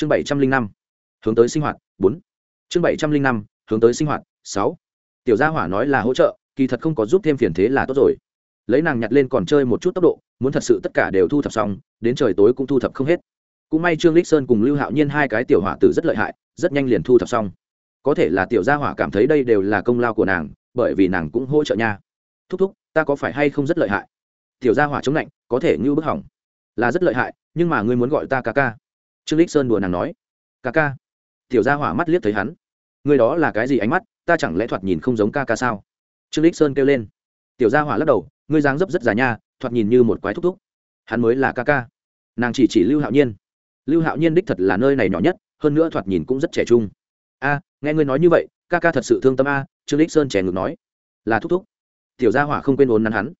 chương bảy trăm linh năm, hướng tới sinh hoạt, bốn. Chương bảy trăm linh năm, hướng tới sinh hoạt, sáu. Tiểu gia hỏa nói là hỗ trợ, kỳ thật không có giúp thêm phiền thế là tốt rồi. Lấy nàng nhặt lên còn chơi một chút tốc độ, muốn thật sự tất cả đều thu thập xong, đến trời tối cũng thu thập không hết. Cũng may trương lích sơn cùng lưu hạo nhiên hai cái tiểu hỏa tử rất lợi hại, rất nhanh liền thu thập xong. Có thể là tiểu gia hỏa cảm thấy đây đều là công lao của nàng, bởi vì nàng cũng hỗ trợ nha. Thúc thúc, ta có phải hay không rất lợi hại? Tiểu gia hỏa chống lạnh, có thể như bức hỏng. Là rất lợi hại, nhưng mà ngươi muốn gọi ta ca ca trương lích sơn đùa nàng nói ca ca tiểu gia hỏa mắt liếc thấy hắn ngươi đó là cái gì ánh mắt ta chẳng lẽ thoạt nhìn không giống ca ca sao trương lích sơn kêu lên tiểu gia hỏa lắc đầu ngươi dáng dấp rất già nha thoạt nhìn như một quái thúc thúc hắn mới là ca ca nàng chỉ chỉ lưu hạo nhiên lưu hạo nhiên đích thật là nơi này nhỏ nhất hơn nữa thoạt nhìn cũng rất trẻ trung a nghe ngươi nói như vậy ca ca thật sự thương tâm a trương lích sơn trẻ ngược nói là thúc thúc tiểu gia hỏa không quên ốn nắn hắn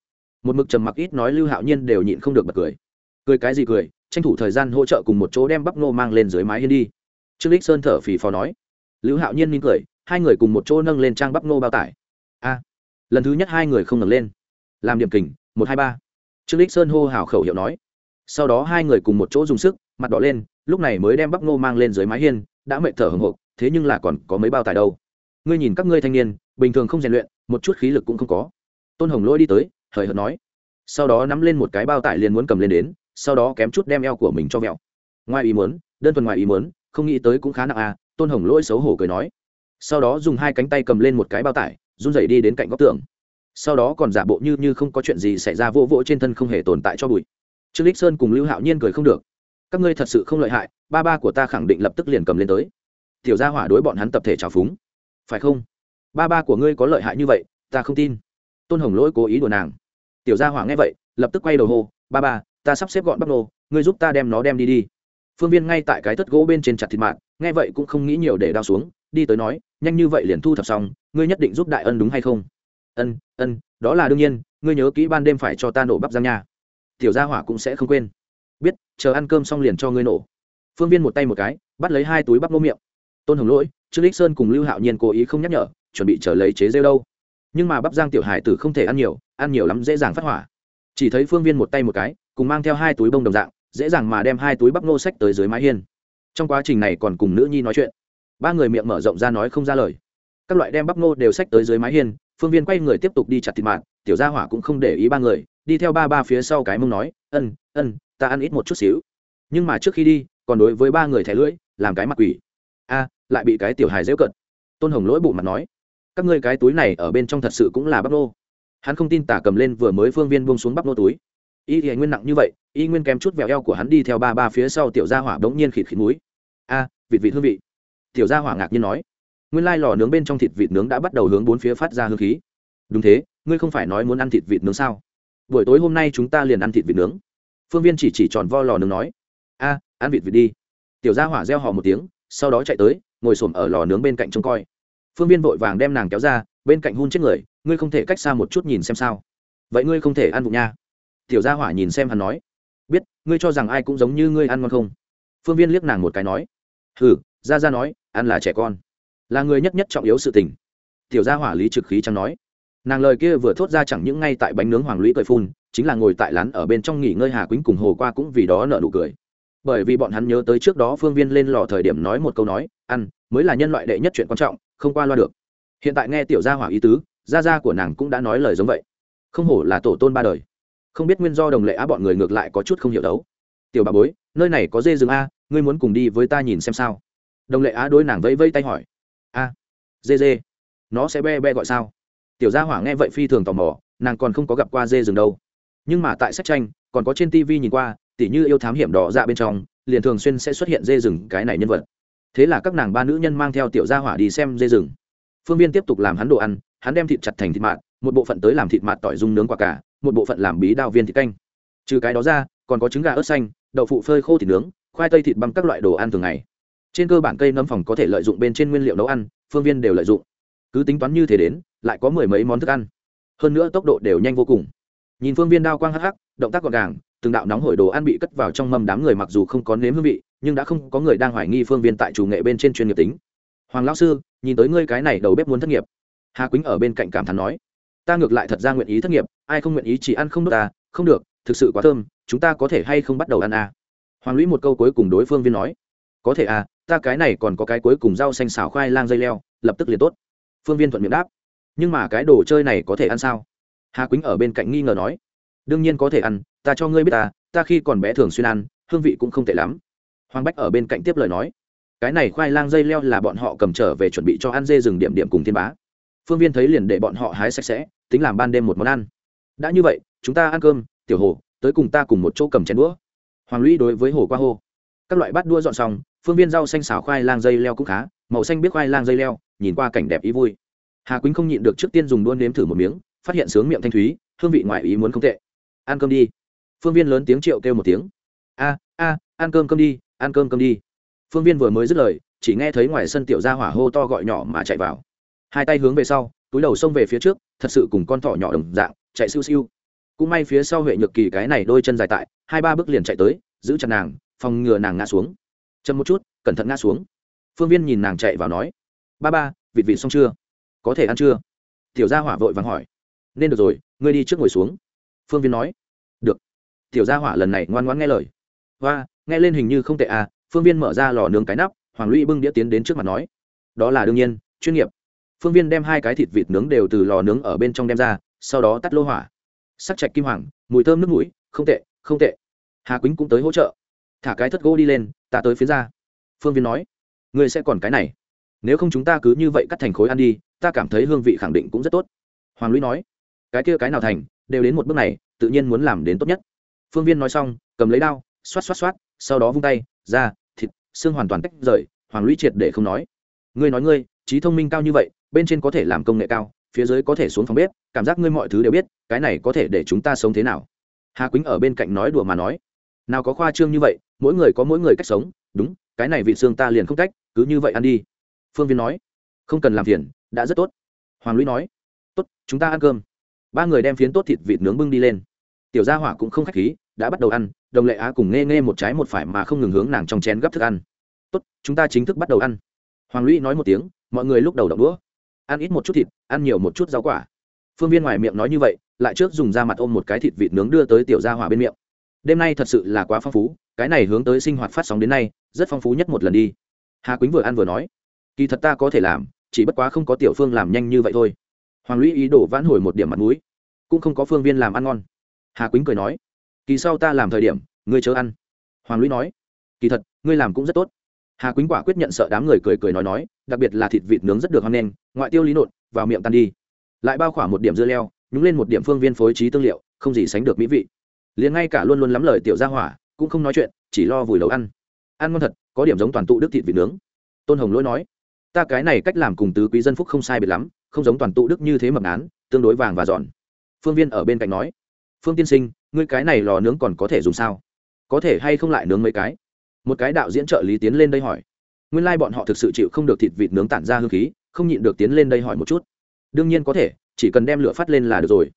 một mực trầm mặc ít nói lưu hạo nhiên đều nhịn không được bật cười cười cái gì cười tranh thủ thời gian hỗ trợ cùng một chỗ đem bắp nô mang lên dưới mái hiên đi. Trương lích sơn thở phì phò nói. Lưu hạo nhiên mỉm cười, hai người cùng một chỗ nâng lên trang bắp nô bao tải. A, lần thứ nhất hai người không ngẩng lên. Làm điểm kình, một, hai, ba. Trương lích sơn hô hào khẩu hiệu nói. Sau đó hai người cùng một chỗ dùng sức, mặt đỏ lên, lúc này mới đem bắp nô mang lên dưới mái hiên, đã mệt thở hồng hộc, thế nhưng là còn có mấy bao tải đâu. Ngươi nhìn các ngươi thanh niên, bình thường không rèn luyện, một chút khí lực cũng không có. Tôn hồng lôi đi tới, hời hợt nói. Sau đó nắm lên một cái bao tải liền muốn cầm lên đến sau đó kém chút đem eo của mình cho vẹo. Ngoài ý muốn, đơn thuần ngoài ý muốn, không nghĩ tới cũng khá nặng à tôn hồng lỗi xấu hổ cười nói. Sau đó dùng hai cánh tay cầm lên một cái bao tải, run rẩy đi đến cạnh góc tường. Sau đó còn giả bộ như như không có chuyện gì xảy ra vỗ vỗ trên thân không hề tồn tại cho bụi. Trương lích sơn cùng lưu hạo nhiên cười không được. Các ngươi thật sự không lợi hại, ba ba của ta khẳng định lập tức liền cầm lên tới. Tiểu gia hỏa đối bọn hắn tập thể trào phúng. Phải không? Ba ba của ngươi có lợi hại như vậy, ta không tin. Tôn hồng lỗi cố ý đùa nàng. Tiểu gia hỏa nghe vậy, lập tức quay đầu hô, ba ba ta sắp xếp gọn bắp nô, ngươi giúp ta đem nó đem đi đi. Phương viên ngay tại cái thất gỗ bên trên chặt thịt mạng nghe vậy cũng không nghĩ nhiều để đao xuống, đi tới nói, nhanh như vậy liền thu thập xong, ngươi nhất định giúp đại ân đúng hay không? Ân ân, đó là đương nhiên, ngươi nhớ kỹ ban đêm phải cho ta nổ bắp giang nha. Tiểu gia hỏa cũng sẽ không quên. Biết, chờ ăn cơm xong liền cho ngươi nổ. Phương viên một tay một cái, bắt lấy hai túi bắp nô miệng. Tôn hồng lỗi, trương lích sơn cùng lưu hạo nhiên cố ý không nhắc nhở, chuẩn bị chờ lấy chế rêu đâu. Nhưng mà bắp giang tiểu hải tử không thể ăn nhiều ăn nhiều lắm dễ dàng phát hỏa. Chỉ thấy phương viên một tay một cái cùng mang theo hai túi bông đồng dạng, dễ dàng mà đem hai túi bắp nô sách tới dưới mái hiên. Trong quá trình này còn cùng nữ nhi nói chuyện. Ba người miệng mở rộng ra nói không ra lời. Các loại đem bắp nô đều sách tới dưới mái hiên, phương viên quay người tiếp tục đi chặt thịt mạng tiểu gia hỏa cũng không để ý ba người, đi theo ba ba phía sau cái mông nói, ân ân, ta ăn ít một chút xíu. Nhưng mà trước khi đi, còn đối với ba người thẻ lưỡi, làm cái mặt quỷ. A, lại bị cái tiểu hài dễu cận tôn hồng lỗi bụng mặt nói, các ngươi cái túi này ở bên trong thật sự cũng là bắp nô. Hắn không tin tả cầm lên vừa mới phương viên buông xuống bắp nô túi y thì nguyên nặng như vậy, y nguyên kém chút vẹo eo của hắn đi theo ba ba phía sau tiểu gia hỏa bỗng nhiên khịt khịt núi a, vịt vịt hương vị. Tiểu gia hỏa ngạc nhiên nói. Nguyên lai lò nướng bên trong thịt vịt nướng đã bắt đầu hướng bốn phía phát ra hương khí. Đúng thế, ngươi không phải nói muốn ăn thịt vịt nướng sao? Buổi tối hôm nay chúng ta liền ăn thịt vịt nướng. Phương viên chỉ chỉ tròn vo lò nướng nói. A, ăn vịt vịt đi. Tiểu gia hỏa reo hò một tiếng, sau đó chạy tới, ngồi xổm ở lò nướng bên cạnh trông coi. Phương viên vội vàng đem nàng kéo ra, bên cạnh hun chết người, ngươi không thể cách xa một chút nhìn xem sao. Vậy ngươi không thể ăn vụng nha tiểu gia hỏa nhìn xem hắn nói, biết, ngươi cho rằng ai cũng giống như ngươi ăn ngon không? Phương viên liếc nàng một cái nói, hừ ra ra nói, ăn là trẻ con, là người nhất nhất trọng yếu sự tình. Tiểu gia hỏa lý trực khí chẳng nói, nàng lời kia vừa thốt ra chẳng những ngay tại bánh nướng hoàng lũy cười phun, chính là ngồi tại lán ở bên trong nghỉ ngơi hà quýnh cùng hồ qua cũng vì đó nợ nụ cười. Bởi vì bọn hắn nhớ tới trước đó phương viên lên lò thời điểm nói một câu nói, ăn, mới là nhân loại đệ nhất chuyện quan trọng, không qua loa được. Hiện tại nghe tiểu gia hỏa ý tứ, gia gia của nàng cũng đã nói lời giống vậy. Không hổ là tổ tôn ba đời không biết nguyên do đồng lệ á bọn người ngược lại có chút không hiểu đấu. Tiểu bà bối, nơi này có dê rừng a, ngươi muốn cùng đi với ta nhìn xem sao? Đồng lệ á đối nàng vẫy vẫy tay hỏi. A, dê dê, nó sẽ be be gọi sao? Tiểu gia hỏa nghe vậy phi thường tò mò, nàng còn không có gặp qua dê rừng đâu. Nhưng mà tại sách tranh, còn có trên tv nhìn qua, tỉ như yêu thám hiểm đỏ dạ bên trong, liền thường xuyên sẽ xuất hiện dê rừng cái này nhân vật. Thế là các nàng ba nữ nhân mang theo tiểu gia hỏa đi xem dê rừng. Phương viên tiếp tục làm hắn đồ ăn, hắn đem thịt chặt thành thịt mạt, một bộ phận tới làm thịt mạt tỏi dung nướng quả cả một bộ phận làm bí đao viên thịt canh. Trừ cái đó ra, còn có trứng gà ớt xanh, đậu phụ phơi khô thịt nướng, khoai tây thịt băm các loại đồ ăn thường ngày. Trên cơ bản cây nấm phòng có thể lợi dụng bên trên nguyên liệu nấu ăn, phương viên đều lợi dụng. Cứ tính toán như thế đến, lại có mười mấy món thức ăn. Hơn nữa tốc độ đều nhanh vô cùng. Nhìn phương viên đao quang hắc hắc, động tác gọn gàng, từng đạo nóng hổi đồ ăn bị cất vào trong mâm đám người mặc dù không có nếm hương vị, nhưng đã không có người đang hoài nghi phương viên tại chủ nghệ bên trên chuyên nghiệp tính. Hoàng lão sư, nhìn tới ngươi cái này đầu bếp muốn thất nghiệp. Hà quýnh ở bên cạnh cảm thán nói ta ngược lại thật ra nguyện ý thất nghiệp, ai không nguyện ý chỉ ăn không đốt ta, không được, thực sự quá thơm, chúng ta có thể hay không bắt đầu ăn à. hoàng lũy một câu cuối cùng đối phương viên nói. Có thể à ta cái này còn có cái cuối cùng rau xanh xào khoai lang dây leo, lập tức liền tốt. Phương viên thuận miệng đáp. Nhưng mà cái đồ chơi này có thể ăn sao? Hà quýnh ở bên cạnh nghi ngờ nói. Đương nhiên có thể ăn, ta cho ngươi biết ta ta khi còn bé thường xuyên ăn, hương vị cũng không tệ lắm. Hoàng bách ở bên cạnh tiếp lời nói. Cái này khoai lang dây leo là bọn họ cầm trở về chuẩn bị cho ăn dê rừng điểm điểm cùng thiên bá. Phương viên thấy liền để bọn họ hái sạch sẽ tính làm ban đêm một món ăn. Đã như vậy, chúng ta ăn cơm, tiểu hồ, tới cùng ta cùng một chỗ cầm chén đũa. Hoàng lũy đối với hồ qua hô. Các loại bát đũa dọn xong, phương viên rau xanh xào khoai lang dây leo cũng khá, màu xanh biết khoai lang dây leo, nhìn qua cảnh đẹp ý vui. Hà quýnh không nhịn được trước tiên dùng đuôn nếm thử một miếng, phát hiện sướng miệng thanh thúy, hương vị ngoại ý muốn không tệ. Ăn cơm đi. Phương viên lớn tiếng triệu kêu một tiếng. A a, ăn cơm cơm đi, ăn cơm cơm đi. Phương viên vừa mới dứt lời, chỉ nghe thấy ngoài sân tiểu gia hỏa hô to gọi nhỏ mà chạy vào. Hai tay hướng về sau túi đầu xông về phía trước, thật sự cùng con thỏ nhỏ đồng dạng, chạy siêu siêu. Cũng may phía sau huệ nhược kỳ cái này đôi chân dài tại, hai ba bước liền chạy tới, giữ chặt nàng, phòng ngừa nàng ngã xuống. Chân một chút, cẩn thận ngã xuống. Phương viên nhìn nàng chạy vào nói, ba ba, vịt vịt xong chưa? Có thể ăn chưa? Tiểu gia hỏa vội vàng hỏi, nên được rồi, ngươi đi trước ngồi xuống. Phương viên nói, được. Tiểu gia hỏa lần này ngoan ngoãn nghe lời. Và nghe lên hình như không tệ à. Phương viên mở ra lò nướng cái nắp, hoàng lũy bưng đĩa tiến đến trước mặt nói, đó là đương nhiên, chuyên nghiệp phương viên đem hai cái thịt vịt nướng đều từ lò nướng ở bên trong đem ra, sau đó tắt lô hỏa. Sắc chạch kim hoàng, mùi thơm nước mũi, không tệ không tệ. Hà quýnh cũng tới hỗ trợ. Thả cái thất gỗ đi lên, ta tới phía ra. Phương viên nói, ngươi sẽ còn cái này. Nếu không chúng ta cứ như vậy cắt thành khối ăn đi, ta cảm thấy hương vị khẳng định cũng rất tốt. Hoàng lũy nói, cái kia cái nào thành, đều đến một bước này, tự nhiên muốn làm đến tốt nhất. Phương viên nói xong, cầm lấy đao, xoát xoát xoát, sau đó vung tay, ra, thịt, xương hoàn toàn tách rời, hoàng lũy triệt để không nói. Ngươi nói ngươi trí thông minh cao như vậy bên trên có thể làm công nghệ cao phía dưới có thể xuống phòng bếp cảm giác ngươi mọi thứ đều biết cái này có thể để chúng ta sống thế nào? Hà quýnh ở bên cạnh nói đùa mà nói. Nào có khoa trương như vậy mỗi người có mỗi người cách sống đúng cái này vị xương ta liền không cách, cứ như vậy ăn đi. Phương viên nói. Không cần làm phiền đã rất tốt. Hoàng lũy nói. Tốt chúng ta ăn cơm. Ba người đem phiến tốt thịt vịt nướng bưng đi lên. Tiểu gia hỏa cũng không khách khí đã bắt đầu ăn đồng lệ á cùng nghe nghe một trái một phải mà không ngừng hướng nàng trong chén gấp thức ăn. Tốt chúng ta chính thức bắt đầu ăn. Hoàng lũy nói một tiếng mọi người lúc đầu đậu đũa, ăn ít một chút thịt, ăn nhiều một chút rau quả. Phương viên ngoài miệng nói như vậy, lại trước dùng da mặt ôm một cái thịt vịt nướng đưa tới tiểu gia hỏa bên miệng. Đêm nay thật sự là quá phong phú, cái này hướng tới sinh hoạt phát sóng đến nay, rất phong phú nhất một lần đi. Hà quýnh vừa ăn vừa nói, kỳ thật ta có thể làm, chỉ bất quá không có tiểu phương làm nhanh như vậy thôi. Hoàng lũy ý đồ vãn hồi một điểm mặt mũi, cũng không có phương viên làm ăn ngon. Hà quýnh cười nói, kỳ sau ta làm thời điểm, ngươi chớ ăn. Hoàng lũy nói, kỳ thật, ngươi làm cũng rất tốt hà quýnh quả quyết nhận sợ đám người cười cười nói nói, đặc biệt là thịt vịt nướng rất được hăng nghênh, ngoại tiêu lý nộn, vào miệng tan đi. Lại bao khỏa một điểm dưa leo, nhúng lên một điểm phương viên phối trí tương liệu, không gì sánh được mỹ vị. Liền ngay cả luôn luôn lắm lời tiểu gia hỏa, cũng không nói chuyện, chỉ lo vùi đầu ăn. Ăn ngon thật, có điểm giống toàn tụ đức thịt vịt nướng. Tôn hồng lỗi nói, ta cái này cách làm cùng tứ quý dân phúc không sai biệt lắm, không giống toàn tụ đức như thế mập án, tương đối vàng và giòn. Phương viên ở bên cạnh nói, phương tiên sinh, ngươi cái này lò nướng còn có thể dùng sao? Có thể hay không lại nướng mấy cái? Một cái đạo diễn trợ lý tiến lên đây hỏi. Nguyên lai、like、bọn họ thực sự chịu không được thịt vịt nướng tản ra hương khí, không nhịn được tiến lên đây hỏi một chút. Đương nhiên có thể, chỉ cần đem lửa phát lên là được rồi.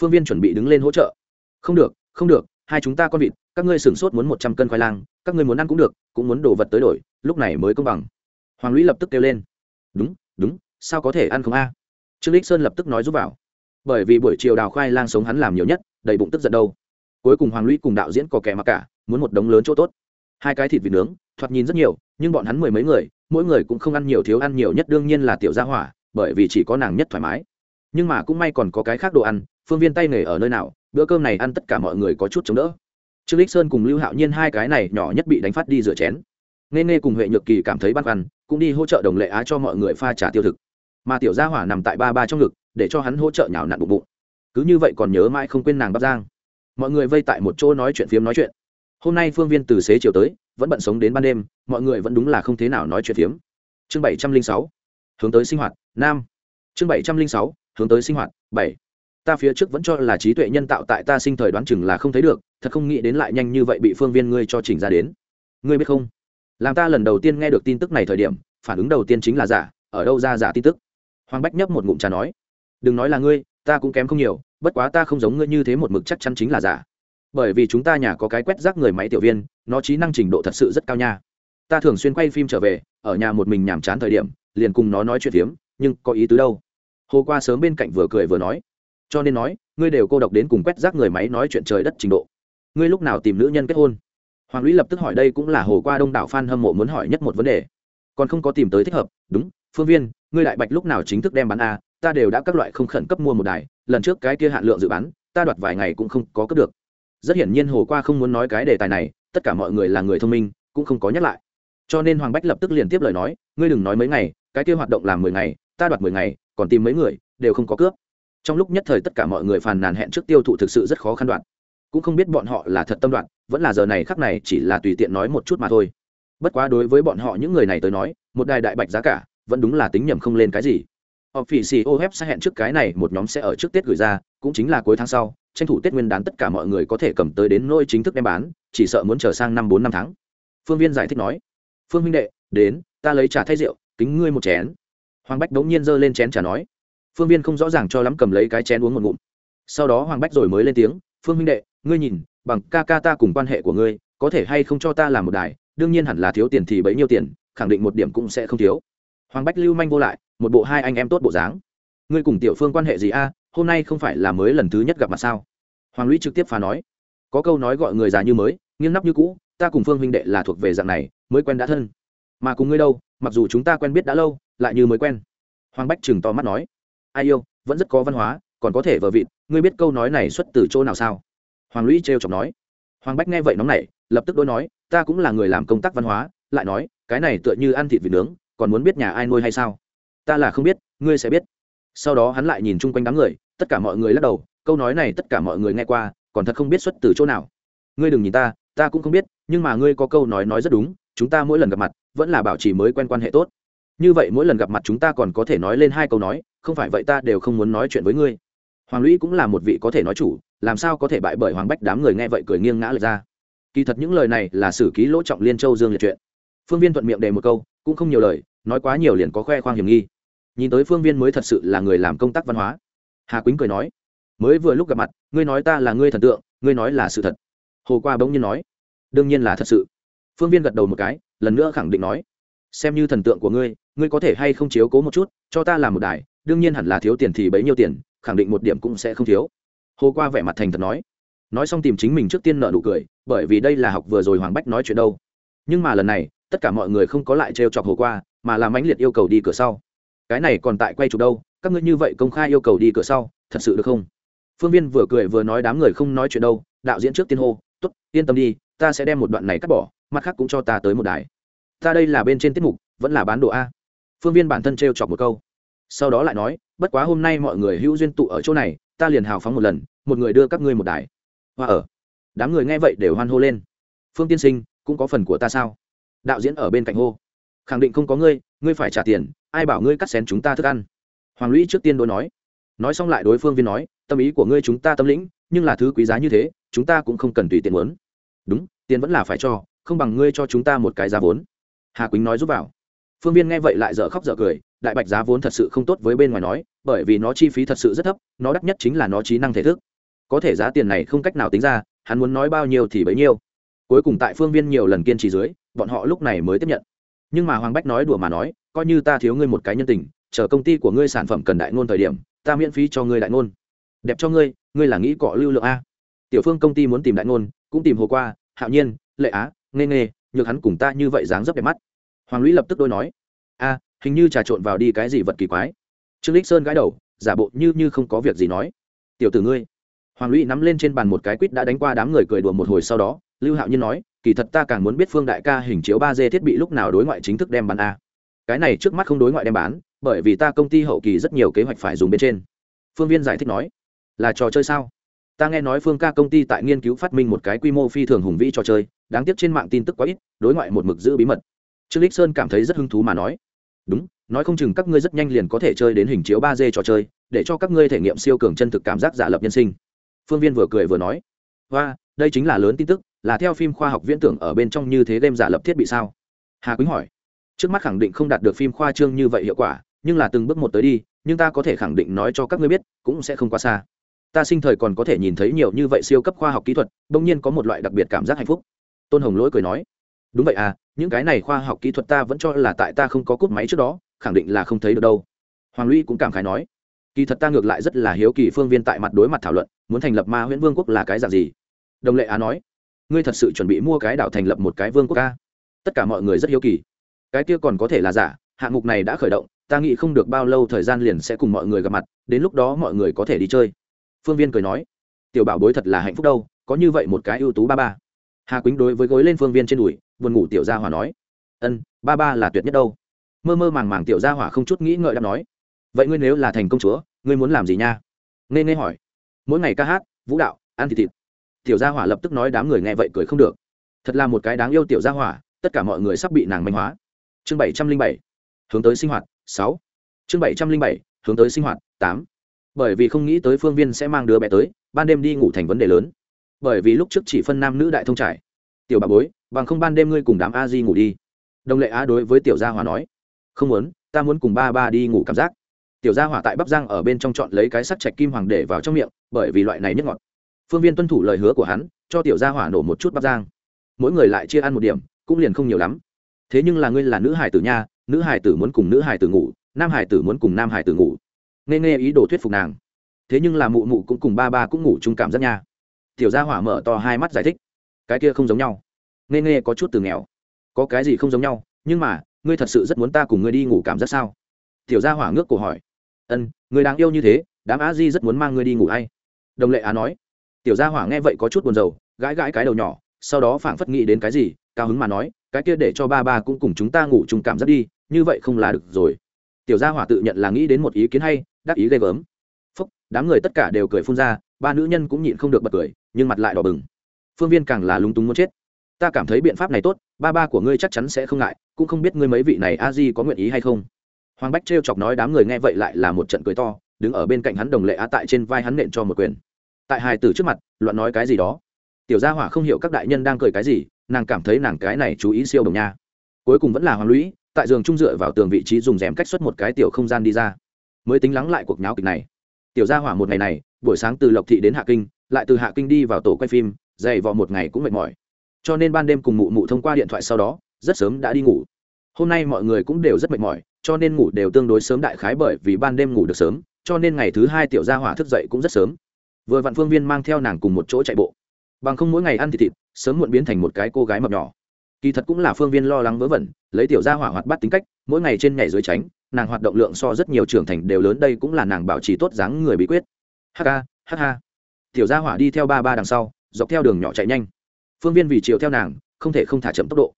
Phương viên chuẩn bị đứng lên hỗ trợ. Không được không được, hai chúng ta con vịt, các ngươi sửng sốt muốn một trăm cân khoai lang, các ngươi muốn ăn cũng được, cũng muốn đồ vật tới đổi, lúc này mới công bằng. Hoàng lũy lập tức kêu lên. Đúng đúng, sao có thể ăn không a? Trương lích sơn lập tức nói giúp vào. Bởi vì buổi chiều đào khoai lang sống hắn làm nhiều nhất, đầy bụng tức giận đâu. Cuối cùng hoàng lũy cùng đạo diễn có kẻ mặc cả, muốn một đống lớn chỗ tốt hai cái thịt vịt nướng, thoạt nhìn rất nhiều, nhưng bọn hắn mười mấy người, mỗi người cũng không ăn nhiều, thiếu ăn nhiều nhất đương nhiên là tiểu gia hỏa, bởi vì chỉ có nàng nhất thoải mái. Nhưng mà cũng may còn có cái khác đồ ăn, phương viên tay nghề ở nơi nào, bữa cơm này ăn tất cả mọi người có chút chống đỡ. Trương lích sơn cùng lưu hạo nhiên hai cái này nhỏ nhất bị đánh phát đi rửa chén. Nghe nghe cùng huệ nhược kỳ cảm thấy băn khoăn, cũng đi hỗ trợ đồng lệ á cho mọi người pha trà tiêu thực. Mà tiểu gia hỏa nằm tại ba ba trong ngực, để cho hắn hỗ trợ nhào nặn bụng bụng. Cứ như vậy còn nhớ mãi không quên nàng bắc giang. Mọi người vây tại một chỗ nói chuyện phiếm nói chuyện hôm nay phương viên từ xế chiều tới, vẫn bận sống đến ban đêm, mọi người vẫn đúng là không thế nào nói chuyện phiếm. Chương bảy trăm linh sáu, hướng tới sinh hoạt, nam. Chương bảy trăm linh sáu, hướng tới sinh hoạt, bảy. Ta phía trước vẫn cho là trí tuệ nhân tạo tại ta sinh thời đoán chừng là không thấy được, thật không nghĩ đến lại nhanh như vậy bị phương viên ngươi cho chỉnh ra đến. Ngươi biết không? Làm ta lần đầu tiên nghe được tin tức này thời điểm, phản ứng đầu tiên chính là giả, ở đâu ra giả tin tức? Hoàng bách nhấp một ngụm trà nói. Đừng nói là ngươi, ta cũng kém không nhiều, bất quá ta không giống ngươi như thế một mực chắc chắn chính là giả bởi vì chúng ta nhà có cái quét rác người máy tiểu viên, nó trí năng trình độ thật sự rất cao nha. Ta thường xuyên quay phim trở về, ở nhà một mình nhàm chán thời điểm, liền cùng nó nói chuyện phiếm, nhưng có ý tứ đâu? Hồ qua sớm bên cạnh vừa cười vừa nói. Cho nên nói, ngươi đều cô độc đến cùng quét rác người máy nói chuyện trời đất trình độ. Ngươi lúc nào tìm nữ nhân kết hôn? Hoàng lũy lập tức hỏi đây cũng là hồ qua đông đảo f a n hâm mộ muốn hỏi nhất một vấn đề. Còn không có tìm tới thích hợp, đúng, phương viên, ngươi đại bạch lúc nào chính thức đem bán a, ta đều đã các loại không khẩn cấp mua một đài, lần trước cái kia hạn lượng dự bán, ta đoạt vài ngày cũng không có cấp được rất hiển nhiên hồ qua không muốn nói cái đề tài này, tất cả mọi người là người thông minh, cũng không có nhắc lại. Cho nên hoàng bách lập tức liền tiếp lời nói, ngươi đừng nói mấy ngày, cái kia hoạt động làm mười ngày, ta đoạt mười ngày, còn tìm mấy người, đều không có cướp. Trong lúc nhất thời tất cả mọi người phàn nàn hẹn trước tiêu thụ thực sự rất khó khăn đoạn. Cũng không biết bọn họ là thật tâm đoạn, vẫn là giờ này khắc này chỉ là tùy tiện nói một chút mà thôi. Bất quá đối với bọn họ những người này tới nói, một đài đại bạch giá cả, vẫn đúng là tính nhầm không lên cái gì. Họ phỉ xì ô hép sẽ hẹn trước cái này một nhóm sẽ ở trước tết gửi ra, cũng chính là cuối tháng sau tranh thủ tết nguyên đán tất cả mọi người có thể cầm tới đến nôi chính thức đem bán, chỉ sợ muốn chờ sang năm bốn năm tháng. Phương viên giải thích nói, phương huynh đệ, đến, ta lấy trà thay rượu, kính ngươi một chén. Hoàng bách đống nhiên giơ lên chén trà nói, phương viên không rõ ràng cho lắm cầm lấy cái chén uống một ngụm. Sau đó hoàng bách rồi mới lên tiếng, phương huynh đệ, ngươi nhìn, bằng ca ca ta cùng quan hệ của ngươi, có thể hay không cho ta làm một đài, đương nhiên hẳn là thiếu tiền thì bấy nhiêu tiền, khẳng định một điểm cũng sẽ không thiếu. Hoàng bách lưu manh vô lại, một bộ hai anh em tốt bộ dáng. Ngươi cùng tiểu phương quan hệ gì a? Hôm nay không phải là mới lần thứ nhất gặp mặt sao? Hoàng lũy trực tiếp phá nói. Có câu nói gọi người già như mới, nghiêng nắp như cũ, ta cùng phương huynh đệ là thuộc về dạng này, mới quen đã thân. Mà cùng ngươi đâu, mặc dù chúng ta quen biết đã lâu, lại như mới quen. Hoàng bách chừng to mắt nói. Ai yêu, vẫn rất có văn hóa, còn có thể vờ vịt, ngươi biết câu nói này xuất từ chỗ nào sao? Hoàng lũy trêu chọc nói. Hoàng bách nghe vậy nóng nảy, lập tức đôi nói, ta cũng là người làm công tác văn hóa, lại nói, cái này tựa như ăn thịt vịt nướng, còn muốn biết nhà ai nuôi hay sao? Ta là không biết, ngươi sẽ biết sau đó hắn lại nhìn chung quanh đám người, tất cả mọi người lắc đầu, câu nói này tất cả mọi người nghe qua, còn thật không biết xuất từ chỗ nào. Ngươi đừng nhìn ta ta cũng không biết, nhưng mà ngươi có câu nói nói rất đúng, chúng ta mỗi lần gặp mặt, vẫn là bảo trì mới quen quan hệ tốt. Như vậy mỗi lần gặp mặt chúng ta còn có thể nói lên hai câu nói, không phải vậy ta đều không muốn nói chuyện với ngươi. Hoàng lũy cũng là một vị có thể nói chủ, làm sao có thể bại bởi hoàng bách đám người nghe vậy cười nghiêng ngã lệch ra. Kỳ thật những lời này là sử ký lỗ trọng liên châu dương liệt chuyện. Phương viên thuận miệng đề một câu, cũng không nhiều lời, nói quá nhiều liền có khoe khoang hiểm nghi nhìn tới phương viên mới thật sự là người làm công tác văn hóa. Hà quýnh cười nói, mới vừa lúc gặp mặt, ngươi nói ta là ngươi thần tượng, ngươi nói là sự thật. Hồ qua bỗng nhiên nói, đương nhiên là thật sự. Phương viên gật đầu một cái, lần nữa khẳng định nói, xem như thần tượng của ngươi ngươi có thể hay không chiếu cố một chút, cho ta làm một đài, đương nhiên hẳn là thiếu tiền thì bấy nhiêu tiền, khẳng định một điểm cũng sẽ không thiếu. Hồ qua vẻ mặt thành thật nói nói xong tìm chính mình trước tiên nợ nụ cười, bởi vì đây là học vừa rồi hoàng bách nói chuyện đâu. Nhưng mà lần này, tất cả mọi người không có lại trêu chọc hồ qua, mà làm mãnh liệt yêu cầu đi cửa sau cái này còn tại quay chụp đâu, các ngươi như vậy công khai yêu cầu đi cửa sau, thật sự được không? Phương viên vừa cười vừa nói đám người không nói chuyện đâu, đạo diễn trước tiên hô t ố t yên tâm đi, ta sẽ đem một đoạn này cắt bỏ, mặt khác cũng cho ta tới một đài. Ta đây là bên trên tiết mục, vẫn là bán đồ a. Phương viên bản thân t r e o chọc một câu. Sau đó lại nói, bất quá hôm nay mọi người hữu duyên tụ ở chỗ này, ta liền hào phóng một lần, một người đưa các ngươi một đài. Hoa ở. Đám người nghe vậy đều hoan hô lên. Phương tiên sinh, cũng có phần của ta sao? Đạo diễn ở bên cạnh hô. Khẳng định không có ngươi ngươi phải trả tiền, ai bảo ngươi cắt xén chúng ta thức ăn? Hoàng lũy trước tiên đối nói. Nói xong lại đối phương viên nói, tâm ý của ngươi chúng ta tâm lĩnh, nhưng là thứ quý giá như thế, chúng ta cũng không cần tùy tiền muốn. Đúng, tiền vẫn là phải cho, không bằng ngươi cho chúng ta một cái giá vốn. Hà quýnh nói giúp vào. Phương viên nghe vậy lại dở khóc dở cười, đại bạch giá vốn thật sự không tốt với bên ngoài nói, bởi vì nó chi phí thật sự rất thấp, nó đắt nhất chính là nó trí năng thể thức. Có thể giá tiền này không cách nào tính ra, hắn muốn nói bao nhiêu thì bấy nhiêu. Cuối cùng tại phương viên nhiều lần kiên trì dưới, bọn họ lúc này mới tiếp nhận nhưng mà hoàng bách nói đùa mà nói, coi như ta thiếu ngươi một cái nhân tình, chờ công ty của ngươi sản phẩm cần đại ngôn thời điểm, ta miễn phí cho ngươi đại ngôn. Đẹp cho ngươi ngươi là nghĩ cọ lưu lượng a. Tiểu phương công ty muốn tìm đại ngôn, cũng tìm hồ qua, hạo nhiên, lệ á nghe nghe nhược hắn cùng ta như vậy dáng dấp đẹp mắt. Hoàng lũy lập tức đôi nói, a, hình như trà trộn vào đi cái gì vật kỳ quái. Trương lích sơn gãi đầu, giả bộ như như không có việc gì nói, tiểu tử ngươi. Hoàng lũy nắm lên trên bàn một cái quýt đã đánh qua đám người cười đùa một hồi sau đó, lưu hạo nhiên nói kỳ thật ta càng muốn biết phương đại ca hình chiếu ba d thiết bị lúc nào đối ngoại chính thức đem bán a. Cái này trước mắt không đối ngoại đem bán, bởi vì ta công ty hậu kỳ rất nhiều kế hoạch phải dùng bên trên. Phương viên giải thích nói, là trò chơi sao? Ta nghe nói phương ca công ty tại nghiên cứu phát minh một cái quy mô phi thường hùng vĩ trò chơi, đáng tiếc trên mạng tin tức quá ít, đối ngoại một mực giữ bí mật. Trương lích sơn cảm thấy rất hứng thú mà nói, đúng, nói không chừng các ngươi rất nhanh liền có thể chơi đến hình chiếu ba d trò chơi, để cho các ngươi thể nghiệm siêu cường chân thực cảm giác giả lập nhân sinh. Phương viên vừa cười vừa nói và đây chính là lớn tin tức là theo phim khoa học viễn tưởng ở bên trong như thế đem giả lập thiết bị sao? Hà quýnh hỏi. Trước mắt khẳng định không đạt được phim khoa trương như vậy hiệu quả, nhưng là từng bước một tới đi, nhưng ta có thể khẳng định nói cho các ngươi biết, cũng sẽ không quá xa. Ta sinh thời còn có thể nhìn thấy nhiều như vậy siêu cấp khoa học kỹ thuật, bỗng nhiên có một loại đặc biệt cảm giác hạnh phúc. Tôn hồng lỗi cười nói. Đúng vậy à những cái này khoa học kỹ thuật ta vẫn cho là tại ta không có cúp máy trước đó, khẳng định là không thấy được đâu. Hoàng lũy cũng cảm khái nói. Kỳ thật ta ngược lại rất là hiếu kỳ phương viên tại mặt đối mặt thảo luận, muốn thành lập ma huyễn vương quốc là cái dạng gì? Đồng lệ á nói ngươi thật sự chuẩn bị mua cái đảo thành lập một cái vương quốc ca? Tất cả mọi người rất hiếu kỳ. Cái kia còn có thể là giả, hạng mục này đã khởi động, ta nghĩ không được bao lâu thời gian liền sẽ cùng mọi người gặp mặt, đến lúc đó mọi người có thể đi chơi. Phương viên cười nói, tiểu bảo bối thật là hạnh phúc đâu, có như vậy một cái ưu tú ba ba. Hà quýnh đối với gối lên phương viên trên đùi, buồn ngủ tiểu gia hỏa nói, ân, ba ba là tuyệt nhất đâu. Mơ mơ màng màng tiểu gia hỏa không chút nghĩ ngợi đáp nói, vậy ngươi nếu là thành công chúa, ngươi muốn làm gì nha? Nghe nghe hỏi, mỗi ngày ca hát, vũ đạo, ăn thịt thịt tiểu gia hỏa lập tức nói đám người nghe vậy cười không được. Thật là một cái đáng yêu tiểu gia hỏa, tất cả mọi người sắp bị nàng manh hóa. Chương bảy trăm linh bảy, hướng tới sinh hoạt, sáu. Chương bảy trăm linh bảy, hướng tới sinh hoạt, tám. Bởi vì không nghĩ tới phương viên sẽ mang đứa bé tới, ban đêm đi ngủ thành vấn đề lớn. Bởi vì lúc trước chỉ phân nam nữ đại thông trải. Tiểu bà bối, bằng không ban đêm ngươi cùng đám a di ngủ đi. Đồng lệ á đối với tiểu gia hỏa nói, không muốn, ta muốn cùng ba ba đi ngủ cảm giác. Tiểu gia hỏa tại bắp giang ở bên trong chọn lấy cái sắt chạch kim hoàng để vào trong miệng, bởi vì loại này nhức ngọt phương viên tuân thủ lời hứa của hắn, cho tiểu gia hỏa nổ một chút bắp giang. Mỗi người lại chia ăn một điểm, cũng liền không nhiều lắm. Thế nhưng là ngươi là nữ hải tử nha, nữ hải tử muốn cùng nữ hải tử ngủ, nam hải tử muốn cùng nam hải tử ngủ. Nghe nghe ý đồ thuyết phục nàng. Thế nhưng là mụ mụ cũng cùng ba ba cũng ngủ chung cảm giác nha. Tiểu gia hỏa mở to hai mắt giải thích. Cái kia không giống nhau. Nghe nghe có chút từ nghèo. Có cái gì không giống nhau, nhưng mà, ngươi thật sự rất muốn ta cùng ngươi đi ngủ cảm giác sao? Tiểu gia hỏa ngước cổ hỏi. Ân, người đáng yêu như thế, đám á di rất muốn mang ngươi đi ngủ hay đồng lệ á nói tiểu gia hỏa nghe vậy có chút buồn rầu, gãi gãi cái đầu nhỏ, sau đó phảng phất nghĩ đến cái gì, cao hứng mà nói, cái kia để cho ba ba cũng cùng chúng ta ngủ chung cảm giác đi, như vậy không là được rồi. Tiểu gia hỏa tự nhận là nghĩ đến một ý kiến hay, đắc ý ghê gớm. Phúc, đám người tất cả đều cười phun ra, ba nữ nhân cũng nhịn không được bật cười, nhưng mặt lại đỏ bừng. Phương viên càng là lúng túng muốn chết. Ta cảm thấy biện pháp này tốt, ba ba của ngươi chắc chắn sẽ không ngại, cũng không biết ngươi mấy vị này a di có nguyện ý hay không. Hoàng bách trêu chọc nói đám người nghe vậy lại là một trận cười to, đứng ở bên cạnh hắn đồng lệ á tại trên vai hắn nện cho một quyền tại hài tử trước mặt, loạn nói cái gì đó. Tiểu gia hỏa không hiểu các đại nhân đang cười cái gì, nàng cảm thấy nàng cái này chú ý siêu đồng nha. Cuối cùng vẫn là hoàng lũy, tại giường trung dựa vào tường vị trí dùng rèm cách xuất một cái tiểu không gian đi ra. Mới tính lắng lại cuộc nháo kịch này. Tiểu gia hỏa một ngày này, buổi sáng từ lộc thị đến hạ kinh, lại từ hạ kinh đi vào tổ quay phim dày vò một ngày cũng mệt mỏi. Cho nên ban đêm cùng mụ mụ thông qua điện thoại sau đó, rất sớm đã đi ngủ. Hôm nay mọi người cũng đều rất mệt mỏi, cho nên ngủ đều tương đối sớm đại khái bởi vì ban đêm ngủ được sớm, cho nên ngày thứ hai tiểu gia hỏa thức dậy cũng rất sớm vừa vạn phương viên mang theo nàng cùng một chỗ chạy bộ. Bằng không mỗi ngày ăn thịt thịt, sớm muộn biến thành một cái cô gái mập nhỏ. Kỳ thật cũng là phương viên lo lắng vớ vẩn, lấy tiểu gia hỏa hoạt bắt tính cách, mỗi ngày trên nhảy dưới tránh, nàng hoạt động lượng so rất nhiều trưởng thành đều lớn đây cũng là nàng bảo trì tốt dáng người bí quyết. Hk hk tiểu gia hỏa đi theo ba ba đằng sau, dọc theo đường nhỏ chạy nhanh. Phương viên vì chiều theo nàng, không thể không thả chậm tốc độ.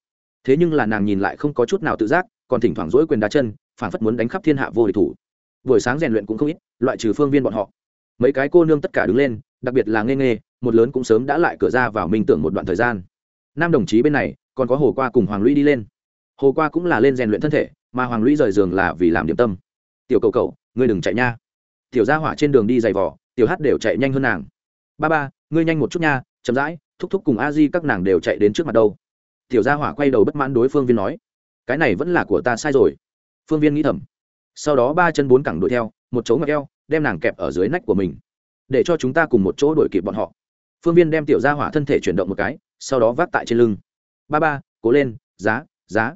Thế nhưng là nàng nhìn lại không có chút nào tự giác, còn thỉnh thoảng dỗi quyền đá chân phản phất muốn đánh khắp thiên hạ vô địch thủ. Buổi sáng rèn luyện cũng không ít, loại trừ phương viên bọn họ mấy cái cô nương tất cả đứng lên, đặc biệt là nghe nghe một lớn cũng sớm đã lại cửa ra vào minh tưởng một đoạn thời gian. Nam đồng chí bên này, còn có hồ qua cùng hoàng lũy đi lên. Hồ qua cũng là lên rèn luyện thân thể, mà hoàng lũy rời giường là vì làm điểm tâm. Tiểu cầu cầu ngươi đừng chạy nha. Tiểu gia hỏa trên đường đi giày vỏ tiểu hát đều chạy nhanh hơn nàng. Ba ba, ngươi nhanh một chút nha, chậm rãi, thúc thúc cùng a di các nàng đều chạy đến trước mặt đâu. Tiểu gia hỏa quay đầu bất mãn đối phương viên nói, cái này vẫn là của ta sai rồi. Phương viên nghĩ thầm. Sau đó ba chân bốn cẳng đuổi theo, một chỗ ngọc eo đem nàng kẹp ở dưới nách của mình, để cho chúng ta cùng một chỗ đuổi kịp bọn họ. Phương viên đem tiểu gia hỏa thân thể chuyển động một cái, sau đó vác tại trên lưng. Ba ba, cố lên, giá giá.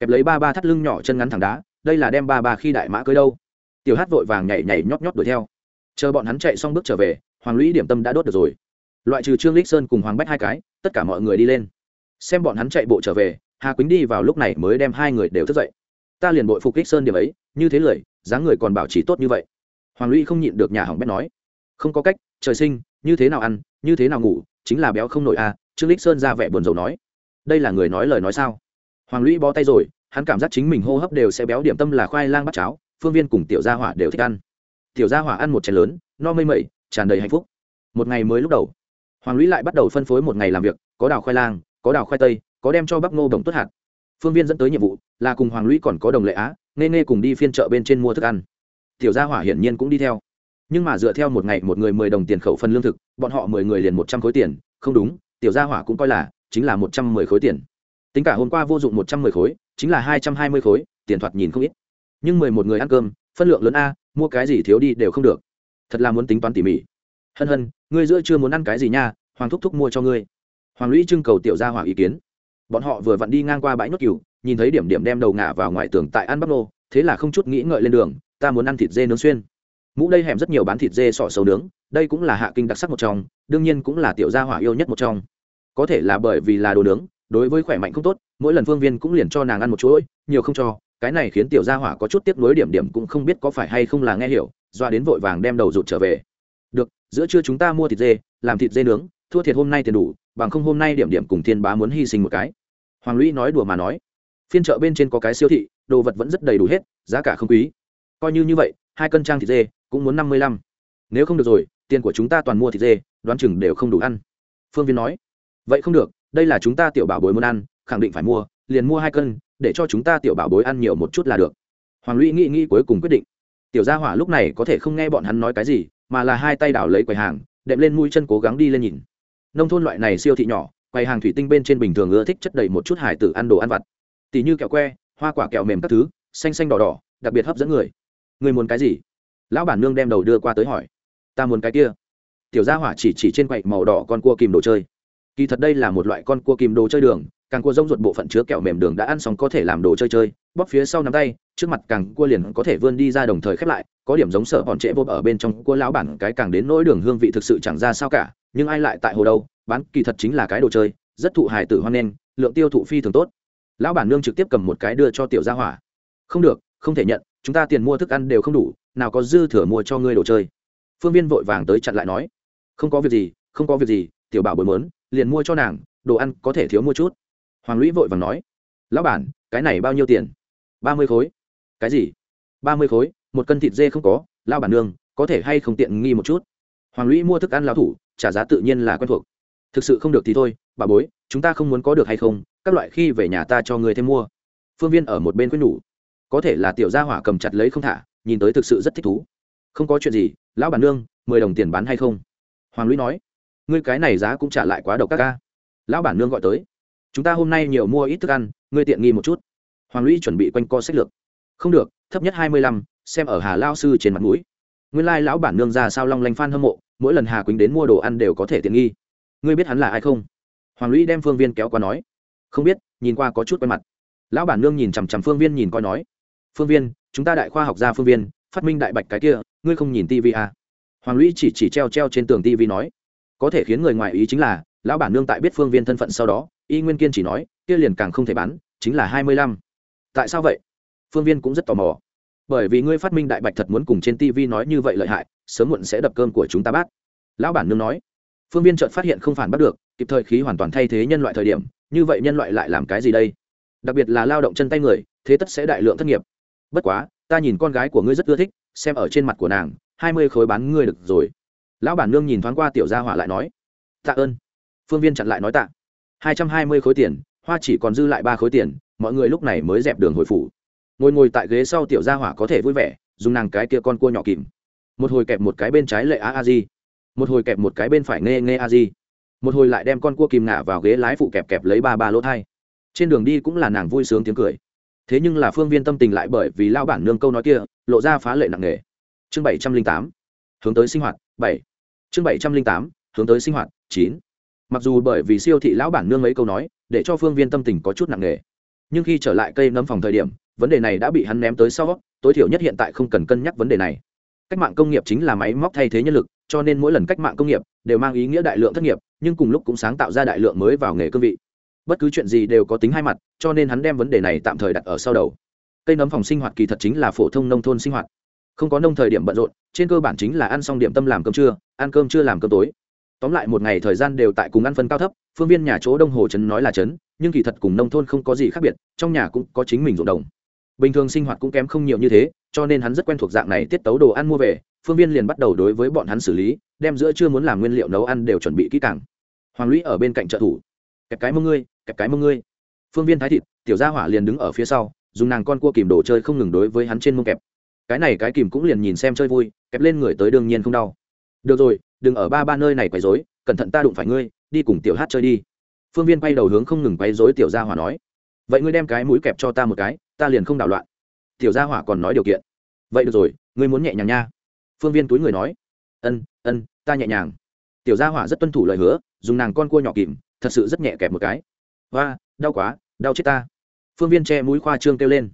Kẹp lấy ba ba thắt lưng nhỏ chân ngắn thẳng đá, đây là đem ba ba khi đại mã cưới đâu. Tiểu hát vội vàng nhảy nhảy nhót nhót đuổi theo. Chờ bọn hắn chạy xong bước trở về, hoàng lũy điểm tâm đã đốt được rồi. Loại trừ trương lích sơn cùng hoàng bách hai cái, tất cả mọi người đi lên. Xem bọn hắn chạy bộ trở về, hà quýnh đi vào lúc này mới đem hai người đều thức dậy. Ta liền bội phục lích sơn điểm ấy, như thế lười dáng người còn bảo trì tốt như vậy hoàng lũy không nhịn được nhà hỏng bét nói. Không có cách, trời sinh, như thế nào ăn, như thế nào ngủ, chính là béo không nổi à trương lích sơn ra vẻ buồn rầu nói. Đây là người nói lời nói sao? Hoàng lũy bó tay rồi, hắn cảm giác chính mình hô hấp đều sẽ béo điểm tâm là khoai lang bắt cháo, phương viên cùng tiểu gia hỏa đều thích ăn. Tiểu gia hỏa ăn một chén lớn, no mây mẩy, tràn đầy hạnh phúc. Một ngày mới lúc đầu, hoàng lũy lại bắt đầu phân phối một ngày làm việc, có đào khoai lang, có đào khoai tây, có đem cho bắp ngô đồng tuất hạt. Phương viên dẫn tới nhiệm vụ là cùng hoàng lũy còn có đồng lệ á nên nghe cùng đi phiên chợ bên trên mua thức ăn tiểu gia hỏa hiển nhiên cũng đi theo. Nhưng mà dựa theo một ngày một người mười đồng tiền khẩu phần lương thực, bọn họ mười người liền một trăm khối tiền. Không đúng, tiểu gia hỏa cũng coi là chính là một trăm mười khối tiền. Tính cả hôm qua vô dụng một trăm mười khối, chính là hai trăm hai mươi khối, tiền thoạt nhìn không ít. Nhưng mười một người ăn cơm, phân lượng lớn a, mua cái gì thiếu đi đều không được. Thật là muốn tính toán tỉ mỉ. Hân hân, ngươi giữa chưa muốn ăn cái gì nha, hoàng thúc thúc mua cho ngươi. Hoàng lũy trưng cầu tiểu gia hỏa ý kiến. Bọn họ vừa vặn đi ngang qua bãi nốt cừu, nhìn thấy điểm điểm đem đầu ngả vào ngoài tường tại ăn bắp nô, thế là không chút nghĩ ngợi lên đường ta muốn ăn thịt dê nướng xuyên. Mũ đây hẻm rất nhiều bán thịt dê sọ sầu nướng, đây cũng là hạ kinh đặc sắc một trong, đương nhiên cũng là tiểu gia hỏa yêu nhất một trong. Có thể là bởi vì là đồ nướng, đối với khỏe mạnh không tốt, mỗi lần phương viên cũng liền cho nàng ăn một chuỗi, nhiều không cho, cái này khiến tiểu gia hỏa có chút tiếc nuối điểm điểm cũng không biết có phải hay không là nghe hiểu, doa đến vội vàng đem đầu rụt trở về. Được, giữa trưa chúng ta mua thịt dê, làm thịt dê nướng, thua thiệt hôm nay tiền đủ, bằng không hôm nay điểm điểm cùng thiên bá muốn hy sinh một cái. Hoàng lũy nói đùa mà nói. Phiên chợ bên trên có cái siêu thị, đồ vật vẫn rất đầy đủ hết, giá cả không quý coi như như vậy, hai cân trang thịt dê cũng muốn năm mươi lăm. Nếu không được rồi, tiền của chúng ta toàn mua thịt dê, đoán chừng đều không đủ ăn. Phương viên nói. Vậy không được, đây là chúng ta tiểu bảo bối muốn ăn, khẳng định phải mua, liền mua hai cân, để cho chúng ta tiểu bảo bối ăn nhiều một chút là được. Hoàng lũy nghĩ nghĩ cuối cùng quyết định. Tiểu gia hỏa lúc này có thể không nghe bọn hắn nói cái gì, mà là hai tay đảo lấy quầy hàng, đệm lên mũi chân cố gắng đi lên nhìn. Nông thôn loại này siêu thị nhỏ, quầy hàng thủy tinh bên trên bình thường ưa thích chất đầy một chút hải tử ăn đồ ăn vặt. Tỉ như kẹo que, hoa quả kẹo mềm các thứ, xanh xanh đỏ đỏ, đặc biệt hấp dẫn người người muốn cái gì? Lão bản nương đem đầu đưa qua tới hỏi. Ta muốn cái kia. Tiểu gia hỏa chỉ chỉ trên quậy màu đỏ con cua kìm đồ chơi. Kỳ thật đây là một loại con cua kìm đồ chơi đường, càng cua rông ruột bộ phận chứa kẹo mềm đường đã ăn xong có thể làm đồ chơi chơi, bóp phía sau nắm tay, trước mặt càng cua liền có thể vươn đi ra đồng thời khép lại, có điểm giống sợ bọn trễ vô ở bên trong cua lão bản, cái càng đến nỗi đường hương vị thực sự chẳng ra sao cả, nhưng ai lại tại hồ đâu, bán kỳ thật chính là cái đồ chơi, rất thụ hài tử hoan nghênh, lượng tiêu thụ phi thường tốt. Lão bản nương trực tiếp cầm một cái đưa cho tiểu gia hỏa. Không được, không thể nhận chúng ta tiền mua thức ăn đều không đủ, nào có dư thừa mua cho ngươi đồ chơi. Phương viên vội vàng tới chặn lại nói, không có việc gì, không có việc gì, tiểu bảo bồi mớn, liền mua cho nàng, đồ ăn có thể thiếu mua chút. Hoàng lũy vội vàng nói, lão bản, cái này bao nhiêu tiền? Ba mươi khối. Cái gì? Ba mươi khối, một cân thịt dê không có lao bản nương, có thể hay không tiện nghi một chút? Hoàng lũy mua thức ăn lao thủ, trả giá tự nhiên là quen thuộc. Thực sự không được thì thôi, bà bối, chúng ta không muốn có được hay không, các loại khi về nhà ta cho người thêm mua. Phương viên ở một bên quyết nhủ có thể là tiểu gia hỏa cầm chặt lấy không thả, nhìn tới thực sự rất thích thú. Không có chuyện gì, lão bản nương, mười đồng tiền bán hay không? Hoàng lũy nói. Ngươi cái này giá cũng trả lại quá độc các ca. Lão bản nương gọi tới. Chúng ta hôm nay nhiều mua ít thức ăn, ngươi tiện nghi một chút. Hoàng lũy chuẩn bị quanh co sách lược. Không được, thấp nhất hai mươi lăm, xem ở hà lao sư trên mặt mũi. Nguyên lai、like、lão bản nương ra sao long lanh phan hâm mộ, mỗi lần hà quýnh đến mua đồ ăn đều có thể tiện nghi. Ngươi biết hắn là ai không? Hoàng lũy đem phương viên kéo qua nói. Không biết, nhìn qua có chút quen mặt. Lão bản nương nhìn chằm chằm phương viên nhìn coi nói phương viên, chúng ta đại khoa học gia phương viên, phát minh đại bạch cái kia, ngươi không nhìn tv à. hoàng lũy chỉ chỉ treo treo trên tường tv nói. Có thể khiến người ngoài ý chính là, lão bản nương tại biết phương viên thân phận sau đó, y nguyên kiên chỉ nói, kia liền càng không thể bán, chính là hai mươi lăm. Tại sao vậy? Phương viên cũng rất tò mò. Bởi vì ngươi phát minh đại bạch thật muốn cùng trên tv nói như vậy lợi hại, sớm muộn sẽ đập cơm của chúng ta bát. Lão bản nương nói. Phương viên chợt phát hiện không phản bắt được, kịp thời khí hoàn toàn thay thế nhân loại thời điểm, như vậy nhân loại lại làm cái gì đây? Đặc biệt là lao động chân tay người, thế tất sẽ đại lượng thất nghiệp bất quá, ta nhìn con gái của ngươi rất ưa thích, xem ở trên mặt của nàng, hai mươi khối bán ngươi được rồi. Lão bản nương nhìn thoáng qua tiểu gia hỏa lại nói, tạ ơn. Phương viên chặn lại nói tạ. Hai trăm hai mươi khối tiền, hoa chỉ còn dư lại ba khối tiền, mọi người lúc này mới dẹp đường hồi phủ. Ngồi ngồi tại ghế sau tiểu gia hỏa có thể vui vẻ, dùng nàng cái kia con cua nhỏ kìm. Một hồi kẹp một cái bên trái lệ á a di. Một hồi kẹp một cái bên phải nghe nghe a di. Một hồi lại đem con cua kìm ngả vào ghế lái phụ kẹp kẹp lấy ba ba lỗ thai. Trên đường đi cũng là nàng vui sướng tiếng cười thế nhưng là phương viên tâm tình lại bởi vì lao bản nương câu nói kia, lộ ra phá lệ nặng nề. Chương bảy trăm linh tám, hướng tới sinh hoạt, bảy. Chương bảy trăm linh tám, hướng tới sinh hoạt, chín. Mặc dù bởi vì siêu thị lão bản nương mấy câu nói, để cho phương viên tâm tình có chút nặng nề. Nhưng khi trở lại cây nấm phòng thời điểm, vấn đề này đã bị hắn ném tới sau tối thiểu nhất hiện tại không cần cân nhắc vấn đề này. Cách mạng công nghiệp chính là máy móc thay thế nhân lực, cho nên mỗi lần cách mạng công nghiệp đều mang ý nghĩa đại lượng thất nghiệp, nhưng cùng lúc cũng sáng tạo ra đại lượng mới vào nghề cương vị bất cứ chuyện gì đều có tính hai mặt, cho nên hắn đem vấn đề này tạm thời đặt ở sau đầu. Cây nấm phòng sinh hoạt kỳ thật chính là phổ thông nông thôn sinh hoạt. Không có nông thời điểm bận rộn, trên cơ bản chính là ăn xong điểm tâm làm cơm trưa, ăn cơm chưa làm cơm tối. Tóm lại một ngày thời gian đều tại cùng ăn phân cao thấp, phương viên nhà chỗ đông hồ trấn nói là trấn, nhưng kỳ thật cùng nông thôn không có gì khác biệt, trong nhà cũng có chính mình ruộng đồng. Bình thường sinh hoạt cũng kém không nhiều như thế, cho nên hắn rất quen thuộc dạng này tiết tấu đồ ăn mua về, phương viên liền bắt đầu đối với bọn hắn xử lý, đem giữa chưa muốn làm nguyên liệu nấu ăn đều chuẩn bị kỹ càng. Hoàng lũy ở bên cạnh trợ thủ. Kẹp cái mông ngươi kẹp cái mông ngươi. Phương viên thái thịt, tiểu gia hỏa liền đứng ở phía sau, dùng nàng con cua kìm đồ chơi không ngừng đối với hắn trên mông kẹp. Cái này cái kìm cũng liền nhìn xem chơi vui, kẹp lên người tới đương nhiên không đau. Được rồi, đừng ở ba ba nơi này quấy rối, cẩn thận ta đụng phải ngươi, đi cùng tiểu hát chơi đi. Phương viên quay đầu hướng không ngừng quấy rối tiểu gia hỏa nói. Vậy ngươi đem cái mũi kẹp cho ta một cái, ta liền không đảo loạn. Tiểu gia hỏa còn nói điều kiện. Vậy được rồi, ngươi muốn nhẹ nhàng nha. Phương viên túi người nói. Ân ân, ta nhẹ nhàng. Tiểu gia hỏa rất tuân thủ lời hứa, dùng nàng con cua nhỏ kìm, thật sự rất nhẹ kẹp một cái hoa đau quá, đau chết ta. Phương viên che mũi khoa trương kêu lên.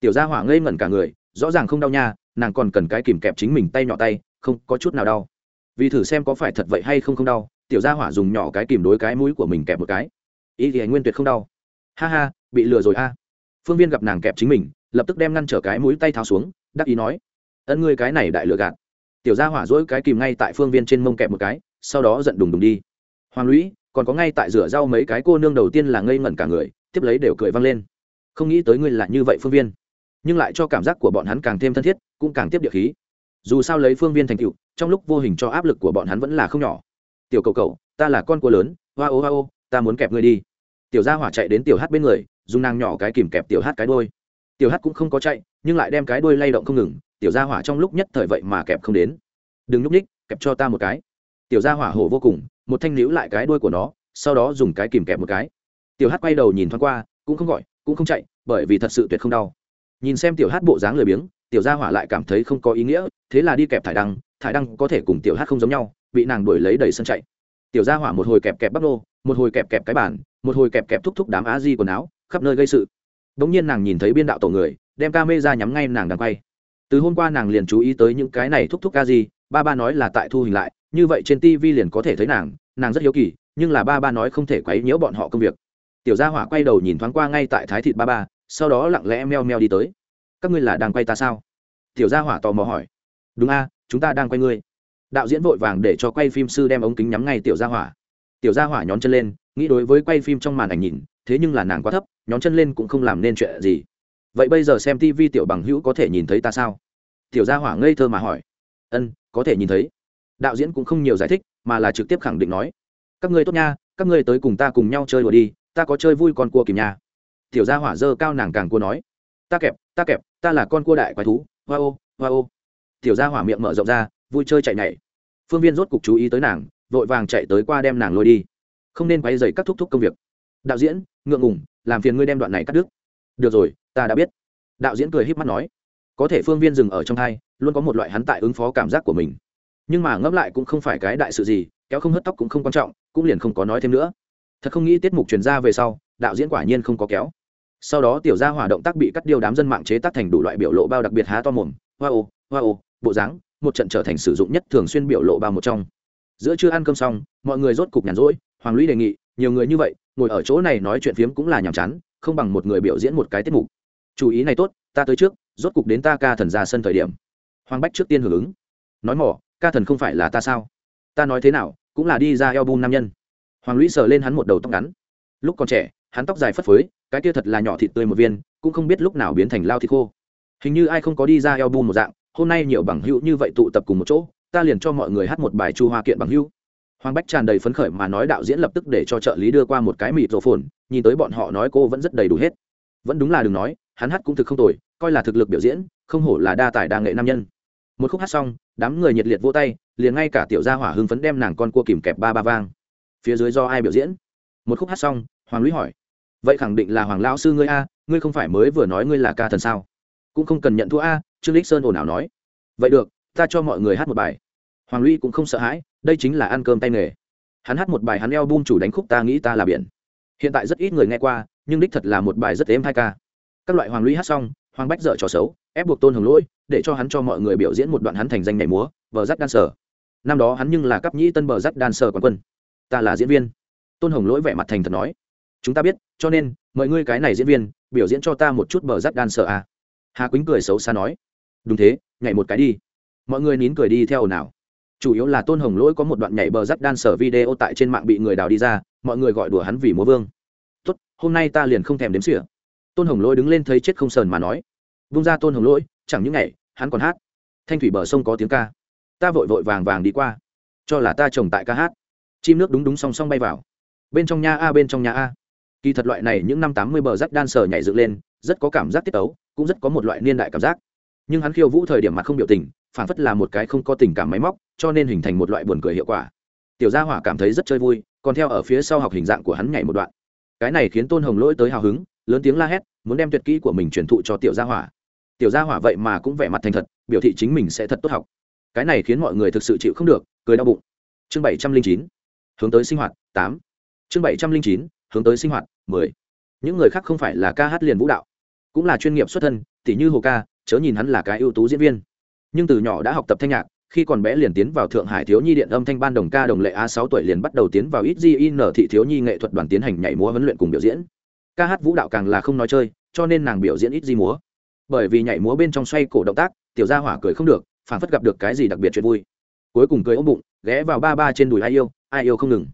Tiểu gia hỏa ngây ngẩn cả người, rõ ràng không đau nha, nàng còn cần cái kìm kẹp chính mình tay nhỏ tay, không có chút nào đau. Vì thử xem có phải thật vậy hay không không đau, tiểu gia hỏa dùng nhỏ cái kìm đối cái mũi của mình kẹp một cái. Ý thì nguyên tuyệt không đau. Ha ha, bị lừa rồi a. Phương viên gặp nàng kẹp chính mình, lập tức đem ngăn trở cái mũi tay tháo xuống, đắc ý nói, ân ngươi cái này đại lừa gạt. Tiểu gia hỏa dỗi cái kìm ngay tại phương viên trên mông kẹp một cái, sau đó giận đùng đùng đi. Hoàng lũy còn có ngay tại rửa rau mấy cái cô nương đầu tiên là ngây ngẩn cả người, tiếp lấy đều cười vang lên. Không nghĩ tới ngươi là như vậy phương viên. Nhưng lại cho cảm giác của bọn hắn càng thêm thân thiết, cũng càng tiếp địa khí. Dù sao lấy phương viên thành cựu trong lúc vô hình cho áp lực của bọn hắn vẫn là không nhỏ. Tiểu cầu cầu, ta là con cua lớn, hoa ô hoa ô, ta muốn kẹp ngươi đi. Tiểu gia hỏa chạy đến tiểu hát bên người, dùng nàng nhỏ cái kìm kẹp tiểu hát cái đôi tiểu hát cũng không có chạy, nhưng lại đem cái đôi lay động không ngừng, tiểu gia hỏa trong lúc nhất thời vậy mà kẹp không đến. Đừng nhúc ních kẹp cho ta một cái. Tiểu gia hỏa hổ vô cùng một thanh níu lại cái đuôi của nó sau đó dùng cái kìm kẹp một cái. Tiểu hát quay đầu nhìn thoáng qua cũng không gọi cũng không chạy bởi vì thật sự tuyệt không đau. Nhìn xem tiểu hát bộ dáng lười biếng tiểu gia hỏa lại cảm thấy không có ý nghĩa thế là đi kẹp thải đăng thải đăng có thể cùng tiểu hát không giống nhau bị nàng đuổi lấy đầy sân chạy. Tiểu gia hỏa một hồi kẹp kẹp bắp nô một hồi kẹp kẹp cái bàn, một hồi kẹp kẹp thúc thúc đám á di quần áo khắp nơi gây sự. Đ ỗ n g nhiên nàng nhìn thấy biên đạo tổ người đem ca mê ra nhắm ngay nàng đang quay. Từ hôm qua nàng liền chú ý tới những cái này thúc thúc ca di ba ba nói là tại thu hình lại như vậy trên tv liền có thể thấy nàng nàng rất hiếu kỳ, nhưng là ba ba nói không thể quấy nhiễu bọn họ công việc. Tiểu gia hỏa quay đầu nhìn thoáng qua ngay tại thái thịt ba ba, sau đó lặng lẽ meo meo đi tới. Các ngươi là đang quay ta sao? Tiểu gia hỏa tò mò hỏi. Đúng a, chúng ta đang quay ngươi. Đạo diễn vội vàng để cho quay phim sư đem ống kính nhắm ngay tiểu gia hỏa. Tiểu gia hỏa nhón chân lên, nghĩ đối với quay phim trong màn ảnh nhìn, thế nhưng là nàng quá thấp, nhón chân lên cũng không làm nên chuyện gì. Vậy bây giờ xem tv tiểu bằng hữu có thể nhìn thấy ta sao? Tiểu gia hỏa ngây thơ mà hỏi. Ân, có thể nhìn thấy đạo diễn cũng không nhiều giải thích, mà là trực tiếp khẳng định nói, các ngươi tốt nha, các ngươi tới cùng ta cùng nhau chơi đùa đi, ta có chơi vui con cua kìm nha. Tiểu gia hỏa dơ cao nàng càng cua nói, ta kẹp ta kẹp, ta là con cua đại quái thú, hoa ô hoa ô. Tiểu gia hỏa miệng mở rộng ra, vui chơi chạy nhảy. Phương viên rốt cục chú ý tới nàng, vội vàng chạy tới qua đem nàng lôi đi. Không nên quay dày các thúc thúc công việc. Đạo diễn, ngượng ngùng, làm phiền ngươi đem đoạn này cắt đứt. Được rồi, ta đã biết. Đạo diễn cười h í p mắt nói. Có thể phương viên dừng ở trong thai, luôn có một loại hắn tại ứng phó cảm giác của mình nhưng mà ngẫm lại cũng không phải cái đại sự gì, kéo không hớt tóc cũng không quan trọng, cũng liền không có nói thêm nữa. Thật không nghĩ tiết mục truyền ra về sau, đạo diễn quả nhiên không có kéo. Sau đó tiểu gia hỏa động tác bị cắt điêu đám dân mạng chế tác thành đủ loại biểu lộ bao đặc biệt há to mồm, hoa ô hoa ô, bộ dáng, một trận trở thành sử dụng nhất thường xuyên biểu lộ bao một trong. Giữa chưa ăn cơm xong, mọi người rốt cục nhàn rỗi, hoàng lũy đề nghị, nhiều người như vậy, ngồi ở chỗ này nói chuyện phiếm cũng là nhàm chán, không bằng một người biểu diễn một cái tiết mục. Chủ ý này tốt, ta tới trước, rốt cục đến ta ca thần ra sân thời điểm. Hoàng bách trước tiên hưởng ứng. Nói mỏ ca thần không phải là ta sao? Ta nói thế nào, cũng là đi ra eo bum nam nhân. Hoàng lũy sờ lên hắn một đầu tóc ngắn. Lúc còn trẻ, hắn tóc dài phất phới, cái kia thật là nhỏ thịt tươi một viên, cũng không biết lúc nào biến thành lao thịt khô. Hình như ai không có đi ra eo bum một dạng, hôm nay nhiều bằng hữu như vậy tụ tập cùng một chỗ, ta liền cho mọi người hát một bài chu hoa kiện bằng hữu. Hoàng bách tràn đầy phấn khởi mà nói đạo diễn lập tức để cho trợ lý đưa qua một cái mịt rổ phồn, nhìn tới bọn họ nói cô vẫn rất đầy đủ hết. Vẫn đúng là đừng nói, hắn hát cũng thực không tồi, coi là thực lực biểu diễn, không hổ là đa tài đa nghệ nam nhân một khúc hát xong, đám người nhiệt liệt vỗ tay, liền ngay cả tiểu gia hỏa hưng phấn đem nàng con cua kìm kẹp ba ba vang. Phía dưới do ai biểu diễn? Một khúc hát xong, hoàng lũy hỏi. Vậy khẳng định là hoàng lao sư ngươi a, ngươi không phải mới vừa nói ngươi là ca thần sao? Cũng không cần nhận thua a, trương lích sơn ồn ào nói. Vậy được, ta cho mọi người hát một bài. Hoàng lũy cũng không sợ hãi, đây chính là ăn cơm tay nghề. Hắn hát một bài hắn eo bung chủ đánh khúc ta nghĩ ta là biển. Hiện tại rất ít người nghe qua, nhưng đích thật là một bài rất êm hai ca. Các loại hoàng lũy hát xong hoàng bách dở trò xấu, ép buộc tôn hồng lỗi, để cho hắn cho mọi người biểu diễn một đoạn hắn thành danh nhảy múa vờ rắt đan sở năm đó hắn nhưng là cấp nhĩ tân bờ rắt đan sở quán quân. Ta là diễn viên. Tôn hồng lỗi vẻ mặt thành thật nói. Chúng ta biết, cho nên, mời ngươi cái này diễn viên, biểu diễn cho ta một chút bờ rắt đan sở à. hà quýnh cười xấu xa nói. Đúng thế, nhảy một cái đi. Mọi người nín cười đi theo nào. chủ yếu là tôn hồng lỗi có một đoạn nhảy bờ rắt đan sở video tại trên mạng bị người đào đi ra, mọi người gọi đùa hắn vì múa vương. Tốt, hôm nay ta liền không thèm đếm xỉa. Tôn hồng lỗi đứng lên thấy chết không sờn mà nói vung ra tôn hồng lỗi, chẳng những ngày hắn còn hát. Thanh thủy bờ sông có tiếng ca. Ta vội vội vàng vàng đi qua. Cho là ta trồng tại ca hát. Chim nước đúng đúng song song bay vào. Bên trong nhà a, bên trong nhà a. Kỳ thật loại này những năm tám mươi bờ rắt đan sở nhảy dựng lên, rất có cảm giác tiết tấu, cũng rất có một loại niên đại cảm giác. Nhưng hắn khiêu vũ thời điểm mặt không biểu tình phản phất là một cái không có tình cảm máy móc, cho nên hình thành một loại buồn cười hiệu quả. Tiểu gia hỏa cảm thấy rất chơi vui, còn theo ở phía sau học hình dạng của hắn nhảy một đoạn. Cái này khiến tôn hồng lỗi tới hào hứng, lớn tiếng la hét, muốn đem tuyệt kỹ của mình truyền thụ cho tiểu gia hỏa tiểu gia hỏa vậy mà cũng vẻ mặt thành thật, biểu thị chính mình sẽ thật tốt học. Cái này khiến mọi người thực sự chịu không được, cười đau bụng. Chương bảy trăm linh chín, hướng tới sinh hoạt, tám. Chương bảy trăm linh chín, hướng tới sinh hoạt, mười. Những người khác không phải là ca hát liền vũ đạo, cũng là chuyên nghiệp xuất thân, tỉ như hồ ca, chớ nhìn hắn là cái ưu tú diễn viên. Nhưng từ nhỏ đã học tập thanh nhạc, khi còn bé liền tiến vào thượng hải thiếu nhi điện âm thanh ban đồng ca đồng lệ a sáu tuổi liền bắt đầu tiến vào ít gin thị thiếu nhi nghệ thuật đoàn tiến hành nhảy múa huấn luyện cùng biểu diễn. Ca hát vũ đạo càng là không nói chơi, cho nên nàng biểu diễn ít di múa bởi vì nhảy múa bên trong xoay cổ động tác, tiểu gia hỏa cười không được phản phất gặp được cái gì đặc biệt chuyện vui. Cuối cùng cười ôm bụng, ghé vào ba ba trên đùi ai yêu ai yêu không ngừng.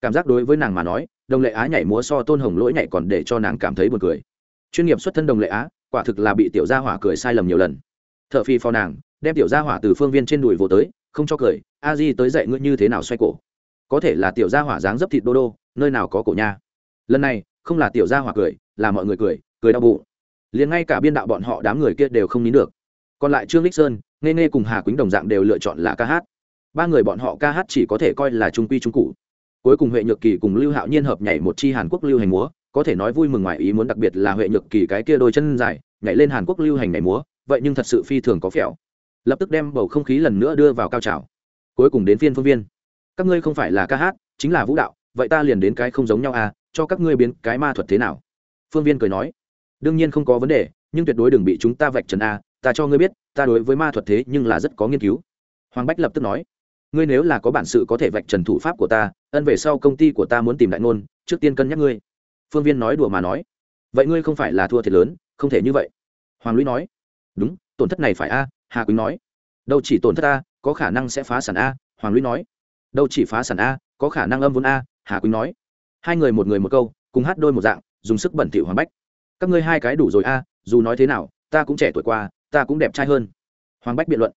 Cảm giác đối với nàng mà nói đồng lệ á nhảy múa so tôn hồng lỗi nhảy còn để cho nàng cảm thấy buồn cười. Chuyên nghiệp xuất thân đồng lệ á, quả thực là bị tiểu gia hỏa cười sai lầm nhiều lần. T h ở phi phò nàng, đem tiểu gia hỏa từ phương viên trên đùi vô tới, không cho cười, a di tới dạy ngươi như thế nào xoay cổ? Có thể là tiểu gia hỏa dáng dấp thịt đô đô, nơi nào có cổ nha. Lần này, không là tiểu gia hỏa cười, là mọi người cười cười đau bụng liền ngay cả biên đạo bọn họ đám người kia đều không nín được. Còn lại trương lích sơn nghe nghe cùng hà quýnh đồng dạng đều lựa chọn là ca hát. Ba người bọn họ ca hát chỉ có thể coi là trung quy trung cụ. Cuối cùng huệ nhược kỳ cùng lưu hạo nhiên hợp nhảy một chi hàn quốc lưu hành múa, có thể nói vui mừng ngoài ý muốn đặc biệt là huệ nhược kỳ cái kia đôi chân dài, nhảy lên hàn quốc lưu hành nhảy múa, vậy nhưng thật sự phi thường có phèo. Lập tức đem bầu không khí lần nữa đưa vào cao trào. Cuối cùng đến phiên phương viên. Các ngươi không phải là ca hát, chính là vũ đạo, vậy ta liền đến cái không giống nhau à cho các ngươi biến cái ma thuật thế nào? Phương viên cười nói đương nhiên không có vấn đề, nhưng tuyệt đối đừng bị chúng ta vạch trần a, ta cho ngươi biết, ta đối với ma thuật thế nhưng là rất có nghiên cứu. Hoàng bách lập tức nói, ngươi nếu là có bản sự có thể vạch trần thủ pháp của ta, ân về sau công ty của ta muốn tìm đại ngôn, trước tiên cân nhắc ngươi. Phương viên nói đùa mà nói, vậy ngươi không phải là thua thiệt lớn, không thể như vậy. Hoàng lũy nói, đúng, tổn thất này phải a, hà quýnh nói, đâu chỉ tổn thất a, có khả năng sẽ phá sản a, hoàng lũy nói, đâu chỉ phá sản a, có khả năng âm vốn a, hà quýnh nói. Hai người một người một câu, cùng hát đôi một dạng, dùng sức bẩn thỉu hoàng bách các ngươi hai cái đủ rồi a, dù nói thế nào, ta cũng trẻ tuổi qua, ta cũng đẹp trai hơn. Hoàng bách biện luận.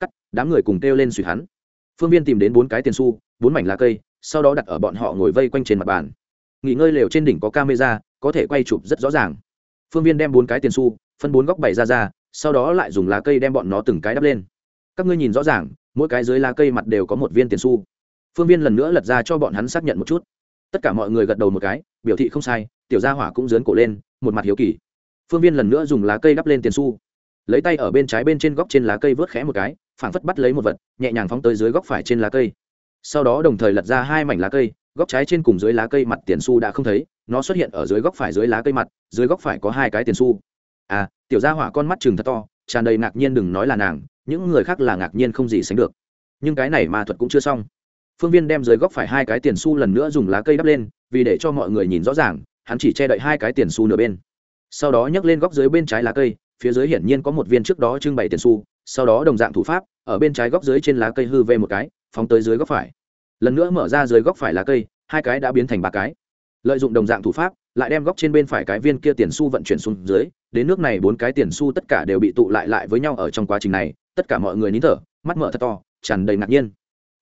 Cắt, đám người cùng kêu lên suy hắn. Phương viên tìm đến bốn cái tiền su bốn mảnh lá cây, sau đó đặt ở bọn họ ngồi vây quanh trên mặt bàn. Nghỉ ngơi lều trên đỉnh có camera, có thể quay chụp rất rõ ràng. Phương viên đem bốn cái tiền su phân bốn góc bày ra ra, sau đó lại dùng lá cây đem bọn nó từng cái đắp lên. Các ngươi nhìn rõ ràng, mỗi cái dưới lá cây mặt đều có một viên tiền su phương viên lần nữa lật ra cho bọn hắn xác nhận một chút. Tất cả mọi người gật đầu một cái, biểu thị không sai, tiểu gia hỏa cũng dướn cổ lên một mặt hiếu kỳ. Phương viên lần nữa dùng lá cây đắp lên tiền su lấy tay ở bên trái bên trên góc trên lá cây vớt khẽ một cái, phảng phất bắt lấy một vật, nhẹ nhàng phóng tới dưới góc phải trên lá cây. Sau đó đồng thời lật ra hai mảnh lá cây, góc trái trên cùng dưới lá cây mặt tiền su đã không thấy, nó xuất hiện ở dưới góc phải dưới lá cây mặt, dưới góc phải có hai cái tiền su à tiểu gia hỏa con mắt chừng thật to, tràn đầy ngạc nhiên đừng nói là nàng, những người khác là ngạc nhiên không gì sánh được. Nhưng cái này ma thuật cũng chưa xong. Phương viên đem dưới góc phải hai cái tiền su lần nữa dùng lá cây đắp lên, vì để cho mọi người nhìn rõ ràng hắn chỉ che đậy hai cái tiền xu nửa bên. Sau đó nhấc lên góc dưới bên trái lá cây, phía dưới hiển nhiên có một viên trước đó trưng bày tiền xu. sau đó đồng dạng thủ pháp, ở bên trái góc dưới trên lá cây hư vê một cái, phóng tới dưới góc phải. Lần nữa mở ra dưới góc phải lá cây, hai cái đã biến thành ba cái. Lợi dụng đồng dạng thủ pháp, lại đem góc trên bên phải cái viên kia tiền xu vận chuyển xuống dưới, đến nước này bốn cái tiền xu tất cả đều bị tụ lại lại với nhau ở trong quá trình này, tất cả mọi người nín thở, mắt mở thật to, tràn đầy ngạc nhiên.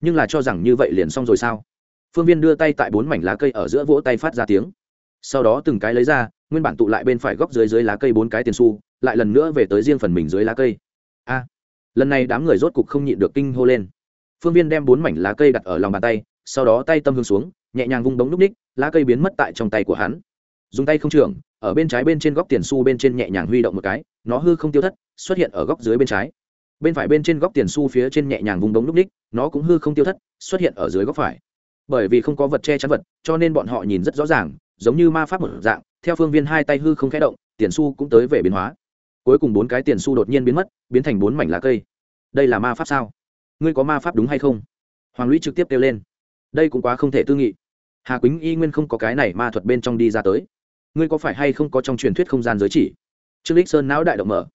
Nhưng là cho rằng như vậy liền xong rồi sao? Phương viên đưa tay tại bốn mảnh lá cây ở giữa vỗ tay phát ra tiếng sau đó từng cái lấy ra nguyên bản tụ lại bên phải góc dưới dưới lá cây bốn cái tiền xu, lại lần nữa về tới riêng phần mình dưới lá cây. A lần này đám người rốt cục không nhịn được kinh hô lên. Phương viên đem bốn mảnh lá cây đặt ở lòng bàn tay sau đó tay tâm hướng xuống nhẹ nhàng vung bóng núp ních lá cây biến mất tại trong tay của hắn. Dùng tay không trường ở bên trái bên trên góc tiền xu bên trên nhẹ nhàng huy động một cái nó hư không tiêu thất xuất hiện ở góc dưới bên trái. Bên phải bên trên góc tiền xu phía trên nhẹ nhàng vung bóng núp ních nó cũng hư không tiêu thất xuất hiện ở dưới góc phải bởi vì không có vật che chắn vật, cho nên bọn họ nhìn rất rõ ràng, giống như ma pháp một dạng, theo phương viên hai tay hư không khẽ động, tiền su cũng tới về biến hóa. Cuối cùng bốn cái tiền su đột nhiên biến mất, biến thành bốn mảnh lá cây. Đây là ma pháp sao? Ngươi có ma pháp đúng hay không? Hoàng lũy trực tiếp kêu lên. Đây cũng quá không thể tư nghị. Hà quýnh y nguyên không có cái này ma thuật bên trong đi ra tới. Ngươi có phải hay không có trong truyền thuyết không gian giới chỉ? Trương lích sơn não đại động mở.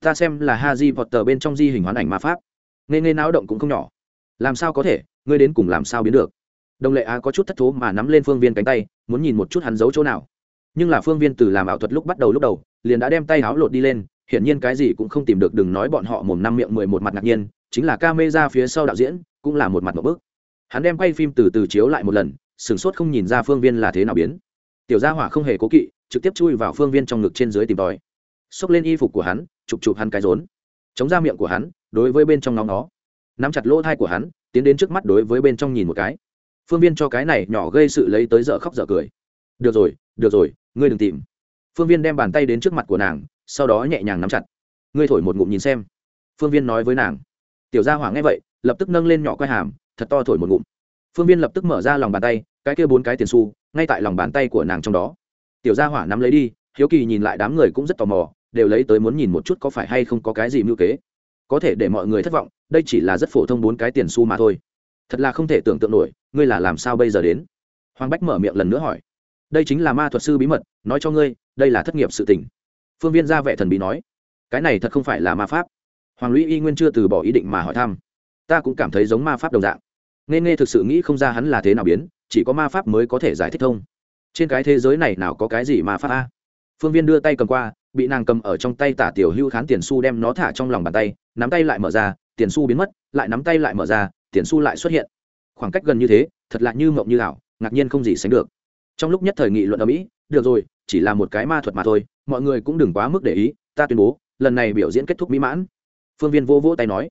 Ta xem là ha di vọt tờ bên trong di hình hoán ảnh ma pháp. Nghe nghe não động cũng không nhỏ. Làm sao có thể? Ngươi đến cùng làm sao biến được? Đồng lệ á có chút thất thố mà nắm lên phương viên cánh tay, muốn nhìn một chút hắn giấu chỗ nào. Nhưng là phương viên từ làm ảo thuật lúc bắt đầu lúc đầu, liền đã đem tay áo lột đi lên, hiển nhiên cái gì cũng không tìm được, đừng nói bọn họ mồm năm miệng mười một mặt ngạc nhiên, chính là ca mê ra phía sau đạo diễn cũng là một mặt một bước hắn đem quay phim từ từ chiếu lại một lần, sửng sốt không nhìn ra phương viên là thế nào biến. Tiểu gia hỏa không hề cố kỵ, trực tiếp chui vào phương viên trong ngực trên dưới tìm tòi. Xốc lên y phục của hắn, chụp chụp hắn cái rốn. Chống ra miệng của hắn, đối với bên trong nóng nó. Nắm chặt lỗ thai của hắn, tiến đến trước mắt đối với bên trong nhìn một cái phương viên cho cái này nhỏ gây sự lấy tới dở khóc dở cười. Được rồi được rồi, ngươi đừng tìm. Phương viên đem bàn tay đến trước mặt của nàng, sau đó nhẹ nhàng nắm chặt. Ngươi thổi một ngụm nhìn xem. Phương viên nói với nàng. Tiểu gia hỏa nghe vậy, lập tức nâng lên nhỏ quai hàm, thật to thổi một ngụm. Phương viên lập tức mở ra lòng bàn tay, cái kia bốn cái tiền xu, ngay tại lòng bàn tay của nàng trong đó. Tiểu gia hỏa nắm lấy đi, hiếu kỳ nhìn lại đám người cũng rất tò mò, đều lấy tới muốn nhìn một chút có phải hay không có cái gì mưu kế. Có thể để mọi người thất vọng, đây chỉ là rất phổ thông bốn cái tiền xu mà thôi thật là không thể tưởng tượng nổi, ngươi là làm sao bây giờ đến? Hoàng bách mở miệng lần nữa hỏi. Đây chính là ma thuật sư bí mật, nói cho ngươi, đây là thất nghiệp sự tình. Phương viên ra vẻ thần bí nói. Cái này thật không phải là ma pháp. Hoàng lũy y nguyên chưa từ bỏ ý định mà hỏi thăm. Ta cũng cảm thấy giống ma pháp đồng dạng. Nên nghe thực sự nghĩ không ra hắn là thế nào biến, chỉ có ma pháp mới có thể giải thích thông. Trên cái thế giới này nào có cái gì ma pháp a? Phương viên đưa tay cầm qua, bị nàng cầm ở trong tay tả tiểu hưu khán tiền su đem nó thả trong lòng bàn tay, nắm tay lại mở ra, tiền su biến mất, lại nắm tay lại mở ra tiền su lại xuất hiện. Khoảng cách gần như thế, thật lạ như mộng như ảo, ngạc nhiên không gì sánh được. Trong lúc nhất thời nghị luận ở mỹ, được rồi, chỉ là một cái ma thuật mà thôi, mọi người cũng đừng quá mức để ý, ta tuyên bố, lần này biểu diễn kết thúc mỹ mãn. Phương viên vô vỗ tay nói,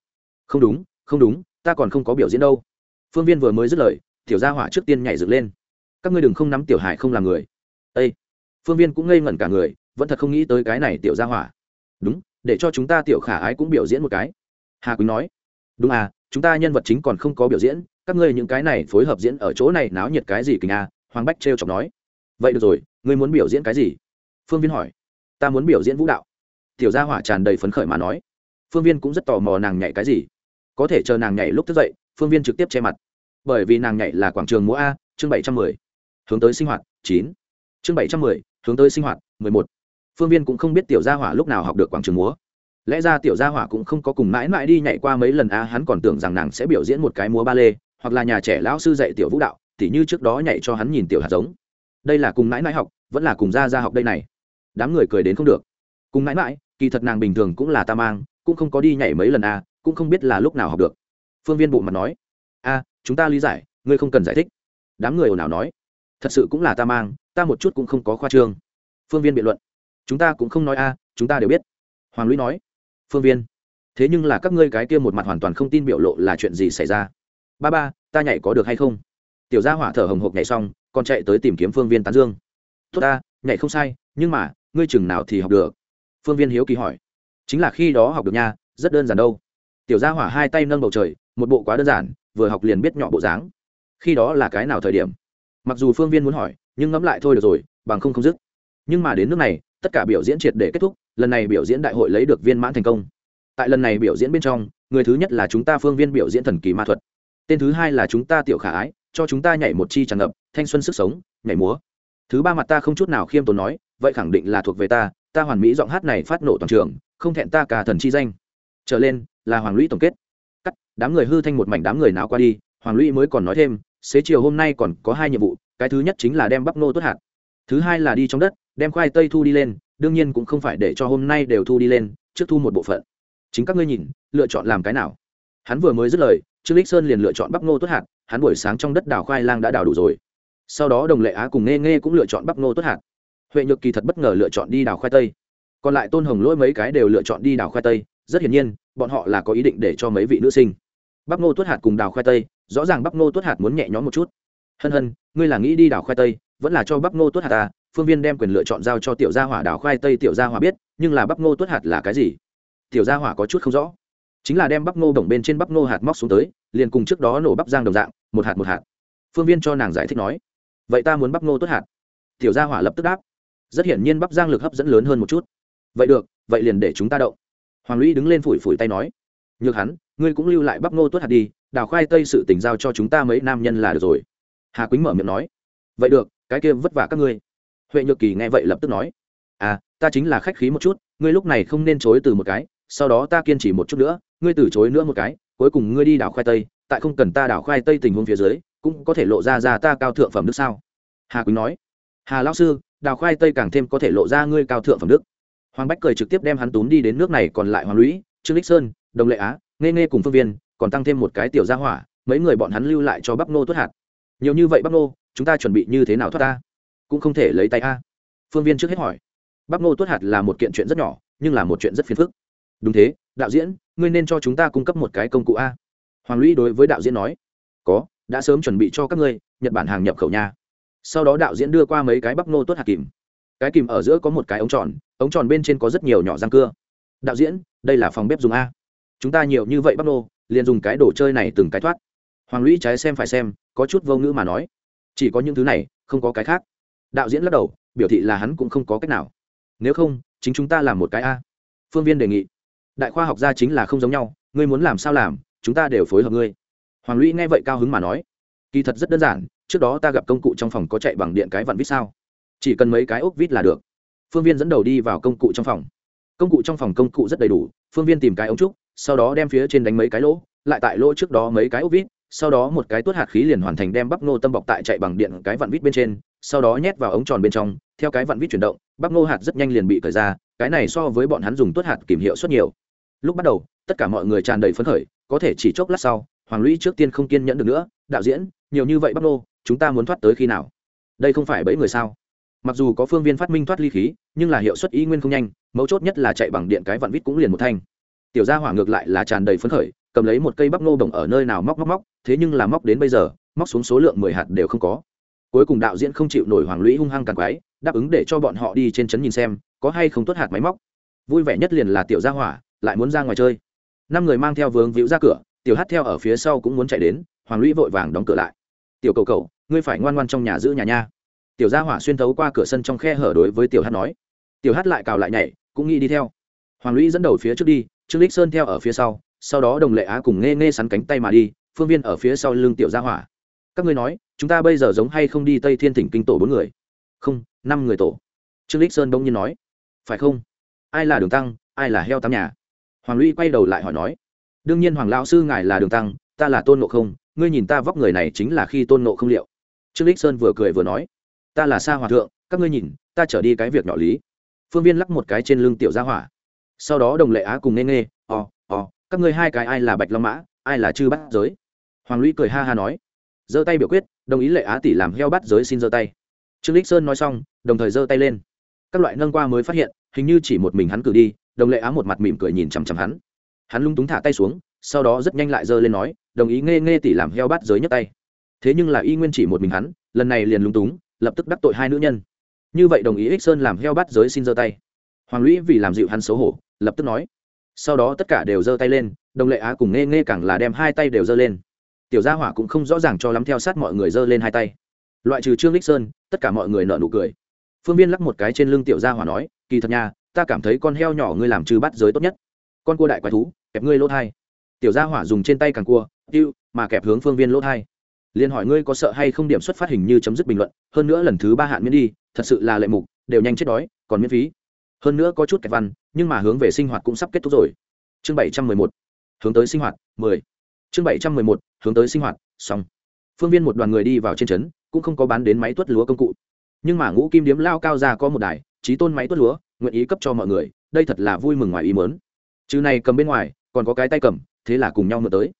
không đúng không đúng, ta còn không có biểu diễn đâu. Phương viên vừa mới dứt lời, tiểu gia hỏa trước tiên nhảy dựng lên. Các ngươi đừng không nắm tiểu hải không làm người. Ây phương viên cũng ngây ngẩn cả người, vẫn thật không nghĩ tới cái này tiểu gia hỏa. Đúng, để cho chúng ta tiểu khả ái cũng biểu diễn một cái. Hà quýnh nói. Đúng à chúng ta nhân vật chính còn không có biểu diễn, các ngươi những cái này phối hợp diễn ở chỗ này náo nhiệt cái gì kình a hoàng bách trêu chọc nói. Vậy được rồi, ngươi muốn biểu diễn cái gì? Phương viên hỏi. Ta muốn biểu diễn vũ đạo. Tiểu gia hỏa tràn đầy phấn khởi mà nói. Phương viên cũng rất tò mò nàng nhảy cái gì. Có thể chờ nàng nhảy lúc thức dậy, phương viên trực tiếp che mặt. Bởi vì nàng nhảy là quảng trường múa a, chương bảy trăm mười. Hướng tới sinh hoạt, chín. Chương bảy trăm mười, hướng tới sinh hoạt, mười một. Phương viên cũng không biết tiểu gia hỏa lúc nào học được quảng trường múa lẽ ra tiểu gia hỏa cũng không có cùng mãi mãi đi nhảy qua mấy lần, a, hắn còn tưởng rằng nàng sẽ biểu diễn một cái múa ba lê, hoặc là nhà trẻ lão sư dạy tiểu vũ đạo, tỉ như trước đó nhảy cho hắn nhìn tiểu hạt giống. Đây là cùng mãi mãi học, vẫn là cùng gia gia học đây này. Đám người cười đến không được. Cùng mãi mãi, kỳ thật nàng bình thường cũng là ta mang, cũng không có đi nhảy mấy lần, a, cũng không biết là lúc nào học được. Phương viên bộ mặt nói, a, chúng ta lý giải, ngươi không cần giải thích. Đám người ồn ào nói, thật sự cũng là ta mang, ta một chút cũng không có khoa trương. Phương viên biện luận, chúng ta cũng không nói, a, chúng ta đều biết. Hoàng lũy nói phương viên. Thế nhưng là các ngươi cái kia một mặt hoàn toàn không tin biểu lộ là chuyện gì xảy ra? Ba ba, ta nhảy có được hay không? Tiểu gia hỏa thở hồng hộc nhảy xong, còn chạy tới tìm kiếm phương viên tán dương. Tốt ta, nhảy không sai, nhưng mà, ngươi chừng nào thì học được? Phương viên hiếu kỳ hỏi. Chính là khi đó học được nha, rất đơn giản đâu. Tiểu gia hỏa hai tay nâng bầu trời, một bộ quá đơn giản, vừa học liền biết nhỏ bộ dáng. Khi đó là cái nào thời điểm? Mặc dù phương viên muốn hỏi, nhưng ngẫm lại thôi được rồi, bằng không không dứt. Nhưng mà đến nước này, tất cả biểu diễn triệt để kết thúc lần này biểu diễn đại hội lấy được viên mãn thành công. Tại lần này biểu diễn bên trong, người thứ nhất là chúng ta phương viên biểu diễn thần kỳ ma thuật. Tên thứ hai là chúng ta tiểu khả ái, cho chúng ta nhảy một chi tràn ngập, thanh xuân sức sống, nhảy múa. Thứ ba mặt ta không chút nào khiêm tốn nói, vậy khẳng định là thuộc về ta ta hoàn mỹ giọng hát này phát nổ toàn trường, không thẹn ta cả thần chi danh. Trở lên, là hoàng lũy tổng kết. Cắt, đám người hư thanh một mảnh đám người nào qua đi, hoàng lũy mới còn nói thêm, xế chiều hôm nay còn có hai nhiệm vụ, cái thứ nhất chính là đem bắp nô tốt hạt. Thứ hai là đi trong đất, đem khoai tây thu đi lên đương nhiên cũng không phải để cho hôm nay đều thu đi lên, trước thu một bộ phận. Chính các ngươi nhìn, lựa chọn làm cái nào? Hắn vừa mới dứt lời, trương lích sơn liền lựa chọn bắp Ngô tốt hạt, hắn buổi sáng trong đất đào khoai lang đã đào đủ rồi. Sau đó đồng lệ á cùng nghe nghe cũng lựa chọn bắp Ngô tốt hạt. Huệ nhược kỳ thật bất ngờ lựa chọn đi đào khoai tây. Còn lại tôn hồng lỗi mấy cái đều lựa chọn đi đào khoai tây. Rất hiển nhiên, bọn họ là có ý định để cho mấy vị nữ sinh. Bắp Ngô tuất hạt cùng đào khoai tây, rõ ràng bắp Ngô tuất hạt muốn nhẹ nhõm một chút. Hân hân, ngươi là nghĩ đi đào khoai tây, vẫn là cho bắp Ngô tuất hạt ta phương viên đem quyền lựa chọn giao cho tiểu gia hỏa đào khoai tây tiểu gia hỏa biết, nhưng là bắp ngô tuất hạt là cái gì? Tiểu gia hỏa có chút không rõ. Chính là đem bắp ngô đồng bên trên bắp ngô hạt móc xuống tới, liền cùng trước đó nổ bắp giang đồng dạng, một hạt một hạt. Phương viên cho nàng giải thích nói, vậy ta muốn bắp ngô tuất hạt. Tiểu gia hỏa lập tức đáp, rất hiển nhiên bắp giang lực hấp dẫn lớn hơn một chút. Vậy được, vậy liền để chúng ta đậu hoàng lũy đứng lên phủi phủi tay nói, nhược hắn, ngươi cũng lưu lại bắp ngô tuất hạt đi, đào khoai tây sự tỉnh giao cho chúng ta mấy nam nhân là được rồi. Hà quýnh mở miệng nói, vậy được, cái kia vất vả các ngươi huệ nhược kỳ nghe vậy lập tức nói à ta chính là khách khí một chút, ngươi lúc này không nên chối từ một cái, sau đó ta kiên trì một chút nữa, ngươi từ chối nữa một cái, cuối cùng ngươi đi đào khoai tây, tại không cần ta đào khoai tây tình huống phía dưới, cũng có thể lộ ra ra ta cao thượng phẩm đức sao? Hà quỳnh nói, hà lão sư đào khoai tây càng thêm có thể lộ ra ngươi cao thượng phẩm đức. Hoàng bách cười trực tiếp đem hắn túm đi đến nước này còn lại hoàng lũy, trương lích sơn, đồng lệ á nghe nghe cùng phương viên, còn tăng thêm một cái tiểu gia hỏa, mấy người bọn hắn lưu lại cho bắp nô tuất hạt. Nhiều như vậy bắp nô, chúng ta chuẩn bị như thế nào thoát ta? Cũng không thể lấy tay a. Phương viên trước hết hỏi. Bắp ngô tuất hạt là một kiện chuyện rất nhỏ, nhưng là một chuyện rất phiền phức. Đúng thế, đạo diễn, ngươi nên cho chúng ta cung cấp một cái công cụ a. Hoàng lũy đối với đạo diễn nói. Có, đã sớm chuẩn bị cho các ngươi, nhật bản hàng nhập khẩu nha. Sau đó đạo diễn đưa qua mấy cái bắp ngô tuất hạt kìm. Cái kìm ở giữa có một cái ống tròn ống tròn bên trên có rất nhiều nhỏ răng cưa. Đạo diễn, đây là phòng bếp dùng a. Chúng ta nhiều như vậy bắp nô liền dùng cái đồ chơi này từng cái thoát. Hoàng lũy trái xem phải xem, có chút vô ngữ mà nói. Chỉ có những thứ này, không có cái khác đạo diễn lắc đầu, biểu thị là hắn cũng không có cách nào. Nếu không, chính chúng ta làm một cái a. Phương viên đề nghị. Đại khoa học gia chính là không giống nhau, ngươi muốn làm sao làm, chúng ta đều phối hợp ngươi. Hoàng lũy nghe vậy cao hứng mà nói. Kỳ thật rất đơn giản, trước đó ta gặp công cụ trong phòng có chạy bằng điện cái vặn vít sao? Chỉ cần mấy cái ốc vít là được. Phương viên dẫn đầu đi vào công cụ trong phòng. Công cụ trong phòng công cụ rất đầy đủ, phương viên tìm cái ống trúc, sau đó đem phía trên đánh mấy cái lỗ, lại tại lỗ trước đó mấy cái ốc vít, sau đó một cái tuốt hạt khí liền hoàn thành đem bắp nô tâm bọc tại chạy bằng điện cái vặn vít bên trên sau đó nhét vào ống tròn bên trong, theo cái vặn vít chuyển động, bắp ngô hạt rất nhanh liền bị cởi ra, cái này so với bọn hắn dùng tuốt hạt kìm hiệu suất nhiều. Lúc bắt đầu, tất cả mọi người tràn đầy phấn khởi, có thể chỉ chốc lát sau, hoàng lũy trước tiên không kiên nhẫn được nữa, đạo diễn, nhiều như vậy bắp ngô, chúng ta muốn thoát tới khi nào? Đây không phải bẫy người sao? Mặc dù có phương viên phát minh thoát ly khí, nhưng là hiệu suất y nguyên không nhanh, mấu chốt nhất là chạy bằng điện cái vặn vít cũng liền một thanh. Tiểu gia hỏa ngược lại là tràn đầy phấn khởi, cầm lấy một cây bắp ngô đồng ở nơi nào móc móc móc, thế nhưng là móc đến bây giờ, móc xuống số lượng mười hạt đều không có cuối cùng đạo diễn không chịu nổi hoàng lũy hung hăng càng quái, đáp ứng để cho bọn họ đi trên trấn nhìn xem, có hay không tuất hạt máy móc. Vui vẻ nhất liền là tiểu gia hỏa, lại muốn ra ngoài chơi. Năm người mang theo vướng víu ra cửa, tiểu hát theo ở phía sau cũng muốn chạy đến, hoàng lũy vội vàng đóng cửa lại. Tiểu cầu cầu ngươi phải ngoan ngoan trong nhà giữ nhà nha. Tiểu gia hỏa xuyên thấu qua cửa sân trong khe hở đối với tiểu hát nói. Tiểu hát lại cào lại nhảy, cũng nghĩ đi theo. Hoàng lũy dẫn đầu phía trước đi, trương lích sơn theo ở phía sau sau đó đồng lệ á cùng nghe nghe sắn cánh tay mà đi, phương viên ở phía sau lưng tiểu gia hỏa các ngươi nói chúng ta bây giờ giống hay không đi tây thiên thỉnh kinh tổ bốn người? Không năm người tổ. Trương lích sơn đông nhiên nói. Phải không? Ai là đường tăng ai là heo tám nhà? Hoàng lũy quay đầu lại hỏi nói. Đương nhiên hoàng lão sư ngài là đường tăng ta là tôn nộ không ngươi nhìn ta vóc người này chính là khi tôn nộ không liệu. Trương lích sơn vừa cười vừa nói. Ta là sa hòa thượng các ngươi nhìn ta trở đi cái việc nhỏ lý. Phương viên lắc một cái trên lưng tiểu gia hỏa. Sau đó đồng lệ á cùng nghe nghe ò ò các ngươi hai cái ai là bạch long mã ai là chư Bát, giới? Hoàng lũy cười ha ha nói giơ tay biểu quyết, đồng ý lệ á tỷ làm heo bắt giới xin giơ tay. Trương lích sơn nói xong, đồng thời giơ tay lên. Các loại nâng qua mới phát hiện, hình như chỉ một mình hắn cử đi, đồng lệ á một mặt mỉm cười nhìn chằm chằm hắn. Hắn lung túng thả tay xuống, sau đó rất nhanh lại giơ lên nói, đồng ý nghe nghe tỷ làm heo bắt giới nhấc tay. Thế nhưng là y nguyên chỉ một mình hắn, lần này liền lung túng, lập tức đắc tội hai nữ nhân. Như vậy đồng ý ích sơn làm heo bắt giới xin giơ tay. Hoàng lũy vì làm dịu hắn xấu hổ, lập tức nói. Sau đó tất cả đều giơ tay lên, đồng lệ á cùng nghe nghe càng là đem hai tay đều giơ lên tiểu gia hỏa cũng không rõ ràng cho lắm theo sát mọi người giơ lên hai tay. Loại trừ trương lích sơn, tất cả mọi người nợ nụ cười. Phương viên lắc một cái trên lưng tiểu gia hỏa nói, kỳ thật nha, ta cảm thấy con heo nhỏ ngươi làm trừ bắt giới tốt nhất. Con cua đại quái thú, kẹp ngươi lỗ thai. Tiểu gia hỏa dùng trên tay càng cua, tiêu, mà kẹp hướng phương viên lỗ thai. Liền hỏi ngươi có sợ hay không điểm xuất phát hình như chấm dứt bình luận, hơn nữa lần thứ ba hạn miễn đi, thật sự là lệ mục, đều nhanh chết đói, còn miễn phí. Hơn nữa có chút kẹt văn, nhưng mà hướng về sinh hoạt cũng sắp kết thúc rồi. Chương bảy trăm mười một. Hướng tới sinh hoạt, mười. Chương bảy trăm mười một hướng tới sinh hoạt, xong. Phương viên một đoàn người đi vào trên trấn, cũng không có bán đến máy tuất lúa công cụ. Nhưng mà ngũ kim điếm lao cao ra có một đài trí tôn máy tuất lúa, nguyện ý cấp cho mọi người, đây thật là vui mừng ngoài ý mớn chứ này cầm bên ngoài, còn có cái tay cầm, thế là cùng nhau mượn tới.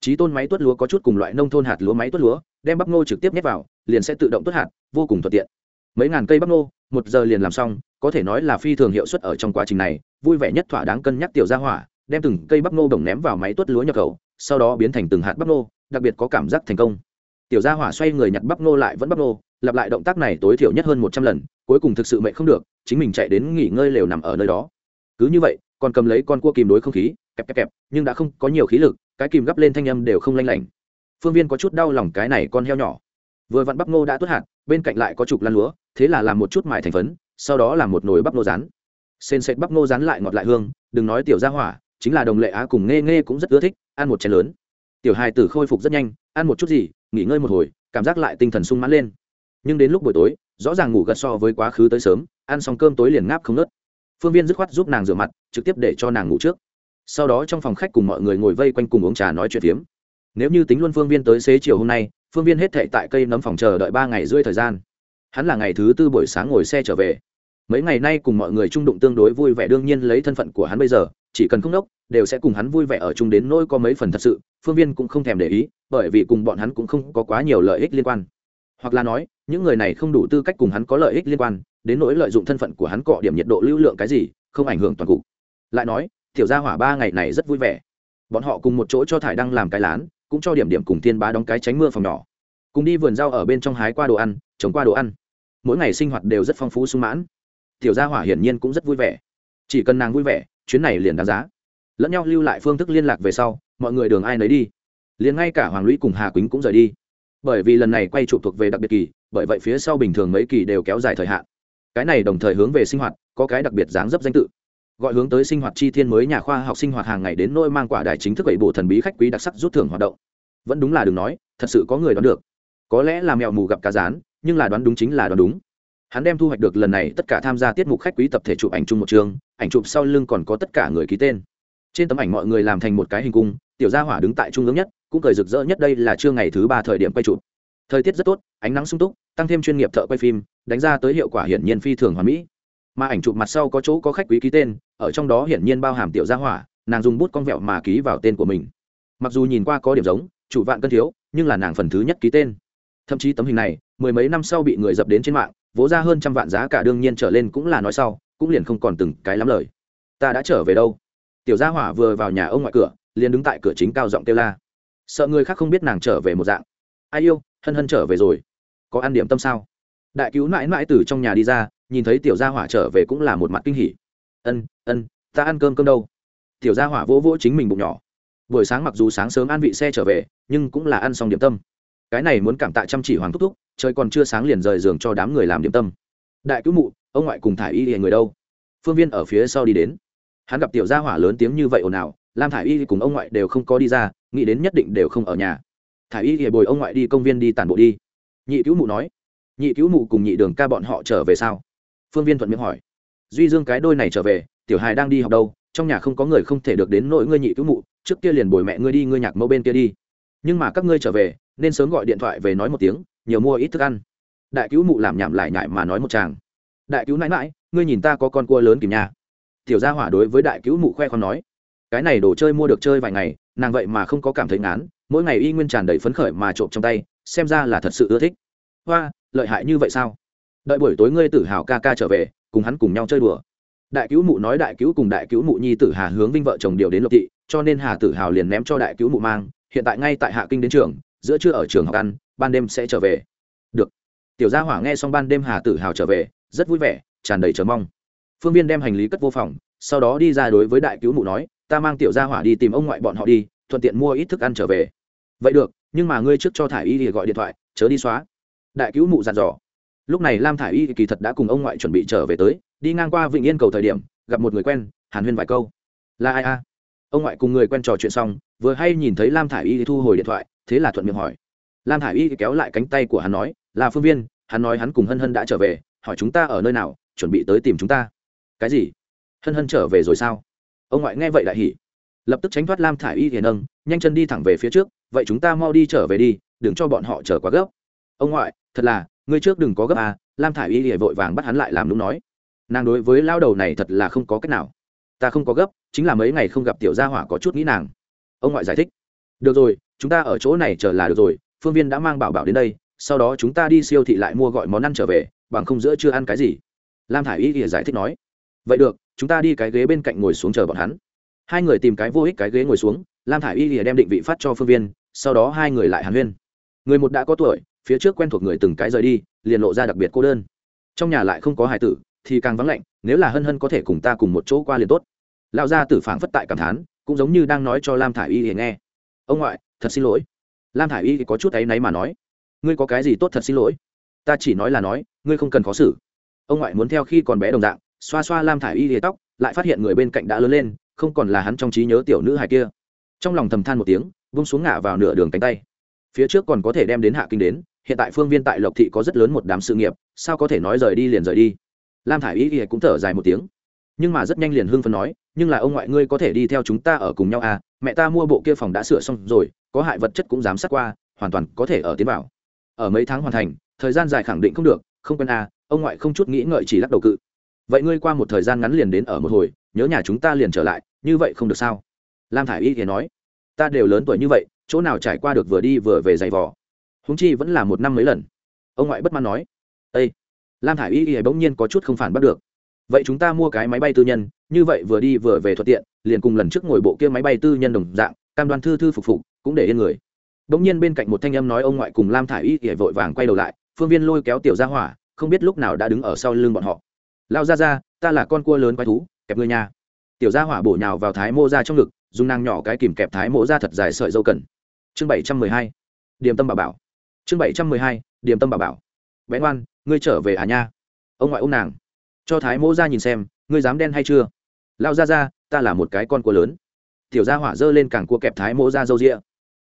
Trí tôn máy tuất lúa có chút cùng loại nông thôn hạt lúa máy tuất lúa, đem bắp ngô trực tiếp nhét vào, liền sẽ tự động tuất hạt, vô cùng thuận tiện. Mấy ngàn cây bắp ngô, một giờ liền làm xong, có thể nói là phi thường hiệu suất ở trong quá trình này, vui vẻ nhất thỏa đáng cân nhắc tiểu gia hỏa, đem từng cây bắp ngô đồng ném vào máy tuất lúa nhập khẩu sau đó biến thành từng hạt bắp ngô đặc biệt có cảm giác thành công. Tiểu gia hỏa xoay người nhặt bắp ngô lại vẫn bắp ngô lặp lại động tác này tối thiểu nhất hơn một trăm lần, cuối cùng thực sự mệnh không được, chính mình chạy đến nghỉ ngơi lều nằm ở nơi đó. Cứ như vậy, còn cầm lấy con cua kìm đối không khí, kẹp kẹp kẹp, nhưng đã không có nhiều khí lực, cái kìm gấp lên thanh âm đều không lanh lảnh. Phương viên có chút đau lòng cái này con heo nhỏ. Vừa vặn bắp ngô đã tốt hạt, bên cạnh lại có chục lăn lúa, thế là làm một chút mài thành phấn, sau đó làm một nồi bắp ngô rán. Sên sệt bắp ngô rán lại ngọt lại hương, đừng nói tiểu ra hỏa, chính là đồng lệ á cùng nghe nghe cũng rất ưa thích ăn một chén lớn. Tiểu hài tử khôi phục rất nhanh, ăn một chút gì, nghỉ ngơi một hồi, cảm giác lại tinh thần sung mãn lên. Nhưng đến lúc buổi tối, rõ ràng ngủ gật so với quá khứ tới sớm, ăn xong cơm tối liền ngáp không nớt. Phương viên dứt khoát giúp nàng rửa mặt, trực tiếp để cho nàng ngủ trước. Sau đó trong phòng khách cùng mọi người ngồi vây quanh cùng uống trà nói chuyện phiếm. Nếu như tính luôn phương viên tới xế chiều hôm nay, phương viên hết thệ tại cây nấm phòng chờ đợi ba ngày rưỡi thời gian. Hắn là ngày thứ tư buổi sáng ngồi xe trở về. Mấy ngày nay cùng mọi người trung đụng tương đối vui vẻ, đương nhiên lấy thân phận của hắn bây giờ, chỉ cần không đốc đều sẽ cùng hắn vui vẻ ở chung đến nỗi có mấy phần thật sự, phương viên cũng không thèm để ý, bởi vì cùng bọn hắn cũng không có quá nhiều lợi ích liên quan. Hoặc là nói, những người này không đủ tư cách cùng hắn có lợi ích liên quan, đến nỗi lợi dụng thân phận của hắn cọ điểm nhiệt độ lưu lượng cái gì, không ảnh hưởng toàn cục. Lại nói, tiểu gia hỏa ba ngày này rất vui vẻ. Bọn họ cùng một chỗ cho thải đăng làm cái lán, cũng cho điểm điểm cùng tiên bá đóng cái tránh mưa phòng nhỏ. Cùng đi vườn rau ở bên trong hái qua đồ ăn, trồng qua đồ ăn. Mỗi ngày sinh hoạt đều rất phong phú sung mãn. Tiểu gia hỏa hiển nhiên cũng rất vui vẻ. Chỉ cần nàng vui vẻ, chuyến này liền đáng giá lẫn nhau lưu lại phương thức liên lạc về sau, mọi người đường ai nấy đi. Liền ngay cả hoàng lũy cùng hà quýnh cũng rời đi. Bởi vì lần này quay trụ thuộc về đặc biệt kỳ, bởi vậy phía sau bình thường mấy kỳ đều kéo dài thời hạn. Cái này đồng thời hướng về sinh hoạt, có cái đặc biệt dáng dấp danh tự. Gọi hướng tới sinh hoạt chi thiên mới nhà khoa học sinh hoạt hàng ngày đến nỗi mang quả đài chính thức bảy bộ thần bí khách quý đặc sắc rút thưởng hoạt động. Vẫn đúng là đừng nói, thật sự có người đoán được. Có lẽ là mèo mù gặp cá rán, nhưng là đoán đúng chính là đoán đúng. Hắn đem thu hoạch được lần này tất cả tham gia tiết mục khách quý tập thể chụp ảnh chung một trường ảnh chụp sau lưng còn có tất cả người ký tên trên tấm ảnh mọi người làm thành một cái hình cung, tiểu gia hỏa đứng tại trung ương nhất, cũng cười rực rỡ nhất đây là trưa ngày thứ ba thời điểm quay chụp. Thời tiết rất tốt, ánh nắng sung túc, tăng thêm chuyên nghiệp thợ quay phim, đánh ra tới hiệu quả hiển nhiên phi thường hoàn mỹ. Mà ảnh chụp mặt sau có chỗ có khách quý ký tên, ở trong đó hiển nhiên bao hàm tiểu gia hỏa, nàng dùng bút con vẹo mà ký vào tên của mình. Mặc dù nhìn qua có điểm giống, chủ vạn cân thiếu, nhưng là nàng phần thứ nhất ký tên. Thậm chí tấm hình này, mười mấy năm sau bị người dập đến trên mạng, vỗ ra hơn trăm vạn giá cả đương nhiên trở lên cũng là nói sau, cũng liền không còn từng cái lắm lời. Ta đã trở về đâu? Tiểu gia hỏa vừa vào nhà ông ngoại cửa, liền đứng tại cửa chính cao giọng kêu la. Sợ người khác không biết nàng trở về một dạng. Ai yêu, hân hân trở về rồi. Có ăn điểm tâm sao? Đại cứu mãi mãi từ trong nhà đi ra, nhìn thấy tiểu gia hỏa trở về cũng là một mặt kinh hỉ. Ân ân, ta ăn cơm cơm đâu? Tiểu gia hỏa vỗ vỗ chính mình bụng nhỏ. Buổi sáng mặc dù sáng sớm ăn vị xe trở về, nhưng cũng là ăn xong điểm tâm. Cái này muốn cảm tạ chăm chỉ hoàng thúc thúc, trời còn chưa sáng liền rời giường cho đám người làm điểm tâm. Đại cứu mụ, ông ngoại cùng thả y hề người đâu? Phương viên ở phía sau đi đến hắn gặp tiểu gia hỏa lớn tiếng như vậy ồn ào, lam thả y cùng ông ngoại đều không có đi ra, nghĩ đến nhất định đều không ở nhà. Thả y thì bồi ông ngoại đi công viên đi tàn bộ đi. Nhị cứu mụ nói, nhị cứu mụ cùng nhị đường ca bọn họ trở về sao? Phương viên thuận miệng hỏi. Duy dương cái đôi này trở về, tiểu hài đang đi học đâu, trong nhà không có người không thể được đến nỗi ngươi nhị cứu mụ, trước kia liền bồi mẹ ngươi đi, ngươi nhạc mẫu bên kia đi. Nhưng mà các ngươi trở về, nên sớm gọi điện thoại về nói một tiếng, nhiều mua ít thức ăn. Đại cứu mụ làm nhảm lại nhại mà nói một chàng đại cứu nãi mãi ngươi nhìn ta có con cua lớn kìm nha tiểu gia hỏa đối với đại cứu mụ khoe con nói, cái này đồ chơi mua được chơi vài ngày, nàng vậy mà không có cảm thấy ngán, mỗi ngày y nguyên tràn đầy phấn khởi mà trộm trong tay, xem ra là thật sự ưa thích. Hoa, lợi hại như vậy sao? Đợi buổi tối ngươi tử hào ca ca trở về, cùng hắn cùng nhau chơi đùa. Đại cứu mụ nói đại cứu cùng đại cứu mụ nhi tử hà hướng vinh vợ chồng điều đến lộc thị, cho nên hà tử hào liền ném cho đại cứu mụ mang, hiện tại ngay tại hạ kinh đến trường, giữa trưa ở trường học ăn, ban đêm sẽ trở về. Được. Tiểu gia hỏa nghe xong ban đêm hà tử hào trở về, rất vui vẻ, tràn đầy chờ mong phương viên đem hành lý cất vô phòng, sau đó đi ra đối với đại cứu mụ nói, ta mang tiểu gia hỏa đi tìm ông ngoại bọn họ đi, thuận tiện mua ít thức ăn trở về. Vậy được, nhưng mà ngươi trước cho thả y thì gọi điện thoại, chớ đi xóa. Đại cứu mụ dặn dò. Lúc này lam thả i y kỳ thật đã cùng ông ngoại chuẩn bị trở về tới, đi ngang qua vịnh yên cầu thời điểm, gặp một người quen, hàn huyên vài câu. Là ai a? Ông ngoại cùng người quen trò chuyện xong, vừa hay nhìn thấy lam thả i y thu hồi điện thoại, thế là thuận miệng hỏi. Lam thả i y kéo lại cánh tay của hắn nói, là phương viên, hắn nói hắn cùng hân hân đã trở về, hỏi chúng ta ở nơi nào, chuẩn bị tới tìm chúng ta cái gì? Hân hân trở về rồi sao? Ông ngoại nghe vậy đại hỉ. Lập tức tránh thoát lam thả i y thì nâng nhanh chân đi thẳng về phía trước, vậy chúng ta mau đi trở về đi, đừng cho bọn họ chờ quá gấp. Ông ngoại, thật là, ngươi trước đừng có gấp à lam thả i y thì vội vàng bắt hắn lại làm đúng nói. Nàng đối với lao đầu này thật là không có cách nào. Ta không có gấp, chính là mấy ngày không gặp tiểu gia hỏa có chút nghĩ nàng. Ông ngoại giải thích. Được rồi, chúng ta ở chỗ này chờ là được rồi, phương viên đã mang bảo bảo đến đây, sau đó chúng ta đi siêu thị lại mua gọi món ăn trở về, bằng không giữa chưa ăn cái gì. Lam thả i y thì giải thích nói vậy được, chúng ta đi cái ghế bên cạnh ngồi xuống chờ bọn hắn. Hai người tìm cái vô ích cái ghế ngồi xuống, lam thả i y lìa đem định vị phát cho phương viên, sau đó hai người lại hàn huyên. Người một đã có tuổi, phía trước quen thuộc người từng cái rời đi, liền lộ ra đặc biệt cô đơn. Trong nhà lại không có hải tử, thì càng vắng lạnh, nếu là hân hân có thể cùng ta cùng một chỗ qua liền tốt. Lão gia tử phảng phất tại cảm thán, cũng giống như đang nói cho lam thả i y lìa nghe. Ông ngoại, thật xin lỗi. Lam thả i y có chút áy náy mà nói. Ngươi có cái gì tốt thật xin lỗi? Ta chỉ nói là nói, ngươi không cần khó xử. Ông ngoại muốn theo khi còn bé đồng dạng xoa xoa lam thả i y lìa tóc, lại phát hiện người bên cạnh đã lớn lên, không còn là hắn trong trí nhớ tiểu nữ hài kia. Trong lòng thầm than một tiếng, vung xuống ngả vào nửa đường cánh tay. Phía trước còn có thể đem đến hạ kinh đến, hiện tại phương viên tại lộc thị có rất lớn một đám sự nghiệp, sao có thể nói rời đi liền rời đi? Lam thả i y cũng thở dài một tiếng. Nhưng mà rất nhanh liền hưng phấn nói, nhưng là ông ngoại ngươi có thể đi theo chúng ta ở cùng nhau à? Mẹ ta mua bộ kia phòng đã sửa xong rồi, có hại vật chất cũng dám sát qua, hoàn toàn có thể ở tiến vào. Ở mấy tháng hoàn thành, thời gian dài khẳng định không được, không quen à ông ngoại không chút nghĩ ngợi chỉ lắc đầu cự vậy ngươi qua một thời gian ngắn liền đến ở một hồi, nhớ nhà chúng ta liền trở lại, như vậy không được sao? Lam thả i y thì nói, ta đều lớn tuổi như vậy, chỗ nào trải qua được vừa đi vừa về giày vò? Húng chi vẫn là một năm mấy lần. Ông ngoại bất mãn nói ây lam thả i y y bỗng nhiên có chút không phản bắt được. Vậy chúng ta mua cái máy bay tư nhân, như vậy vừa đi vừa về thuận tiện, liền cùng lần trước ngồi bộ kia máy bay tư nhân đồng dạng, cam đoan thư thư phục phục, cũng để yên người. Bỗng nhiên bên cạnh một thanh âm nói ông ngoại cùng lam thả i y y vội vàng quay đầu lại, phương viên lôi kéo tiểu ra hỏa, không biết lúc nào đã đứng ở sau lưng bọn họ lao ra ra, ta là con cua lớn quái thú, kẹp ngươi nhà. Tiểu gia hỏa bổ nhào vào thái mô ra trong ngực, dùng nàng nhỏ cái kìm kẹp thái mô ra thật dài sợi dâu cần. Chương bảy trăm mười hai, điểm tâm bà bảo. Chương bảy trăm mười hai, điểm tâm bà bảo. Bé ngoan, ngươi trở về à nha? Ông ngoại ông nàng. Cho thái mô ra nhìn xem, ngươi dám đen hay chưa? Lao ra ra, ta là một cái con cua lớn. Tiểu gia hỏa giơ lên càng cua kẹp thái mỗ ra dâu rịa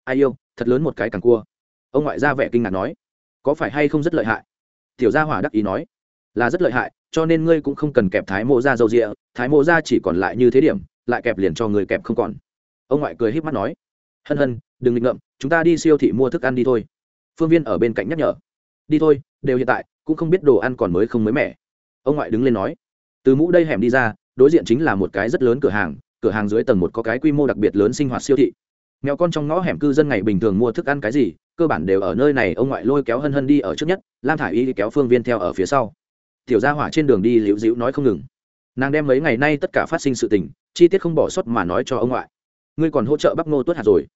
ai yêu, thật lớn một cái càng cua. Ông ngoại ra vẻ kinh ngạc nói, có phải hay không rất lợi hại? Tiểu gia hỏa đắc ý nói là rất lợi hại, cho nên ngươi cũng không cần kẹp thái mộ ra dâu rịa thái mộ ra chỉ còn lại như thế điểm, lại kẹp liền cho người kẹp không còn. Ông ngoại cười h í p mắt nói, hân hân, đừng nghịch ngợm, chúng ta đi siêu thị mua thức ăn đi thôi. Phương viên ở bên cạnh nhắc nhở, đi thôi, đều hiện tại, cũng không biết đồ ăn còn mới không mới mẻ. Ông ngoại đứng lên nói, từ mũ đây hẻm đi ra, đối diện chính là một cái rất lớn cửa hàng cửa hàng dưới tầng một có cái quy mô đặc biệt lớn sinh hoạt siêu thị. Mèo con trong ngõ hẻm cư dân ngày bình thường mua thức ăn cái gì, cơ bản đều ở nơi này. Ông ngoại lôi kéo hân hân đi ở trước nhất, lam thả i y kéo phương viên theo ở phía sau tiểu gia hỏa trên đường đi liễu dĩu nói không ngừng. Nàng đem mấy ngày nay tất cả phát sinh sự tình chi tiết không bỏ sót mà nói cho ông ngoại. Ngươi còn hỗ trợ bắp ngô tuất hạt rồi.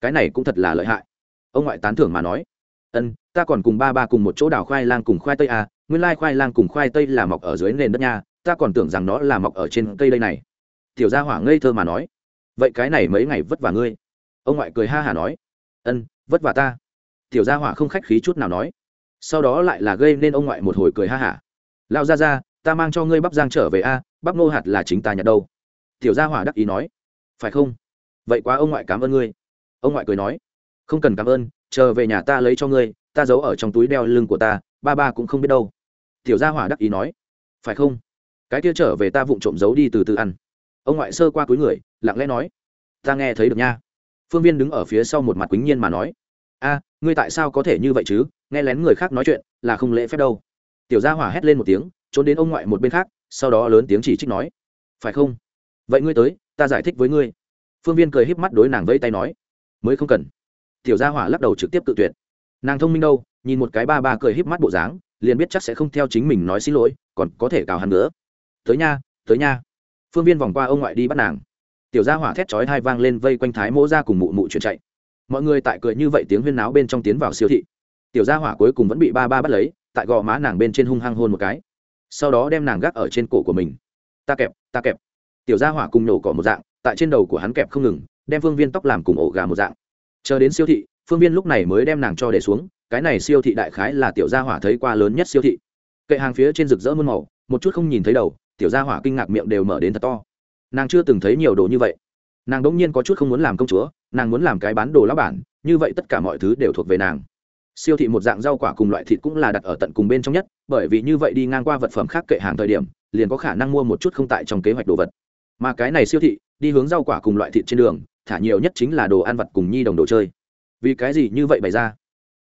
Cái này cũng thật là lợi hại. Ông ngoại tán thưởng mà nói. Ân ta còn cùng ba ba cùng một chỗ đào khoai lang cùng khoai tây à, nguyên lai khoai lang cùng khoai tây là mọc ở dưới nền đất nha ta còn tưởng rằng nó là mọc ở trên cây đây này. Tiểu gia hỏa ngây thơ mà nói. Vậy cái này mấy ngày vất vả ngươi? Ông ngoại cười ha hả nói. Ân vất vả ta. Tiểu gia hỏa không khách khí chút nào nói. Sau đó lại là gây nên ông ngoại một hồi cười ha hả lao ra ra ta mang cho ngươi bắp giang trở về a, bắp nô hạt là chính ta nhặt đâu. Tiểu gia hỏa đắc ý nói. Phải không? Vậy quá ông ngoại cảm ơn ngươi. Ông ngoại cười nói. Không cần cảm ơn chờ về nhà ta lấy cho ngươi, ta giấu ở trong túi đeo lưng của ta, ba ba cũng không biết đâu. Tiểu gia hỏa đắc ý nói. Phải không? Cái kia trở về ta vụng trộm giấu đi từ từ ăn. Ông ngoại sơ qua túi người, lặng lẽ nói. Ta nghe thấy được nha. Phương viên đứng ở phía sau một mặt quýnh nhiên mà nói. A, ngươi tại sao có thể như vậy chứ? Nghe lén người khác nói chuyện là không lễ phép đâu tiểu gia hỏa hét lên một tiếng, trốn đến ông ngoại một bên khác, sau đó lớn tiếng chỉ trích nói, phải không? Vậy ngươi tới, ta giải thích với ngươi. Phương viên cười híp mắt đối nàng vẫy tay nói, mới không cần. Tiểu gia hỏa lắc đầu trực tiếp tự tuyệt. Nàng thông minh đâu, nhìn một cái ba ba cười híp mắt bộ dáng, liền biết chắc sẽ không theo chính mình nói xin lỗi, còn có thể cào hắn nữa. Tới nha tới nha. Phương viên vòng qua ông ngoại đi bắt nàng. Tiểu gia hỏa thét chói hai vang lên vây quanh thái mỗ ra cùng mụ mụ chuyển chạy. Mọi người tại cười như vậy tiếng huyên náo bên trong tiến vào siêu thị. Tiểu gia hỏa cuối cùng vẫn bị ba ba bắt lấy tại gò má nàng bên trên hung hăng hôn một cái. Sau đó đem nàng gác ở trên cổ của mình. Ta kẹp ta kẹp. Tiểu gia hỏa cùng nổ cỏ một dạng, tại trên đầu của hắn kẹp không ngừng, đem phương viên tóc làm cùng ổ gà một dạng. Chờ đến siêu thị, phương viên lúc này mới đem nàng cho để xuống, cái này siêu thị đại khái là tiểu gia hỏa thấy qua lớn nhất siêu thị. Kệ hàng phía trên rực rỡ muôn màu, một chút không nhìn thấy đầu, tiểu gia hỏa kinh ngạc miệng đều mở đến thật to. Nàng chưa từng thấy nhiều đồ như vậy. Nàng đ ỗ n g nhiên có chút không muốn làm công chúa, nàng muốn làm cái bán đồ lá bản, như vậy tất cả mọi thứ đều thuộc về nàng siêu thị một dạng rau quả cùng loại thịt cũng là đặt ở tận cùng bên trong nhất, bởi vì như vậy đi ngang qua vật phẩm khác kệ hàng thời điểm, liền có khả năng mua một chút không tại trong kế hoạch đồ vật. Mà cái này siêu thị, đi hướng rau quả cùng loại thịt trên đường, thả nhiều nhất chính là đồ ăn vặt cùng nhi đồng đồ chơi. Vì cái gì như vậy bày ra?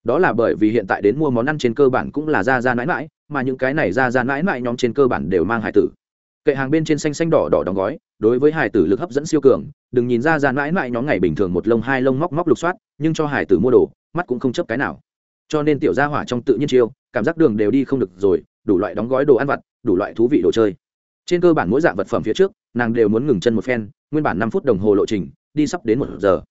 Đó là bởi vì hiện tại đến mua món ăn trên cơ bản cũng là ra ra mãi mãi, mà những cái này ra ra mãi mãi nhóm trên cơ bản đều mang hải tử. Kệ hàng bên trên xanh xanh đỏ đỏ đóng gói, đối với hải tử lực hấp dẫn siêu cường, đừng nhìn ra ra mãi mãi nhóm ngày bình thường một lông hai lông móc móc lục soát, nhưng cho hải tử mua đồ, mắt cũng không chấp cái nào cho nên tiểu gia hỏa trong tự nhiên chiêu, cảm giác đường đều đi không được rồi, đủ loại đóng gói đồ ăn vặt, đủ loại thú vị đồ chơi. Trên cơ bản mỗi dạng vật phẩm phía trước, nàng đều muốn ngừng chân một phen, nguyên bản năm phút đồng hồ lộ trình, đi sắp đến một giờ.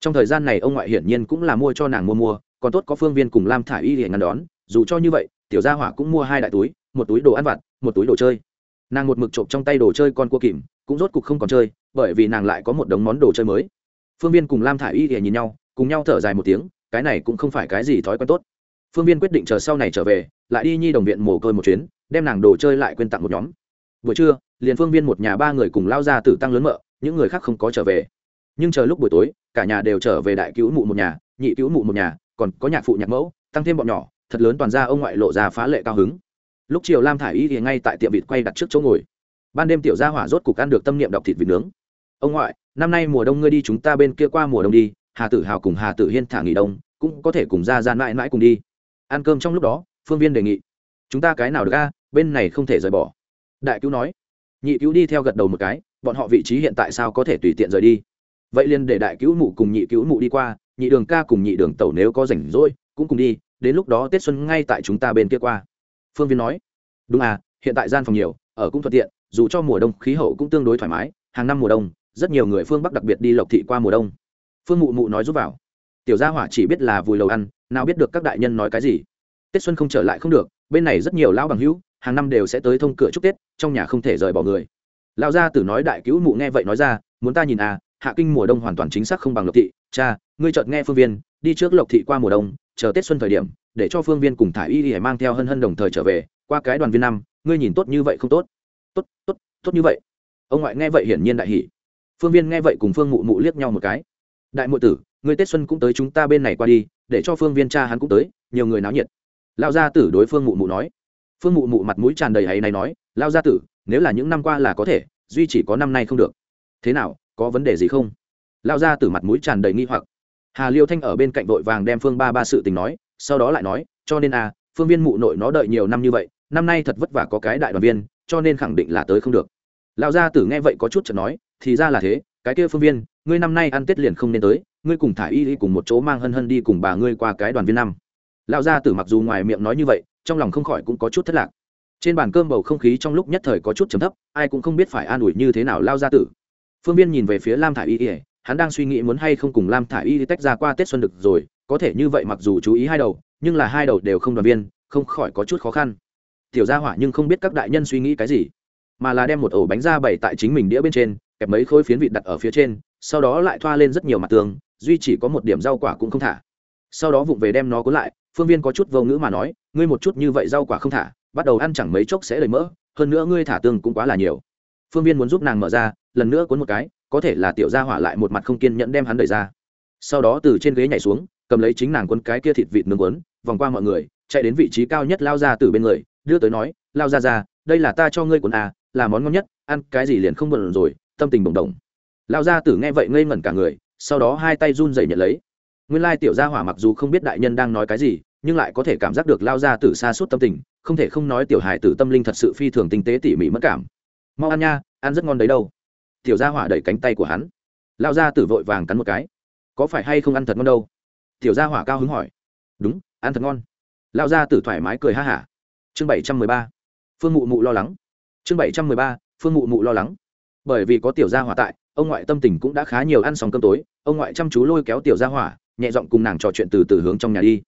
Trong thời gian này ông ngoại hiển nhiên cũng là mua cho nàng mua mua, còn tốt có phương viên cùng lam thả y để ngăn đón, dù cho như vậy, tiểu gia hỏa cũng mua hai đại túi, một túi đồ ăn vặt, một túi đồ chơi. Nàng một mực trộm trong tay đồ chơi con cua kìm, cũng rốt cục không còn chơi, bởi vì nàng lại có một đống món đồ chơi mới. Phương viên cùng lam thả y để nhìn nhau, cùng nhau thở dài một tiếng cái này cũng không phải cái gì thói quen tốt. Phương viên quyết định chờ sau này trở về, lại đi nhi đồng viện mồ côi một chuyến, đem nàng đồ chơi lại quên tặng một nhóm. Buổi trưa, liền phương viên một nhà ba người cùng lao ra tử tăng lớn mợ, những người khác không có trở về. Nhưng chờ lúc buổi tối, cả nhà đều trở về đại cứu mụ một nhà, nhị cứu mụ một nhà, còn có nhạc phụ nhạc mẫu, tăng thêm bọn nhỏ, thật lớn toàn ra ông ngoại lộ ra phá lệ cao hứng. Lúc chiều lam thả i y thì ngay tại tiệm vịt quay đặt trước chỗ ngồi. Ban đêm tiểu gia hỏa rốt cục ăn được tâm niệm đọc thịt vịt nướng. Ông ngoại, năm nay mùa đông ngươi đi chúng ta bên kia qua mùa đông đi hà tử hào cùng hà tử hiên thả nghỉ đông, cũng có thể cùng ra ra mãi mãi cùng đi. Ăn cơm trong lúc đó, phương viên đề nghị, chúng ta cái nào được a? Bên này không thể rời bỏ. Đại cứu nói. Nhị cứu đi theo gật đầu một cái, bọn họ vị trí hiện tại sao có thể tùy tiện rời đi? Vậy liền để đại cứu mụ cùng nhị cứu mụ đi qua, nhị đường ca cùng nhị đường tẩu nếu có rảnh rỗi, cũng cùng đi, đến lúc đó tết xuân ngay tại chúng ta bên kia qua. Phương viên nói. Đúng à hiện tại gian phòng nhiều, ở cũng thuận tiện, dù cho mùa đông khí hậu cũng tương đối thoải mái, hàng năm mùa đông, rất nhiều người phương bắc đặc biệt đi lộc thị qua mùa đông phương mụ mụ nói giúp vào. Tiểu gia hỏa chỉ biết là vùi lầu ăn, nào biết được các đại nhân nói cái gì. Tết xuân không trở lại không được, bên này rất nhiều lão bằng hữu, hàng năm đều sẽ tới thông cửa chúc tết, trong nhà không thể rời bỏ người. Lão gia tử nói đại cứu mụ nghe vậy nói ra, muốn ta nhìn à hạ kinh mùa đông hoàn toàn chính xác không bằng lộc thị. Cha, ngươi chợt nghe phương viên, đi trước lộc thị qua mùa đông, chờ tết xuân thời điểm, để cho phương viên cùng thả y y mang theo hân hân đồng thời trở về, qua cái đoàn viên năm, ngươi nhìn tốt như vậy không tốt? Tốt tốt tốt như vậy. Ông ngoại nghe vậy hiển nhiên đại hỷ phương viên nghe vậy cùng phương mụ mụ liếc nhau một cái đại muội tử người tết xuân cũng tới chúng ta bên này qua đi, để cho phương viên cha hắn cũng tới, nhiều người náo nhiệt. Lao gia tử đối phương mụ mụ nói. Phương mụ mụ mặt mũi tràn đầy hay này nói lao gia tử, nếu là những năm qua là có thể, duy chỉ có năm nay không được. Thế nào, có vấn đề gì không? Lao gia tử mặt mũi tràn đầy nghi hoặc. Hà liêu thanh ở bên cạnh vội vàng đem phương ba ba sự tình nói, sau đó lại nói, cho nên à phương viên mụ nội nó đợi nhiều năm như vậy, năm nay thật vất vả có cái đại đoàn viên, cho nên khẳng định là tới không được. Lão gia tử nghe vậy có chút chợt nói, thì ra là thế, cái kia phương viên ngươi năm nay ăn tết liền không nên tới, ngươi cùng thả y y cùng một chỗ mang hân hân đi cùng bà ngươi qua cái đoàn viên năm. Lão gia tử mặc dù ngoài miệng nói như vậy, trong lòng không khỏi cũng có chút thất lạc. Trên bàn cơm bầu không khí trong lúc nhất thời có chút trầm thấp, ai cũng không biết phải an ủi như thế nào lao gia tử. Phương viên nhìn về phía lam thả y y, hắn đang suy nghĩ muốn hay không cùng lam thả y tách ra qua tết xuân được rồi, có thể như vậy mặc dù chú ý hai đầu, nhưng là hai đầu đều không đoàn viên, không khỏi có chút khó khăn. Tiểu gia hỏa nhưng không biết các đại nhân suy nghĩ cái gì, mà là đem một ổ bánh ra bày tại chính mình đĩa bên trên, kẹp mấy khối phiến vịt đặt ở phía trên sau đó lại thoa lên rất nhiều mặt tường, duy chỉ có một điểm rau quả cũng không thả. Sau đó vụng về đem nó cuốn lại, phương viên có chút vô ngữ mà nói, ngươi một chút như vậy rau quả không thả, bắt đầu ăn chẳng mấy chốc sẽ đầy mỡ, hơn nữa ngươi thả tương cũng quá là nhiều. Phương viên muốn giúp nàng mở ra, lần nữa cuốn một cái, có thể là tiểu gia hỏa lại một mặt không kiên nhẫn đem hắn đẩy ra. Sau đó từ trên ghế nhảy xuống, cầm lấy chính nàng cuốn cái kia thịt vịt nướng cuốn, vòng qua mọi người, chạy đến vị trí cao nhất lao ra từ bên người, đưa tới nói, lao ra ra, đây là ta cho ngươi cuốn à là món ngon nhất, ăn cái gì liền không bận rồi, tâm tình bồng đồng lao gia tử nghe vậy ngây ngẩn cả người, sau đó hai tay run dậy nhận lấy. Nguyên lai tiểu gia hỏa mặc dù không biết đại nhân đang nói cái gì, nhưng lại có thể cảm giác được lao gia tử xa suốt tâm tình, không thể không nói tiểu hài tử tâm linh thật sự phi thường tinh tế tỉ mỉ mất cảm. Mau ăn nha, ăn rất ngon đấy đâu. Tiểu gia hỏa đẩy cánh tay của hắn. Lao gia tử vội vàng cắn một cái. Có phải hay không ăn thật ngon đâu? Tiểu gia hỏa cao hứng hỏi. Đúng, ăn thật ngon. Lao gia tử thoải mái cười ha hả. Chương bảy trăm mười ba. Phương mụ mụ lo lắng. Chương bảy trăm mười ba, phương mụ mụ lo lắng. Bởi vì có tiểu gia hỏa tại ông ngoại tâm tình cũng đã khá nhiều ăn xong cơm tối, ông ngoại chăm chú lôi kéo tiểu gia hỏa, nhẹ giọng cùng nàng trò chuyện từ từ hướng trong nhà đi.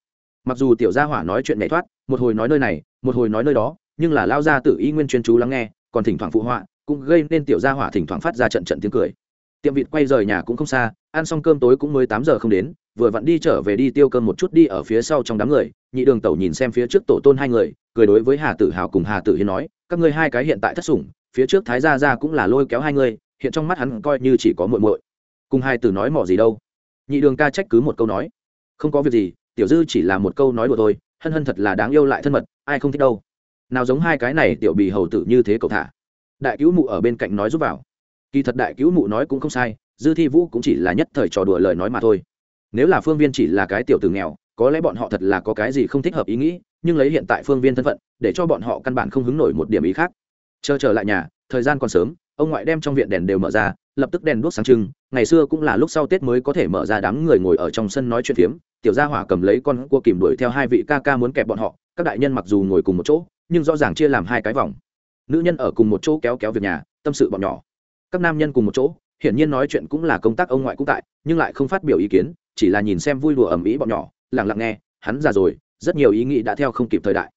Mặc dù tiểu gia hỏa nói chuyện nhảy thoát, một hồi nói nơi này, một hồi nói nơi đó, nhưng là lao ra tự y nguyên chuyên chú lắng nghe, còn thỉnh thoảng phụ họa, cũng gây nên tiểu gia hỏa thỉnh thoảng phát ra trận trận tiếng cười. Tiệm vịt quay rời nhà cũng không xa, ăn xong cơm tối cũng mới tám giờ không đến, vừa vặn đi trở về đi tiêu cơm một chút đi ở phía sau trong đám người, nhị đường tẩu nhìn xem phía trước tổ tôn hai người, cười đối với hà tử hào cùng hà tử hiên nói, các ngươi hai cái hiện tại thất sủng, phía trước thái gia gia cũng là lôi kéo hai người hiện trong mắt hắn coi như chỉ có muội muội. Cùng hai tử nói mỏ gì đâu. Nhị đường ca trách cứ một câu nói. Không có việc gì, tiểu dư chỉ là một câu nói đùa thôi, hân hân thật là đáng yêu lại thân mật, ai không thích đâu. Nào giống hai cái này tiểu bì hầu tử như thế cậu thả. Đại cứu mụ ở bên cạnh nói giúp vào. Kỳ thật đại cứu mụ nói cũng không sai, dư thi vũ cũng chỉ là nhất thời trò đùa lời nói mà thôi. Nếu là phương viên chỉ là cái tiểu tử nghèo, có lẽ bọn họ thật là có cái gì không thích hợp ý nghĩ, nhưng lấy hiện tại phương viên thân phận, để cho bọn họ căn bản không hứng nổi một điểm ý khác. Chờ trở lại nhà, thời gian còn sớm ông ngoại đem trong viện đèn đều mở ra, lập tức đèn đuốc sáng trưng, ngày xưa cũng là lúc sau tết mới có thể mở ra đám người ngồi ở trong sân nói chuyện phiếm, tiểu gia hỏa cầm lấy con cua kìm đuổi theo hai vị ca ca muốn kẹp bọn họ, các đại nhân mặc dù ngồi cùng một chỗ, nhưng rõ ràng chia làm hai cái vòng. Nữ nhân ở cùng một chỗ kéo kéo việc nhà, tâm sự bọn nhỏ. Các nam nhân cùng một chỗ, hiển nhiên nói chuyện cũng là công tác ông ngoại cũng tại, nhưng lại không phát biểu ý kiến, chỉ là nhìn xem vui đùa ầm ĩ bọn nhỏ, lặng lặng nghe, hắn già rồi, rất nhiều ý nghĩ đã theo không kịp thời đại.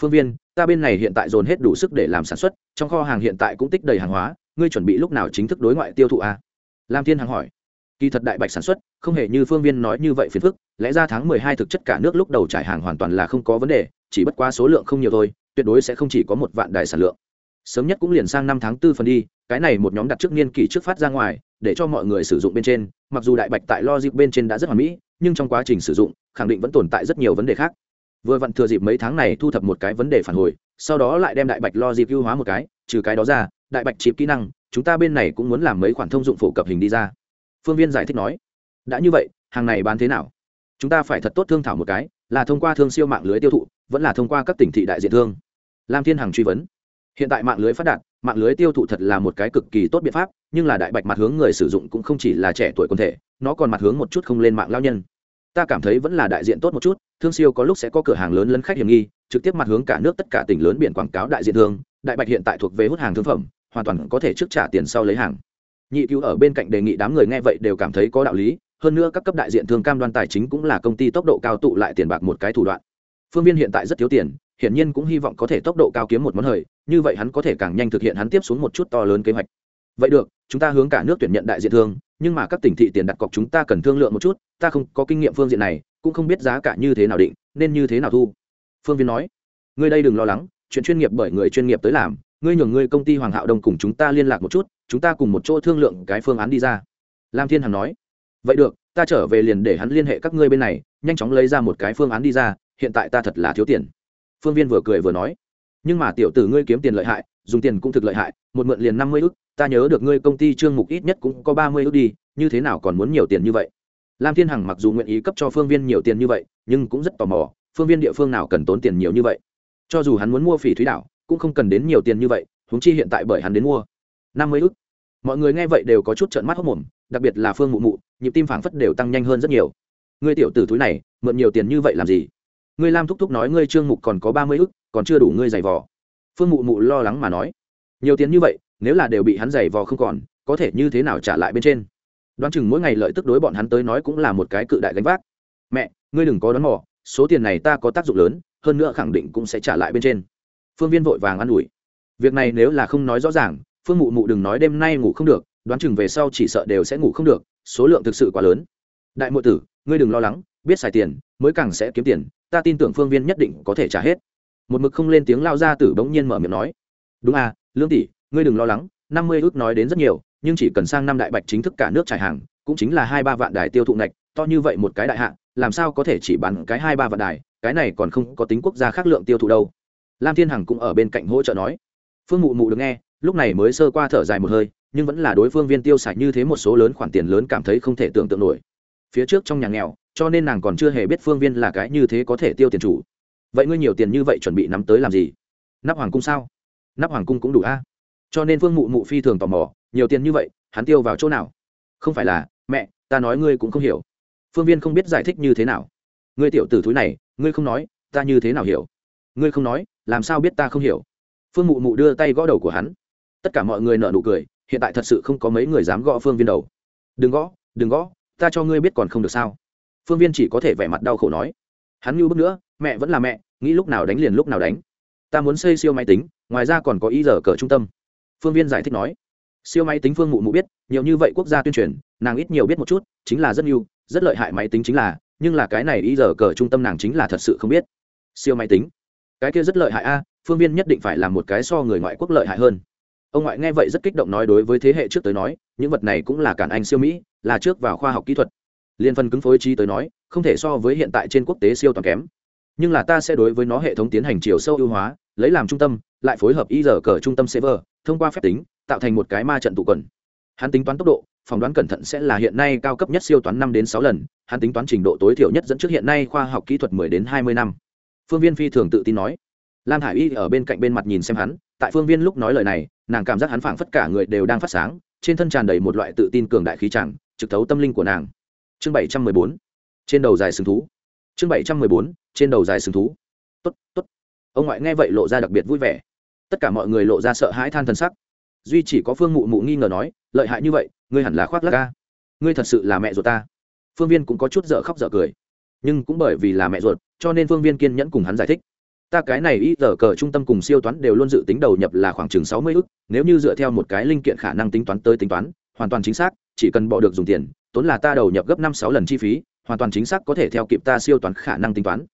Phương viên, ta bên này hiện tại dồn hết đủ sức để làm sản xuất, trong kho hàng hiện tại cũng tích đầy hàng hóa ngươi chuẩn bị lúc nào chính thức đối ngoại tiêu thụ a lam thiên hằng hỏi. Kỳ thật đại bạch sản xuất, không hề như phương viên nói như vậy phiền phức, lẽ ra tháng mười hai thực chất cả nước lúc đầu trải hàng hoàn toàn là không có vấn đề, chỉ bất quá số lượng không nhiều thôi, tuyệt đối sẽ không chỉ có một vạn đại sản lượng. Sớm nhất cũng liền sang năm tháng tư phần đi, cái này một nhóm đặt trước niên kỳ trước phát ra ngoài, để cho mọi người sử dụng bên trên, mặc dù đại bạch tại logic bên trên đã rất hoàn mỹ, nhưng trong quá trình sử dụng, khẳng định vẫn tồn tại rất nhiều vấn đề khác. Vừa vặn thừa dịp mấy tháng này thu thập một cái vấn đề phản hồi, sau đó lại đem đại bạch logic ưu hóa một cái trừ cái đó ra, đại bạch chịp kỹ năng, chúng ta bên này cũng muốn làm mấy khoản thông dụng phổ cập hình đi ra. Phương viên giải thích nói. Đã như vậy, hàng này bán thế nào? Chúng ta phải thật tốt thương thảo một cái, là thông qua thương siêu mạng lưới tiêu thụ, vẫn là thông qua các tỉnh thị đại diện thương. Lam thiên hằng truy vấn. Hiện tại mạng lưới phát đạt, mạng lưới tiêu thụ thật là một cái cực kỳ tốt biện pháp, nhưng là đại bạch mặt hướng người sử dụng cũng không chỉ là trẻ tuổi quân thể, nó còn mặt hướng một chút không lên mạng lao nhân. Ta cảm thấy vẫn là đại diện tốt một chút, thương siêu có lúc sẽ có cửa hàng lớn lấn khách hiểm nghi, trực tiếp mặt hướng cả nước tất cả tỉnh lớn biển quảng cáo đại diện thương đại bạch hiện tại thuộc về hút hàng thương phẩm, hoàn toàn có thể trước trả tiền sau lấy hàng. Nhị cứu ở bên cạnh đề nghị đám người nghe vậy đều cảm thấy có đạo lý, hơn nữa các cấp đại diện thương cam đoan tài chính cũng là công ty tốc độ cao tụ lại tiền bạc một cái thủ đoạn. Phương viên hiện tại rất thiếu tiền, hiển nhiên cũng hy vọng có thể tốc độ cao kiếm một món hời, như vậy hắn có thể càng nhanh thực hiện hắn tiếp xuống một chút to lớn kế hoạch. Vậy được, chúng ta hướng cả nước tuyển nhận đại diện thương, nhưng mà các tỉnh thị tiền đặt cọc chúng ta cần thương lượng một chút, ta không có kinh nghiệm phương diện này, cũng không biết giá cả như thế nào định, nên như thế nào thu. Phương viên nói người đây đừng lo lắng chuyện chuyên nghiệp bởi người chuyên nghiệp tới làm, ngươi nhường ngươi công ty hoàng hạo đông cùng chúng ta liên lạc một chút, chúng ta cùng một chỗ thương lượng cái phương án đi ra. Lam thiên hằng nói. Vậy được, ta trở về liền để hắn liên hệ các ngươi bên này, nhanh chóng lấy ra một cái phương án đi ra, hiện tại ta thật là thiếu tiền. Phương viên vừa cười vừa nói. Nhưng mà tiểu tử ngươi kiếm tiền lợi hại, dùng tiền cũng thực lợi hại, một mượn liền năm mươi ức, ta nhớ được ngươi công ty trương mục ít nhất cũng có ba mươi ức đi, như thế nào còn muốn nhiều tiền như vậy? Lam thiên hằng mặc dù nguyện ý cấp cho phương viên nhiều tiền như vậy, nhưng cũng rất tò mò, phương viên địa phương nào cần tốn tiền nhiều như vậy cho dù hắn muốn mua phỉ thúy đảo, cũng không cần đến nhiều tiền như vậy húng chi hiện tại bởi hắn đến mua. Năm mươi ức. Mọi người nghe vậy đều có chút trợn mắt hốc mồm, đặc biệt là phương mụ mụ, nhịp tim phảng phất đều tăng nhanh hơn rất nhiều. Ngươi tiểu tử thúi này, mượn nhiều tiền như vậy làm gì? Ngươi lam thúc thúc nói ngươi trương mục còn có ba mươi ức, còn chưa đủ ngươi giày vò. Phương mụ mụ lo lắng mà nói. Nhiều tiền như vậy, nếu là đều bị hắn giày vò không còn, có thể như thế nào trả lại bên trên? Đoán chừng mỗi ngày lợi tức đối bọn hắn tới nói cũng là một cái cự đại gánh vác. Mẹ, ngươi đừng có đón mò, số tiền này ta có tác dụng lớn hơn nữa khẳng định cũng sẽ trả lại bên trên. Phương viên vội vàng an ủi. Việc này nếu là không nói rõ ràng, phương mụ mụ đừng nói đêm nay ngủ không được, đoán chừng về sau chỉ sợ đều sẽ ngủ không được, số lượng thực sự quá lớn. Đại mộ tử, ngươi đừng lo lắng, biết xài tiền, mới càng sẽ kiếm tiền, ta tin tưởng phương viên nhất định có thể trả hết. Một mực không lên tiếng lao ra tử bỗng nhiên mở miệng nói. Đúng à lương tỷ, ngươi đừng lo lắng, năm mươi ước nói đến rất nhiều, nhưng chỉ cần sang năm đại bạch chính thức cả nước trải hàng, cũng chính là hai ba vạn đài tiêu thụ ngạch, to như vậy một cái đại hạng làm sao có thể chỉ bán cái hai ba vạn đài cái này còn không có tính quốc gia khác lượng tiêu thụ đâu. Lam thiên hằng cũng ở bên cạnh hỗ trợ nói. Phương mụ mụ được nghe, lúc này mới sơ qua thở dài một hơi, nhưng vẫn là đối phương viên tiêu xài như thế một số lớn khoản tiền lớn cảm thấy không thể tưởng tượng nổi. Phía trước trong nhà nghèo, cho nên nàng còn chưa hề biết phương viên là cái như thế có thể tiêu tiền chủ. Vậy ngươi nhiều tiền như vậy chuẩn bị nắm tới làm gì? Nắp hoàng cung sao? Nắp hoàng cung cũng đủ a. Cho nên phương mụ mụ phi thường tò mò, nhiều tiền như vậy, hắn tiêu vào chỗ nào? Không phải là, mẹ, ta nói ngươi cũng không hiểu. Phương viên không biết giải thích như thế nào. Ngươi tiểu tử thúi này ngươi không nói, ta như thế nào hiểu? Ngươi không nói, làm sao biết ta không hiểu? Phương mụ mụ đưa tay gõ đầu của hắn. Tất cả mọi người nợ nụ cười, hiện tại thật sự không có mấy người dám gõ phương viên đầu. Đừng gõ đừng gõ, ta cho ngươi biết còn không được sao? Phương viên chỉ có thể vẻ mặt đau khổ nói. Hắn như bước nữa, mẹ vẫn là mẹ, nghĩ lúc nào đánh liền lúc nào đánh. Ta muốn xây siêu máy tính, ngoài ra còn có ý giờ cờ trung tâm. Phương viên giải thích nói. Siêu máy tính phương mụ mụ biết, nhiều như vậy quốc gia tuyên truyền, nàng ít nhiều biết một chút, chính là rất nhiều, rất lợi hại máy tính chính là nhưng là cái này ý giờ cờ trung tâm nàng chính là thật sự không biết. Siêu máy tính. Cái kia rất lợi hại a, phương viên nhất định phải làm một cái so người ngoại quốc lợi hại hơn. Ông ngoại nghe vậy rất kích động nói đối với thế hệ trước tới nói, những vật này cũng là cản anh siêu mỹ, là trước vào khoa học kỹ thuật. Liên phân cứng phối trí tới nói, không thể so với hiện tại trên quốc tế siêu toàn kém. Nhưng là ta sẽ đối với nó hệ thống tiến hành chiều sâu ưu hóa, lấy làm trung tâm, lại phối hợp y giờ cờ trung tâm server, thông qua phép tính, tạo thành một cái ma trận tụ quần. Hắn tính toán tốc độ phỏng đoán cẩn thận sẽ là hiện nay cao cấp nhất siêu toán năm đến sáu lần, hắn tính toán trình độ tối thiểu nhất dẫn trước hiện nay khoa học kỹ thuật mười đến hai mươi năm. Phương viên phi thường tự tin nói. Lam hải y ở bên cạnh bên mặt nhìn xem hắn, tại phương viên lúc nói lời này, nàng cảm giác hắn phảng phất cả người đều đang phát sáng, trên thân tràn đầy một loại tự tin cường đại khí chẳng, trực thấu tâm linh của nàng. Chương bảy trăm mười bốn. Trên đầu dài sừng thú. Chương bảy trăm mười bốn. Trên đầu dài sừng thú. Tốt tốt. Ông ngoại nghe vậy lộ ra đặc biệt vui vẻ. Tất cả mọi người lộ ra sợ hãi than thân sắc duy chỉ có phương mụ mụ nghi ngờ nói, lợi hại như vậy, ngươi hẳn là khoác lắc ca ngươi thật sự là mẹ ruột ta. Phương viên cũng có chút dở khóc dở cười. Nhưng cũng bởi vì là mẹ ruột, cho nên phương viên kiên nhẫn cùng hắn giải thích. Ta cái này ít giờ cờ trung tâm cùng siêu toán đều luôn dự tính đầu nhập là khoảng chừng sáu mươi ức, nếu như dựa theo một cái linh kiện khả năng tính toán tới tính toán, hoàn toàn chính xác, chỉ cần bỏ được dùng tiền, tốn là ta đầu nhập gấp năm sáu lần chi phí, hoàn toàn chính xác có thể theo kịp ta siêu toán khả năng tính toán.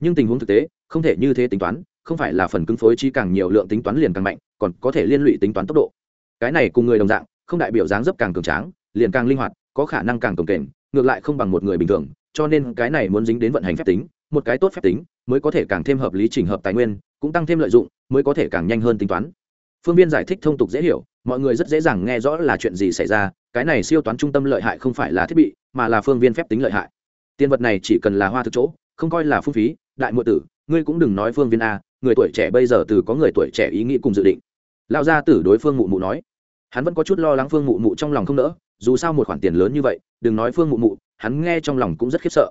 Nhưng tình huống thực tế, không thể như thế tính toán, không phải là phần cứng phối chi càng nhiều lượng tính toán liền càng mạnh, còn có thể liên lụy tính toán tốc độ cái này cùng người đồng dạng, không đại biểu dáng dấp càng cường tráng, liền càng linh hoạt, có khả năng càng cồng kềnh, ngược lại không bằng một người bình thường, cho nên cái này muốn dính đến vận hành phép tính, một cái tốt phép tính, mới có thể càng thêm hợp lý trình hợp tài nguyên, cũng tăng thêm lợi dụng, mới có thể càng nhanh hơn tính toán. Phương viên giải thích thông tục dễ hiểu, mọi người rất dễ dàng nghe rõ là chuyện gì xảy ra, cái này siêu toán trung tâm lợi hại không phải là thiết bị, mà là phương viên phép tính lợi hại. Tiền vật này chỉ cần là hoa thực chỗ, không coi là phung phí, đại muội tử, ngươi cũng đừng nói phương viên a, người tuổi trẻ bây giờ từ có người tuổi trẻ ý nghĩ cùng dự định. Lão gia tử đối phương mụ mụ nói hắn vẫn có chút lo lắng phương mụ mụ trong lòng không nỡ, dù sao một khoản tiền lớn như vậy, đừng nói phương mụ mụ, hắn nghe trong lòng cũng rất khiếp sợ.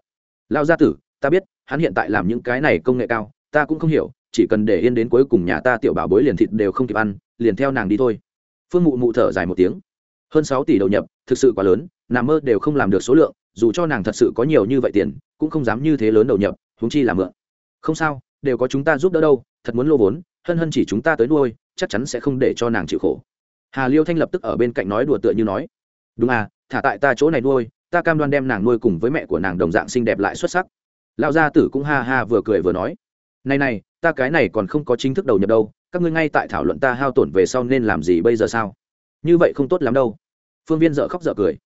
Lão gia tử, ta biết, hắn hiện tại làm những cái này công nghệ cao, ta cũng không hiểu, chỉ cần để yên đến cuối cùng nhà ta tiểu bảo bối liền thịt đều không kịp ăn, liền theo nàng đi thôi. Phương mụ mụ thở dài một tiếng. Hơn sáu tỷ đầu nhập, thực sự quá lớn nằm mơ đều không làm được số lượng, dù cho nàng thật sự có nhiều như vậy tiền, cũng không dám như thế lớn đầu nhập húng chi là mượn. Không sao, đều có chúng ta giúp đỡ đâu, thật muốn lô vốn, hân hân chỉ chúng ta tới nuôi, chắc chắn sẽ không để cho nàng chịu khổ hà liêu thanh lập tức ở bên cạnh nói đùa tựa như nói, đúng à thả tại ta chỗ này nuôi, ta cam đoan đem nàng nuôi cùng với mẹ của nàng đồng dạng xinh đẹp lại xuất sắc. Lão gia tử cũng ha ha vừa cười vừa nói, này này, ta cái này còn không có chính thức đầu nhập đâu, các ngươi ngay tại thảo luận ta hao tổn về sau nên làm gì bây giờ sao? Như vậy không tốt lắm đâu. Phương viên dợ khóc dợ cười,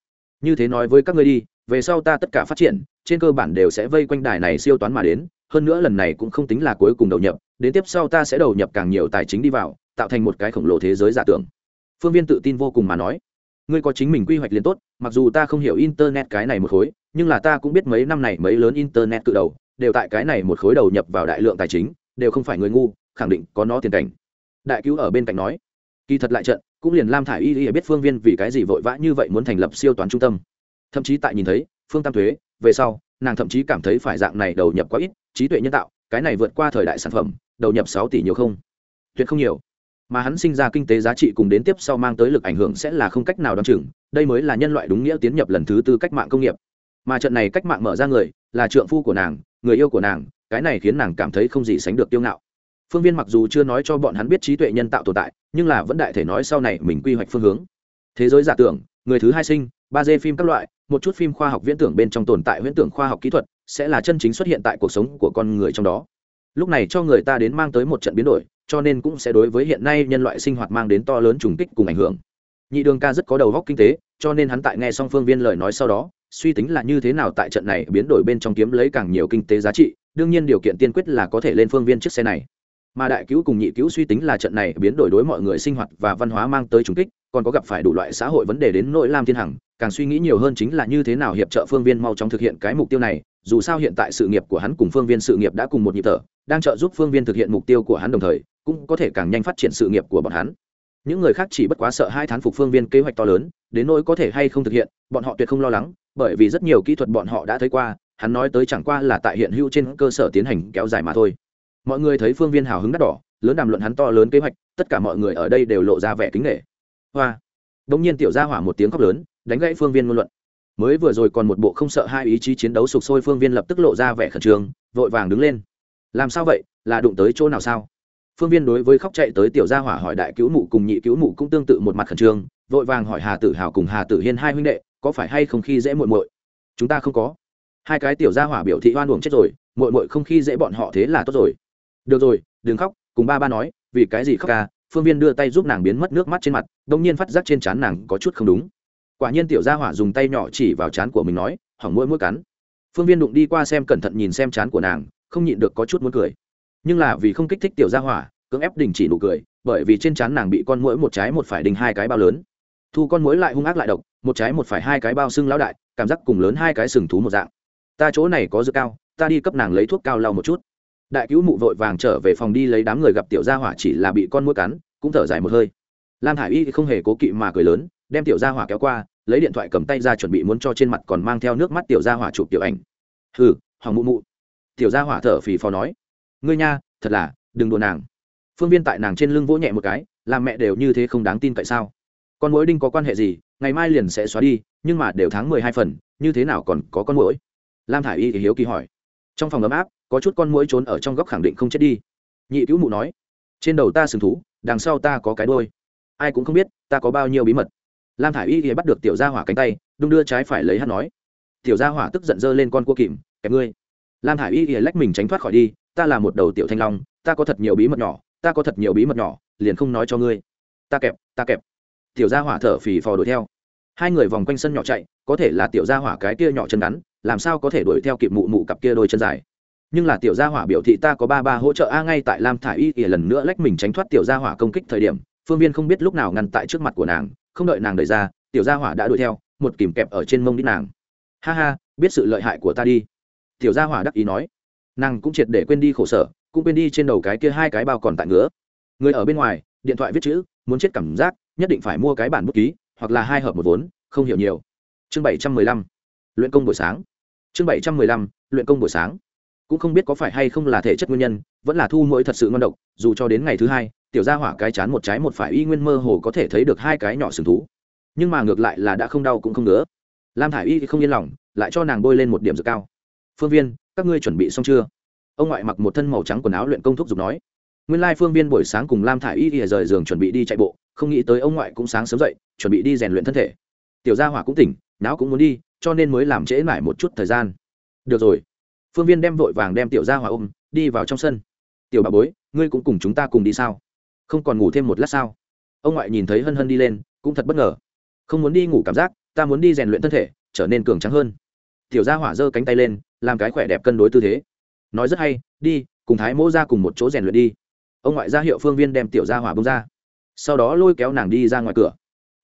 như thế nói với các ngươi đi, về sau ta tất cả phát triển, trên cơ bản đều sẽ vây quanh đài này siêu toán mà đến, hơn nữa lần này cũng không tính là cuối cùng đầu nhập, đến tiếp sau ta sẽ đầu nhập càng nhiều tài chính đi vào, tạo thành một cái khổng lồ thế giới giả tưởng phương viên tự tin vô cùng mà nói, ngươi có chính mình quy hoạch liền tốt, mặc dù ta không hiểu internet cái này một khối, nhưng là ta cũng biết mấy năm này mấy lớn internet tự đầu đều tại cái này một khối đầu nhập vào đại lượng tài chính, đều không phải người ngu, khẳng định có nó tiền cảnh. Đại cứu ở bên cạnh nói, kỳ thật lại trận, cũng liền lam thả i y y biết phương viên vì cái gì vội vã như vậy muốn thành lập siêu toán trung tâm. Thậm chí tại nhìn thấy, phương tam thuế, về sau, nàng thậm chí cảm thấy phải dạng này đầu nhập quá ít, trí tuệ nhân tạo, cái này vượt qua thời đại sản phẩm, đầu nhập sáu tỷ nhiều không? Tuyệt không nhiều mà hắn sinh ra kinh tế giá trị cùng đến tiếp sau mang tới lực ảnh hưởng sẽ là không cách nào đ chừng, đây mới là nhân loại đúng nghĩa tiến nhập lần thứ tư cách mạng công nghiệp. Mà trận này cách mạng mở ra người, là trượng phu của nàng, người yêu của nàng, cái này khiến nàng cảm thấy không gì sánh được tiêu ngạo. Phương viên mặc dù chưa nói cho bọn hắn biết trí tuệ nhân tạo tồn tại, nhưng là vẫn đại thể nói sau này mình quy hoạch phương hướng. Thế giới giả tưởng, người thứ hai sinh, ba d phim các loại, một chút phim khoa học viễn tưởng bên trong tồn tại viễn tưởng khoa học kỹ thuật, sẽ là chân chính xuất hiện tại cuộc sống của con người trong đó. Lúc này cho người ta đến mang tới một trận biến đổi cho nên cũng sẽ đối với hiện nay nhân loại sinh hoạt mang đến to lớn trùng kích cùng ảnh hưởng. Nhị đường ca rất có đầu góc kinh tế, cho nên hắn tại nghe xong phương viên lời nói sau đó, suy tính là như thế nào tại trận này biến đổi bên trong kiếm lấy càng nhiều kinh tế giá trị, đương nhiên điều kiện tiên quyết là có thể lên phương viên chiếc xe này. Mà đại cứu cùng nhị cứu suy tính là trận này biến đổi đối mọi người sinh hoạt và văn hóa mang tới trùng kích, còn có gặp phải đủ loại xã hội vấn đề đến nỗi lam thiên hằng, càng suy nghĩ nhiều hơn chính là như thế nào hiệp trợ phương viên mau chóng thực hiện cái mục tiêu này dù sao hiện tại sự nghiệp của hắn cùng phương viên sự nghiệp đã cùng một nhịp thở, đang trợ giúp phương viên thực hiện mục tiêu của hắn đồng thời, cũng có thể càng nhanh phát triển sự nghiệp của bọn hắn. Những người khác chỉ bất quá sợ hai thán phục phương viên kế hoạch to lớn, đến nỗi có thể hay không thực hiện, bọn họ tuyệt không lo lắng, bởi vì rất nhiều kỹ thuật bọn họ đã thấy qua, hắn nói tới chẳng qua là tại hiện hữu trên cơ sở tiến hành kéo dài mà thôi. Mọi người thấy phương viên hào hứng đắt đỏ, lớn đàm luận hắn to lớn kế hoạch, tất cả mọi người ở đây đều lộ ra vẻ kính nghệ hoa. Đ ỗ n g nhiên tiểu ra hỏa một tiếng khóc lớn, đánh gãy phương viên ngôn luận mới vừa rồi còn một bộ không sợ hai ý chí chiến đấu sục sôi phương viên lập tức lộ ra vẻ khẩn trương, vội vàng đứng lên. Làm sao vậy? Là đụng tới chỗ nào sao? Phương viên đối với khóc chạy tới tiểu gia hỏa hỏi đại cứu mụ cùng nhị cứu mụ cũng tương tự một mặt khẩn trương, vội vàng hỏi hà tử hào cùng hà tử hiên hai huynh đệ, có phải hay không khi dễ muội muội? Chúng ta không có. Hai cái tiểu gia hỏa biểu thị oan uổng chết rồi, muội muội không khi dễ bọn họ thế là tốt rồi. Được rồi, đừng khóc, cùng ba ba nói, vì cái gì khóc ca phương viên đưa tay giúp nàng biến mất nước mắt trên mặt đông nhiên phát giác trên trán nàng có chút không đúng quả nhiên tiểu gia hỏa dùng tay nhỏ chỉ vào chán của mình nói, hỏng mũi mũi cắn. Phương viên đụng đi qua xem cẩn thận nhìn xem chán của nàng, không nhịn được có chút muốn cười. Nhưng là vì không kích thích tiểu gia hỏa, cưỡng ép đình chỉ nụ cười, bởi vì trên chán nàng bị con mũi một trái một phải đình hai cái bao lớn. Thu con mũi lại hung ác lại độc, một trái một phải hai cái bao xương lão đại, cảm giác cùng lớn hai cái sừng thú một dạng. Ta chỗ này có dược cao, ta đi cấp nàng lấy thuốc cao lau một chút. Đại cứu mụ vội vàng trở về phòng đi lấy đám người gặp tiểu gia hỏa chỉ là bị con mũi cắn, cũng thở dài một hơi. Lam hải y không hề cố kỵ mà cười lớn đem tiểu gia hỏa kéo qua, lấy điện thoại cầm tay ra chuẩn bị muốn cho trên mặt còn mang theo nước mắt tiểu gia hỏa chụp tiểu ảnh. Hừ, hoàng mụ mụ. Tiểu gia hỏa thở phì phò nói. Ngươi nha, thật là, đừng đùa nàng. Phương viên tại nàng trên lưng vỗ nhẹ một cái, làm mẹ đều như thế không đáng tin tại sao? Con mũi đinh có quan hệ gì? Ngày mai liền sẽ xóa đi, nhưng mà đều tháng mười hai phần, như thế nào còn có con mũi lam thả i y thì hiếu kỳ hỏi. Trong phòng ấm áp, có chút con mũi trốn ở trong góc khẳng định không chết đi. Nhị cứu mụ nói. Trên đầu ta sừng thú, đằng sau ta có cái đôi ai cũng không biết, ta có bao nhiêu bí mật lam thả i y thì bắt được tiểu gia hỏa cánh tay, đung đưa trái phải lấy hắn nói. Tiểu gia hỏa tức giận dơ lên con cua kìm, kẹp ngươi. Lam thả i y thì lách mình tránh thoát khỏi đi, ta là một đầu tiểu thanh long, ta có thật nhiều bí mật nhỏ, ta có thật nhiều bí mật nhỏ, liền không nói cho ngươi. Ta kẹp ta kẹp. Tiểu gia hỏa thở phì phò đuổi theo. Hai người vòng quanh sân nhỏ chạy, có thể là tiểu gia hỏa cái kia nhỏ chân ngắn, làm sao có thể đuổi theo kịp mụ mụ cặp kia đôi chân dài. Nhưng là tiểu gia hỏa biểu thị ta có ba ba hỗ trợ, a, ngay tại lam thả i y ỉa lần nữa lách mình tránh thoát tiểu gia hỏa công kích thời điểm, phương viên không biết lúc nào ngăn tại trước mặt của nàng không đợi nàng đợi ra, tiểu gia hỏa đã đuổi theo, một kìm kẹp ở trên mông đít nàng. Ha ha, biết sự lợi hại của ta đi. Tiểu gia hỏa đắc ý nói. Nàng cũng triệt để quên đi khổ sở, cũng quên đi trên đầu cái kia hai cái bao còn tại ngứa. Người ở bên ngoài, điện thoại viết chữ, muốn chết cảm giác, nhất định phải mua cái bản bút ký, hoặc là hai hợp một vốn, không hiểu nhiều. Chương bảy trăm mười lăm. Luyện công buổi sáng. Chương bảy trăm mười lăm, luyện công buổi sáng. Cũng không biết có phải hay không là thể chất nguyên nhân, vẫn là thu mỗi thật sự ngon độc, dù cho đến ngày thứ hai tiểu gia hỏa cái chán một trái một phải y nguyên mơ hồ có thể thấy được hai cái nhỏ sừng thú. Nhưng mà ngược lại là đã không đau cũng không nữa lam thả i y thì không yên lòng, lại cho nàng bôi lên một điểm dược cao. Phương viên, các ngươi chuẩn bị xong chưa? Ông ngoại mặc một thân màu trắng quần áo luyện công thúc giục nói. Nguyên lai phương viên buổi sáng cùng lam thả i y thì rời giường chuẩn bị đi chạy bộ, không nghĩ tới ông ngoại cũng sáng sớm dậy, chuẩn bị đi rèn luyện thân thể. Tiểu gia hỏa cũng tỉnh, não cũng muốn đi, cho nên mới làm trễ mãi một chút thời gian. Được rồi. Phương viên đem vội vàng đem tiểu gia hỏa ôm, đi vào trong sân. Tiểu bà bối, ngươi cũng cùng chúng ta cùng đi sao? Không còn ngủ thêm một lát sao? Ông ngoại nhìn thấy hân hân đi lên, cũng thật bất ngờ. Không muốn đi ngủ cảm giác, ta muốn đi rèn luyện thân thể, trở nên cường trắng hơn. Tiểu gia hỏa giơ cánh tay lên, làm cái khỏe đẹp cân đối tư thế. Nói rất hay, đi, cùng thái mỗ ra cùng một chỗ rèn luyện đi. Ông ngoại ra hiệu phương viên đem tiểu gia hỏa bông ra. Sau đó lôi kéo nàng đi ra ngoài cửa.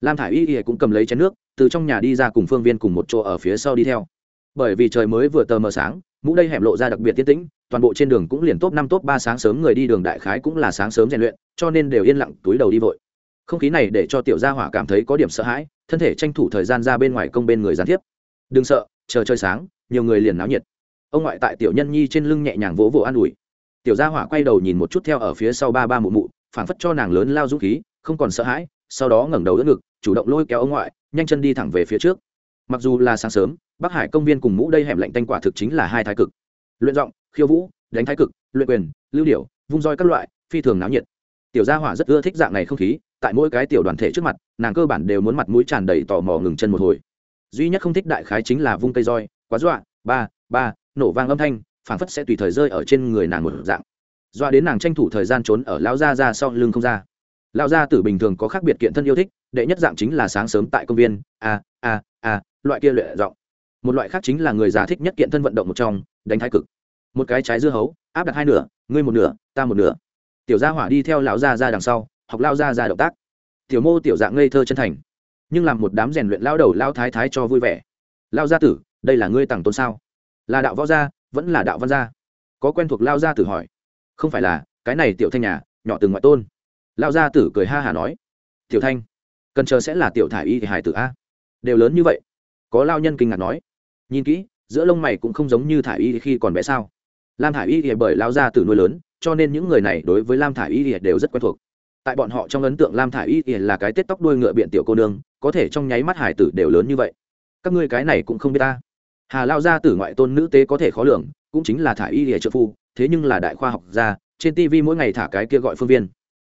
Lam thả i y y cũng cầm lấy chén nước, từ trong nhà đi ra cùng phương viên cùng một chỗ ở phía sau đi theo bởi vì trời mới vừa tờ mờ sáng, mũ đây hẻm lộ ra đặc biệt tiên tĩnh, toàn bộ trên đường cũng liền top năm, top ba sáng sớm người đi đường đại khái cũng là sáng sớm rèn luyện, cho nên đều yên lặng túi đầu đi vội. Không khí này để cho tiểu gia hỏa cảm thấy có điểm sợ hãi, thân thể tranh thủ thời gian ra bên ngoài công bên người gián tiếp. Đừng sợ, chờ chơi sáng, nhiều người liền náo nhiệt. Ông ngoại tại tiểu nhân nhi trên lưng nhẹ nhàng vỗ vỗ an ủi. Tiểu gia hỏa quay đầu nhìn một chút theo ở phía sau ba ba mụ mụ, phảng phất cho nàng lớn lao dũng khí, không còn sợ hãi, sau đó ngẩng đầu đỡ ngực, chủ động lôi kéo ông ngoại, nhanh chân đi thẳng về phía trước. Mặc dù là sáng sớm bắc hải công viên cùng mũ đây hẻm lạnh tanh quả thực chính là hai thái cực. Luyện giọng, khiêu vũ, đánh thái cực, luyện quyền, lưu điểu, vung roi các loại, phi thường náo nhiệt. Tiểu gia hỏa rất ưa thích dạng này không khí, tại mỗi cái tiểu đoàn thể trước mặt, nàng cơ bản đều muốn mặt mũi tràn đầy tò mò ngừng chân một hồi. Duy nhất không thích đại khái chính là vung cây roi, quá dọa, ba ba, nổ vang âm thanh, phảng phất sẽ tùy thời rơi ở trên người nàng một dạng. Dọa đến nàng tranh thủ thời gian trốn ở lão gia ra sau lưng không ra. Lão gia tử bình thường có khác biệt kiện thân yêu thích, đệ nhất dạng chính là sáng sớm tại công viên, a a a, loại kia luyện giọng một loại khác chính là người già thích nhất kiện thân vận động một trong, đánh thái cực. Một cái trái dưa hấu, áp đặt hai nửa, ngươi một nửa, ta một nửa. Tiểu gia hỏa đi theo lão gia ra đằng sau, học lao gia ra động tác. Tiểu mô tiểu dạng ngây thơ chân thành. Nhưng làm một đám rèn luyện lao đầu lao thái thái cho vui vẻ. Lao gia tử, đây là ngươi tặng tôn sao? Là đạo võ gia, vẫn là đạo văn gia? Có quen thuộc lao gia tử hỏi. Không phải là, cái này tiểu thanh nhà, nhỏ từng ngoại tôn. Lao gia tử cười ha hả nói. Tiểu thanh, cần chờ sẽ là tiểu thải y thì hải tử a. Đều lớn như vậy. Có lao nhân kinh ngạc nói nhìn kỹ, giữa lông mày cũng không giống như thả y khi còn bé sao? Lam thả y thì bởi lao ra từ nuôi lớn, cho nên những người này đối với lam thả y thì đều rất quen thuộc. Tại bọn họ trong ấn tượng lam thả y thì là cái tết tóc đuôi ngựa biện tiểu cô nương, có thể trong nháy mắt hải tử đều lớn như vậy. Các ngươi cái này cũng không biết ta. Hà lao gia tử ngoại tôn nữ tế có thể khó lường, cũng chính là thả y thì trợ phu, thế nhưng là đại khoa học gia, trên tv mỗi ngày thả cái kia gọi phương viên.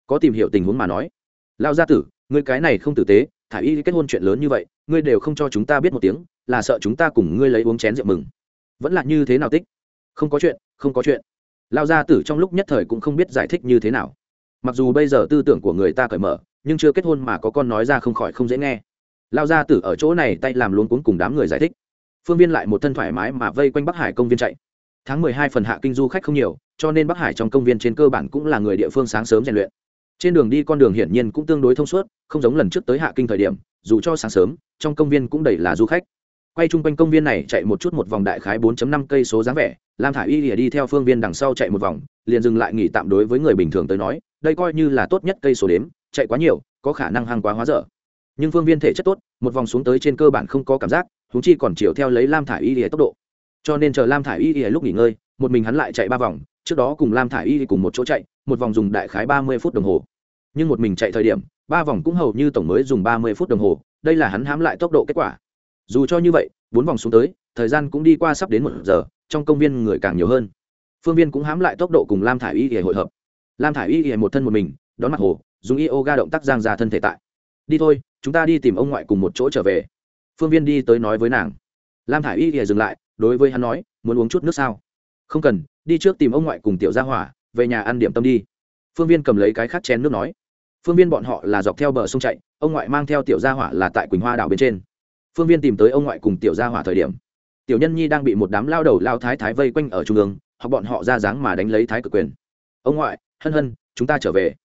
Có tìm hiểu tình huống mà nói. Lao gia tử, ngươi cái này không tử tế thả y kết hôn chuyện lớn như vậy, ngươi đều không cho chúng ta biết một tiếng là sợ chúng ta cùng ngươi lấy uống chén rượu mừng. Vẫn là như thế nào tích? Không có chuyện, không có chuyện. Lao gia tử trong lúc nhất thời cũng không biết giải thích như thế nào. Mặc dù bây giờ tư tưởng của người ta cởi mở, nhưng chưa kết hôn mà có con nói ra không khỏi không dễ nghe. Lao gia tử ở chỗ này tay làm luôn cuốn cùng đám người giải thích. Phương viên lại một thân thoải mái mà vây quanh bắc hải công viên chạy. Tháng mười hai phần hạ kinh du khách không nhiều, cho nên bắc hải trong công viên trên cơ bản cũng là người địa phương sáng sớm rèn luyện. Trên đường đi con đường hiển nhiên cũng tương đối thông suốt, không giống lần trước tới hạ kinh thời điểm, dù cho sáng sớm, trong công viên cũng đầy là du khách quay chung quanh công viên này chạy một chút một vòng đại khái 4.5 cây số dáng vẻ, lam Thải Y lìa đi theo phương viên đằng sau chạy một vòng, liền dừng lại nghỉ tạm đối với người bình thường tới nói, đây coi như là tốt nhất cây số đếm, chạy quá nhiều, có khả năng hăng quá hóa dở. Nhưng phương viên thể chất tốt, một vòng xuống tới trên cơ bản không có cảm giác, huống chi còn chiều theo lấy lam Thải Y lìa tốc độ. Cho nên chờ lam Thải Y lìa lúc nghỉ ngơi, một mình hắn lại chạy ba vòng, trước đó cùng lam Thải y cùng một chỗ chạy, một vòng dùng đại khái ba mươi phút đồng hồ. Nhưng một mình chạy thời điểm, ba vòng cũng hầu như tổng mới dùng ba mươi phút đồng hồ, đây là hắn hám lại tốc độ kết quả dù cho như vậy, bốn vòng xuống tới, thời gian cũng đi qua sắp đến một giờ, trong công viên người càng nhiều hơn. Phương viên cũng hám lại tốc độ cùng lam thả i y để hội hợp. Lam thả i y để một thân một mình, đón mặt hồ, dùng yoga động tác giang ra thân thể tại. Đi thôi, chúng ta đi tìm ông ngoại cùng một chỗ trở về. Phương viên đi tới nói với nàng. Lam thả i y để dừng lại, đối với hắn nói, muốn uống chút nước sao? Không cần, đi trước tìm ông ngoại cùng tiểu gia hỏa, về nhà ăn điểm tâm đi. Phương viên cầm lấy cái khát chén nước nói. Phương viên bọn họ là dọc theo bờ sông chạy, ông ngoại mang theo tiểu gia hỏa là tại quỳnh hoa đảo bên trên phương viên tìm tới ông ngoại cùng tiểu gia hỏa thời điểm. Tiểu nhân nhi đang bị một đám lao đầu lao thái thái vây quanh ở trung ương hoặc bọn họ ra dáng mà đánh lấy thái cực quyền. Ông ngoại, hân hân, chúng ta trở về.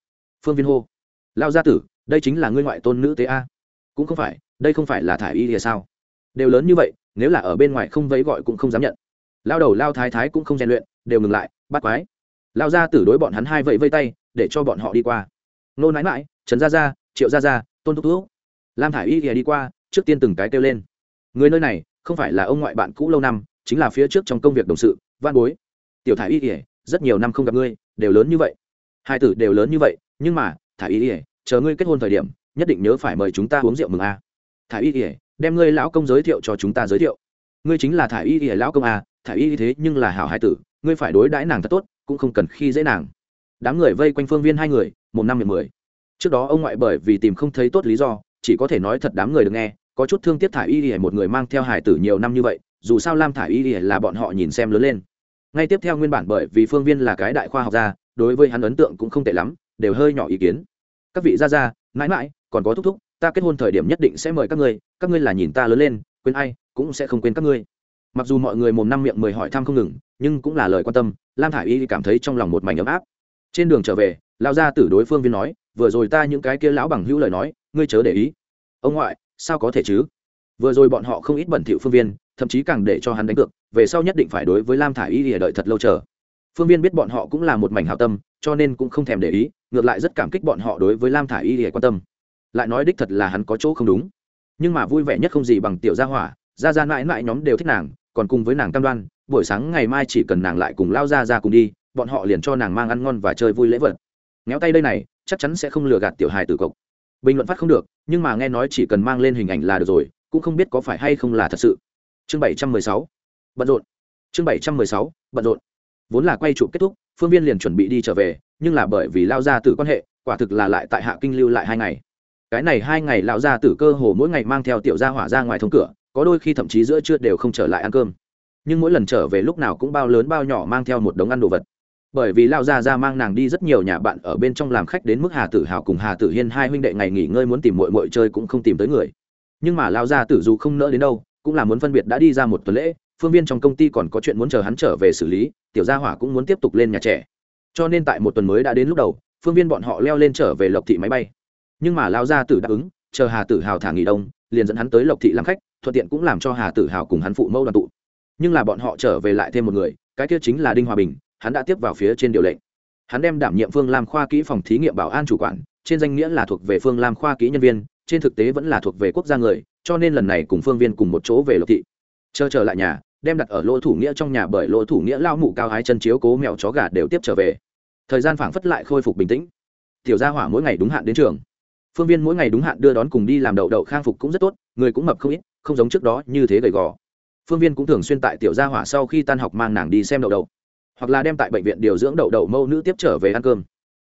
Phương viên hô, lao gia tử, đây chính là ngươi ngoại tôn nữ tế a. Cũng không phải, đây không phải là thải y thì sao? Đều lớn như vậy, nếu là ở bên ngoài không vấy gọi cũng không dám nhận. Lao đầu lao thái thái cũng không rèn luyện, đều ngừng lại, bắt quái. Lao gia tử đối bọn hắn hai vẫy vây tay, để cho bọn họ đi qua. Nô nãi mãi trần gia gia, triệu gia gia, tôn thúc thúc. Lam thả i y thì đi qua trước tiên từng cái kêu lên. Người nơi này, không phải là ông ngoại bạn cũ lâu năm, chính là phía trước trong công việc đồng sự, văn bối. Tiểu thả y ỉa rất nhiều năm không gặp ngươi, đều lớn như vậy. Hai tử đều lớn như vậy, nhưng mà thả y ỉa chờ ngươi kết hôn thời điểm, nhất định nhớ phải mời chúng ta uống rượu mừng a. Thả y ỉa đem ngươi lão công giới thiệu cho chúng ta giới thiệu. Ngươi chính là thả y ỉa lão công a thả y thế nhưng là hảo hai tử, ngươi phải đối đãi nàng thật tốt, cũng không cần khi dễ nàng. Đám người vây quanh phương viên hai người, một năm miệng mười. Trước đó ông ngoại bởi vì tìm không thấy tốt lý do, chỉ có thể nói thật đám người được nghe có chút thương tiếc thả y ỉa một người mang theo hải tử nhiều năm như vậy, dù sao lam thả y ỉa là bọn họ nhìn xem lớn lên. Ngay tiếp theo nguyên bản bởi vì phương viên là cái đại khoa học gia, đối với hắn ấn tượng cũng không tệ lắm, đều hơi nhỏ ý kiến. Các vị gia gia, mãi mãi, còn có thúc thúc, ta kết hôn thời điểm nhất định sẽ mời các ngươi các ngươi là nhìn ta lớn lên, quên ai, cũng sẽ không quên các ngươi. Mặc dù mọi người mồm năm miệng mười hỏi thăm không ngừng, nhưng cũng là lời quan tâm, lam thả y cảm thấy trong lòng một mảnh ấm áp. Trên đường trở về lao gia tử đối phương viên nói, vừa rồi ta những cái kia lão bằng hữu lời nói, ngươi chớ để ý. Ông ngoại sao có thể chứ? Vừa rồi bọn họ không ít bẩn thỉu phương viên, thậm chí càng để cho hắn đánh cược, về sau nhất định phải đối với lam thả i y để đợi thật lâu chờ. Phương viên biết bọn họ cũng là một mảnh hảo tâm, cho nên cũng không thèm để ý, ngược lại rất cảm kích bọn họ đối với lam thả i y để quan tâm. Lại nói đích thật là hắn có chỗ không đúng. Nhưng mà vui vẻ nhất không gì bằng tiểu gia hỏa, gia gia mãi mãi nhóm đều thích nàng, còn cùng với nàng cam đoan, buổi sáng ngày mai chỉ cần nàng lại cùng lao ra ra cùng đi, bọn họ liền cho nàng mang ăn ngon và chơi vui lễ vật. Ngéo tay đây này, chắc chắn sẽ không lừa gạt tiểu hài tử cộc bình luận phát không được, nhưng mà nghe nói chỉ cần mang lên hình ảnh là được rồi, cũng không biết có phải hay không là thật sự. Chương bảy trăm mười sáu, bận rộn. Chương bảy trăm mười sáu, bận rộn. Vốn là quay trụ kết thúc, phương viên liền chuẩn bị đi trở về, nhưng là bởi vì lao ra từ quan hệ, quả thực là lại tại hạ kinh lưu lại hai ngày. Cái này hai ngày lão gia tử cơ hồ mỗi ngày mang theo tiểu gia hỏa ra ngoài thông cửa, có đôi khi thậm chí giữa trưa đều không trở lại ăn cơm. Nhưng mỗi lần trở về lúc nào cũng bao lớn bao nhỏ mang theo một đống ăn đồ vật bởi vì lao gia ra mang nàng đi rất nhiều nhà bạn ở bên trong làm khách đến mức hà tử hào cùng hà tử hiên hai huynh đệ ngày nghỉ ngơi muốn tìm mội mội chơi cũng không tìm tới người. Nhưng mà lao gia tử dù không nỡ đến đâu, cũng là muốn phân biệt đã đi ra một tuần lễ, phương viên trong công ty còn có chuyện muốn chờ hắn trở về xử lý, tiểu gia hỏa cũng muốn tiếp tục lên nhà trẻ. Cho nên tại một tuần mới đã đến lúc đầu, phương viên bọn họ leo lên trở về lộc thị máy bay. Nhưng mà lao gia tử đáp ứng, chờ hà tử hào thả nghỉ đông, liền dẫn hắn tới lộc thị làm khách, thuận tiện cũng làm cho hà tử hào cùng hắn phụ mẫu đoàn tụ. Nhưng là bọn họ trở về lại thêm một người, cái kia chính là đinh hòa bình hắn đã tiếp vào phía trên điều lệnh. Hắn đem đảm nhiệm phương lam khoa kỹ phòng thí nghiệm bảo an chủ quản, trên danh nghĩa là thuộc về phương lam khoa kỹ nhân viên, trên thực tế vẫn là thuộc về quốc gia người, cho nên lần này cùng phương viên cùng một chỗ về lộc thị. Chờ trở lại nhà, đem đặt ở lỗ thủ nghĩa trong nhà bởi lỗ thủ nghĩa lao mụ cao hái chân chiếu cố mèo chó gà đều tiếp trở về. Thời gian phảng phất lại khôi phục bình tĩnh. Tiểu gia hỏa mỗi ngày đúng hạn đến trường. Phương viên mỗi ngày đúng hạn đưa đón cùng đi làm đậu đậu khang phục cũng rất tốt, người cũng mập không ít, không giống trước đó như thế gầy gò. Phương viên cũng thường xuyên tại tiểu gia hỏa sau khi tan học mang nàng đi xem đậu đậu hoặc là đem tại bệnh viện điều dưỡng đậu đậu mâu nữ tiếp trở về ăn cơm.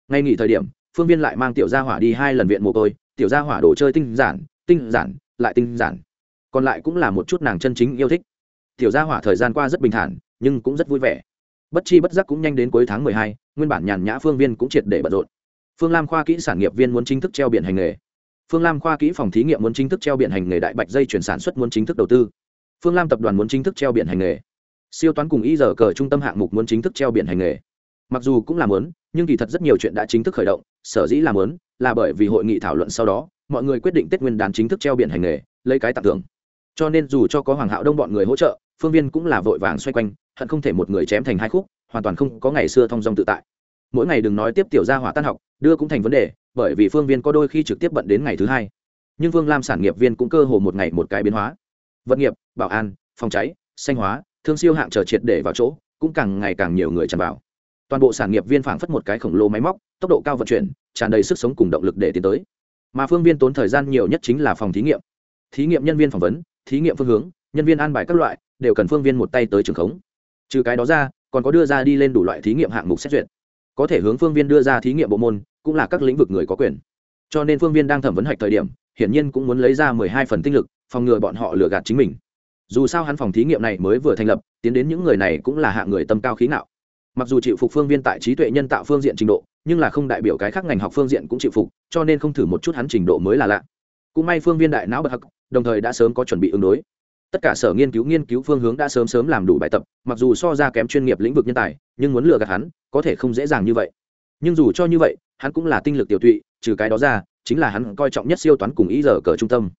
Ngay nghỉ thời điểm, phương viên lại mang tiểu gia hỏa đi hai lần viện mồ côi, tiểu gia hỏa đồ chơi tinh giản tinh giản, lại tinh giản. Còn lại cũng là một chút nàng chân chính yêu thích. Tiểu gia hỏa thời gian qua rất bình thản, nhưng cũng rất vui vẻ. Bất chi bất giác cũng nhanh đến cuối tháng mười hai, nguyên bản nhàn nhã phương viên cũng triệt để bận rộn. Phương lam khoa kỹ sản nghiệp viên muốn chính thức treo biển hành nghề. Phương lam khoa kỹ phòng thí nghiệm muốn chính thức treo biển hành nghề đại bạch dây chuyển sản xuất muốn chính thức đầu tư. Phương lam tập đoàn muốn chính thức treo biển hành nghề siêu toán cùng y giờ cờ trung tâm hạng mục muốn chính thức treo biển hành nghề. Mặc dù cũng là muốn, nhưng kỳ thật rất nhiều chuyện đã chính thức khởi động, sở dĩ là muốn, là bởi vì hội nghị thảo luận sau đó, mọi người quyết định tết nguyên đán chính thức treo biển hành nghề, lấy cái tặng thưởng. Cho nên dù cho có hoàng hạo đông bọn người hỗ trợ, phương viên cũng là vội vàng xoay quanh, hận không thể một người chém thành hai khúc, hoàn toàn không có ngày xưa thong dong tự tại. Mỗi ngày đừng nói tiếp tiểu gia hỏa tan học, đưa cũng thành vấn đề, bởi vì phương viên có đôi khi trực tiếp bận đến ngày thứ hai. Nhưng Vương lam sản nghiệp viên cũng cơ hồ một ngày một cái biến hóa. Vận nghiệp, bảo an, phòng cháy, xanh hóa thương siêu hạng chờ triệt để vào chỗ, cũng càng ngày càng nhiều người tràn vào. Toàn bộ sản nghiệp viên phảng phất một cái khổng lồ máy móc, tốc độ cao vận chuyển, tràn đầy sức sống cùng động lực để tiến tới. Mà phương viên tốn thời gian nhiều nhất chính là phòng thí nghiệm. Thí nghiệm nhân viên phỏng vấn, thí nghiệm phương hướng, nhân viên an bài các loại, đều cần phương viên một tay tới trường khống. Trừ cái đó ra, còn có đưa ra đi lên đủ loại thí nghiệm hạng mục xét duyệt. Có thể hướng phương viên đưa ra thí nghiệm bộ môn, cũng là các lĩnh vực người có quyền. Cho nên phương viên đang thẩm vấn hạch thời điểm, hiển nhiên cũng muốn lấy ra mười hai phần tinh lực, phòng ngừa bọn họ lừa gạt chính mình dù sao hắn phòng thí nghiệm này mới vừa thành lập, tiến đến những người này cũng là hạng người tâm cao khí não mặc dù chịu phục phương viên tại trí tuệ nhân tạo phương diện trình độ, nhưng là không đại biểu cái khác ngành học phương diện cũng chịu phục, cho nên không thử một chút hắn trình độ mới là lạ. Cũng may phương viên đại não bậc hắc, đồng thời đã sớm có chuẩn bị ứng đối. Tất cả sở nghiên cứu nghiên cứu phương hướng đã sớm sớm làm đủ bài tập, mặc dù so ra kém chuyên nghiệp lĩnh vực nhân tài, nhưng muốn lừa gạt hắn, có thể không dễ dàng như vậy. Nhưng dù cho như vậy, hắn cũng là tinh lực tiểu tụy, trừ cái đó ra, chính là hắn coi trọng nhất siêu toán cùng ý giờ cờ trung tâm.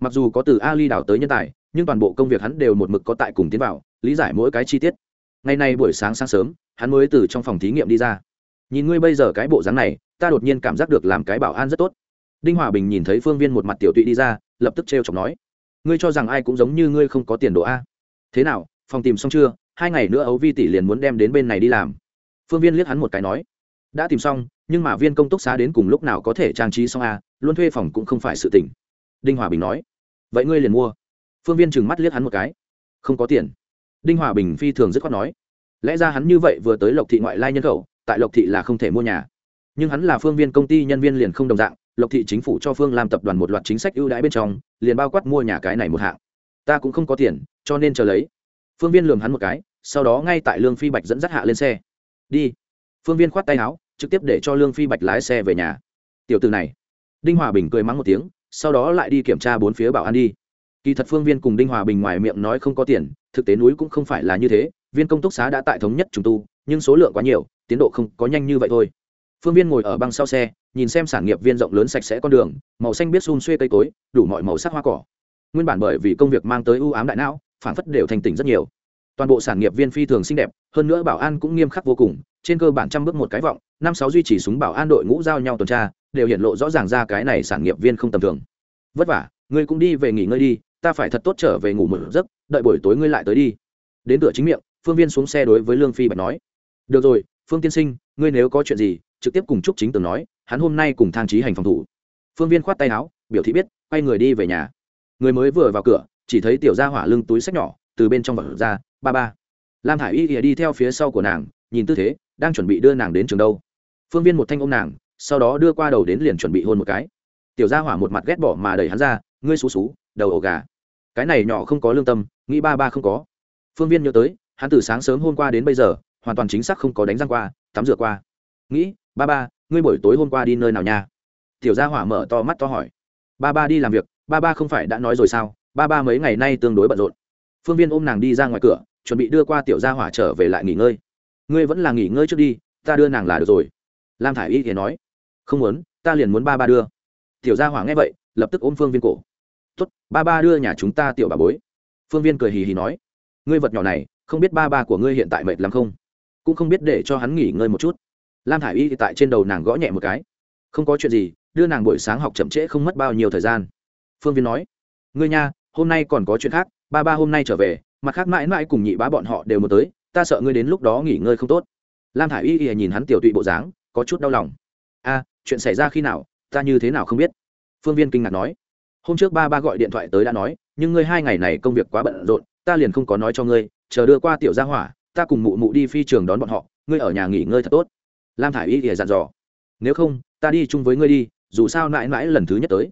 Mặc dù có từ ali đảo tới nhân tài nhưng toàn bộ công việc hắn đều một mực có tại cùng tiến vào, lý giải mỗi cái chi tiết. Ngày nay buổi sáng sáng sớm, hắn mới từ trong phòng thí nghiệm đi ra. Nhìn ngươi bây giờ cái bộ dáng này, ta đột nhiên cảm giác được làm cái bảo an rất tốt. Đinh hòa bình nhìn thấy phương viên một mặt tiểu tụy đi ra, lập tức trêu chọc nói, ngươi cho rằng ai cũng giống như ngươi không có tiền đồ a? Thế nào, phòng tìm xong chưa? Hai ngày nữa ấu vi tỷ liền muốn đem đến bên này đi làm. Phương viên liếc hắn một cái nói, đã tìm xong, nhưng mà viên công túc xá đến cùng lúc nào có thể trang trí xong a? Luôn thuê phòng cũng không phải sự tỉnh đinh hòa bình nói, vậy ngươi liền mua phương viên trừng mắt liếc hắn một cái. Không có tiền. Đinh hòa bình phi thường dứt khoát nói. Lẽ ra hắn như vậy vừa tới lộc thị ngoại lai nhân khẩu, tại lộc thị là không thể mua nhà. Nhưng hắn là phương viên công ty nhân viên liền không đồng dạng, lộc thị chính phủ cho phương làm tập đoàn một loạt chính sách ưu đãi bên trong, liền bao quát mua nhà cái này một hạng. Ta cũng không có tiền, cho nên chờ lấy. Phương viên lường hắn một cái, sau đó ngay tại lương phi bạch dẫn dắt hạ lên xe. Đi. Phương viên khoát tay áo, trực tiếp để cho lương phi bạch lái xe về nhà. Tiểu từ này. Đinh hòa bình cười mắng một tiếng, sau đó lại đi kiểm tra bốn phía bảo an đi kỳ thật phương viên cùng đinh hòa bình ngoài miệng nói không có tiền, thực tế núi cũng không phải là như thế, viên công túc xá đã tại thống nhất trùng tu, nhưng số lượng quá nhiều, tiến độ không có nhanh như vậy thôi. Phương viên ngồi ở băng sau xe, nhìn xem sản nghiệp viên rộng lớn sạch sẽ con đường, màu xanh biết xun xuê cây cối, đủ mọi màu sắc hoa cỏ. Nguyên bản bởi vì công việc mang tới ưu ám đại não phản phất đều thành tỉnh rất nhiều. Toàn bộ sản nghiệp viên phi thường xinh đẹp, hơn nữa bảo an cũng nghiêm khắc vô cùng, trên cơ bản trăm bước một cái vọng, năm sáu duy trì súng bảo an đội ngũ giao nhau tuần tra, đều hiện lộ rõ ràng ra cái này sản nghiệp viên không tầm thường. Vất vả, ngươi cũng đi về nghỉ ngơi đi ta phải thật tốt trở về ngủ một giấc, đợi buổi tối ngươi lại tới đi. Đến cửa chính miệng, phương viên xuống xe đối với lương phi bạch nói. Được rồi, phương tiên sinh, ngươi nếu có chuyện gì, trực tiếp cùng trúc chính tường nói, hắn hôm nay cùng thang trí hành phòng thủ. Phương viên khoát tay áo, biểu thị biết, quay người đi về nhà. Người mới vừa vào cửa, chỉ thấy tiểu gia hỏa lưng túi sách nhỏ, từ bên trong vật ra, ba ba. Lam thả i y đi theo phía sau của nàng, nhìn tư thế, đang chuẩn bị đưa nàng đến trường đâu. Phương viên một thanh ô m nàng, sau đó đưa qua đầu đến liền chuẩn bị hôn một cái. Tiểu gia hỏa một mặt ghét bỏ mà đẩy hắn ra, ngươi xú xú, đầu ổ gà cái này nhỏ không có lương tâm, nghĩ ba ba không có. Phương viên nhớ tới, hắn từ sáng sớm hôm qua đến bây giờ, hoàn toàn chính xác không có đánh răng qua, tắm rửa qua. Nghĩ, ba ba, ngươi buổi tối hôm qua đi nơi nào nha? Tiểu gia hỏa mở to mắt to hỏi. Ba ba đi làm việc, ba ba không phải đã nói rồi sao? Ba ba mấy ngày nay tương đối bận rộn. Phương viên ôm nàng đi ra ngoài cửa, chuẩn bị đưa qua tiểu gia hỏa trở về lại nghỉ ngơi. Ngươi vẫn là nghỉ ngơi trước đi, ta đưa nàng là được rồi. Lam thả i y thì nói. Không muốn, ta liền muốn ba ba đưa. Tiểu gia hỏa nghe vậy, lập tức ôm phương viên cổ tốt, ba ba đưa nhà chúng ta tiểu bà bối. Phương viên cười hì hì nói, ngươi vật nhỏ này, không biết ba ba của ngươi hiện tại mệt lắm không? Cũng không biết để cho hắn nghỉ ngơi một chút. Lam thả i y thì tại trên đầu nàng gõ nhẹ một cái. Không có chuyện gì, đưa nàng buổi sáng học chậm trễ không mất bao nhiêu thời gian. Phương viên nói, ngươi nha, hôm nay còn có chuyện khác, ba ba hôm nay trở về, mặt khác mãi mãi cùng nhị bá bọn họ đều muốn tới, ta sợ ngươi đến lúc đó nghỉ ngơi không tốt. Lam thả i y thì nhìn hắn tiểu tụy bộ dáng, có chút đau lòng. A, chuyện xảy ra khi nào, ta như thế nào không biết? Phương viên kinh ngạc nói hôm trước ba ba gọi điện thoại tới đã nói, nhưng ngươi hai ngày này công việc quá bận rộn, ta liền không có nói cho ngươi, chờ đưa qua tiểu gia hỏa, ta cùng mụ mụ đi phi trường đón bọn họ, ngươi ở nhà nghỉ ngơi thật tốt. Lam thả i y thì dặn dò, nếu không, ta đi chung với ngươi đi, dù sao mãi mãi lần thứ nhất tới.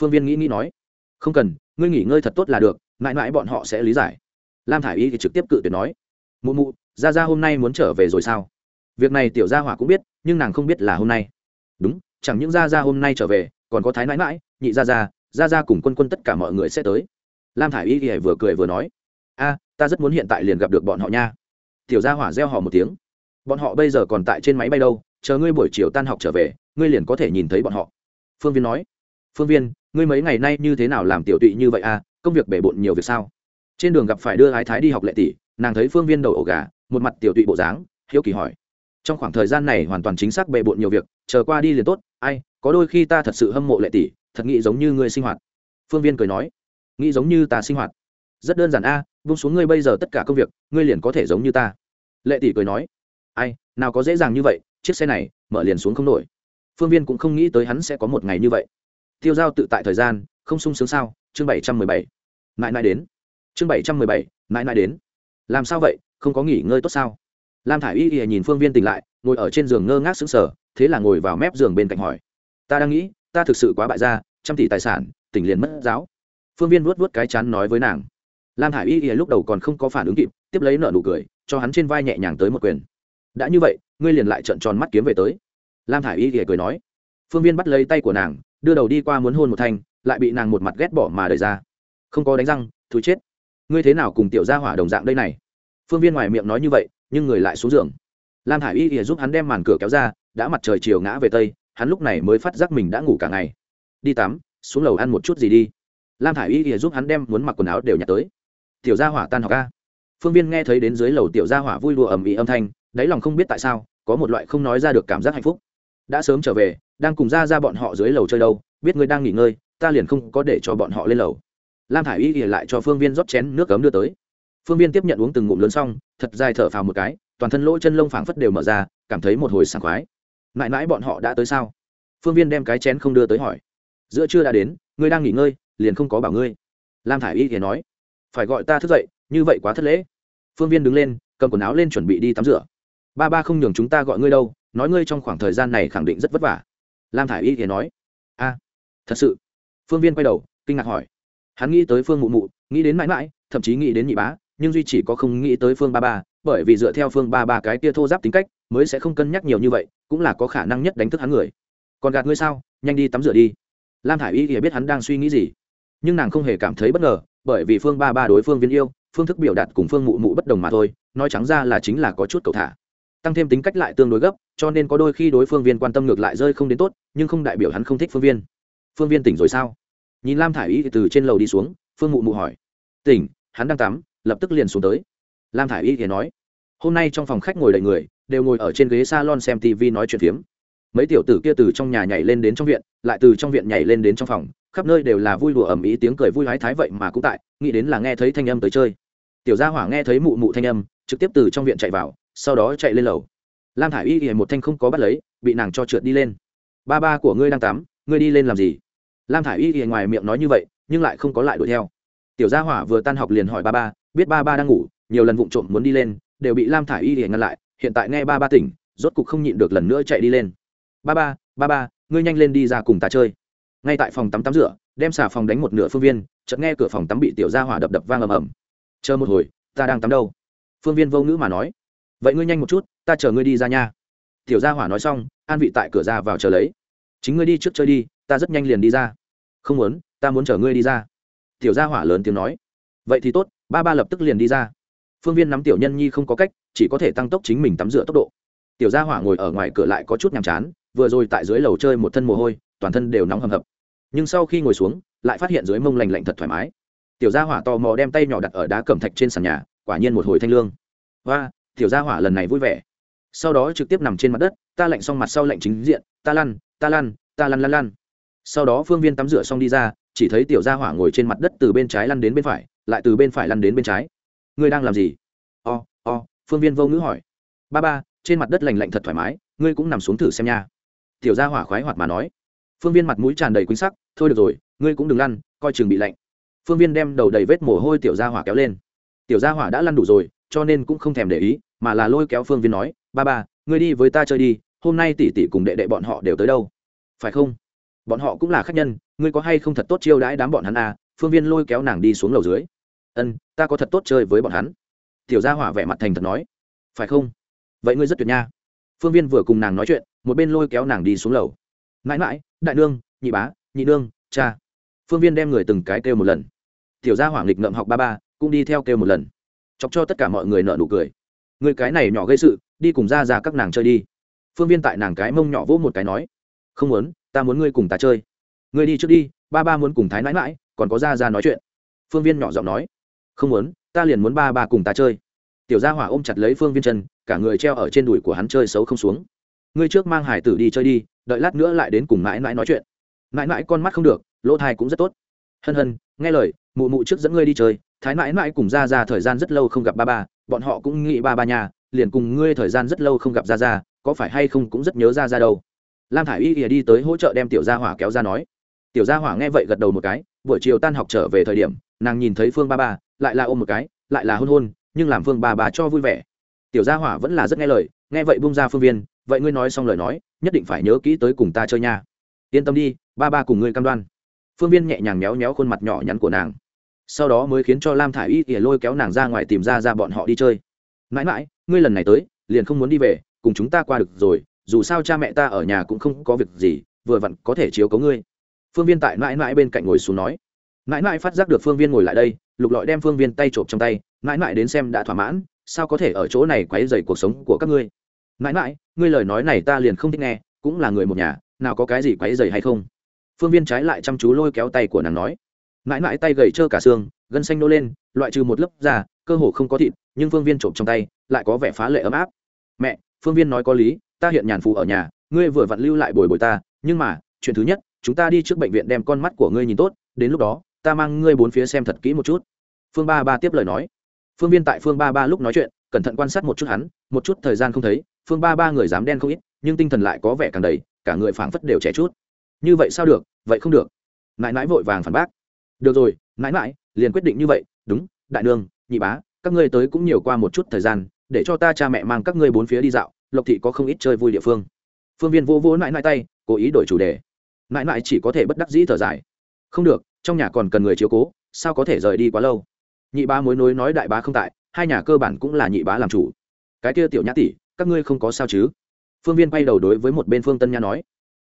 Phương viên nghĩ nghĩ nói, không cần, ngươi nghỉ ngơi thật tốt là được, mãi mãi bọn họ sẽ lý giải. Lam thả i y thì trực tiếp cự tuyệt nói, mụ mụ, ra ra hôm nay muốn trở về rồi sao? Việc này tiểu gia hỏa cũng biết, nhưng nàng không biết là hôm nay. Đúng, chẳng những ra ra hôm nay trở về, còn có thái mãi mãi, nhị ra ra ra ra cùng quân quân tất cả mọi người sẽ tới. Lam thả i y thì vừa cười vừa nói, a, ta rất muốn hiện tại liền gặp được bọn họ nha. Tiểu gia hỏa reo hò một tiếng, bọn họ bây giờ còn tại trên máy bay đâu, chờ ngươi buổi chiều tan học trở về, ngươi liền có thể nhìn thấy bọn họ. Phương viên nói, phương viên, ngươi mấy ngày nay như thế nào làm tiểu tụy như vậy à công việc bể bộn nhiều việc sao? Trên đường gặp phải đưa ái thái đi học lệ tỷ, nàng thấy phương viên đầu ổ gà, một mặt tiểu tụy bộ dáng, hiếu kỳ hỏi, trong khoảng thời gian này hoàn toàn chính xác bề bộn nhiều việc, chờ qua đi liền tốt, ai có đôi khi ta thật sự hâm mộ lệ tỷ thật nghĩ giống như ngươi sinh hoạt. Phương viên cười nói nghĩ giống như ta sinh hoạt. Rất đơn giản a à, vung xuống ngươi bây giờ tất cả công việc ngươi liền có thể giống như ta. Lệ tỷ cười nói ai nào có dễ dàng như vậy chiếc xe này mở liền xuống không nổi. Phương viên cũng không nghĩ tới hắn sẽ có một ngày như vậy. Tiêu giao tự tại thời gian không sung sướng sao chương bảy trăm mười bảy. Mãi mãi đến. Chương bảy trăm mười bảy mãi mãi đến. Làm sao vậy không có nghỉ ngơi tốt sao? Lam thả i y y nhìn phương viên tỉnh lại ngồi ở trên giường ngơ ngác sững sờ thế là ngồi vào mép giường bên cạnh hỏi ta đang nghĩ, ta thực sự quá bại gia, trăm tỷ tài sản, tỉnh liền mất giáo. Phương viên vuốt vuốt cái chán nói với nàng. Lam Hải y y lúc đầu còn không có phản ứng kịp, tiếp lấy nợ nụ cười, cho hắn trên vai nhẹ nhàng tới một quyền. Đã như vậy, ngươi liền lại trợn tròn mắt kiếm về tới. Lam Hải y y cười nói. Phương viên bắt lấy tay của nàng, đưa đầu đi qua muốn hôn một thanh, lại bị nàng một mặt ghét bỏ mà đẩy ra. Không có đánh răng thú chết. Ngươi thế nào cùng tiểu gia hỏa đồng dạng đây này? Phương viên ngoài miệng nói như vậy, nhưng người lại xuống giường. Lam hải y Y giúp hắn đem màn cửa kéo ra, đã mặt trời chiều ngã về tây hắn lúc này mới phát giác mình đã ngủ cả ngày. Đi tắm, xuống lầu ăn một chút gì đi. Lam hải y thì giúp hắn đem muốn mặc quần áo đều nhặt tới. Tiểu gia hỏa tan học ca phương viên nghe thấy đến dưới lầu tiểu gia hỏa vui đùa ầm ĩ âm thanh, đáy lòng không biết tại sao, có một loại không nói ra được cảm giác hạnh phúc. Đã sớm trở về, đang cùng ra ra bọn họ dưới lầu chơi đâu, biết ngươi đang nghỉ ngơi, ta liền không có để cho bọn họ lên lầu. Lam thả i y thì lại cho phương viên rót chén nước cấm đưa tới. Phương viên tiếp nhận uống từng ngụm lớn xong, thật dài thở phào một cái, toàn thân lỗ chân lông phảng phất đều mở ra, cảm thấy một hồi sảng khoái mãi mãi bọn họ đã tới sao? Phương viên đem cái chén không đưa tới hỏi. Giữa trưa đã đến, ngươi đang nghỉ ngơi, liền không có bảo ngươi. Lam thả i y thì nói. Phải gọi ta thức dậy, như vậy quá thất lễ. Phương viên đứng lên, cầm quần áo lên chuẩn bị đi tắm rửa. Ba ba không nhường chúng ta gọi ngươi đâu, nói ngươi trong khoảng thời gian này khẳng định rất vất vả. Lam thả i y thì nói. A, thật sự. Phương viên quay đầu, kinh ngạc hỏi. Hắn nghĩ tới phương mụ mụ, nghĩ đến mãi mãi, thậm chí nghĩ đến nhị bá nhưng duy chỉ có không nghĩ tới phương ba ba, bởi vì dựa theo phương ba ba cái tia thô giáp tính cách, mới sẽ không cân nhắc nhiều như vậy, cũng là có khả năng nhất đánh thức hắn người. Còn gạt ngươi sao? Nhanh đi tắm rửa đi. Lam thả i y thì biết hắn đang suy nghĩ gì. Nhưng nàng không hề cảm thấy bất ngờ, bởi vì phương ba ba đối phương viên yêu, phương thức biểu đạt cùng phương mụ mụ bất đồng mà thôi, nói trắng ra là chính là có chút cầu thả. Tăng thêm tính cách lại tương đối gấp, cho nên có đôi khi đối phương viên quan tâm ngược lại rơi không đến tốt, nhưng không đại biểu hắn không thích phương viên. Phương viên tỉnh rồi sao? Nhìn lam thả i y từ trên lầu đi xuống, phương mụ mụ hỏi. Tỉnh, hắn đang tắm lập tức liền xuống tới. Lam thả i y thì nói, hôm nay trong phòng khách ngồi đầy người, đều ngồi ở trên ghế s a lon xem tv nói chuyện phiếm. Mấy tiểu tử kia từ trong nhà nhảy lên đến trong viện, lại từ trong viện nhảy lên đến trong phòng, khắp nơi đều là vui đùa ầm ĩ tiếng cười vui hái thái vậy mà cũng tại, nghĩ đến là nghe thấy thanh âm tới chơi. Tiểu gia hỏa nghe thấy mụ mụ thanh âm, trực tiếp từ trong viện chạy vào, sau đó chạy lên lầu. Lam thả i y thì một thanh không có bắt lấy, bị nàng cho trượt đi lên. Ba ba của ngươi đang tắm, ngươi đi lên làm gì? Lam thả i y thì ngoài miệng nói như vậy, nhưng lại không có lại đuổi theo. Tiểu gia hỏa vừa tan học liền hỏi ba ba biết ba ba đang ngủ, nhiều lần vụng trộm muốn đi lên, đều bị lam thả i y để ngăn lại, hiện tại nghe ba ba tỉnh, rốt cục không nhịn được lần nữa chạy đi lên. Ba ba ba ba, ngươi nhanh lên đi ra cùng ta chơi. Ngay tại phòng tắm tắm rửa, đem xà phòng đánh một nửa phương viên, chợt nghe cửa phòng tắm bị tiểu gia hỏa đập đập vang ầm ầm. Chờ một hồi, ta đang tắm đâu? Phương viên vô ngữ mà nói. Vậy ngươi nhanh một chút, ta chờ ngươi đi ra nha. Tiểu gia hỏa nói xong, an vị tại cửa ra vào chờ lấy. Chính ngươi đi trước chơi đi, ta rất nhanh liền đi ra. Không muốn, ta muốn chờ ngươi đi ra. Tiểu gia hỏa lớn tiếng nói. Vậy thì tốt ba ba lập tức liền đi ra. Phương viên nắm tiểu nhân nhi không có cách, chỉ có thể tăng tốc chính mình tắm rửa tốc độ. Tiểu gia hỏa ngồi ở ngoài cửa lại có chút nhàm chán, vừa rồi tại dưới lầu chơi một thân mồ hôi, toàn thân đều nóng hầm hập. Nhưng sau khi ngồi xuống, lại phát hiện dưới mông lành lạnh thật thoải mái. Tiểu gia hỏa tò mò đem tay nhỏ đặt ở đá cẩm thạch trên sàn nhà, quả nhiên một hồi thanh lương. Và tiểu gia hỏa lần này vui vẻ. Sau đó trực tiếp nằm trên mặt đất, ta lạnh xong mặt sau lạnh chính diện, ta lăn ta lăn ta lăn lăn lăn. Sau đó phương viên tắm rửa xong đi ra, chỉ thấy tiểu gia hỏa ngồi trên mặt đất từ bên trái lăn đến bên phải lại từ bên phải lăn đến bên trái. Ngươi đang làm gì? O o, phương viên vô ngữ hỏi. Ba ba, trên mặt đất lành lạnh thật thoải mái, ngươi cũng nằm xuống thử xem nha. Tiểu gia hỏa khoái hoạt mà nói. Phương viên mặt mũi tràn đầy quýnh sắc, thôi được rồi, ngươi cũng đừng lăn, coi chừng bị lạnh. Phương viên đem đầu đầy vết mồ hôi tiểu gia hỏa kéo lên. Tiểu gia hỏa đã lăn đủ rồi, cho nên cũng không thèm để ý, mà là lôi kéo phương viên nói, ba ba, ngươi đi với ta chơi đi, hôm nay tỷ tỷ cùng đệ đệ bọn họ đều tới đâu. Phải không? Bọn họ cũng là khách nhân, ngươi có hay không thật tốt chiêu đãi đám bọn hắn à? Phương viên lôi kéo nàng đi xuống lầu dưới ân, ta có thật tốt chơi với bọn hắn. Tiểu gia hỏa vẻ mặt thành thật nói. Phải không? Vậy ngươi rất tuyệt nha. Phương viên vừa cùng nàng nói chuyện, một bên lôi kéo nàng đi xuống lầu. Mãi mãi, đại nương, nhị bá, nhị nương, cha. Phương viên đem người từng cái kêu một lần. Tiểu gia hỏa nghịch ngậm học ba ba, cũng đi theo kêu một lần. Chọc cho tất cả mọi người nợ nụ cười. Người cái này nhỏ gây sự, đi cùng ra ra các nàng chơi đi. Phương viên tại nàng cái mông nhỏ vỗ một cái nói. Không muốn, ta muốn ngươi cùng ta chơi. Ngươi đi trước đi, ba ba muốn cùng thái nãi mãi, còn có ra ra nói chuyện. Phương viên nhỏ giọng nói không muốn, ta liền muốn ba ba cùng ta chơi. Tiểu gia hỏa ôm chặt lấy phương viên chân cả người treo ở trên đùi của hắn chơi xấu không xuống. Ngươi trước mang hải tử đi chơi đi, đợi lát nữa lại đến cùng mãi mãi nói chuyện. Mãi mãi con mắt không được, lỗ thai cũng rất tốt. Hân hân, nghe lời, mụ mụ trước dẫn ngươi đi chơi. Thái mãi mãi cùng ra ra thời gian rất lâu không gặp ba ba, bọn họ cũng nghĩ ba ba nhà, liền cùng ngươi thời gian rất lâu không gặp ra ra có phải hay không cũng rất nhớ ra ra đâu. Lam thả i y ỉa đi tới hỗ trợ đem tiểu gia hỏa kéo ra nói. Tiểu gia hỏa nghe vậy gật đầu một cái, buổi chiều tan học trở về thời điểm nàng nhìn thấy phương ba ba, lại là ôm một cái, lại là hôn hôn, nhưng làm phương ba ba cho vui vẻ. Tiểu gia hỏa vẫn là rất nghe lời, nghe vậy bung ra phương viên, vậy ngươi nói xong lời nói, nhất định phải nhớ kỹ tới cùng ta chơi nha. Yên tâm đi, ba ba cùng ngươi cam đoan. Phương viên nhẹ nhàng méo méo khuôn mặt nhỏ nhắn của nàng. Sau đó mới khiến cho lam thả i y ỉa lôi kéo nàng ra ngoài tìm ra ra bọn họ đi chơi. Mãi mãi, ngươi lần này tới, liền không muốn đi về, cùng chúng ta qua được rồi, dù sao cha mẹ ta ở nhà cũng không có việc gì, vừa vặn có thể chiếu cấu ngươi. Phương viên tại mãi mãi bên cạnh ngồi xuống nói mãi mãi phát giác được phương viên ngồi lại đây, lục lọi đem phương viên tay trộm trong tay, mãi mãi đến xem đã thỏa mãn, sao có thể ở chỗ này quấy dày cuộc sống của các ngươi? Mãi mãi, ngươi lời nói này ta liền không thích nghe, cũng là người một nhà, nào có cái gì quấy dày hay không? Phương viên trái lại chăm chú lôi kéo tay của nàng nói. Mãi mãi tay gầy trơ cả xương, gân xanh nô lên, loại trừ một lớp da, cơ hồ không có thịt, nhưng phương viên trộm trong tay, lại có vẻ phá lệ ấm áp. Mẹ, phương viên nói có lý, ta hiện nhàn phù ở nhà, ngươi vừa vặn lưu lại bồi bồi ta, nhưng mà, chuyện thứ nhất, chúng ta đi trước bệnh viện đem con mắt của ngươi nhìn tốt, đến lúc đó ta mang ngươi bốn phía xem thật kỹ một chút. Phương ba ba tiếp lời nói. Phương viên tại phương ba ba lúc nói chuyện cẩn thận quan sát một chút hắn một chút thời gian không thấy phương ba ba người dám đen không ít nhưng tinh thần lại có vẻ càng đầy cả người phảng phất đều trẻ chút. Như vậy sao được vậy không được. Nãi nãi vội vàng phản bác. Được rồi nãi nãi, liền quyết định như vậy đúng đại nương nhị bá các ngươi tới cũng nhiều qua một chút thời gian để cho ta cha mẹ mang các ngươi bốn phía đi dạo lộc thị có không ít chơi vui địa phương. Phương viên vô vô nãi nãi tay cố ý đổi chủ đề. Nãi nãi chỉ có thể bất đắc dĩ thở dài. Không được trong nhà còn cần người chiếu cố, sao có thể rời đi quá lâu? Nhị bá mối nối nói đại bá không tại, hai nhà cơ bản cũng là nhị bá làm chủ. Cái kia tiểu nhã tỷ, các ngươi không có sao chứ? Phương viên quay đầu đối với một bên phương tân nhã nói.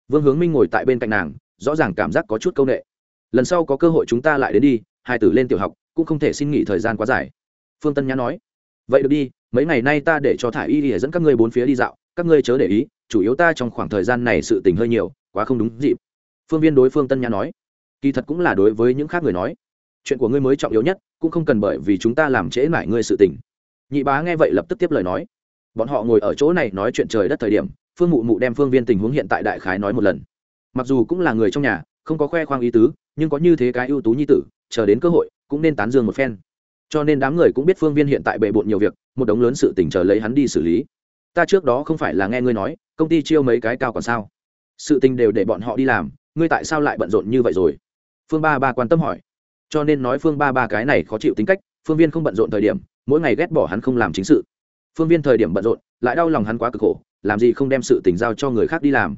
Vương hướng minh ngồi tại bên cạnh nàng, rõ ràng cảm giác có chút c â u n ệ lần sau có cơ hội chúng ta lại đến đi, hai tử lên tiểu học, cũng không thể xin nghỉ thời gian quá dài. Phương tân nhã nói. Vậy được đi, mấy ngày nay ta để cho thả y để dẫn các ngươi bốn phía đi dạo, các ngươi chớ để ý, chủ yếu ta trong khoảng thời gian này sự tình hơi nhiều, quá không đúng dịp. Phương viên đối phương tân nhã nói kỳ thật cũng là đối với những khác người nói. Chuyện của ngươi mới trọng yếu nhất, cũng không cần bởi vì chúng ta làm trễ mải ngươi sự tình. Nhị bá nghe vậy lập tức tiếp lời nói. Bọn họ ngồi ở chỗ này nói chuyện trời đất thời điểm, phương mụ mụ đem phương viên tình huống hiện tại đại khái nói một lần. Mặc dù cũng là người trong nhà, không có khoe khoang ý tứ, nhưng có như thế cái ưu tú nhi tử, chờ đến cơ hội, cũng nên tán dương một phen. Cho nên đám người cũng biết phương viên hiện tại bề bộn nhiều việc, một đống lớn sự tình chờ lấy hắn đi xử lý. Ta trước đó không phải là nghe ngươi nói, công ty chiêu mấy cái cao còn sao? Sự tình đều để bọn họ đi làm, ngươi tại sao lại bận rộn như vậy rồi? Phương ba ba quan tâm hỏi. Cho nên nói phương ba ba cái này khó chịu tính cách, phương viên không bận rộn thời điểm, mỗi ngày ghét bỏ hắn không làm chính sự. Phương viên thời điểm bận rộn, lại đau lòng hắn quá cực khổ, làm gì không đem sự tình giao cho người khác đi làm.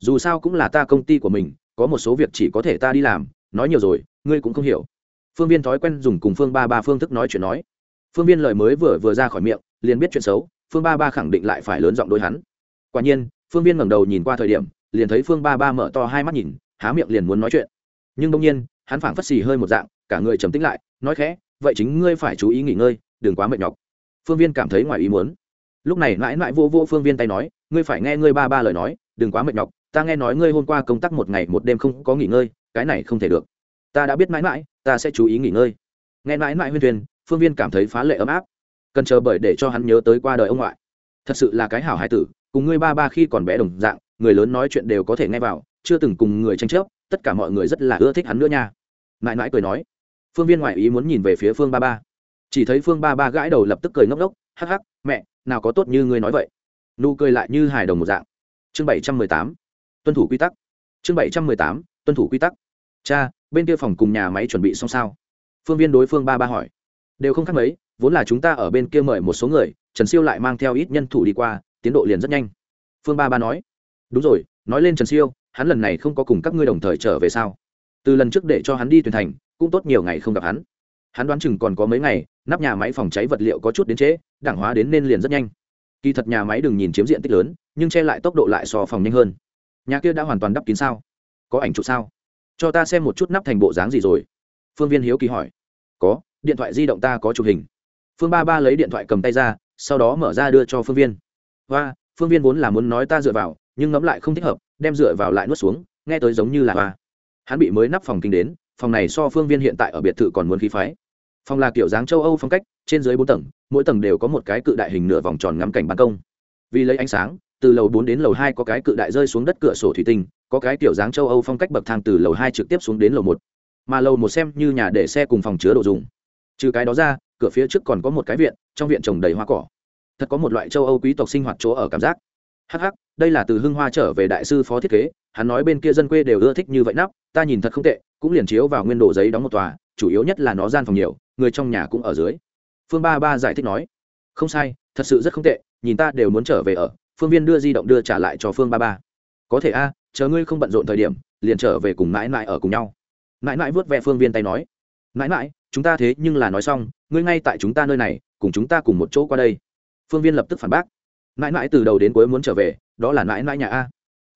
Dù sao cũng là ta công ty của mình, có một số việc chỉ có thể ta đi làm, nói nhiều rồi, ngươi cũng không hiểu. Phương viên thói quen dùng cùng phương ba ba phương thức nói chuyện nói. Phương viên lời mới vừa vừa ra khỏi miệng, liền biết chuyện xấu, phương ba ba khẳng định lại phải lớn giọng đối hắn. Quả nhiên, phương viên ngẩng đầu nhìn qua thời điểm, liền thấy phương ba ba mở to hai mắt nhìn, há miệng liền muốn nói chuyện nhưng đông nhiên, hắn phảng phất xì hơi một dạng, cả người trầm tĩnh lại, nói khẽ, vậy chính ngươi phải chú ý nghỉ ngơi, đừng quá mệt nhọc. Phương viên cảm thấy ngoài ý muốn. Lúc này mãi mãi vô vô phương viên tay nói, ngươi phải nghe ngươi ba ba lời nói, đừng quá mệt nhọc, ta nghe nói ngươi hôm qua công tác một ngày một đêm không có nghỉ ngơi, cái này không thể được. Ta đã biết mãi mãi, ta sẽ chú ý nghỉ ngơi. Nghe mãi mãi huyên thuyền phương viên cảm thấy phá lệ ấm áp. Cần chờ bởi để cho hắn nhớ tới qua đời ông ngoại. Thật sự là cái hảo hải tử, cùng ngươi ba ba khi còn bé đồng dạng, người lớn nói chuyện đều có thể nghe vào, chưa từng cùng người tranh chấp tất cả mọi người rất là ưa thích hắn nữa nha. Mãi mãi cười nói. Phương viên ngoại ý muốn nhìn về phía phương ba ba. Chỉ thấy phương ba ba gãi đầu lập tức cười ngốc ngốc, hắc hắc, mẹ, nào có tốt như ngươi nói vậy. Nụ cười lại như hài đồng một dạng. Chương bảy trăm mười tám. Tuân thủ quy tắc. Chương bảy trăm mười tám. Tuân thủ quy tắc. Cha, bên kia phòng cùng nhà máy chuẩn bị xong sao? Phương viên đối phương ba ba hỏi. Đều không khác mấy, vốn là chúng ta ở bên kia mời một số người, trần siêu lại mang theo ít nhân thủ đi qua, tiến độ liền rất nhanh. Phương ba ba nói. Đúng rồi, nói lên trần siêu hắn lần này không có cùng các ngươi đồng thời trở về sao? Từ lần trước để cho hắn đi tuyển thành, cũng tốt nhiều ngày không gặp hắn. Hắn đoán chừng còn có mấy ngày, nắp nhà máy phòng cháy vật liệu có chút đến trễ, đảng hóa đến nên liền rất nhanh. Kỳ thật nhà máy đừng nhìn chiếm diện tích lớn, nhưng che lại tốc độ lại so phòng nhanh hơn. Nhà kia đã hoàn toàn đắp kín sao? Có ảnh chụp sao? Cho ta xem một chút nắp thành bộ dáng gì rồi. Phương viên hiếu kỳ hỏi. Có, điện thoại di động ta có chụp hình. Phương ba ba lấy điện thoại cầm tay ra, sau đó mở ra đưa cho phương viên. Hoa phương viên vốn là muốn nói ta dựa vào, nhưng ngẫm lại không thích hợp đem dựa vào lại nuốt xuống, nghe tới giống như là hoa. Hắn bị mới nắp phòng kinh đến, phòng này so phương viên hiện tại ở biệt thự còn muốn khí phái. Phòng là kiểu dáng châu âu phong cách, trên dưới bốn tầng, mỗi tầng đều có một cái cự đại hình nửa vòng tròn ngắm cảnh ban công. Vì lấy ánh sáng, từ lầu bốn đến lầu hai có cái cự đại rơi xuống đất cửa sổ thủy tinh, có cái kiểu dáng châu âu phong cách bậc thang từ lầu hai trực tiếp xuống đến lầu một. Mà lầu một xem như nhà để xe cùng phòng chứa đồ dùng. Trừ cái đó ra, cửa phía trước còn có một cái viện, trong viện trồng đầy hoa cỏ. Thật có một loại châu âu quý tộc sinh hoạt chỗ ở cảm giác. Hh đây là từ hưng hoa trở về đại sư phó thiết kế, hắn nói bên kia dân quê đều ưa thích như vậy nắp, ta nhìn thật không tệ, cũng liền chiếu vào nguyên đồ giấy đóng một tòa, chủ yếu nhất là nó gian phòng nhiều, người trong nhà cũng ở dưới. Phương ba ba giải thích nói, không sai, thật sự rất không tệ, nhìn ta đều muốn trở về ở, phương viên đưa di động đưa trả lại cho phương ba ba. Có thể a, chờ ngươi không bận rộn thời điểm, liền trở về cùng mãi mãi ở cùng nhau. Mãi mãi vớt ve phương viên tay nói, mãi mãi, chúng ta thế nhưng là nói xong, ngươi ngay tại chúng ta nơi này, cùng chúng ta cùng một chỗ qua đây. Phương viên lập tức phản bác mãi mãi từ đầu đến cuối muốn trở về, đó là mãi mãi nhà a.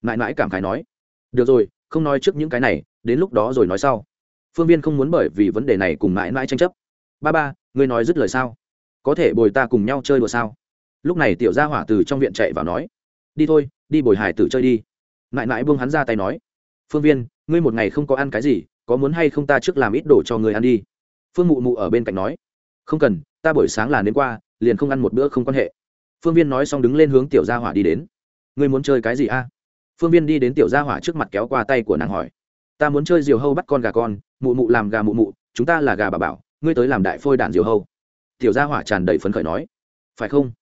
Mãi mãi cảm khái nói, được rồi, không nói trước những cái này, đến lúc đó rồi nói sau. Phương viên không muốn bởi vì vấn đề này cùng mãi mãi tranh chấp. Ba ba, ngươi nói dứt lời sao? Có thể bồi ta cùng nhau chơi đùa sao? Lúc này tiểu gia hỏa từ trong viện chạy vào nói, đi thôi, đi bồi hải tử chơi đi. Mãi mãi buông hắn ra tay nói, phương viên, ngươi một ngày không có ăn cái gì, có muốn hay không ta trước làm ít đồ cho người ăn đi? Phương mụ mụ ở bên cạnh nói, không cần, ta buổi sáng là đến qua, liền không ăn một bữa không quan hệ phương viên nói xong đứng lên hướng tiểu gia hỏa đi đến. Ngươi muốn chơi cái gì a? Phương viên đi đến tiểu gia hỏa trước mặt kéo qua tay của nàng hỏi. Ta muốn chơi diều hâu bắt con gà con, mụ mụ làm gà mụ mụ, chúng ta là gà bà bảo, ngươi tới làm đại phôi đàn diều hâu. Tiểu gia hỏa tràn đầy phấn khởi nói. Phải không?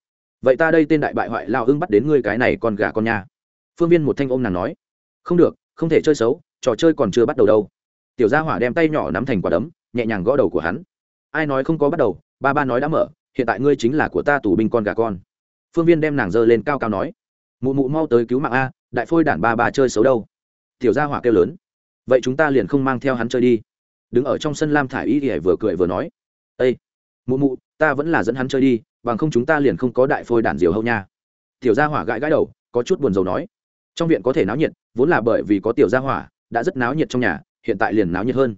Vậy ta đây tên đại bại hoại lao hưng bắt đến ngươi cái này con gà con nha. phương viên một thanh ôm nàng nói. Không được, không thể chơi xấu, trò chơi còn chưa bắt đầu đâu. Tiểu gia hỏa đem tay nhỏ nắm thành quả đấm, nhẹ nhàng gõ đầu của hắn. Ai nói không có bắt đầu, ba ba nói đã mở, hiện tại ngươi chính là của ta tù binh con gà con phương viên đem nàng dơ lên cao cao nói, mụ mụ mau tới cứu mạng a, đại phôi đản ba ba chơi xấu đâu. Tiểu gia hỏa kêu lớn, vậy chúng ta liền không mang theo hắn chơi đi. Đứng ở trong sân lam thả i y thì vừa cười vừa nói ây mụ mụ, ta vẫn là dẫn hắn chơi đi, bằng không chúng ta liền không có đại phôi đản diều hâu nha. Tiểu gia hỏa gãi gãi đầu, có chút buồn rầu nói, trong viện có thể náo nhiệt, vốn là bởi vì có tiểu gia hỏa, đã rất náo nhiệt trong nhà, hiện tại liền náo nhiệt hơn.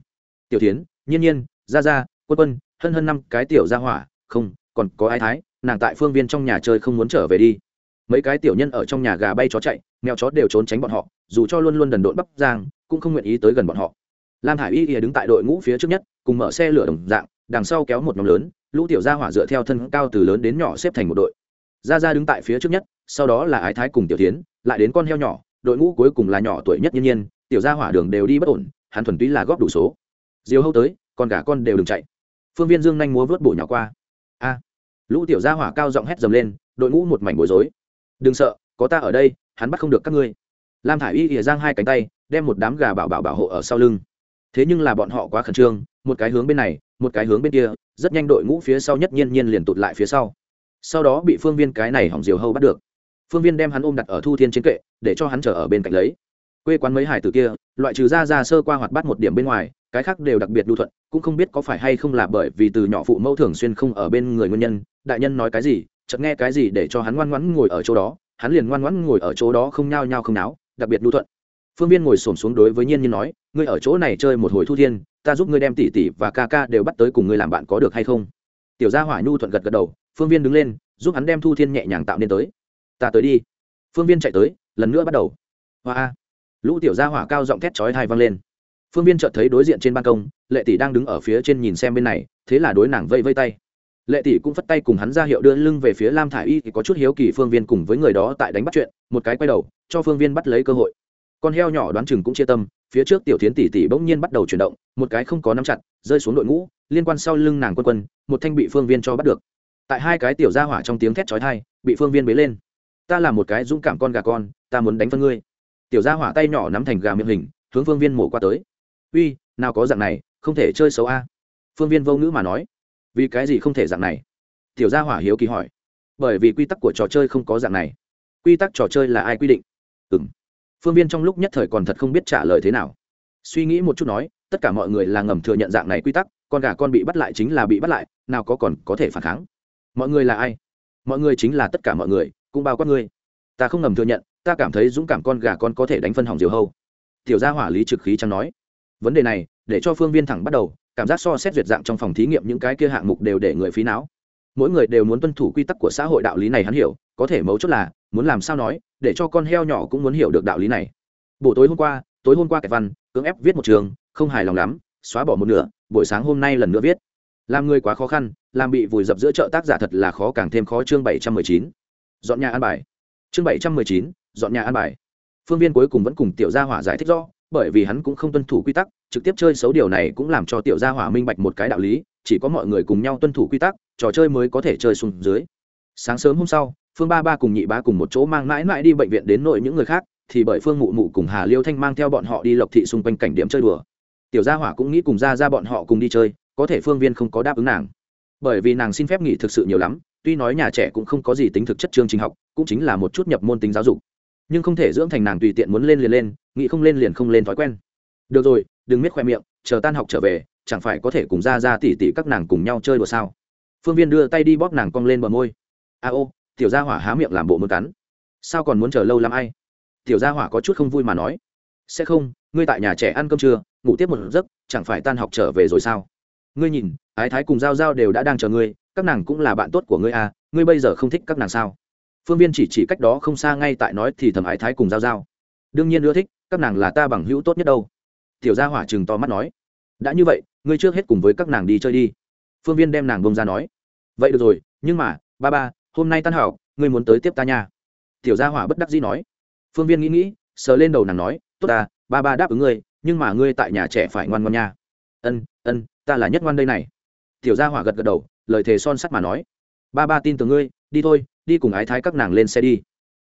Tiểu tiến nhiên nhiên gia gia quân quân, hân hân năm cái tiểu gia hỏa, không, còn có ai thái? Nàng tại phương viên trong nhà chơi không muốn trở về đi. Mấy cái tiểu nhân ở trong nhà gà bay chó chạy, mèo chó đều trốn tránh bọn họ, dù cho luôn luôn đần độn bắp giang, cũng không nguyện ý tới gần bọn họ. Lam hải y ỉa đứng tại đội ngũ phía trước nhất, cùng mở xe lửa đồng dạng, đằng sau kéo một nhóm lớn, lũ tiểu gia hỏa dựa theo thân cao từ lớn đến nhỏ xếp thành một đội. Gia gia đứng tại phía trước nhất, sau đó là ái thái cùng tiểu tiến, lại đến con heo nhỏ, đội ngũ cuối cùng là nhỏ tuổi nhất nhiên nhiên, tiểu gia hỏa đường đều đi bất ổn, hắn thuần túy là góp đủ số. Diều hâu tới, con gà con đều đừng chạy. Phương viên dương nhanh múa vớt bổ nhỏ qua lũ tiểu gia hỏa cao giọng hét dầm lên, đội ngũ một mảnh bối rối. Đừng sợ, có ta ở đây, hắn bắt không được các ngươi. Lam thả i y ỉa giang hai cánh tay, đem một đám gà bảo bảo bảo hộ ở sau lưng. Thế nhưng là bọn họ quá khẩn trương, một cái hướng bên này, một cái hướng bên kia, rất nhanh đội ngũ phía sau nhất nhiên nhiên liền tụt lại phía sau. Sau đó bị phương viên cái này hỏng diều hâu bắt được. Phương viên đem hắn ôm đặt ở thu thiên trên kệ, để cho hắn chờ ở bên cạnh lấy quê quán mấy hải tử kia, loại trừ ra ra sơ qua hoạt bắt một điểm bên ngoài, cái khác đều đặc biệt đu thuận, cũng không biết có phải hay không là bởi vì từ nhỏ phụ mẫu thường xuyên không ở bên người nguyên nhân, đại nhân nói cái gì, chợt nghe cái gì để cho hắn ngoan ngoãn ngồi ở chỗ đó, hắn liền ngoan ngoãn ngồi ở chỗ đó không nhao nhao không náo, đặc biệt đu thuận. Phương viên ngồi xổm xuống đối với nhiên như nói, ngươi ở chỗ này chơi một hồi thu thiên, ta giúp ngươi đem tỷ tỷ và ca ca đều bắt tới cùng ngươi làm bạn có được hay không? Tiểu gia hỏa nhu thuận gật gật đầu, phương viên đứng lên, giúp hắn đem thu thiên nhẹ nhàng tạo nên tới. Ta tới đi. Phương viên chạy tới, lần nữa bắt đầu. Hoa、wow lũ tiểu gia hỏa cao giọng thét chói thai vang lên. Phương viên chợt thấy đối diện trên ban công, lệ tỷ đang đứng ở phía trên nhìn xem bên này, thế là đối nàng vây vây tay. Lệ tỷ cũng phất tay cùng hắn ra hiệu đưa lưng về phía lam thả i y thì có chút hiếu kỳ phương viên cùng với người đó tại đánh bắt chuyện, một cái quay đầu, cho phương viên bắt lấy cơ hội. Con heo nhỏ đoán chừng cũng chia tâm, phía trước tiểu tiến tỷ tỷ bỗng nhiên bắt đầu chuyển động, một cái không có nắm chặt, rơi xuống đội ngũ, liên quan sau lưng nàng quân quân, một thanh bị phương viên cho bắt được. Tại hai cái tiểu ra hỏa trong tiếng thét chói thai bị phương viên bế lên. Ta là một cái dũng cảm con gà con, ta muốn đánh phân ngươi tiểu gia hỏa tay nhỏ nắm thành gà miệng hình, hướng phương viên mổ qua tới. Uy, nào có dạng này, không thể chơi xấu a. Phương viên vô ngữ mà nói. Vì cái gì không thể dạng này? Tiểu gia hỏa hiếu kỳ hỏi. Bởi vì quy tắc của trò chơi không có dạng này. Quy tắc trò chơi là ai quy định? Ừ m phương viên trong lúc nhất thời còn thật không biết trả lời thế nào. Suy nghĩ một chút nói, tất cả mọi người là ngầm thừa nhận dạng này quy tắc, con gà con bị bắt lại chính là bị bắt lại, nào có còn có thể phản kháng. Mọi người là ai? Mọi người chính là tất cả mọi người, cũng bao quát ngươi. Ta không ngầm thừa nhận ta cảm thấy dũng cảm con gà con có thể đánh phân hỏng diều hâu. Tiểu gia hỏa lý trực khí chẳng nói. Vấn đề này, để cho phương viên thẳng bắt đầu, cảm giác so xét duyệt dạng trong phòng thí nghiệm những cái kia hạng mục đều để người phí não. Mỗi người đều muốn tuân thủ quy tắc của xã hội đạo lý này hắn hiểu, có thể mấu chốt là, muốn làm sao nói, để cho con heo nhỏ cũng muốn hiểu được đạo lý này. Buổi tối hôm qua, tối hôm qua kẻ văn, cưỡng ép viết một trường, không hài lòng lắm, xóa bỏ một nửa, buổi sáng hôm nay lần nữa viết. Làm người quá khó khăn, làm bị vùi dập giữa chợ tác giả thật là khó càng thêm khó chương bảy trăm mười chín. Dọn nhà ăn bài. Chương bảy trăm mười chín dọn nhà an bài. Phương viên cuối cùng vẫn cùng tiểu gia hỏa giải thích rõ, bởi vì hắn cũng không tuân thủ quy tắc, trực tiếp chơi xấu điều này cũng làm cho tiểu gia hỏa minh bạch một cái đạo lý, chỉ có mọi người cùng nhau tuân thủ quy tắc, trò chơi mới có thể chơi xuống dưới. Sáng sớm hôm sau, phương ba ba cùng nhị ba cùng một chỗ mang mãi mãi đi bệnh viện đến nội những người khác, thì bởi phương mụ mụ cùng hà liêu thanh mang theo bọn họ đi lộc thị xung quanh cảnh điểm chơi đùa. Tiểu gia hỏa cũng nghĩ cùng ra ra bọn họ cùng đi chơi, có thể phương viên không có đáp ứng nàng. Bởi vì nàng xin phép nghỉ thực sự nhiều lắm, tuy nói nhà trẻ cũng không có gì tính thực chất chương trình học, cũng chính là một chút nhập môn tính giáo dục nhưng không thể dưỡng thành nàng tùy tiện muốn lên liền lên, nghĩ không lên liền không lên thói quen. Được rồi, đừng miết khoe miệng, chờ tan học trở về, chẳng phải có thể cùng ra ra tỉ tỉ các nàng cùng nhau chơi đùa sao? Phương viên đưa tay đi bóp nàng cong lên bờ môi. A ô, tiểu gia hỏa há miệng làm bộ muốn cắn. Sao còn muốn chờ lâu làm ai? Tiểu gia hỏa có chút không vui mà nói. Sẽ không, ngươi tại nhà trẻ ăn cơm trưa, ngủ tiếp một giấc, chẳng phải tan học trở về rồi sao? Ngươi nhìn, ái thái cùng g i a o g i a o đều đã đang chờ ngươi, các nàng cũng là bạn tốt của ngươi à ngươi bây giờ không thích các nàng sao? Phương viên chỉ chỉ cách đó không xa ngay tại nói thì thầm ái thái cùng giao giao. đương nhiên ưa thích, các nàng là ta bằng hữu tốt nhất đâu. Tiểu gia hỏa chừng to mắt nói. Đã như vậy, ngươi trước hết cùng với các nàng đi chơi đi. Phương viên đem nàng bông ra nói. Vậy được rồi, nhưng mà, ba ba, hôm nay tan hảo ngươi muốn tới tiếp ta nha. Tiểu gia hỏa bất đắc dĩ nói. Phương viên nghĩ nghĩ, sờ lên đầu nàng nói. Tốt ta, ba ba đáp ứng ngươi, nhưng mà ngươi tại nhà trẻ phải ngoan ngoan nha. Ân ân, ta là nhất ngoan đây này. Tiểu gia hỏa gật gật đầu, lời thề son sắt mà nói. Ba ba tin tưởng ngươi đi thôi, đi cùng ái thái các nàng lên xe đi.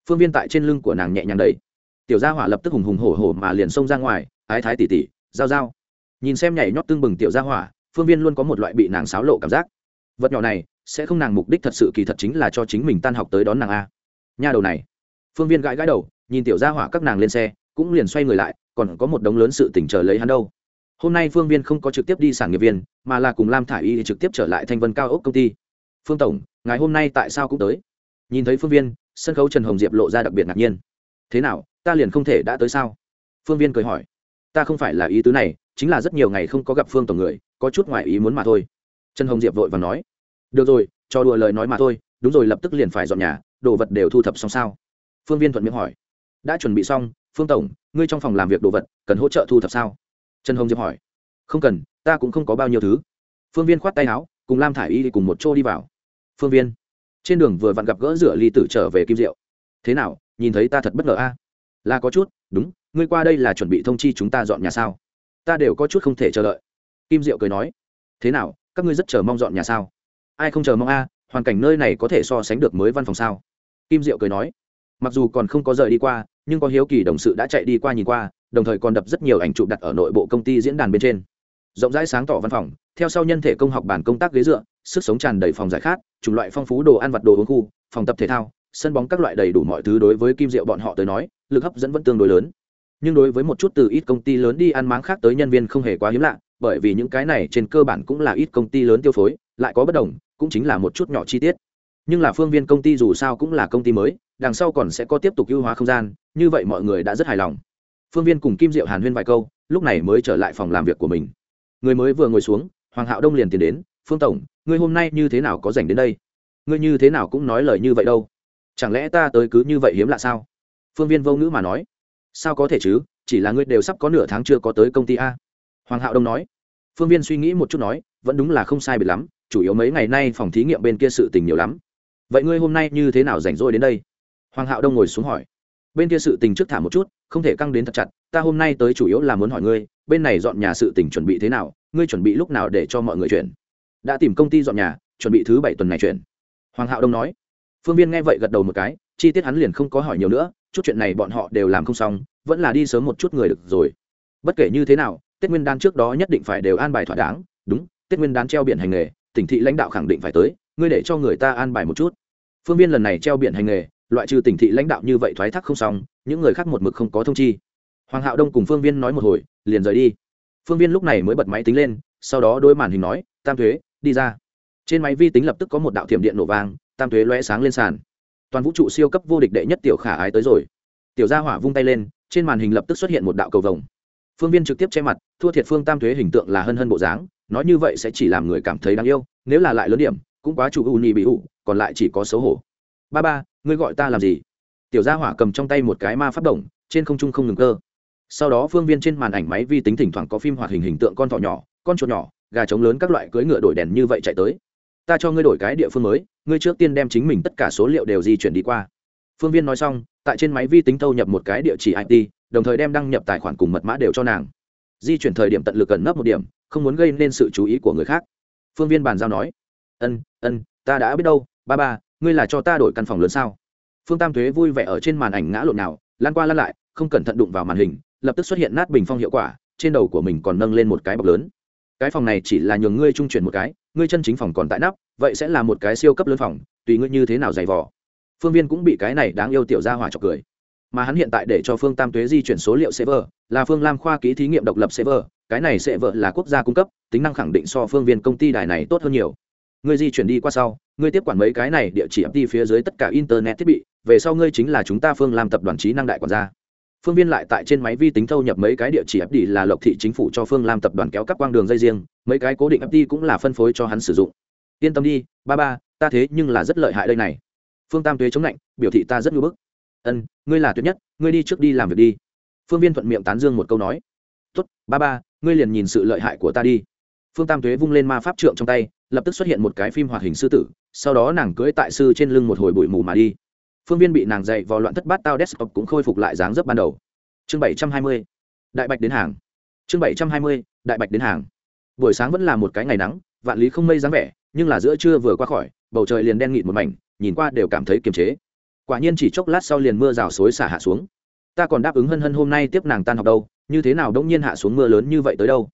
Phương viên tại trên lưng của nàng nhẹ nhàng đầy tiểu gia hỏa lập tức hùng hùng hổ hổ mà liền xông ra ngoài, ái thái tỉ tỉ, giao giao. Nhìn xem nhảy nhót tương bừng tiểu gia hỏa, phương viên luôn có một loại bị nàng xáo lộ cảm giác. Vật nhỏ này, sẽ không nàng mục đích thật sự kỳ thật chính là cho chính mình tan học tới đón nàng a. Nha đầu này. Phương viên gãi gãi đầu, nhìn tiểu gia hỏa các nàng lên xe, cũng liền xoay người lại, còn có một đống lớn sự tỉnh chờ lấy hắn đâu. Hôm nay phương viên không có trực tiếp đi sản nghiệp viên, mà là cùng lam thả i y trực tiếp trở lại thanh vân cao ốc công ty phương tổng ngày hôm nay tại sao cũng tới? Nhìn thấy phương viên, sân khấu trần hồng diệp lộ ra đặc biệt ngạc nhiên. Thế nào, ta liền không thể đã tới sao? Phương viên cười hỏi. Ta không phải là ý tứ này, chính là rất nhiều ngày không có gặp phương tổng người, có chút ngoại ý muốn mà thôi. Trần hồng diệp vội và nói. Được rồi, cho đùa lời nói mà thôi, đúng rồi, lập tức liền phải dọn nhà, đồ vật đều thu thập xong sao? Phương viên thuận miệng hỏi. Đã chuẩn bị xong, phương tổng, ngươi trong phòng làm việc đồ vật, cần hỗ trợ thu thập sao? Trần hồng diệp hỏi. Không cần, ta cũng không có bao nhiêu thứ. Phương viên khoát tay áo, cùng lam thả i y cùng một chỗ đi vào phương viên. Trên đường vừa vặn gặp gỡ rửa ly tử trở về kim diệu. Thế nào, nhìn thấy ta thật bất ngờ a? Là có chút, đúng, ngươi qua đây là chuẩn bị thông chi chúng ta dọn nhà sao? Ta đều có chút không thể chờ đợi. Kim diệu cười nói, thế nào, các ngươi rất chờ mong dọn nhà sao? Ai không chờ mong a, hoàn cảnh nơi này có thể so sánh được mới văn phòng sao? Kim diệu cười nói, mặc dù còn không có rời đi qua, nhưng có hiếu kỳ đồng sự đã chạy đi qua nhìn qua, đồng thời còn đập rất nhiều ảnh chụp đặt ở nội bộ công ty diễn đàn bên trên rộng rãi sáng tỏ văn phòng, theo sau nhân thể công học bản công tác ghế dựa, sức sống tràn đầy phòng giải khát, chủng loại phong phú đồ ăn vặt đồ uống khu, phòng tập thể thao, sân bóng các loại đầy đủ mọi thứ đối với kim diệu bọn họ tới nói, lực hấp dẫn vẫn tương đối lớn. Nhưng đối với một chút từ ít công ty lớn đi ăn máng khác tới nhân viên không hề quá hiếm lạ, bởi vì những cái này trên cơ bản cũng là ít công ty lớn tiêu phối, lại có bất đồng, cũng chính là một chút nhỏ chi tiết. Nhưng là phương viên công ty dù sao cũng là công ty mới, đằng sau còn sẽ có tiếp tục ưu hóa không gian, như vậy mọi người đã rất hài lòng. Phương viên cùng kim diệu hàn huyên vài câu, lúc này mới trở lại phòng làm việc của mình người mới vừa ngồi xuống, hoàng hạo đông liền tiến đến, phương tổng, ngươi hôm nay như thế nào có dành đến đây? Ngươi như thế nào cũng nói lời như vậy đâu. Chẳng lẽ ta tới cứ như vậy hiếm lạ sao? Phương viên vô ngữ mà nói. Sao có thể chứ? Chỉ là ngươi đều sắp có nửa tháng chưa có tới công ty a. Hoàng hạo đông nói. Phương viên suy nghĩ một chút nói, vẫn đúng là không sai biệt lắm, chủ yếu mấy ngày nay phòng thí nghiệm bên kia sự tình nhiều lắm. Vậy ngươi hôm nay như thế nào rảnh rỗi đến đây? Hoàng hạo đông ngồi xuống hỏi. Bên kia sự tình trước thả một chút, không thể căng đến thật chặt, ta hôm nay tới chủ yếu là muốn hỏi ngươi bên này dọn nhà sự tình chuẩn bị thế nào, ngươi chuẩn bị lúc nào để cho mọi người chuyển? Đã tìm công ty dọn nhà, chuẩn bị thứ bảy tuần này chuyển. Hoàng hạo đông nói. Phương viên nghe vậy gật đầu một cái, chi tiết hắn liền không có hỏi nhiều nữa, chút chuyện này bọn họ đều làm không xong, vẫn là đi sớm một chút người được rồi. Bất kể như thế nào, tết nguyên đán trước đó nhất định phải đều an bài thỏa đáng, đúng, tết nguyên đán treo biển hành nghề, tỉnh thị lãnh đạo khẳng định phải tới, ngươi để cho người ta an bài một chút. Phương viên lần này treo biển hành nghề, loại trừ tỉnh thị lãnh đạo như vậy thoái thác không xong, những người khác một mực không có thông chi hoàng hạo đông cùng phương viên nói một hồi, liền rời đi. Phương viên lúc này mới bật máy tính lên, sau đó đôi màn hình nói, tam thuế, đi ra. Trên máy vi tính lập tức có một đạo thiểm điện nổ vang, tam thuế loe sáng lên sàn. Toàn vũ trụ siêu cấp vô địch đệ nhất tiểu khả ái tới rồi. Tiểu gia hỏa vung tay lên, trên màn hình lập tức xuất hiện một đạo cầu vồng. Phương viên trực tiếp che mặt, thua thiệt phương tam thuế hình tượng là hân hân bộ dáng, nói như vậy sẽ chỉ làm người cảm thấy đáng yêu, nếu là lại lớn điểm, cũng quá chủ u nhì bị ủ còn lại chỉ có xấu hổ. Ba ba, ngươi gọi ta làm gì? Tiểu gia hỏa cầm trong tay một cái ma phát động trên không trung không ngừng cơ sau đó phương viên trên màn ảnh máy vi tính thỉnh thoảng có phim hoạt hình hình tượng con thỏ nhỏ, con chuột nhỏ, gà trống lớn các loại cưỡi ngựa đổi đèn như vậy chạy tới. Ta cho ngươi đổi cái địa phương mới, ngươi trước tiên đem chính mình tất cả số liệu đều di chuyển đi qua. Phương viên nói xong, tại trên máy vi tính thâu nhập một cái địa chỉ it đồng thời đem đăng nhập tài khoản cùng mật mã đều cho nàng. Di chuyển thời điểm tận lực cần nấp một điểm, không muốn gây nên sự chú ý của người khác. Phương viên bàn giao nói, ân ân, ta đã biết đâu, ba ba, ngươi là cho ta đổi căn phòng lớn sao? Phương tam thuế vui vẻ ở trên màn ảnh ngã lộn nào, lan qua lan lại không cẩn thận đụng vào màn hình, lập tức xuất hiện nát bình phong hiệu quả, trên đầu của mình còn nâng lên một cái bọc lớn. Cái phòng này chỉ là nhường ngươi trung chuyển một cái, ngươi chân chính phòng còn tại nắp, vậy sẽ là một cái siêu cấp lớn phòng, tùy ngươi như thế nào dày vỏ phương viên cũng bị cái này đáng yêu tiểu ra hỏa chọc cười. Mà hắn hiện tại để cho phương tam tuế di chuyển số liệu server, là phương lam khoa ký thí nghiệm độc lập server, cái này server là quốc gia cung cấp, tính năng khẳng định so phương viên công ty đài này tốt hơn nhiều. Ngươi di chuyển đi qua sau, ngươi tiếp quản mấy cái này địa chỉ đi phía dưới tất cả internet thiết bị, về sau ngươi chính là chúng ta phương làm tập đoàn trí năng đại quản gia phương viên lại tại trên máy vi tính thâu nhập mấy cái địa chỉ fd là lộc thị chính phủ cho phương làm tập đoàn kéo các quang đường dây riêng, mấy cái cố định fd cũng là phân phối cho hắn sử dụng. Yên tâm đi, ba ba, ta thế nhưng là rất lợi hại đây này. Phương tam tuế chống lạnh, biểu thị ta rất ngưỡng bức. Ân, ngươi là tuyệt nhất, ngươi đi trước đi làm việc đi. Phương viên thuận miệng tán dương một câu nói. Tốt, ba ba, ngươi liền nhìn sự lợi hại của ta đi. Phương tam tuế vung lên ma pháp trượng trong tay, lập tức xuất hiện một cái phim hoạt hình sư tử, sau đó nàng cưỡi tại sư trên lưng một hồi bụi mù mà đi phương viên bị nàng dạy vào loạn thất bát tao desktop cũng khôi phục lại dáng dấp ban đầu. Chương bảy trăm hai mươi, đại bạch đến hàng. Chương bảy trăm hai mươi, đại bạch đến hàng. Buổi sáng vẫn là một cái ngày nắng, vạn lý không mây dáng vẻ, nhưng là giữa trưa vừa qua khỏi, bầu trời liền đen nghịt một mảnh, nhìn qua đều cảm thấy kiềm chế. Quả nhiên chỉ chốc lát sau liền mưa rào xối xả hạ xuống. Ta còn đáp ứng hân hân hôm nay tiếp nàng tan học đâu, như thế nào đông nhiên hạ xuống mưa lớn như vậy tới đâu?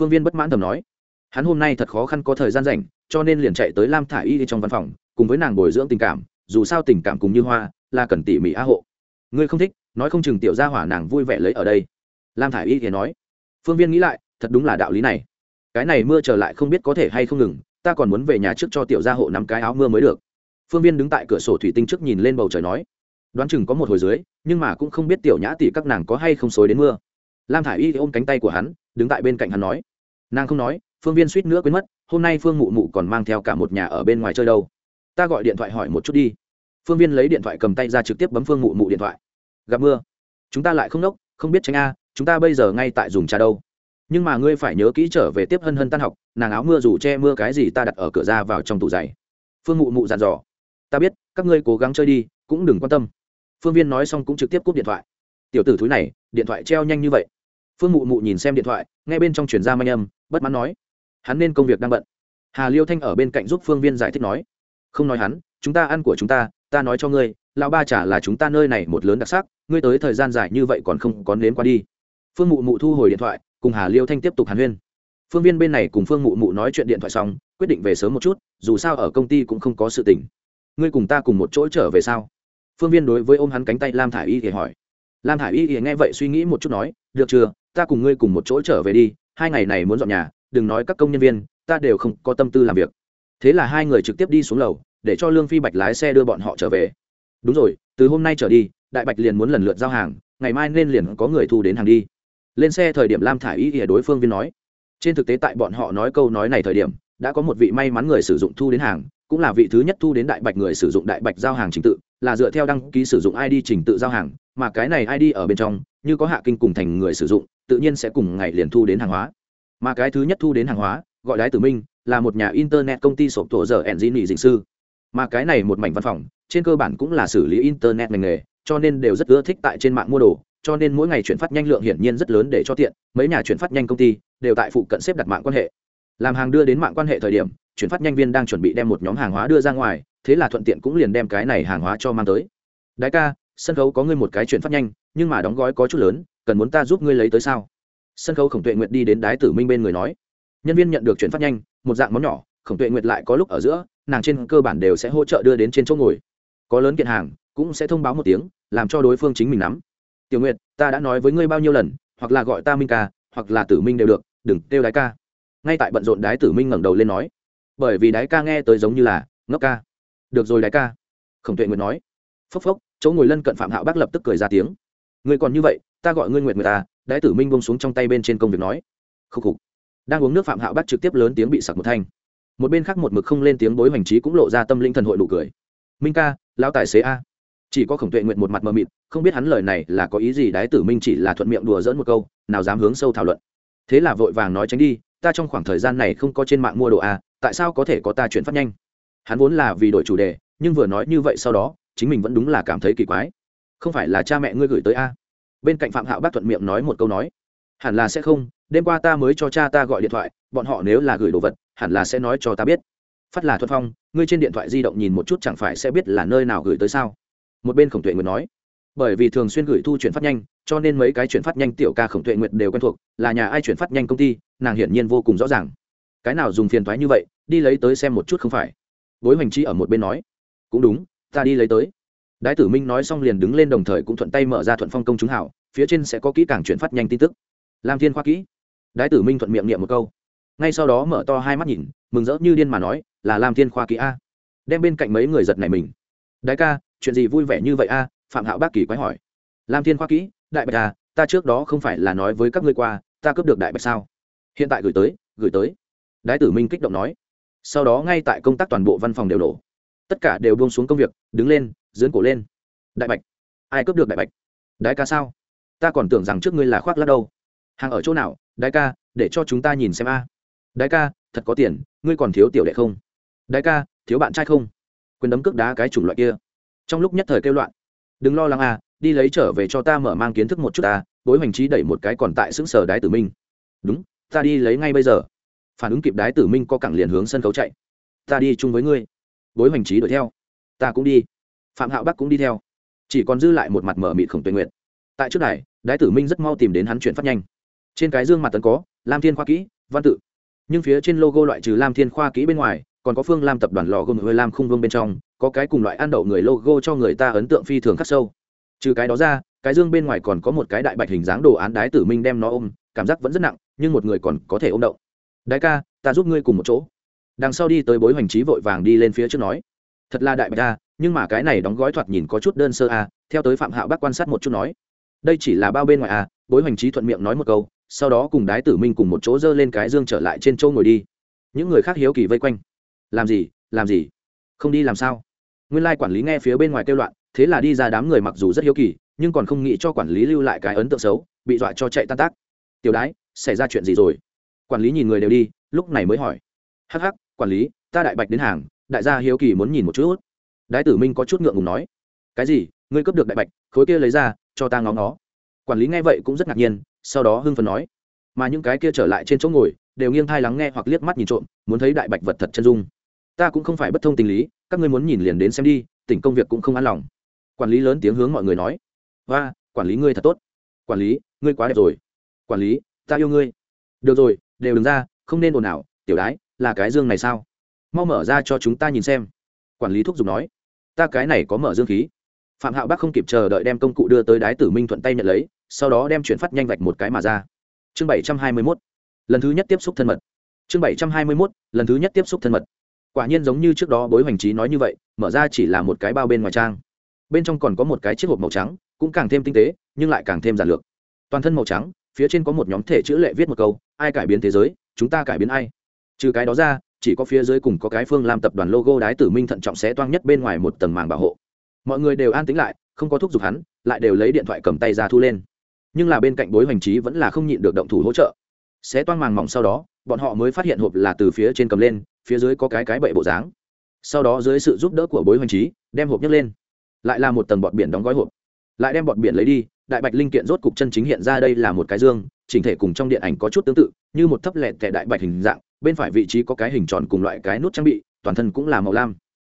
Phương viên bất mãn thầm nói. Hắn hôm nay thật khó khăn có thời gian rảnh, cho nên liền chạy tới lam thả y trong văn phòng, cùng với nàng bồi dưỡng tình cảm dù sao tình cảm cùng như hoa, là cần tỉ mỉ á hộ. Ngươi không thích, nói không chừng tiểu gia hỏa nàng vui vẻ lấy ở đây. Lam thả y thì nói. Phương viên nghĩ lại, thật đúng là đạo lý này. Cái này mưa trở lại không biết có thể hay không ngừng, ta còn muốn về nhà trước cho tiểu gia hộ nắm cái áo mưa mới được. Phương viên đứng tại cửa sổ thủy tinh trước nhìn lên bầu trời nói. Đoán chừng có một hồi dưới, nhưng mà cũng không biết tiểu nhã tỷ các nàng có hay không xối đến mưa. Lam thả i y ôm cánh tay của hắn, đứng tại bên cạnh hắn nói. Nàng không nói, phương viên suýt nữa quên mất, hôm nay phương mụ mụ còn mang theo cả một nhà ở bên ngoài chơi đâu ta gọi điện thoại hỏi một chút đi. Phương viên lấy điện thoại cầm tay ra trực tiếp bấm phương mụ mụ điện thoại. Gặp mưa. Chúng ta lại không nốc, không biết tránh a, chúng ta bây giờ ngay tại dùng trà đâu. Nhưng mà ngươi phải nhớ kỹ trở về tiếp hân hân tan học, nàng áo mưa dù che mưa cái gì ta đặt ở cửa ra vào trong tủ giày. Phương mụ mụ dặn dò. Ta biết, các ngươi cố gắng chơi đi, cũng đừng quan tâm. Phương viên nói xong cũng trực tiếp cúp điện thoại. Tiểu tử thúi này, điện thoại treo nhanh như vậy. Phương mụ mụ nhìn xem điện thoại, nghe bên trong chuyển ra manh âm, bất mãn nói. Hắn nên công việc đang bận. Hà liêu thanh ở bên cạnh giúp phương viên giải thích nói không nói hắn, chúng ta ăn của chúng ta ta nói cho ngươi, lão ba chả là chúng ta nơi này một lớn đặc sắc, ngươi tới thời gian dài như vậy còn không có nếm qua đi. Phương mụ mụ thu hồi điện thoại, cùng hà liêu thanh tiếp tục hàn huyên. Phương viên bên này cùng phương mụ mụ nói chuyện điện thoại xong, quyết định về sớm một chút, dù sao ở công ty cũng không có sự tỉnh ngươi cùng ta cùng một chỗ trở về sao? Phương viên đối với ôm hắn cánh tay lam thả i y thì hỏi. Lam thả i y thì nghe vậy suy nghĩ một chút nói, được chưa, ta cùng ngươi cùng một chỗ trở về đi, hai ngày này muốn dọn nhà, đừng nói các công nhân viên, ta đều không có tâm tư làm việc. Thế là hai người trực tiếp đi xuống lầu để cho lương phi bạch lái xe đưa bọn họ trở về. Đúng rồi, từ hôm nay trở đi, đại bạch liền muốn lần lượt giao hàng, ngày mai nên liền có người thu đến hàng đi. Lên xe thời điểm lam thả ý ỉa đối phương viên nói. Trên thực tế tại bọn họ nói câu nói này thời điểm, đã có một vị may mắn người sử dụng thu đến hàng, cũng là vị thứ nhất thu đến đại bạch người sử dụng đại bạch giao hàng trình tự, là dựa theo đăng ký sử dụng id trình tự giao hàng, mà cái này id ở bên trong, như có hạ kinh cùng thành người sử dụng, tự nhiên sẽ cùng ngày liền thu đến hàng hóa. Mà cái thứ nhất thu đến hàng hóa, gọi đái tử minh, là một nhà internet công ty sổ tổ giờ engineering dình sư mà cái này một mảnh văn phòng, trên cơ bản cũng là xử lý internet ngành nghề, cho nên đều rất ưa thích tại trên mạng mua đồ, cho nên mỗi ngày chuyển phát nhanh lượng hiển nhiên rất lớn để cho tiện, mấy nhà chuyển phát nhanh công ty đều tại phụ cận xếp đặt mạng quan hệ. Làm hàng đưa đến mạng quan hệ thời điểm, chuyển phát nhanh viên đang chuẩn bị đem một nhóm hàng hóa đưa ra ngoài, thế là thuận tiện cũng liền đem cái này hàng hóa cho mang tới. Đại ca, sân khấu có ngươi một cái chuyển phát nhanh, nhưng mà đóng gói có chút lớn, cần muốn ta giúp ngươi lấy tới sao? Sân khấu khổng tuệ nguyệt đi đến đái tử minh bên người nói. Nhân viên nhận được chuyển phát nhanh, một dạng món nhỏ, khổng tuệ nguyệt lại có lúc ở giữa nàng trên cơ bản đều sẽ hỗ trợ đưa đến trên chỗ ngồi. Có lớn kiện hàng, cũng sẽ thông báo một tiếng, làm cho đối phương chính mình nắm. Tiểu nguyệt, ta đã nói với ngươi bao nhiêu lần, hoặc là gọi ta minh ca, hoặc là tử minh đều được, đừng kêu đái ca. Ngay tại bận rộn đái tử minh ngẩng đầu lên nói. Bởi vì đái ca nghe tới giống như là, ngốc ca. Được rồi đái ca. Khổng tuệ nguyệt nói. Phốc phốc, chỗ ngồi lân cận phạm hạo bác lập tức cười ra tiếng. Ngươi còn như vậy, ta gọi ngươi nguyệt người ta à? đái tử minh bông xuống trong tay bên trên công việc nói. Khúc khục. Đang uống nước phạm hạo bác trực tiếp lớn tiếng bị sặc một thanh một bên khác một mực không lên tiếng bối hoành trí cũng lộ ra tâm linh thần hội nụ cười. Minh ca, lão tài xế a. Chỉ có khổng tuệ nguyện một mặt mờ mịt, không biết hắn lời này là có ý gì đái tử minh chỉ là thuận miệng đùa dỡn một câu, nào dám hướng sâu thảo luận. Thế là vội vàng nói tránh đi, ta trong khoảng thời gian này không có trên mạng mua đồ a, tại sao có thể có ta chuyển phát nhanh? Hắn vốn là vì đổi chủ đề, nhưng vừa nói như vậy sau đó, chính mình vẫn đúng là cảm thấy kỳ quái. Không phải là cha mẹ ngươi gửi tới a? Bên cạnh phạm hạo bác thuận miệng nói một câu nói. Hẳn là sẽ không đêm qua ta mới cho cha ta gọi điện thoại, bọn họ nếu là gửi đồ vật, hẳn là sẽ nói cho ta biết. Phát là thuận phong, ngươi trên điện thoại di động nhìn một chút chẳng phải sẽ biết là nơi nào gửi tới sao? Một bên khổng tuệ nguyệt nói. Bởi vì thường xuyên gửi thu chuyển phát nhanh, cho nên mấy cái chuyển phát nhanh tiểu ca khổng tuệ nguyệt đều quen thuộc, là nhà ai chuyển phát nhanh công ty, nàng hiển nhiên vô cùng rõ ràng. Cái nào dùng phiền thoái như vậy, đi lấy tới xem một chút không phải? Bối hoành chi ở một bên nói. Cũng đúng, ta đi lấy tới. Đái tử minh nói xong liền đứng lên đồng thời cũng thuận tay mở ra thuận phong công chúng hảo, phía trên sẽ có kỹ càng chuyển phát nhanh tin tức. Làm thiên khoa kỹ đái tử minh thuận miệng niệm một câu. Ngay sau đó mở to hai mắt nhìn, mừng rỡ như điên mà nói, là làm thiên khoa kỹ a. Đem bên cạnh mấy người giật này mình. Đái ca, chuyện gì vui vẻ như vậy a? Phạm hạo bác kỳ quái hỏi. Làm thiên khoa kỹ, đại bạch à ta trước đó không phải là nói với các ngươi qua, ta cướp được đại bạch sao? Hiện tại gửi tới gửi tới. Đái tử minh kích động nói. Sau đó ngay tại công tác toàn bộ văn phòng đều nổ tất cả đều buông xuống công việc, đứng lên dưỡn cổ lên. Đại bạch, ai cướp được đại bạch? Đái ca sao? Ta còn tưởng rằng trước ngươi là khoác lát đâu. Hàng ở chỗ nào đái ca, để cho chúng ta nhìn xem a. À. đái ca, thật có tiền, ngươi còn thiếu tiểu đệ không? Đái ca, thiếu bạn trai không? Quyền đấm cước đá cái chủng loại kia. Trong lúc nhất thời kêu loạn. Đừng lo lắng à đi lấy trở về cho ta mở mang kiến thức một chút ta bối hoành trí đẩy một cái còn tại xứng sở đái tử minh. Đúng, ta đi lấy ngay bây giờ. Phản ứng kịp đái tử minh co cẳng liền hướng sân khấu chạy. Ta đi chung với ngươi. Bối hoành trí đuổi theo. Ta cũng đi. Phạm hạo bắc cũng đi theo. Chỉ còn dư lại một mặt mở mịt khổng tuyệt nguyện tại trước này đái tử minh rất mau tìm đến hắn chuyển phát nhanh trên cái dương mặt tấn có, lam thiên khoa kỹ, văn tự. Nhưng phía trên logo loại trừ lam thiên khoa kỹ bên ngoài, còn có phương lam tập đoàn lò gồm hơi lam khung vương bên trong, có cái cùng loại ăn đậu người logo cho người ta ấn tượng phi thường khắc sâu. Trừ cái đó ra, cái dương bên ngoài còn có một cái đại bạch hình dáng đồ án đái tử minh đem nó ôm, cảm giác vẫn rất nặng, nhưng một người còn có thể ôm động. Đại ca, ta giúp ngươi cùng một chỗ. Đằng sau đi tới bối hoành trí vội vàng đi lên phía trước nói. Thật là đại bạch ta nhưng mà cái này đóng gói thoạt nhìn có chút đơn sơ à theo tới phạm hạo bác quan sát một chút nói. Đây chỉ là bao bên ngoài à bối hoành trí thuận miệng nói một câu sau đó cùng đái tử minh cùng một chỗ dơ lên cái dương trở lại trên châu ngồi đi. Những người khác hiếu kỳ vây quanh. Làm gì? Làm gì? Không đi làm sao? Nguyên lai quản lý nghe phía bên ngoài kêu loạn, thế là đi ra đám người mặc dù rất hiếu kỳ, nhưng còn không nghĩ cho quản lý lưu lại cái ấn tượng xấu, bị dọa cho chạy tan tác. Tiểu đái, xảy ra chuyện gì rồi? Quản lý nhìn người đều đi, lúc này mới hỏi. Hắc hắc, quản lý, ta đại bạch đến hàng, đại gia hiếu kỳ muốn nhìn một chút. Đái tử minh có chút ngượng ngùng nói. Cái gì? Ngươi cướp được đại bạch, khối kia lấy ra, cho ta ngó ngó quản lý nghe vậy cũng rất ngạc nhiên sau đó hưng phấn nói, mà những cái kia trở lại trên chỗ ngồi, đều nghiêng thai lắng nghe hoặc liếc mắt nhìn trộm, muốn thấy đại bạch vật thật chân dung. Ta cũng không phải bất thông tình lý, các ngươi muốn nhìn liền đến xem đi, tỉnh công việc cũng không an lòng. Quản lý lớn tiếng hướng mọi người nói và quản lý ngươi thật tốt. Quản lý, ngươi quá đẹp rồi. Quản lý, ta yêu ngươi. Được rồi, đều đừng ra, không nên ồn ào, tiểu đái, là cái dương này sao? Mau mở ra cho chúng ta nhìn xem. Quản lý thúc giục nói, ta cái này có mở dương khí. Phạm hạo bác không kịp chờ đợi đem công cụ đưa tới đái tử minh thuận tay nhận lấy sau đó đem chuyển phát nhanh vạch một cái mà ra. Chương bảy trăm hai mươi mốt. Lần thứ nhất tiếp xúc thân mật. Chương bảy trăm hai mươi mốt, lần thứ nhất tiếp xúc thân mật. Quả nhiên giống như trước đó bối hoành trí nói như vậy, mở ra chỉ là một cái bao bên ngoài trang. Bên trong còn có một cái chiếc hộp màu trắng, cũng càng thêm tinh tế, nhưng lại càng thêm giản lược. Toàn thân màu trắng, phía trên có một nhóm thể chữ lệ viết một câu, ai cải biến thế giới, chúng ta cải biến ai? Trừ cái đó ra, chỉ có phía dưới cùng có cái phương làm tập đoàn logo đái tử minh thận trọng sẽ toang nhất bên ngoài một tầng màng bảo hộ. Mọi người đều an tính lại, không có thúc giục hắn, lại đều lấy điện thoại cầm tay ra thu lên nhưng là bên cạnh bối hoành trí vẫn là không nhịn được động thủ hỗ trợ. Sẽ toang màng mỏng sau đó, bọn họ mới phát hiện hộp là từ phía trên cầm lên, phía dưới có cái cái bậy bộ dáng. Sau đó dưới sự giúp đỡ của bối hoành trí, đem hộp nhấc lên. Lại là một tầng bọt biển đóng gói hộp. Lại đem bọt biển lấy đi, đại bạch linh kiện rốt cục chân chính hiện ra đây là một cái dương, chỉnh thể cùng trong điện ảnh có chút tương tự, như một thấp lẹt tệ đại bạch hình dạng, bên phải vị trí có cái hình tròn cùng loại cái nút trang bị, toàn thân cũng là màu lam.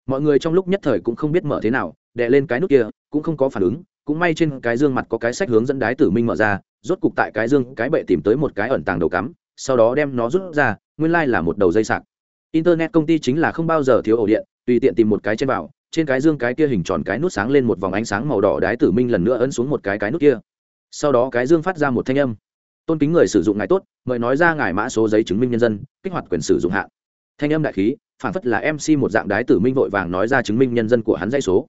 Mọi người trong lúc nhất thời cũng không biết mở thế nào, đè lên cái nút kia, cũng không có phản ứng cũng may trên cái dương mặt có cái sách hướng dẫn đái tử minh mở ra, rốt cục tại cái dương cái bệ tìm tới một cái ẩn tàng đầu cắm, sau đó đem nó rút ra, nguyên lai、like、là một đầu dây sạc. Internet công ty chính là không bao giờ thiếu ổ điện, tùy tiện tìm một cái trên vào trên cái dương cái kia hình tròn cái nút sáng lên một vòng ánh sáng màu đỏ đái tử minh lần nữa ấn xuống một cái cái nút kia. Sau đó cái dương phát ra một thanh âm. Tôn kính người sử dụng ngài tốt, mời nói ra ngài mã số giấy chứng minh nhân dân, kích hoạt quyền sử dụng hạn thanh âm đại khí, phản phất là mc một dạng đái tử minh vội vàng nói ra chứng minh nhân dân của hắn dây số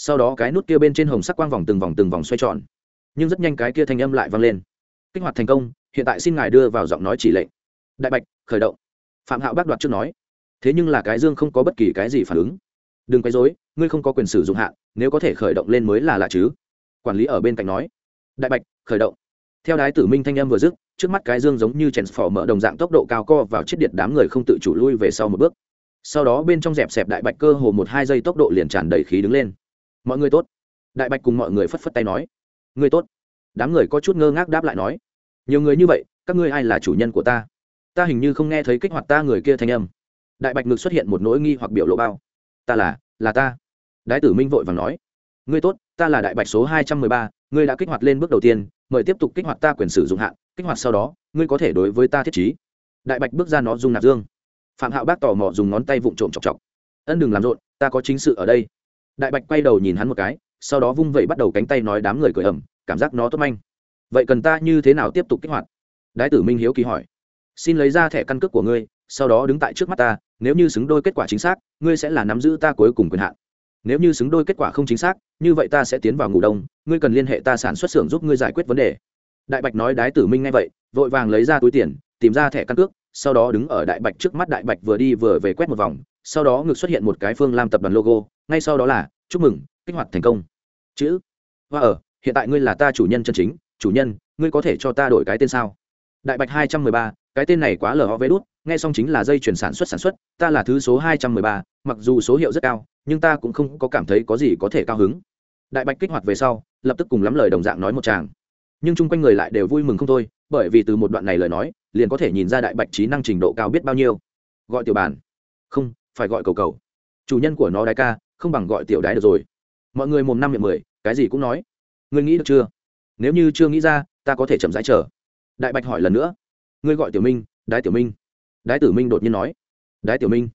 sau đó cái nút kia bên trên hồng sắc quang vòng từng vòng từng vòng xoay tròn. Nhưng rất nhanh cái kia thanh âm lại vang lên. Kích hoạt thành công, hiện tại xin ngài đưa vào giọng nói chỉ lệnh. Đại bạch, khởi động. Phạm hạo bác đoạt trước nói. Thế nhưng là cái dương không có bất kỳ cái gì phản ứng. Đừng quấy rối, ngươi không có quyền sử dụng hạn nếu có thể khởi động lên mới là lạ chứ. Quản lý ở bên cạnh nói. Đại bạch, khởi động. Theo đái tử minh thanh âm vừa dứt, trước mắt cái dương giống như chèn phỏ mở đồng dạng tốc độ cao co vào chiếc điện đám người không tự chủ lui về sau một bước. Sau đó bên trong dẹp xẹp đại bạch cơ hồ một hai giây tốc độ liền tràn đầy khí đứng lên mọi người tốt. Đại bạch cùng mọi người phất phất tay nói. Người tốt. Đám người có chút ngơ ngác đáp lại nói. Nhiều người như vậy, các ngươi ai là chủ nhân của ta? Ta hình như không nghe thấy kích hoạt ta người kia thanh âm. Đại bạch ngực xuất hiện một nỗi nghi hoặc biểu lộ bao. Ta là là ta. Đái tử minh vội vàng nói. Ngươi tốt, ta là đại bạch số hai trăm mười ba, ngươi đã kích hoạt lên bước đầu tiên, mời tiếp tục kích hoạt ta quyền sử dụng hạn, kích hoạt sau đó, ngươi có thể đối với ta thiết trí. Đại bạch bước ra nó dùng nạp dương. Phạm hạo bác tò mò dùng ngón tay vụng trộm chọc chọc. Ân đừng làm rộn, ta có chính sự ở đây đại bạch quay đầu nhìn hắn một cái, sau đó vung vẩy bắt đầu cánh tay nói đám người cười ẩm cảm giác nó tốt manh. Vậy cần ta như thế nào tiếp tục kích hoạt? Đái tử minh hiếu kỳ hỏi. Xin lấy ra thẻ căn cước của ngươi, sau đó đứng tại trước mắt ta, nếu như xứng đôi kết quả chính xác, ngươi sẽ là nắm giữ ta cuối cùng quyền hạn. Nếu như xứng đôi kết quả không chính xác, như vậy ta sẽ tiến vào ngủ đông, ngươi cần liên hệ ta sản xuất xưởng giúp ngươi giải quyết vấn đề. Đại bạch nói đái tử minh ngay vậy, vội vàng lấy ra túi tiền, tìm ra thẻ căn cước, sau đó đứng ở đại bạch trước mắt đại bạch vừa đi vừa về quét một vòng sau đó ngực xuất hiện một cái phương lam tập đoàn logo, ngay sau đó là, chúc mừng, kích hoạt thành công. Chữ. Và ở, hiện tại ngươi là ta chủ nhân chân chính, chủ nhân, ngươi có thể cho ta đổi cái tên sao? Đại bạch hai trăm mười ba, cái tên này quá lờ ho vé đút, nghe xong chính là dây chuyển sản xuất sản xuất, ta là thứ số hai trăm mười ba, mặc dù số hiệu rất cao, nhưng ta cũng không có cảm thấy có gì có thể cao hứng. Đại bạch kích hoạt về sau, lập tức cùng lắm lời đồng dạng nói một chàng nhưng chung quanh người lại đều vui mừng không thôi, bởi vì từ một đoạn này lời nói, liền có thể nhìn ra đại bạch trí năng trình độ cao biết bao nhiêu. Gọi tiểu bàn không phải gọi cầu cầu. Chủ nhân của nó đái ca, không bằng gọi tiểu đái được rồi. Mọi người mồm năm miệng mười, cái gì cũng nói. Ngươi nghĩ được chưa? Nếu như chưa nghĩ ra, ta có thể chậm rãi chờ. Đại bạch hỏi lần nữa. Ngươi gọi tiểu minh, đái tiểu minh. Đái tử minh đột nhiên nói. Đái tiểu minh.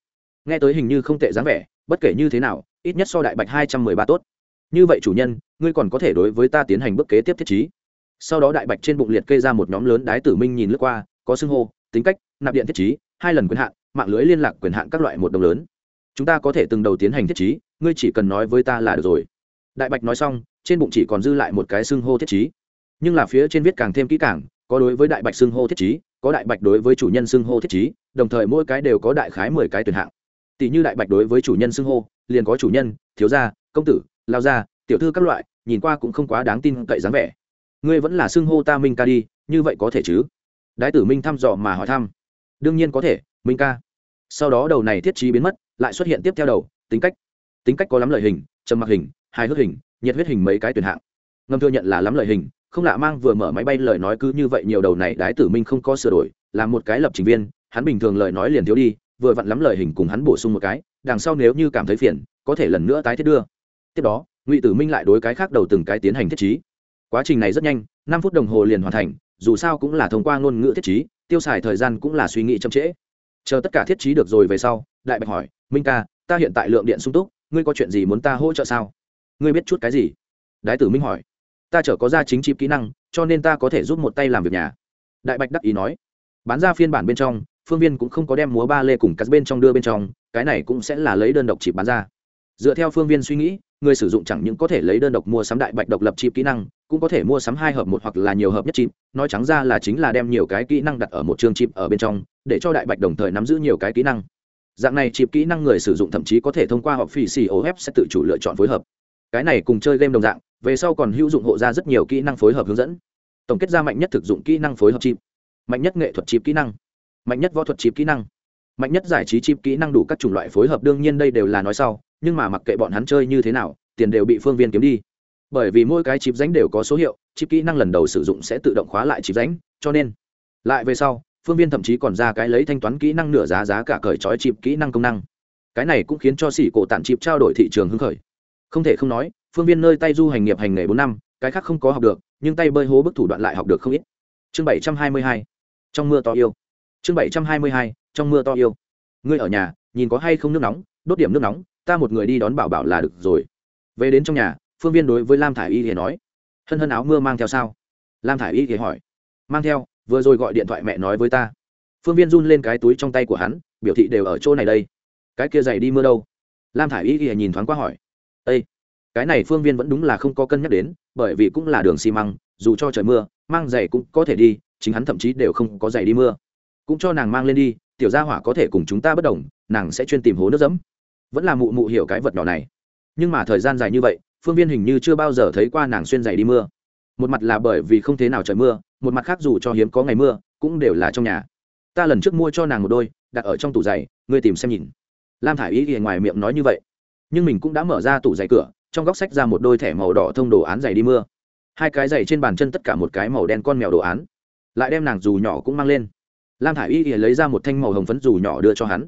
Nghe tới hình như không tệ dáng vẻ, bất kể như thế nào, ít nhất so đại bạch hai trăm mười ba tốt. Như vậy chủ nhân, ngươi còn có thể đối với ta tiến hành bước kế tiếp thiết trí. Sau đó đại bạch trên bụng liệt kê ra một nhóm lớn đái tử minh nhìn lướt qua, có xưng hô, tính cách, nạp điện thiết trí hai lần quyền hạn, mạng lưới liên lạc quyền hạn các loại một đồng lớn. Chúng ta có thể từng đầu tiến hành thiết trí, ngươi chỉ cần nói với ta là được rồi. Đại bạch nói xong, trên bụng chỉ còn dư lại một cái xưng hô thiết trí. Nhưng là phía trên viết càng thêm kỹ càng, có đối với đại bạch xưng hô thiết trí, có đại bạch đối với chủ nhân xưng hô thiết trí, đồng thời mỗi cái đều có đại khái mười cái tuyển hạng. Tỷ như đại bạch đối với chủ nhân xưng hô, liền có chủ nhân, thiếu gia, công tử, lao gia, tiểu thư các loại, nhìn qua cũng không quá đáng tin cậy dáng vẻ. Ngươi vẫn là xưng hô ta minh ca đi, như vậy có thể chứ? Đái tử minh thăm dò mà hỏi thăm đương nhiên có thể, minh ca. Sau đó đầu này thiết trí biến mất, lại xuất hiện tiếp theo đầu, tính cách. Tính cách có lắm lợi hình, trầm mặc hình, hài hước hình, nhiệt huyết hình mấy cái tuyển hạng. Ngâm thừa nhận là lắm lợi hình, không lạ mang vừa mở máy bay lời nói cứ như vậy nhiều đầu này đái tử minh không có sửa đổi, là một cái lập trình viên, hắn bình thường lời nói liền thiếu đi, vừa vặn lắm lời hình cùng hắn bổ sung một cái, đằng sau nếu như cảm thấy phiền, có thể lần nữa tái thiết đưa. Tiếp đó, ngụy tử minh lại đối cái khác đầu từng cái tiến hành thiết trí. Quá trình này rất nhanh, năm phút đồng hồ liền hoàn thành, dù sao cũng là thông qua ngôn ngữ thiết trí tiêu xài thời gian cũng là suy nghĩ chậm trễ. Chờ tất cả thiết trí được rồi về sau, đại bạch hỏi, minh ca, ta hiện tại lượng điện sung túc, ngươi có chuyện gì muốn ta hỗ trợ sao? Ngươi biết chút cái gì? Đái tử minh hỏi. Ta chở có ra chính chịp kỹ năng, cho nên ta có thể giúp một tay làm việc nhà. Đại bạch đắc ý nói. Bán ra phiên bản bên trong, phương viên cũng không có đem múa ba lê cùng cắt bên trong đưa bên trong, cái này cũng sẽ là lấy đơn độc chịp bán ra. Dựa theo phương viên suy nghĩ, người sử dụng chẳng những có thể lấy đơn độc mua sắm đại bạch độc lập chịp kỹ năng cũng có thể mua sắm hai hợp một hoặc là nhiều hợp nhất chip nói trắng ra là chính là đem nhiều cái kỹ năng đặt ở một chương chip ở bên trong, để cho đại bạch đồng thời nắm giữ nhiều cái kỹ năng. Dạng này chip kỹ năng người sử dụng thậm chí có thể thông qua họp phỉ xì OF sẽ tự chủ lựa chọn phối hợp. Cái này cùng chơi game đồng dạng, về sau còn hữu dụng hộ ra rất nhiều kỹ năng phối hợp hướng dẫn. Tổng kết ra mạnh nhất thực dụng kỹ năng phối hợp chip. Mạnh nhất nghệ thuật chip kỹ năng. Mạnh nhất võ thuật chip kỹ năng. Mạnh nhất giải trí chip kỹ năng đủ các chủng loại phối hợp đương nhiên đây đều là nói sau, nhưng mà mặc kệ bọn hắn chơi như thế nào, tiền đều bị phương viên kiếm đi bởi vì mỗi cái chip ránh đều có số hiệu, chip kỹ năng lần đầu sử dụng sẽ tự động khóa lại chip ránh cho nên lại về sau, phương viên thậm chí còn ra cái lấy thanh toán kỹ năng nửa giá giá cả cởi trói chip kỹ năng công năng. Cái này cũng khiến cho xỉ cổ tản chip trao đổi thị trường hưng khởi. Không thể không nói, phương viên nơi tay du hành nghiệp hành nghề bốn năm, cái khác không có học được, nhưng tay bơi hố bức thủ đoạn lại học được không ít. Chương bảy trăm hai mươi hai, trong mưa to yêu. Chương bảy trăm hai mươi hai, trong mưa to yêu. Ngươi ở nhà, nhìn có hay không nước nóng, đốt điểm nước nóng, ta một người đi đón bảo bảo là được rồi. Về đến trong nhà phương viên đối với lam thả i y thì nói, hân hân áo mưa mang theo sao? Lam thả i y thì hỏi, mang theo, vừa rồi gọi điện thoại mẹ nói với ta. Phương viên run lên cái túi trong tay của hắn, biểu thị đều ở chỗ này đây. Cái kia giày đi mưa đâu? Lam thả i y thì nhìn thoáng qua hỏi ây cái này phương viên vẫn đúng là không có cân nhắc đến, bởi vì cũng là đường xi măng, dù cho trời mưa, mang giày cũng có thể đi, chính hắn thậm chí đều không có giày đi mưa. Cũng cho nàng mang lên đi, tiểu gia hỏa có thể cùng chúng ta bất đồng, nàng sẽ chuyên tìm hố nước dẫm. Vẫn là mụ mụ hiểu cái vật nhỏ này. Nhưng mà thời gian dài như vậy phương viên hình như chưa bao giờ thấy qua nàng xuyên giày đi mưa. Một mặt là bởi vì không thế nào trời mưa, một mặt khác dù cho hiếm có ngày mưa, cũng đều là trong nhà. Ta lần trước mua cho nàng một đôi, đặt ở trong tủ giày, ngươi tìm xem nhìn. Lam thả i ý thì ngoài miệng nói như vậy. Nhưng mình cũng đã mở ra tủ giày cửa, trong góc sách ra một đôi thẻ màu đỏ thông đồ án giày đi mưa. Hai cái giày trên bàn chân tất cả một cái màu đen con mèo đồ án. Lại đem nàng dù nhỏ cũng mang lên. Lam thả i y thì lấy ra một thanh màu hồng phấn dù nhỏ đưa cho hắn.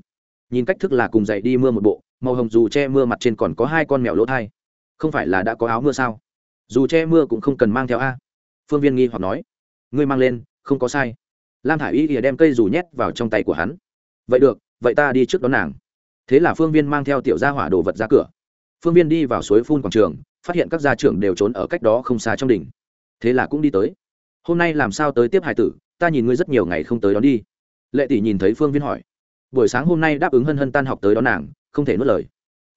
Nhìn cách thức là cùng giày đi mưa một bộ, màu hồng dù che mưa mặt trên còn có hai con mèo lỗ thai không phải là đã có áo mưa sao? Dù che mưa cũng không cần mang theo a. Phương viên nghi hoặc nói. Ngươi mang lên, không có sai. Lam thả i y ỉa đem cây dù nhét vào trong tay của hắn. Vậy được, vậy ta đi trước đón nàng. Thế là phương viên mang theo tiểu gia hỏa đồ vật ra cửa. Phương viên đi vào suối phun quảng trường, phát hiện các gia trưởng đều trốn ở cách đó không xa trong đỉnh. Thế là cũng đi tới. Hôm nay làm sao tới tiếp hải tử, ta nhìn ngươi rất nhiều ngày không tới đón đi. Lệ tỷ nhìn thấy phương viên hỏi. Buổi sáng hôm nay đáp ứng hân hân tan học tới đón nàng, không thể nuốt lời.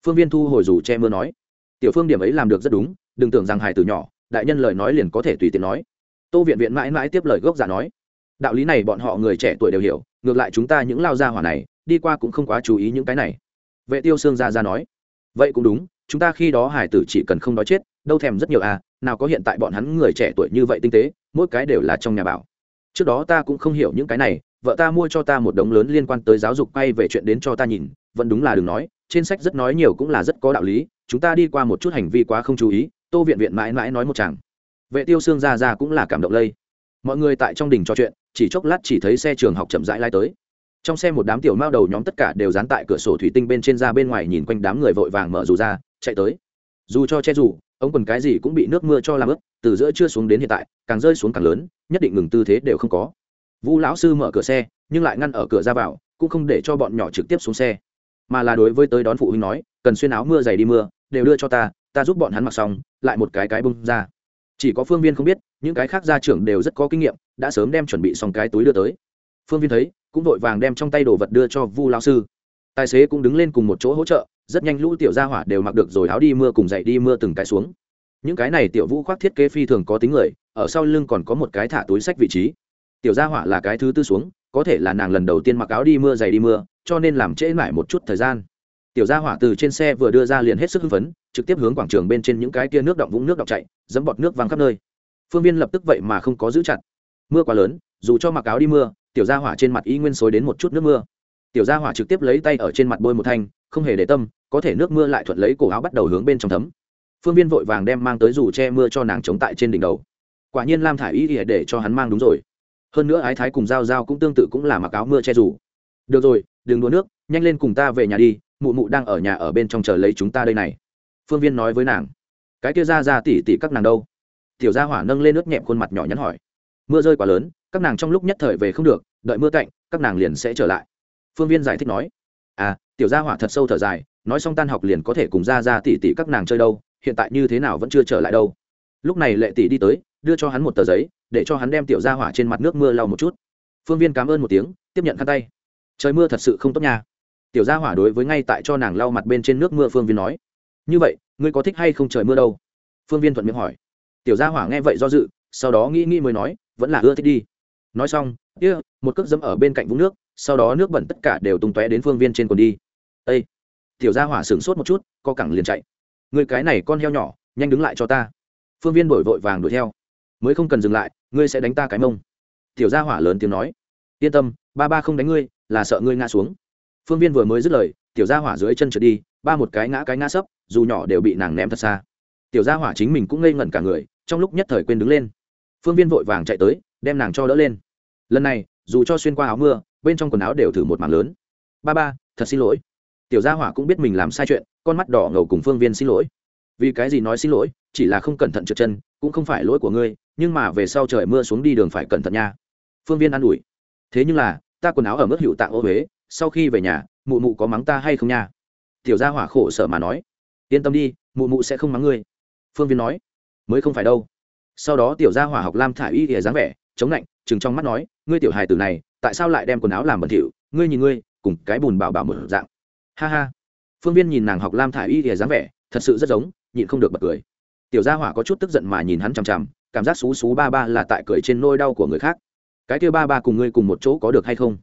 Phương viên thu hồi dù che mưa nói tiểu phương điểm ấy làm được rất đúng, đừng tưởng rằng hải tử nhỏ, đại nhân lời nói liền có thể tùy tiện nói. Tô viện viện mãi mãi tiếp lời gốc giả nói. Đạo lý này bọn họ người trẻ tuổi đều hiểu, ngược lại chúng ta những lao gia hỏa này, đi qua cũng không quá chú ý những cái này. Vệ tiêu sương ra ra nói. Vậy cũng đúng, chúng ta khi đó hải tử chỉ cần không đói chết, đâu thèm rất nhiều à nào có hiện tại bọn hắn người trẻ tuổi như vậy tinh tế, mỗi cái đều là trong nhà bảo. Trước đó ta cũng không hiểu những cái này, vợ ta mua cho ta một đống lớn liên quan tới giáo dục, quay về chuyện đến cho ta nhìn, vẫn đúng là đừng nói trên sách rất nói nhiều cũng là rất có đạo lý, chúng ta đi qua một chút hành vi quá không chú ý, tô viện viện mãi mãi nói một chàng. Vệ tiêu xương ra ra cũng là cảm động lây. Mọi người tại trong đình trò chuyện, chỉ chốc lát chỉ thấy xe trường học chậm rãi lai tới. Trong xe một đám tiểu mao đầu nhóm tất cả đều dán tại cửa sổ thủy tinh bên trên ra bên ngoài nhìn quanh đám người vội vàng mở dù ra, chạy tới. Dù cho che dù ống quần cái gì cũng bị nước mưa cho làm ướt, từ giữa chưa xuống đến hiện tại, càng rơi xuống càng lớn, nhất định ngừng tư thế đều không có. Vũ lão sư mở cửa xe, nhưng lại ngăn ở cửa ra vào, cũng không để cho bọn nhỏ trực tiếp xuống xe mà là đối với tới đón phụ huynh nói, cần xuyên áo mưa dày đi mưa, đều đưa cho ta ta giúp bọn hắn mặc xong, lại một cái cái bông ra. Chỉ có phương viên không biết, những cái khác gia trưởng đều rất có kinh nghiệm, đã sớm đem chuẩn bị xong cái túi đưa tới. Phương viên thấy, cũng vội vàng đem trong tay đồ vật đưa cho vu lao sư. Tài xế cũng đứng lên cùng một chỗ hỗ trợ, rất nhanh lũ tiểu gia hỏa đều mặc được rồi áo đi mưa cùng dậy đi mưa từng cái xuống. Những cái này tiểu vũ khoác thiết kế phi thường có tính người, ở sau lưng còn có một cái thả túi sách vị trí. Tiểu gia hỏa là cái thứ tư xuống, có thể là nàng lần đầu tiên mặc áo đi mưa dày đi mưa cho nên làm trễ mãi một chút thời gian. Tiểu gia hỏa từ trên xe vừa đưa ra liền hết sức hưng phấn, trực tiếp hướng quảng trường bên trên những cái kia nước động vũng nước động chạy, dẫm bọt nước văng khắp nơi. Phương viên lập tức vậy mà không có giữ chặt. Mưa quá lớn, dù cho mặc áo đi mưa, tiểu gia hỏa trên mặt y nguyên xối đến một chút nước mưa. Tiểu gia hỏa trực tiếp lấy tay ở trên mặt bôi một thanh, không hề để tâm, có thể nước mưa lại thuận lấy cổ áo bắt đầu hướng bên trong thấm. Phương viên vội vàng đem mang tới dù che mưa cho nàng chống tại trên đỉnh đầu. Quả nhiên lam thả ý ỉa để cho hắn mang đúng rồi. Hơn nữa ái thái cùng g i a o g i a o cũng tương tự cũng là mặc áo mưa che dù được rồi, đừng đua nước, nhanh lên cùng ta về nhà đi, mụ mụ đang ở nhà ở bên trong chờ lấy chúng ta đây này. Phương viên nói với nàng. Cái kia ra ra tỉ tỉ các nàng đâu? Tiểu gia hỏa nâng lên nước nhẹm khuôn mặt nhỏ nhắn hỏi. Mưa rơi quá lớn, các nàng trong lúc nhất thời về không được, đợi mưa cạnh các nàng liền sẽ trở lại. Phương viên giải thích nói. À tiểu gia hỏa thật sâu thở dài, nói xong tan học liền có thể cùng ra ra tỉ tỉ các nàng chơi đâu, hiện tại như thế nào vẫn chưa trở lại đâu. Lúc này lệ tỷ đi tới, đưa cho hắn một tờ giấy, để cho hắn đem tiểu gia hỏa trên mặt nước mưa lau một chút. Phương viên cảm ơn một tiếng, tiếp nhận khăn tay trời mưa thật sự không tốt nha. Tiểu gia hỏa đối với ngay tại cho nàng lau mặt bên trên nước mưa phương viên nói. Như vậy ngươi có thích hay không trời mưa đâu? Phương viên thuận miệng hỏi. Tiểu gia hỏa nghe vậy do dự sau đó nghĩ nghĩ mới nói vẫn là ưa thích đi. Nói xong kia、yeah, một cước dẫm ở bên cạnh vũng nước sau đó nước bẩn tất cả đều tung tóe đến phương viên trên quần đi. Â tiểu gia hỏa sửng sốt một chút co cẳng liền chạy. Người cái này con heo nhỏ nhanh đứng lại cho ta. Phương viên đổi vội vàng đuổi theo. Mới không cần dừng lại ngươi sẽ đánh ta cái mông. Tiểu gia hỏa lớn tiếng nói. Yên tâm ba ba không đánh ngươi là sợ ngươi ngã xuống. Phương viên vừa mới dứt lời, tiểu gia hỏa dưới chân trượt đi, ba một cái ngã cái ngã sấp, dù nhỏ đều bị nàng ném thật xa. Tiểu gia hỏa chính mình cũng ngây ngẩn cả người, trong lúc nhất thời quên đứng lên. Phương viên vội vàng chạy tới, đem nàng cho đỡ lên. Lần này, dù cho xuyên qua áo mưa, bên trong quần áo đều thử một mảng lớn. Ba ba, thật xin lỗi. Tiểu gia hỏa cũng biết mình làm sai chuyện, con mắt đỏ ngầu cùng phương viên xin lỗi. Vì cái gì nói xin lỗi, chỉ là không cẩn thận trượt chân, cũng không phải lỗi của ngươi, nhưng mà về sau trời mưa xuống đi đường phải cẩn thận nha. Phương viên an ủi. Thế nhưng là ta quần áo ở mức hiệu tạng ô huế, sau khi về nhà, mụ mụ có mắng ta hay không nha? Tiểu gia hỏa khổ sở mà nói. Yên tâm đi, mụ mụ sẽ không mắng ngươi. Phương viên nói. Mới không phải đâu. Sau đó tiểu gia hỏa học lam thả y ỉa dáng vẻ, chống lạnh chừng trong mắt nói, ngươi tiểu hài tử này, tại sao lại đem quần áo làm bẩn thỉu? Ngươi nhìn ngươi, cùng cái bùn bảo bảo một dạng. Ha ha. Phương viên nhìn nàng học lam thả y ỉa dáng vẻ, thật sự rất giống, nhịn không được bật cười. Tiểu gia hỏa có chút tức giận mà nhìn hắn chằm chằm, cảm giác xú xú ba ba là tại cười trên nôi đau của người khác cái kia ba ba cùng ngươi cùng một chỗ có được hay không?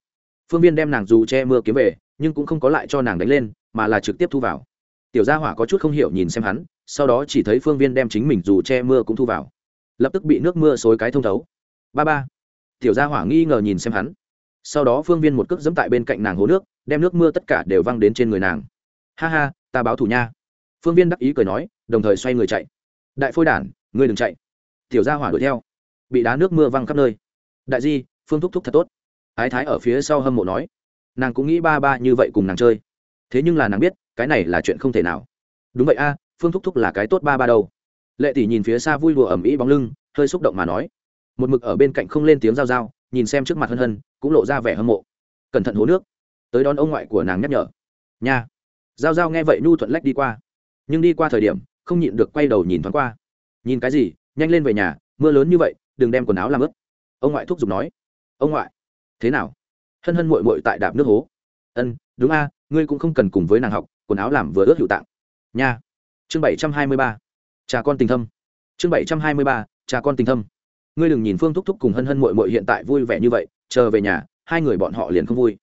Phương viên đem nàng dù che mưa kiếm về, nhưng cũng không có lại cho nàng đánh lên, mà là trực tiếp thu vào. Tiểu gia hỏa có chút không hiểu nhìn xem hắn, sau đó chỉ thấy phương viên đem chính mình dù che mưa cũng thu vào. Lập tức bị nước mưa xối cái thông thấu. Ba ba. Tiểu gia hỏa nghi ngờ nhìn xem hắn. Sau đó phương viên một cước dẫm tại bên cạnh nàng hố nước, đem nước mưa tất cả đều văng đến trên người nàng. Ha ha, ta báo thủ nha. Phương viên đắc ý cười nói, đồng thời xoay người chạy. Đại phôi đản, ngươi đừng chạy. Tiểu gia hỏa đuổi theo. Bị đá nước mưa văng khắp nơi đại di phương thúc thúc thật tốt. Ái thái ở phía sau hâm mộ nói. Nàng cũng nghĩ ba ba như vậy cùng nàng chơi. Thế nhưng là nàng biết cái này là chuyện không thể nào. Đúng vậy a phương thúc thúc là cái tốt ba ba đâu. Lệ tỷ nhìn phía xa vui đùa ẩm ĩ bóng lưng hơi xúc động mà nói. Một mực ở bên cạnh không lên tiếng giao giao, nhìn xem trước mặt hân hân cũng lộ ra vẻ hâm mộ. Cẩn thận hố nước. Tới đón ông ngoại của nàng nhắc nhở. Nha. Giao giao nghe vậy nhu thuận lách đi qua. Nhưng đi qua thời điểm không nhịn được quay đầu nhìn thoáng qua. Nhìn cái gì nhanh lên về nhà mưa lớn như vậy đừng đem quần áo làm ướt ông ngoại thúc giục nói. Ông ngoại, thế nào? Hân hân mội mội tại đạp nước hố. Ân, đúng a, ngươi cũng không cần cùng với nàng học, quần áo làm vừa ướt hữu tạng. Nha. Chương bảy trăm hai mươi ba. Cha con tình thâm. Chương bảy trăm hai mươi ba cha con tình thâm. Ngươi đừng nhìn phương thúc thúc cùng hân hân mội mội hiện tại vui vẻ như vậy, chờ về nhà, hai người bọn họ liền không vui.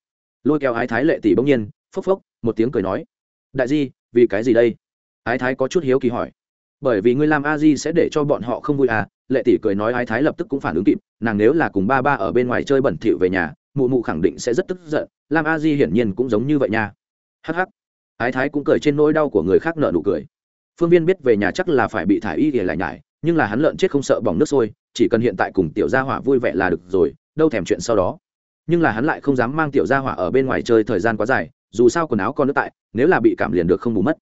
Lôi kéo ái thái lệ tỷ bỗng nhiên, phốc phốc, một tiếng cười nói. Đại di, vì cái gì đây? Ái thái có chút hiếu kỳ hỏi. Bởi vì ngươi làm a di sẽ để cho bọn họ không vui à lệ tỷ cười nói ái thái lập tức cũng phản ứng kịp, nàng nếu là cùng ba ba ở bên ngoài chơi bẩn thỉu về nhà, mụ mụ khẳng định sẽ rất tức giận, lam a di hiển nhiên cũng giống như vậy nha. Hh ái thái cũng cười trên nỗi đau của người khác nợ nụ cười. Phương viên biết về nhà chắc là phải bị thả y ỉa lại nhải, nhưng là hắn lợn chết không sợ bỏng nước sôi, chỉ cần hiện tại cùng tiểu gia hỏa vui vẻ là được rồi, đâu thèm chuyện sau đó. Nhưng là hắn lại không dám mang tiểu gia hỏa ở bên ngoài chơi thời gian quá dài, dù sao quần áo còn nước tại, nếu là bị cảm liền được không bù mất.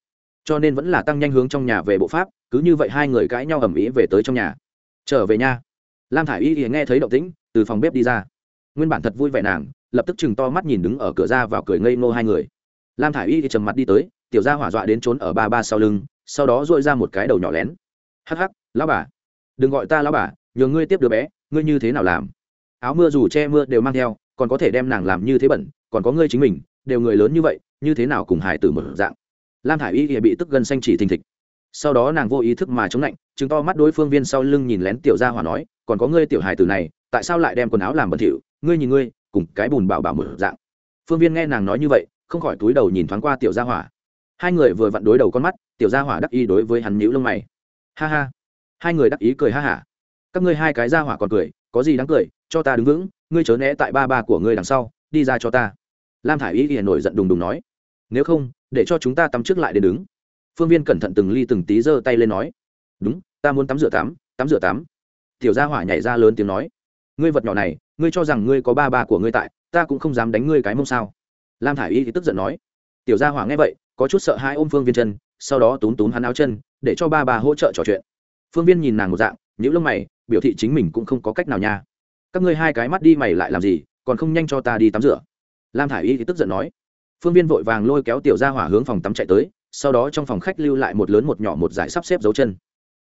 Cho nên vẫn là tăng nhanh hướng trong nhà về bộ pháp, cứ như vậy hai người cãi nhau ầm ĩ về tới trong nhà trở về nhà lam thả i y thì nghe thấy động tĩnh, từ phòng bếp đi ra. Nguyên bản thật vui vẻ nàng, lập tức chừng to mắt nhìn đứng ở cửa ra vào cười ngây ngô hai người. Lam thả i y thì trầm mặt đi tới, tiểu gia hỏa dọa đến trốn ở ba ba sau lưng, sau đó dội ra một cái đầu nhỏ lén. Hắc hắc, lão bà. Đừng gọi ta lão bà nhờ ngươi tiếp đứa bé, ngươi như thế nào làm? Áo mưa dù che mưa đều mang theo, còn có thể đem nàng làm như thế bẩn, còn có ngươi chính mình, đều người lớn như vậy, như thế nào cùng hải tử một dạng? Lam thả i y thì bị tức gân xanh chỉ thình thịch. Sau đó nàng vô ý thức mà chống lạnh chứng to mắt đối phương viên sau lưng nhìn lén tiểu gia hỏa nói, còn có ngươi tiểu hải tử này, tại sao lại đem quần áo làm bẩn thỉu? Ngươi nhìn ngươi, cùng cái bùn bảo bảo mở dạng. Phương viên nghe nàng nói như vậy, không khỏi túi đầu nhìn thoáng qua tiểu gia hỏa. Hai người vừa vặn đối đầu con mắt, tiểu gia hỏa đắc ý đối với hắn nhíu lông mày. Ha ha. Hai người đắc ý cười ha hả. Các ngươi hai cái gia hỏa còn cười, có gì đáng cười, cho ta đứng vững, ngươi chớ né tại ba ba của ngươi đằng sau, đi ra cho ta. Lam thả i y hiền nổi giận đùng đùng nói. Nếu không, để cho chúng ta tắm trước lại đến đứng. Phương viên cẩn thận từng ly từng tí giơ tay lên nói. Đúng ta muốn tắm rửa tắm tắm rửa tắm. Tiểu gia hỏa nhảy ra lớn tiếng nói. Ngươi vật nhỏ này, ngươi cho rằng ngươi có ba ba của ngươi tại, ta cũng không dám đánh ngươi cái mông sao. Lam thả i y thì tức giận nói. Tiểu gia hỏa nghe vậy, có chút sợ hai ôm phương viên chân, sau đó túm túm hắn áo chân, để cho ba bà hỗ trợ trò chuyện. Phương viên nhìn nàng một dạng những lông mày, biểu thị chính mình cũng không có cách nào nha. Các ngươi hai cái mắt đi mày lại làm gì, còn không nhanh cho ta đi tắm rửa. Lam thả i y thì tức giận nói. Phương viên vội vàng lôi kéo tiểu gia hỏa hướng phòng tắm chạy tới, sau đó trong phòng khách lưu lại một lớn một nhỏ một giải sắp xếp dấu chân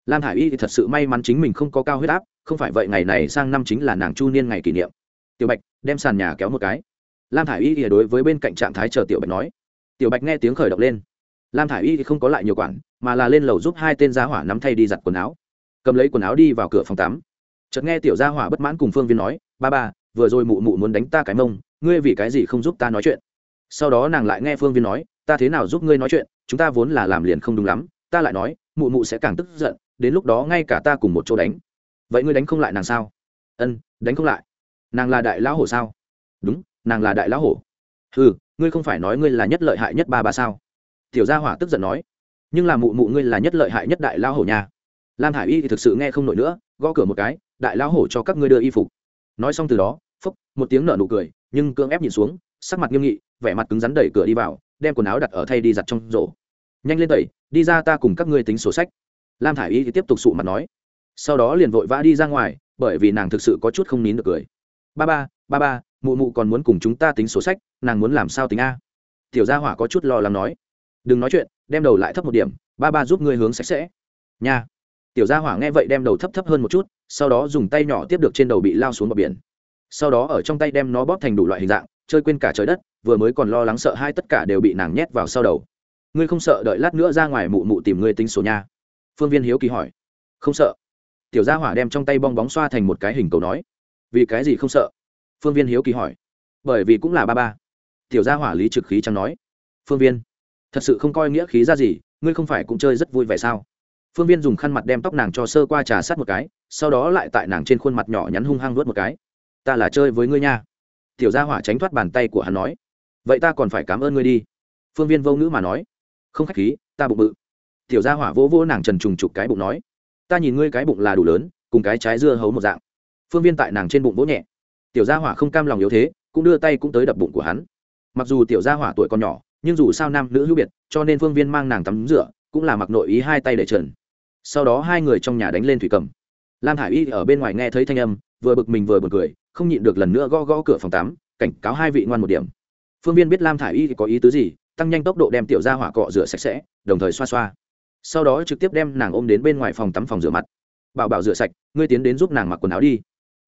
lam Hải y thì thật sự may mắn chính mình không có cao huyết áp, không phải vậy ngày này sang năm chính là nàng chu niên ngày kỷ niệm. Tiểu bạch, đem sàn nhà kéo một cái. Lam thả i y thì đối với bên cạnh trạng thái chờ tiểu bạch nói. Tiểu bạch nghe tiếng khởi động lên. Lam thả i y thì không có lại nhiều quản, mà là lên lầu giúp hai tên gia hỏa nắm thay đi giặt quần áo. Cầm lấy quần áo đi vào cửa phòng tắm. Chợt nghe tiểu gia hỏa bất mãn cùng phương viên nói, ba ba, vừa rồi mụ mụ muốn đánh ta cái mông, ngươi vì cái gì không giúp ta nói chuyện? Sau đó nàng lại nghe phương viên nói, ta thế nào giúp ngươi nói chuyện, chúng ta vốn là làm liền không đúng lắm. Ta lại nói, mụ mụ sẽ càng tức giận đến lúc đó ngay cả ta cùng một chỗ đánh. Vậy ngươi đánh không lại nàng sao? Ân, đánh không lại. Nàng là đại lão hổ sao? Đúng, nàng là đại lão hổ. Ừ ngươi không phải nói ngươi là nhất lợi hại nhất ba ba sao? Tiểu gia hỏa tức giận nói. Nhưng là mụ mụ ngươi là nhất lợi hại nhất đại lão hổ nha. Lam hải y thì thực sự nghe không nổi nữa, gõ cửa một cái, đại lão hổ cho các ngươi đưa y phục. Nói xong từ đó, phúc, một tiếng nở nụ cười, nhưng cưỡng ép nhìn xuống, sắc mặt nghiêm nghị, vẻ mặt cứng rắn đẩy cửa đi vào, đem quần áo đặt ở thay đi giặt trong rổ. Nhanh lên tẩy, đi ra ta cùng các ngươi tính sổ sách lam thả i y thì tiếp tục sụ mặt nói. Sau đó liền vội vã đi ra ngoài, bởi vì nàng thực sự có chút không nín được cười. Ba ba ba ba, mụ mụ còn muốn cùng chúng ta tính sổ sách, nàng muốn làm sao tính a? Tiểu gia hỏa có chút lo lắng nói. Đừng nói chuyện, đem đầu lại thấp một điểm, ba ba giúp ngươi hướng sạch sẽ. Nha. Tiểu gia hỏa nghe vậy đem đầu thấp thấp hơn một chút, sau đó dùng tay nhỏ tiếp được trên đầu bị lao xuống bờ biển. Sau đó ở trong tay đem nó bóp thành đủ loại hình dạng, chơi quên cả trời đất, vừa mới còn lo lắng sợ hai tất cả đều bị nàng nhét vào sau đầu. Ngươi không sợ đợi lát nữa ra ngoài mụ mụ tìm ngươi tính sổ nha phương viên hiếu kỳ hỏi. Không sợ. Tiểu gia hỏa đem trong tay bong bóng xoa thành một cái hình cầu nói. Vì cái gì không sợ? Phương viên hiếu kỳ hỏi. Bởi vì cũng là ba ba. Tiểu gia hỏa lý trực khí chẳng nói. Phương viên, thật sự không coi nghĩa khí ra gì, ngươi không phải cũng chơi rất vui vẻ sao? Phương viên dùng khăn mặt đem tóc nàng cho sơ qua trà sát một cái, sau đó lại tại nàng trên khuôn mặt nhỏ nhắn hung hăng nuốt một cái. Ta là chơi với ngươi nha. Tiểu gia hỏa tránh thoát bàn tay của hắn nói. Vậy ta còn phải cảm ơn ngươi đi. Phương viên vô ngữ mà nói. Không khách khí, ta bụng bự tiểu gia hỏa vỗ vỗ nàng trần trùng chụp cái bụng nói, ta nhìn ngươi cái bụng là đủ lớn, cùng cái trái dưa hấu một dạng. Phương viên tại nàng trên bụng vỗ nhẹ. Tiểu gia hỏa không cam lòng yếu thế, cũng đưa tay cũng tới đập bụng của hắn. Mặc dù tiểu gia hỏa tuổi còn nhỏ, nhưng dù sao nam nữ hữu biệt, cho nên phương viên mang nàng tắm rửa, cũng là mặc nội ý hai tay để trần. Sau đó hai người trong nhà đánh lên thủy cầm. Lam hải y ở bên ngoài nghe thấy thanh âm, vừa bực mình vừa bực cười, không nhịn được lần nữa gõ gõ cửa phòng tắm, cảnh cáo hai vị ngoan một điểm. Phương viên biết lam thả i y có ý tứ gì, tăng nhanh tốc độ đem tiểu ra hỏa cọ rửa sạch sẽ, đồng thời xoa xoa sau đó trực tiếp đem nàng ôm đến bên ngoài phòng tắm phòng rửa mặt. Bảo bảo rửa sạch, ngươi tiến đến giúp nàng mặc quần áo đi.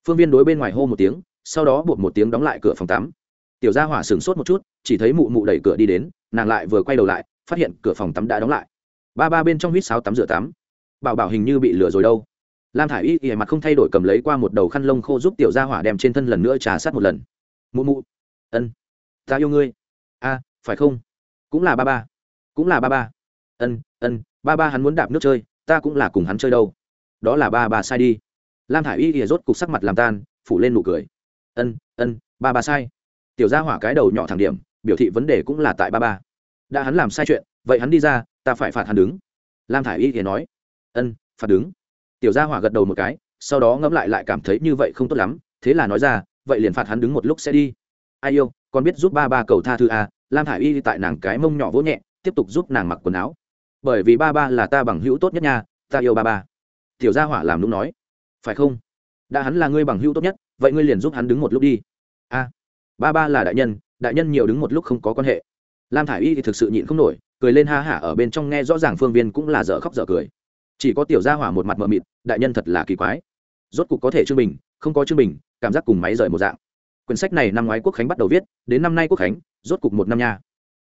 Phương viên đối bên ngoài hô một tiếng, sau đó buộc một tiếng đóng lại cửa phòng tắm. Tiểu gia hỏa sửng sốt một chút, chỉ thấy mụ mụ đẩy cửa đi đến, nàng lại vừa quay đầu lại, phát hiện cửa phòng tắm đã đóng lại. Ba ba bên trong huýt sáo tắm rửa tắm. Bảo bảo hình như bị lừa rồi đâu. Lam thả i y ỉa mặt không thay đổi cầm lấy qua một đầu khăn lông khô giúp tiểu gia hỏa đem trên thân lần nữa trà sát một lần. Mụ mụ. Ân. Ta yêu ngươi. A, phải không? Cũng là ba ba. Cũng là ba ba. Ân ân ba ba hắn muốn đạp nước chơi ta cũng là cùng hắn chơi đâu. Đó là ba ba sai đi. Lam thả i y ỉa rốt cục sắc mặt làm tan phủ lên nụ cười. Ân ân ba ba sai. Tiểu gia hỏa cái đầu nhỏ thẳng điểm biểu thị vấn đề cũng là tại ba ba. Đã hắn làm sai chuyện vậy hắn đi ra ta phải phạt hắn đứng. Lam thả i y ỉa nói. Ân phạt đứng. Tiểu gia hỏa gật đầu một cái sau đó ngẫm lại lại cảm thấy như vậy không tốt lắm thế là nói ra vậy liền phạt hắn đứng một lúc sẽ đi. Ai yêu con biết giúp ba ba cầu tha thư à, lam thả i y tại nàng cái mông nhỏ vỗ nhẹ tiếp tục giúp nàng mặc quần áo bởi vì ba ba là ta bằng hữu tốt nhất nha, ta yêu ba ba. Tiểu gia hỏa làm lúc nói. Phải không? Đã hắn là ngươi bằng hữu tốt nhất, vậy ngươi liền giúp hắn đứng một lúc đi. A. Ba ba là đại nhân đại nhân nhiều đứng một lúc không có quan hệ. Lam thả i y thì thực sự nhịn không nổi, cười lên ha hả ở bên trong nghe rõ ràng phương viên cũng là dở khóc dở cười. Chỉ có tiểu gia hỏa một mặt mờ mịt, đại nhân thật là kỳ quái. Rốt cục có thể chương bình, không có chương bình, cảm giác cùng máy rời một dạng. Quyển sách này năm ngoái quốc khánh bắt đầu viết, đến năm nay quốc khánh, rốt cục một năm nha.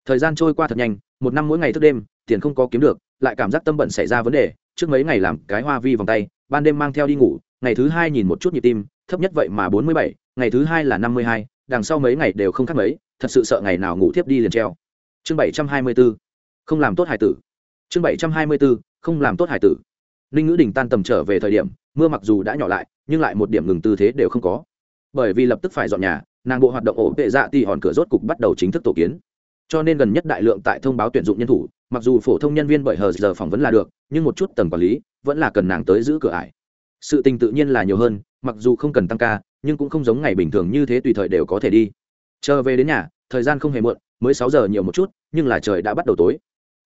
Thời gian trôi qua thật nhanh, một năm mỗi ngày thức đêm tiền không có kiếm được, lại cảm giác tâm bận xảy ra vấn đề, trước mấy ngày làm cái hoa vi vòng tay, ban đêm mang theo đi ngủ, ngày thứ hai nhìn một chút nhịp tim, thấp nhất vậy mà bốn mươi bảy, ngày thứ hai là năm mươi hai, đằng sau mấy ngày đều không khác mấy, thật sự sợ ngày nào ngủ thiếp đi liền treo. Chương bảy trăm hai mươi b ố không làm tốt hải tử. Chương bảy trăm hai mươi b ố không làm tốt hải tử. Ninh ngữ đình tan tầm trở về thời điểm, mưa mặc dù đã nhỏ lại, nhưng lại một điểm ngừng tư thế đều không có. Bởi vì lập tức phải dọn nhà, nàng bộ hoạt động ổ vệ dạ thì hòn cửa rốt cục bắt đầu chính thức tổ kiến. Cho nên gần nhất đại lượng tại thông báo tuyển dụng nhân thủ mặc dù phổ thông nhân viên bởi hờ giờ phỏng vấn là được, nhưng một chút tầng quản lý vẫn là cần nàng tới giữ cửa ải. Sự tình tự nhiên là nhiều hơn, mặc dù không cần tăng ca, nhưng cũng không giống ngày bình thường như thế tùy thời đều có thể đi. Chờ về đến nhà, thời gian không hề muộn, mới sáu giờ nhiều một chút, nhưng là trời đã bắt đầu tối.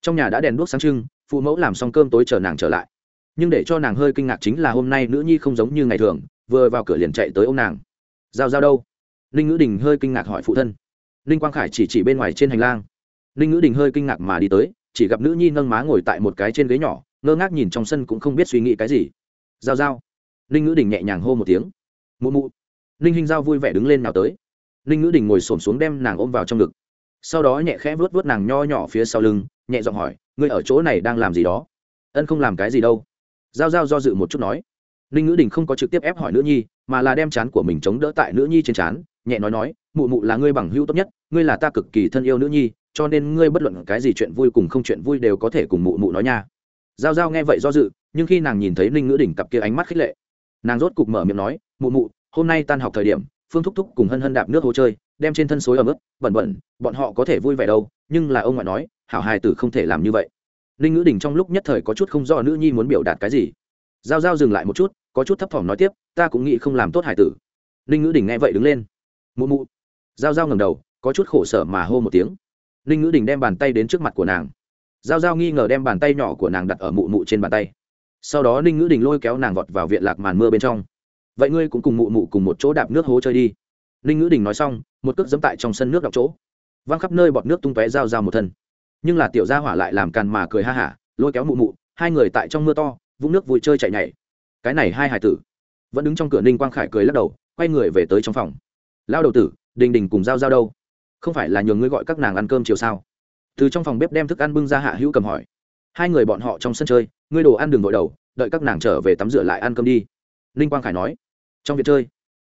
Trong nhà đã đèn đuốc sáng trưng, phụ mẫu làm xong cơm tối chờ nàng trở lại. Nhưng để cho nàng hơi kinh ngạc chính là hôm nay nữ nhi không giống như ngày thường, vừa vào cửa liền chạy tới ô m nàng. Giao giao đâu? Ninh ngữ đình hơi kinh ngạc hỏi phụ thân. Ninh quang khải chỉ chỉ bên ngoài trên hành lang. Ninh ngữ đình hơi kinh ngạc mà đi tới chỉ gặp nữ nhi nâng má ngồi tại một cái trên ghế nhỏ, ngơ ngác nhìn trong sân cũng không biết suy nghĩ cái gì. Giao giao. Ninh ngữ đình nhẹ nhàng hô một tiếng. Mụ mụ. Ninh hinh giao vui vẻ đứng lên nào tới. Ninh ngữ đình ngồi s ổ m xuống đem nàng ôm vào trong ngực. Sau đó nhẹ khẽ vuốt vuốt nàng nho nhỏ phía sau lưng, nhẹ giọng hỏi, ngươi ở chỗ này đang làm gì đó? Ân không làm cái gì đâu. Giao giao do dự một chút nói. Ninh ngữ đình không có trực tiếp ép hỏi nữ nhi, mà là đem chán của mình chống đỡ tại nữ nhi trên chán, nhẹ nói nói, mụ mụ là ngươi bằng hữu tốt nhất, ngươi là ta cực kỳ thân yêu nữ nhi cho nên ngươi bất luận cái gì chuyện vui cùng không chuyện vui đều có thể cùng mụ mụ nói nha. Giao giao nghe vậy do dự, nhưng khi nàng nhìn thấy ninh ngữ Đỉnh cặp kia ánh mắt khích lệ, nàng rốt cục mở miệng nói, mụ mụ, hôm nay tan học thời điểm, phương thúc thúc cùng hân hân đạp nước hồ chơi, đem trên thân xối ở mức bẩn bẩn, bọn họ có thể vui vẻ đâu, nhưng là ông ngoại nói, hảo hài tử không thể làm như vậy. Ninh ngữ đình trong lúc nhất thời có chút không rõ nữ nhi muốn biểu đạt cái gì. Giao giao dừng lại một chút, có chút thấp thỏm nói tiếp, ta cũng nghĩ không làm tốt hài tử. Ninh ngữ đình nghe vậy đứng lên, mụ mụ. Giao giao ngầm đầu, có chút khổ sở mà hô một tiếng ninh ngữ đình đem bàn tay đến trước mặt của nàng. Giao giao nghi ngờ đem bàn tay nhỏ của nàng đặt ở mụ mụ trên bàn tay. Sau đó ninh ngữ đình lôi kéo nàng vọt vào viện lạc màn mưa bên trong. Vậy ngươi cũng cùng mụ mụ cùng một chỗ đạp nước hố chơi đi. Ninh ngữ đình nói xong, một cước dẫm tại trong sân nước đọc chỗ. Văng khắp nơi bọt nước tung tóe giao giao một thân. Nhưng là tiểu gia hỏa lại làm càn mà cười ha hả, lôi kéo mụ mụ, hai người tại trong mưa to, vũng nước vui chơi chạy nhảy. Cái này hai hải tử. Vẫn đứng trong cửa ninh quang khải cười lắc đầu, quay người về tới trong phòng. Lao đầu tử, đình đình cùng giao giao đâu? Không phải là nhường ngươi gọi các nàng ăn cơm chiều sao? Từ trong phòng bếp đem thức ăn bưng ra hạ hữu cầm hỏi. Hai người bọn họ trong sân chơi, ngươi đồ ăn đường vội đầu, đợi các nàng trở về tắm rửa lại ăn cơm đi. Ninh quang khải nói. Trong việc chơi,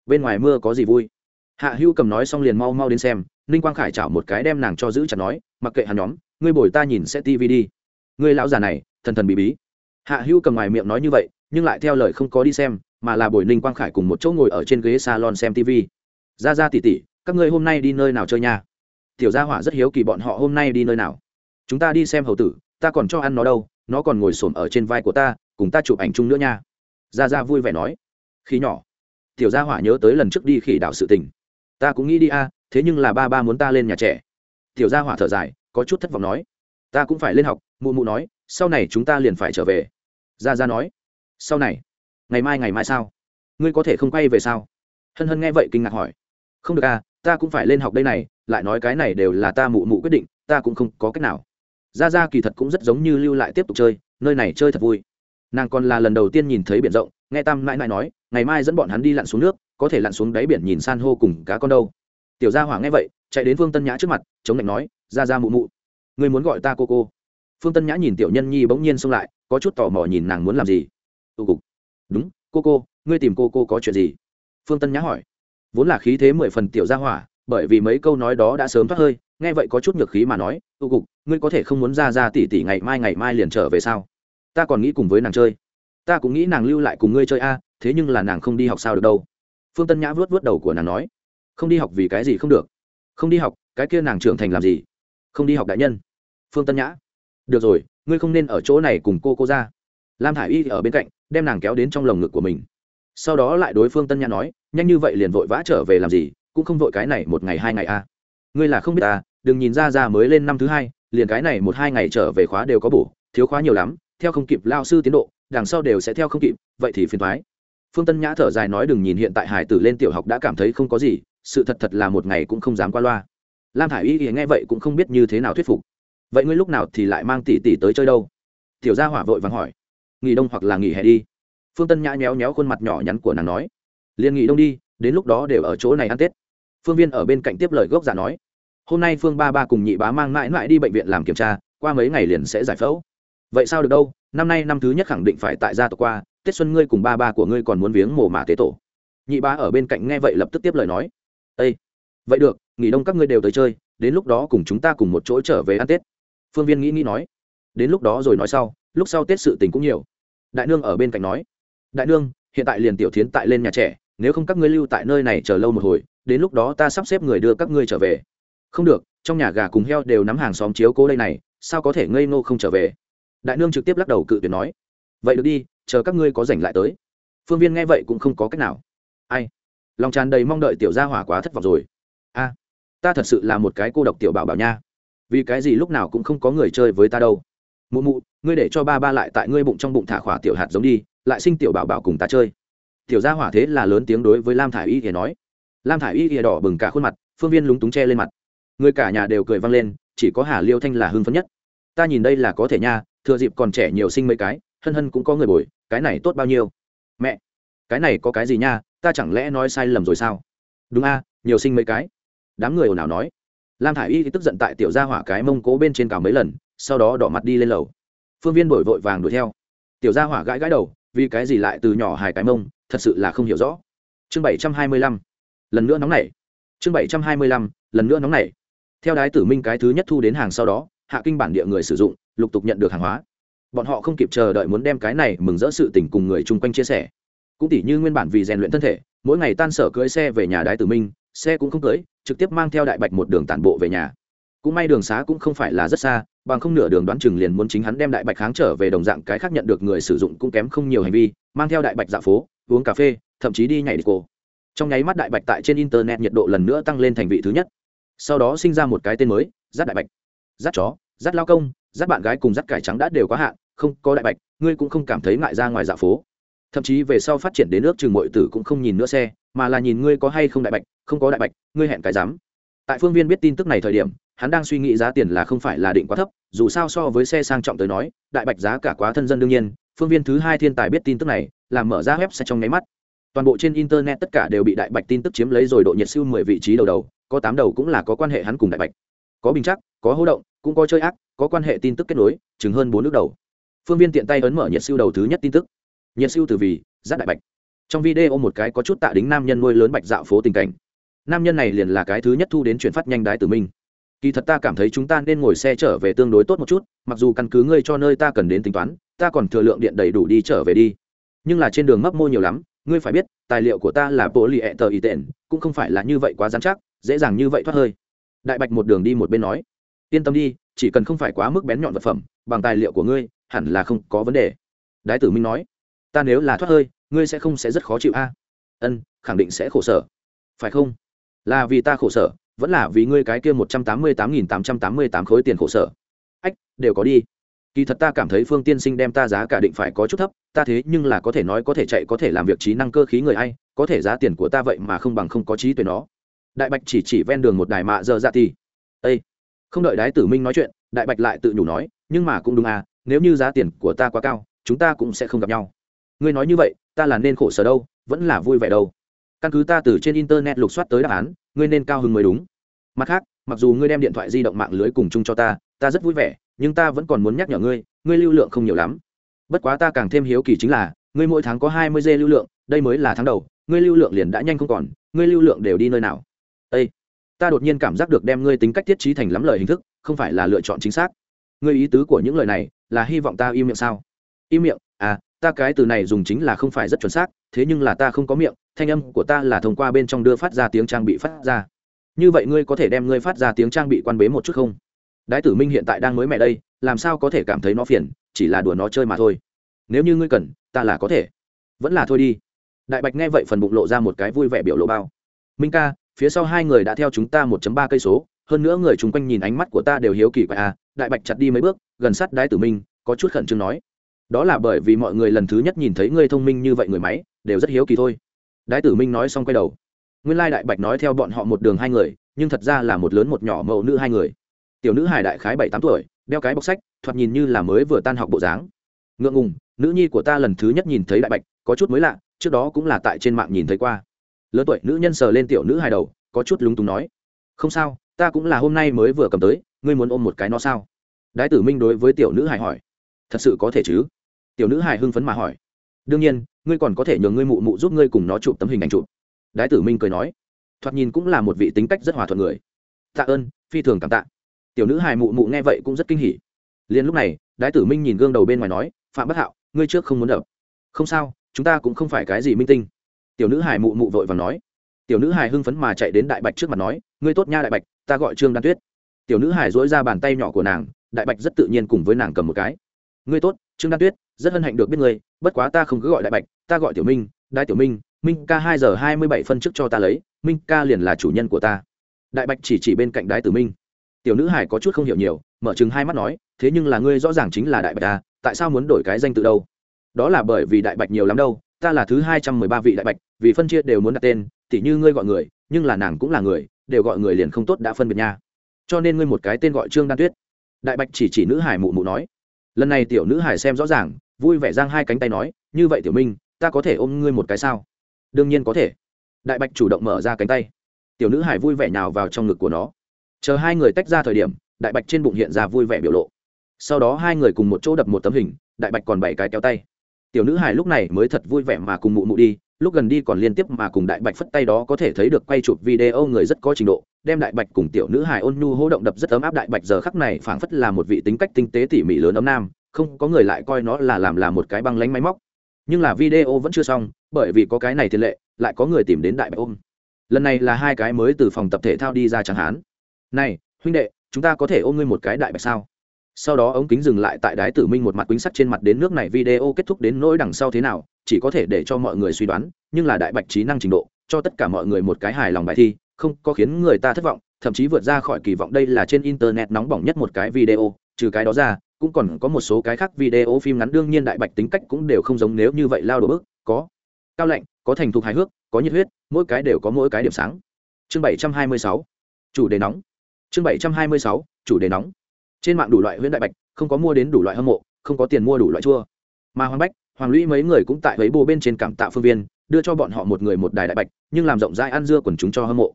bên ngoài mưa có gì vui? Hạ hữu cầm nói xong liền mau mau đến xem, ninh quang khải chảo một cái đem nàng cho giữ chặt nói, mặc kệ hắn nhóm, ngươi bồi ta nhìn sẽ tv đi. Ngươi lão già này, thần thần bí bí. Hạ hữu cầm ngoài miệng nói như vậy, nhưng lại theo lời không có đi xem, mà là bồi ninh quang khải cùng một chỗ ngồi ở trên ghế salon xem tv ra ra tỉ tỉ các ngươi hôm nay đi nơi nào chơi nha? Tiểu gia hỏa rất hiếu kỳ bọn họ hôm nay đi nơi nào. Chúng ta đi xem hầu tử, ta còn cho ăn nó đâu, nó còn ngồi xổm ở trên vai của ta, cùng ta chụp ảnh chung nữa nha. Gia gia vui vẻ nói. Khi nhỏ. Tiểu gia hỏa nhớ tới lần trước đi khỉ đạo sự tình. Ta cũng nghĩ đi a, thế nhưng là ba ba muốn ta lên nhà trẻ. Tiểu gia hỏa thở dài, có chút thất vọng nói. Ta cũng phải lên học, mụ mụ nói, sau này chúng ta liền phải trở về. Gia gia nói. Sau này? Ngày mai ngày mai sao? Ngươi có thể không quay về sao? Hân hân nghe vậy kinh ngạc hỏi không được à ta cũng phải lên học đây này, lại nói cái này đều là ta mụ mụ quyết định, ta cũng không có cách nào. Ra ra kỳ thật cũng rất giống như lưu lại tiếp tục chơi, nơi này chơi thật vui. Nàng còn là lần đầu tiên nhìn thấy biển rộng, nghe tam mãi mãi nói, ngày mai dẫn bọn hắn đi lặn xuống nước, có thể lặn xuống đáy biển nhìn san hô cùng cá con đâu. Tiểu gia hỏa nghe vậy, chạy đến phương tân nhã trước mặt, chống lạnh nói ra ra mụ mụ người muốn gọi ta cô cô? Phương tân nhã nhìn tiểu nhân nhi bỗng nhiên xông lại, có chút tò mò nhìn nàng muốn làm gì. Tụ cục. Đúng, cô cô, ngươi tìm cô cô có chuyện gì? Phương tân nhã hỏi vốn là khí thế mười phần tiểu gia hỏa, bởi vì mấy câu nói đó đã sớm thoát hơi, nghe vậy có chút ngược khí mà nói tu cục, ngươi có thể không muốn ra ra tỉ tỉ ngày mai ngày mai liền trở về sao? Ta còn nghĩ cùng với nàng chơi. Ta cũng nghĩ nàng lưu lại cùng ngươi chơi a, thế nhưng là nàng không đi học sao được đâu. Phương tân nhã vuốt vuốt đầu của nàng nói, không đi học vì cái gì không được? Không đi học, cái kia nàng trưởng thành làm gì? Không đi học đại nhân. Phương tân nhã, được rồi, ngươi không nên ở chỗ này cùng cô cô ra. Lam thả i y ở bên cạnh, đem nàng kéo đến trong lồng ngực của mình. Sau đó lại đối phương tân nhã nói nhanh như vậy liền vội vã trở về làm gì, cũng không vội cái này một ngày hai ngày a à. ngươi là không biết ta đừng nhìn ra ra mới lên năm thứ hai, liền cái này một hai ngày trở về khóa đều có bổ, thiếu khóa nhiều lắm, theo không kịp lao sư tiến độ, đằng sau đều sẽ theo không kịp, vậy thì phiền thoái phương tân nhã thở dài nói đừng nhìn hiện tại hải tử lên tiểu học đã cảm thấy không có gì, sự thật thật là một ngày cũng không dám qua loa. Lam thả i y nghe vậy cũng không biết như thế nào thuyết phục. Vậy ngươi lúc nào thì lại mang tỷ tỷ tới chơi đâu? Tiểu gia hỏa vội vàng hỏi. Nghỉ đông hoặc là nghỉ hè đi. Phương tân nhã nhéo nhéo khuôn mặt nhỏ nhắn của nàng nói liền nghỉ đông đi, đến lúc đó đều ở chỗ này ăn tết. Phương viên ở bên cạnh tiếp lời gốc giả nói, hôm nay phương ba ba cùng nhị bá mang mãi mãi đi bệnh viện làm kiểm tra, qua mấy ngày liền sẽ giải phẫu. Vậy sao được đâu, năm nay năm thứ nhất khẳng định phải tại gia tộc qua, tết xuân ngươi cùng ba ba của ngươi còn muốn viếng mồ mả tế tổ. Nhị bá ở bên cạnh nghe vậy lập tức tiếp lời nói ây vậy được, nghỉ đông các ngươi đều tới chơi, đến lúc đó cùng chúng ta cùng một chỗ trở về ăn tết. Phương viên nghĩ nghĩ nói, đến lúc đó rồi nói sau, lúc sau tết sự tình cũng nhiều. Đại nương ở bên cạnh nói, đại nương hiện tại liền tiểu thiến tại lên nhà trẻ, nếu không các ngươi lưu tại nơi này chờ lâu một hồi, đến lúc đó ta sắp xếp người đưa các ngươi trở về. Không được, trong nhà gà cùng heo đều nắm hàng xóm chiếu cố đây này, sao có thể ngây ngô không trở về? Đại nương trực tiếp lắc đầu cự tuyệt nói. Vậy được đi, chờ các ngươi có rảnh lại tới. Phương viên nghe vậy cũng không có cách nào. Ai? Lòng tràn đầy mong đợi tiểu gia hỏa quá thất vọng rồi. A, ta thật sự là một cái cô độc tiểu bảo bảo nha. Vì cái gì lúc nào cũng không có người chơi với ta đâu. Mụ mụ, ngươi để cho ba ba lại tại ngươi bụng trong bụng thả khỏa tiểu hạt giống đi lại sinh tiểu bảo bảo cùng ta chơi. Tiểu gia hỏa thế là lớn tiếng đối với lam thả i y thì nói. Lam thả i y thì đỏ bừng cả khuôn mặt, phương viên lúng túng che lên mặt. Người cả nhà đều cười vang lên, chỉ có hà liêu thanh là hưng phấn nhất. Ta nhìn đây là có thể nha, thừa dịp còn trẻ nhiều sinh mấy cái, hân hân cũng có người bồi, cái này tốt bao nhiêu? Mẹ, cái này có cái gì nha, ta chẳng lẽ nói sai lầm rồi sao? Đúng a, nhiều sinh mấy cái. Đám người ồn ào nói. Lam thả i y thì tức giận tại tiểu gia hỏa cái mông cố bên trên cào mấy lần, sau đó đỏ mặt đi lên lầu. Phương viên bồi vội vàng đuổi theo. Tiểu gia hỏa gãi gãi đầu vì cái gì lại từ nhỏ hài cái mông, thật sự là không hiểu rõ. Chương bảy trăm hai mươi lăm, lần nữa nóng nảy. Chương bảy trăm hai mươi lăm, lần nữa nóng nảy. Theo đái tử minh cái thứ nhất thu đến hàng sau đó, hạ kinh bản địa người sử dụng, lục tục nhận được hàng hóa. Bọn họ không kịp chờ đợi muốn đem cái này mừng rỡ sự tình cùng người chung quanh chia sẻ. Cũng tỉ như nguyên bản vì rèn luyện thân thể, mỗi ngày tan sở cưới xe về nhà đái tử minh, xe cũng không cưới trực tiếp mang theo đại bạch một đường tản bộ về nhà cũng may đường xá cũng không phải là rất xa, bằng không nửa đường đoán chừng liền muốn chính hắn đem đại bạch kháng trở về đồng dạng cái khác nhận được người sử dụng cũng kém không nhiều hành vi, mang theo đại bạch dạ phố, uống cà phê, thậm chí đi nhảy đi cô trong nháy mắt đại bạch tại trên internet nhiệt độ lần nữa tăng lên thành vị thứ nhất. Sau đó sinh ra một cái tên mới, giáp đại bạch. Giáp chó, giáp lao công, giáp bạn gái cùng giáp cải trắng đã đều quá hạn, không có đại bạch, ngươi cũng không cảm thấy ngại ra ngoài dạ phố. Thậm chí về sau phát triển đến nước trường mọi tử cũng không nhìn nữa xe, mà là nhìn ngươi có hay không đại bạch, không có đại bạch, ngươi hẹn cái dám tại phương viên biết tin tức này thời điểm hắn đang suy nghĩ giá tiền là không phải là định quá thấp, dù sao so với xe sang trọng tới nói, đại bạch giá cả quá thân dân đương nhiên, phương viên thứ hai thiên tài biết tin tức này, làm mở ra web xe trong nháy mắt. Toàn bộ trên internet tất cả đều bị đại bạch tin tức chiếm lấy rồi độ nhiệt siêu mười vị trí đầu đầu, có tám đầu cũng là có quan hệ hắn cùng đại bạch. Có bình chắc, có hỗ động, cũng có chơi ác, có quan hệ tin tức kết nối chứng hơn bốn nước đầu. Phương viên tiện tay ấn mở nhiệt siêu đầu thứ nhất tin tức. Nhiệt siêu từ vì giáp đại bạch. Trong video một cái có chút tạ đính nam nhân nuôi lớn bạch dạo phố tình cảnh. Nam nhân này liền là cái thứ nhất thu đến chuyển phát nhanh đái tử minh kỳ thật ta cảm thấy chúng ta nên ngồi xe trở về tương đối tốt một chút, mặc dù căn cứ ngươi cho nơi ta cần đến tính toán, ta còn thừa lượng điện đầy đủ đi trở về đi. Nhưng là trên đường mấp mô nhiều lắm, ngươi phải biết, tài liệu của ta là bộ lì ẹ tờ ý tện, cũng không phải là như vậy quá dám chắc, dễ dàng như vậy thoát hơi. Đại bạch một đường đi một bên nói, yên tâm đi, chỉ cần không phải quá mức bén nhọn vật phẩm, bằng tài liệu của ngươi, hẳn là không có vấn đề. Đái tử minh nói, ta nếu là thoát hơi, ngươi sẽ không sẽ rất khó chịu a. Ân, khẳng định sẽ khổ sở. Phải không? Là vì ta khổ sở vẫn là vì ngươi cái kia một trăm tám mươi tám nghìn tám trăm tám mươi tám khối tiền khổ sở. Ách, đều có đi. Kỳ thật ta cảm thấy phương tiên sinh đem ta giá cả định phải có chút thấp, ta thế nhưng là có thể nói có thể chạy, có thể làm việc trí năng cơ khí người ai, có thể giá tiền của ta vậy mà không bằng không có trí tuệ nó. Đại bạch chỉ chỉ ven đường một đài mạ giờ ra thì. Ây không đợi đái tử minh nói chuyện, đại bạch lại tự nhủ nói, nhưng mà cũng đúng à nếu như giá tiền của ta quá cao, chúng ta cũng sẽ không gặp nhau. Ngươi nói như vậy, ta là nên khổ sở đâu, vẫn là vui vẻ đâu. Căn cứ ta từ trên internet lục soát tới đáp án ngươi nên cao hứng mới đúng. Mặt khác, mặc dù ngươi đem điện thoại di động mạng lưới cùng chung cho ta ta rất vui vẻ, nhưng ta vẫn còn muốn nhắc nhở ngươi ngươi lưu lượng không nhiều lắm. Bất quá ta càng thêm hiếu kỳ chính là, ngươi mỗi tháng có hai mươi g lưu lượng, đây mới là tháng đầu, ngươi lưu lượng liền đã nhanh không còn, ngươi lưu lượng đều đi nơi nào? Ây ta đột nhiên cảm giác được đem ngươi tính cách thiết trí thành lắm lời hình thức, không phải là lựa chọn chính xác. Ngươi ý tứ của những lời này, là hy vọng ta im miệng sao? Im miệng? À ta cái từ này dùng chính là không phải rất chuẩn xác, thế nhưng là ta không có miệng thanh âm của ta là thông qua bên trong đưa phát ra tiếng trang bị phát ra. Như vậy ngươi có thể đem ngươi phát ra tiếng trang bị quan bế một chút không? Đái tử minh hiện tại đang mới mẹ đây, làm sao có thể cảm thấy nó phiền, chỉ là đùa nó chơi mà thôi. Nếu như ngươi cần, ta là có thể. Vẫn là thôi đi. Đại bạch nghe vậy phần bụng lộ ra một cái vui vẻ biểu lộ bao. Minh ca, phía sau hai người đã theo chúng ta một ba cây số, hơn nữa người chung quanh nhìn ánh mắt của ta đều hiếu kỳ quái à. Đại bạch chặt đi mấy bước, gần sát đái tử minh, có chút khẩn trương nói. Đó là bởi vì mọi người lần thứ nhất nhìn thấy ngươi thông minh như vậy người máy, đều rất hiếu kỳ thôi đái tử minh nói xong quay đầu. Nguyên lai đại bạch nói theo bọn họ một đường hai người, nhưng thật ra là một lớn một nhỏ mẫu nữ hai người. Tiểu nữ hải đại khái bảy tám tuổi, đeo cái bọc sách, thoạt nhìn như là mới vừa tan học bộ dáng. Ngượng ngùng, nữ nhi của ta lần thứ nhất nhìn thấy đại bạch, có chút mới lạ, trước đó cũng là tại trên mạng nhìn thấy qua. Lớn tuổi nữ nhân sờ lên tiểu nữ hài đầu, có chút lúng túng nói, không sao, ta cũng là hôm nay mới vừa cầm tới, ngươi muốn ôm một cái nó sao? Đái tử minh đối với tiểu nữ hài hỏi, thật sự có thể chứ? Tiểu nữ hài hưng phấn mà hỏi đương nhiên, ngươi còn có thể nhờ ngươi mụ mụ giúp ngươi cùng nó chụp tấm hình ảnh chụp. Đái tử minh cười nói, thoạt nhìn cũng là một vị tính cách rất hòa thuận người. Tạ ơn, phi thường cảm tạ. Tiểu nữ hài mụ mụ nghe vậy cũng rất kinh hỉ. Liền lúc này, đái tử minh nhìn gương đầu bên ngoài nói, phạm bất hạo, ngươi trước không muốn đập. Không sao, chúng ta cũng không phải cái gì minh tinh. Tiểu nữ hài mụ mụ vội và nói. Tiểu nữ hài hưng phấn mà chạy đến đại bạch trước mặt nói, ngươi tốt nha đại bạch, ta gọi trương đan tuyết. Tiểu nữ hải dỗi ra bàn tay nhỏ của nàng, đại bạch rất tự nhiên cùng với nàng cầm một cái. Ngươi tốt, trương đan tuyết rất hân hạnh được biết ngươi, bất quá ta không cứ gọi đại bạch, ta gọi tiểu minh đại tiểu minh minh ca hai giờ hai mươi bảy phân trước cho ta lấy, minh ca liền là chủ nhân của ta. Đại bạch chỉ chỉ bên cạnh đái tử minh. Tiểu nữ hải có chút không hiểu nhiều, mở chừng hai mắt nói, thế nhưng là ngươi rõ ràng chính là đại bạch ta tại sao muốn đổi cái danh từ đâu? Đó là bởi vì đại bạch nhiều lắm đâu, ta là thứ hai trăm mười ba vị đại bạch, vì phân chia đều muốn đặt tên, tỉ như ngươi gọi người, nhưng là nàng cũng là người, đều gọi người liền không tốt đã phân biệt nha. Cho nên ngươi một cái tên gọi trương đan tuyết. Đại bạch chỉ chỉ nữ hải mụ mụ nói lần này tiểu nữ hải xem rõ ràng, vui vẻ giang hai cánh tay nói, như vậy tiểu minh, ta có thể ôm ngươi một cái sao? Đương nhiên có thể. Đại bạch chủ động mở ra cánh tay. Tiểu nữ hải vui vẻ nhào vào trong ngực của nó. Chờ hai người tách ra thời điểm, đại bạch trên bụng hiện ra vui vẻ biểu lộ. Sau đó hai người cùng một chỗ đập một tấm hình, đại bạch còn bảy cái kéo tay. Tiểu nữ hải lúc này mới thật vui vẻ mà cùng mụ mụ đi lúc gần đi còn liên tiếp mà cùng đại bạch phất tay đó có thể thấy được quay chụp video người rất có trình độ, đem đại bạch cùng tiểu nữ hải ôn nhu hô động đập rất ấm áp. Đại bạch giờ khắc này phảng phất là một vị tính cách tinh tế tỉ mỉ lớn ấm nam, không có người lại coi nó là làm là một cái băng lánh máy móc. Nhưng là video vẫn chưa xong, bởi vì có cái này tiền lệ, lại có người tìm đến đại bạch ôm. Lần này là hai cái mới từ phòng tập thể thao đi ra chẳng hán này, huynh đệ, chúng ta có thể ôm ngươi một cái đại bạch sao? Sau đó ống kính dừng lại tại đái tử minh một mặt quýnh sắt trên mặt đến nước này video kết thúc đến nỗi đằng sau thế nào, chỉ có thể để cho mọi người suy đoán, nhưng là đại bạch trí năng trình độ, cho tất cả mọi người một cái hài lòng bài thi, không có khiến người ta thất vọng, thậm chí vượt ra khỏi kỳ vọng đây là trên internet nóng bỏng nhất một cái video, trừ cái đó ra, cũng còn có một số cái khác video phim ngắn, đương nhiên đại bạch tính cách cũng đều không giống nếu như vậy lao đổ bước, có cao lạnh, có thành thục hài hước, có nhiệt huyết, mỗi cái đều có mỗi cái điểm sáng. Chương bảy trăm hai mươi sáu, chủ đề nóng. Chương bảy trăm hai mươi sáu, chủ đề nóng trên mạng đủ loại huyễn đại bạch, không có mua đến đủ loại hâm mộ, không có tiền mua đủ loại chua. Mà hoàng bách, hoàng lũy mấy người cũng tại lấy bồ bên trên cảm tạ phương viên, đưa cho bọn họ một người một đài đại bạch, nhưng làm rộng rãi ăn dưa quần chúng cho hâm mộ.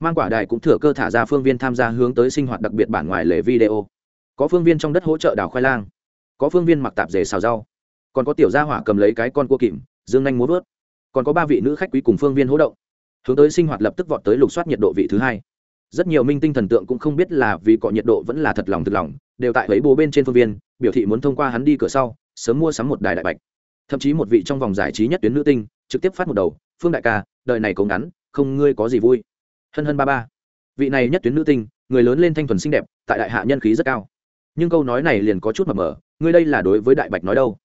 Mang quả đài cũng thừa cơ thả ra phương viên tham gia hướng tới sinh hoạt đặc biệt bản ngoài lề video. Có phương viên trong đất hỗ trợ đào khoai lang. Có phương viên mặc tạp dề xào rau. Còn có tiểu gia hỏa cầm lấy cái con cua kìm, dương nhanh muốn vớt còn có ba vị nữ khách quý cùng phương viên hỗ động. Hướng tới sinh hoạt lập tức vọt tới lục soát nhiệt độ vị thứ hai rất nhiều minh tinh thần tượng cũng không biết là vì cọ nhiệt độ vẫn là thật lòng thực lòng, đều tại lấy bố bên trên phương viên, biểu thị muốn thông qua hắn đi cửa sau, sớm mua sắm một đài đại bạch. Thậm chí một vị trong vòng giải trí nhất tuyến nữ tinh, trực tiếp phát một đầu, phương đại ca, đời này cố ngắn, không ngươi có gì vui. Hân hân ba ba. Vị này nhất tuyến nữ tinh, người lớn lên thanh thuần xinh đẹp, tại đại hạ nhân khí rất cao. Nhưng câu nói này liền có chút mập mờ, ngươi đây là đối với đại bạch nói đâu?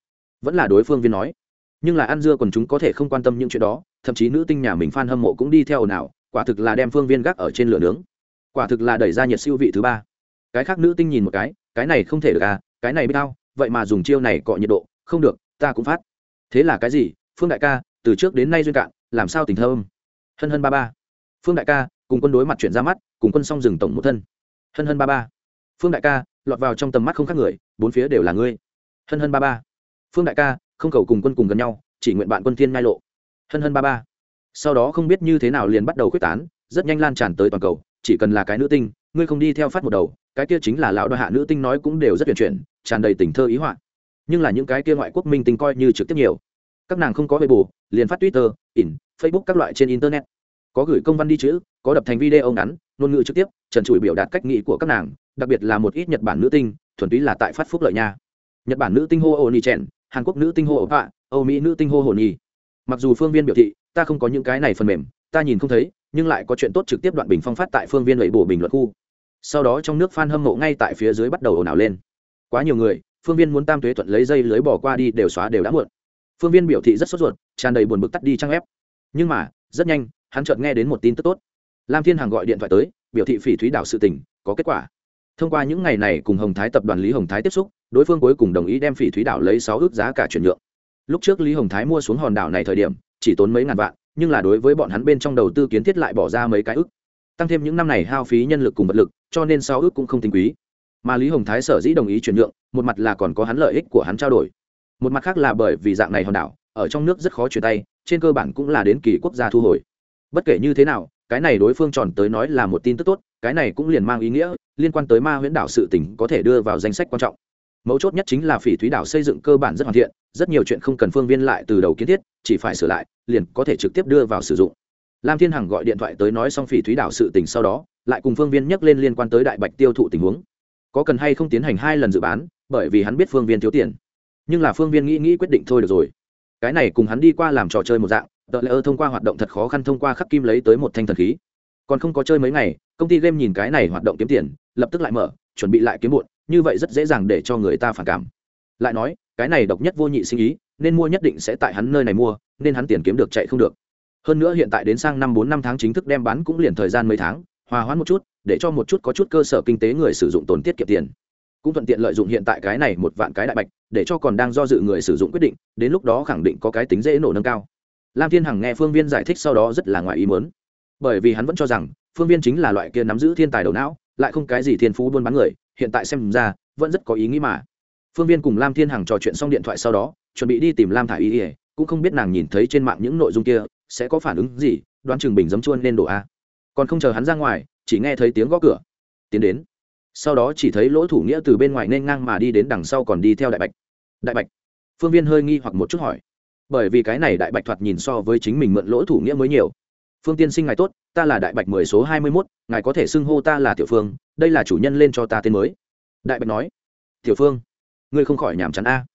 Vẫn là đối phương viên nói. Nhưng là ăn dưa còn chúng có thể không quan tâm những chuyện đó, thậm chí nữ tinh nhà mình f a n hâm mộ cũng đi theo ồn ào, quả thực là đem phương viên gác ở trên lửa nướng quả thực là đẩy ra nhiệt siêu vị thứ ba. Cái khác nữ tinh nhìn một cái cái này không thể được à cái này biết tao vậy mà dùng chiêu này cọ nhiệt độ, không được, ta cũng phát. Thế là cái gì? Phương đại ca, từ trước đến nay duyên cạn, làm sao tình thơm hân hân ba ba. Phương đại ca, cùng quân đối mặt chuyển ra mắt, cùng quân xong rừng tổng một thân. Hân hân ba ba. Phương đại ca, lọt vào trong tầm mắt không khác người, bốn phía đều là ngươi. Hân hân ba ba. Phương đại ca, không cầu cùng quân cùng gần nhau, chỉ nguyện bạn quân thiên ngai lộ. Hân hân ba ba. Sau đó không biết như thế nào liền bắt đầu quyết tán, rất nhanh lan tràn tới toàn cầu chỉ cần là cái nữ tinh, ngươi không đi theo phát một đầu, cái kia chính là lão đoạ hạ nữ tinh nói cũng đều rất tuyển chuyển, tràn đầy tình thơ ý họa. Nhưng là những cái kia ngoại quốc minh tinh coi như trực tiếp nhiều. Các nàng không có bề bù liền phát twitter in facebook các loại trên internet. Có gửi công văn đi chữ, có đập thành video ngắn, ngôn ngữ trực tiếp, trần trụi biểu đạt cách nghĩ của các nàng, đặc biệt là một ít nhật bản nữ tinh, thuần túy là tại phát phúc lợi nha. Nhật bản nữ tinh hô ô ni trèn hàn quốc nữ tinh hô ổ họa âu mỹ nữ tinh hô hồ nhi mặc dù phương viên biểu thị, ta không có những cái này phần mềm, ta nhìn không thấy nhưng lại có chuyện tốt trực tiếp đoạn bình phong phát tại phương viên lệ bổ bình luận khu. Sau đó trong nước f a n hâm mộ ngay tại phía dưới bắt đầu ồn ào lên. Quá nhiều người, phương viên muốn tam tuế thuận lấy dây lưới bỏ qua đi đều xóa đều đã muộn. Phương viên biểu thị rất sốt ruột, tràn đầy buồn bực tắt đi trang ép nhưng mà, rất nhanh, hắn chợt nghe đến một tin tức tốt. Lam thiên hằng gọi điện thoại tới, biểu thị phỉ thúy đảo sự tỉnh có kết quả. Thông qua những ngày này cùng hồng thái tập đoàn lý hồng thái tiếp xúc, đối phương cuối cùng đồng ý đem phỉ thúy đảo lấy sáu ước giá cả chuyển nhượng. Lúc trước lý hồng thái mua xuống hòn đảo này thời điểm, chỉ tốn mấy ngàn vạn nhưng là đối với bọn hắn bên trong đầu tư kiến thiết lại bỏ ra mấy cái ức. Tăng thêm những năm này hao phí nhân lực cùng vật lực, cho nên sáu ước cũng không tính quý. Mà lý hồng thái sở dĩ đồng ý chuyển nhượng, một mặt là còn có hắn lợi ích của hắn trao đổi. Một mặt khác là bởi vì dạng này hòn đảo, ở trong nước rất khó chuyển tay, trên cơ bản cũng là đến kỳ quốc gia thu hồi. Bất kể như thế nào, cái này đối phương tròn tới nói là một tin tức tốt, cái này cũng liền mang ý nghĩa, liên quan tới ma huyễn đảo sự tỉnh có thể đưa vào danh sách quan trọng. Mấu chốt nhất chính là phỉ thúy đảo xây dựng cơ bản rất hoàn thiện, rất nhiều chuyện không cần phương viên lại từ đầu kiến thiết chỉ phải sửa lại, liền có thể trực tiếp đưa vào sử dụng. Lam thiên hằng gọi điện thoại tới nói xong phỉ thúy đảo sự tình sau đó, lại cùng phương viên nhắc lên liên quan tới đại bạch tiêu thụ tình huống. Có cần hay không tiến hành hai lần dự bán, bởi vì hắn biết phương viên thiếu tiền. Nhưng là phương viên nghĩ nghĩ quyết định thôi được rồi. Cái này cùng hắn đi qua làm trò chơi một dạng tờ lỡ thông qua hoạt động thật khó khăn thông qua khắc kim lấy tới một thanh thần khí. Còn không có chơi mấy ngày, công ty game nhìn cái này hoạt động kiếm tiền, lập tức lại mở, chuẩn bị lại kiếm bụn như vậy rất dễ dàng để cho người ta phản cảm lại nói, cái này độc nhất vô nhị sinh ý, nên mua nhất định sẽ tại hắn nơi này mua, nên hắn tiền kiếm được chạy không được. Hơn nữa hiện tại đến sang năm bốn năm tháng chính thức đem bán cũng liền thời gian mấy tháng, hòa hoãn một chút, để cho một chút có chút cơ sở kinh tế người sử dụng tốn tiết kiệm tiền. Cũng thuận tiện lợi dụng hiện tại cái này một vạn cái đại bạch, để cho còn đang do dự người sử dụng quyết định, đến lúc đó khẳng định có cái tính dễ nổ nâng cao. Lam thiên hằng nghe phương viên giải thích sau đó rất là ngoài ý muốn. Bởi vì hắn vẫn cho rằng, phương viên chính là loại kia nắm giữ thiên tài đầu não, lại không cái gì thiên phú buôn bán người, hiện tại xem ra, vẫn rất có ý nghĩ mà phương viên cùng lam thiên hằng trò chuyện xong điện thoại sau đó, chuẩn bị đi tìm lam thả ý ỉa cũng không biết nàng nhìn thấy trên mạng những nội dung kia, sẽ có phản ứng gì, đoán chừng bình giấm chuôn nên đổ a. Còn không chờ hắn ra ngoài, chỉ nghe thấy tiếng gõ cửa. Tiến đến. Sau đó chỉ thấy lỗ thủ nghĩa từ bên ngoài nên ngang mà đi đến đằng sau còn đi theo đại bạch. Đại bạch. Phương viên hơi nghi hoặc một chút hỏi. Bởi vì cái này đại bạch thoạt nhìn so với chính mình mượn lỗ thủ nghĩa mới nhiều. Phương tiên sinh ngài tốt, ta là đại bạch mười số hai mươi mốt, ngài có thể xưng hô ta là tiểu phương, đây là chủ nhân lên cho ta tên mới. Đại bạch nói. Tiểu phương ngươi không khỏi nhàm chán a.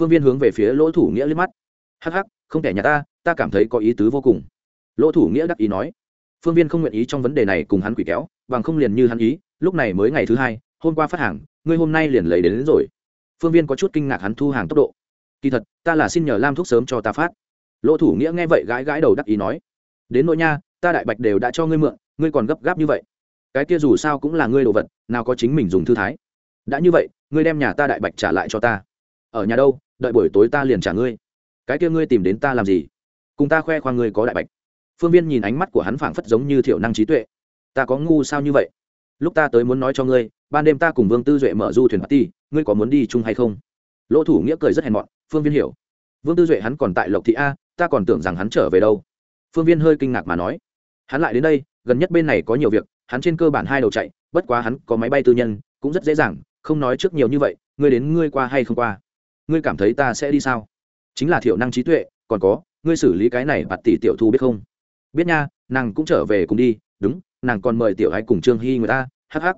Phương viên hướng về phía lỗ thủ nghĩa liếc mắt. Hắc hắc không thể nhà ta ta cảm thấy có ý tứ vô cùng. Lỗ thủ nghĩa đắc ý nói. Phương viên không nguyện ý trong vấn đề này cùng hắn quỷ kéo bằng không liền như hắn ý lúc này mới ngày thứ hai hôm qua phát hàng ngươi hôm nay liền lấy đến, đến rồi. Phương viên có chút kinh ngạc hắn thu hàng tốc độ. Kỳ thật ta là xin nhờ lam thuốc sớm cho ta phát. Lỗ thủ nghĩa nghe vậy gãi gãi đầu đắc ý nói. Đến nỗi nha ta đại bạch đều đã cho ngươi mượn ngươi còn gấp gáp như vậy. Cái kia dù sao cũng là ngươi đồ vật nào có chính mình dùng thư thái đã như vậy, ngươi đem nhà ta đại bạch trả lại cho ta. Ở nhà đâu, đợi buổi tối ta liền trả ngươi. Cái kia ngươi tìm đến ta làm gì? Cùng ta khoe khoang ngươi có đại bạch. Phương viên nhìn ánh mắt của hắn phảng phất giống như thiểu năng trí tuệ. Ta có ngu sao như vậy? Lúc ta tới muốn nói cho ngươi, ban đêm ta cùng vương tư duệ mở du thuyền ti ngươi có muốn đi chung hay không? Lỗ thủ nghĩa cười rất hèn mọn, phương viên hiểu. Vương tư duệ hắn còn tại lộc thị a, ta còn tưởng rằng hắn trở về đâu. Phương viên hơi kinh ngạc mà nói. Hắn lại đến đây, gần nhất bên này có nhiều việc, hắn trên cơ bản hai đầu chạy, bất quá hắn có máy bay tư nhân, cũng rất dễ dàng không nói trước nhiều như vậy, ngươi đến ngươi qua hay không qua? Ngươi cảm thấy ta sẽ đi sao? Chính là thiểu năng trí tuệ, còn có, ngươi xử lý cái này bạt tỷ tiểu thu biết không? Biết nha, nàng cũng trở về cùng đi, đúng, nàng còn mời tiểu hai cùng trương hy người ta, hắc hắc.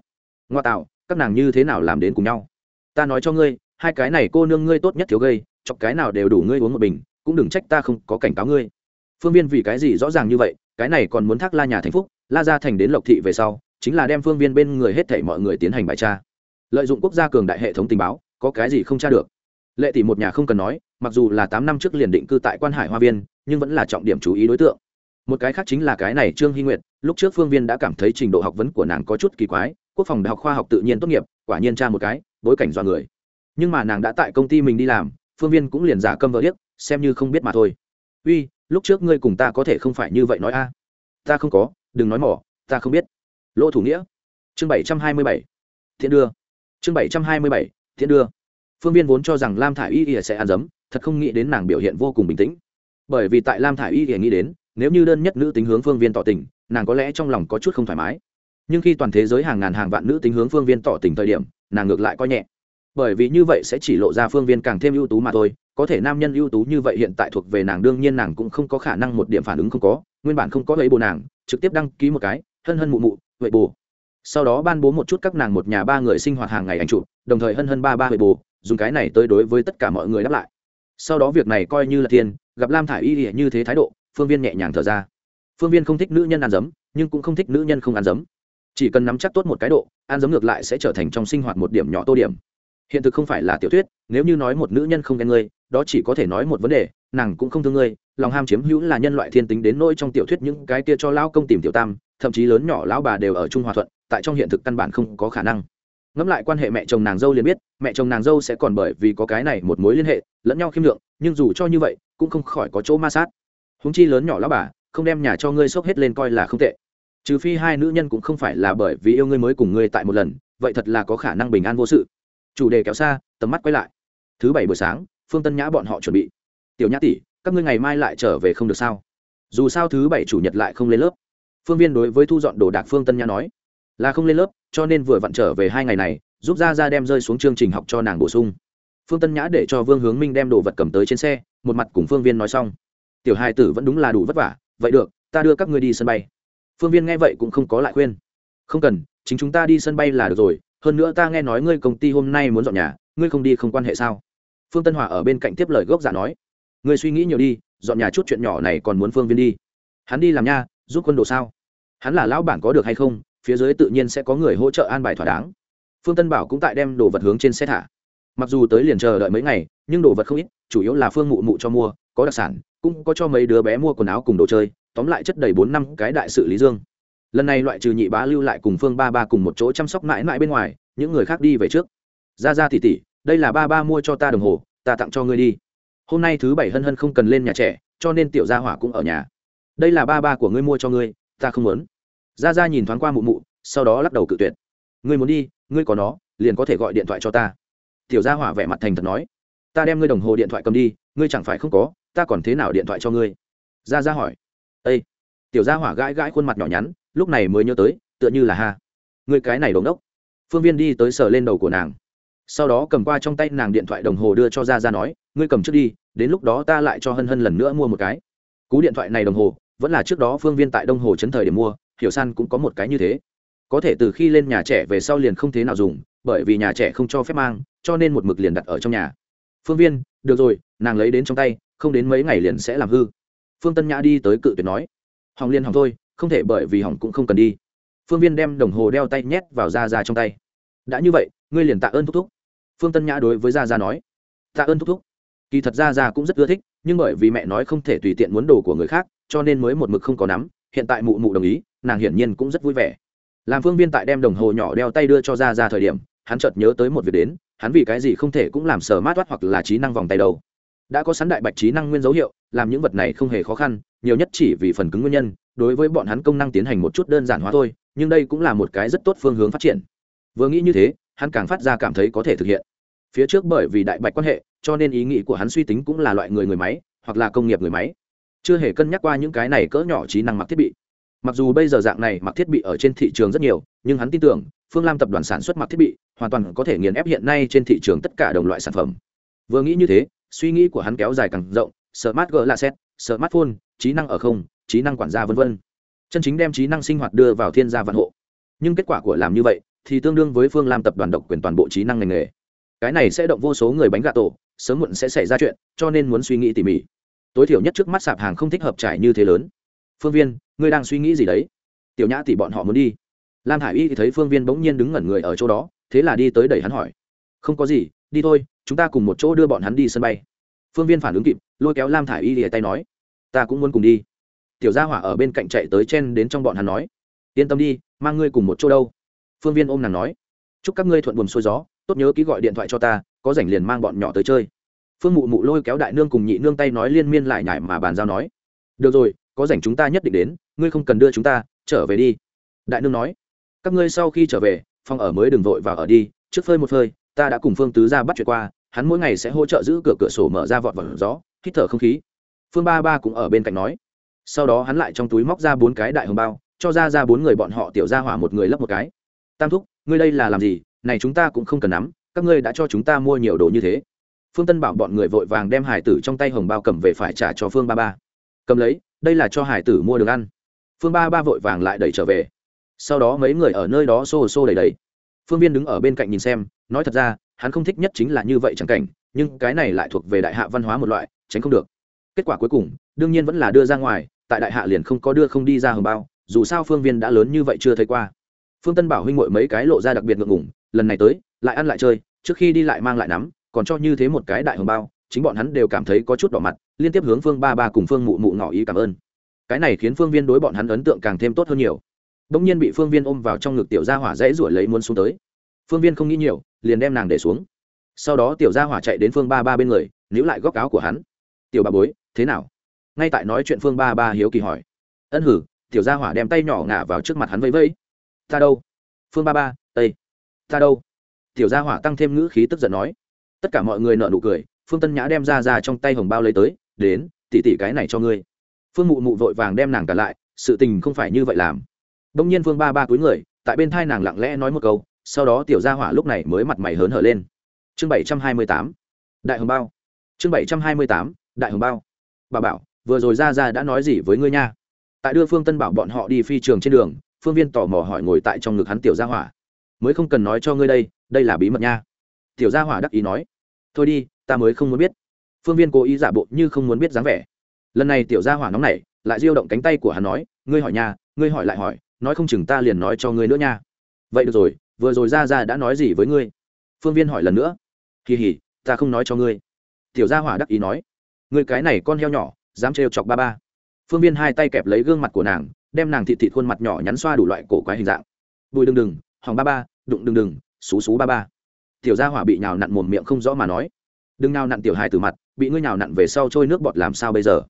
Ngoa tạo, các nàng như thế nào làm đến cùng nhau? Ta nói cho ngươi, hai cái này cô nương ngươi tốt nhất thiếu gây, chọc cái nào đều đủ ngươi uống một bình, cũng đừng trách ta không có cảnh cáo ngươi. Phương viên vì cái gì rõ ràng như vậy, cái này còn muốn thác la nhà thành phúc, la ra thành đến lộc thị về sau, chính là đem phương viên bên người hết thảy mọi người tiến hành bài tra lợi dụng quốc gia cường đại hệ thống tình báo, có cái gì không tra được? Lệ tỷ một nhà không cần nói, mặc dù là tám năm trước liền định cư tại quan hải hoa viên, nhưng vẫn là trọng điểm chú ý đối tượng. Một cái khác chính là cái này trương hy nguyệt, lúc trước phương viên đã cảm thấy trình độ học vấn của nàng có chút kỳ quái, quốc phòng đại học khoa học tự nhiên tốt nghiệp, quả nhiên tra một cái, bối cảnh do người. Nhưng mà nàng đã tại công ty mình đi làm, phương viên cũng liền giả câm vỡ điếc, xem như không biết mà thôi. Uy, lúc trước ngươi cùng ta có thể không phải như vậy nói a? Ta không có, đừng nói mỏ, ta không biết. Lỗ thủ nghĩa. Chương bảy trăm hai mươi bảy. Thiện đưa chương bảy trăm hai mươi bảy thiện đưa. Phương viên vốn cho rằng lam thả i y ỉa sẽ ăn dấm, thật không nghĩ đến nàng biểu hiện vô cùng bình tĩnh. Bởi vì tại lam thả i y ỉa nghĩ đến, nếu như đơn nhất nữ tính hướng phương viên tỏ tình, nàng có lẽ trong lòng có chút không thoải mái. Nhưng khi toàn thế giới hàng ngàn hàng vạn nữ tính hướng phương viên tỏ tình thời điểm, nàng ngược lại coi nhẹ. Bởi vì như vậy sẽ chỉ lộ ra phương viên càng thêm ưu tú mà thôi, có thể nam nhân ưu tú như vậy hiện tại thuộc về nàng, đương nhiên nàng cũng không có khả năng một điểm phản ứng không có, nguyên bản không có lấy bồ nàng, trực tiếp đăng ký một cái, hân hân mụ mụ, vậy bồ sau đó ban bố một chút các nàng một nhà ba người sinh hoạt hàng ngày ảnh chụp, đồng thời hân hân ba ba huệ bồ dùng cái này tới đối với tất cả mọi người đáp lại. Sau đó việc này coi như là thiên gặp lam thả i y như thế thái độ, phương viên nhẹ nhàng thở ra. Phương viên không thích nữ nhân ăn dấm, nhưng cũng không thích nữ nhân không ăn dấm. Chỉ cần nắm chắc tốt một cái độ, ăn dấm ngược lại sẽ trở thành trong sinh hoạt một điểm nhỏ tô điểm. Hiện thực không phải là tiểu thuyết nếu như nói một nữ nhân không ghen ngươi, đó chỉ có thể nói một vấn đề, nàng cũng không thương ngươi, lòng ham chiếm hữu là nhân loại thiên tính đến nỗi trong tiểu thuyết những cái kia cho lão công tìm tiểu tam, thậm chí lớn nhỏ lão bà đều ở trung hòa thuận, tại trong hiện thực căn bản không có khả năng. Ngẫm lại quan hệ mẹ chồng nàng dâu liền biết, mẹ chồng nàng dâu sẽ còn bởi vì có cái này một mối liên hệ, lẫn nhau khiêm lượng, nhưng dù cho như vậy, cũng không khỏi có chỗ ma sát. Húng chi lớn nhỏ lão bà, không đem nhà cho ngươi xốc hết lên coi là không tệ. Trừ phi hai nữ nhân cũng không phải là bởi vì yêu ngươi mới cùng ngươi tại một lần, vậy thật là có khả năng bình an vô sự. Chủ đề kéo xa, tầm mắt quay lại thứ bảy buổi sáng, phương tân nhã bọn họ chuẩn bị. Tiểu nhã tỷ, các ngươi ngày mai lại trở về không được sao? Dù sao thứ bảy chủ nhật lại không lên lớp. Phương viên đối với thu dọn đồ đạc phương tân nhã nói, là không lên lớp, cho nên vừa vặn trở về hai ngày này, giúp ra ra đem rơi xuống chương trình học cho nàng bổ sung. Phương tân nhã để cho vương hướng minh đem đồ vật cầm tới trên xe, một mặt cùng phương viên nói xong. Tiểu hai tử vẫn đúng là đủ vất vả, vậy được, ta đưa các ngươi đi sân bay. Phương viên nghe vậy cũng không có lại khuyên. Không cần, chính chúng ta đi sân bay là được rồi, hơn nữa ta nghe nói ngươi công ty hôm nay muốn dọn nhà, ngươi không đi không quan hệ sao? Phương tân hòa ở bên cạnh tiếp lời gốc giả nói, ngươi suy nghĩ nhiều đi, dọn nhà chút chuyện nhỏ này còn muốn phương viên đi. Hắn đi làm nha, giúp quân đồ sao? Hắn là lão bản có được hay không, phía dưới tự nhiên sẽ có người hỗ trợ an bài thỏa đáng. Phương tân bảo cũng tại đem đồ vật hướng trên xe thả. Mặc dù tới liền chờ đợi mấy ngày, nhưng đồ vật không ít, chủ yếu là phương mụ mụ cho mua, có đặc sản, cũng có cho mấy đứa bé mua quần áo cùng đồ chơi, tóm lại chất đầy bốn năm cái đại sự lý dương. Lần này loại trừ nhị bá lưu lại cùng phương ba ba cùng một chỗ chăm sóc mãi mãi bên ngoài, những người khác đi về trước. Ra ra tỉ tỉ đây là ba ba mua cho ta đồng hồ, ta tặng cho ngươi đi. Hôm nay thứ bảy hân hân không cần lên nhà trẻ, cho nên tiểu gia hỏa cũng ở nhà. Đây là ba ba của ngươi mua cho ngươi, ta không muốn. Ra ra nhìn thoáng qua mụ mụ, sau đó lắc đầu cự tuyệt. Ngươi muốn đi, ngươi có nó, liền có thể gọi điện thoại cho ta. Tiểu gia hỏa vẻ mặt thành thật nói. Ta đem ngươi đồng hồ điện thoại cầm đi, ngươi chẳng phải không có, ta còn thế nào điện thoại cho ngươi? Ra ra hỏi. Ây tiểu gia hỏa gãi gãi khuôn mặt nhỏ nhắn, lúc này mới nhớ tới, tựa như là ha. Ngươi cái này đống đốc. Phương viên đi tới sờ lên đầu của nàng sau đó cầm qua trong tay nàng điện thoại đồng hồ đưa cho ra ra nói, ngươi cầm trước đi, đến lúc đó ta lại cho hân hân lần nữa mua một cái. Cú điện thoại này đồng hồ, vẫn là trước đó phương viên tại đông hồ trấn thời để mua, hiểu san cũng có một cái như thế. Có thể từ khi lên nhà trẻ về sau liền không thế nào dùng, bởi vì nhà trẻ không cho phép mang, cho nên một mực liền đặt ở trong nhà. Phương viên, được rồi, nàng lấy đến trong tay, không đến mấy ngày liền sẽ làm hư. Phương tân nhã đi tới cự tuyệt nói, hỏng liền hỏng thôi, không thể bởi vì hỏng cũng không cần đi. Phương viên đem đồng hồ đeo tay nhét vào ra ra trong tay. Đã như vậy, ngươi liền tạ ơn thúc thúc phương tân nhã đối với gia gia nói, tạ ơn thúc thúc. Kỳ thật gia gia cũng rất ưa thích, nhưng bởi vì mẹ nói không thể tùy tiện muốn đồ của người khác, cho nên mới một mực không có nắm. Hiện tại mụ mụ đồng ý, nàng hiển nhiên cũng rất vui vẻ. Làm phương viên tại đem đồng hồ nhỏ đeo tay đưa cho gia Ra thời điểm, hắn chợt nhớ tới một việc đến, hắn vì cái gì không thể cũng làm sờ mát toát hoặc là trí năng vòng tay đầu đã có sẵn đại bạch trí năng nguyên dấu hiệu, làm những vật này không hề khó khăn, nhiều nhất chỉ vì phần cứng nguyên nhân, đối với bọn hắn công năng tiến hành một chút đơn giản hóa thôi, nhưng đây cũng là một cái rất tốt phương hướng phát triển. Vừa nghĩ như thế hắn càng phát ra cảm thấy có thể thực hiện. Phía trước bởi vì đại bạch quan hệ, cho nên ý nghĩ của hắn suy tính cũng là loại người người máy, hoặc là công nghiệp người máy. Chưa hề cân nhắc qua những cái này cỡ nhỏ trí năng mặc thiết bị. Mặc dù bây giờ dạng này mặc thiết bị ở trên thị trường rất nhiều, nhưng hắn tin tưởng, phương lam tập đoàn sản xuất mặc thiết bị, hoàn toàn có thể nghiền ép hiện nay trên thị trường tất cả đồng loại sản phẩm. Vừa nghĩ như thế, suy nghĩ của hắn kéo dài càng rộng, smart g là set smartphone, trí năng ở không, trí năng quản gia v v chân chính đem trí năng sinh hoạt đưa vào thiên gia văn hộ. Nhưng kết quả của làm như vậy thì tương đương với phương lam tập đoàn độc quyền toàn bộ trí năng ngành nghề. Cái này sẽ động vô số người bánh gà tổ, sớm muộn sẽ xảy ra chuyện, cho nên muốn suy nghĩ tỉ mỉ. Tối thiểu nhất trước mắt sạp hàng không thích hợp trải như thế lớn. Phương viên, ngươi đang suy nghĩ gì đấy? Tiểu nhã tỷ bọn họ muốn đi. Lam hải y thì thấy phương viên bỗng nhiên đứng ngẩn người ở chỗ đó, thế là đi tới đẩy hắn hỏi. Không có gì, đi thôi, chúng ta cùng một chỗ đưa bọn hắn đi sân bay. Phương viên phản ứng kịp, lôi kéo lam thả i y lìa tay nói. Ta cũng muốn cùng đi. Tiểu gia hỏa ở bên cạnh chạy tới chen đến trong bọn hắn nói. Yên tâm đi, mang ngươi cùng một chỗ đâu phương viên ôm nàng nói, chúc các ngươi thuận buồm xuôi gió, tốt nhớ ký gọi điện thoại cho ta, có rảnh liền mang bọn nhỏ tới chơi. Phương mụ mụ lôi kéo đại nương cùng nhị nương tay nói liên miên lại nhải mà bàn giao nói, được rồi, có rảnh chúng ta nhất định đến, ngươi không cần đưa chúng ta, trở về đi. Đại nương nói, các ngươi sau khi trở về, phòng ở mới đừng vội vào ở đi, trước phơi một phơi, ta đã cùng phương tứ ra bắt chuyện qua, hắn mỗi ngày sẽ hỗ trợ giữ cửa cửa sổ mở ra vọt vào gió, hít thở không khí. Phương ba ba cũng ở bên cạnh nói, sau đó hắn lại trong túi móc ra bốn cái đại hồng bao, cho ra ra bốn người bọn họ tiểu ra hỏa một người lấp một cái tam thúc, ngươi đây là làm gì? Này chúng ta cũng không cần nắm, các ngươi đã cho chúng ta mua nhiều đồ như thế. Phương tân bảo bọn người vội vàng đem hải tử trong tay hồng bao cầm về phải trả cho phương ba ba. Cầm lấy, đây là cho hải tử mua được ăn. Phương ba ba vội vàng lại đẩy trở về. Sau đó mấy người ở nơi đó xô xô đầy đầy phương viên đứng ở bên cạnh nhìn xem, nói thật ra, hắn không thích nhất chính là như vậy chẳng cảnh, nhưng cái này lại thuộc về đại hạ văn hóa một loại, tránh không được. Kết quả cuối cùng, đương nhiên vẫn là đưa ra ngoài, tại đại hạ liền không có đưa không đi ra hồng bao, dù sao phương viên đã lớn như vậy chưa thấy qua phương tân bảo huynh ngội mấy cái lộ ra đặc biệt ngượng ngủng lần này tới, lại ăn lại chơi, trước khi đi lại mang lại nắm, còn cho như thế một cái đại hồng bao, chính bọn hắn đều cảm thấy có chút đỏ mặt, liên tiếp hướng phương ba ba cùng phương mụ mụ ngỏ ý cảm ơn. Cái này khiến phương viên đối bọn hắn ấn tượng càng thêm tốt hơn nhiều. Bỗng nhiên bị phương viên ôm vào trong ngực tiểu gia hỏa dãy ruổi lấy muốn xuống tới. Phương viên không nghĩ nhiều, liền đem nàng để xuống. Sau đó tiểu gia hỏa chạy đến phương ba ba bên người, níu lại góc áo của hắn. Tiểu bà bối, thế nào? Ngay tại nói chuyện, phương ba ba hiếu kỳ hỏi. Ân hử. Tiểu gia hỏa đem tay nhỏ ngả vào trước mặt hắn vẫy vẫy ta đâu? Phương ba ba, tây. Ta đâu? Tiểu gia hỏa tăng thêm ngữ khí tức giận nói. Tất cả mọi người nợ nụ cười, phương tân nhã đem ra ra trong tay hồng bao lấy tới, đến tỉ tỉ cái này cho ngươi. Phương mụ mụ vội vàng đem nàng cả lại, sự tình không phải như vậy làm. Đông nhiên phương ba ba cúi người, tại bên thai nàng lặng lẽ nói một câu, sau đó tiểu gia hỏa lúc này mới mặt mày hớn hở lên. Chương bảy trăm hai mươi tám, đại hồng bao. Chương bảy trăm hai mươi tám, đại hồng bao. Bà bảo, vừa rồi ra ra đã nói gì với ngươi nha? Tại đưa phương tân bảo bọn họ đi phi trường trên đường phương viên tò mò hỏi ngồi tại trong ngực hắn tiểu gia hỏa. Mới không cần nói cho ngươi đây đây là bí mật nha. Tiểu gia hỏa đắc ý nói. Thôi đi, ta mới không muốn biết. Phương viên cố ý giả bộ như không muốn biết dáng vẻ. Lần này tiểu gia hỏa nóng nảy, lại diêu động cánh tay của hắn nói, ngươi hỏi nha, ngươi hỏi lại hỏi, nói không chừng ta liền nói cho ngươi nữa nha. Vậy được rồi, vừa rồi ra ra đã nói gì với ngươi? Phương viên hỏi lần nữa. Kỳ hỉ ta không nói cho ngươi. Tiểu gia hỏa đắc ý nói. Ngươi cái này con heo nhỏ, dám trêu chọc ba ba. Phương viên hai tay kẹp lấy gương mặt của nàng đem nàng thịt thịt khuôn mặt nhỏ nhắn xoa đủ loại cổ quái hình dạng. Bùi đừng đừng hòng ba ba, đụng đừng đừng, xú xú ba ba. Tiểu gia hỏa bị nhào nặn mồm miệng không rõ mà nói. Đừng nào nặn tiểu hài từ mặt, bị ngươi nhào nặn về sau trôi nước bọt làm sao bây giờ?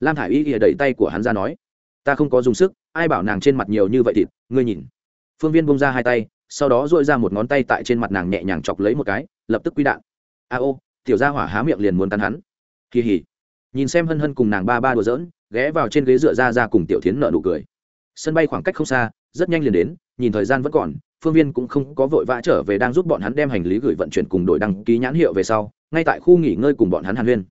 Lam thả i y ghìa đẩy tay của hắn ra nói. Ta không có dùng sức, ai bảo nàng trên mặt nhiều như vậy thịt, ngươi nhìn. Phương viên bông ra hai tay, sau đó dội ra một ngón tay tại trên mặt nàng nhẹ nhàng chọc lấy một cái, lập tức quy đạn. A ô, tiểu gia hỏa há miệng liền muốn cắn hắn. Kỳ hỉ nhìn xem hân hân cùng nàng ba ba đùa giỡn ghé vào trên ghế dựa ra ra cùng tiểu thiến nợ nụ cười. Sân bay khoảng cách không xa, rất nhanh liền đến, nhìn thời gian vẫn còn, phương viên cũng không có vội vã trở về đang giúp bọn hắn đem hành lý gửi vận chuyển cùng đội đăng ký nhãn hiệu về sau, ngay tại khu nghỉ ngơi cùng bọn hắn hàn huyên.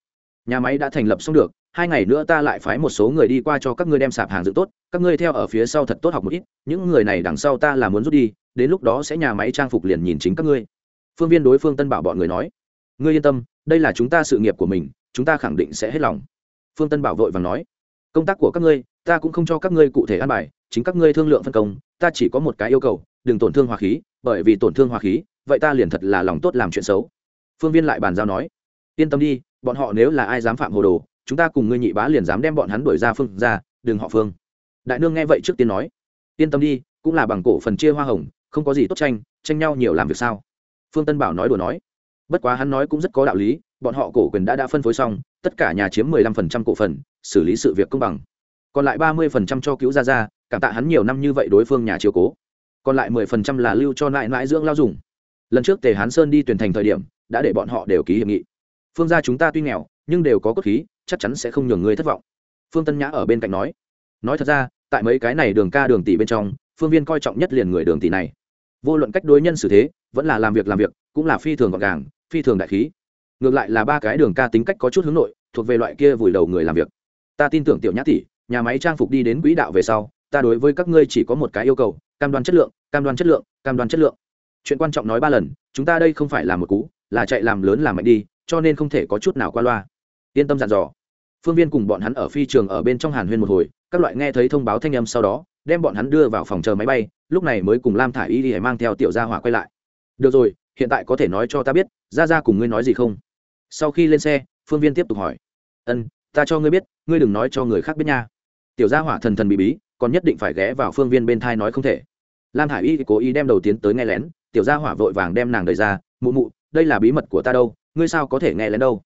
Nhà máy đã thành lập xong được, hai ngày nữa ta lại phái một số người đi qua cho các ngươi đem sạp hàng dựng tốt, các ngươi theo ở phía sau thật tốt học một ít, những người này đằng sau ta là muốn rút đi, đến lúc đó sẽ nhà máy trang phục liền nhìn chính các ngươi. Phương viên đối phương tân bảo bọn người nói. Ngươi yên tâm, đây là chúng ta sự nghiệp của mình, chúng ta khẳng định sẽ hết lòng. Phương tân bảo vội và nói công tác của các ngươi, ta cũng không cho các ngươi cụ thể an bài, chính các ngươi thương lượng phân công, ta chỉ có một cái yêu cầu, đừng tổn thương hòa khí, bởi vì tổn thương hòa khí, vậy ta liền thật là lòng tốt làm chuyện xấu. Phương viên lại bàn giao nói, yên tâm đi, bọn họ nếu là ai dám phạm hồ đồ, chúng ta cùng ngươi nhị bá liền dám đem bọn hắn đuổi ra phương ra, đừng họ phương. Đại nương nghe vậy trước tiên nói, yên tâm đi, cũng là bằng cổ phần chia hoa hồng, không có gì tốt tranh tranh nhau nhiều làm việc sao? Phương tân bảo nói đùa nói, bất quá hắn nói cũng rất có đạo lý, bọn họ cổ quyền đã đã phân phối xong tất cả nhà chiếm mười lăm phần trăm cổ phần, xử lý sự việc công bằng. Còn lại ba mươi phần trăm cho cứu gia gia, cảm tạ hắn nhiều năm như vậy đối phương nhà chiếu cố. Còn lại mười phần trăm là lưu cho lại mãi dưỡng lao dùng. Lần trước tề hán sơn đi tuyển thành thời điểm, đã để bọn họ đều ký hiệp nghị. Phương gia chúng ta tuy nghèo, nhưng đều có cốt khí, chắc chắn sẽ không nhường người thất vọng. Phương tân nhã ở bên cạnh nói. Nói thật ra, tại mấy cái này đường ca đường tỷ bên trong, phương viên coi trọng nhất liền người đường tỷ này. Vô luận cách đối nhân xử thế, vẫn là làm việc làm việc, cũng là phi thường gọn gàng, phi thường đại khí ngược lại là ba cái đường ca tính cách có chút hướng nội, thuộc về loại kia vùi đầu người làm việc. Ta tin tưởng tiểu nhã tỷ, nhà máy trang phục đi đến quỹ đạo về sau, ta đối với các ngươi chỉ có một cái yêu cầu, cam đoan chất lượng, cam đoan chất lượng, cam đoan chất lượng. Chuyện quan trọng nói ba lần, chúng ta đây không phải là một cú, là chạy làm lớn làm mạnh đi, cho nên không thể có chút nào qua loa. Yên tâm dặn dò. Phương viên cùng bọn hắn ở phi trường ở bên trong hàn huyên một hồi, các loại nghe thấy thông báo thanh âm sau đó, đem bọn hắn đưa vào phòng chờ máy bay, lúc này mới cùng lam thả i y đi mang theo tiểu gia hỏa quay lại. Được rồi, hiện tại có thể nói cho ta biết ra ra cùng ngươi nói gì không? Sau khi lên xe, phương viên tiếp tục hỏi. Ân, ta cho ngươi biết, ngươi đừng nói cho người khác biết nha. Tiểu gia hỏa thần thần bị bí, còn nhất định phải ghé vào phương viên bên thai nói không thể. Lam hải y cố ý đem đầu tiến tới nghe lén, tiểu gia hỏa vội vàng đem nàng đời ra, mụ mụ, đây là bí mật của ta đâu, ngươi sao có thể nghe lén đâu?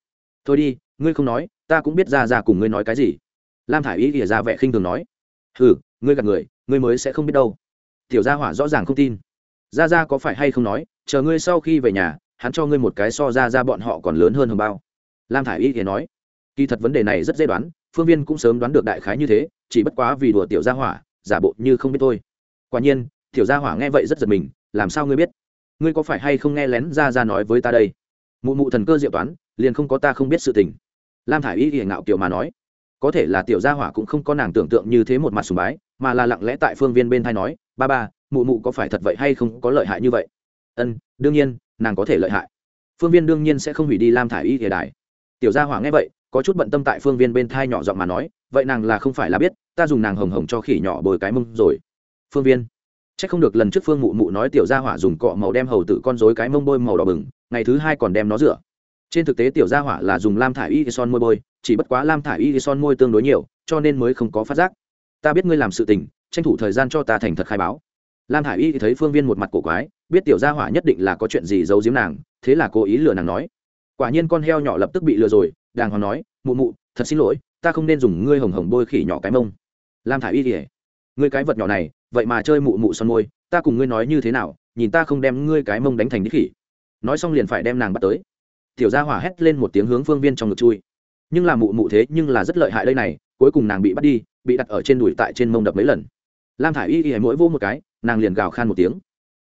Thôi đi, ngươi không nói, ta cũng biết ra ra cùng ngươi nói cái gì. Lam thả i y ỉa ra vẻ khinh thường nói. Hừ, ngươi gặp người, ngươi mới sẽ không biết đâu. Tiểu gia hỏa rõ ràng không tin. Ra ra có phải hay không nói, chờ ngươi sau khi về nhà hắn cho ngươi một cái so ra ra bọn họ còn lớn hơn hồng bao. Lam thả i y thì nói, kỳ thật vấn đề này rất dễ đoán, phương viên cũng sớm đoán được đại khái như thế, chỉ bất quá vì đùa tiểu gia hỏa, giả bộ như không biết thôi. Quả nhiên, tiểu gia hỏa nghe vậy rất giật mình, làm sao ngươi biết? Ngươi có phải hay không nghe lén ra ra nói với ta đây? Mụ mụ thần cơ diệu toán, liền không có ta không biết sự tình. Lam thả i y thì ngạo kiểu mà nói, có thể là tiểu gia hỏa cũng không có nàng tưởng tượng như thế một mặt sùng bái, mà là lặng lẽ tại phương viên bên thay nói, ba ba, mụ mụ có phải thật vậy hay không có lợi hại như vậy? Ân, đương nhiên, nàng có thể lợi hại. Phương viên đương nhiên sẽ không hủy đi lam thả i y thể đài. Tiểu gia hỏa nghe vậy, có chút bận tâm tại phương viên bên thai nhỏ giọng mà nói, vậy nàng là không phải là biết, ta dùng nàng hồng hồng cho khỉ nhỏ bồi cái mông rồi. Phương viên c h ắ c không được lần trước phương mụ mụ nói tiểu gia hỏa dùng cọ màu đem hầu tự con dối cái mông bôi màu đỏ bừng, ngày thứ hai còn đem nó rửa. Trên thực tế tiểu gia hỏa là dùng lam thả i y son môi bôi, chỉ bất quá lam thả i y son môi tương đối nhiều, cho nên mới không có phát giác. Ta biết ngươi làm sự tình, tranh thủ thời gian cho ta thành thật khai báo lam hải y y thấy phương viên một mặt cổ quái, biết tiểu gia hỏa nhất định là có chuyện gì giấu giếm nàng, thế là cố ý lừa nàng nói. Quả nhiên con heo nhỏ lập tức bị lừa rồi, đàng hoàng nói, mụ mụ, thật xin lỗi, ta không nên dùng ngươi hồng hồng bôi khỉ nhỏ cái mông. Lam thả i y kể ngươi cái vật nhỏ này, vậy mà chơi mụ mụ son môi, ta cùng ngươi nói như thế nào, nhìn ta không đem ngươi cái mông đánh thành đích khỉ. Nói xong liền phải đem nàng bắt tới. Tiểu gia hỏa hét lên một tiếng hướng phương viên trong ngực chui. Nhưng là mụ mụ thế nhưng là rất lợi hại đây này, cuối cùng nàng bị bắt đi, bị đặt ở trên đùi tại trên mông đập mấy lần. Lam thả i y y mỗi vô một cái nàng liền gào khan một tiếng.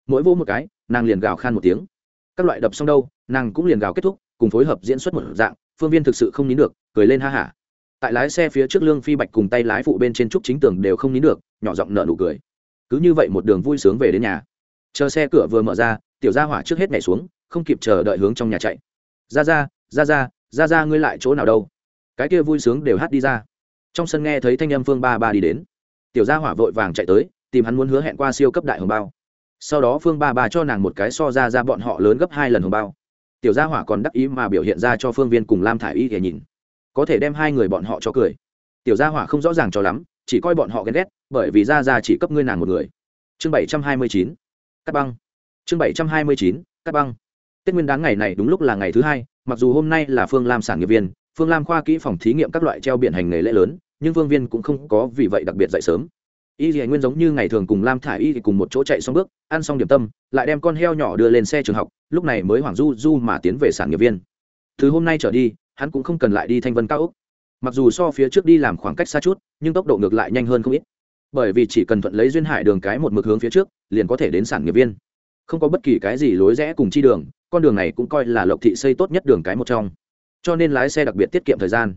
Mỗi vô một cái, nàng liền gào khan một tiếng. Các loại đập xong đâu, nàng cũng liền gào kết thúc, cùng phối hợp diễn xuất một dạng, phương viên thực sự không nín được, cười lên ha hả. Tại lái xe phía trước lương phi bạch cùng tay lái phụ bên trên trúc chính tường đều không nín được, nhỏ giọng nở nụ cười. Cứ như vậy một đường vui sướng về đến nhà. Chờ xe cửa vừa mở ra, tiểu gia hỏa trước hết nhảy xuống, không kịp chờ đợi hướng trong nhà chạy. Ra ra ra ra ra ra ngươi lại chỗ nào đâu? Cái kia vui sướng đều hát đi ra. Trong sân nghe thấy thanh âm phương ba ba đi đến. Tiểu gia hỏa vội vàng chạy tới tìm hắn muốn hứa hẹn qua siêu cấp đại hồng bao. Sau đó phương ba ba cho nàng một cái so ra ra bọn họ lớn gấp hai lần hồng bao. Tiểu gia hỏa còn đắc ý mà biểu hiện ra cho phương viên cùng lam thả i y để nhìn. Có thể đem hai người bọn họ cho cười. Tiểu gia hỏa không rõ ràng cho lắm, chỉ coi bọn họ ghen ghét, bởi vì ra ra chỉ cấp ngươi nàng một người. Chương bảy trăm hai mươi chín cắt băng. Chương bảy trăm hai mươi chín cắt băng. Tết nguyên đáng ngày này đúng lúc là ngày thứ hai, mặc dù hôm nay là phương lam sản nghiệp viên, phương lam khoa kỹ phòng thí nghiệm các loại treo biển hành nghề lễ lớn, nhưng phương viên cũng không có vì vậy đặc biệt dậy sớm y dì nguyên giống như ngày thường cùng lam thả y thì cùng một chỗ chạy xong bước, ăn xong điểm tâm, lại đem con heo nhỏ đưa lên xe trường học, lúc này mới hoảng du du mà tiến về sản nghiệp viên. Từ hôm nay trở đi, hắn cũng không cần lại đi thanh vân cao úc. Mặc dù so phía trước đi làm khoảng cách xa chút, nhưng tốc độ ngược lại nhanh hơn không ít. Bởi vì chỉ cần thuận lấy duyên hải đường cái một mực hướng phía trước, liền có thể đến sản nghiệp viên. Không có bất kỳ cái gì lối rẽ cùng chi đường, con đường này cũng coi là lộc thị xây tốt nhất đường cái một trong. Cho nên lái xe đặc biệt tiết kiệm thời gian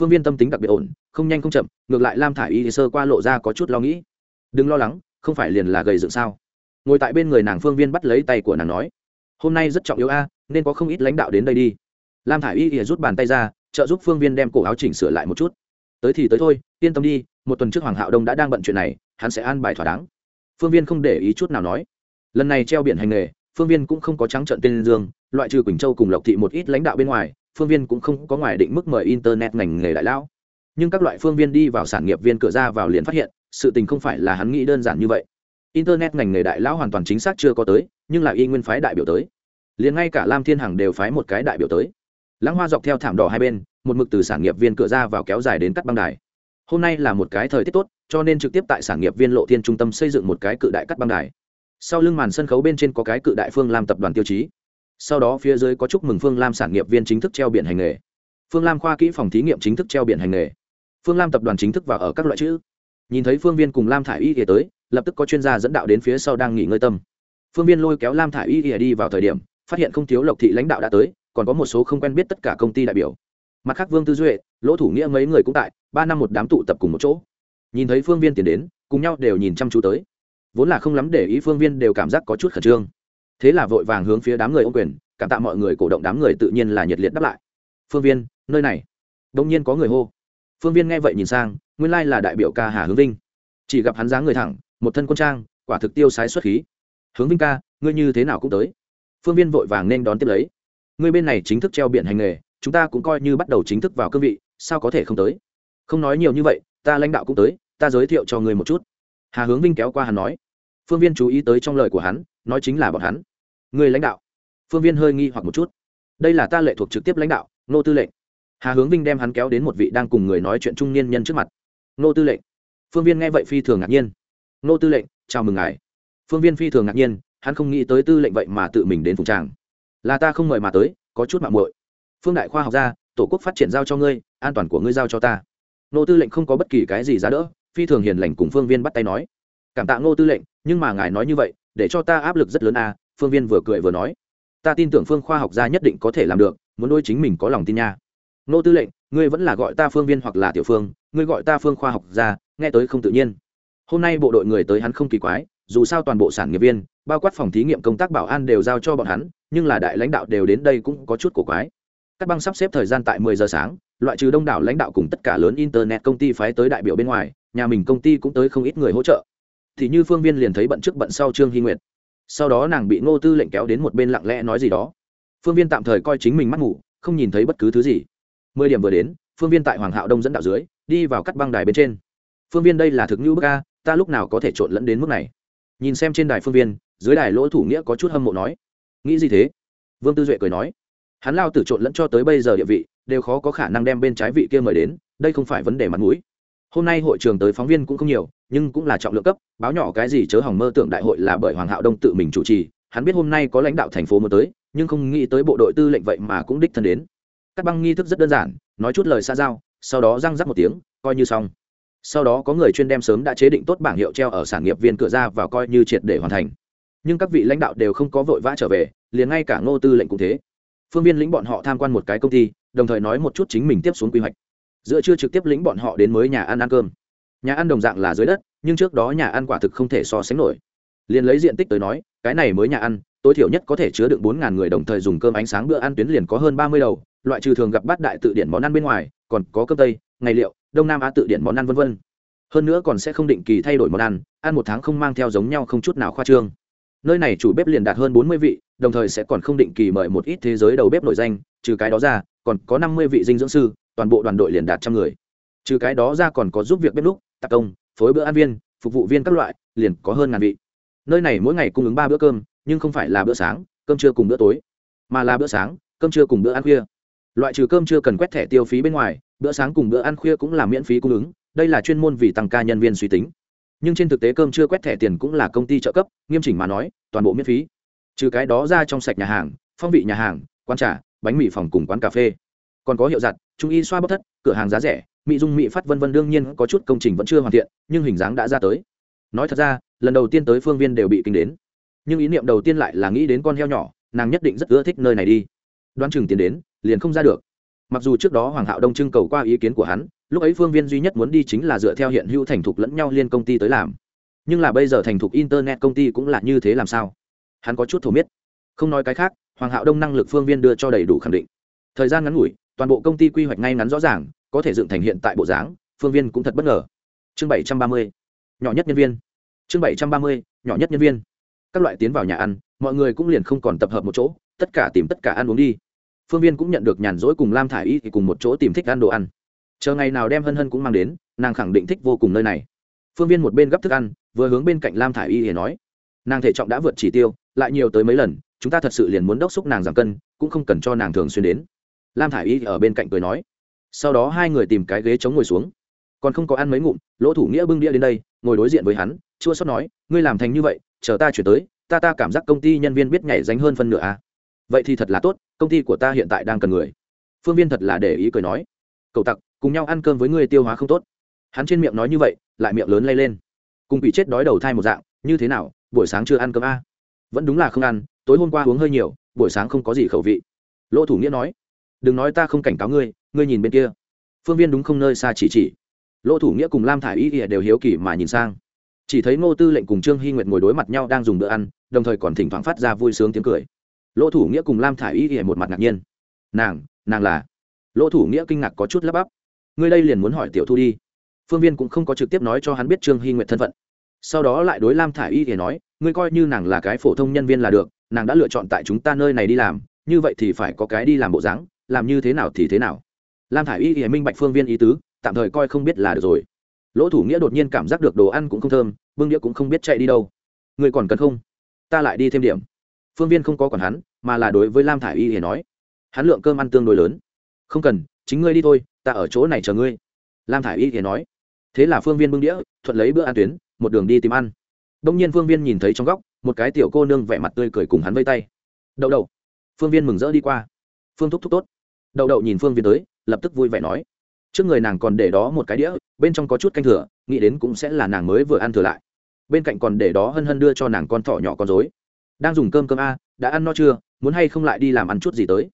phương viên tâm tính đặc biệt ổn, không nhanh không chậm, ngược lại lam thả i y sơ qua lộ ra có chút lo nghĩ. Đừng lo lắng, không phải liền là gầy dựng sao? Ngồi tại bên người nàng phương viên bắt lấy tay của nàng nói, hôm nay rất trọng yếu a, nên có không ít lãnh đạo đến đây đi. Lam thả i y rút bàn tay ra, trợ giúp phương viên đem cổ áo chỉnh sửa lại một chút. Tới thì tới thôi, yên tâm đi, một tuần trước hoàng hạo đông đã đang bận chuyện này, hắn sẽ an bài thỏa đáng. Phương viên không để ý chút nào nói. Lần này treo biển hành nghề, phương viên cũng không có trắng trận tên dương, loại trừ quỳnh châu cùng lộc thị một ít lãnh đạo bên ngoài phương viên cũng không có ngoài định mức mời internet ngành nghề đại lão. Nhưng các loại phương viên đi vào sản nghiệp viên cửa ra vào liền phát hiện, sự tình không phải là hắn nghĩ đơn giản như vậy. Internet ngành nghề đại lão hoàn toàn chính xác chưa có tới, nhưng là y nguyên phái đại biểu tới. Liền ngay cả lam thiên hằng đều phái một cái đại biểu tới. Lãng hoa dọc theo thảm đỏ hai bên, một mực từ sản nghiệp viên cửa ra vào kéo dài đến cắt băng đài. Hôm nay là một cái thời tiết tốt, cho nên trực tiếp tại sản nghiệp viên lộ thiên trung tâm xây dựng một cái cự đại cắt băng đài. Sau lưng màn sân khấu bên trên có cái cự đại phương lam tập đoàn tiêu chí sau đó phía dưới có chúc mừng phương lam sản nghiệp viên chính thức treo biển hành nghề. Phương lam khoa kỹ phòng thí nghiệm chính thức treo biển hành nghề. Phương lam tập đoàn chính thức vào ở các loại chữ. Nhìn thấy phương viên cùng lam thả i y ỉa tới, lập tức có chuyên gia dẫn đạo đến phía sau đang nghỉ ngơi tâm. Phương viên lôi kéo lam thả i y ỉa đi vào thời điểm, phát hiện không thiếu lộc thị lãnh đạo đã tới, còn có một số không quen biết tất cả công ty đại biểu. Mặt khác vương tư duệ, lỗ thủ nghĩa mấy người cũng tại, ba năm một đám tụ tập cùng một chỗ. Nhìn thấy phương viên tiến đến, cùng nhau đều nhìn chăm chú tới. Vốn là không lắm để ý phương viên đều cảm giác có chút khẩn trương thế là vội vàng hướng phía đám người ô quyền, cảm tạ mọi người cổ động đám người tự nhiên là nhiệt liệt đáp lại. Phương viên, nơi này. Đông nhiên có người hô. Phương viên nghe vậy nhìn sang, nguyên lai là đại biểu ca hà hướng vinh. Chỉ gặp hắn dáng người thẳng, một thân quân trang, quả thực tiêu sái xuất khí. Hướng vinh ca, ngươi như thế nào cũng tới. Phương viên vội vàng nên đón tiếp lấy. Ngươi bên này chính thức treo biển hành nghề, chúng ta cũng coi như bắt đầu chính thức vào cương vị, sao có thể không tới? Không nói nhiều như vậy, ta lãnh đạo cũng tới, ta giới thiệu cho ngươi một chút. Hà hướng vinh kéo qua hắn nói. Phương viên chú ý tới trong lời của hắn nói chính là bọn hắn. Người lãnh đạo. Phương viên hơi nghi hoặc một chút. Đây là ta lệ thuộc trực tiếp lãnh đạo nô tư lệnh. Hà hướng vinh đem hắn kéo đến một vị đang cùng người nói chuyện trung niên nhân trước mặt. Nô tư lệnh. Phương viên nghe vậy phi thường ngạc nhiên. Nô tư lệnh, chào mừng ngài. Phương viên phi thường ngạc nhiên, hắn không nghĩ tới tư lệnh vậy mà tự mình đến phùng tràng. Là ta không mời mà tới, có chút mạng muội. Phương đại khoa học gia, tổ quốc phát triển giao cho ngươi, an toàn của ngươi giao cho ta. Nô tư lệnh không có bất kỳ cái gì giá đỡ, phi thường hiền lành cùng phương viên bắt tay nói. Cảm tạ nô tư lệnh, nhưng mà ngài nói như vậy để cho ta áp lực rất lớn à phương viên vừa cười vừa nói. Ta tin tưởng phương khoa học gia nhất định có thể làm được, muốn đôi chính mình có lòng tin nha. Nô tư lệnh, ngươi vẫn là gọi ta phương viên hoặc là tiểu phương, ngươi gọi ta phương khoa học gia, nghe tới không tự nhiên. Hôm nay bộ đội người tới hắn không kỳ quái, dù sao toàn bộ sản nghiệp viên, bao quát phòng thí nghiệm công tác bảo an đều giao cho bọn hắn, nhưng là đại lãnh đạo đều đến đây cũng có chút cổ quái. Các băng sắp xếp thời gian tại 10 giờ sáng, loại trừ đông đảo lãnh đạo cùng tất cả lớn internet công ty phái tới đại biểu bên ngoài, nhà mình công ty cũng tới không ít người hỗ trợ thì như phương viên liền thấy bận trước bận sau trương hy nguyệt sau đó nàng bị ngô tư lệnh kéo đến một bên lặng lẽ nói gì đó phương viên tạm thời coi chính mình mắt ngủ, không nhìn thấy bất cứ thứ gì. mười điểm vừa đến, phương viên tại hoàng hạo đông dẫn đạo dưới, đi vào cắt băng đài bên trên. phương viên đây là thực như bức a, ta lúc nào có thể trộn lẫn đến mức này? nhìn xem trên đài phương viên, dưới đài lỗ thủ nghĩa có chút hâm mộ nói. nghĩ gì thế? vương tư duệ cười nói. hắn lao tử trộn lẫn cho tới bây giờ địa vị, đều khó có khả năng đem bên trái vị kia mời đến, đây không phải vấn đề mặt mũi. hôm nay hội trường tới phóng viên cũng không nhiều nhưng cũng là trọng lượng cấp, báo nhỏ cái gì chớ hỏng mơ tưởng đại hội là bởi hoàng hạo đông tự mình chủ trì, hắn biết hôm nay có lãnh đạo thành phố mới tới, nhưng không nghĩ tới bộ đội tư lệnh vậy mà cũng đích thân đến. Cắt băng nghi thức rất đơn giản, nói chút lời xa giao, sau đó răng rắc một tiếng, coi như xong. Sau đó có người chuyên đem sớm đã chế định tốt bảng hiệu treo ở sản nghiệp viên cửa ra và coi như triệt để hoàn thành. Nhưng các vị lãnh đạo đều không có vội vã trở về, liền ngay cả ngô tư lệnh cũng thế. Phương viên lĩnh bọn họ tham quan một cái công ty, đồng thời nói một chút chính mình tiếp xuống quy hoạch. Giữa chưa trực tiếp lĩnh bọn họ đến mới nhà ăn ăn cơm nhà ăn đồng dạng là dưới đất, nhưng trước đó nhà ăn quả thực không thể so sánh nổi. Liền lấy diện tích tới nói, cái này mới nhà ăn, tối thiểu nhất có thể chứa được bốn ngàn người đồng thời dùng cơm ánh sáng bữa ăn tuyến liền có hơn ba mươi đầu, loại trừ thường gặp bát đại tự điển món ăn bên ngoài, còn có cơm tây, ngày liệu, đông nam á tự điển món ăn v v hơn nữa còn sẽ không định kỳ thay đổi món ăn ăn một tháng không mang theo giống nhau không chút nào khoa trương. Nơi này chủ bếp liền đạt hơn bốn mươi vị, đồng thời sẽ còn không định kỳ mời một ít thế giới đầu bếp nổi danh, trừ cái đó ra, còn có năm mươi vị dinh dưỡng sư, toàn bộ đoàn đội liền đạt trăm người. Trừ cái đó ra còn có giúp việc bếp lúc tạp công, phối bữa ăn viên, phục vụ viên các loại, liền có hơn ngàn vị. Nơi này mỗi ngày cung ứng ba bữa cơm, nhưng không phải là bữa sáng, cơm trưa cùng bữa tối, mà là bữa sáng, cơm trưa cùng bữa ăn khuya. Loại trừ cơm trưa cần quét thẻ tiêu phí bên ngoài, bữa sáng cùng bữa ăn khuya cũng là miễn phí cung ứng, đây là chuyên môn vì tăng ca nhân viên suy tính. Nhưng trên thực tế cơm chưa quét thẻ tiền cũng là công ty trợ cấp, nghiêm chỉnh mà nói, toàn bộ miễn phí. Trừ cái đó ra trong sạch nhà hàng, phong vị nhà hàng, quán trà, bánh mì phòng cùng quán cà phê. Còn có hiệu giặt, trung y xoa bóc thất, cửa hàng giá rẻ mỹ dung, mỹ phát vân vân đương nhiên có chút công trình vẫn chưa hoàn thiện, nhưng hình dáng đã ra tới. Nói thật ra, lần đầu tiên tới phương viên đều bị kinh đến. Nhưng ý niệm đầu tiên lại là nghĩ đến con heo nhỏ, nàng nhất định rất ưa thích nơi này đi. Đoán chừng tiến đến, liền không ra được. Mặc dù trước đó hoàng hạo đông trưng cầu qua ý kiến của hắn, lúc ấy phương viên duy nhất muốn đi chính là dựa theo hiện hữu thành thục lẫn nhau liên công ty tới làm. Nhưng là bây giờ thành thục internet công ty cũng là như thế làm sao? Hắn có chút thổ miết. Không nói cái khác, hoàng hạo đông năng lực phương viên đưa cho đầy đủ khẳng định. Thời gian ngắn ngủi toàn bộ công ty quy hoạch ngay ngắn rõ ràng, có thể dựng thành hiện tại bộ dáng, phương viên cũng thật bất ngờ. Chương bảy trăm ba mươi, nhỏ nhất nhân viên. Chương bảy trăm ba mươi, nhỏ nhất nhân viên. Các loại tiến vào nhà ăn, mọi người cũng liền không còn tập hợp một chỗ, tất cả tìm tất cả ăn uống đi. Phương viên cũng nhận được nhàn rỗi cùng lam thả i y thì cùng một chỗ tìm thích ăn đồ ăn. Chờ ngày nào đem hân hân cũng mang đến, nàng khẳng định thích vô cùng nơi này. Phương viên một bên gấp thức ăn, vừa hướng bên cạnh lam thả i y thì nói, nàng thể trọng đã vượt chỉ tiêu, lại nhiều tới mấy lần, chúng ta thật sự liền muốn đốc xúc nàng giảm cân, cũng không cần cho nàng thường xuyên đến lam thả i y ở bên cạnh cười nói. Sau đó hai người tìm cái ghế chống ngồi xuống. Còn không có ăn mấy ngụm, lỗ thủ nghĩa bưng đĩa đến đây, ngồi đối diện với hắn, chua sót nói, ngươi làm thành như vậy, chờ ta chuyển tới, ta ta cảm giác công ty nhân viên biết nhảy dánh hơn phân nửa à. vậy thì thật là tốt, công ty của ta hiện tại đang cần người. Phương viên thật là để ý cười nói. Cậu tặc, cùng nhau ăn cơm với ngươi tiêu hóa không tốt. Hắn trên miệng nói như vậy, lại miệng lớn lay lên. Cùng bị chết đói đầu thai một dạng, như thế nào, buổi sáng chưa ăn cơm a? À? vẫn đúng là không ăn, tối hôm qua uống hơi nhiều, buổi sáng không có gì khẩu vị. Lỗ thủ nghĩa nói đừng nói ta không cảnh cáo ngươi ngươi nhìn bên kia. Phương viên đúng không nơi xa chỉ chỉ. Lỗ thủ nghĩa cùng lam thả i y đều hiếu kỳ mà nhìn sang. Chỉ thấy ngô tư lệnh cùng trương hy nguyệt ngồi đối mặt nhau đang dùng bữa ăn, đồng thời còn thỉnh thoảng phát ra vui sướng tiếng cười. Lỗ thủ nghĩa cùng lam thả i y ỉa một mặt ngạc nhiên. Nàng nàng là? Lỗ thủ nghĩa kinh ngạc có chút lắp bắp. Ngươi đây liền muốn hỏi tiểu thu đi. Phương viên cũng không có trực tiếp nói cho hắn biết trương hy nguyệt thân phận. Sau đó lại đối lam thả i y nói, ngươi coi như nàng là cái phổ thông nhân viên là được, nàng đã lựa chọn tại chúng ta nơi này đi làm, như vậy thì phải có cái đi làm bộ dáng làm như thế nào thì thế nào. Lam thả i y thì minh bạch phương viên ý tứ, tạm thời coi không biết là được rồi. Lỗ thủ nghĩa đột nhiên cảm giác được đồ ăn cũng không thơm, bưng đĩa cũng không biết chạy đi đâu. Người còn cần không? Ta lại đi thêm điểm. Phương viên không có còn hắn, mà là đối với lam thả i y thì nói. Hắn lượng cơm ăn tương đối lớn. Không cần, chính ngươi đi thôi, ta ở chỗ này chờ ngươi. Lam thả i y thì nói. Thế là phương viên bưng đĩa, thuận lấy bữa ăn tuyến, một đường đi tìm ăn. Đông nhiên phương viên nhìn thấy trong góc, một cái tiểu cô nương vẻ mặt tươi cười cùng hắn vây tay. Đậu đậu. Phương viên mừng rỡ đi qua. Phương thúc thúc tốt đậu đậu nhìn phương viên tới, lập tức vui vẻ nói. Trước người nàng còn để đó một cái đĩa, bên trong có chút canh thừa, nghĩ đến cũng sẽ là nàng mới vừa ăn thừa lại. Bên cạnh còn để đó hân hân đưa cho nàng con thỏ nhỏ con dối đang dùng cơm cơm a, đã ăn no chưa, muốn hay không lại đi làm ăn chút gì tới.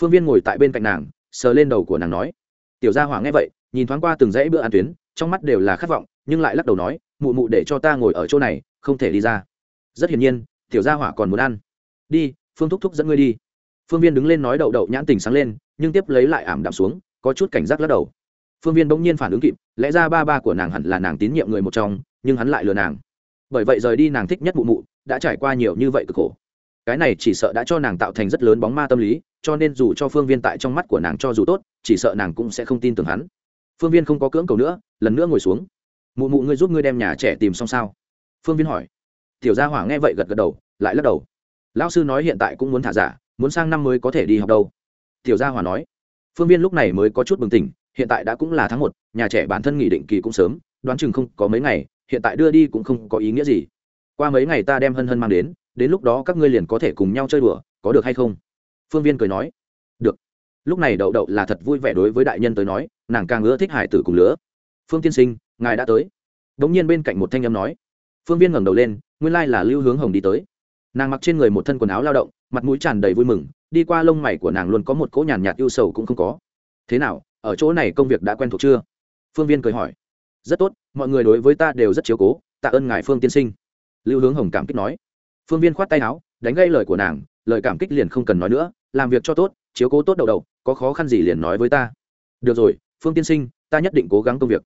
Phương viên ngồi tại bên cạnh nàng, sờ lên đầu của nàng nói. Tiểu gia hỏa nghe vậy, nhìn thoáng qua từng dãy bữa ăn tuyến, trong mắt đều là khát vọng, nhưng lại lắc đầu nói, mụ mụ để cho ta ngồi ở chỗ này, không thể đi ra. Rất hiển nhiên, tiểu gia hỏa còn muốn ăn. Đi, phương thúc thúc dẫn ngươi đi phương viên đứng lên nói đậu đậu nhãn tình sáng lên, nhưng tiếp lấy lại ảm đạm xuống, có chút cảnh giác lắc đầu. Phương viên bỗng nhiên phản ứng kịp, lẽ ra ba ba của nàng hẳn là nàng tín nhiệm người một trong, nhưng hắn lại lừa nàng. Bởi vậy rời đi nàng thích nhất mụ mụ, đã trải qua nhiều như vậy cực khổ. Cái này chỉ sợ đã cho nàng tạo thành rất lớn bóng ma tâm lý, cho nên dù cho phương viên tại trong mắt của nàng cho dù tốt, chỉ sợ nàng cũng sẽ không tin tưởng hắn. Phương viên không có cưỡng cầu nữa, lần nữa ngồi xuống. Mụ mụ, ngươi giúp ngươi đem nhà trẻ tìm xong sao? Phương viên hỏi. Tiểu gia hỏa nghe vậy gật gật đầu, lại lắc đầu. Lão sư nói hiện tại cũng muốn thả giả muốn sang năm mới có thể đi học đâu. Tiểu gia hòa nói. Phương viên lúc này mới có chút bừng tỉnh, hiện tại đã cũng là tháng một, nhà trẻ bản thân nghỉ định kỳ cũng sớm, đoán chừng không có mấy ngày, hiện tại đưa đi cũng không có ý nghĩa gì. Qua mấy ngày ta đem hân hân mang đến đến lúc đó các ngươi liền có thể cùng nhau chơi đùa, có được hay không? Phương viên cười nói. Được. Lúc này đậu đậu là thật vui vẻ đối với đại nhân tới nói, nàng càng ưa thích hải tử cùng lứa. Phương tiên sinh, ngài đã tới. Đ ỗ n g nhiên bên cạnh một thanh âm nói. Phương viên ngẩng đầu lên, nguyên lai là lưu hướng hồng đi tới. Nàng mặc trên người một thân quần áo lao động mặt mũi tràn đầy vui mừng, đi qua lông mày của nàng luôn có một cỗ nhàn nhạt ưu sầu cũng không có. Thế nào, ở chỗ này công việc đã quen thuộc chưa? Phương viên cười hỏi. Rất tốt, mọi người đối với ta đều rất chiếu cố, tạ ơn ngài phương tiên sinh. Lưu hướng hồng cảm kích nói. Phương viên khoát tay áo, đánh gây lời của nàng, lời cảm kích liền không cần nói nữa, làm việc cho tốt, chiếu cố tốt đầu đầu, có khó khăn gì liền nói với ta. Được rồi, phương tiên sinh, ta nhất định cố gắng công việc.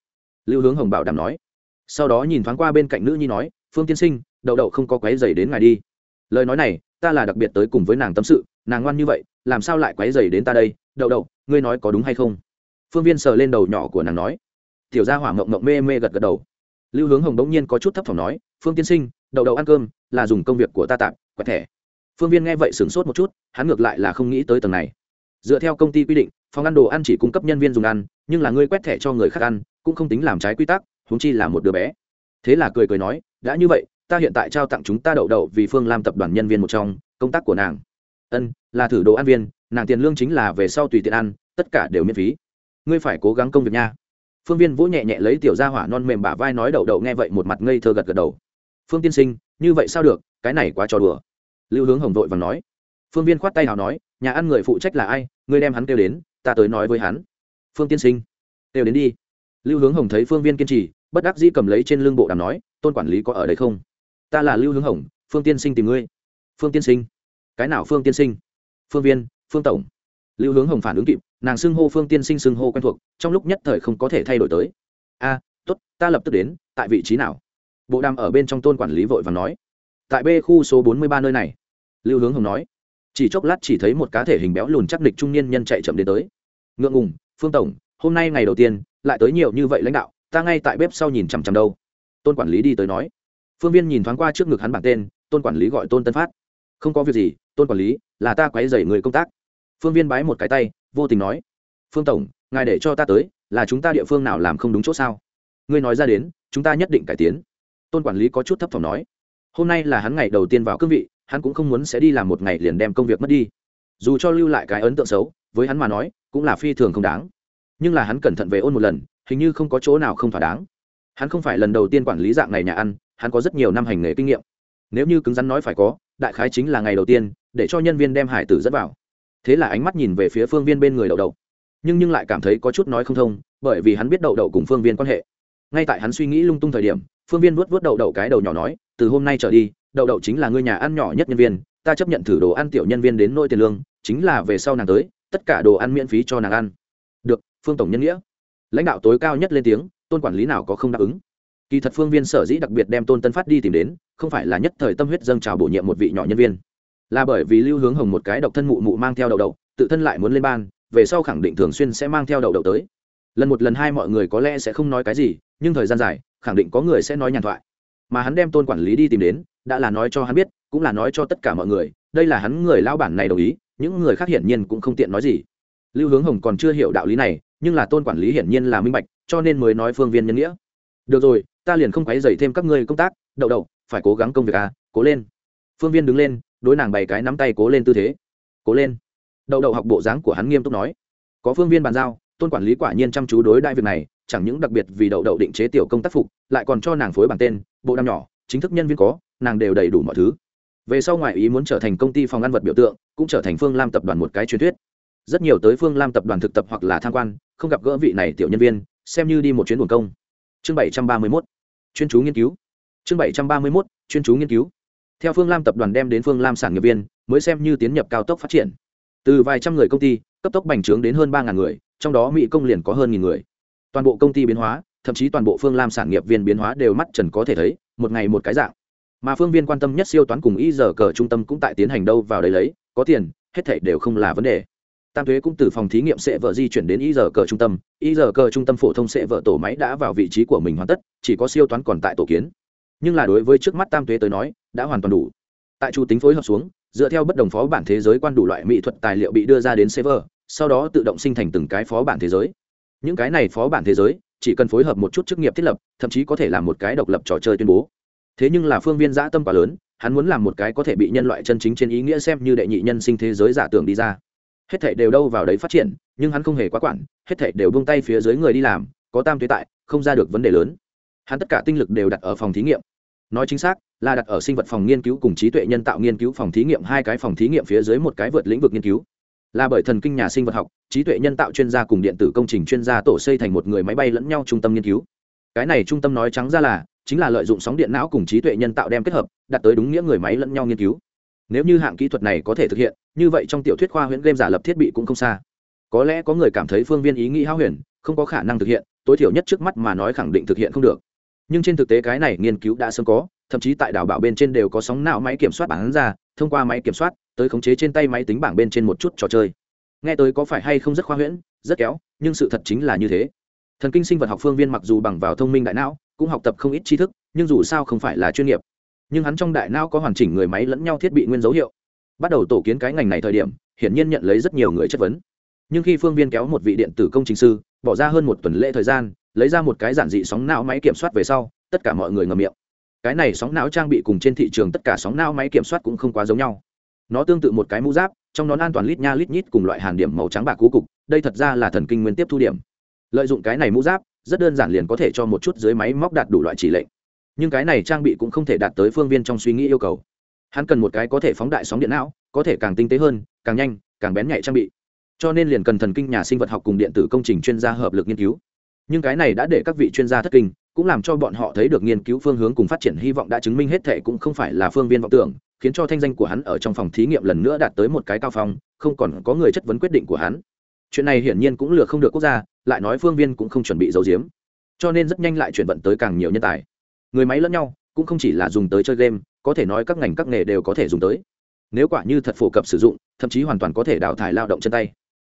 Lưu hướng hồng bảo đảm nói. Sau đó nhìn thoáng qua bên cạnh nữ nhi nói, phương tiên sinh đậu đậu không có quấy dày đến ngài đi. Lời nói này ta là đặc biệt tới cùng với nàng tâm sự, nàng ngoan như vậy, làm sao lại quấy dày đến ta đây? Đậu đậu, ngươi nói có đúng hay không? Phương viên sờ lên đầu nhỏ của nàng nói. Tiểu gia hỏa mộng mộng mê mê gật gật đầu. Lưu hướng hồng đống nhiên có chút thấp thỏm nói, phương tiên sinh, đậu đậu ăn cơm, là dùng công việc của ta tạm, quẹt thẻ. Phương viên nghe vậy sửng sốt một chút, hắn ngược lại là không nghĩ tới tầng này. Dựa theo công ty quy định, phòng ăn đồ ăn chỉ cung cấp nhân viên dùng ăn, nhưng là ngươi quét thẻ cho người khác ăn, cũng không tính làm trái quy tắc húng chi là một đứa bé. Thế là cười cười nói, đã như vậy ta hiện tại trao tặng chúng ta đậu đậu vì phương Lam tập đoàn nhân viên một trong, công tác của nàng. Ân, là thử đồ ăn viên, nàng tiền lương chính là về sau tùy tiện ăn, tất cả đều miễn phí. Ngươi phải cố gắng công việc nha. Phương viên vỗ nhẹ nhẹ lấy tiểu gia hỏa non mềm bả vai nói đậu đậu nghe vậy một mặt ngây thơ gật gật đầu. Phương tiên sinh, như vậy sao được, cái này quá trò đùa. Lưu hướng hồng vội và nói. Phương viên khoát tay nào nói, nhà ăn người phụ trách là ai, ngươi đem hắn kêu đến, ta tới nói với hắn. Phương tiên sinh, kêu đến đi. Lưu hướng hồng thấy phương viên kiên trì, bất đắc dĩ cầm lấy trên lưng bộ đàm nói, tôn quản lý có ở đây không? Ta là lưu hướng hồng phương tiên sinh tìm ngươi phương tiên sinh cái nào phương tiên sinh phương viên phương tổng lưu hướng hồng phản ứng kịp nàng xưng hô phương tiên sinh xưng hô quen thuộc trong lúc nhất thời không có thể thay đổi tới a à, t ố t ta lập tức đến tại vị trí nào? Bộ đàm ở bên trong tôn quản lý vội và nói. Tại b khu số bốn mươi ba nơi này. Lưu hướng hồng nói. Chỉ chốc lát chỉ thấy một cá thể hình béo lùn chắc địch trung niên nhân chạy chậm đến tới. Ngượng ngùng phương tổng hôm nay ngày đầu tiên lại tới nhiều như vậy lãnh đạo ta ngay tại bếp sau nhìn chằm chằm đâu. Tôn quản lý đi tới nói phương viên nhìn thoáng qua trước ngực hắn bảng tên, tôn quản lý gọi tôn tân phát. Không có việc gì, tôn quản lý, là ta quấy dày người công tác. Phương viên bái một cái tay, vô tình nói. Phương tổng, ngài để cho ta tới, là chúng ta địa phương nào làm không đúng chỗ sao? Ngươi nói ra đến, chúng ta nhất định cải tiến. Tôn quản lý có chút thấp thỏm nói. Hôm nay là hắn ngày đầu tiên vào cương vị, hắn cũng không muốn sẽ đi làm một ngày liền đem công việc mất đi. Dù cho lưu lại cái ấn tượng xấu, với hắn mà nói, cũng là phi thường không đáng. Nhưng là hắn cẩn thận về ôn một lần, hình như không có chỗ nào không thỏa đáng. Hắn không phải lần đầu tiên quản lý dạng này nhà ăn hắn có rất nhiều năm hành nghề kinh nghiệm. Nếu như cứng rắn nói phải có, đại khái chính là ngày đầu tiên, để cho nhân viên đem hải tử dẫn vào. Thế là ánh mắt nhìn về phía phương viên bên người đậu đậu. Nhưng nhưng lại cảm thấy có chút nói không thông, bởi vì hắn biết đậu đậu cùng phương viên quan hệ. Ngay tại hắn suy nghĩ lung tung thời điểm, phương viên vuốt vuốt đậu đậu cái đầu nhỏ nói, từ hôm nay trở đi, đậu đậu chính là người nhà ăn nhỏ nhất nhân viên, ta chấp nhận thử đồ ăn tiểu nhân viên đến nỗi tiền lương, chính là về sau nàng tới, tất cả đồ ăn miễn phí cho nàng ăn. Được, phương tổng nhân nghĩa. Lãnh đạo tối cao nhất lên tiếng, tôn quản lý nào có không đáp ứng? Kỳ thật phương viên sở dĩ đặc biệt đem tôn tân phát đi tìm đến, không phải là nhất thời tâm huyết dâng trào bổ nhiệm một vị nhỏ nhân viên. Là bởi vì lưu hướng hồng một cái độc thân mụ mụ mang theo đậu đậu tự thân lại muốn lên ban, về sau khẳng định thường xuyên sẽ mang theo đậu đậu tới. Lần một lần hai mọi người có lẽ sẽ không nói cái gì, nhưng thời gian dài, khẳng định có người sẽ nói nhàn thoại. Mà hắn đem tôn quản lý đi tìm đến, đã là nói cho hắn biết, cũng là nói cho tất cả mọi người, đây là hắn người lao bản này đồng ý, những người khác hiển nhiên cũng không tiện nói gì. Lưu hướng hồng còn chưa hiểu đạo lý này, nhưng là tôn quản lý hiển nhiên là minh bạch, cho nên mới nói phương viên nhân nghĩa. Được rồi ta liền không quấy dày thêm các ngươi công tác, đậu đậu, phải cố gắng công việc à cố lên. Phương viên đứng lên, đối nàng bày cái nắm tay cố lên tư thế. Cố lên. Đậu đậu học bộ dáng của hắn nghiêm túc nói. Có phương viên bàn giao, tôn quản lý quả nhiên chăm chú đối đại việc này, chẳng những đặc biệt vì đậu đậu định chế tiểu công tác phục, lại còn cho nàng phối bản tên, bộ đam nhỏ, chính thức nhân viên có, nàng đều đầy đủ mọi thứ. Về sau ngoại ý muốn trở thành công ty phòng ăn vật biểu tượng, cũng trở thành phương lam tập đoàn một cái truyền thuyết. Rất nhiều tới phương lam tập đoàn thực tập hoặc là tham quan, không gặp gỡ vị này tiểu nhân viên, xem như đi một chuyến buồn công. Chương bảy trăm ba mươi mốt chuyên chú nghiên cứu. Chương bảy trăm ba mươi mốt, chuyên chú nghiên cứu. Theo phương lam tập đoàn đem đến phương lam sản nghiệp viên, mới xem như tiến nhập cao tốc phát triển. Từ vài trăm người công ty, cấp tốc bành trướng đến hơn ba người, trong đó mỹ công liền có hơn nghìn người. Toàn bộ công ty biến hóa, thậm chí toàn bộ phương lam sản nghiệp viên biến hóa đều mắt trần có thể thấy, một ngày một cái dạng. Mà phương viên quan tâm nhất siêu toán cùng y giờ cờ trung tâm cũng tại tiến hành đâu vào đấy lấy, có tiền, hết thảy đều không là vấn đề tam thuế cũng từ phòng thí nghiệm sẽ vợ di chuyển đến y giờ cờ trung tâm. y giờ cờ trung tâm phổ thông sẽ vợ tổ máy đã vào vị trí của mình hoàn tất, chỉ có siêu toán còn tại tổ kiến. Nhưng là đối với trước mắt tam thuế tới nói, đã hoàn toàn đủ. Tại chủ tính phối hợp xuống, dựa theo bất đồng phó bản thế giới quan đủ loại mỹ thuật tài liệu bị đưa ra đến server, sau đó tự động sinh thành từng cái phó bản thế giới. Những cái này phó bản thế giới, chỉ cần phối hợp một chút chức nghiệp thiết lập, thậm chí có thể làm một cái độc lập trò chơi tuyên bố. Thế nhưng là phương viên giã tâm quá lớn, hắn muốn làm một cái có thể bị nhân loại chân chính trên ý nghĩa xem như đệ nhị nhân sinh thế giới giả tưởng đi ra hết thảy đều đâu vào đấy phát triển, nhưng hắn không hề quá quản, hết thảy đều buông tay phía dưới người đi làm, có tam tuế tại, không ra được vấn đề lớn. Hắn tất cả tinh lực đều đặt ở phòng thí nghiệm. Nói chính xác, là đặt ở sinh vật phòng nghiên cứu cùng trí tuệ nhân tạo nghiên cứu phòng thí nghiệm, hai cái phòng thí nghiệm phía dưới một cái vượt lĩnh vực nghiên cứu. Là bởi thần kinh nhà sinh vật học, trí tuệ nhân tạo chuyên gia cùng điện tử công trình chuyên gia tổ xây thành một người máy bay lẫn nhau trung tâm nghiên cứu. Cái này trung tâm nói trắng ra là, chính là lợi dụng sóng điện não cùng trí tuệ nhân tạo đem kết hợp, đặt tới đúng nghĩa người máy lẫn nhau nghiên cứu nếu như hạng kỹ thuật này có thể thực hiện, như vậy trong tiểu thuyết khoa huyễn game giả lập thiết bị cũng không xa. Có lẽ có người cảm thấy phương viên ý nghĩ hao huyền, không có khả năng thực hiện, tối thiểu nhất trước mắt mà nói khẳng định thực hiện không được. Nhưng trên thực tế cái này nghiên cứu đã sớm có, thậm chí tại đảo bảo bên trên đều có sóng não máy kiểm soát bản ra, thông qua máy kiểm soát, tới khống chế trên tay máy tính bảng bên trên một chút trò chơi. Nghe tới có phải hay không rất khoa huyễn, rất kéo, nhưng sự thật chính là như thế. Thần kinh sinh vật học phương viên mặc dù bằng vào thông minh đại não, cũng học tập không ít tri thức, nhưng dù sao không phải là chuyên nghiệp nhưng hắn trong đại não có hoàn chỉnh người máy lẫn nhau thiết bị nguyên dấu hiệu. Bắt đầu tổ kiến cái ngành này thời điểm, hiển nhiên nhận lấy rất nhiều người chất vấn. Nhưng khi phương viên kéo một vị điện tử công trình sư, bỏ ra hơn một tuần lễ thời gian, lấy ra một cái giản dị sóng não máy kiểm soát về sau, tất cả mọi người ngầm miệng. Cái này sóng não trang bị cùng trên thị trường tất cả sóng não máy kiểm soát cũng không quá giống nhau. Nó tương tự một cái mũ giáp, trong nón an toàn lít nha lít nhít cùng loại hàn điểm màu trắng bạc cú cục, đây thật ra là thần kinh nguyên tiếp thu điểm. Lợi dụng cái này mũ giáp, rất đơn giản liền có thể cho một chút dưới máy móc đạt đủ loại chỉ lệnh nhưng cái này trang bị cũng không thể đạt tới phương viên trong suy nghĩ yêu cầu. Hắn cần một cái có thể phóng đại sóng điện não, có thể càng tinh tế hơn, càng nhanh, càng bén nhạy trang bị. Cho nên liền cần thần kinh nhà sinh vật học cùng điện tử công trình chuyên gia hợp lực nghiên cứu. Nhưng cái này đã để các vị chuyên gia thất kinh, cũng làm cho bọn họ thấy được nghiên cứu phương hướng cùng phát triển hy vọng đã chứng minh hết thệ cũng không phải là phương viên vọng tưởng, khiến cho thanh danh của hắn ở trong phòng thí nghiệm lần nữa đạt tới một cái cao phong, không còn có người chất vấn quyết định của hắn. Chuyện này hiển nhiên cũng lừa không được quốc gia, lại nói phương viên cũng không chuẩn bị giấu giếm. Cho nên rất nhanh lại chuyển vận tới càng nhiều nhân tài người máy lẫn nhau, cũng không chỉ là dùng tới chơi game, có thể nói các ngành các nghề đều có thể dùng tới. Nếu quả như thật phổ cập sử dụng, thậm chí hoàn toàn có thể đào thải lao động chân tay.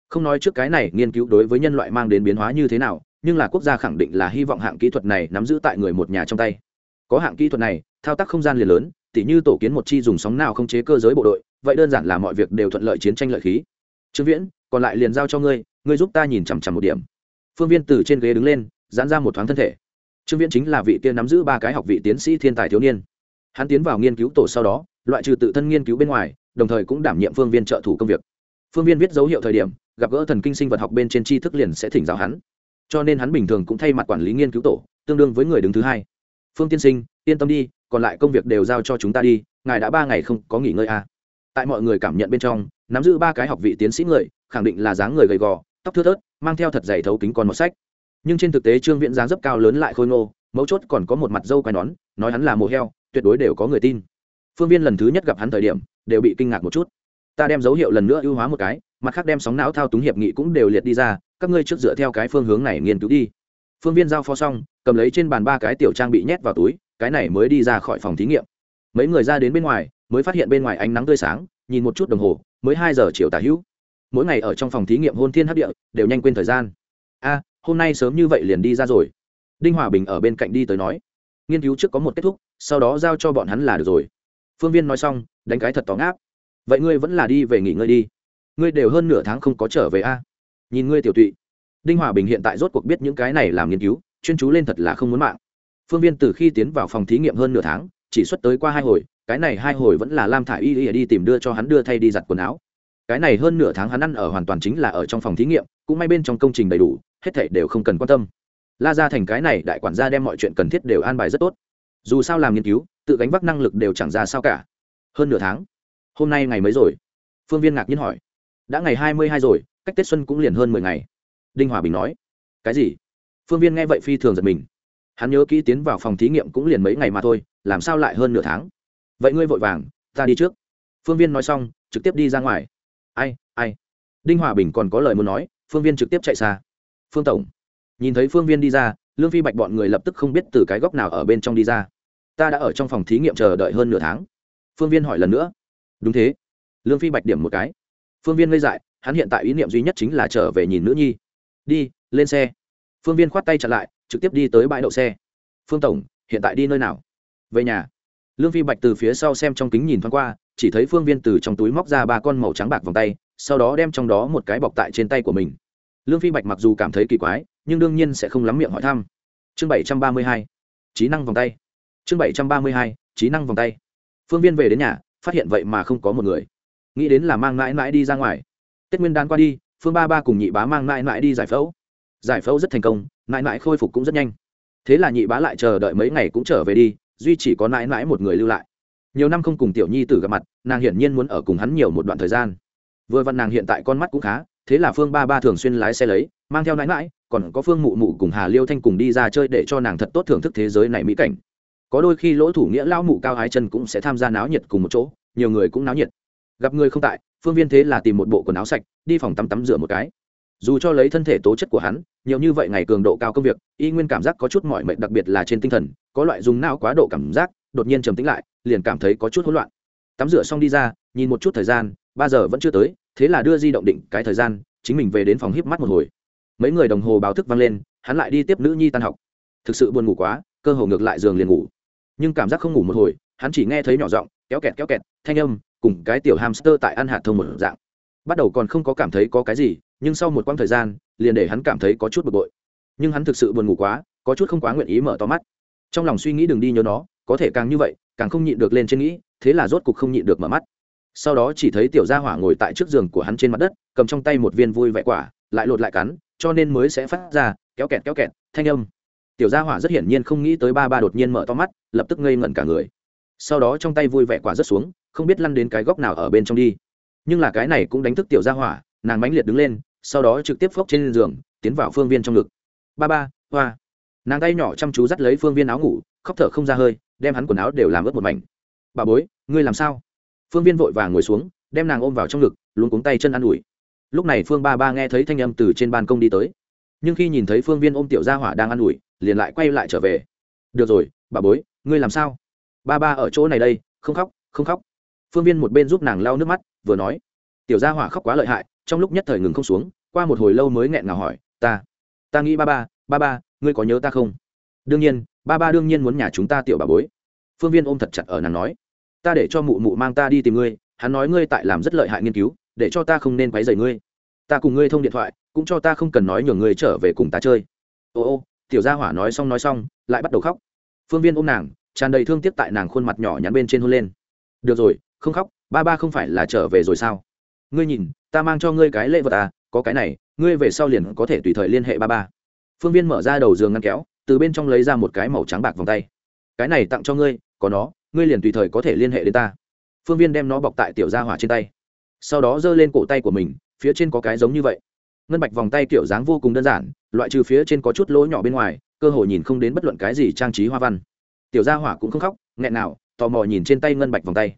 Không nói trước cái này nghiên cứu đối với nhân loại mang đến biến hóa như thế nào, nhưng là quốc gia khẳng định là hy vọng hạng kỹ thuật này nắm giữ tại người một nhà trong tay. Có hạng kỹ thuật này, thao tác không gian liền lớn, tỉ như tổ kiến một chi dùng sóng nào không chế cơ giới bộ đội, vậy đơn giản là mọi việc đều thuận lợi chiến tranh lợi khí. Trương viễn, còn lại liền giao cho ngươi ngươi giúp ta nhìn chằm chằm một điểm. Phương viên từ trên ghế đứng lên, giãn ra một thoáng thân thể trương viễn chính là vị kia nắm giữ ba cái học vị tiến sĩ thiên tài thiếu niên. Hắn tiến vào nghiên cứu tổ sau đó, loại trừ tự thân nghiên cứu bên ngoài, đồng thời cũng đảm nhiệm phương viên trợ thủ công việc. Phương viên viết dấu hiệu thời điểm, gặp gỡ thần kinh sinh vật học bên trên tri thức liền sẽ thỉnh giáo hắn. Cho nên hắn bình thường cũng thay mặt quản lý nghiên cứu tổ, tương đương với người đứng thứ hai. Phương tiên sinh, yên tâm đi, còn lại công việc đều giao cho chúng ta đi, ngài đã ba ngày không có nghỉ ngơi à. tại mọi người cảm nhận bên trong, nắm giữ ba cái học vị tiến sĩ người, khẳng định là dáng người gầy gò, tóc thưa thớt, mang theo thật dày thấu kính con một sách nhưng trên thực tế trương viễn dáng dấp cao lớn lại khôi ngô, mấu chốt còn có một mặt dâu quai nón, nói hắn là mồ heo, tuyệt đối đều có người tin. Phương viên lần thứ nhất gặp hắn thời điểm, đều bị kinh ngạc một chút. Ta đem dấu hiệu lần nữa ưu hóa một cái, mặt khác đem sóng não thao túng hiệp nghị cũng đều liệt đi ra, các ngươi trước dựa theo cái phương hướng này nghiên cứu đi. Phương viên giao phó xong, cầm lấy trên bàn ba cái tiểu trang bị nhét vào túi, cái này mới đi ra khỏi phòng thí nghiệm. Mấy người ra đến bên ngoài, mới phát hiện bên ngoài ánh nắng tươi sáng, nhìn một chút đồng hồ, mới hai giờ chiều tả hữu. Mỗi ngày ở trong phòng thí nghiệm hôn thiên hấp địa, đều nhanh quên thời gian. A hôm nay sớm như vậy liền đi ra rồi. Đinh hòa bình ở bên cạnh đi tới nói, nghiên cứu trước có một kết thúc, sau đó giao cho bọn hắn là được rồi. Phương viên nói xong, đánh cái thật tóng áp vậy ngươi vẫn là đi về nghỉ ngơi đi. Ngươi đều hơn nửa tháng không có trở về a. Nhìn ngươi tiểu tụy. Đinh hòa bình hiện tại rốt cuộc biết những cái này làm nghiên cứu, chuyên chú lên thật là không muốn mạng. Phương viên từ khi tiến vào phòng thí nghiệm hơn nửa tháng, chỉ xuất tới qua hai hồi, cái này hai hồi vẫn là lam thả i y y đi tìm đưa cho hắn đưa thay đi giặt quần áo. Cái này hơn nửa tháng hắn ăn ở hoàn toàn chính là ở trong phòng thí nghiệm, cũng may bên trong công trình đầy đủ hết thảy đều không cần quan tâm. La ra thành cái này đại quản gia đem mọi chuyện cần thiết đều an bài rất tốt. Dù sao làm nghiên cứu, tự gánh vác năng lực đều chẳng ra sao cả. Hơn nửa tháng, hôm nay ngày mấy rồi. Phương viên ngạc nhiên hỏi, đã ngày hai mươi hai rồi, cách tết xuân cũng liền hơn mười ngày. Đinh hòa bình nói, cái gì? Phương viên nghe vậy phi thường giật mình. Hắn nhớ kỹ tiến vào phòng thí nghiệm cũng liền mấy ngày mà thôi, làm sao lại hơn nửa tháng? Vậy ngươi vội vàng, ta đi trước. Phương viên nói xong, trực tiếp đi ra ngoài. Ai ai? Đinh hòa bình còn có lời muốn nói, phương viên trực tiếp chạy xa phương tổng. Nhìn thấy phương viên đi ra, lương phi bạch bọn người lập tức không biết từ cái góc nào ở bên trong đi ra. Ta đã ở trong phòng thí nghiệm chờ đợi hơn nửa tháng. Phương viên hỏi lần nữa. Đúng thế. Lương phi bạch điểm một cái. Phương viên ngây dại, hắn hiện tại ý niệm duy nhất chính là trở về nhìn nữ nhi. Đi, lên xe. Phương viên khoát tay chặn lại, trực tiếp đi tới bãi đậu xe. Phương tổng, hiện tại đi nơi nào? Về nhà. Lương phi bạch từ phía sau xem trong kính nhìn thoáng qua, chỉ thấy phương viên từ trong túi móc ra ba con màu trắng bạc vòng tay, sau đó đem trong đó một cái bọc tại trên tay của mình lương phi bạch mặc dù cảm thấy kỳ quái, nhưng đương nhiên sẽ không lắm miệng hỏi thăm. Chương bảy trăm ba mươi hai, trí năng vòng tay. Chương bảy trăm ba mươi hai, trí năng vòng tay. Phương viên về đến nhà, phát hiện vậy mà không có một người. Nghĩ đến là mang mãi mãi đi ra ngoài. Tết nguyên đán qua đi, phương ba ba cùng nhị bá mang mãi mãi đi giải phẫu. Giải phẫu rất thành công, mãi mãi khôi phục cũng rất nhanh. Thế là nhị bá lại chờ đợi mấy ngày cũng trở về đi, duy chỉ có mãi mãi một người lưu lại. Nhiều năm không cùng tiểu nhi tử gặp mặt, nàng hiển nhiên muốn ở cùng hắn nhiều một đoạn thời gian. Vừa vặn nàng hiện tại con mắt cũng khá thế là phương ba ba thường xuyên lái xe lấy, mang theo nãi mãi còn có phương mụ mụ cùng hà liêu thanh cùng đi ra chơi để cho nàng thật tốt thưởng thức thế giới này mỹ cảnh. Có đôi khi lỗ thủ nghĩa lao mụ cao hái chân cũng sẽ tham gia náo nhiệt cùng một chỗ, nhiều người cũng náo nhiệt. Gặp người không tại, phương viên thế là tìm một bộ quần áo sạch, đi phòng tắm tắm rửa một cái. Dù cho lấy thân thể tố chất của hắn, nhiều như vậy ngày cường độ cao công việc, y nguyên cảm giác có chút mỏi mệt đặc biệt là trên tinh thần, có loại dùng não quá độ cảm giác, đột nhiên trầm tính lại, liền cảm thấy có chút hỗn loạn. Tắm rửa xong đi ra, nhìn một chút thời gian, ba giờ vẫn chưa tới thế là đưa di động định cái thời gian, chính mình về đến phòng híp mắt một hồi. Mấy người đồng hồ báo thức vang lên, hắn lại đi tiếp nữ nhi tan học. Thực sự buồn ngủ quá, cơ hồ ngược lại giường liền ngủ. Nhưng cảm giác không ngủ một hồi, hắn chỉ nghe thấy nhỏ giọng, kéo kẹt kéo kẹt, thanh âm, cùng cái tiểu hamster tại ăn hạt thông một dạng. Bắt đầu còn không có cảm thấy có cái gì, nhưng sau một quãng thời gian, liền để hắn cảm thấy có chút bực bội. Nhưng hắn thực sự buồn ngủ quá, có chút không quá nguyện ý mở to mắt. Trong lòng suy nghĩ đừng đi nhớ nó, có thể càng như vậy, càng không nhịn được lên trên nghĩ, thế là rốt cục không nhịn được mở mắt sau đó chỉ thấy tiểu gia hỏa ngồi tại trước giường của hắn trên mặt đất, cầm trong tay một viên vui vẻ quả, lại lột lại cắn, cho nên mới sẽ phát ra kéo kẹt kéo kẹt, thanh âm. Tiểu gia hỏa rất hiển nhiên không nghĩ tới ba ba đột nhiên mở to mắt, lập tức ngây ngẩn cả người. Sau đó trong tay vui vẻ quả rất xuống, không biết lăn đến cái góc nào ở bên trong đi. Nhưng là cái này cũng đánh thức tiểu gia hỏa, nàng mãnh liệt đứng lên, sau đó trực tiếp phốc trên giường, tiến vào phương viên trong ngực. Ba ba, hoa. Nàng tay nhỏ chăm chú dắt lấy phương viên áo ngủ, khóc thở không ra hơi, đem hắn quần áo đều làm ướt một mảnh. Bà bối, ngươi làm sao? Phương viên vội vàng ngồi xuống, đem nàng ôm vào trong ngực luôn cuống tay chân ă n ủi. Lúc này phương ba ba nghe thấy thanh âm từ trên ban công đi tới. Nhưng khi nhìn thấy phương viên ôm tiểu gia hỏa đang ă n ủi, liền lại quay lại trở về. Được rồi, bà bối, ngươi làm sao? Ba ba ở chỗ này đây, không khóc không khóc. Phương viên một bên giúp nàng lau nước mắt, vừa nói. Tiểu gia hỏa khóc quá lợi hại, trong lúc nhất thời ngừng không xuống, qua một hồi lâu mới nghẹn ngào hỏi, ta ta nghĩ ba ba ba ba, ngươi có nhớ ta không? Đương nhiên, ba ba đương nhiên muốn nhà chúng ta tiểu bà bối. Phương viên ôm thật chặt ở nàng nói ta để cho mụ mụ mang ta đi tìm ngươi, hắn nói ngươi tại làm rất lợi hại nghiên cứu, để cho ta không nên quấy rầy ngươi. Ta cùng ngươi thông điện thoại, cũng cho ta không cần nói nhường ngươi trở về cùng ta chơi. Ô ô, tiểu gia hỏa nói xong nói xong, lại bắt đầu khóc. Phương viên ôm nàng, tràn đầy thương tiếc tại nàng khuôn mặt nhỏ nhắn bên trên hôn lên. Được rồi, không khóc, ba ba không phải là trở về rồi sao? Ngươi nhìn, ta mang cho ngươi cái lễ vật à có cái này, ngươi về sau liền có thể tùy thời liên hệ ba ba. Phương viên mở ra đầu giường ngăn kéo, từ bên trong lấy ra một cái màu trắng bạc vòng tay. Cái này tặng cho ngươi, có nó ngươi liền tùy thời có thể liên hệ đến ta. Phương viên đem nó bọc tại tiểu gia hỏa trên tay. Sau đó giơ lên cổ tay của mình, phía trên có cái giống như vậy. Ngân bạch vòng tay kiểu dáng vô cùng đơn giản, loại trừ phía trên có chút lỗ nhỏ bên ngoài, cơ hội nhìn không đến bất luận cái gì trang trí hoa văn. Tiểu gia hỏa cũng không khóc, nghẹn nào, tò mò nhìn trên tay ngân bạch vòng tay.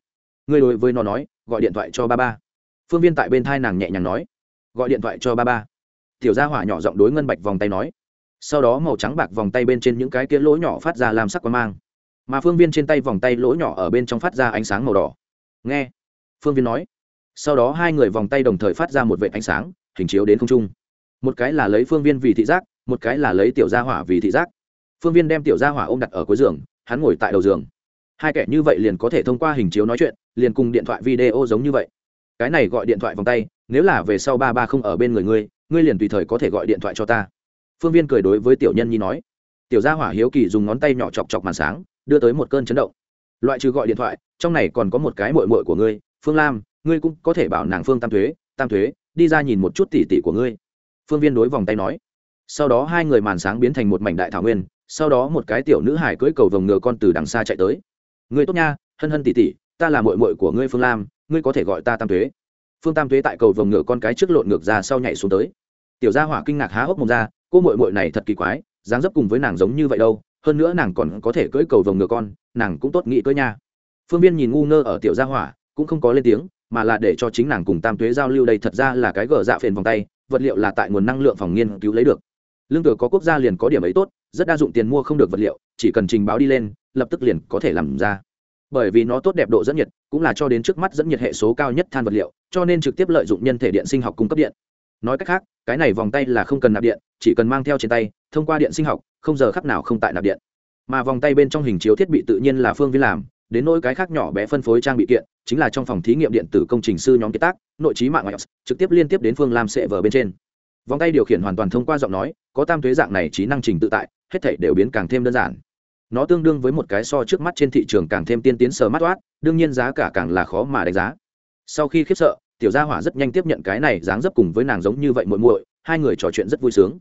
Ngươi đối với nó nói, gọi điện thoại cho ba ba. Phương viên tại bên thai nàng nhẹ nhàng nói, gọi điện thoại cho ba ba. Tiểu gia hỏa nhỏ giọng đối ngân bạch vòng tay nói. Sau đó màu trắng bạc vòng tay bên trên những cái kia lỗ nhỏ phát ra làm sắc quang mang mà phương viên trên tay vòng tay lỗ nhỏ ở bên trong phát ra ánh sáng màu đỏ. Nghe, phương viên nói. Sau đó hai người vòng tay đồng thời phát ra một vệ ánh sáng, hình chiếu đến không trung. Một cái là lấy phương viên vì thị giác, một cái là lấy tiểu gia hỏa vì thị giác. Phương viên đem tiểu gia hỏa ôm đặt ở cuối giường, hắn ngồi tại đầu giường. Hai kẻ như vậy liền có thể thông qua hình chiếu nói chuyện, liền cùng điện thoại video giống như vậy. Cái này gọi điện thoại vòng tay, nếu là về sau ba ba không ở bên người ngươi ngươi liền tùy thời có thể gọi điện thoại cho ta. Phương viên cười đối với tiểu nhân nhi nói. Tiểu gia hỏa hiếu kỳ dùng ngón tay nhỏ chọc chọc màn sáng đưa tới một cơn chấn động. Loại trừ gọi điện thoại, trong này còn có một cái mội mội của ngươi, phương lam, ngươi cũng có thể bảo nàng phương tam thuế tam thuế, đi ra nhìn một chút tỉ tỉ của ngươi. Phương viên đối vòng tay nói. Sau đó hai người màn sáng biến thành một mảnh đại thảo nguyên, sau đó một cái tiểu nữ hải cưỡi cầu vồng ngựa con từ đằng xa chạy tới. Ngươi tốt nha, hân hân tỉ tỉ ta là mội mội của ngươi phương lam, ngươi có thể gọi ta tam thuế. Phương tam thuế tại cầu vồng ngựa con cái trước lộn ngược ra sau nhảy xuống tới. Tiểu gia hỏa kinh ngạc há hốc mồm ra, cô mội mội này thật kỳ quái, dáng dấp cùng với nàng giống như vậy đâu hơn nữa nàng còn có thể cưỡi cầu vồng ngựa con, nàng cũng tốt nghĩ cưỡi nha. Phương viên nhìn ngu ngơ ở tiểu gia hỏa, cũng không có lên tiếng, mà là để cho chính nàng cùng tam tuế giao lưu đây thật ra là cái gờ dạ phền vòng tay, vật liệu là tại nguồn năng lượng phòng nghiên cứu lấy được. Lương tử có quốc gia liền có điểm ấy tốt, rất đa dụng tiền mua không được vật liệu, chỉ cần trình báo đi lên, lập tức liền có thể làm ra. Bởi vì nó tốt đẹp độ dẫn nhiệt, cũng là cho đến trước mắt dẫn nhiệt hệ số cao nhất than vật liệu, cho nên trực tiếp lợi dụng nhân thể điện sinh học cung cấp điện. Nói cách khác cái này vòng tay là không cần nạp điện, chỉ cần mang theo trên tay, thông qua điện sinh học, không giờ khắc nào không tại nạp điện. Mà vòng tay bên trong hình chiếu thiết bị tự nhiên là phương viên làm, đến nỗi cái khác nhỏ bé phân phối trang bị kiện, chính là trong phòng thí nghiệm điện tử công trình sư nhóm kiệt tác, nội trí mạng ios trực tiếp liên tiếp đến phương lam sệ vờ bên trên. Vòng tay điều khiển hoàn toàn thông qua giọng nói, có tam thuế dạng này trí năng trình tự tại, hết thể đều biến càng thêm đơn giản. Nó tương đương với một cái so trước mắt trên thị trường càng thêm tiên tiến sờ mắt toát đương nhiên giá cả càng là khó mà đánh giá. Sau khi khiếp sợ tiểu gia hỏa rất nhanh tiếp nhận cái này dáng dấp cùng với nàng giống như vậy muội muội, hai người trò chuyện rất vui sướng.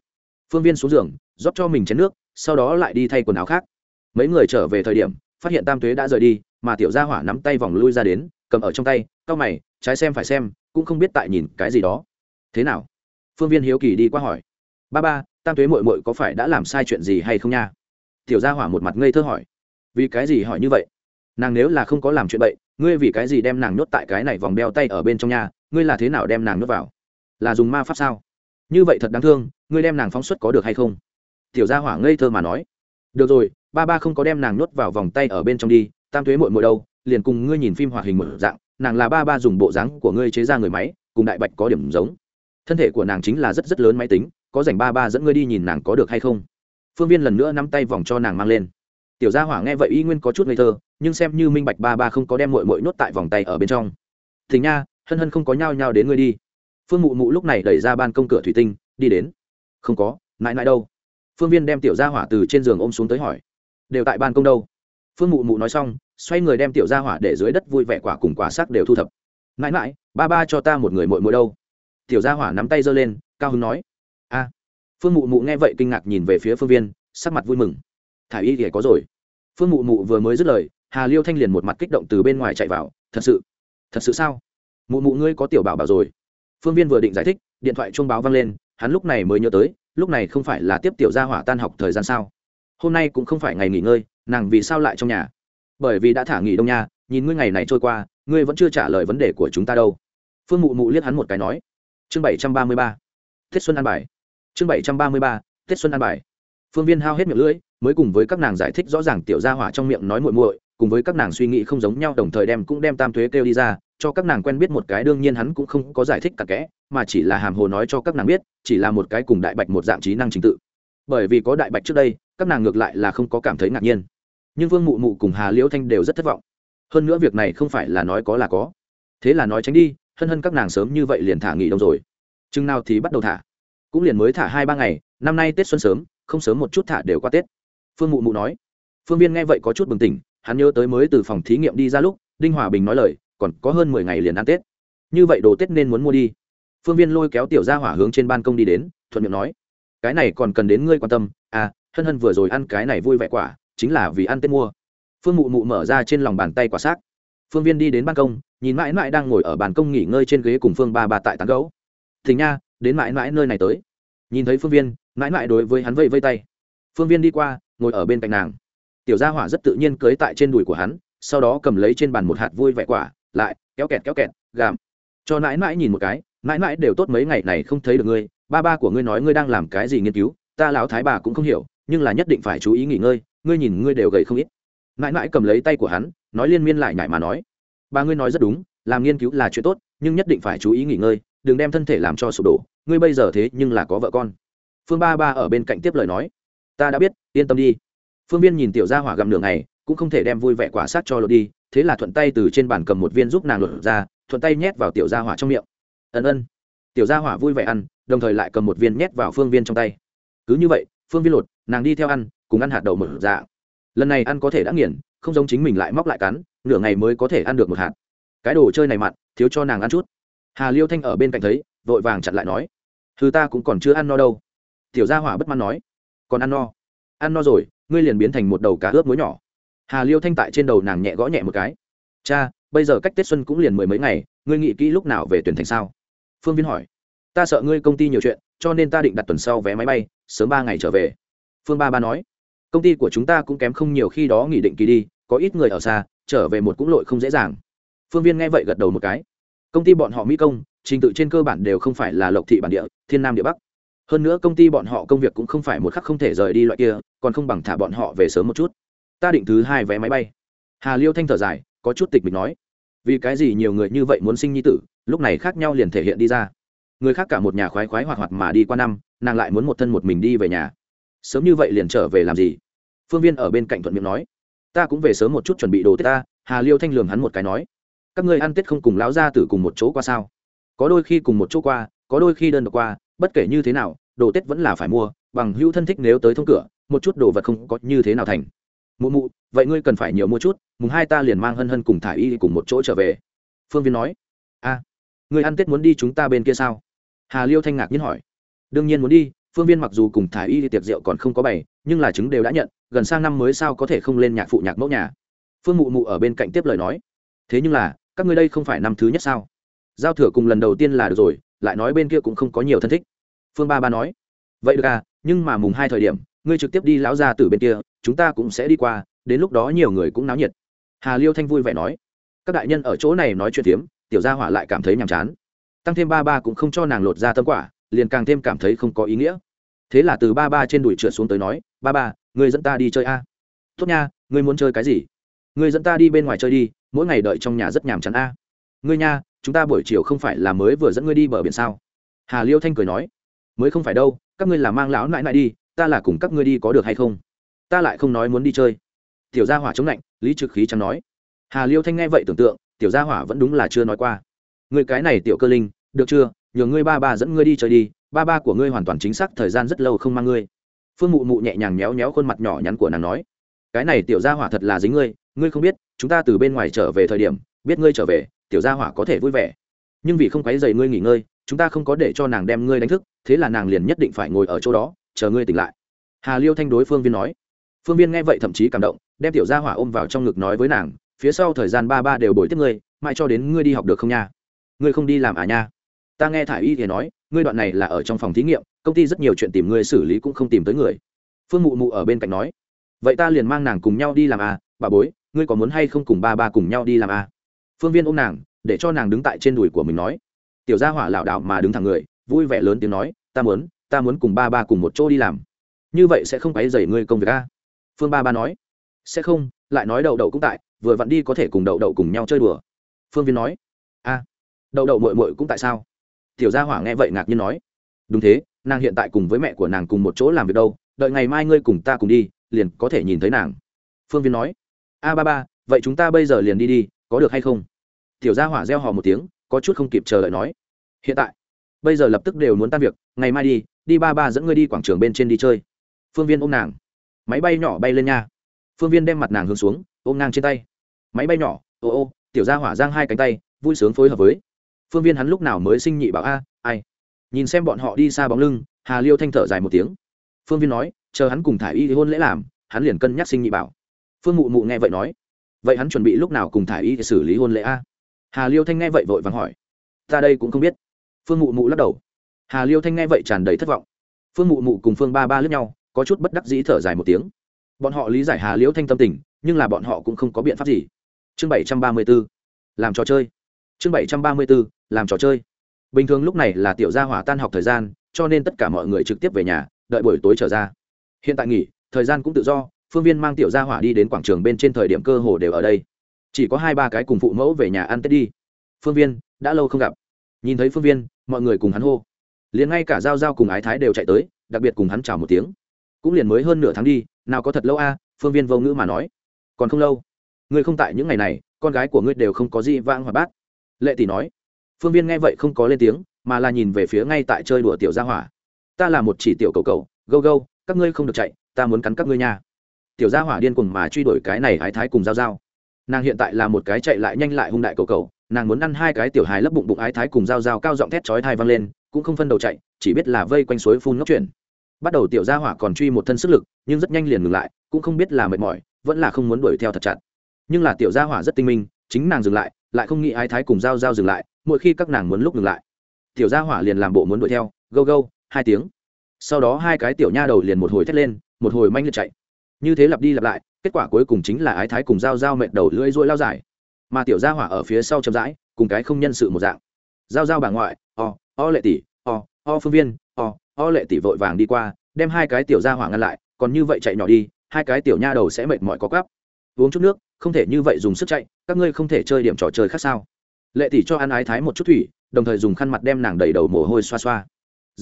Phương viên xuống giường, rót cho mình chén nước, sau đó lại đi thay quần áo khác. Mấy người trở về thời điểm, phát hiện tam tuế đã rời đi, mà tiểu gia hỏa nắm tay vòng lui ra đến, cầm ở trong tay, cau mày, trái xem phải xem, cũng không biết tại nhìn cái gì đó. Thế nào? Phương viên hiếu kỳ đi qua hỏi. Ba ba, tam tuế mội mội có phải đã làm sai chuyện gì hay không nha? Tiểu gia hỏa một mặt ngây thơ hỏi. Vì cái gì hỏi như vậy? Nàng nếu là không có làm chuyện bậy ngươi vì cái gì đem nàng nhốt tại cái này vòng đeo tay ở bên trong nhà, ngươi là thế nào đem nàng nhốt vào? Là dùng ma pháp sao? Như vậy thật đáng thương, ngươi đem nàng phóng xuất có được hay không? Tiểu gia hỏa ngây thơ mà nói. Được rồi, ba ba không có đem nàng nhốt vào vòng tay ở bên trong đi, tam thuế mội mội đâu, liền cùng ngươi nhìn phim hoạt hình một dạng, nàng là ba ba dùng bộ dáng của ngươi chế ra người máy, cùng đại bạch có điểm giống. Thân thể của nàng chính là rất rất lớn máy tính, có dành ba ba dẫn ngươi đi nhìn nàng có được hay không? Phương viên lần nữa nắm tay vòng cho nàng mang lên tiểu gia hỏa nghe vậy y nguyên có chút ngây thơ, nhưng xem như minh bạch ba ba không có đem mội mội nhốt tại vòng tay ở bên trong. Thì nha, hân hân không có nhao nhao đến ngươi đi. Phương mụ mụ lúc này đẩy ra ban công cửa thủy tinh, đi đến. Không có, mãi mãi đâu. Phương viên đem tiểu gia hỏa từ trên giường ôm xuống tới hỏi. Đều tại ban công đâu? Phương mụ mụ nói xong, xoay người đem tiểu gia hỏa để dưới đất vui vẻ quả cùng quả sắc đều thu thập. Mãi mãi, ba ba cho ta một người mội mội đâu? Tiểu gia hỏa nắm tay giơ lên, cao hứng nói. A. Phương mụ mụ nghe vậy kinh ngạc nhìn về phía phương viên, sắc mặt vui mừng thả y thì có rồi. Phương mụ mụ vừa mới dứt lời, hà liêu thanh liền một mặt kích động từ bên ngoài chạy vào, thật sự thật sự sao? Mụ mụ ngươi có tiểu bảo bảo rồi. Phương viên vừa định giải thích, điện thoại chuông báo vang lên, hắn lúc này mới nhớ tới, lúc này không phải là tiếp tiểu gia hỏa tan học thời gian sao? Hôm nay cũng không phải ngày nghỉ ngơi, nàng vì sao lại trong nhà? Bởi vì đã thả nghỉ đông nha, nhìn ngươi ngày này trôi qua, ngươi vẫn chưa trả lời vấn đề của chúng ta đâu. Phương mụ mụ liếc hắn một cái nói, chương bảy trăm ba mươi ba, tết xuân an bài, chương bảy trăm ba mươi ba, tết xuân an bài phương viên hao hết miệng lưỡi, mới cùng với các nàng giải thích rõ ràng tiểu gia hỏa trong miệng nói muội muội, cùng với các nàng suy nghĩ không giống nhau, đồng thời đem cũng đem tam thuế kêu đi ra, cho các nàng quen biết một cái đương nhiên hắn cũng không có giải thích cả kẽ, mà chỉ là hàm hồ nói cho các nàng biết, chỉ là một cái cùng đại bạch một dạng trí năng trình tự. Bởi vì có đại bạch trước đây, các nàng ngược lại là không có cảm thấy ngạc nhiên. Nhưng vương mụ mụ cùng hà liễu thanh đều rất thất vọng. Hơn nữa việc này không phải là nói có là có. Thế là nói tránh đi, hân hân các nàng sớm như vậy liền thả nghỉ đông rồi. Chừng nào thì bắt đầu thả. Cũng liền mới thả hai ba ngày, năm nay tết xuân sớm không sớm một chút thả đều qua tết. Phương mụ mụ nói. Phương viên nghe vậy có chút bừng tỉnh, hắn nhớ tới mới từ phòng thí nghiệm đi ra lúc, đinh hòa bình nói lời, còn có hơn mười ngày liền ăn tết. Như vậy đồ tết nên muốn mua đi. Phương viên lôi kéo tiểu ra hỏa hướng trên ban công đi đến, thuận miệng nói. Cái này còn cần đến ngươi quan tâm. À hân hân vừa rồi ăn cái này vui vẻ quả, chính là vì ăn tết mua. Phương mụ mụ mở ra trên lòng bàn tay quả xác. Phương viên đi đến ban công, nhìn mãi mãi đang ngồi ở bàn công nghỉ ngơi trên ghế cùng phương ba ba tại tán gấu thì nha, đến mãi mãi nơi này tới nhìn thấy phương viên, mãi mãi đối với hắn vây vây tay. Phương viên đi qua, ngồi ở bên cạnh nàng. Tiểu gia hỏa rất tự nhiên cưới tại trên đùi của hắn, sau đó cầm lấy trên bàn một hạt vui vẻ quả, lại, kéo kẹt kéo kẹt gàm cho mãi mãi nhìn một cái, mãi mãi đều tốt mấy ngày này không thấy được ngươi, ba ba của ngươi nói ngươi đang làm cái gì nghiên cứu, ta lão thái bà cũng không hiểu, nhưng là nhất định phải chú ý nghỉ ngơi, ngươi nhìn ngươi đều gầy không ít. Mãi mãi cầm lấy tay của hắn, nói liên miên lại nhải mà nói. Ba ngươi nói rất đúng, làm nghiên cứu là chuyện tốt, nhưng nhất định phải chú ý nghỉ ngơi đừng đem thân thể làm cho sụp đổ, ngươi bây giờ thế nhưng là có vợ con. Phương ba ba ở bên cạnh tiếp lời nói, ta đã biết, yên tâm đi. Phương viên nhìn tiểu gia hỏa gặm nửa ngày, cũng không thể đem vui vẻ quả sát cho lột đi, thế là thuận tay từ trên bàn cầm một viên giúp nàng lột ra, thuận tay nhét vào tiểu gia hỏa trong miệng. Ân ân. Tiểu gia hỏa vui vẻ ăn, đồng thời lại cầm một viên nhét vào phương viên trong tay. Cứ như vậy, phương viên lột, nàng đi theo ăn, cùng ăn hạt đậu mở dạ lần này ăn có thể đã nghiền, không giống chính mình lại móc lại cắn, nửa ngày mới có thể ăn được một hạt. Cái đồ chơi này mặn, thiếu cho nàng ăn chút hà liêu thanh ở bên cạnh thấy, vội vàng chặn lại nói, thứ ta cũng còn chưa ăn no đâu. Tiểu gia hỏa bất mãn nói, còn ăn no? Ăn no rồi, ngươi liền biến thành một đầu cá ướp muối nhỏ. Hà liêu thanh tại trên đầu nàng nhẹ gõ nhẹ một cái, cha, bây giờ cách tết xuân cũng liền mười mấy ngày, ngươi nghĩ kỹ lúc nào về tuyển thành sao? Phương viên hỏi, ta sợ ngươi công ty nhiều chuyện, cho nên ta định đặt tuần sau vé máy bay, sớm ba ngày trở về. Phương ba ba nói, công ty của chúng ta cũng kém không nhiều khi đó nghỉ định kỳ đi, có ít người ở xa, trở về một cũng lội không dễ dàng. Phương viên nghe vậy gật đầu một cái công ty bọn họ mỹ công, trình tự trên cơ bản đều không phải là lộc thị bản địa, thiên nam địa bắc. Hơn nữa công ty bọn họ công việc cũng không phải một khắc không thể rời đi loại kia, còn không bằng thả bọn họ về sớm một chút. Ta định thứ hai vé máy bay. Hà liêu thanh thở dài, có chút tịch mình nói. Vì cái gì nhiều người như vậy muốn sinh nhi tử, lúc này khác nhau liền thể hiện đi ra. Người khác cả một nhà khoái khoái hoạt hoạt mà đi qua năm, nàng lại muốn một thân một mình đi về nhà. Sớm như vậy liền trở về làm gì? Phương viên ở bên cạnh thuận miệng nói. Ta cũng về sớm một chút chuẩn bị đồ tết ta, hà liêu thanh lường hắn một cái nói các ngươi ăn tết không cùng lão gia tử cùng một chỗ qua sao? Có đôi khi cùng một chỗ qua, có đôi khi đơn độc qua, bất kể như thế nào, đồ tết vẫn là phải mua, bằng hữu thân thích nếu tới thông cửa, một chút đồ vật không có như thế nào thành. Mụ mụ, vậy ngươi cần phải nhiều mua chút, mùng hai ta liền mang hân hân cùng thả y cùng một chỗ trở về. Phương viên nói. À, A người ăn tết muốn đi chúng ta bên kia sao? Hà liêu thanh ngạc nhiên hỏi. Đương nhiên muốn đi, phương viên mặc dù cùng thả y tiệc rượu còn không có bày, nhưng là chứng đều đã nhận, gần sang năm mới sao có thể không lên nhạc phụ nhạc mẫu nhà? Phương mụ mụ ở bên cạnh tiếp lời nói. Thế nhưng là các ngươi đây không phải năm thứ nhất sao? Giao thừa cùng lần đầu tiên là được rồi, lại nói bên kia cũng không có nhiều thân thích. Phương ba ba nói, vậy được à nhưng mà mùng hai thời điểm, ngươi trực tiếp đi lão ra từ bên kia, chúng ta cũng sẽ đi qua, đến lúc đó nhiều người cũng náo nhiệt. Hà liêu thanh vui vẻ nói, các đại nhân ở chỗ này nói chuyện tiếm tiểu gia hỏa lại cảm thấy nhàm chán. Tăng thêm ba ba cũng không cho nàng lột ra tâm quả, liền càng thêm cảm thấy không có ý nghĩa. Thế là từ ba ba trên đùi trượt xuống tới nói, ba ba người dẫn ta đi chơi a. À? tốt nha, ngươi muốn chơi cái gì? Ngươi dẫn ta đi bên ngoài chơi đi, mỗi ngày đợi trong nhà rất nhàm chán a. À? ngươi nha, chúng ta buổi chiều không phải là mới vừa dẫn ngươi đi bờ biển sao? Hà liêu thanh cười nói, mới không phải đâu, các ngươi là mang lão nại nại đi, ta là cùng các ngươi đi có được hay không? Ta lại không nói muốn đi chơi. Tiểu gia hỏa chống lạnh, lý trực khí chẳng nói. Hà liêu thanh nghe vậy tưởng tượng, tiểu gia hỏa vẫn đúng là chưa nói qua. Người cái này tiểu cơ linh, được chưa? Nhờ ngươi ba ba dẫn ngươi đi chơi đi, ba ba của ngươi hoàn toàn chính xác thời gian rất lâu không mang ngươi. Phương mụ mụ nhẹ nhàng méo méo khuôn mặt nhỏ nhắn của nàng nói. Cái này tiểu gia hỏa thật là dính ngươi ngươi không biết, chúng ta từ bên ngoài trở về thời điểm, biết ngươi trở về, tiểu gia hỏa có thể vui vẻ. Nhưng vì không quấy dày ngươi nghỉ ngơi, chúng ta không có để cho nàng đem ngươi đánh thức, thế là nàng liền nhất định phải ngồi ở chỗ đó, chờ ngươi tỉnh lại. Hà liêu thanh đối phương viên nói. Phương viên nghe vậy thậm chí cảm động, đem tiểu gia hỏa ôm vào trong ngực nói với nàng, phía sau thời gian ba ba đều bồi tiếp ngươi, mãi cho đến ngươi đi học được không nha? Ngươi không đi làm à nha? Ta nghe thả y thì nói, ngươi đoạn này là ở trong phòng thí nghiệm, công ty rất nhiều chuyện tìm ngươi xử lý cũng không tìm tới người. Phương mụ mụ ở bên cạnh nói. Vậy ta liền mang nàng cùng nhau đi làm à bà bối ngươi có muốn hay không cùng ba ba cùng nhau đi làm à? Phương viên ôm nàng, để cho nàng đứng tại trên đùi của mình nói. Tiểu gia hỏa lảo đảo mà đứng thẳng người, vui vẻ lớn tiếng nói, ta muốn ta muốn cùng ba ba cùng một chỗ đi làm. Như vậy sẽ không phải dày ngươi công việc a à? phương ba ba nói. Sẽ không, lại nói đậu đậu cũng tại, vừa vặn đi có thể cùng đậu đậu cùng nhau chơi đùa. Phương viên nói. A, đậu đậu mội mội cũng tại sao? Tiểu gia hỏa nghe vậy ngạc nhiên nói. Đúng thế, nàng hiện tại cùng với mẹ của nàng cùng một chỗ làm việc đâu, đợi ngày mai ngươi cùng ta cùng đi, liền có thể nhìn thấy nàng. Phương viên nói a ba ba, vậy chúng ta bây giờ liền đi đi, có được hay không? Tiểu gia hỏa reo hò một tiếng, có chút không kịp chờ đợi nói. Hiện tại, bây giờ lập tức đều muốn tan việc, ngày mai đi đi ba ba dẫn ngươi đi quảng trường bên trên đi chơi. Phương viên ôm nàng. Máy bay nhỏ bay lên nha. Phương viên đem mặt nàng hướng xuống, ôm ngang trên tay. Máy bay nhỏ, ô ô, tiểu gia hỏa giang hai cánh tay, vui sướng phối hợp với. Phương viên hắn lúc nào mới sinh nhị bảo a, ai? Nhìn xem bọn họ đi xa bóng lưng, hà liêu thanh thở dài một tiếng. Phương viên nói, chờ hắn cùng thả y hôn lễ làm, hắn liền cân nhắc sinh nhị bảo phương mụ mụ nghe vậy nói, vậy hắn chuẩn bị lúc nào cùng thả y xử lý hôn lễ a? Hà liêu thanh nghe vậy vội vàng hỏi, ta đây cũng không biết. Phương mụ mụ lắc đầu. Hà liêu thanh nghe vậy tràn đầy thất vọng. Phương mụ mụ cùng phương ba ba lướt nhau, có chút bất đắc dĩ thở dài một tiếng. Bọn họ lý giải hà liễu thanh tâm tình, nhưng là bọn họ cũng không có biện pháp gì. Chương bảy trăm ba mươi b ố làm trò chơi. Chương bảy trăm ba mươi b ố làm trò chơi. Bình thường lúc này là tiểu gia hỏa tan học thời gian, cho nên tất cả mọi người trực tiếp về nhà, đợi buổi tối trở ra. Hiện tại nghỉ, thời gian cũng tự do phương viên mang tiểu gia hỏa đi đến quảng trường bên trên thời điểm cơ hồ đều ở đây. Chỉ có hai ba cái cùng phụ mẫu về nhà ăn tết đi. Phương viên, đã lâu không gặp. Nhìn thấy phương viên, mọi người cùng hắn hô. Liền ngay cả g i a o g i a o cùng ái thái đều chạy tới, đặc biệt cùng hắn chào một tiếng. Cũng liền mới hơn nửa tháng đi, nào có thật lâu a, phương viên vô ngữ mà nói. Còn không lâu. Ngươi không tại những ngày này, con gái của ngươi đều không có gì vang hoạt bát. Lệ tỷ nói. Phương viên nghe vậy không có lên tiếng, mà là nhìn về phía ngay tại chơi đùa tiểu gia hỏa. Ta là một chỉ tiểu cầu cầu, gâu gâu, các ngươi không được chạy, ta muốn cắn các ngươi nha tiểu gia hỏa điên cuồng mà truy đuổi cái này hái thái cùng giao giao. Nàng hiện tại là một cái chạy lại nhanh lại hung đại cầu cầu, nàng muốn ăn hai cái tiểu hài lấp bụng bụng ái thái cùng giao giao cao giọng thét chói thai vang lên, cũng không phân đầu chạy, chỉ biết là vây quanh suối phun ngốc chuyển bắt đầu tiểu gia hỏa còn truy một thân sức lực, nhưng rất nhanh liền ngừng lại, cũng không biết là mệt mỏi, vẫn là không muốn đuổi theo thật chặt. Nhưng là tiểu gia hỏa rất tinh minh, chính nàng dừng lại lại không nghĩ ái thái cùng giao giao dừng lại, mỗi khi các nàng muốn lúc ngừng lại, tiểu gia hỏa liền làm bộ muốn đuổi theo, gâu gâu, hai tiếng. Sau đó hai cái tiểu nha đầu liền một hồi thét lên, một hồi manh liệt chạy như thế lặp đi lặp lại, kết quả cuối cùng chính là ái thái cùng giao giao mệt đầu lưỡi rỗi lao dài. Mà tiểu gia hỏa ở phía sau chậm rãi, cùng cái không nhân sự một dạng. Giao giao bà ngoại, o o lệ tỷ, o o phương viên, o o lệ tỷ vội vàng đi qua, đem hai cái tiểu gia hỏa ngăn lại, còn như vậy chạy nhỏ đi, hai cái tiểu nha đầu sẽ mệt mỏi có cắp uống chút nước, không thể như vậy dùng sức chạy, các ngươi không thể chơi điểm trò chơi khác sao? Lệ tỷ cho ăn ái thái một chút thủy, đồng thời dùng khăn mặt đem nàng đầy đầu mồ hôi xoa xoa.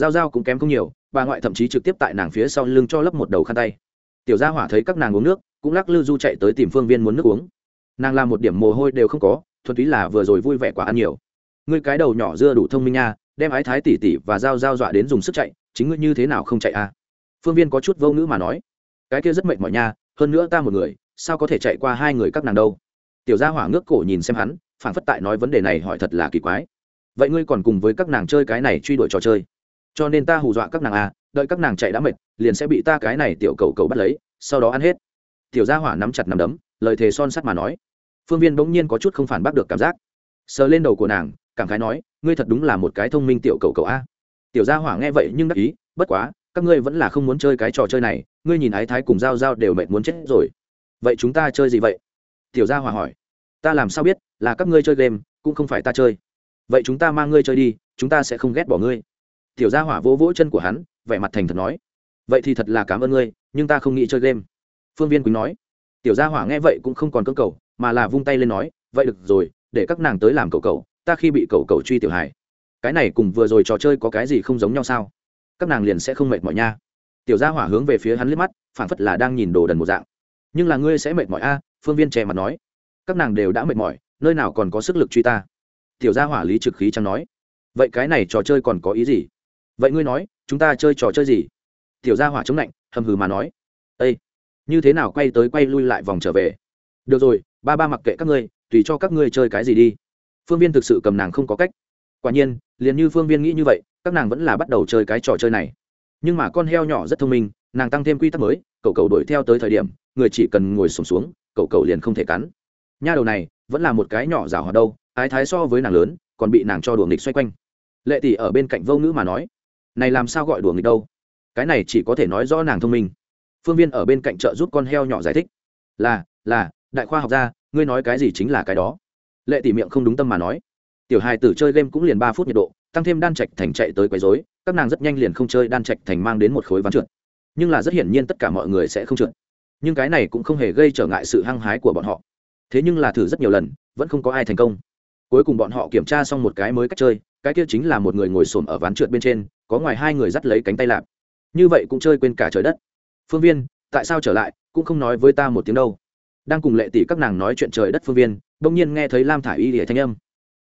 G i cũng kém không nhiều, bà ngoại thậm chí trực tiếp tại nàng phía sau lưng cho lấp một đầu khăn tay tiểu gia hỏa thấy các nàng uống nước, cũng lắc lư du chạy tới tìm phương viên muốn nước uống. Nàng làm một điểm mồ hôi đều không có, thuần túy là vừa rồi vui vẻ quá ăn nhiều. Ngươi cái đầu nhỏ dưa đủ thông minh nha, đem ái thái tỉ tỉ và dao dao dọa đến dùng sức chạy, chính ngươi như thế nào không chạy à? Phương viên có chút vô ngữ mà nói. Cái kia rất mệt mỏi nha, hơn nữa ta một người, sao có thể chạy qua hai người các nàng đâu? Tiểu gia hỏa ngước cổ nhìn xem hắn phản phất tại nói vấn đề này hỏi thật là kỳ quái. Vậy ngươi còn cùng với các nàng chơi cái này truy đuổi trò chơi? Cho nên ta hù dọa các nàng à đợi các nàng chạy đã mệt, liền sẽ bị ta cái này tiểu cầu cầu bắt lấy, sau đó ăn hết. Tiểu gia hỏa nắm chặt nắm đấm, lời thề son sắt mà nói. Phương viên bỗng nhiên có chút không phản bác được cảm giác. Sờ lên đầu của nàng, cảm khái nói, ngươi thật đúng là một cái thông minh tiểu cầu cầu a. Tiểu gia hỏa nghe vậy nhưng đắc ý, bất quá, các ngươi vẫn là không muốn chơi cái trò chơi này, ngươi nhìn ái thái cùng g i a o g i a o đều mệt muốn chết rồi. Vậy chúng ta chơi gì vậy? Tiểu gia hỏa hỏi. Ta làm sao biết, là các ngươi chơi game, cũng không phải ta chơi. Vậy chúng ta mang ngươi chơi đi, chúng ta sẽ không ghét bỏ ngươi. Tiểu gia hỏa vỗ vỗ chân của hắn vẻ mặt thành thật nói, vậy thì thật là cảm ơn ngươi, nhưng ta không nghĩ chơi game. Phương viên quỳnh nói, tiểu gia hỏa nghe vậy cũng không còn cơ cầu, mà là vung tay lên nói, vậy được rồi, để các nàng tới làm cầu cầu ta khi bị cầu cầu truy tiểu hải cái này cùng vừa rồi trò chơi có cái gì không giống nhau sao? Các nàng liền sẽ không mệt mỏi nha. Tiểu gia hỏa hướng về phía hắn liếc mắt phản phất là đang nhìn đồ đần một dạng. Nhưng là ngươi sẽ mệt mỏi a? Phương viên che mặt nói. Các nàng đều đã mệt mỏi, nơi nào còn có sức lực truy ta? Tiểu gia hỏa lý trực khí chẳng nói. Vậy cái này trò chơi còn có ý gì? Vậy ngươi nói chúng ta chơi trò chơi gì? Tiểu gia hỏa chống lạnh hầm hừ mà nói. Ây như thế nào quay tới quay lui lại vòng trở về? Được rồi ba ba mặc kệ các ngươi tùy cho các ngươi chơi cái gì đi. Phương viên thực sự cầm nàng không có cách. Quả nhiên liền như phương viên nghĩ như vậy các nàng vẫn là bắt đầu chơi cái trò chơi này. Nhưng mà con heo nhỏ rất thông minh nàng tăng thêm quy tắc mới cậu cậu đuổi theo tới thời điểm người chỉ cần ngồi sùng xuống, xuống cậu cậu liền không thể cắn. Nha đầu này vẫn là một cái nhỏ rào hòa đâu ái thái so với nàng lớn còn bị nàng cho đùa nghịch xoay quanh. Lệ tỷ ở bên cạnh vô ngữ mà nói này làm sao gọi đùa nghịch đâu? Cái này chỉ có thể nói rõ nàng thông minh. Phương viên ở bên cạnh trợ giúp con heo nhỏ giải thích. Là là, đại khoa học gia, ngươi nói cái gì chính là cái đó. Lệ tỉ miệng không đúng tâm mà nói. Tiểu hài tử chơi game cũng liền ba phút nhiệt độ, tăng thêm đan trạch thành chạy tới quấy dối các nàng rất nhanh liền không chơi đan trạch thành mang đến một khối ván trượt. Nhưng là rất hiển nhiên tất cả mọi người sẽ không trượt. Nhưng cái này cũng không hề gây trở ngại sự hăng hái của bọn họ. Thế nhưng là thử rất nhiều lần, vẫn không có ai thành công. Cuối cùng bọn họ kiểm tra xong một cái mới cách chơi, cái kia chính là một người ngồi xổm ở ván trượt bên trên có ngoài hai người dắt lấy cánh tay lạp. Như vậy cũng chơi quên cả trời đất. Phương viên, tại sao trở lại, cũng không nói với ta một tiếng đâu. Đang cùng lệ tỷ các nàng nói chuyện trời đất phương viên, bỗng nhiên nghe thấy lam thả i y lìa thanh âm.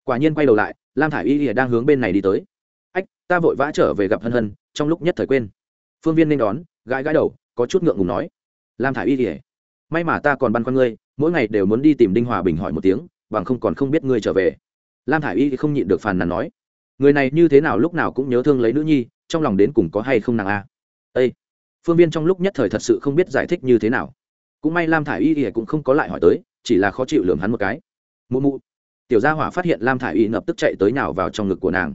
Quả nhiên quay đầu lại, lam thả i y lìa đang hướng bên này đi tới. Ách, ta vội vã trở về gặp hân hân, trong lúc nhất thời quên. Phương viên nên đón, gãi gãi đầu, có chút ngượng ngùng nói. Lam thả i y lìa, may mà ta còn băn khoăn ngươi, mỗi ngày đều muốn đi tìm đinh hòa bình hỏi một tiếng, bằng không còn không biết ngươi trở về. Lam thả i y thì không nhịn được phàn nàn nói người này như thế nào lúc nào cũng nhớ thương lấy nữ nhi, trong lòng đến cùng có hay không nàng a? Â phương viên trong lúc nhất thời thật sự không biết giải thích như thế nào. Cũng may lam thả i y ỉa cũng không có lại hỏi tới, chỉ là khó chịu lường hắn một cái. Mụ mụ! Tiểu gia hỏa phát hiện lam thả i y lập tức chạy tới nào vào trong ngực của nàng.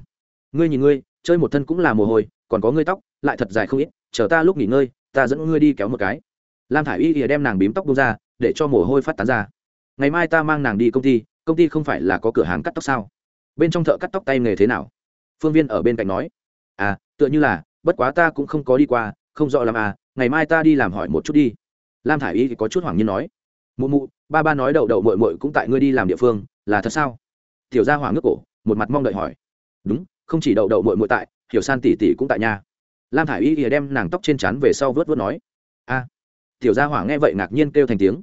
Ngươi nhìn ngươi, chơi một thân cũng là mồ hôi, còn có ngươi tóc, lại thật dài không ít, chờ ta lúc nghỉ ngơi, ta dẫn ngươi đi kéo một cái. Lam thả i y ỉa đem nàng bím tóc bông ra, để cho mồ hôi phát tán ra. Ngày mai ta mang nàng đi công ty công ty không phải là có cửa hàng cắt tóc sao? Bên trong thợ cắt tóc tay nghề thế nào? Phương viên ở bên cạnh nói. À tựa như là, bất quá ta cũng không có đi qua, không rõ làm à ngày mai ta đi làm hỏi một chút đi. Lam thả i y thì có chút hoảng nhiên nói. Mụ mụ, ba ba nói đậu đậu mội mội cũng tại ngươi đi làm địa phương, là thật sao? Tiểu gia hỏa ngước cổ, một mặt mong đợi hỏi. Đúng, không chỉ đậu đậu mội mội tại, hiểu san tỉ tỉ cũng tại nhà. Lam thả i y thì đem nàng tóc trên chắn về sau vớt vớt nói. A tiểu gia hỏa nghe vậy ngạc nhiên kêu thành tiếng.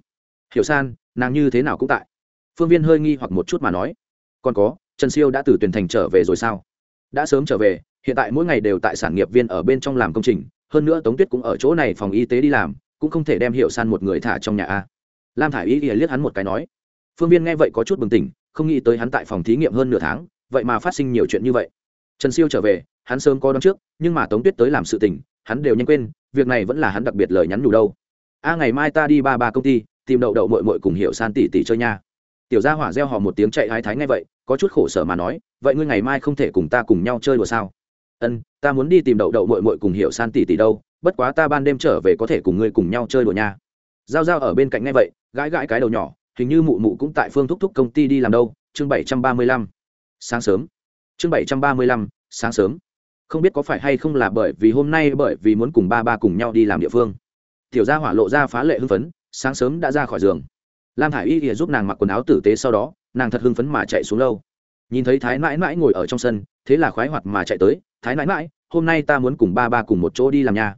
Hiểu san, nàng như thế nào cũng tại. Phương viên hơi nghi hoặc một chút mà nói. Còn có trần siêu đã từ tuyển thành trở về rồi sao? Đã sớm trở về, hiện tại mỗi ngày đều tại sản nghiệp viên ở bên trong làm công trình, hơn nữa tống tuyết cũng ở chỗ này phòng y tế đi làm, cũng không thể đem hiệu san một người thả trong nhà a. Lam thả i y liếc hắn một cái nói, phương viên nghe vậy có chút bừng tỉnh, không nghĩ tới hắn tại phòng thí nghiệm hơn nửa tháng, vậy mà phát sinh nhiều chuyện như vậy. Trần siêu trở về, hắn sớm có đón trước, nhưng mà tống tuyết tới làm sự tình, hắn đều nhanh quên, việc này vẫn là hắn đặc biệt lời nhắn nhủ đâu. A, ngày mai ta đi ba ba công ty, tìm đậu đậu mội mội cùng Hiệu san tỷ tỷ chơi nha tiểu gia hỏa reo hò một tiếng chạy hái thái ngay vậy, có chút khổ sở mà nói, vậy ngươi ngày mai không thể cùng ta cùng nhau chơi đùa sao? Ân, ta muốn đi tìm đậu đậu mội mội cùng hiểu san tỷ tỷ đâu, bất quá ta ban đêm trở về có thể cùng ngươi cùng nhau chơi đùa nha. Giao giao ở bên cạnh ngay vậy, gãi gãi cái đầu nhỏ, hình như mụ mụ cũng tại phương thúc thúc công ty đi làm đâu, chương bảy trăm ba mươi lăm. Sáng sớm. Chương bảy trăm ba mươi lăm, sáng sớm. Không biết có phải hay không là bởi vì hôm nay bởi vì muốn cùng ba ba cùng nhau đi làm địa phương. Tiểu gia hỏa lộ ra phá lệ hưng phấn, sáng sớm đã ra khỏi giường lam thả i y thì giúp nàng mặc quần áo tử tế sau đó, nàng thật hưng phấn mà chạy xuống lâu. Nhìn thấy thái mãi mãi ngồi ở trong sân, thế là khoái hoạt mà chạy tới, thái mãi mãi, hôm nay ta muốn cùng ba ba cùng một chỗ đi làm nhà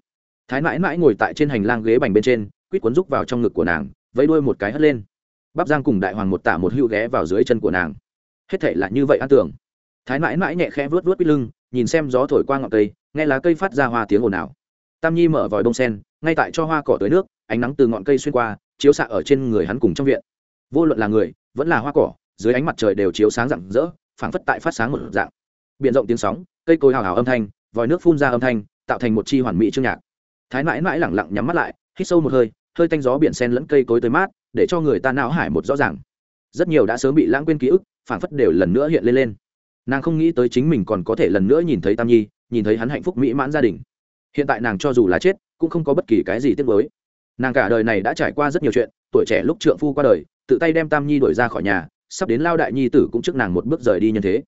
thái mãi mãi ngồi tại trên hành lang ghế bành bên trên, quýt cuốn rúc vào trong ngực của nàng, vẫy đuôi một cái hất lên. Bắp giang cùng đại hoàng một tả một hữu ghé vào dưới chân của nàng. Hết thể là như vậy an tưởng. Thái mãi mãi nhẹ khẽ vớt vớt quýt lưng, nhìn xem gió thổi qua ngọn cây, nghe lá cây phát ra hoa tiếng ồn ào. Tam nhi mở vòi bông sen, ngay tại cho hoa cỏ tới nước, ánh nắng từ ngọn cây xuyên qua chiếu xạ ở trên người hắn cùng trong viện. Vô luận là người, vẫn là hoa cỏ, dưới ánh mặt trời đều chiếu sáng rạng rỡ, phảng phất tại phát sáng một dạng. Biện rộng tiếng sóng, cây cối hào hào âm thanh, vòi nước phun ra âm thanh, tạo thành một chi hoàn mỹ chương nhạc. Thái mãi mãi lẳng lặng nhắm mắt lại, hít sâu một hơi hơi tanh gió biển sen lẫn cây cối tới mát, để cho người ta não hải một rõ ràng. Rất nhiều đã sớm bị lãng quên ký ức, phảng phất đều lần nữa hiện lên lên. Nàng không nghĩ tới chính mình còn có thể lần nữa nhìn thấy tam nhi, nhìn thấy hắn hạnh phúc mỹ mãn gia đình. Hiện tại nàng cho dù là chết, cũng không có bất kỳ cái gì tiếc nuối nàng cả đời này đã trải qua rất nhiều chuyện, tuổi trẻ lúc trượng phu qua đời, tự tay đem tam nhi đuổi ra khỏi nhà, sắp đến lao đại nhi tử cũng trước nàng một bước rời đi nhân thế.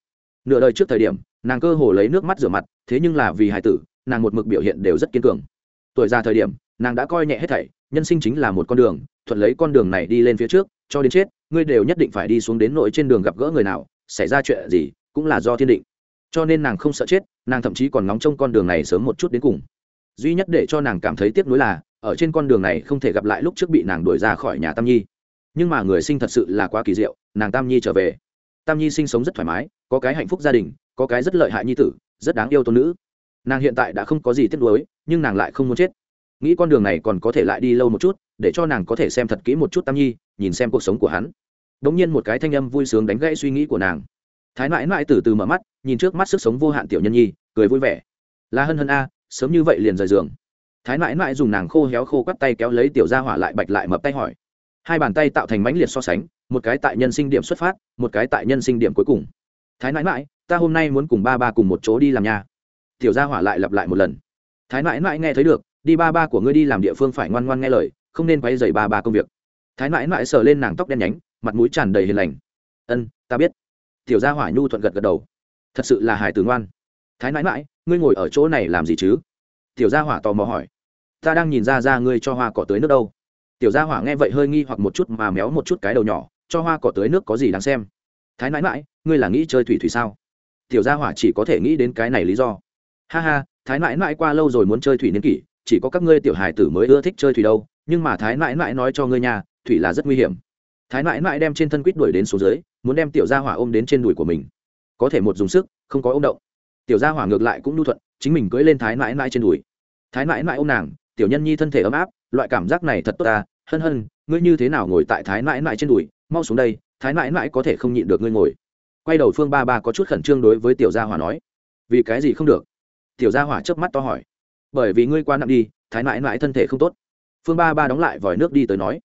Nửa đời trước thời điểm, nàng cơ hồ lấy nước mắt rửa mặt, thế nhưng là vì hải tử, nàng một mực biểu hiện đều rất kiên cường. Tuổi già thời điểm, nàng đã coi nhẹ hết thảy, nhân sinh chính là một con đường, thuận lấy con đường này đi lên phía trước, cho đến chết, ngươi đều nhất định phải đi xuống đến nội trên đường gặp gỡ người nào, xảy ra chuyện gì, cũng là do thiên định. Cho nên nàng không sợ chết, nàng thậm chí còn ngóng trông con đường này sớm một chút đến cùng. Duy nhất để cho nàng cảm thấy tiếc nuối là ở trên con đường này không thể gặp lại lúc trước bị nàng đuổi ra khỏi nhà tam nhi. Nhưng mà người sinh thật sự là quá kỳ diệu, nàng tam nhi trở về. Tam nhi sinh sống rất thoải mái, có cái hạnh phúc gia đình, có cái rất lợi hại nhi tử, rất đáng yêu tôn nữ. Nàng hiện tại đã không có gì tiếc nuối, nhưng nàng lại không muốn chết. Nghĩ con đường này còn có thể lại đi lâu một chút, để cho nàng có thể xem thật kỹ một chút tam nhi, nhìn xem cuộc sống của hắn. Đ ỗ n g nhiên một cái thanh âm vui sướng đánh gãy suy nghĩ của nàng. Thái mãi mãi từ từ mở mắt, nhìn trước mắt sức sống vô hạn tiểu nhân nhi, cười vui vẻ. Là hân hân a, sớm như vậy liền rời giường thái mãi mãi dùng nàng khô héo khô cắt tay kéo lấy tiểu gia hỏa lại bạch lại mập tay hỏi. Hai bàn tay tạo thành mãnh liệt so sánh, một cái tại nhân sinh điểm xuất phát, một cái tại nhân sinh điểm cuối cùng. Thái mãi mãi, ta hôm nay muốn cùng ba ba cùng một chỗ đi làm nhà. Tiểu gia hỏa lại lặp lại một lần. Thái mãi mãi nghe thấy được, đi ba ba của ngươi đi làm địa phương phải ngoan ngoan nghe lời, không nên quay dày ba ba công việc. Thái mãi mãi sờ lên nàng tóc đen nhánh, mặt mũi tràn đầy hiền lành. Ân, ta biết. Tiểu gia hỏa nhu thuận gật gật đầu. Thật sự là hài tử ngoan. Thái mãi mãi, ngươi ngồi ở chỗ này làm gì chứ? Tiểu gia hỏa tò mò hỏi, ta đang nhìn ra ra ngươi cho hoa cỏ tới nước đâu? Tiểu gia hỏa nghe vậy hơi nghi hoặc một chút mà méo một chút cái đầu nhỏ, cho hoa cỏ tới nước có gì đáng xem? Thái mãi mãi ngươi là nghĩ chơi thủy thủy sao? Tiểu gia hỏa chỉ có thể nghĩ đến cái này lý do. Ha ha, thái mãi mãi qua lâu rồi muốn chơi thủy niên kỷ, chỉ có các ngươi tiểu hài tử mới ưa thích chơi thủy đâu, nhưng mà thái mãi mãi nói cho ngươi nhà thủy là rất nguy hiểm. Thái mãi mãi đem trên thân quýt đuổi đến xuống dưới, muốn đem tiểu gia hỏa ôm đến trên đùi của mình. Có thể một dùng sức, không có ôm động. Tiểu gia hỏa ngược lại cũng nhu thuận chính mình cưỡi lên thái mãi mãi trên đùi. Thái mãi mãi ôm nàng, tiểu nhân nhi thân thể ấm áp, loại cảm giác này thật tốt ta. Hân hân, ngươi như thế nào ngồi tại thái mãi mãi trên đùi? Mau xuống đây, thái mãi mãi có thể không nhịn được ngươi ngồi. Quay đầu phương ba ba có chút khẩn trương đối với tiểu gia hỏa nói, vì cái gì không được? Tiểu gia hỏa chớp mắt to hỏi, bởi vì ngươi qua nặng đi, thái mãi mãi thân thể không tốt. Phương ba ba đóng lại vòi nước đi tới nói,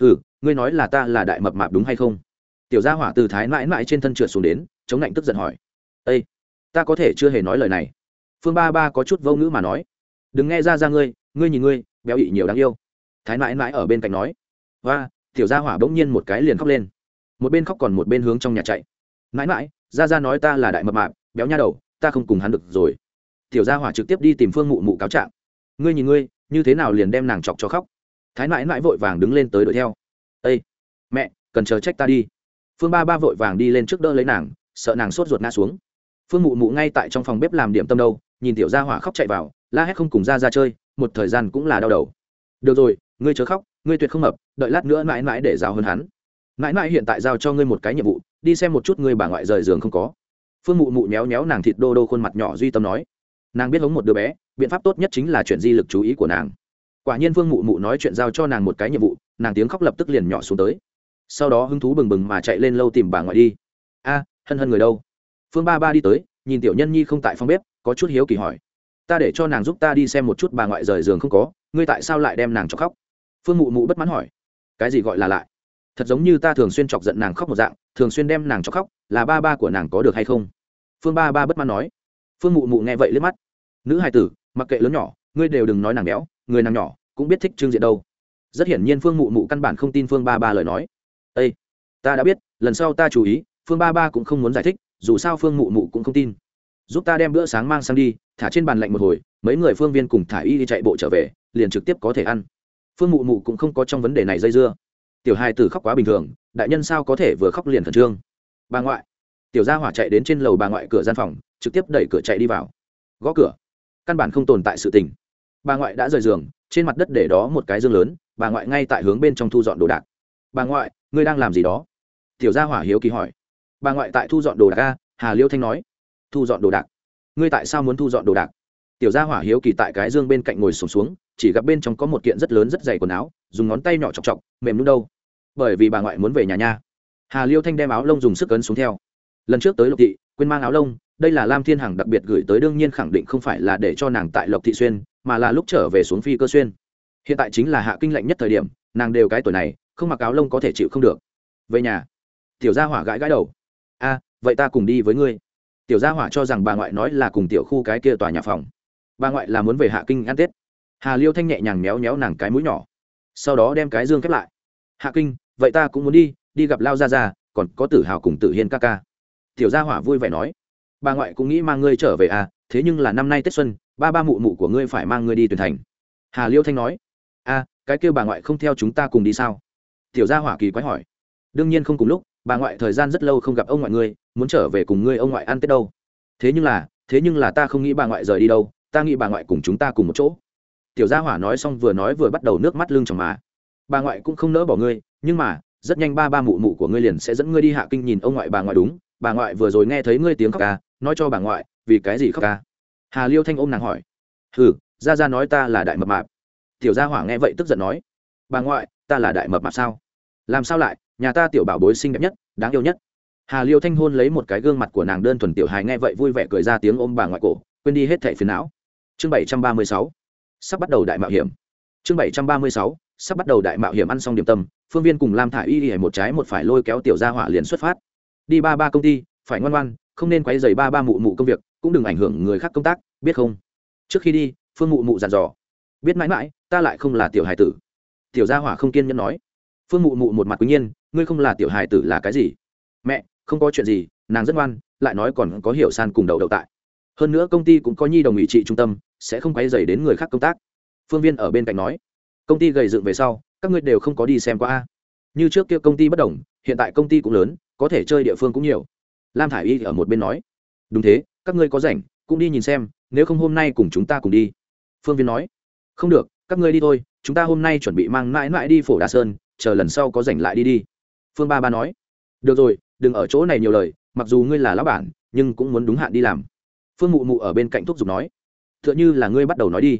hừ, ngươi nói là ta là đại mập mạp đúng hay không? Tiểu gia hỏa từ thái mãi mãi trên thân trượt xuống đến, chống lạnh tức giận hỏi ây ta có thể chưa hề nói lời này phương ba ba có chút vô ngữ mà nói, đừng nghe ra ra ngươi ngươi nhìn ngươi, béo ị nhiều đáng yêu. Thái mãi mãi ở bên cạnh nói và tiểu gia hỏa bỗng nhiên một cái liền khóc lên. Một bên khóc còn một bên hướng trong nhà chạy. Mãi mãi, ra ra nói ta là đại mập mạp, béo nha đầu, ta không cùng hắn được rồi. Tiểu gia hỏa trực tiếp đi tìm phương mụ mụ cáo trạng, ngươi nhìn ngươi, như thế nào liền đem nàng chọc cho khóc? Thái mãi mãi vội vàng đứng lên tới đuổi theo. Ây mẹ, cần chờ trách ta đi. Phương ba ba vội vàng đi lên trước đỡ lấy nàng, sợ nàng sốt ruột ngã xuống. Phương mụ mụ ngay tại trong phòng bếp làm điểm tâm đâu nhìn tiểu gia hỏa khóc chạy vào, la hét không cùng ra ra chơi, một thời gian cũng là đau đầu. Được rồi, ngươi chớ khóc, ngươi tuyệt không hợp đợi lát nữa mãi mãi để giao hơn hắn. Mãi mãi hiện tại giao cho ngươi một cái nhiệm vụ, đi xem một chút ngươi bà ngoại rời giường không có. Phương mụ mụ méo méo nàng thịt đô đô khuôn mặt nhỏ duy tâm nói. Nàng biết hống một đứa bé, biện pháp tốt nhất chính là chuyện di lực chú ý của nàng. Quả nhiên phương mụ mụ nói chuyện giao cho nàng một cái nhiệm vụ, nàng tiếng khóc lập tức liền nhỏ xuống tới. Sau đó hứng thú bừng bừng mà chạy lên lâu tìm bà ngoại đi. A, hân hân người đâu? Phương ba ba đi tới, nhìn tiểu nhân nhi không tại phòng bếp có chút hiếu kỳ hỏi. Ta để cho nàng giúp ta đi xem một chút bà ngoại rời giường không có, ngươi tại sao lại đem nàng cho khóc? Phương mụ mụ bất mãn hỏi. Cái gì gọi là lại? Thật giống như ta thường xuyên chọc giận nàng khóc một dạng, thường xuyên đem nàng cho khóc, là ba ba của nàng có được hay không? Phương ba ba bất mãn nói. Phương mụ mụ nghe vậy liếc mắt. Nữ hai tử, mặc kệ lớn nhỏ, ngươi đều đừng nói nàng béo, người nàng nhỏ cũng biết thích trương diện đâu. Rất hiển nhiên phương mụ mụ căn bản không tin phương ba ba lời nói. Ây ta đã biết, lần sau ta chú ý, phương ba ba cũng không muốn giải thích, dù sao phương mụ mụ cũng không tin giúp ta đem bữa sáng mang sang đi, thả trên bàn lạnh một hồi, mấy người phương viên cùng thả y đi chạy bộ trở về, liền trực tiếp có thể ăn. Phương mụ mụ cũng không có trong vấn đề này dây dưa. Tiểu hai tử khóc quá bình thường, đại nhân sao có thể vừa khóc liền khẩn trương? Bà ngoại. Tiểu gia hỏa chạy đến trên lầu bà ngoại cửa gian phòng, trực tiếp đẩy cửa chạy đi vào. Gõ cửa. Căn bản không tồn tại sự tình. Bà ngoại đã rời giường, trên mặt đất để đó một cái dương lớn, bà ngoại ngay tại hướng bên trong thu dọn đồ đạc. Bà ngoại, ngươi đang làm gì đó? Tiểu gia hỏa hiếu kỳ hỏi. Bà ngoại tại thu dọn đồ đạc a, hà liêu thanh nói thu dọn đồ đạc. Ngươi tại sao muốn thu dọn đồ đạc? Tiểu gia hỏa hiếu kỳ tại cái dương bên cạnh ngồi sùng xuống, xuống chỉ gặp bên trong có một kiện rất lớn rất dày quần áo dùng ngón tay nhỏ chọc chọc mềm nút đâu. Bởi vì bà ngoại muốn về nhà nha. Hà liêu thanh đem áo lông dùng sức ấn xuống theo. Lần trước tới lộc thị quên mang áo lông đây là lam thiên hằng đặc biệt gửi tới đương nhiên khẳng định không phải là để cho nàng tại lộc thị xuyên mà là lúc trở về xuống phi cơ xuyên. Hiện tại chính là hạ kinh lạnh nhất thời điểm nàng đều cái tuổi này không mặc áo lông có thể chịu không được. Về nhà. Tiểu gia hỏa gãi gãi đầu. A vậy ta cùng đi với ngươi tiểu gia hỏa cho rằng bà ngoại nói là cùng tiểu khu cái kia tòa nhà phòng. Bà ngoại là muốn về hạ kinh ăn tết. Hà liêu thanh nhẹ nhàng méo méo nàng cái mũi nhỏ. Sau đó đem cái dương khép lại. Hạ kinh, vậy ta cũng muốn đi đi gặp lao gia gia, còn có tử hào cùng tử hiên ca ca. Tiểu gia hỏa vui vẻ nói. Bà ngoại cũng nghĩ mang ngươi trở về à thế nhưng là năm nay tết xuân, ba ba mụ mụ của ngươi phải mang ngươi đi tuyển thành. Hà liêu thanh nói. A cái kêu bà ngoại không theo chúng ta cùng đi sao? Tiểu gia hỏa kỳ quái hỏi. Đương nhiên không cùng lúc bà ngoại thời gian rất lâu không gặp ông ngoại ngươi, muốn trở về cùng ngươi ông ngoại ăn tết đâu. Thế nhưng là, thế nhưng là ta không nghĩ bà ngoại rời đi đâu, ta nghĩ bà ngoại cùng chúng ta cùng một chỗ. Tiểu gia hỏa nói xong vừa nói vừa bắt đầu nước mắt lưng chồng mà. Bà ngoại cũng không nỡ bỏ ngươi, nhưng mà, rất nhanh ba ba mụ mụ của ngươi liền sẽ dẫn ngươi đi hạ kinh nhìn ông ngoại bà ngoại đúng. Bà ngoại vừa rồi nghe thấy ngươi tiếng khóc ca, nói cho bà ngoại, vì cái gì khóc ca? Hà liêu thanh ôm nàng hỏi. Hừ ra ra nói ta là đại mập mạp. Tiểu gia hỏa nghe vậy tức giận nói. Bà ngoại, ta là đại mập mạp sao? Làm sao lại? Nhà ta tiểu bảo bối xinh đẹp nhất, đáng yêu nhất. Hà liêu thanh hôn lấy một cái gương mặt của nàng đơn thuần tiểu hài nghe vậy vui vẻ cười ra tiếng ôm bà ngoại cổ, quên đi hết thẻ phiền não. Chương bảy trăm ba mươi sáu, sắp bắt đầu đại mạo hiểm. Chương bảy trăm ba mươi sáu, sắp bắt đầu đại mạo hiểm ăn xong điểm tâm, phương viên cùng lam thả y y một trái một phải lôi kéo tiểu gia hỏa liền xuất phát. Đi ba ba công ty, phải ngoan ngoan, không nên quấy dày ba ba mụ mụ công việc, cũng đừng ảnh hưởng người khác công tác, biết không? Trước khi đi, phương mụ mụ dặn dò. Biết mãi mãi, ta lại không là tiểu hài tử. Tiểu gia hỏa không kiên nhẫn nói. Phương mụ mụ một mặt quý nhiên ngươi không là tiểu hài tử là cái gì? Mẹ, không có chuyện gì, nàng rất ngoan, lại nói còn có hiểu san cùng đầu đầu tại. Hơn nữa công ty cũng có nhi đồng ủy trị trung tâm, sẽ không quay dày đến người khác công tác. Phương viên ở bên cạnh nói, công ty gầy dựng về sau, các ngươi đều không có đi xem qua a. Như trước kia công ty bất đồng, hiện tại công ty cũng lớn, có thể chơi địa phương cũng nhiều. Lam thả i y ở một bên nói, đúng thế, các ngươi có rảnh, cũng đi nhìn xem, nếu không hôm nay cùng chúng ta cùng đi. Phương viên nói, không được, các ngươi đi thôi, chúng ta hôm nay chuẩn bị mang mãi mãi đi phổ đà sơn, chờ lần sau có rảnh lại đi đi phương ba ba nói, được rồi, đừng ở chỗ này nhiều lời, mặc dù ngươi là lão bản, nhưng cũng muốn đúng hạn đi làm. Phương mụ mụ ở bên cạnh thúc giục nói t h ư ợ n h ư là ngươi bắt đầu nói đi.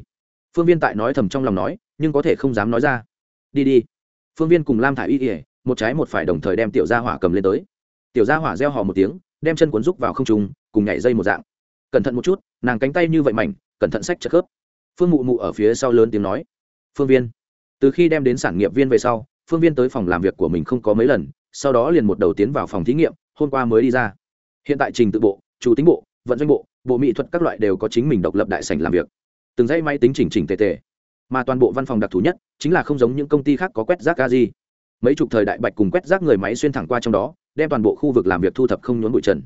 Phương viên tại nói thầm trong lòng nói, nhưng có thể không dám nói ra. Đi đi. Phương viên cùng lam thả i y ỉa một trái một phải đồng thời đem tiểu gia hỏa cầm lên tới. Tiểu gia hỏa reo hò một tiếng, đem chân cuốn rúc vào không trung, cùng nhảy dây một dạng. Cẩn thận một chút, nàng cánh tay như vậy mảnh, cẩn thận sách chật khớp. Phương mụ mụ ở phía sau lớn tiếng nói, phương viên, từ khi đem đến sản nghiệp viên về sau phương viên tới phòng làm việc của mình không có mấy lần, sau đó liền một đầu tiến vào phòng thí nghiệm, hôm qua mới đi ra. Hiện tại trình tự bộ, chủ tính bộ, vận doanh bộ bộ mỹ thuật các loại đều có chính mình độc lập đại sảnh làm việc. Từng dãy máy tính chỉnh chỉnh tề tề. Mà toàn bộ văn phòng đặc thù nhất, chính là không giống những công ty khác có quét rác ga gì mấy chục thời đại bạch cùng quét rác người máy xuyên thẳng qua trong đó, đem toàn bộ khu vực làm việc thu thập không nhốn bụi trần.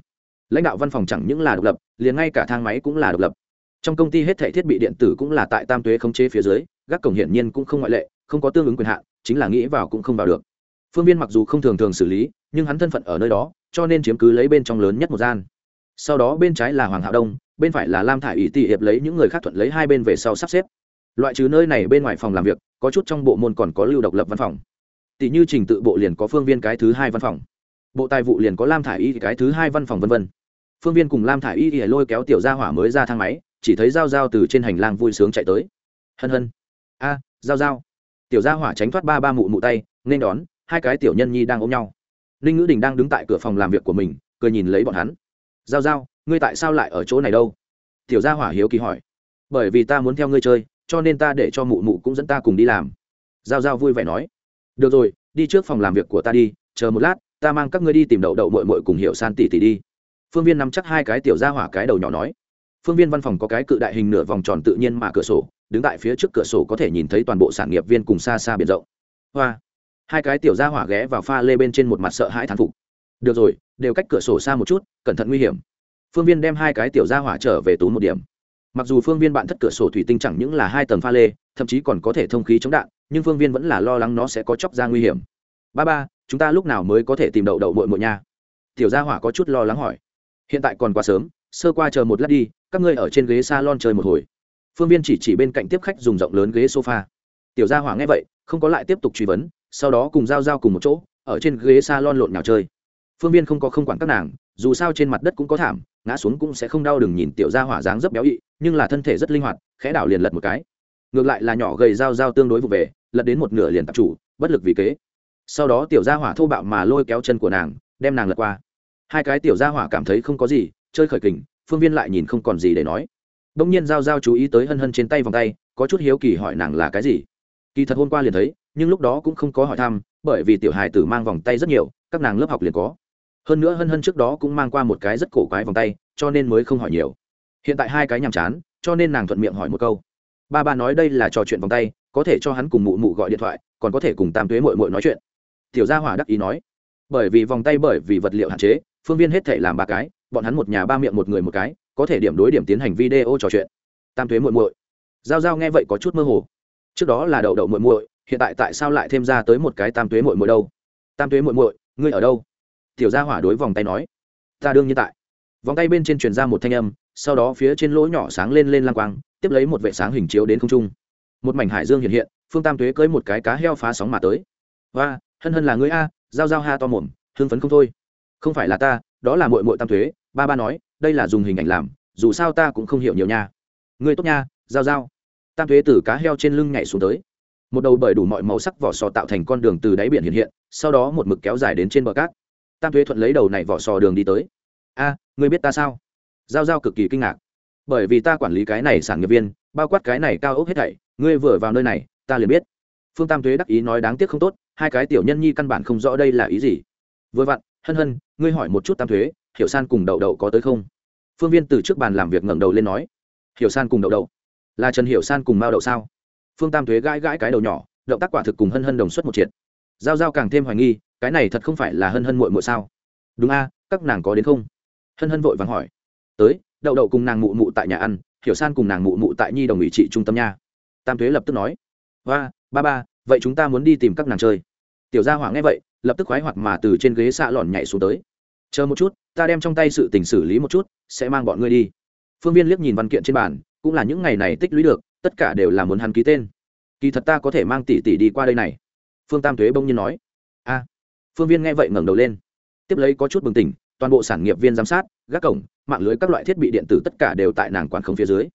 Lãnh đạo văn phòng chẳng những là độc lập, liền ngay cả thang máy cũng là độc lập. Trong công ty hết thể thiết bị điện tử cũng là tại tam tuế khống chế phía dưới, gác cổng hiển nhiên cũng không ngoại lệ, không có tương ứng quyền hạn chính là nghĩ vào cũng không vào được. Phương viên mặc dù không thường thường xử lý, nhưng hắn thân phận ở nơi đó, cho nên chiếm cứ lấy bên trong lớn nhất một gian. Sau đó bên trái là hoàng hạo đông, bên phải là lam thả ỷ Tỷ hiệp lấy những người khác thuận lấy hai bên về sau sắp xếp. Loại trừ nơi này bên ngoài phòng làm việc, có chút trong bộ môn còn có lưu độc lập văn phòng. Tỷ như trình tự bộ liền có phương viên cái thứ hai văn phòng. Bộ tài vụ liền có lam thả y cái thứ hai văn phòng vân vân. phương viên cùng lam thả y lôi kéo tiểu gia hỏa mới ra thang máy, chỉ thấy g i a o g i a o từ trên hành lang vui sướng chạy tới. Hân hân. A g i a o g i a o tiểu gia hỏa tránh thoát ba ba mụ mụ tay, nên đón, hai cái tiểu nhân nhi đang ôm nhau. Ninh ngữ đình đang đứng tại cửa phòng làm việc của mình, cười nhìn lấy bọn hắn. Giao giao, ngươi tại sao lại ở chỗ này đâu? Tiểu gia hỏa hiếu kỳ hỏi. Bởi vì ta muốn theo ngươi chơi, cho nên ta để cho mụ mụ cũng dẫn ta cùng đi làm. Giao giao vui vẻ nói. Được rồi, đi trước phòng làm việc của ta đi, chờ một lát, ta mang các ngươi đi tìm đậu đậu mội mội cùng hiểu san tỷ tỷ đi. Phương viên nắm chắc hai cái tiểu gia hỏa cái đầu nhỏ nói. Phương viên văn phòng có cái cự đại hình nửa vòng tròn tự nhiên mà cửa sổ đứng tại phía trước cửa sổ có thể nhìn thấy toàn bộ sản nghiệp viên cùng xa xa biển rộng. Hoa. Hai cái tiểu gia hỏa ghé vào pha lê bên trên một mặt sợ hãi thán phục. Được rồi, đều cách cửa sổ xa một chút, cẩn thận nguy hiểm. Phương viên đem hai cái tiểu gia hỏa trở về tú một điểm. Mặc dù phương viên bạn thất cửa sổ thủy tinh chẳng những là hai tầng pha lê, thậm chí còn có thể thông khí chống đạn, nhưng phương viên vẫn là lo lắng nó sẽ có chóc ra nguy hiểm. Ba ba, chúng ta lúc nào mới có thể tìm đậu đậu mội mội nha? Tiểu gia hỏa có chút lo lắng hỏi. Hiện tại còn quá sớm, sơ qua chờ một lát đi, các ngươi ở trên ghế s a lon chơi một hồi phương viên chỉ chỉ bên cạnh tiếp khách dùng rộng lớn ghế sofa. Tiểu gia hỏa nghe vậy, không có lại tiếp tục truy vấn, sau đó cùng g i a o g i a o cùng một chỗ, ở trên ghế s a lon lộn nhào chơi. Phương viên không có không quản các nàng, dù sao trên mặt đất cũng có thảm, ngã xuống cũng sẽ không đau đừng nhìn tiểu gia hỏa dáng rất béo ị, nhưng là thân thể rất linh hoạt, khẽ đảo liền lật một cái. Ngược lại là nhỏ gầy dao dao tương đối vụ về, lật đến một nửa liền tập chủ, bất lực vì kế. Sau đó tiểu gia hỏa thô bạo mà lôi kéo chân của nàng, đem nàng lật qua. Hai cái tiểu gia hỏa cảm thấy không có gì, chơi khởi kình, phương viên lại nhìn không còn gì để nói đông nhiên giao giao chú ý tới hân hân trên tay vòng tay, có chút hiếu kỳ hỏi nàng là cái gì. Kỳ thật hôm qua liền thấy, nhưng lúc đó cũng không có hỏi thăm, bởi vì tiểu hài tử mang vòng tay rất nhiều, các nàng lớp học liền có. Hơn nữa hân hân trước đó cũng mang qua một cái rất cổ quái vòng tay, cho nên mới không hỏi nhiều. Hiện tại hai cái nhàm chán, cho nên nàng thuận miệng hỏi một câu. Ba ba nói đây là trò chuyện vòng tay, có thể cho hắn cùng mụ mụ gọi điện thoại, còn có thể cùng tam tuế mội mội nói chuyện. Tiểu gia hỏa đắc ý nói. Bởi vì vòng tay bởi vì vật liệu hạn chế, phương viên hết thể làm ba cái, bọn hắn một nhà ba miệng một người một cái có thể điểm đối điểm tiến hành video trò chuyện. Tam tuế muội muội. Giao giao nghe vậy có chút mơ hồ. Trước đó là đậu đậu muội muội, hiện tại tại sao lại thêm ra tới một cái tam tuế muội muội đâu? Tam tuế muội muội, ngươi ở đâu? Tiểu gia hỏa đối vòng tay nói. Ta đương nhiên tại. Vòng tay bên trên truyền ra một thanh âm, sau đó phía trên lỗ nhỏ sáng lên lên lang quang, tiếp lấy một vệ sáng hình chiếu đến không trung. Một mảnh hải dương hiện hiện, phương tam tuế cưới một cái cá heo phá sóng mà tới. Và hân hân là ngươi a, giao giao ha to mồm, hưng phấn không thôi. Không phải là ta, đó là mội mội tam tuế, ba ba nói đây là dùng hình ảnh làm, dù sao ta cũng không hiểu nhiều nha. Ngươi tốt nha, giao giao. Tam thuế từ cá heo trên lưng nhảy xuống tới. Một đầu bởi đủ mọi màu sắc vỏ sò tạo thành con đường từ đáy biển hiện hiện, sau đó một mực kéo dài đến trên bờ cát. Tam thuế thuận lấy đầu này vỏ sò đường đi tới. A, ngươi biết ta sao? Giao giao cực kỳ kinh ngạc. Bởi vì ta quản lý cái này sản nghiệp viên, bao quát cái này cao ốc hết thảy, ngươi vừa vào nơi này, ta liền biết. Phương tam thuế đắc ý nói đáng tiếc không tốt, hai cái tiểu nhân nhi căn bản không rõ đây là ý gì. Vừa vặn, hân hân, ngươi hỏi một chút tam thuế hiểu san cùng đậu đậu có tới không? Phương viên từ trước bàn làm việc ngẩng đầu lên nói. Hiểu san cùng đậu đậu. Là trần hiểu san cùng mao đậu sao? Phương tam thuế gãi gãi cái đầu nhỏ, động tác quả thực cùng hân hân đồng xuất một triệt. Giao giao càng thêm hoài nghi, cái này thật không phải là hân hân muội muội sao? Đúng a, các nàng có đến không? Hân hân vội vàng hỏi. Tới, đậu đậu cùng nàng mụ mụ tại nhà ăn, hiểu san cùng nàng mụ mụ tại nhi đồng ủy trị trung tâm nha. Tam thuế lập tức nói. Và ba ba, vậy chúng ta muốn đi tìm các nàng chơi. Tiểu gia hỏa nghe vậy, lập tức khoái hoặc mà từ trên ghế xạ lòn nhảy xuống tới chờ một chút, ta đem trong tay sự tình xử lý một chút, sẽ mang bọn ngươi đi. Phương viên liếc nhìn văn kiện trên bàn, cũng là những ngày này tích lũy được, tất cả đều là muốn hắn ký tên. Kỳ thật ta có thể mang tỷ tỷ đi qua đây này. Phương tam thuế bông nhiên nói. A. Phương viên nghe vậy ngẩng đầu lên. Tiếp lấy có chút bừng tỉnh, toàn bộ sản nghiệp viên giám sát, gác cổng, mạng lưới các loại thiết bị điện tử tất cả đều tại nàng quán không phía dưới.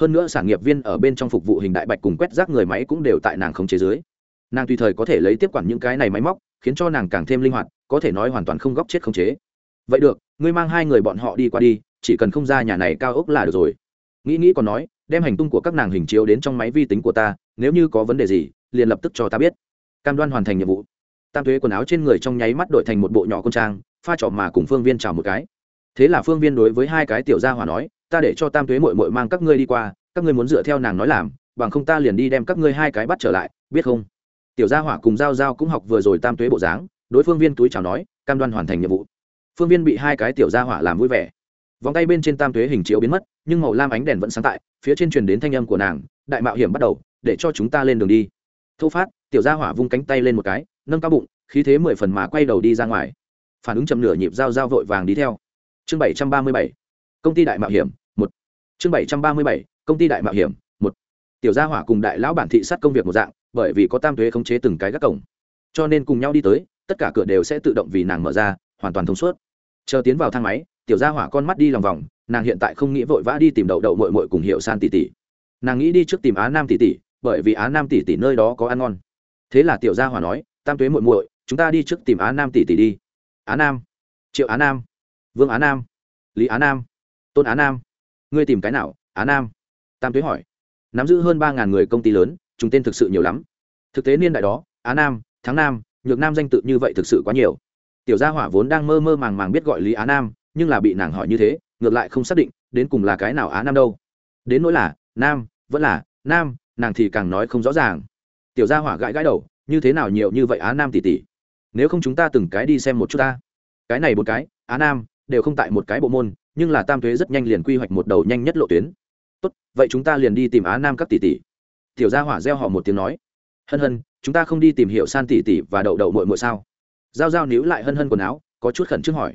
Hơn nữa sản nghiệp viên ở bên trong phục vụ hình đại bạch cùng quét rác người máy cũng đều tại nàng không chế dưới. Nàng tùy thời có thể lấy tiếp quản những cái này máy móc, khiến cho nàng càng thêm linh hoạt, có thể nói hoàn toàn không góc chết không chế vậy được, ngươi mang hai người bọn họ đi qua đi, chỉ cần không ra nhà này cao ốc là được rồi. Nghĩ nghĩ còn nói, đem hành tung của các nàng hình chiếu đến trong máy vi tính của ta, nếu như có vấn đề gì, liền lập tức cho ta biết. Cam đoan hoàn thành nhiệm vụ. Tam thuế quần áo trên người trong nháy mắt đổi thành một bộ nhỏ con trang, pha trò mà cùng phương viên chào một cái. Thế là phương viên đối với hai cái tiểu gia hỏa nói, ta để cho tam thuế mội mội mang các ngươi đi qua, các ngươi muốn dựa theo nàng nói làm, bằng không ta liền đi đem các ngươi hai cái bắt trở lại, biết không? Tiểu gia hỏa cùng giao giao cũng học vừa rồi tam tuế bộ dáng, đối phương viên túi chào nói, cam đoan hoàn thành nhiệm vụ phương viên bị hai cái tiểu gia hỏa làm vui vẻ. Vòng tay bên trên tam tuế hình chiếu biến mất, nhưng màu lam ánh đèn vẫn sáng tại, phía trên truyền đến thanh âm của nàng, đại mạo hiểm bắt đầu, để cho chúng ta lên đường đi. Thô phát, tiểu gia hỏa vung cánh tay lên một cái, nâng cao bụng, khí thế mười phần mà quay đầu đi ra ngoài. Phản ứng chậm nửa nhịp giao giao vội vàng đi theo. Chương bảy trăm ba mươi bảy, công ty đại mạo hiểm, một. Chương bảy trăm ba mươi bảy, công ty đại mạo hiểm, một. Tiểu gia hỏa cùng đại lão bản thị sát công việc một dạng, bởi vì có tam thuế khống chế từng cái các cổng. Cho nên cùng nhau đi tới, tất cả cửa đều sẽ tự động vì nàng mở ra, hoàn toàn thông suốt chờ tiến vào thang máy, tiểu gia hỏa con mắt đi lòng vòng, nàng hiện tại không nghĩ vội vã đi tìm đậu đậu mội mội cùng hiệu san tỷ tỷ. Nàng nghĩ đi trước tìm á nam tỷ tỷ, bởi vì á nam tỷ tỷ nơi đó có ăn ngon. Thế là tiểu gia hỏa nói, tam tuế muội muội, chúng ta đi trước tìm á nam tỷ tỷ đi. Á nam? Triệu á nam. Vương á nam. Lý á nam. Tôn á nam. Ngươi tìm cái nào, á nam? Tam tuế hỏi. Nắm giữ hơn ba người công ty lớn, chúng tên thực sự nhiều lắm. Thực tế niên đại đó, á nam, thắng nam, nhược nam danh tự như vậy thực sự quá nhiều tiểu gia hỏa vốn đang mơ mơ màng màng biết gọi lý á nam, nhưng là bị nàng hỏi như thế, ngược lại không xác định đến cùng là cái nào á nam đâu. Đến nỗi là, nam, vẫn là, nam, nàng thì càng nói không rõ ràng. Tiểu gia hỏa gãi gãi đầu, như thế nào nhiều như vậy á nam tỷ tỷ nếu không chúng ta từng cái đi xem một chút ta. Cái này một cái, á nam, đều không tại một cái bộ môn, nhưng là tam thuế rất nhanh liền quy hoạch một đầu nhanh nhất lộ tuyến. Tốt, vậy chúng ta liền đi tìm á nam các tỷ tỷ tiểu gia hỏa reo họ một tiếng nói. Hân hân, chúng ta không đi tìm hiểu san tỷ tỷ và đậu đậu mội mội sao? Giao giao níu lại hân hân quần áo, có chút khẩn trương hỏi.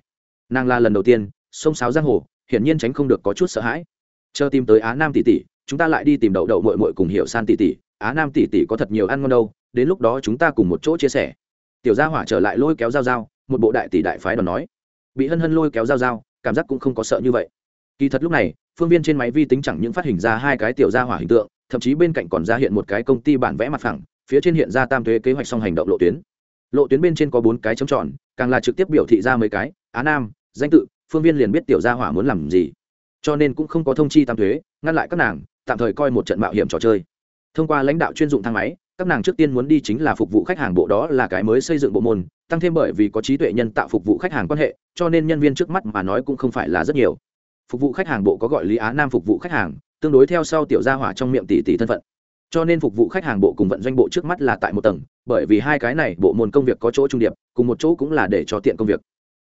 Nàng là lần đầu tiên, sông sáo giang hồ, hiển nhiên tránh không được có chút sợ hãi. Chờ tìm tới á nam tỷ tỷ, chúng ta lại đi tìm đậu đậu mội mội cùng hiểu san tỷ tỷ. Á nam tỷ tỷ có thật nhiều ăn ngon đâu, đến lúc đó chúng ta cùng một chỗ chia sẻ. Tiểu gia hỏa trở lại lôi kéo giao giao, một bộ đại tỷ đại phái đòn nói. Bị hân hân lôi kéo giao giao, cảm giác cũng không có sợ như vậy. Kỳ thật lúc này, phương viên trên máy vi tính chẳng những phát hình ra hai cái tiểu gia hỏa hình tượng, thậm chí bên cạnh còn ra hiện một cái công ty bản vẽ mặt phẳng, phía trên hiện ra tam thuế kế hoạch song hành động lộ tuyến lộ tuyến bên trên có bốn cái chấm tròn, càng là trực tiếp biểu thị ra mấy cái, á nam, danh tự, phương viên liền biết tiểu gia hỏa muốn làm gì. Cho nên cũng không có thông chi tam thuế, ngăn lại các nàng, tạm thời coi một trận mạo hiểm trò chơi. Thông qua lãnh đạo chuyên dụng thang máy, các nàng trước tiên muốn đi chính là phục vụ khách hàng bộ đó là cái mới xây dựng bộ môn, tăng thêm bởi vì có trí tuệ nhân tạo phục vụ khách hàng quan hệ, cho nên nhân viên trước mắt mà nói cũng không phải là rất nhiều. Phục vụ khách hàng bộ có gọi lý á nam phục vụ khách hàng, tương đối theo sau tiểu gia hỏa trong miệng tỷ tỷ thân phận cho nên phục vụ khách hàng bộ cùng vận doanh bộ trước mắt là tại một tầng, bởi vì hai cái này bộ môn công việc có chỗ trung điệp, cùng một chỗ cũng là để cho tiện công việc.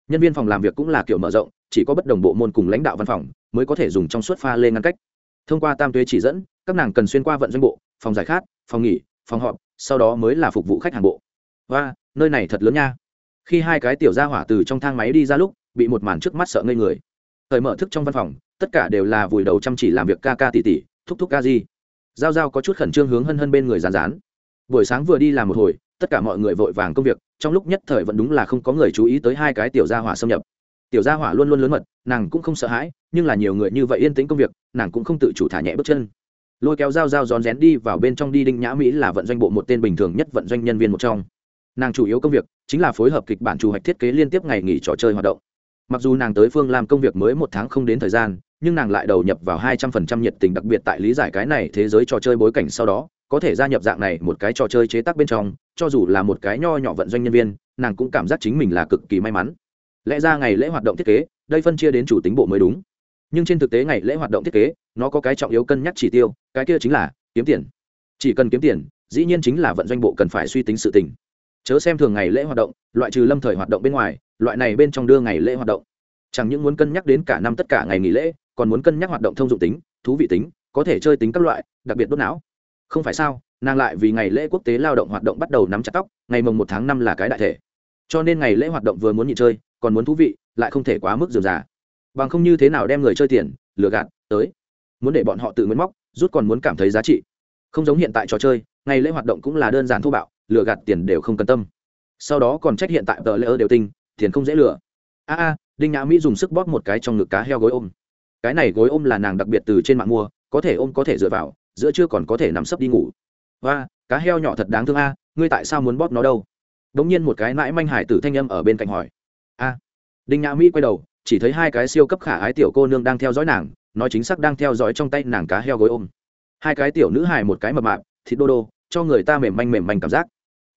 Nhân viên phòng làm việc cũng là kiểu mở rộng, chỉ có bất đồng bộ môn cùng lãnh đạo văn phòng mới có thể dùng trong suốt pha lên ngăn cách. Thông qua tam tuế chỉ dẫn, các nàng cần xuyên qua vận doanh bộ, phòng giải khát, phòng nghỉ, phòng họp, sau đó mới là phục vụ khách hàng bộ. Và nơi này thật lớn nha. Khi hai cái tiểu gia hỏa từ trong thang máy đi ra lúc, bị một màn trước mắt sợ ngây người. Thời mở thức trong văn phòng, tất cả đều là vùi đầu chăm chỉ làm việc ca ca tỉ tỉ, thúc thúc ca di giao giao có chút khẩn trương hướng hân hân bên người rán rán. Buổi sáng vừa đi làm một hồi, tất cả mọi người vội vàng công việc, trong lúc nhất thời vẫn đúng là không có người chú ý tới hai cái tiểu gia hỏa xâm nhập. Tiểu gia hỏa luôn luôn lớn mật, nàng cũng không sợ hãi, nhưng là nhiều người như vậy yên tĩnh công việc, nàng cũng không tự chủ thả nhẹ bước chân. Lôi kéo dao dao rón rén đi vào bên trong đi đinh nhã mỹ là vận doanh bộ một tên bình thường nhất vận doanh nhân viên một trong. Nàng chủ yếu công việc chính là phối hợp kịch bản chủ hoạch thiết kế liên tiếp ngày nghỉ trò chơi hoạt động. Mặc dù nàng tới phương làm công việc mới một tháng không đến thời gian nhưng nàng lại đầu nhập vào hai trăm phần trăm nhiệt tình đặc biệt tại lý giải cái này thế giới trò chơi bối cảnh sau đó, có thể gia nhập dạng này một cái trò chơi chế tác bên trong, cho dù là một cái nho nhỏ vận doanh nhân viên, nàng cũng cảm giác chính mình là cực kỳ may mắn. Lẽ ra ngày lễ hoạt động thiết kế, đây phân chia đến chủ tính bộ mới đúng. Nhưng trên thực tế ngày lễ hoạt động thiết kế, nó có cái trọng yếu cân nhắc chỉ tiêu, cái kia chính là kiếm tiền. Chỉ cần kiếm tiền, dĩ nhiên chính là vận doanh bộ cần phải suy tính sự tình. Chớ xem thường ngày lễ hoạt động, loại trừ lâm thời hoạt động bên ngoài, loại này bên trong đưa ngày lễ hoạt động. Chẳng những muốn cân nhắc đến cả năm tất cả ngày nghỉ lễ còn muốn cân nhắc hoạt động thông dụng tính, thú vị tính, có thể chơi tính các loại, đặc biệt đốt não. Không phải sao, nàng lại vì ngày lễ quốc tế lao động hoạt động bắt đầu nắm chặt tóc, ngày mồng một tháng năm là cái đại thể. Cho nên ngày lễ hoạt động vừa muốn nhị chơi, còn muốn thú vị, lại không thể quá mức dườm già. Bằng không như thế nào đem người chơi tiền, lừa gạt, tới. Muốn để bọn họ tự nguyện móc, rút còn muốn cảm thấy giá trị. Không giống hiện tại trò chơi, ngày lễ hoạt động cũng là đơn giản thô bạo, lừa gạt tiền đều không cần tâm. Sau đó còn trách hiện tại tờ lễ ơ đều tinh, tiền không dễ lừa. A a, đinh nhã mỹ dùng sức bóp một cái trong ngực cá heo gối ôm cái này gối ôm là nàng đặc biệt từ trên mạng mua, có thể ôm có thể dựa vào, giữa chưa còn có thể nằm sấp đi ngủ. Và cá heo nhỏ thật đáng thương a, ngươi tại sao muốn bóp nó đâu? Đ ỗ n g nhiên một cái mãi manh hải tử thanh âm ở bên cạnh hỏi. A, đinh nhã mỹ quay đầu, chỉ thấy hai cái siêu cấp khả ái tiểu cô nương đang theo dõi nàng, nói chính xác đang theo dõi trong tay nàng cá heo gối ôm. Hai cái tiểu nữ hài một cái mập mạp, thịt đô đô, cho người ta mềm manh mềm manh cảm giác.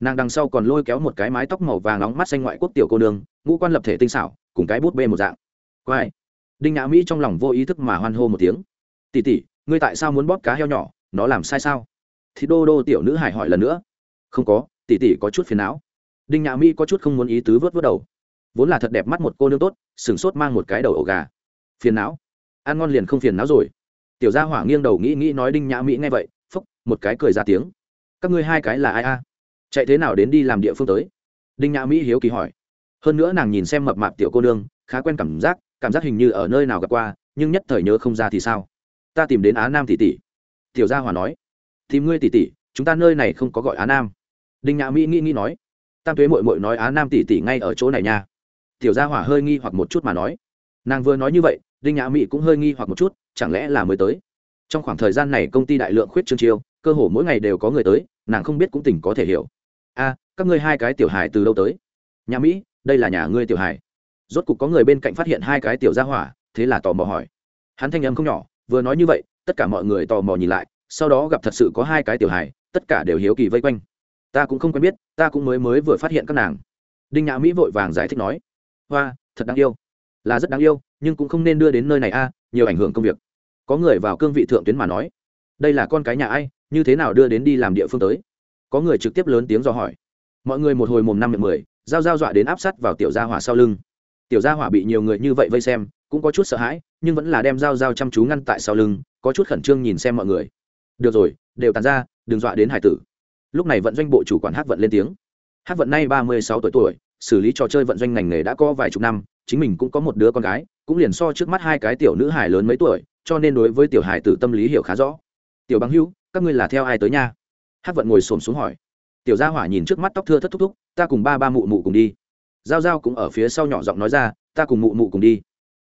Nàng đằng sau còn lôi kéo một cái mái tóc màu vàng nóng mắt xanh ngoại quốc tiểu cô nương, ngũ quan lập thể tinh xảo, cùng cái bút bê một dạng. Quai đinh nhã mỹ trong lòng vô ý thức mà hoan hô một tiếng. Tỉ tỉ ngươi tại sao muốn bóp cá heo nhỏ? Nó làm sai sao? Thì đô đô tiểu nữ hải hỏi lần nữa. Không có tỉ tỉ có chút phiền não. Đinh nhã mỹ có chút không muốn ý tứ vớt vớt đầu. Vốn là thật đẹp mắt một cô nương tốt sửng sốt mang một cái đầu ổ gà. Phiền não? Ăn ngon liền không phiền não rồi. Tiểu gia hỏa nghiêng đầu nghĩ nghĩ nói đinh nhã mỹ nghe vậy phúc một cái cười ra tiếng. Các ngươi hai cái là ai a? Chạy thế nào đến đi làm địa phương tới? Đinh nhã mỹ hiếu kỳ hỏi. Hơn nữa nàng nhìn xem mập mạp tiểu cô nương, khá quen cảm giác cảm giác hình như ở nơi nào gặp qua, nhưng nhất thời nhớ không ra thì sao? Ta tìm đến á nam tỷ tỷ. Tiểu gia hòa nói. Tìm ngươi tỷ tỷ, chúng ta nơi này không có gọi á nam. Đinh nhã mỹ nghĩ nghĩ nói. Tam tuế mội mội nói á nam tỷ tỷ ngay ở chỗ này nha. Tiểu gia hỏa hơi nghi hoặc một chút mà nói. Nàng vừa nói như vậy, đinh nhã mỹ cũng hơi nghi hoặc một chút, chẳng lẽ là mới tới? Trong khoảng thời gian này công ty đại lượng khuyết trương chiêu, cơ hồ mỗi ngày đều có người tới, nàng không biết cũng tỉnh có thể hiểu. A, các ngươi hai cái tiểu hài từ đâu tới? Nhà mỹ, đây là nhà ngươi tiểu hài rốt cục có người bên cạnh phát hiện hai cái tiểu gia hỏa, thế là tò mò hỏi. Hắn thanh âm không nhỏ, vừa nói như vậy, tất cả mọi người tò mò nhìn lại, sau đó gặp thật sự có hai cái tiểu hài, tất cả đều hiếu kỳ vây quanh. Ta cũng không quen biết, ta cũng mới mới vừa phát hiện các nàng. Đinh nhã mỹ vội vàng giải thích nói. Hoa, thật đáng yêu. Là rất đáng yêu, nhưng cũng không nên đưa đến nơi này a, nhiều ảnh hưởng công việc. Có người vào cương vị thượng tuyến mà nói. Đây là con cái nhà ai, như thế nào đưa đến đi làm địa phương tới? Có người trực tiếp lớn tiếng dò hỏi. Mọi người một hồi mồm năm miệng mười dao dao dọa đến áp sát vào tiểu gia hỏa sau lưng tiểu gia hỏa bị nhiều người như vậy vây xem, cũng có chút sợ hãi, nhưng vẫn là đem dao dao chăm chú ngăn tại sau lưng, có chút khẩn trương nhìn xem mọi người. Được rồi, đều tàn ra, đừng dọa đến hải tử. Lúc này vận doanh bộ chủ quản hát vận lên tiếng. Hát vận nay ba mươi sáu tuổi tuổi, xử lý trò chơi vận doanh ngành nghề đã có vài chục năm, chính mình cũng có một đứa con gái, cũng liền so trước mắt hai cái tiểu nữ hải lớn mấy tuổi, cho nên đối với tiểu hải tử tâm lý hiểu khá rõ. Tiểu bằng hưu, các ngươi là theo ai tới nha? Hát vận ngồi xổm xuống hỏi. Tiểu gia hỏa nhìn trước mắt tóc thưa thất thúc thúc, ta cùng ba ba mụ mụ cùng đi giao giao cũng ở phía sau nhỏ giọng nói ra, ta cùng mụ mụ cùng đi.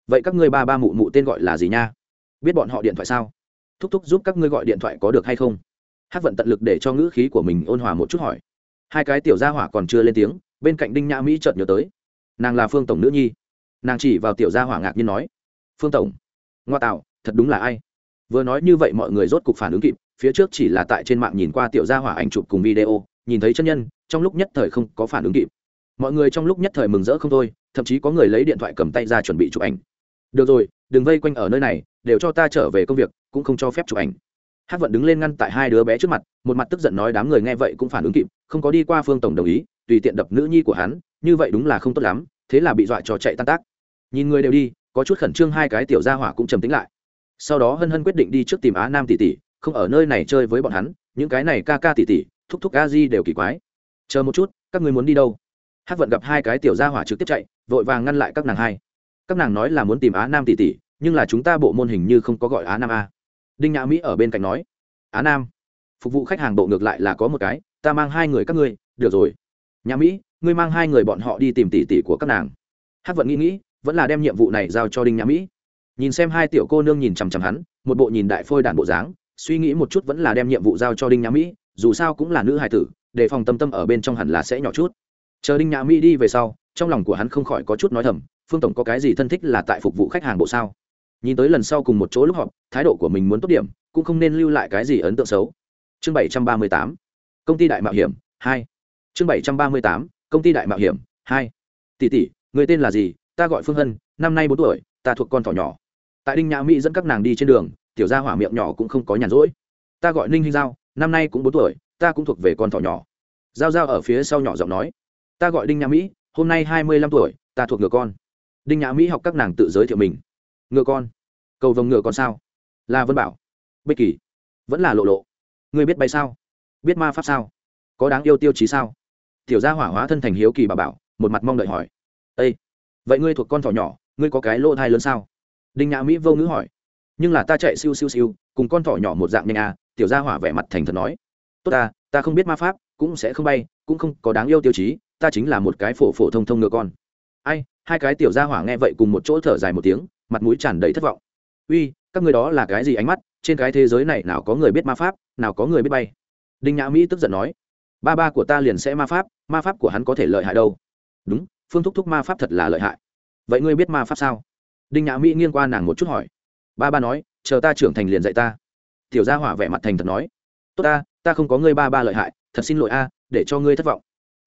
Vậy các ngươi ba ba mụ mụ tên gọi là gì nha? Biết bọn họ điện thoại sao? Thúc thúc giúp các ngươi gọi điện thoại có được hay không? Hát vận tận lực để cho ngữ khí của mình ôn hòa một chút hỏi. Hai cái tiểu gia hỏa còn chưa lên tiếng, bên cạnh đinh nhã mỹ chợt nhớ tới. Nàng là phương tổng nữ nhi. Nàng chỉ vào tiểu gia hỏa ngạc nhiên nói, phương tổng, ngoa tạo, thật đúng là ai? Vừa nói như vậy mọi người rốt cục phản ứng kịp, phía trước chỉ là tại trên mạng nhìn qua tiểu gia hỏa ảnh chụp cùng video, nhìn thấy chân nhân, trong lúc nhất thời không có phản ứng kịp mọi người trong lúc nhất thời mừng rỡ không thôi, thậm chí có người lấy điện thoại cầm tay ra chuẩn bị chụp ảnh. Được rồi, đừng vây quanh ở nơi này, đều cho ta trở về công việc, cũng không cho phép chụp ảnh. Hát vận đứng lên ngăn tại hai đứa bé trước mặt, một mặt tức giận nói đám người nghe vậy cũng phản ứng kịp, không có đi qua phương tổng đồng ý, tùy tiện đập nữ nhi của hắn, như vậy đúng là không tốt lắm, thế là bị dọa cho chạy tan tác. Nhìn người đều đi, có chút khẩn trương hai cái tiểu gia hỏa cũng trầm tính lại. Sau đó hân hân quyết định đi trước tìm á nam tỷ tỷ, không ở nơi này chơi với bọn hắn, những cái này ca ca tỷ tỷ, thúc thúc a di đều kỳ quái. Chờ một chút, các người muốn đi đâu? Hát vận gặp hai cái tiểu gia hỏa trực tiếp chạy, vội vàng ngăn lại các nàng hai. Các nàng nói là muốn tìm á nam tỷ tỷ, nhưng là chúng ta bộ môn hình như không có gọi á nam a. Đinh nhã mỹ ở bên cạnh nói, á nam, phục vụ khách hàng bộ ngược lại là có một cái, ta mang hai người các ngươi, được rồi. Nhã mỹ, ngươi mang hai người bọn họ đi tìm tỷ tỷ của các nàng. Hát vận nghĩ nghĩ, vẫn là đem nhiệm vụ này giao cho đinh nhã mỹ. Nhìn xem hai tiểu cô nương nhìn chằm chằm hắn, một bộ nhìn đại phôi đàn bộ dáng, suy nghĩ một chút vẫn là đem nhiệm vụ giao cho đinh nhã mỹ, dù sao cũng là nữ hài tử, để phòng tâm tâm ở bên trong hẳn là sẽ nhỏ chút chờ đinh nhã mỹ đi về sau, trong lòng của hắn không khỏi có chút nói thầm, phương tổng có cái gì thân thích là tại phục vụ khách hàng bộ sao? Nhìn tới lần sau cùng một chỗ lúc họp, thái độ của mình muốn tốt điểm, cũng không nên lưu lại cái gì ấn tượng xấu. Chương bảy trăm ba mươi tám, công ty đại mạo hiểm, hai. Chương bảy trăm ba mươi tám, công ty đại mạo hiểm, hai. Tỷ tỷ, người tên là gì? Ta gọi phương hân, năm nay bốn tuổi, ta thuộc con thỏ nhỏ. Tại đinh nhã mỹ dẫn các nàng đi trên đường, tiểu gia hỏa miệng nhỏ cũng không có nhàn rỗi. Ta gọi ninh hinh giao, năm nay cũng bốn tuổi, ta cũng thuộc về con thỏ nhỏ. Giao giao ở phía sau nhỏ giọng nói ta gọi đinh nhã mỹ, hôm nay hai mươi lăm tuổi, ta thuộc ngựa con. Đinh nhã mỹ học các nàng tự giới thiệu mình. Ngựa con. Cầu vồng ngựa con sao? Là vân bảo. Bích kỳ. Vẫn là lộ lộ. Ngươi biết bay sao? Biết ma pháp sao? Có đáng yêu tiêu chí sao? Tiểu gia hỏa hóa thân thành hiếu kỳ bà bảo, một mặt mong đợi hỏi. Â vậy ngươi thuộc con thỏ nhỏ, ngươi có cái lỗ thai lớn sao? Đinh nhã mỹ vô ngữ hỏi. Nhưng là ta chạy siêu siêu siêu, cùng con thỏ nhỏ một dạng nhanh à tiểu gia hỏa vẻ mặt thành thật nói. Tốt ta ta không biết ma pháp, cũng sẽ không bay, cũng không có đáng yêu tiêu chí ta chính là một cái phổ phổ thông thông ngựa con. Ai, hai cái tiểu gia hỏa nghe vậy cùng một chỗ thở dài một tiếng, mặt mũi tràn đầy thất vọng. Uy, các người đó là cái gì ánh mắt? Trên cái thế giới này nào có người biết ma pháp, nào có người biết bay? Đinh nhã mỹ tức giận nói, ba ba của ta liền sẽ ma pháp ma pháp của hắn có thể lợi hại đâu. Đúng, phương thúc thúc ma pháp thật là lợi hại. Vậy ngươi biết ma pháp sao? Đinh nhã mỹ nghiêng qua nàng một chút hỏi. Ba ba nói, chờ ta trưởng thành liền dạy ta. Tiểu gia hỏa vẻ mặt thành thật nói, tốt ta ta không có ngươi ba ba lợi hại, thật xin lỗi a, để cho ngươi thất vọng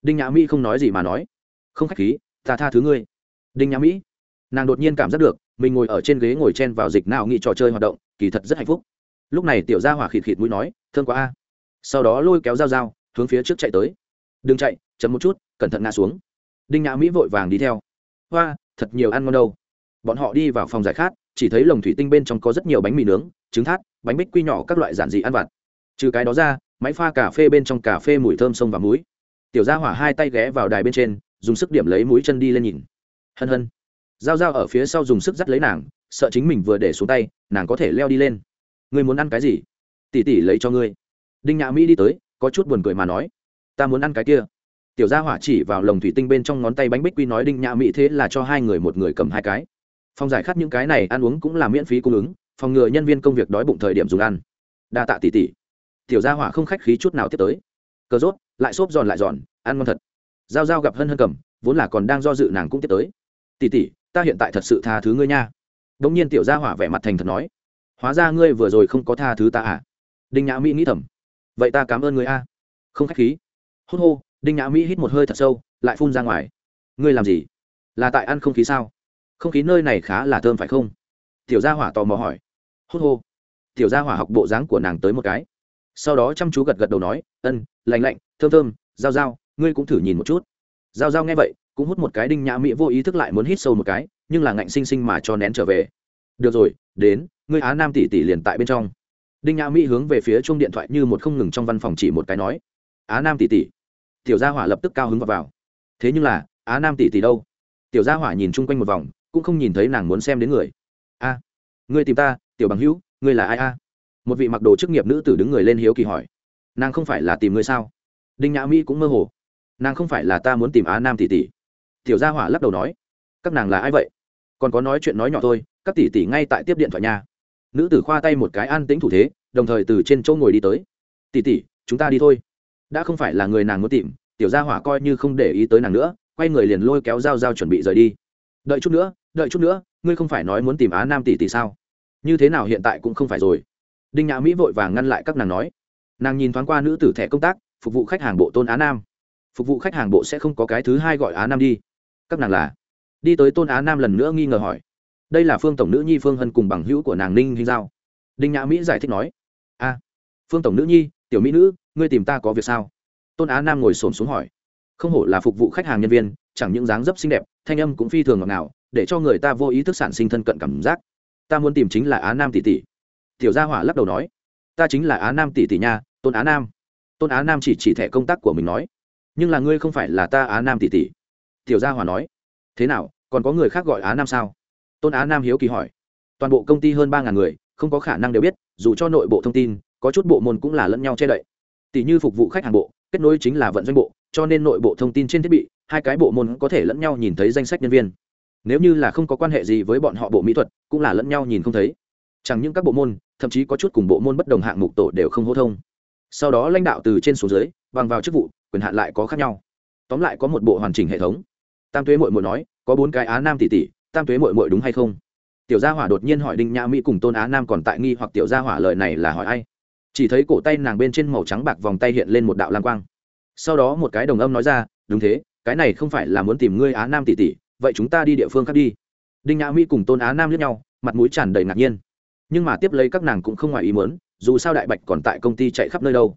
đinh nhã mỹ không nói gì mà nói. Không khách khí, ta tha thứ ngươi. Đinh nhã mỹ. Nàng đột nhiên cảm giác được, mình ngồi ở trên ghế ngồi chen vào dịch nào nghị trò chơi hoạt động, kỳ thật rất hạnh phúc. Lúc này tiểu gia hỏa khịt khịt mũi nói, thương quá a. Sau đó lôi kéo dao dao, hướng phía trước chạy tới. Đừng chạy chấm một chút, cẩn thận ngã xuống. Đinh nhã mỹ vội vàng đi theo. Hoa, thật nhiều ăn ngon đâu. Bọn họ đi vào phòng giải khát, chỉ thấy lồng thủy tinh bên trong có rất nhiều bánh mì nướng, trứng thát, bánh bích quy nhỏ các loại giản dị ăn vặt. Trừ cái đó ra, máy pha cà phê bên trong cà phê mùi thơm sông và muối tiểu gia hỏa hai tay ghé vào đài bên trên, dùng sức điểm lấy mũi chân đi lên nhìn. Hân hân. G i a o g i a o ở phía sau dùng sức dắt lấy nàng, sợ chính mình vừa để xuống tay, nàng có thể leo đi lên. Ngươi muốn ăn cái gì? Tỉ tỉ lấy cho ngươi. Đinh nhã mỹ đi tới, có chút buồn cười mà nói. Ta muốn ăn cái kia. Tiểu gia hỏa chỉ vào lồng thủy tinh bên trong ngón tay bánh bích quy nói đinh nhã mỹ thế là cho hai người một người cầm hai cái. Phòng giải khát những cái này ăn uống cũng là miễn phí cung ứng, phòng ngừa nhân viên công việc đói bụng thời điểm dùng ăn. Đa tạ tỉ tỉ tiểu gia hỏa không khách khí chút nào tiếp tới. Cờ rốt lại xốp giòn lại giòn, ăn ngon thật. G i a o g i a o gặp hân hân cầm vốn là còn đang do dự nàng cũng tiếp tới. Tỉ tỉ ta hiện tại thật sự tha thứ ngươi nha. Đ ỗ n g nhiên tiểu gia hỏa vẻ mặt thành thật nói. Hóa ra ngươi vừa rồi không có tha thứ ta à? Đinh nhã mỹ nghĩ thầm. Vậy ta cảm ơn người a. Không khách khí. Hốt hô, đinh nhã mỹ hít một hơi thật sâu, lại phun ra ngoài. Ngươi làm gì? Là tại ăn không khí sao? Không khí nơi này khá là thơm phải không? Tiểu gia hỏa tò mò hỏi. Hốt hô. Tiểu gia hỏa học bộ dáng của nàng tới một cái. Sau đó chăm chú gật gật đầu nói, ân lành lạnh thơm thơm g i ngươi cũng thử nhìn một chút. G i nghe vậy cũng hút một cái đinh nhã mỹ vô ý thức lại muốn hít sâu một cái nhưng là ngạnh xinh xinh mà cho nén trở về. Được rồi đến ngươi á nam tỷ tỷ liền tại bên trong. Đinh nhã mỹ hướng về phía chung điện thoại như một không ngừng trong văn phòng chỉ một cái nói á nam tỷ tỷ. Tiểu gia hỏa lập tức cao hứng vào, vào. thế nhưng là á nam tỷ tỷ đâu? Tiểu gia hỏa nhìn chung quanh một vòng cũng không nhìn thấy nàng muốn xem đến người. A ngươi tìm ta tiểu bằng hữu ngươi là ai a? Một vị mặc đồ chức nghiệp nữ tử đứng người lên hiếu kỳ hỏi. Nàng không phải là tìm ngươi sao? Đinh nhã mỹ cũng mơ hồ. Nàng không phải là ta muốn tìm á nam tỷ tỷ. Tiểu gia hỏa lắc đầu nói các nàng là ai vậy? Còn có nói chuyện nói nhỏ thôi các tỷ tỷ ngay tại tiếp điện thoại nhà nữ tử khoa tay một cái an tĩnh thủ thế đồng thời từ trên chỗ ngồi đi tới. Tỷ tỷ, chúng ta đi thôi. Đã không phải là người nàng muốn tìm tiểu gia hỏa coi như không để ý tới nàng nữa quay người liền lôi kéo dao dao chuẩn bị rời đi. Đợi chút nữa đợi chút nữa ngươi không phải nói muốn tìm á nam tỷ tỷ sao? Như thế nào hiện tại cũng không phải rồi. Đinh nhã mỹ vội vàng ngăn lại các nàng nói. Nàng nhìn thoáng qua nữ tử thẻ công tác phục vụ khách hàng bộ tôn á nam. Phục vụ khách hàng bộ sẽ không có cái thứ hai gọi á nam đi. Các nàng là? Đi tới tôn á nam lần nữa nghi ngờ hỏi. Đây là phương tổng nữ nhi phương hân cùng bằng hữu của nàng ninh hinh giao. Đinh nhã mỹ giải thích nói. A phương tổng nữ nhi, tiểu mỹ nữ, ngươi tìm ta có việc sao? Tôn á nam ngồi xổm xuống hỏi. Không hổ là phục vụ khách hàng nhân viên, chẳng những dáng dấp xinh đẹp, thanh âm cũng phi thường ngọt ngào, để cho người ta vô ý thức sản sinh thân cận cảm giác. Ta muốn tìm chính là á nam tỷ tỷ. Tiểu gia hỏa lắc đầu nói. Ta chính là á nam tỷ tỷ nha, tôn á nam tôn á nam chỉ chỉ thẻ công tác của mình nói. Nhưng là ngươi không phải là ta á nam tỷ tỷ. Tiểu gia hòa nói. Thế nào, còn có người khác gọi á nam sao? Tôn á nam hiếu kỳ hỏi. Toàn bộ công ty hơn ba ngàn người, không có khả năng đều biết, dù cho nội bộ thông tin, có chút bộ môn cũng là lẫn nhau che đậy. Tỷ như phục vụ khách hàng bộ, kết nối chính là vận doanh bộ, cho nên nội bộ thông tin trên thiết bị, hai cái bộ môn có thể lẫn nhau nhìn thấy danh sách nhân viên. Nếu như là không có quan hệ gì với bọn họ bộ mỹ thuật, cũng là lẫn nhau nhìn không thấy. Chẳng những các bộ môn, thậm chí có chút cùng bộ môn bất đồng hạng mục tổ đều không hô thông sau đó lãnh đạo từ trên xuống dưới bằng vào chức vụ, quyền hạn lại có khác nhau. Tóm lại có một bộ hoàn chỉnh hệ thống. Tam thuế mội mội nói, có bốn cái á nam tỷ tỷ, tam thuế mội mội đúng hay không? Tiểu gia hỏa đột nhiên hỏi đinh nhã mỹ cùng tôn á nam còn tại nghi hoặc tiểu gia hỏa lời này là hỏi ai? Chỉ thấy cổ tay nàng bên trên màu trắng bạc vòng tay hiện lên một đạo lang quang. Sau đó một cái đồng âm nói ra, đúng thế, cái này không phải là muốn tìm ngươi á nam tỷ tỷ, vậy chúng ta đi địa phương khác đi. Đinh nhã mỹ cùng tôn á nam lướt nhau, mặt mũi tràn đầy ngạc nhiên nhưng mà tiếp lấy các nàng cũng không ngoài ý muốn, dù sao đại bạch còn tại công ty chạy khắp nơi đâu.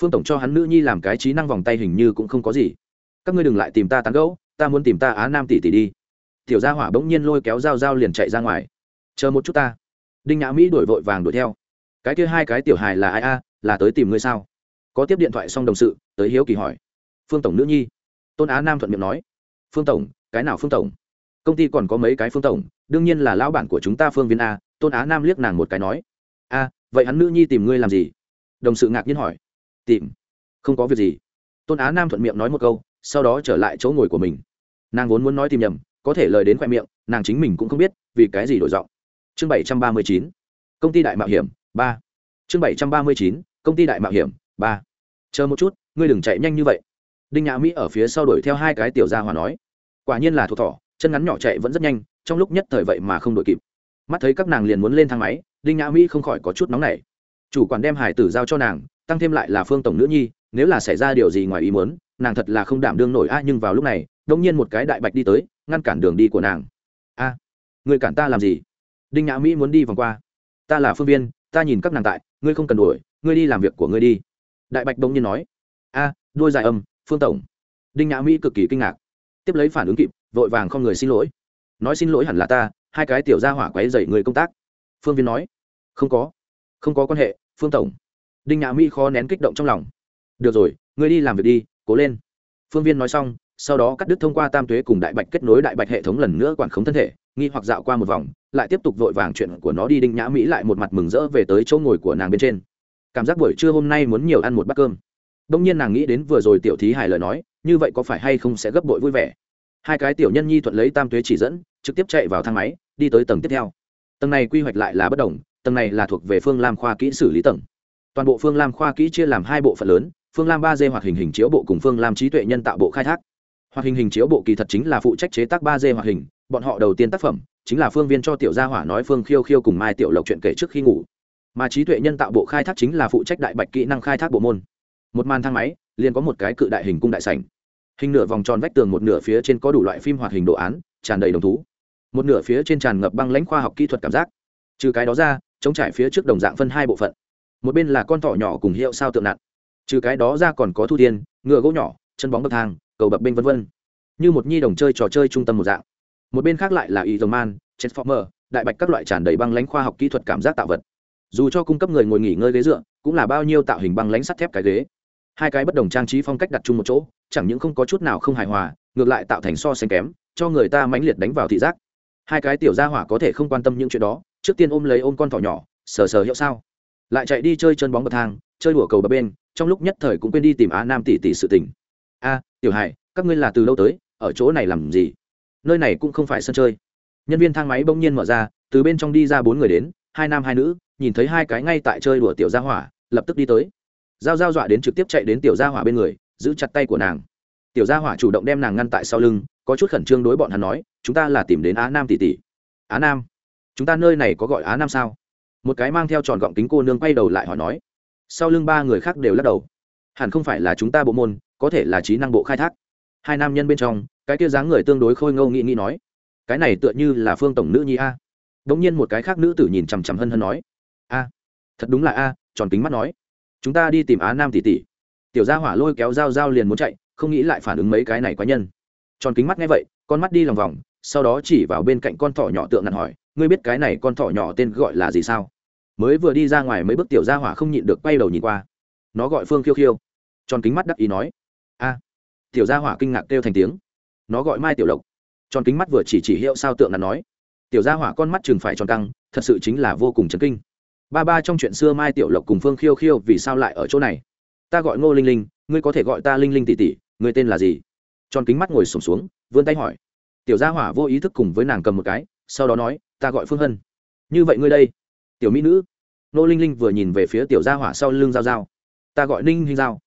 Phương tổng cho hắn nữ nhi làm cái trí năng vòng tay hình như cũng không có gì. Các ngươi đừng lại tìm ta tán gẫu ta muốn tìm ta á nam tỷ tỷ đi. Tiểu gia hỏa bỗng nhiên lôi kéo dao dao liền chạy ra ngoài. Chờ một chút ta. Đinh nhã mỹ đuổi vội vàng đuổi theo. Cái kia hai cái tiểu hài là ai a là tới tìm ngươi sao? Có tiếp điện thoại xong đồng sự tới hiếu kỳ hỏi. Phương tổng nữ nhi. Tôn á nam thuận miệng nói. Phương tổng cái nào phương tổng? Công ty còn có mấy cái phương tổng đương nhiên là lão bản của chúng ta phương viên a tôn á nam liếc nàng một cái nói, a, vậy hắn nữ nhi tìm ngươi làm gì? Đồng sự ngạc nhiên hỏi, tìm, không có việc gì. Tôn á nam thuận miệng nói một câu, sau đó trở lại chỗ ngồi của mình. Nàng vốn muốn nói tìm nhầm, có thể lời đến khoe miệng, nàng chính mình cũng không biết, vì cái gì đổi giọng. Chương bảy trăm ba mươi chín, công ty đại mạo hiểm, ba. Chương bảy trăm ba mươi chín, công ty đại mạo hiểm, ba. Chờ một chút, ngươi đừng chạy nhanh như vậy. Đinh nhã mỹ ở phía sau đuổi theo hai cái tiểu gia hòa nói. Quả nhiên là thuộc thỏ, chân ngắn nhỏ chạy vẫn rất nhanh, trong lúc nhất thời vậy mà không đuổi kịp mắt thấy các nàng liền muốn lên thang máy, đinh nhã mỹ không khỏi có chút nóng nảy. Chủ quản đem hải tử giao cho nàng, tăng thêm lại là phương tổng nữ nhi, nếu là xảy ra điều gì ngoài ý muốn, nàng thật là không đảm đương nổi a, nhưng vào lúc này đông nhiên một cái đại bạch đi tới, ngăn cản đường đi của nàng. A, người cản ta làm gì? Đinh nhã mỹ muốn đi vòng qua. Ta là phương viên, ta nhìn các nàng tại, ngươi không cần đuổi, ngươi đi làm việc của ngươi đi. Đại bạch đông nhiên nói. A đôi dài âm, phương tổng. Đinh nhã mỹ cực kỳ kinh ngạc. Tiếp lấy phản ứng kịp, vội vàng không người xin lỗi. Nói xin lỗi hẳn là ta hai cái tiểu gia hỏa quấy dậy người công tác. Phương viên nói, không có không có quan hệ, phương tổng. Đinh nhã mỹ khó nén kích động trong lòng. Được rồi, ngươi đi làm việc đi, cố lên. Phương viên nói xong, sau đó cắt đứt thông qua tam tuế cùng đại bạch kết nối đại bạch hệ thống lần nữa quản khống thân thể, nghi hoặc dạo qua một vòng, lại tiếp tục vội vàng chuyện của nó đi đinh nhã mỹ lại một mặt mừng rỡ về tới chỗ ngồi của nàng bên trên. Cảm giác buổi trưa hôm nay muốn nhiều ăn một bát cơm. Đông nhiên nàng nghĩ đến vừa rồi tiểu thí hài lời nói, như vậy có phải hay không sẽ gấp bội vui vẻ? Hai cái tiểu nhân nhi thuận lấy tam tuế chỉ dẫn trực tiếp chạy vào thang máy, đi tới tầng tiếp theo. Tầng này quy hoạch lại là bất đồng, tầng này là thuộc về phương lam khoa kỹ xử lý tầng. Toàn bộ phương lam khoa kỹ chia làm hai bộ phận lớn, phương lam ba d hoạt hình hình chiếu bộ cùng phương lam trí tuệ nhân tạo bộ khai thác. Hoạt hình hình chiếu bộ kỳ thật chính là phụ trách chế tác ba d hoạt hình, bọn họ đầu tiên tác phẩm chính là phương viên cho tiểu gia hỏa nói phương khiêu khiêu cùng mai tiểu lộc chuyện kể trước khi ngủ. Mà trí tuệ nhân tạo bộ khai thác chính là phụ trách đại bạch kỹ năng khai thác bộ môn. Một màn thang máy, liền có một cái cự đại hình cung đại sảnh. Hình nửa vòng tròn vách tường một nửa phía trên có đủ loại phim hoạt hình đồ án, tràn đầy đồng thú một nửa phía trên tràn ngập băng lãnh khoa học kỹ thuật cảm giác. Trừ cái đó ra chống trải phía trước đồng dạng phân hai bộ phận. Một bên là con thỏ nhỏ cùng hiệu sao tượng nặng. Trừ cái đó ra còn có thu tiên, ngựa gỗ nhỏ, chân bóng bậc thang, cầu bập bênh vân vân. Như một nhi đồng chơi trò chơi trung tâm một dạng. Một bên khác lại là y dầu man transformer, đại bạch các loại tràn đầy băng lãnh khoa học kỹ thuật cảm giác tạo vật. Dù cho cung cấp người ngồi nghỉ ngơi ghế dựa, cũng là bao nhiêu tạo hình băng lãnh sắt thép cái ghế. Hai cái bất đồng trang trí phong cách đặt chung một chỗ, chẳng những không có chút nào không hài hòa, ngược lại tạo thành so sánh kém, cho người ta mãnh liệt đánh vào thị giác hai cái tiểu gia hỏa có thể không quan tâm những chuyện đó, trước tiên ôm lấy ôm con thỏ nhỏ, sờ sờ hiệu sao. Lại chạy đi chơi chân bóng bậc thang, chơi đùa cầu bờ bên, trong lúc nhất thời cũng quên đi tìm á nam tỷ tỷ sự tình. A, tiểu hải, các ngươi là từ lâu tới, ở chỗ này làm gì? Nơi này cũng không phải sân chơi. Nhân viên thang máy bỗng nhiên mở ra, từ bên trong đi ra bốn người đến, hai nam hai nữ, nhìn thấy hai cái ngay tại chơi đùa tiểu gia hỏa, lập tức đi tới. Giao giao dọa đến trực tiếp chạy đến tiểu gia hỏa bên người, giữ chặt tay của nàng tiểu gia hỏa chủ động đem nàng ngăn tại sau lưng, có chút khẩn trương đối bọn hắn nói, chúng ta là tìm đến á nam tỷ tỷ. Á nam? Chúng ta nơi này có gọi á nam sao? Một cái mang theo tròn gọng kính cô nương quay đầu lại hỏi nói. Sau lưng ba người khác đều lắc đầu. Hẳn không phải là chúng ta bộ môn, có thể là trí năng bộ khai thác. Hai nam nhân bên trong, cái kia dáng người tương đối khôi ngâu nghĩ nghĩ nói, cái này tựa như là phương tổng nữ nhi a. Đ ỗ n g nhiên một cái khác nữ tử nhìn chằm chằm hân hân nói, a, thật đúng là a. Tròn kính mắt nói, chúng ta đi tìm á nam tỷ tỷ. Tiểu gia hỏa lôi kéo dao dao liền muốn chạy không nghĩ lại phản ứng mấy cái này quá nhân. Tròn kính mắt nghe vậy, con mắt đi lòng vòng, sau đó chỉ vào bên cạnh con thỏ nhỏ tượng ngặt hỏi, ngươi biết cái này con thỏ nhỏ tên gọi là gì sao? Mới vừa đi ra ngoài mấy bước tiểu gia hỏa không nhịn được quay đầu nhìn qua. Nó gọi phương khiêu khiêu. Tròn kính mắt đắc ý nói, a. Tiểu gia hỏa kinh ngạc kêu thành tiếng. Nó gọi mai tiểu lộc. Tròn kính mắt vừa chỉ chỉ hiệu sao tượng là nói, tiểu gia hỏa con mắt chừng phải tròn căng, thật sự chính là vô cùng chấn kinh. Ba ba trong chuyện xưa mai tiểu lộc cùng phương khiêu khiêu vì sao lại ở chỗ này? Ta gọi ngô linh linh, ngươi có thể gọi ta linh linh tỷ tỷ ngươi tên là gì? Tròn kính mắt ngồi sổm xuống, vươn tay hỏi. Tiểu gia hỏa vô ý thức cùng với nàng cầm một cái, sau đó nói, ta gọi phương hân. Như vậy ngươi đây? Tiểu mỹ nữ. Nô linh linh vừa nhìn về phía tiểu gia hỏa sau lưng giao giao. Ta gọi ninh hinh giao.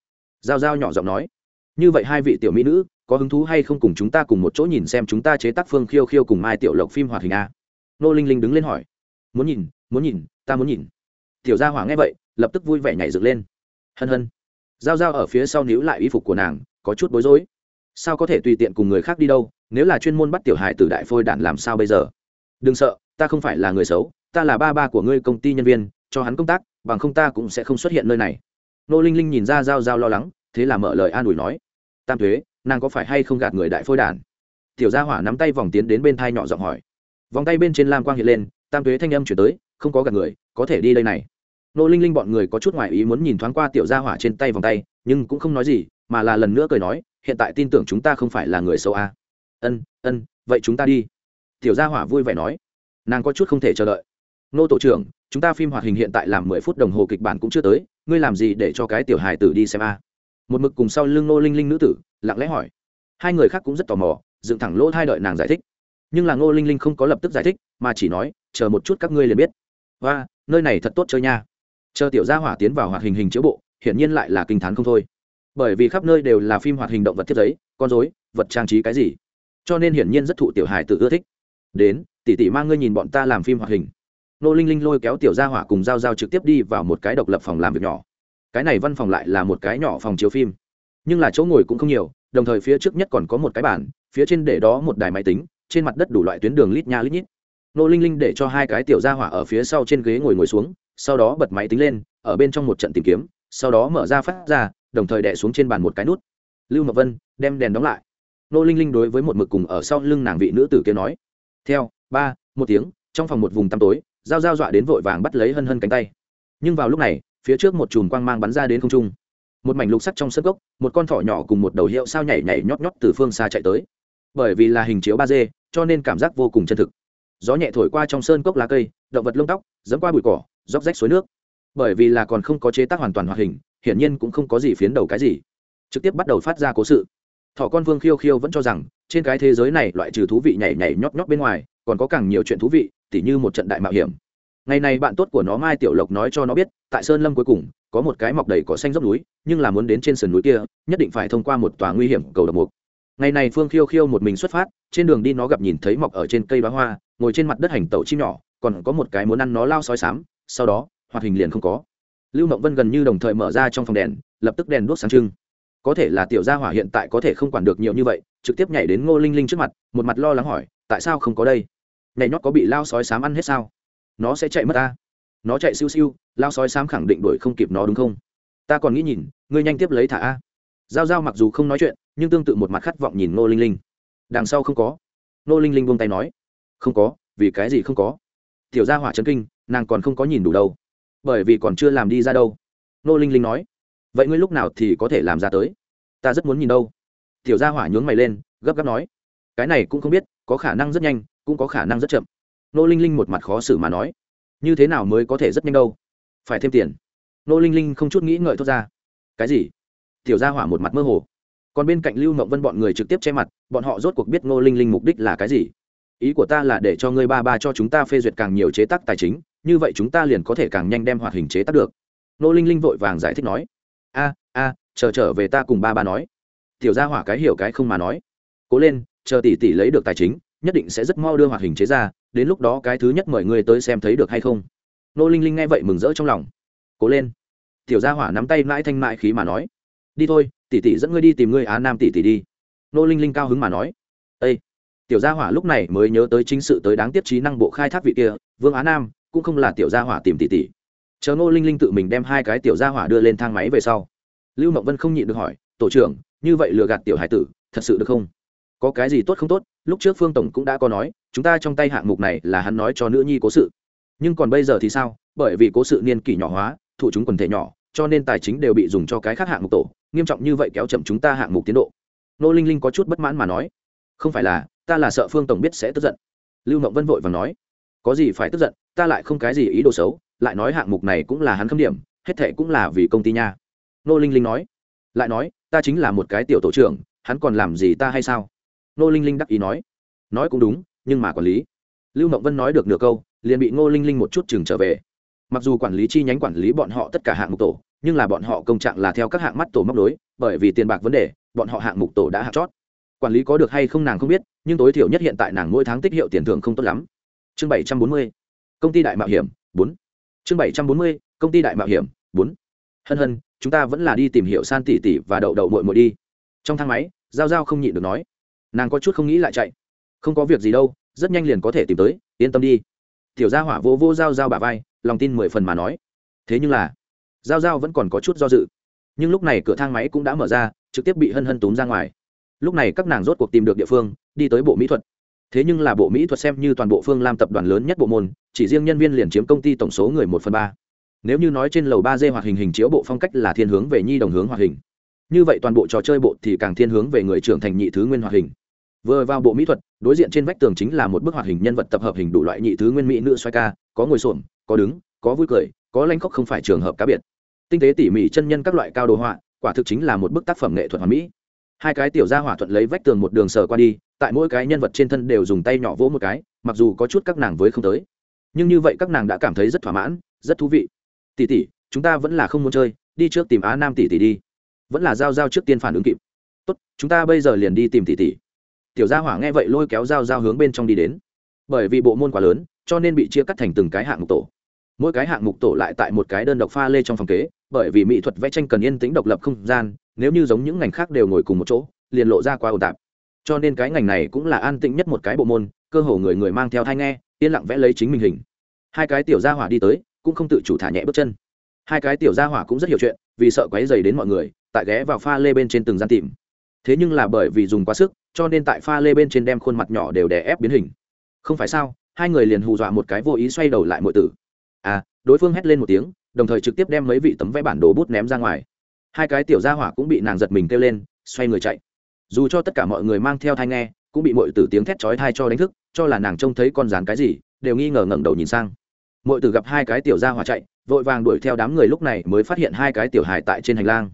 Giao giao nhỏ giọng nói. Như vậy hai vị tiểu mỹ nữ, có hứng thú hay không cùng chúng ta cùng một chỗ nhìn xem chúng ta chế tác phương khiêu khiêu cùng mai tiểu lộc phim hoạt hình a? Nô linh linh đứng lên hỏi. Muốn nhìn muốn nhìn, ta muốn nhìn. Tiểu gia hỏa nghe vậy, lập tức vui vẻ nhảy dựng lên. Hân hân. Giao giao ở phía sau níu lại y phục của nàng có chút bối rối. Sao có thể tùy tiện cùng người khác đi đâu, nếu là chuyên môn bắt tiểu hài từ đại phôi đản làm sao bây giờ? Đừng sợ, ta không phải là người xấu, ta là ba ba của ngươi công ty nhân viên, cho hắn công tác, bằng không ta cũng sẽ không xuất hiện nơi này. Nô linh linh nhìn ra giao giao lo lắng, thế là mở lời an ủi nói, tam thuế nàng có phải hay không gạt người đại phôi đản? Tiểu gia hỏa nắm tay vòng tiến đến bên thai nhỏ giọng hỏi. Vòng tay bên trên lam quang hiện lên, tam thuế thanh âm chuyển tới, không có gạt người, có thể đi đây này. Nô linh linh bọn người có chút ngoại ý muốn nhìn thoáng qua tiểu gia hỏa trên tay vòng tay, nhưng cũng không nói gì mà là lần nữa cười nói, hiện tại tin tưởng chúng ta không phải là người xấu a à. ân ân, vậy chúng ta đi. Tiểu gia hỏa vui vẻ nói. Nàng có chút không thể chờ đợi. Nô tổ trưởng, chúng ta phim hoạt hình hiện tại làm mười phút đồng hồ kịch bản cũng chưa tới, ngươi làm gì để cho cái tiểu hài tử đi xem a một mực cùng sau lưng nô linh linh nữ tử, lặng lẽ hỏi. Hai người khác cũng rất tò mò, dựng thẳng lỗ thai đợi nàng giải thích. Nhưng là ngô linh linh không có lập tức giải thích, mà chỉ nói, chờ một chút các ngươi liền biết. Và nơi này thật tốt chơi nha. Chờ tiểu gia hỏa tiến vào hoạt hình hình chiếu bộ, hiển nhiên lại là kinh t h á n không thôi bởi vì khắp nơi đều là phim hoạt hình động vật thiết giấy, con dối vật trang trí cái gì. Cho nên hiển nhiên rất thụ tiểu hài tự ưa thích. Đến tỉ tỉ mang ngươi nhìn bọn ta làm phim hoạt hình. Nô linh linh lôi kéo tiểu gia hỏa cùng g i a o g i a o trực tiếp đi vào một cái độc lập phòng làm việc nhỏ. Cái này văn phòng lại là một cái nhỏ phòng chiếu phim. Nhưng là chỗ ngồi cũng không nhiều, đồng thời phía trước nhất còn có một cái bàn, phía trên để đó một đài máy tính, trên mặt đất đủ loại tuyến đường lít nha lít nhít. Nô linh linh để cho hai cái tiểu gia hỏa ở phía sau trên ghế ngồi ngồi xuống, sau đó bật máy tính lên, ở bên trong một trận tìm kiếm, sau đó mở ra phát ra đồng thời đè xuống trên bàn một cái nút. Lưu mộc vân đem đèn đóng lại. Nô linh linh đối với một mực cùng ở sau lưng nàng vị nữ tử kia nói, theo, ba, một tiếng, trong phòng một vùng tăm tối dao dao dọa đến vội vàng bắt lấy hân hân cánh tay. Nhưng vào lúc này, phía trước một chùm quang mang bắn ra đến không trung. Một mảnh lục sắt trong sân gốc, một con thỏ nhỏ cùng một đầu hiệu sao nhảy nhảy nhót nhót từ phương xa chạy tới. Bởi vì là hình chiếu ba d, cho nên cảm giác vô cùng chân thực. Gió nhẹ thổi qua trong sơn cốc lá cây, động vật lông tóc dẫm qua bụi cỏ róc rách suối nước. Bởi vì là còn không có chế tác hoàn toàn hoạt hình hiển nhiên cũng không có gì phiến đầu cái gì. Trực tiếp bắt đầu phát ra cố sự. Thỏ con vương khiêu khiêu vẫn cho rằng, trên cái thế giới này loại trừ thú vị nhảy nhảy nhót nhót bên ngoài, còn có càng nhiều chuyện thú vị, tỉ như một trận đại mạo hiểm. Ngày này bạn tốt của nó mai tiểu lộc nói cho nó biết, tại sơn lâm cuối cùng, có một cái mọc đầy cỏ xanh dốc núi, nhưng là muốn đến trên sườn núi kia, nhất định phải thông qua một tòa nguy hiểm cầu độc mục. Ngày này phương khiêu khiêu một mình xuất phát, trên đường đi nó gặp nhìn thấy mọc ở trên cây bá hoa, ngồi trên mặt đất hành tẩu chim nhỏ, còn có một cái muốn ăn nó lao sói sám sau đó, hoạt hình liền không có lưu mộng vân gần như đồng thời mở ra trong phòng đèn, lập tức đèn đuốc sáng trưng. Có thể là tiểu gia hỏa hiện tại có thể không quản được nhiều như vậy, trực tiếp nhảy đến ngô linh linh trước mặt, một mặt lo lắng hỏi, tại sao không có đây? Nhảy nhót có bị lao sói sám ăn hết sao? Nó sẽ chạy mất ta. Nó chạy siêu siêu, lao sói xám khẳng định đuổi không kịp nó đúng không? Ta còn nghĩ nhìn, ngươi nhanh tiếp lấy thả a. Giao giao mặc dù không nói chuyện, nhưng tương tự một mặt khát vọng nhìn ngô linh linh. Đằng sau không có. Ngô linh linh buông tay nói, không có, vì cái gì không có? Tiểu gia hỏa chấn kinh, nàng còn không có nhìn đủ đâu bởi vì còn chưa làm đi ra đâu. Nô linh linh nói, vậy ngươi lúc nào thì có thể làm ra tới? Ta rất muốn nhìn đâu. Tiểu gia hỏa nhướng mày lên, gấp gáp nói, cái này cũng không biết, có khả năng rất nhanh, cũng có khả năng rất chậm. Nô linh linh một mặt khó xử mà nói, như thế nào mới có thể rất nhanh đâu? Phải thêm tiền. Nô linh linh không chút nghĩ ngợi thốt ra, cái gì? Tiểu gia hỏa một mặt mơ hồ. Còn bên cạnh lưu mộng vân bọn người trực tiếp che mặt, bọn họ rốt cuộc biết nô linh linh mục đích là cái gì. Ý của ta là để cho ngươi ba ba cho chúng ta phê duyệt càng nhiều chế tác tài chính như vậy chúng ta liền có thể càng nhanh đem hoạt hình chế tác được. Nô linh linh vội vàng giải thích nói, a a, chờ trở về ta cùng ba ba nói. Tiểu gia hỏa cái hiểu cái không mà nói. Cố lên, chờ tỷ tỷ lấy được tài chính, nhất định sẽ rất mau đưa hoạt hình chế ra, đến lúc đó cái thứ nhất mời ngươi tới xem thấy được hay không. Nô linh linh nghe vậy mừng rỡ trong lòng. Cố lên. Tiểu gia hỏa nắm tay mãi thanh mãi khí mà nói. Đi thôi, tỷ tỷ dẫn ngươi đi tìm ngươi á nam tỷ tỷ đi. Nô linh linh cao hứng mà nói. Ây tiểu gia hỏa lúc này mới nhớ tới chính sự tới đáng tiếp trí năng bộ khai thác vị kia, vương á nam cũng không là tiểu gia hỏa tìm tỷ tỷ chờ nô linh linh tự mình đem hai cái tiểu gia hỏa đưa lên thang máy về sau, lưu mộng vân không nhịn được hỏi, tổ trưởng, như vậy lừa gạt tiểu hải tử, thật sự được không? Có cái gì tốt không tốt? Lúc trước phương tổng cũng đã có nói, chúng ta trong tay hạng mục này là hắn nói cho nữ nhi cố sự. Nhưng còn bây giờ thì sao? Bởi vì cố sự niên kỷ nhỏ hóa, thụ chúng quần thể nhỏ, cho nên tài chính đều bị dùng cho cái khác hạng mục tổ, nghiêm trọng như vậy kéo chậm chúng ta hạng mục tiến độ. Nô linh linh có chút bất mãn mà nói, không phải là, ta là sợ phương tổng biết sẽ tức giận. Lưu mộng vân vội và nói, có gì phải tức giận? Ta lại không cái gì ý đồ xấu, lại nói hạng mục này cũng là hắn khâm điểm, hết thệ cũng là vì công ty nha. Nô linh linh nói. Lại nói, ta chính là một cái tiểu tổ trưởng, hắn còn làm gì ta hay sao? Nô linh linh đắc ý nói. Nói cũng đúng, nhưng mà quản lý. Lưu mộng vân nói được nửa câu, liền bị ngô linh linh một chút chừng trở về. Mặc dù quản lý chi nhánh quản lý bọn họ tất cả hạng mục tổ, nhưng là bọn họ công trạng là theo các hạng mắt tổ móc đối, bởi vì tiền bạc vấn đề, bọn họ hạng mục tổ đã hạng chót. Quản lý có được hay không nàng không biết, nhưng tối thiểu nhất hiện tại nàng mỗi tháng tích hiệu tiền thưởng không tốt lắm. Chương bảy trăm bốn mươi công ty đại mạo hiểm, bốn. Chương bảy trăm bốn mươi, công ty đại mạo hiểm, bốn. Hân hân, chúng ta vẫn là đi tìm hiểu san tỷ tỷ và đậu đậu mội mội đi. Trong thang máy, giao giao không nhịn được nói. Nàng có chút không nghĩ lại chạy. Không có việc gì đâu, rất nhanh liền có thể tìm tới, yên tâm đi. Tiểu gia hỏa vô vô giao giao bà vai, lòng tin mười phần mà nói. Thế nhưng là, giao giao vẫn còn có chút do dự. Nhưng lúc này cửa thang máy cũng đã mở ra, trực tiếp bị hân hân túm ra ngoài. Lúc này các nàng rốt cuộc tìm được địa phương, đi tới bộ mỹ thuật thế nhưng là bộ mỹ thuật xem như toàn bộ phương lam tập đoàn lớn nhất bộ môn, chỉ riêng nhân viên liền chiếm công ty tổng số người một phần ba. Nếu như nói trên lầu ba d hoạt hình hình chiếu bộ phong cách là thiên hướng về nhi đồng hướng hoạt hình, như vậy toàn bộ trò chơi bộ thì càng thiên hướng về người trưởng thành nhị thứ nguyên hoạt hình. Vừa vào bộ mỹ thuật, đối diện trên vách tường chính là một bức hoạt hình nhân vật tập hợp hình đủ loại nhị thứ nguyên mỹ nữ xoay ca, có ngồi xổm, có đứng, có vui cười, có lanh khóc không phải trường hợp cá biệt. Tinh tế tỉ mỉ chân nhân các loại cao đồ họa, quả thực chính là một bức tác phẩm nghệ thuật hoàn mỹ hai cái tiểu gia hỏa thuận lấy vách tường một đường sờ qua đi, tại mỗi cái nhân vật trên thân đều dùng tay nhỏ vỗ một cái, mặc dù có chút các nàng với không tới. Nhưng như vậy các nàng đã cảm thấy rất thỏa mãn, rất thú vị. Tỷ tỷ, chúng ta vẫn là không muốn chơi, đi trước tìm á nam tỷ tỷ đi. Vẫn là giao giao trước tiên phản ứng kịp. Tốt, chúng ta bây giờ liền đi tìm tỷ tỷ. Tiểu gia hỏa nghe vậy lôi kéo giao giao hướng bên trong đi đến. Bởi vì bộ môn quá lớn, cho nên bị chia cắt thành từng cái hạng mục tổ. Mỗi cái hạng mục tổ lại tại một cái đơn độc pha lê trong phòng kế, bởi vì mỹ thuật vẽ tranh cần yên tĩnh độc lập không gian nếu như giống những ngành khác đều ngồi cùng một chỗ, liền lộ ra qua ồn tạp. Cho nên cái ngành này cũng là an tĩnh nhất một cái bộ môn, cơ hồ người người mang theo thai nghe, yên lặng vẽ lấy chính mình hình. Hai cái tiểu gia hỏa đi tới, cũng không tự chủ thả nhẹ bước chân. Hai cái tiểu gia hỏa cũng rất hiểu chuyện, vì sợ quấy dày đến mọi người, tại ghé vào pha lê bên trên từng gian tìm. Thế nhưng là bởi vì dùng quá sức, cho nên tại pha lê bên trên đem khuôn mặt nhỏ đều đè ép biến hình. Không phải sao, hai người liền hù dọa một cái vô ý xoay đầu lại mọi tử. À đối phương hét lên một tiếng, đồng thời trực tiếp đem mấy vị tấm vẽ bản đồ bút ném ra ngoài hai cái tiểu gia hỏa cũng bị nàng giật mình kêu lên, xoay người chạy. Dù cho tất cả mọi người mang theo thai nghe, cũng bị mọi tử tiếng thét chói thai cho đánh thức, cho là nàng trông thấy con rán cái gì, đều nghi ngờ ngẩng đầu nhìn sang. Mọi tử gặp hai cái tiểu gia hỏa chạy, vội vàng đuổi theo đám người lúc này mới phát hiện hai cái tiểu hài tại trên hành lang.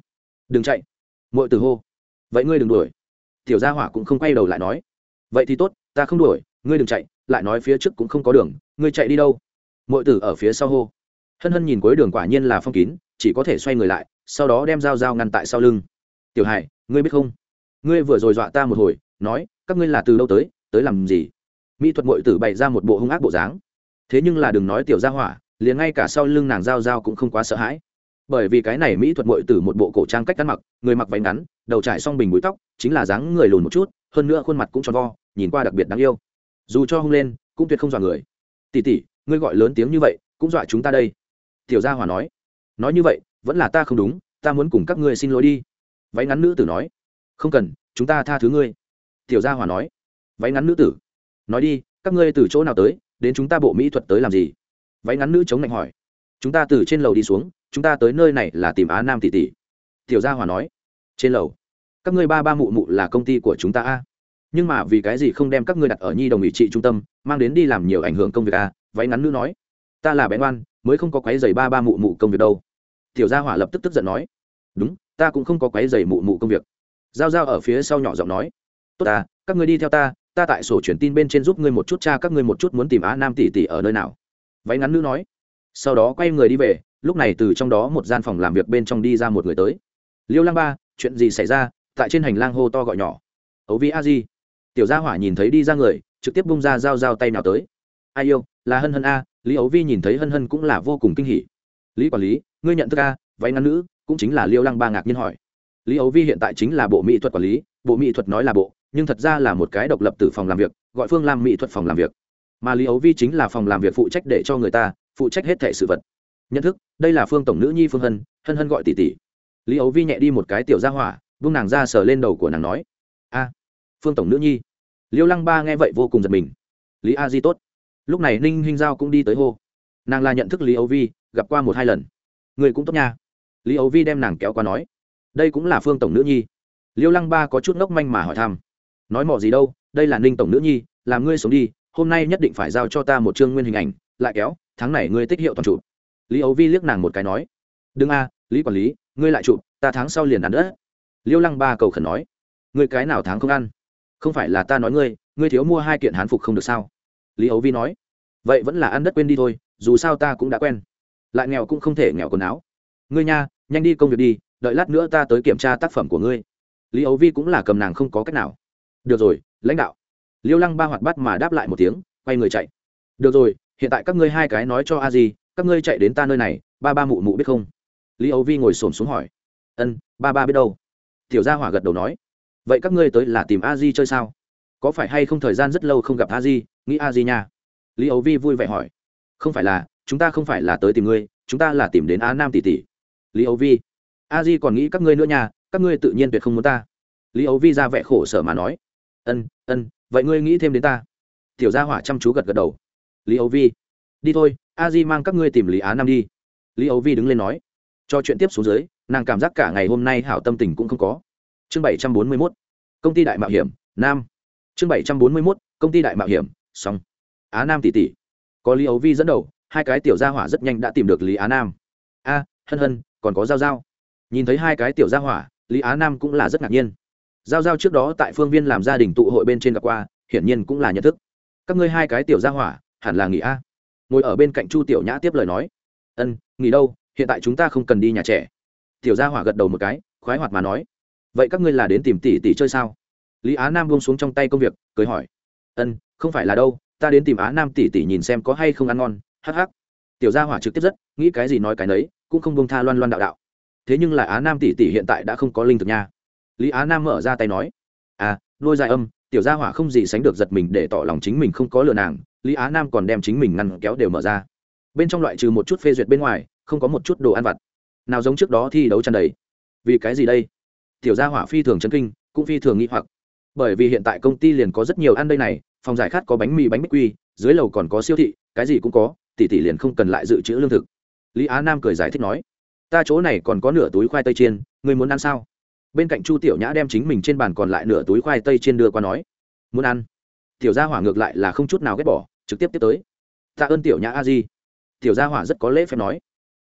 Đừng chạy. Mọi tử hô. Vậy ngươi đừng đuổi. Tiểu gia hỏa cũng không quay đầu lại nói. Vậy thì tốt, ta không đuổi, ngươi đừng chạy, lại nói phía trước cũng không có đường, ngươi chạy đi đâu? Mọi tử ở phía sau hô. Hân hân nhìn cuối đường quả nhiên là phong kín, chỉ có thể xoay người lại sau đó đem dao dao ngăn tại sau lưng. Tiểu hải, ngươi biết không? Ngươi vừa rồi dọa ta một hồi, nói, các ngươi là từ đâu tới tới làm gì? Mỹ thuật mội tử bày ra một bộ hung ác bộ dáng. Thế nhưng là đừng nói tiểu gia hỏa, liền ngay cả sau lưng nàng dao dao cũng không quá sợ hãi. Bởi vì cái này mỹ thuật mội tử một bộ cổ trang cách ăn mặc, người mặc váy ngắn, đầu trải xong bình búi tóc, chính là dáng người lùn một chút, hơn nữa khuôn mặt cũng tròn vo, nhìn qua đặc biệt đáng yêu. Dù cho hung lên, cũng tuyệt không dọa người. Tỉ tỉ ngươi gọi lớn tiếng như vậy, cũng dọa chúng ta đây. Tiểu gia hòa nói. Nói như vậy vẫn là ta không đúng, ta muốn cùng các ngươi xin lỗi đi. Váy ngắn nữ tử nói. Không cần, chúng ta tha thứ ngươi. Tiểu gia hòa nói. Váy ngắn nữ tử. Nói đi, các ngươi từ chỗ nào tới, đến chúng ta bộ mỹ thuật tới làm gì? Váy ngắn nữ chống lạnh hỏi. Chúng ta từ trên lầu đi xuống, chúng ta tới nơi này là tìm á nam tỷ tỷ. Tiểu gia hòa nói. Trên lầu. Các ngươi ba ba mụ mụ là công ty của chúng ta a. Nhưng mà vì cái gì không đem các ngươi đặt ở nhi đồng ủy trị trung tâm, mang đến đi làm nhiều ảnh hưởng công việc a? Váy ngắn nữ nói. Ta là bé ngoan, mới không có quấy giày ba ba mụ mụ công việc đâu tiểu gia hỏa lập tức tức giận nói, đúng, ta cũng không có quấy dày mụ mụ công việc. Giao giao ở phía sau nhỏ giọng nói, tốt ta, các ngươi đi theo ta ta tại sổ truyền tin bên trên giúp ngươi một chút cha, các ngươi một chút muốn tìm á nam tỷ tỷ ở nơi nào. Váy ngắn nữ nói, sau đó quay người đi về, lúc này từ trong đó một gian phòng làm việc bên trong đi ra một người tới. Liêu Lang ba, chuyện gì xảy ra? Tại trên hành lang hô to gọi nhỏ. Ấu vi a di. Tiểu gia hỏa nhìn thấy đi ra người, trực tiếp bung ra dao dao tay nào tới. Ai yêu, là hân hân a, lý ấu vi nhìn thấy hân hân cũng là vô cùng kinh hỉ lý quản lý, ngươi nhận thức a, váy ngắn nữ, cũng chính là liêu lăng ba ngạc nhiên hỏi. Lý ấu vi hiện tại chính là bộ mỹ thuật quản lý, bộ mỹ thuật nói là bộ, nhưng thật ra là một cái độc lập từ phòng làm việc, gọi phương làm mỹ thuật phòng làm việc. Mà lý ấu vi chính là phòng làm việc phụ trách để cho người ta, phụ trách hết thẻ sự vật. Nhận thức, đây là phương tổng nữ nhi phương hân hân hân gọi tỷ tỷ. Lý ấu vi nhẹ đi một cái tiểu ra hỏa vung nàng ra sờ lên đầu của nàng nói, a, phương tổng nữ nhi. Liêu lăng ba nghe vậy vô cùng giật mình. Lý a di tốt. Lúc này ninh hinh giao cũng đi tới hô nàng là nhận thức lý ấu vi, gặp qua một hai lần. Người cũng tốt nha. Lý ấu vi đem nàng kéo qua nói, đây cũng là phương tổng nữ nhi. Liêu lăng ba có chút ngốc manh mà hỏi thăm, nói mỏ gì đâu, đây là ninh tổng nữ nhi, làm ngươi sống đi, hôm nay nhất định phải giao cho ta một chương nguyên hình ảnh, lại kéo, tháng này ngươi tích hiệu toàn chụp. Lý ấu vi liếc nàng một cái nói, đừng a, lý quản lý, ngươi lại chụp, ta tháng sau liền ăn đất. Liêu lăng ba cầu khẩn nói, ngươi cái nào tháng không ăn? Không phải là ta nói ngươi ngươi thiếu mua hai kiện hán phục không được sao? Lý ấu vi nói, vậy vẫn là ăn đất quên đi thôi dù sao ta cũng đã quen. Lại nghèo cũng không thể nghèo quần áo. Ngươi nha, nhanh đi công việc đi, đợi lát nữa ta tới kiểm tra tác phẩm của ngươi. Lý ấu vi cũng là cầm nàng không có cách nào. Được rồi, lãnh đạo. Liêu lăng ba hoạt bắt mà đáp lại một tiếng, quay người chạy. Được rồi, hiện tại các ngươi hai cái nói cho a di, các ngươi chạy đến ta nơi này, ba ba mụ mụ biết không? Lý ấu vi ngồi xổm xuống hỏi. Ân, ba ba biết đâu. Tiểu gia hỏa gật đầu nói. Vậy các ngươi tới là tìm a di chơi sao? Có phải hay không thời gian rất lâu không gặp a di? Nghĩ a di nha. Lý ấu vi vui vẻ hỏi không phải là, chúng ta không phải là tới tìm ngươi, chúng ta là tìm đến á nam tỷ tỷ. Lý ấu vi. A di còn nghĩ các ngươi nữa nha, các ngươi tự nhiên tuyệt không muốn ta. Lý ấu vi ra vẻ khổ sở mà nói. Ân ân, vậy ngươi nghĩ thêm đến ta? Tiểu gia hỏa chăm chú gật gật đầu. Lý ấu vi. Đi thôi, a di mang các ngươi tìm lý á nam đi. Lý ấu vi đứng lên nói. Cho chuyện tiếp xuống dưới, nàng cảm giác cả ngày hôm nay hảo tâm tình cũng không có. Chương bảy trăm bốn mươi mốt. Công ty đại mạo hiểm, nam. Chương bảy trăm bốn mươi mốt, công ty đại mạo hiểm, xong. Á nam tỷ tỷ có lý ấu vi dẫn đầu, hai cái tiểu gia hỏa rất nhanh đã tìm được lý á nam. A, hân hân, còn có giao giao. Nhìn thấy hai cái tiểu gia hỏa, lý á nam cũng là rất ngạc nhiên. Giao giao trước đó tại phương viên làm gia đình tụ hội bên trên gặp qua, hiển nhiên cũng là nhận thức. Các ngươi hai cái tiểu gia hỏa, hẳn là nghỉ a. Ngồi ở bên cạnh chu tiểu nhã tiếp lời nói. Ân, nghỉ đâu, hiện tại chúng ta không cần đi nhà trẻ. Tiểu gia hỏa gật đầu một cái, khoái hoạt mà nói. Vậy các ngươi là đến tìm tỷ tỷ chơi sao? Lý á nam buông xuống trong tay công việc, cười hỏi. Ân, không phải là đâu ta đến tìm á nam tỷ tỷ nhìn xem có hay không ăn ngon Hắc hắc, tiểu gia hỏa trực tiếp rất nghĩ cái gì nói cái nấy cũng không bông tha loan loan đạo đạo. Thế nhưng là á nam tỷ tỷ hiện tại đã không có linh thực nha. Lý á nam mở ra tay nói à nuôi dài âm tiểu gia hỏa không gì sánh được giật mình để tỏ lòng chính mình không có lừa nàng. Lý á nam còn đem chính mình ngăn kéo đều mở ra. Bên trong loại trừ một chút phê duyệt bên ngoài không có một chút đồ ăn vặt. Nào giống trước đó thi đấu tràn đầy. Vì cái gì đây? Tiểu gia hỏa phi thường chân kinh cũng phi thường nghĩ hoặc. Bởi vì hiện tại công ty liền có rất nhiều ăn đây này phòng giải khát có bánh mì, bánh bích quy, dưới lầu còn có siêu thị, cái gì cũng có, tỷ tỷ liền không cần lại dự trữ lương thực. Lý á nam cười giải thích nói, ta chỗ này còn có nửa túi khoai tây chiên người muốn ăn sao? Bên cạnh chu tiểu nhã đem chính mình trên bàn còn lại nửa túi khoai tây chiên đưa qua nói, muốn ăn. Tiểu gia hỏa ngược lại là không chút nào ghét bỏ, trực tiếp tiếp tới. Tạ ơn tiểu nhã a di. Tiểu gia hỏa rất có lễ phép nói,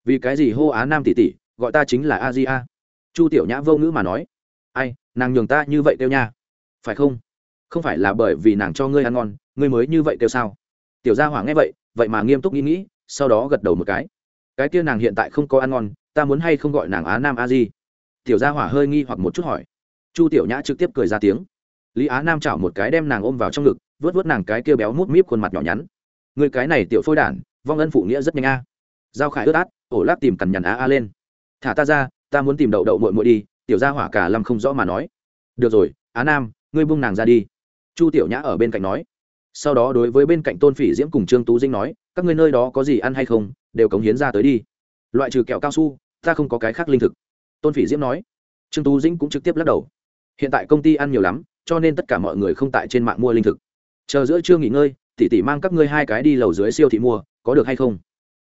vì cái gì hô á nam tỷ tỷ, gọi ta chính là a di a? Chu tiểu nhã vô ngữ mà nói, ai, nàng nhường ta như vậy kêu nha. Phải không? Không phải là bởi vì nàng cho ngươi ăn ngon, ngươi mới như vậy kêu sao? Tiểu gia hỏa nghe vậy vậy mà nghiêm túc nghĩ nghĩ, sau đó gật đầu một cái. Cái kia nàng hiện tại không có ăn ngon, ta muốn hay không gọi nàng á nam a di? Tiểu gia hỏa hơi nghi hoặc một chút hỏi. Chu tiểu nhã trực tiếp cười ra tiếng. Lý á nam chảo một cái đem nàng ôm vào trong ngực, vớt vớt nàng cái kia béo mút míp khuôn mặt nhỏ nhắn. Người cái này tiểu phôi đản, vong ân phụ nghĩa rất nhanh a. Giao khải ướt át, ổ lát tìm cằn nhằn á a lên. Thả ta ra, ta muốn tìm đậu đậu muội muội đi, tiểu gia hỏa cả lâm không rõ mà nói. Được rồi, á nam, ngươi buông nàng ra đi chu tiểu nhã ở bên cạnh nói. Sau đó đối với bên cạnh tôn phỉ diễm cùng trương tú dinh nói, các ngươi nơi đó có gì ăn hay không, đều cống hiến ra tới đi. Loại trừ kẹo cao su, ta không có cái khác linh thực. Tôn phỉ diễm nói. Trương tú dinh cũng trực tiếp lắc đầu. Hiện tại công ty ăn nhiều lắm, cho nên tất cả mọi người không tại trên mạng mua linh thực. Chờ giữa trưa nghỉ ngơi tỉ tỉ mang các ngươi hai cái đi lầu dưới siêu thị mua, có được hay không?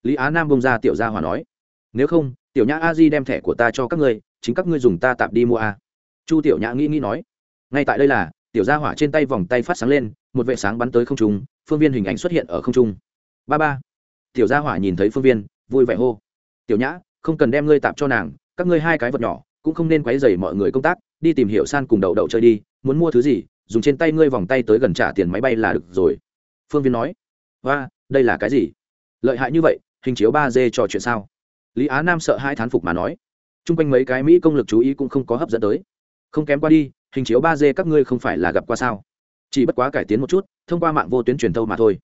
Lý á nam bông ra tiểu gia hòa nói. Nếu không, tiểu nhã a di đem thẻ của ta cho các ngươi, chính các ngươi dùng ta tạm đi mua a. Chu tiểu nhã nghĩ nghĩ nói. Ngay tại đây là tiểu gia hỏa trên tay vòng tay phát sáng lên, một vệ sáng bắn tới không trung, phương viên hình ảnh xuất hiện ở không trung. Ba ba. Tiểu gia hỏa nhìn thấy phương viên, vui vẻ hô. Tiểu nhã, không cần đem ngươi tạm cho nàng, các ngươi hai cái vật nhỏ, cũng không nên quấy dày mọi người công tác, đi tìm hiểu san cùng đậu đậu chơi đi, muốn mua thứ gì, dùng trên tay ngươi vòng tay tới gần trả tiền máy bay là được rồi. Phương viên nói. Và đây là cái gì? Lợi hại như vậy, hình chiếu ba d trò chuyện sao? Lý á nam sợ hai thán phục mà nói. T r u n g quanh mấy cái mỹ công lực chú ý cũng không có hấp dẫn tới. Không kém qua đi hình chiếu ba d các ngươi không phải là gặp qua sao? Chỉ bất quá cải tiến một chút, thông qua mạng vô tuyến truyền thâu mà thôi.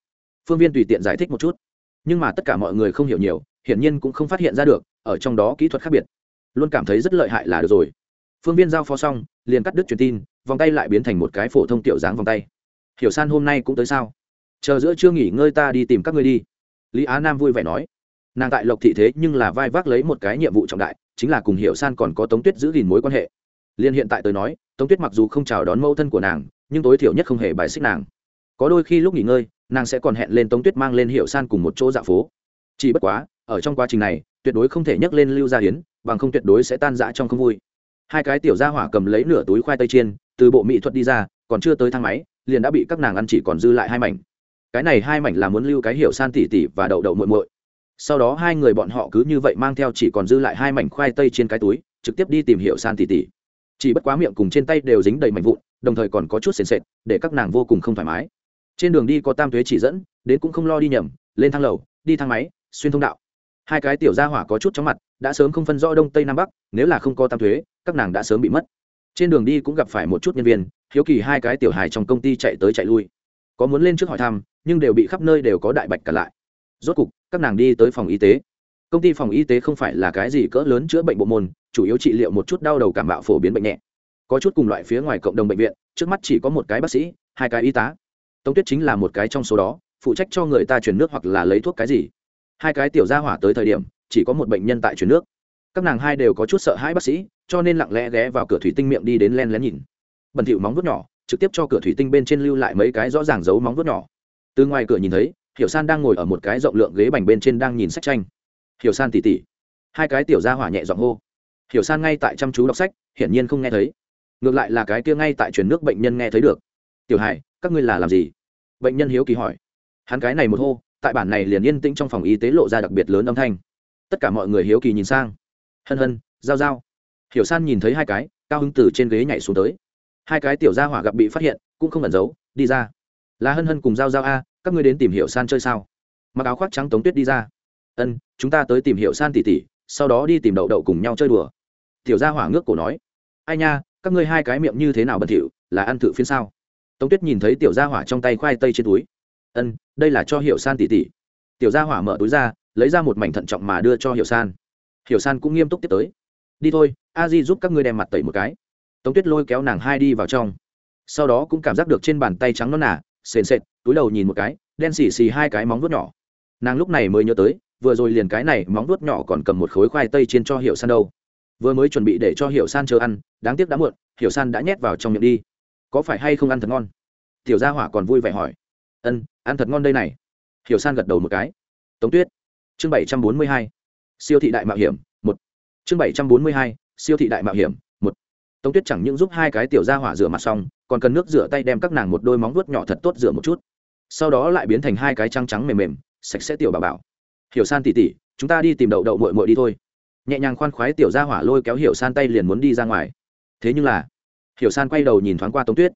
Phương viên tùy tiện giải thích một chút. Nhưng mà tất cả mọi người không hiểu nhiều, hiển nhiên cũng không phát hiện ra được, ở trong đó kỹ thuật khác biệt. Luôn cảm thấy rất lợi hại là được rồi. Phương viên giao phó xong, liền cắt đứt truyền tin, vòng tay lại biến thành một cái phổ thông tiểu dáng vòng tay. Hiểu san hôm nay cũng tới sao? Chờ giữa chưa nghỉ ngơi ta đi tìm các ngươi đi. Lý á nam vui vẻ nói. Nàng tại lộc thị thế nhưng là vai vác lấy một cái nhiệm vụ trọng đại, chính là cùng hiểu san còn có tống tuyết giữ gìn mối quan hệ liên hiện tại tôi nói, tống tuyết mặc dù không chào đón mẫu thân của nàng, nhưng tối thiểu nhất không hề bài xích nàng. Có đôi khi lúc nghỉ ngơi, nàng sẽ còn hẹn lên tống tuyết mang lên hiểu san cùng một chỗ dạ phố. Chỉ bất quá, ở trong quá trình này, tuyệt đối không thể nhắc lên lưu gia hiến bằng không tuyệt đối sẽ tan rã trong không vui. Hai cái tiểu gia hỏa cầm lấy nửa túi khoai tây chiên, từ bộ mỹ thuật đi ra, còn chưa tới thang máy, liền đã bị các nàng ăn chỉ còn dư lại hai mảnh. Cái này hai mảnh là muốn lưu cái hiểu san tỉ tỉ và đậu đậu muội muội. Sau đó hai người bọn họ cứ như vậy mang theo chỉ còn dư lại hai mảnh khoai tây trên cái túi, trực tiếp đi tìm hiểu san tỉ tỉ chỉ bất quá miệng cùng trên tay đều dính đầy mảnh vụn, đồng thời còn có chút sền sệt, để các nàng vô cùng không thoải mái. Trên đường đi có tam thuế chỉ dẫn, đến cũng không lo đi nhầm, lên thang lầu, đi thang máy, xuyên thông đạo. Hai cái tiểu gia hỏa có chút chóng mặt, đã sớm không phân rõ đông tây nam bắc, nếu là không có tam thuế, các nàng đã sớm bị mất. Trên đường đi cũng gặp phải một chút nhân viên, hiếu kỳ hai cái tiểu hài trong công ty chạy tới chạy lui. Có muốn lên trước hỏi thăm, nhưng đều bị khắp nơi đều có đại bạch cả lại. Rốt cục, các nàng đi tới phòng y tế công ty phòng y tế không phải là cái gì cỡ lớn chữa bệnh bộ môn, chủ yếu trị liệu một chút đau đầu cảm bạo phổ biến bệnh nhẹ. Có chút cùng loại phía ngoài cộng đồng bệnh viện, trước mắt chỉ có một cái bác sĩ, hai cái y tá. Tống tuyết chính là một cái trong số đó, phụ trách cho người ta chuyển nước hoặc là lấy thuốc cái gì. Hai cái tiểu gia hỏa tới thời điểm, chỉ có một bệnh nhân tại chuyển nước. Các nàng hai đều có chút sợ hai bác sĩ, cho nên lặng lẽ ghé vào cửa thủy tinh miệng đi đến len lén nhìn. Bẩn thỉu móng vuốt nhỏ, trực tiếp cho cửa thủy tinh bên trên lưu lại mấy cái rõ ràng giấu móng vuốt nhỏ. Từ ngoài cửa nhìn thấy, hiểu san đang ngồi ở một cái rộng lượng ghế bành bên trên đang nhìn sách tranh hiểu san tỉ tỉ. Hai cái tiểu gia hỏa nhẹ giọng hô. Hiểu san ngay tại chăm chú đọc sách, hiển nhiên không nghe thấy. Ngược lại là cái kia ngay tại truyền nước bệnh nhân nghe thấy được. Tiểu hải, các ngươi là làm gì? Bệnh nhân hiếu kỳ hỏi. Hắn cái này một hô, tại bản này liền yên tĩnh trong phòng y tế lộ ra đặc biệt lớn âm thanh. Tất cả mọi người hiếu kỳ nhìn sang. Hân hân, giao giao. Hiểu san nhìn thấy hai cái, cao hứng từ trên ghế nhảy xuống tới. Hai cái tiểu gia hỏa gặp bị phát hiện, cũng không ẩn giấu, đi ra. Là hân hân cùng giao giao a, các ngươi đến tìm hiểu san chơi sao? Mặc áo khoác trắng tống tuyết đi ra ân, chúng ta tới tìm hiểu san tỉ tỉ sau đó đi tìm đậu đậu cùng nhau chơi đùa. Tiểu gia hỏa ngước cổ nói. Ai nha, các ngươi hai cái miệng như thế nào bẩn thỉu, là ăn thử phiên sao? Tống tuyết nhìn thấy tiểu gia hỏa trong tay khoai tây trên túi. Ân, đây là cho hiểu san tỉ tỉ tiểu gia hỏa mở túi ra, lấy ra một mảnh thận trọng mà đưa cho hiểu san. Hiểu san cũng nghiêm túc tiếp tới. Đi thôi, a di giúp các ngươi đem mặt tẩy một cái. Tống tuyết lôi kéo nàng hai đi vào trong. Sau đó cũng cảm giác được trên bàn tay trắng non nà, sền sệt, túi đầu nhìn một cái, đen xì xì hai cái móng vuốt nhỏ. Nàng lúc này mới nhớ tới vừa rồi liền cái này móng vuốt nhỏ còn cầm một khối khoai tây chiên cho hiệu san đâu. Vừa mới chuẩn bị để cho hiệu san chờ ăn, đáng tiếc đã muộn hiệu san đã nhét vào trong miệng đi. Có phải hay không ăn thật ngon? Tiểu gia hỏa còn vui vẻ hỏi. Ân, ăn thật ngon đây này. Hiệu san gật đầu một cái. Tống tuyết. Chương bảy trăm bốn mươi hai. Siêu thị đại mạo hiểm, một. Chương bảy trăm bốn mươi hai. Siêu thị đại mạo hiểm, một. Tống tuyết chẳng những giúp hai cái tiểu gia hỏa rửa mặt xong, còn cần nước rửa tay đem các nàng một đôi móng vuốt nhỏ thật tốt rửa một chút. Sau đó lại biến thành hai cái trắng trắng mềm mềm, sạch sẽ tiểu bà bảo hiểu san tỉ tỉ, chúng ta đi tìm đậu đậu mội mội đi thôi. Nhẹ nhàng khoan khoái tiểu ra hỏa lôi kéo hiểu san tay liền muốn đi ra ngoài. Thế nhưng là, hiểu san quay đầu nhìn thoáng qua tống tuyết.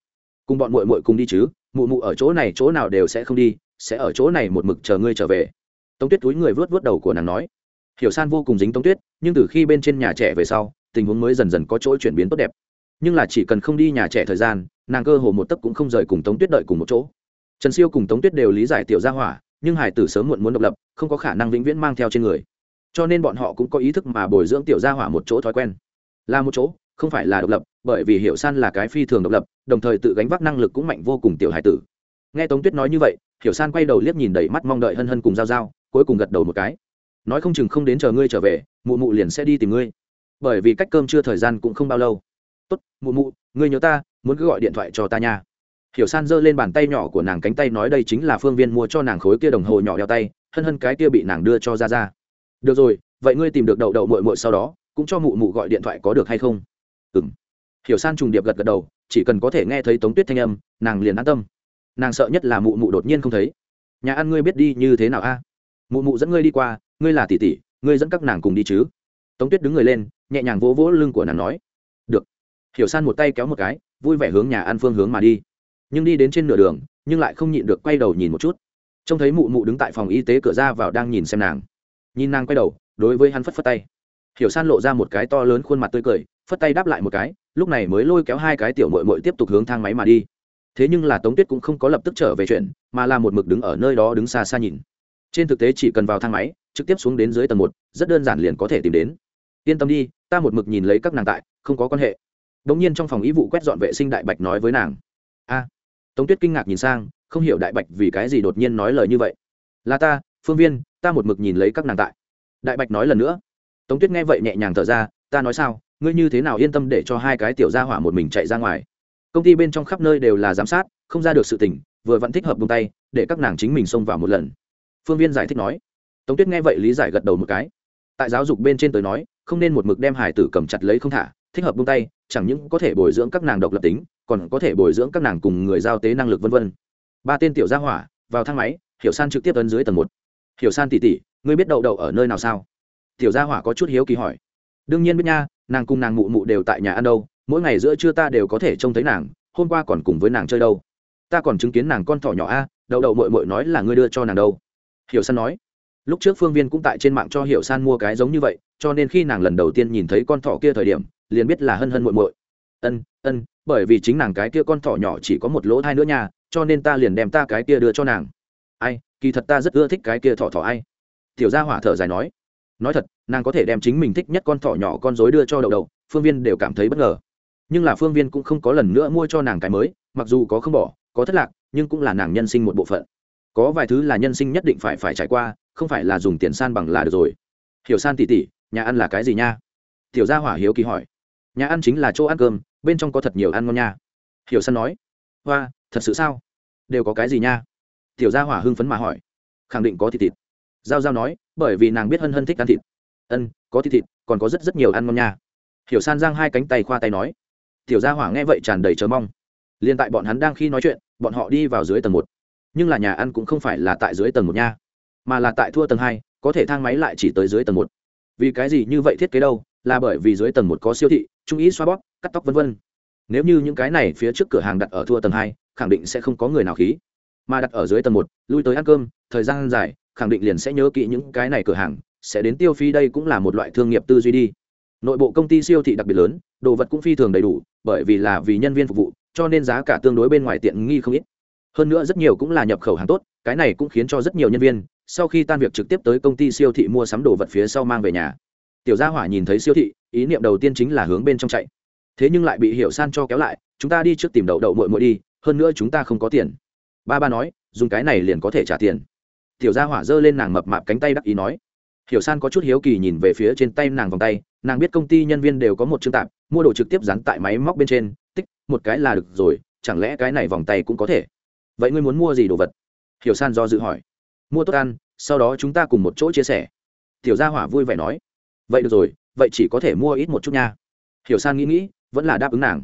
Cùng bọn mội mội cùng đi chứ, mụ mụ ở chỗ này chỗ nào đều sẽ không đi, sẽ ở chỗ này một mực chờ ngươi trở về. Tống tuyết túi người vớt vớt đầu của nàng nói. Hiểu san vô cùng dính tống tuyết, nhưng từ khi bên trên nhà trẻ về sau, tình huống mới dần dần có chỗ chuyển biến tốt đẹp. Nhưng là chỉ cần không đi nhà trẻ thời gian, nàng cơ hồ một tấc cũng không rời cùng tống tuyết đợi cùng một chỗ. Trần siêu cùng tống tuyết đều lý giải tiểu gia hỏa nhưng hải tử sớm muộn muốn độc lập, không có khả năng vĩnh viễn mang theo trên người. Cho nên bọn họ cũng có ý thức mà bồi dưỡng tiểu gia hỏa một chỗ thói quen. Là một chỗ, không phải là độc lập, bởi vì hiểu san là cái phi thường độc lập, đồng thời tự gánh vác năng lực cũng mạnh vô cùng tiểu hải tử. Nghe tống tuyết nói như vậy, hiểu san quay đầu liếc nhìn đầy mắt mong đợi hân hân cùng g i a o g i a o cuối cùng gật đầu một cái. Nói không chừng không đến chờ ngươi trở về, mụ mụ liền sẽ đi tìm ngươi. Bởi vì cách cơm chưa thời gian cũng không bao lâu. Tốt, mụ mụ, ngươi nhớ ta, muốn cứ gọi điện thoại cho ta nha hiểu san giơ lên bàn tay nhỏ của nàng cánh tay nói đây chính là phương viên mua cho nàng khối kia đồng hồ nhỏ đeo tay, hân hân cái kia bị nàng đưa cho ra ra được rồi, vậy ngươi tìm được đậu đậu mội mội sau đó, cũng cho mụ mụ gọi điện thoại có được hay không? Ừ m hiểu san trùng điệp gật gật đầu, chỉ cần có thể nghe thấy tống tuyết thanh âm, nàng liền an tâm. Nàng sợ nhất là mụ mụ đột nhiên không thấy. Nhà ăn ngươi biết đi như thế nào a? Mụ mụ dẫn ngươi đi qua, ngươi là tỷ tỷ, ngươi dẫn các nàng cùng đi chứ? Tống tuyết đứng người lên, nhẹ nhàng vỗ vỗ lưng của nàng nói. Được. Hiểu san một tay kéo một cái, vui vẻ hướng nhà ăn phương hướng mà đi nhưng đi đến trên nửa đường, nhưng lại không nhịn được quay đầu nhìn một chút. Trông thấy mụ mụ đứng tại phòng y tế cửa ra vào đang nhìn xem nàng. Nhìn nàng quay đầu, đối với hắn phất phất tay. Hiểu san lộ ra một cái to lớn khuôn mặt tươi cười, phất tay đáp lại một cái, lúc này mới lôi kéo hai cái tiểu mội mội tiếp tục hướng thang máy mà đi. Thế nhưng là tống tuyết cũng không có lập tức trở về chuyện, mà là một mực đứng ở nơi đó đứng xa xa nhìn. Trên thực tế chỉ cần vào thang máy, trực tiếp xuống đến dưới tầng một, rất đơn giản liền có thể tìm đến. Yên tâm đi, ta một mực nhìn lấy các nàng tại, không có quan hệ. Đ ỗ n g nhiên trong phòng ý vụ quét dọn vệ sinh đại bạch nói với nàng. A tống tuyết kinh ngạc nhìn sang, không hiểu đại bạch vì cái gì đột nhiên nói lời như vậy. Là ta, phương viên, ta một mực nhìn lấy các nàng tại. Đại bạch nói lần nữa. Tống tuyết nghe vậy nhẹ nhàng thở ra, ta nói sao, ngươi như thế nào yên tâm để cho hai cái tiểu gia hỏa một mình chạy ra ngoài? Công ty bên trong khắp nơi đều là giám sát, không ra được sự tỉnh vừa vẫn thích hợp bông tay, để các nàng chính mình xông vào một lần. Phương viên giải thích nói. Tống tuyết nghe vậy lý giải gật đầu một cái. Tại giáo dục bên trên tới nói, không nên một mực đem hải tử cầm chặt lấy không thả, thích hợp bông tay, chẳng những có thể bồi dưỡng các nàng độc lập tính còn có thể bồi dưỡng các nàng cùng người giao tế năng lực vân vân. Ba tên tiểu gia hỏa vào thang máy, hiểu san trực tiếp ấn dưới tầng một. Hiểu san tỉ tỉ, ngươi biết đậu đậu ở nơi nào sao? Tiểu gia hỏa có chút hiếu kỳ hỏi. Đương nhiên biết nha, nàng cùng nàng mụ mụ đều tại nhà ăn đâu, mỗi ngày giữa trưa ta đều có thể trông thấy nàng, hôm qua còn cùng với nàng chơi đâu. Ta còn chứng kiến nàng con thỏ nhỏ a, đậu đậu mội mội nói là ngươi đưa cho nàng đâu. Hiểu san nói. Lúc trước phương viên cũng tại trên mạng cho hiểu san mua cái giống như vậy, cho nên khi nàng lần đầu tiên nhìn thấy con thỏ kia thời điểm, liền biết là hân hân muội muội. Ân ân bởi vì chính nàng cái kia con thỏ nhỏ chỉ có một lỗ thai nữa nha, cho nên ta liền đem ta cái kia đưa cho nàng. Ai, kỳ thật ta rất ưa thích cái kia thỏ thỏ ai. Tiểu gia hỏa thở dài nói. Nói thật, nàng có thể đem chính mình thích nhất con thỏ nhỏ con dối đưa cho đậu đậu, phương viên đều cảm thấy bất ngờ. Nhưng là phương viên cũng không có lần nữa mua cho nàng cái mới, mặc dù có không bỏ, có thất lạc, nhưng cũng là nàng nhân sinh một bộ phận. Có vài thứ là nhân sinh nhất định phải phải trải qua, không phải là dùng tiền san bằng là được rồi. Hiểu san tỉ tỉ nhà ăn là cái gì nha? Tiểu gia hỏa hiếu kỳ hỏi nhà ăn chính là chỗ ăn cơm, bên trong có thật nhiều ăn ngon nha. Hiểu san nói, hoa, thật sự sao? Đều có cái gì nha? Tiểu gia hỏa hưng phấn mà hỏi, khẳng định có thịt thịt. Giao giao nói, bởi vì nàng biết hân hân thích ăn thịt. Ân, có thịt thịt, còn có rất rất nhiều ăn ngon nha. Hiểu san giang hai cánh tay khoa tay nói, tiểu gia hỏa nghe vậy tràn đầy chờ mong. Liền tại bọn hắn đang khi nói chuyện, bọn họ đi vào dưới tầng một. Nhưng là nhà ăn cũng không phải là tại dưới tầng một nha, mà là tại thua tầng hai, có thể thang máy lại chỉ tới dưới tầng một. Vì cái gì như vậy thiết kế đâu? Là bởi vì dưới tầng một có siêu thị, trung ý xoa bóp, cắt tóc v v nếu như những cái này phía trước cửa hàng đặt ở thua tầng hai, khẳng định sẽ không có người nào khí. Mà đặt ở dưới tầng một, lui tới ăn cơm, thời gian dài, khẳng định liền sẽ nhớ kỹ những cái này cửa hàng, sẽ đến tiêu phí đây cũng là một loại thương nghiệp tư duy đi. Nội bộ công ty siêu thị đặc biệt lớn, đồ vật cũng phi thường đầy đủ, bởi vì là vì nhân viên phục vụ, cho nên giá cả tương đối bên ngoài tiện nghi không ít. Hơn nữa rất nhiều cũng là nhập khẩu hàng tốt, cái này cũng khiến cho rất nhiều nhân viên, sau khi tan việc trực tiếp tới công ty siêu thị mua sắm đồ vật phía sau mang về nhà tiểu gia hỏa nhìn thấy siêu thị, ý niệm đầu tiên chính là hướng bên trong chạy. Thế nhưng lại bị hiểu san cho kéo lại, chúng ta đi trước tìm đậu đậu mội mội đi, hơn nữa chúng ta không có tiền. Ba ba nói, dùng cái này liền có thể trả tiền. Tiểu gia hỏa giơ lên nàng mập mạp cánh tay đắc ý nói. Hiểu san có chút hiếu kỳ nhìn về phía trên tay nàng vòng tay, nàng biết công ty nhân viên đều có một chương tạp, mua đồ trực tiếp dán tại máy móc bên trên, tích, một cái là được rồi, chẳng lẽ cái này vòng tay cũng có thể? Vậy ngươi muốn mua gì đồ vật? Hiểu san do dự hỏi. Mua tốt ăn, sau đó chúng ta cùng một chỗ chia sẻ. Tiểu gia hỏa vui vẻ nói vậy được rồi, vậy chỉ có thể mua ít một chút nha. Hiểu san nghĩ nghĩ, vẫn là đáp ứng nàng.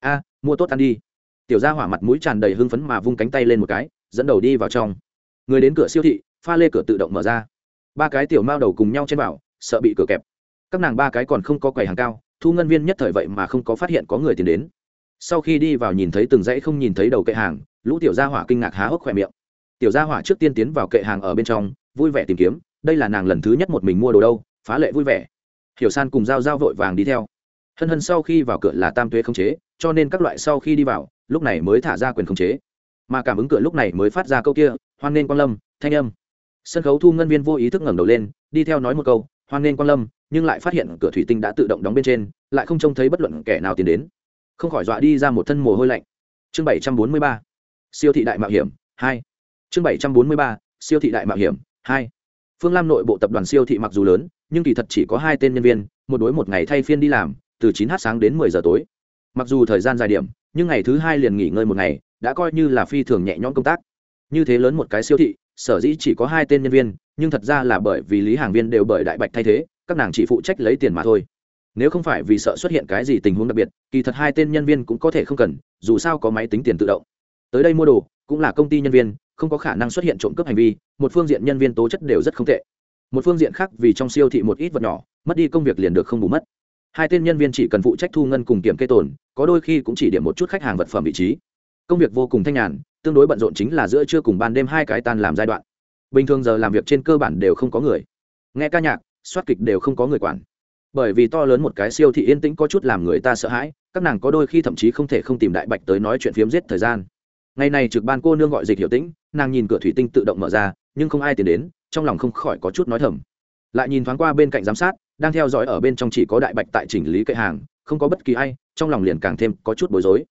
A, mua tốt ăn đi. Tiểu gia hỏa mặt mũi tràn đầy hưng phấn mà vung cánh tay lên một cái, dẫn đầu đi vào trong. Người đến cửa siêu thị, pha lê cửa tự động mở ra. Ba cái tiểu mao đầu cùng nhau trên bảo, sợ bị cửa kẹp. Các nàng ba cái còn không có quầy hàng cao, thu ngân viên nhất thời vậy mà không có phát hiện có người tìm đến. Sau khi đi vào nhìn thấy từng dãy không nhìn thấy đầu kệ hàng, lũ tiểu gia hỏa kinh ngạc há hốc khỏe miệng. Tiểu gia hỏa trước tiên tiến vào kệ hàng ở bên trong, vui vẻ tìm kiếm, đây là nàng lần thứ nhất một mình mua đồ đâu phá lệ vui vẻ. Hiểu san cùng g i a o g i a o vội vàng đi theo. Hân hân sau khi vào cửa là tam tuế không chế, cho nên các loại sau khi đi vào, lúc này mới thả ra quyền khống chế. Mà cảm ứng cửa lúc này mới phát ra câu kia, hoan nên quan lâm, thanh âm. Sân khấu thu ngân viên vô ý thức ngẩng đầu lên, đi theo nói một câu, hoan nên quan lâm, nhưng lại phát hiện cửa thủy tinh đã tự động đóng bên trên, lại không trông thấy bất luận kẻ nào tiến đến. Không khỏi dọa đi ra một thân mồ hôi lạnh. Chương bảy trăm bốn mươi ba, siêu thị đại mạo hiểm, hai. Chương bảy trăm bốn mươi ba, siêu thị đại mạo hiểm, hai. Phương lam nội bộ tập đoàn siêu thị mặc dù lớn nhưng kỳ thật chỉ có hai tên nhân viên, một đối một ngày thay phiên đi làm, từ chín h sáng đến mười giờ tối. Mặc dù thời gian dài điểm, nhưng ngày thứ hai liền nghỉ ngơi một ngày, đã coi như là phi thường nhẹ nhõm công tác. Như thế lớn một cái siêu thị, sở dĩ chỉ có hai tên nhân viên, nhưng thật ra là bởi vì lý hàng viên đều bởi đại bạch thay thế, các nàng chỉ phụ trách lấy tiền mà thôi. Nếu không phải vì sợ xuất hiện cái gì tình huống đặc biệt, kỳ thật hai tên nhân viên cũng có thể không cần, dù sao có máy tính tiền tự động. Tới đây mua đồ, cũng là công ty nhân viên, không có khả năng xuất hiện trộm cướp hành vi, một phương diện nhân viên tố chất đều rất không tệ một phương diện khác vì trong siêu thị một ít vật nhỏ, mất đi công việc liền được không bù mất. Hai tên nhân viên chỉ cần phụ trách thu ngân cùng kiểm kê tồn, có đôi khi cũng chỉ điểm một chút khách hàng vật phẩm vị trí. Công việc vô cùng thanh nhàn, tương đối bận rộn chính là giữa trưa cùng ban đêm hai cái tan làm giai đoạn. Bình thường giờ làm việc trên cơ bản đều không có người. Nghe ca nhạc, soát kịch đều không có người quản. Bởi vì to lớn một cái siêu thị yên tĩnh có chút làm người ta sợ hãi, các nàng có đôi khi thậm chí không thể không tìm đại bạch tới nói chuyện phiếm giết thời gian. Ngày này trực ban cô nương gọi dịch hiệu tĩnh, nàng nhìn cửa thủy tinh tự động mở ra, nhưng không ai tiến đến trong lòng không khỏi có chút nói thầm. Lại nhìn thoáng qua bên cạnh giám sát, đang theo dõi ở bên trong chỉ có đại bạch tại chỉnh lý kệ hàng, không có bất kỳ ai, trong lòng liền càng thêm có chút bối rối.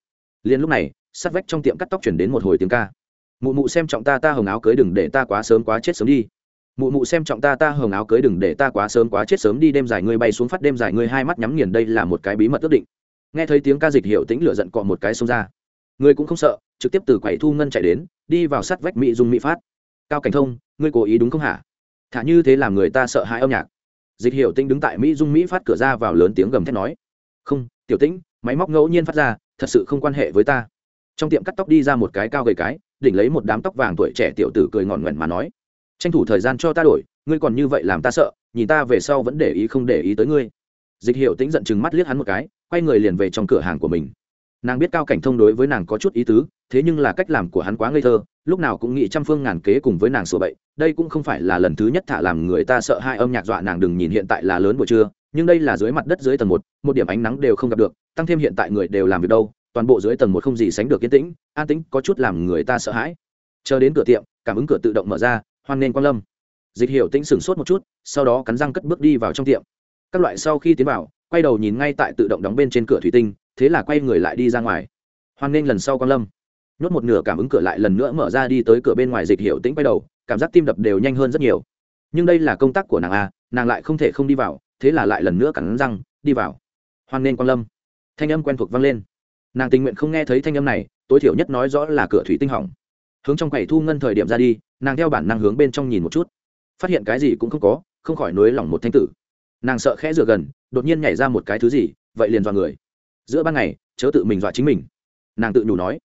Liền lúc này, sát vách trong tiệm cắt tóc chuyển đến một hồi tiếng ca. Mụ mụ xem trọng ta ta hồng áo cưới đừng để ta quá sớm quá chết sớm đi. Mụ mụ xem trọng ta ta hồng áo cưới đừng để ta quá sớm quá chết sớm đi, đêm dài ngươi bay xuống phát đêm dài ngươi hai mắt nhắm nghiền đây là một cái bí mật ước định. Nghe thấy tiếng ca dịch hiệu tĩnh lửa giận cọ một cái xông ra. Người cũng không sợ, trực tiếp từ quầy thu ngân chạy đến, đi vào sát vách mỹ dung mỹ phát cao cảnh thông, ngươi cố ý đúng không hả? Thả như thế làm người ta sợ hãi âm nhạc. Dịch hiệu Tinh đứng tại mỹ dung mỹ phát cửa ra vào lớn tiếng gầm thét nói. Không, tiểu tĩnh, máy móc ngẫu nhiên phát ra, thật sự không quan hệ với ta. Trong tiệm cắt tóc đi ra một cái cao gầy cái, đỉnh lấy một đám tóc vàng tuổi trẻ tiểu tử cười ngọn ngoẹn mà nói. Tranh thủ thời gian cho ta đổi, ngươi còn như vậy làm ta sợ, nhìn ta về sau vẫn để ý không để ý tới ngươi. Dịch hiệu tĩnh giận chừng mắt liếc hắn một cái, quay người liền về trong cửa hàng của mình. Nàng biết cao cảnh thông đối với nàng có chút ý tứ, thế nhưng là cách làm của hắn quá ngây thơ lúc nào cũng nghĩ trăm phương ngàn kế cùng với nàng sửa bậy, đây cũng không phải là lần thứ nhất thả làm người ta sợ hai âm nhạc dọa nàng đừng nhìn hiện tại là lớn buổi trưa, nhưng đây là dưới mặt đất dưới tầng một một điểm ánh nắng đều không gặp được, tăng thêm hiện tại người đều làm việc đâu, toàn bộ dưới tầng một không gì sánh được yên tĩnh, an tĩnh có chút làm người ta sợ hãi. Chờ đến cửa tiệm, cảm ứng cửa tự động mở ra, hoan nên quan lâm. Dịch hiểu tĩnh sửng sốt một chút, sau đó cắn răng cất bước đi vào trong tiệm. Các loại sau khi tiến vào, quay đầu nhìn ngay tại tự động đóng bên trên cửa thủy tinh, thế là quay người lại đi ra ngoài. Hoan nên lần sau quan lâm nhốt một nửa cảm ứng cửa lại lần nữa mở ra đi tới cửa bên ngoài dịch hiểu tĩnh quay đầu, cảm giác tim đập đều nhanh hơn rất nhiều. Nhưng đây là công tác của nàng a, nàng lại không thể không đi vào, thế là lại lần nữa cắn răng, đi vào. Hoan nên quan lâm. Thanh âm quen thuộc vang lên. Nàng tình nguyện không nghe thấy thanh âm này, tối thiểu nhất nói rõ là cửa thủy tinh hỏng. Hướng trong quầy thu ngân thời điểm ra đi, nàng theo bản năng hướng bên trong nhìn một chút. Phát hiện cái gì cũng không có, không khỏi nối lỏng một thanh tử. Nàng sợ khẽ dựa gần, đột nhiên nhảy ra một cái thứ gì, vậy liền dọa người. Giữa ban ngày, chớ tự mình dọa chính mình. Nàng tự nhủ nói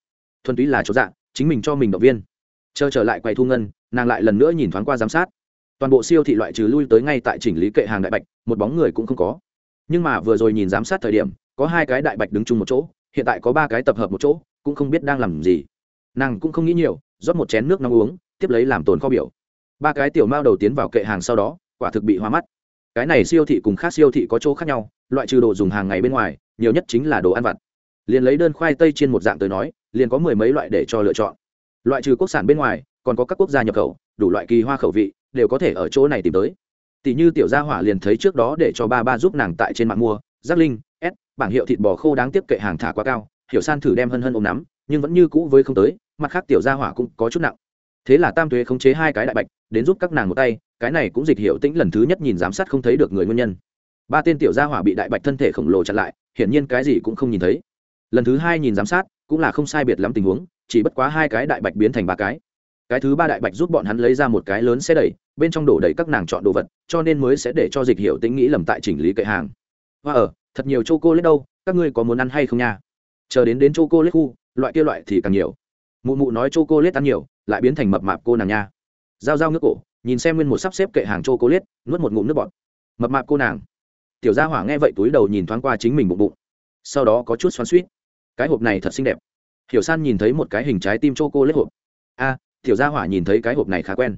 thuần túy là chỗ dạng, chính mình cho mình động viên. Chờ trở lại quầy thu ngân, nàng lại lần nữa nhìn thoáng qua giám sát. Toàn bộ siêu thị loại trừ lui tới ngay tại chỉnh lý kệ hàng đại bạch, một bóng người cũng không có. Nhưng mà vừa rồi nhìn giám sát thời điểm, có hai cái đại bạch đứng chung một chỗ, hiện tại có ba cái tập hợp một chỗ, cũng không biết đang làm gì. Nàng cũng không nghĩ nhiều, rót một chén nước nóng uống, tiếp lấy làm tồn kho biểu. Ba cái tiểu mao đầu tiến vào kệ hàng sau đó, quả thực bị hoa mắt. Cái này siêu thị cùng khác siêu thị có chỗ khác nhau, loại trừ đồ dùng hàng ngày bên ngoài, nhiều nhất chính là đồ ăn vặt. Liền lấy đơn khoai tây trên một dạng tới nói liền có mười mấy loại để cho lựa chọn. Loại trừ quốc sản bên ngoài, còn có các quốc gia nhập khẩu, đủ loại kỳ hoa khẩu vị, đều có thể ở chỗ này tìm tới. Tỷ như tiểu gia hỏa liền thấy trước đó để cho ba ba giúp nàng tại trên mạng mua, giác linh, s, bảng hiệu thịt bò khô đáng tiếc kệ hàng thả quá cao, hiểu san thử đem hân hân ôm nắm, nhưng vẫn như cũ với không tới, mặt khác tiểu gia hỏa cũng có chút nặng. Thế là tam thuế khống chế hai cái đại bạch, đến giúp các nàng một tay, cái này cũng dịch hiệu tĩnh lần thứ nhất nhìn giám sát không thấy được người nguyên nhân. Ba tên tiểu gia hỏa bị đại bạch thân thể khổng lồ chặn lại, hiển nhiên cái gì cũng không nhìn thấy lần thứ hai nhìn giám sát, cũng là không sai biệt lắm tình huống, chỉ bất quá hai cái đại bạch biến thành ba cái. Cái thứ ba đại bạch giúp bọn hắn lấy ra một cái lớn xe đẩy, bên trong đổ đầy các nàng chọn đồ vật, cho nên mới sẽ để cho dịch hiệu tính nghĩ lầm tại chỉnh lý kệ hàng. Và ở, thật nhiều chô cô lết đâu, các ngươi có muốn ăn hay không nha? Chờ đến đến chô cô lết khu, loại kia loại thì càng nhiều. Mụ mụ nói chô cô lết ăn nhiều, lại biến thành mập mạp cô nàng nha. Dao dao nước cổ, nhìn xem nguyên một sắp xếp kệ hàng chô cô lết nuốt một ngụm nước bọt. Mập mạp cô nàng. Tiểu gia hỏa nghe vậy túi đầu nhìn thoáng qua chính mình bụng bụng. Sau đó có chút xoắn suýt cái hộp này thật xinh đẹp. Hiểu san nhìn thấy một cái hình trái tim chô cô lết hộp. A, tiểu gia hỏa nhìn thấy cái hộp này khá quen.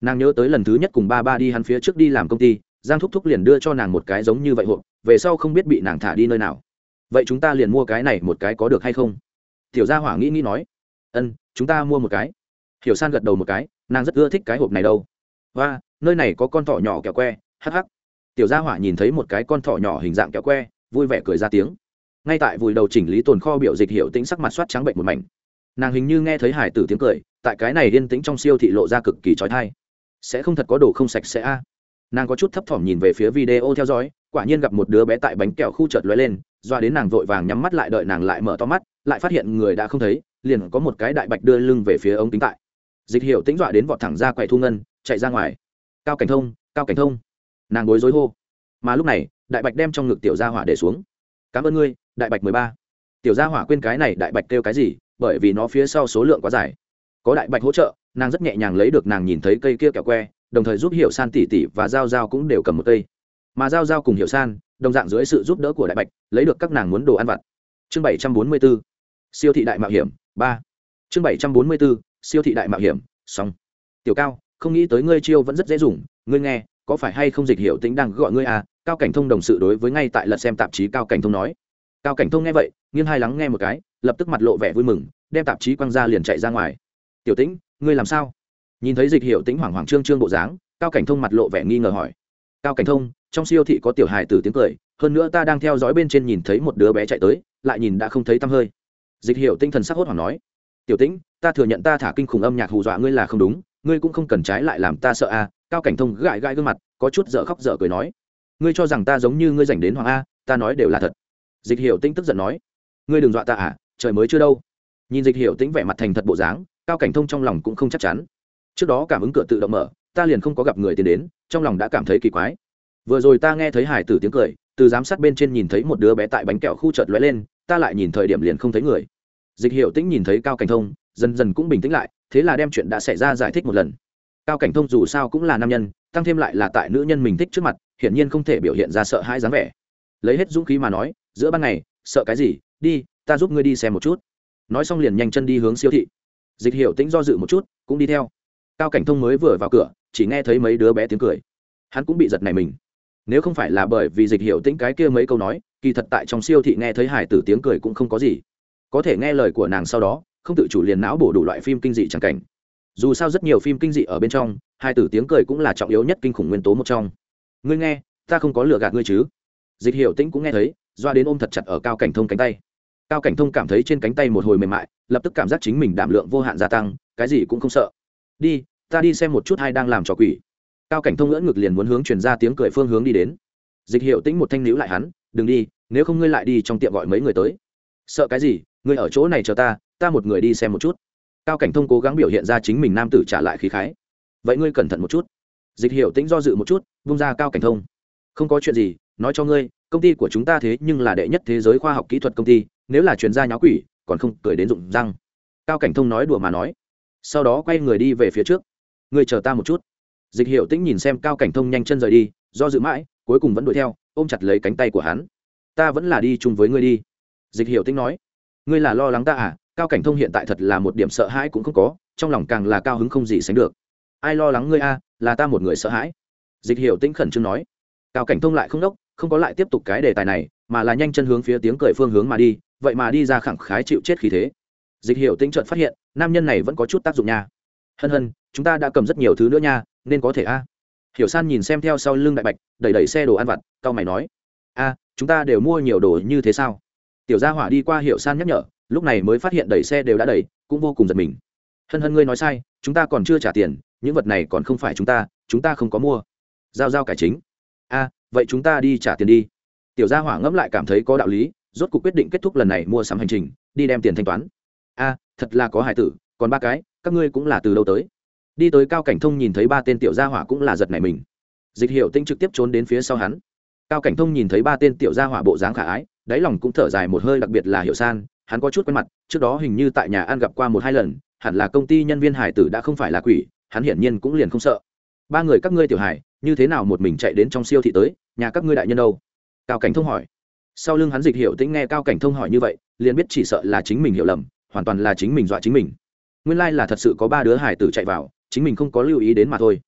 Nàng nhớ tới lần thứ nhất cùng ba ba đi hắn phía trước đi làm công ty, giang thúc thúc liền đưa cho nàng một cái giống như vậy hộp, về sau không biết bị nàng thả đi nơi nào. Vậy chúng ta liền mua cái này một cái có được hay không? Tiểu gia hỏa nghĩ nghĩ nói. Ân, chúng ta mua một cái. Hiểu san gật đầu một cái, nàng rất ưa thích cái hộp này đâu. Và nơi này có con thỏ nhỏ kẹo que, hắc hắc. Tiểu gia hỏa nhìn thấy một cái con thỏ nhỏ hình dạng kẹo que, vui vẻ cười ra tiếng ngay tại vùi đầu chỉnh lý tồn kho biểu dịch hiệu tĩnh sắc mặt soát trắng bệnh một mảnh. Nàng hình như nghe thấy hải tử tiếng cười, tại cái này yên tĩnh trong siêu thị lộ ra cực kỳ trói thai. Sẽ không thật có đồ không sạch sẽ a? Nàng có chút thấp thỏm nhìn về phía video theo dõi, quả nhiên gặp một đứa bé tại bánh kẹo khu chợt lóe lên, doa đến nàng vội vàng nhắm mắt lại đợi nàng lại mở to mắt, lại phát hiện người đã không thấy, liền có một cái đại bạch đưa lưng về phía ống tính tại. Dịch hiệu tĩnh dọa đến vọt thẳng ra quậy thu ngân, chạy ra ngoài. Cao cảnh thông, cao cảnh thông. Nàng bối rối hô. Mà lúc này, đại bạch đem trong ngực tiểu gia hỏa để xuống cảm ơn ngươi, đại bạch mười ba. Tiểu gia hỏa quên cái này, đại bạch kêu cái gì? Bởi vì nó phía sau số lượng quá dài. Có đại bạch hỗ trợ, nàng rất nhẹ nhàng lấy được, nàng nhìn thấy cây kia kẹo que, đồng thời giúp hiểu san tỉ tỉ và giao giao cũng đều cầm một cây. Mà giao giao cùng hiểu san, đồng dạng dưới sự giúp đỡ của đại bạch, lấy được các nàng muốn đồ ăn vặt. Chương bảy trăm bốn mươi b ố siêu thị đại mạo hiểm, ba. Chương bảy trăm bốn mươi b ố siêu thị đại mạo hiểm, xong. Tiểu cao, không nghĩ tới ngươi chiêu vẫn rất dễ dùng, ngươi nghe, có phải hay không dịch hiệu tính đang gọi ngươi à? Cao cảnh thông đồng sự đối với ngay tại lật xem tạp chí cao cảnh thông nói. Cao cảnh thông nghe vậy, nghiêng hai lắng nghe một cái, lập tức mặt lộ vẻ vui mừng, đem tạp chí quăng ra liền chạy ra ngoài. Tiểu tĩnh, ngươi làm sao? Nhìn thấy dịch hiệu tĩnh hoảng hoảng trương trương bộ dáng, cao cảnh thông mặt lộ vẻ nghi ngờ hỏi. Cao cảnh thông, trong siêu thị có tiểu hài từ tiếng cười, hơn nữa ta đang theo dõi bên trên nhìn thấy một đứa bé chạy tới, lại nhìn đã không thấy tăm hơi. Dịch hiệu tinh thần sắc hốt hoảng nói. Tiểu tĩnh, ta thừa nhận ta thả kinh khủng âm nhạc hù dọa ngươi là không đúng, ngươi cũng không cần trái lại làm ta sợ à? cao cảnh thông gãi gãi gương mặt, có chút dở khóc dở cười nói ngươi cho rằng ta giống như ngươi dành đến hoàng a, ta nói đều là thật. Dịch Hiểu tinh tức giận nói, ngươi đừng dọa ta à trời mới chưa đâu. Nhìn dịch Hiểu tĩnh vẻ mặt thành thật bộ dáng, cao cảnh thông trong lòng cũng không chắc chắn. Trước đó cảm ứng cửa tự động mở, ta liền không có gặp người tiến đến, trong lòng đã cảm thấy kỳ quái. Vừa rồi ta nghe thấy hải tử tiếng cười, từ giám sát bên trên nhìn thấy một đứa bé tại bánh kẹo khu chợt lóe lên, ta lại nhìn thời điểm liền không thấy người. Dịch hiệu tĩnh nhìn thấy cao cảnh thông, dần dần cũng bình tĩnh lại, thế là đem chuyện đã xảy ra giải thích một lần cao cảnh thông dù sao cũng là nam nhân, tăng thêm lại là tại nữ nhân mình thích trước mặt, hiển nhiên không thể biểu hiện ra sợ hãi dáng vẻ. Lấy hết dũng khí mà nói, giữa ban ngày, sợ cái gì, đi, ta giúp ngươi đi xem một chút. Nói xong liền nhanh chân đi hướng siêu thị. Dịch hiệu tĩnh do dự một chút, cũng đi theo. Cao cảnh thông mới vừa vào cửa, chỉ nghe thấy mấy đứa bé tiếng cười. Hắn cũng bị giật này mình. Nếu không phải là bởi vì dịch hiệu tĩnh cái kia mấy câu nói, kỳ thật tại trong siêu thị nghe thấy hải tử tiếng cười cũng không có gì. Có thể nghe lời của nàng sau đó, không tự chủ liền não bổ đủ loại phim kinh dị chẳng cảnh dù sao rất nhiều phim kinh dị ở bên trong, hai tử tiếng cười cũng là trọng yếu nhất kinh khủng nguyên tố một trong. Ngươi nghe, ta không có lừa gạt ngươi chứ? Dịch hiệu tĩnh cũng nghe thấy, doa đến ôm thật chặt ở cao cảnh thông cánh tay. Cao cảnh thông cảm thấy trên cánh tay một hồi mềm mại, lập tức cảm giác chính mình đảm lượng vô hạn gia tăng, cái gì cũng không sợ. Đi, ta đi xem một chút hai đang làm trò quỷ. Cao cảnh thông ngỡ ngực liền muốn hướng truyền ra tiếng cười phương hướng đi đến. Dịch hiệu tĩnh một thanh níu lại hắn, đừng đi, nếu không ngươi lại đi trong tiệm gọi mấy người tới. Sợ cái gì? Ngươi ở chỗ này chờ ta ta một người đi xem một chút cao cảnh thông cố gắng biểu hiện ra chính mình nam tử trả lại khí khái. Vậy ngươi cẩn thận một chút. Dịch hiệu tĩnh do dự một chút, vung ra cao cảnh thông. Không có chuyện gì, nói cho ngươi, công ty của chúng ta thế nhưng là đệ nhất thế giới khoa học kỹ thuật công ty, nếu là chuyên gia nháo quỷ, còn không cười đến rụng răng. Cao cảnh thông nói đùa mà nói. Sau đó quay người đi về phía trước. Ngươi chờ ta một chút. Dịch hiệu tĩnh nhìn xem cao cảnh thông nhanh chân rời đi, do dự mãi, cuối cùng vẫn đuổi theo, ôm chặt lấy cánh tay của hắn. Ta vẫn là đi chung với ngươi đi. Dịch hiệu tĩnh nói. Ngươi là lo lắng ta à? Cao cảnh thông hiện tại thật là một điểm sợ hãi cũng không có trong lòng càng là cao hứng không gì sánh được. Ai lo lắng ngươi a à, là ta một người sợ hãi. Dịch hiểu tĩnh khẩn trương nói. Cao cảnh thông lại không đốc không có lại tiếp tục cái đề tài này mà là nhanh chân hướng phía tiếng cười phương hướng mà đi vậy mà đi ra khẳng khái chịu chết khí thế. Dịch hiểu tĩnh trợn phát hiện nam nhân này vẫn có chút tác dụng nha. Hân hân chúng ta đã cầm rất nhiều thứ nữa nha nên có thể a. Hiểu san nhìn xem theo sau lưng đại bạch đẩy đẩy xe đồ ăn vặt cao mày nói. A chúng ta đều mua nhiều đồ như thế sao? Tiểu gia hỏa đi qua hiểu san nhắc nhở lúc này mới phát hiện đẩy xe đều đã đẩy cũng vô cùng giật mình. Hân hân ngươi nói sai, chúng ta còn chưa trả tiền, những vật này còn không phải chúng ta chúng ta không có mua. Giao giao cải chính. A, vậy chúng ta đi trả tiền đi. Tiểu gia hỏa ngẫm lại cảm thấy có đạo lý, rốt cuộc quyết định kết thúc lần này mua sắm hành trình, đi đem tiền thanh toán. A, thật là có hải tử, còn ba cái, các ngươi cũng là từ đâu tới? Đi tới cao cảnh thông nhìn thấy ba tên tiểu gia hỏa cũng là giật này mình. Dịch hiệu tinh trực tiếp trốn đến phía sau hắn. Cao cảnh thông nhìn thấy ba tên tiểu gia hỏa bộ dáng khả ái, đáy lòng cũng thở dài một hơi, đặc biệt là hiệu san hắn có chút quen mặt, trước đó hình như tại nhà ăn gặp qua một hai lần, hẳn là công ty nhân viên hải tử đã không phải là quỷ, hắn hiển nhiên cũng liền không sợ. Ba người các ngươi tiểu hải, như thế nào một mình chạy đến trong siêu thị tới, nhà các ngươi đại nhân đâu? Cao cảnh thông hỏi. Sau lưng hắn dịch hiểu tĩnh nghe cao cảnh thông hỏi như vậy, liền biết chỉ sợ là chính mình hiểu lầm, hoàn toàn là chính mình dọa chính mình. Nguyên lai là thật sự có ba đứa hải tử chạy vào, chính mình không có lưu ý đến mà thôi.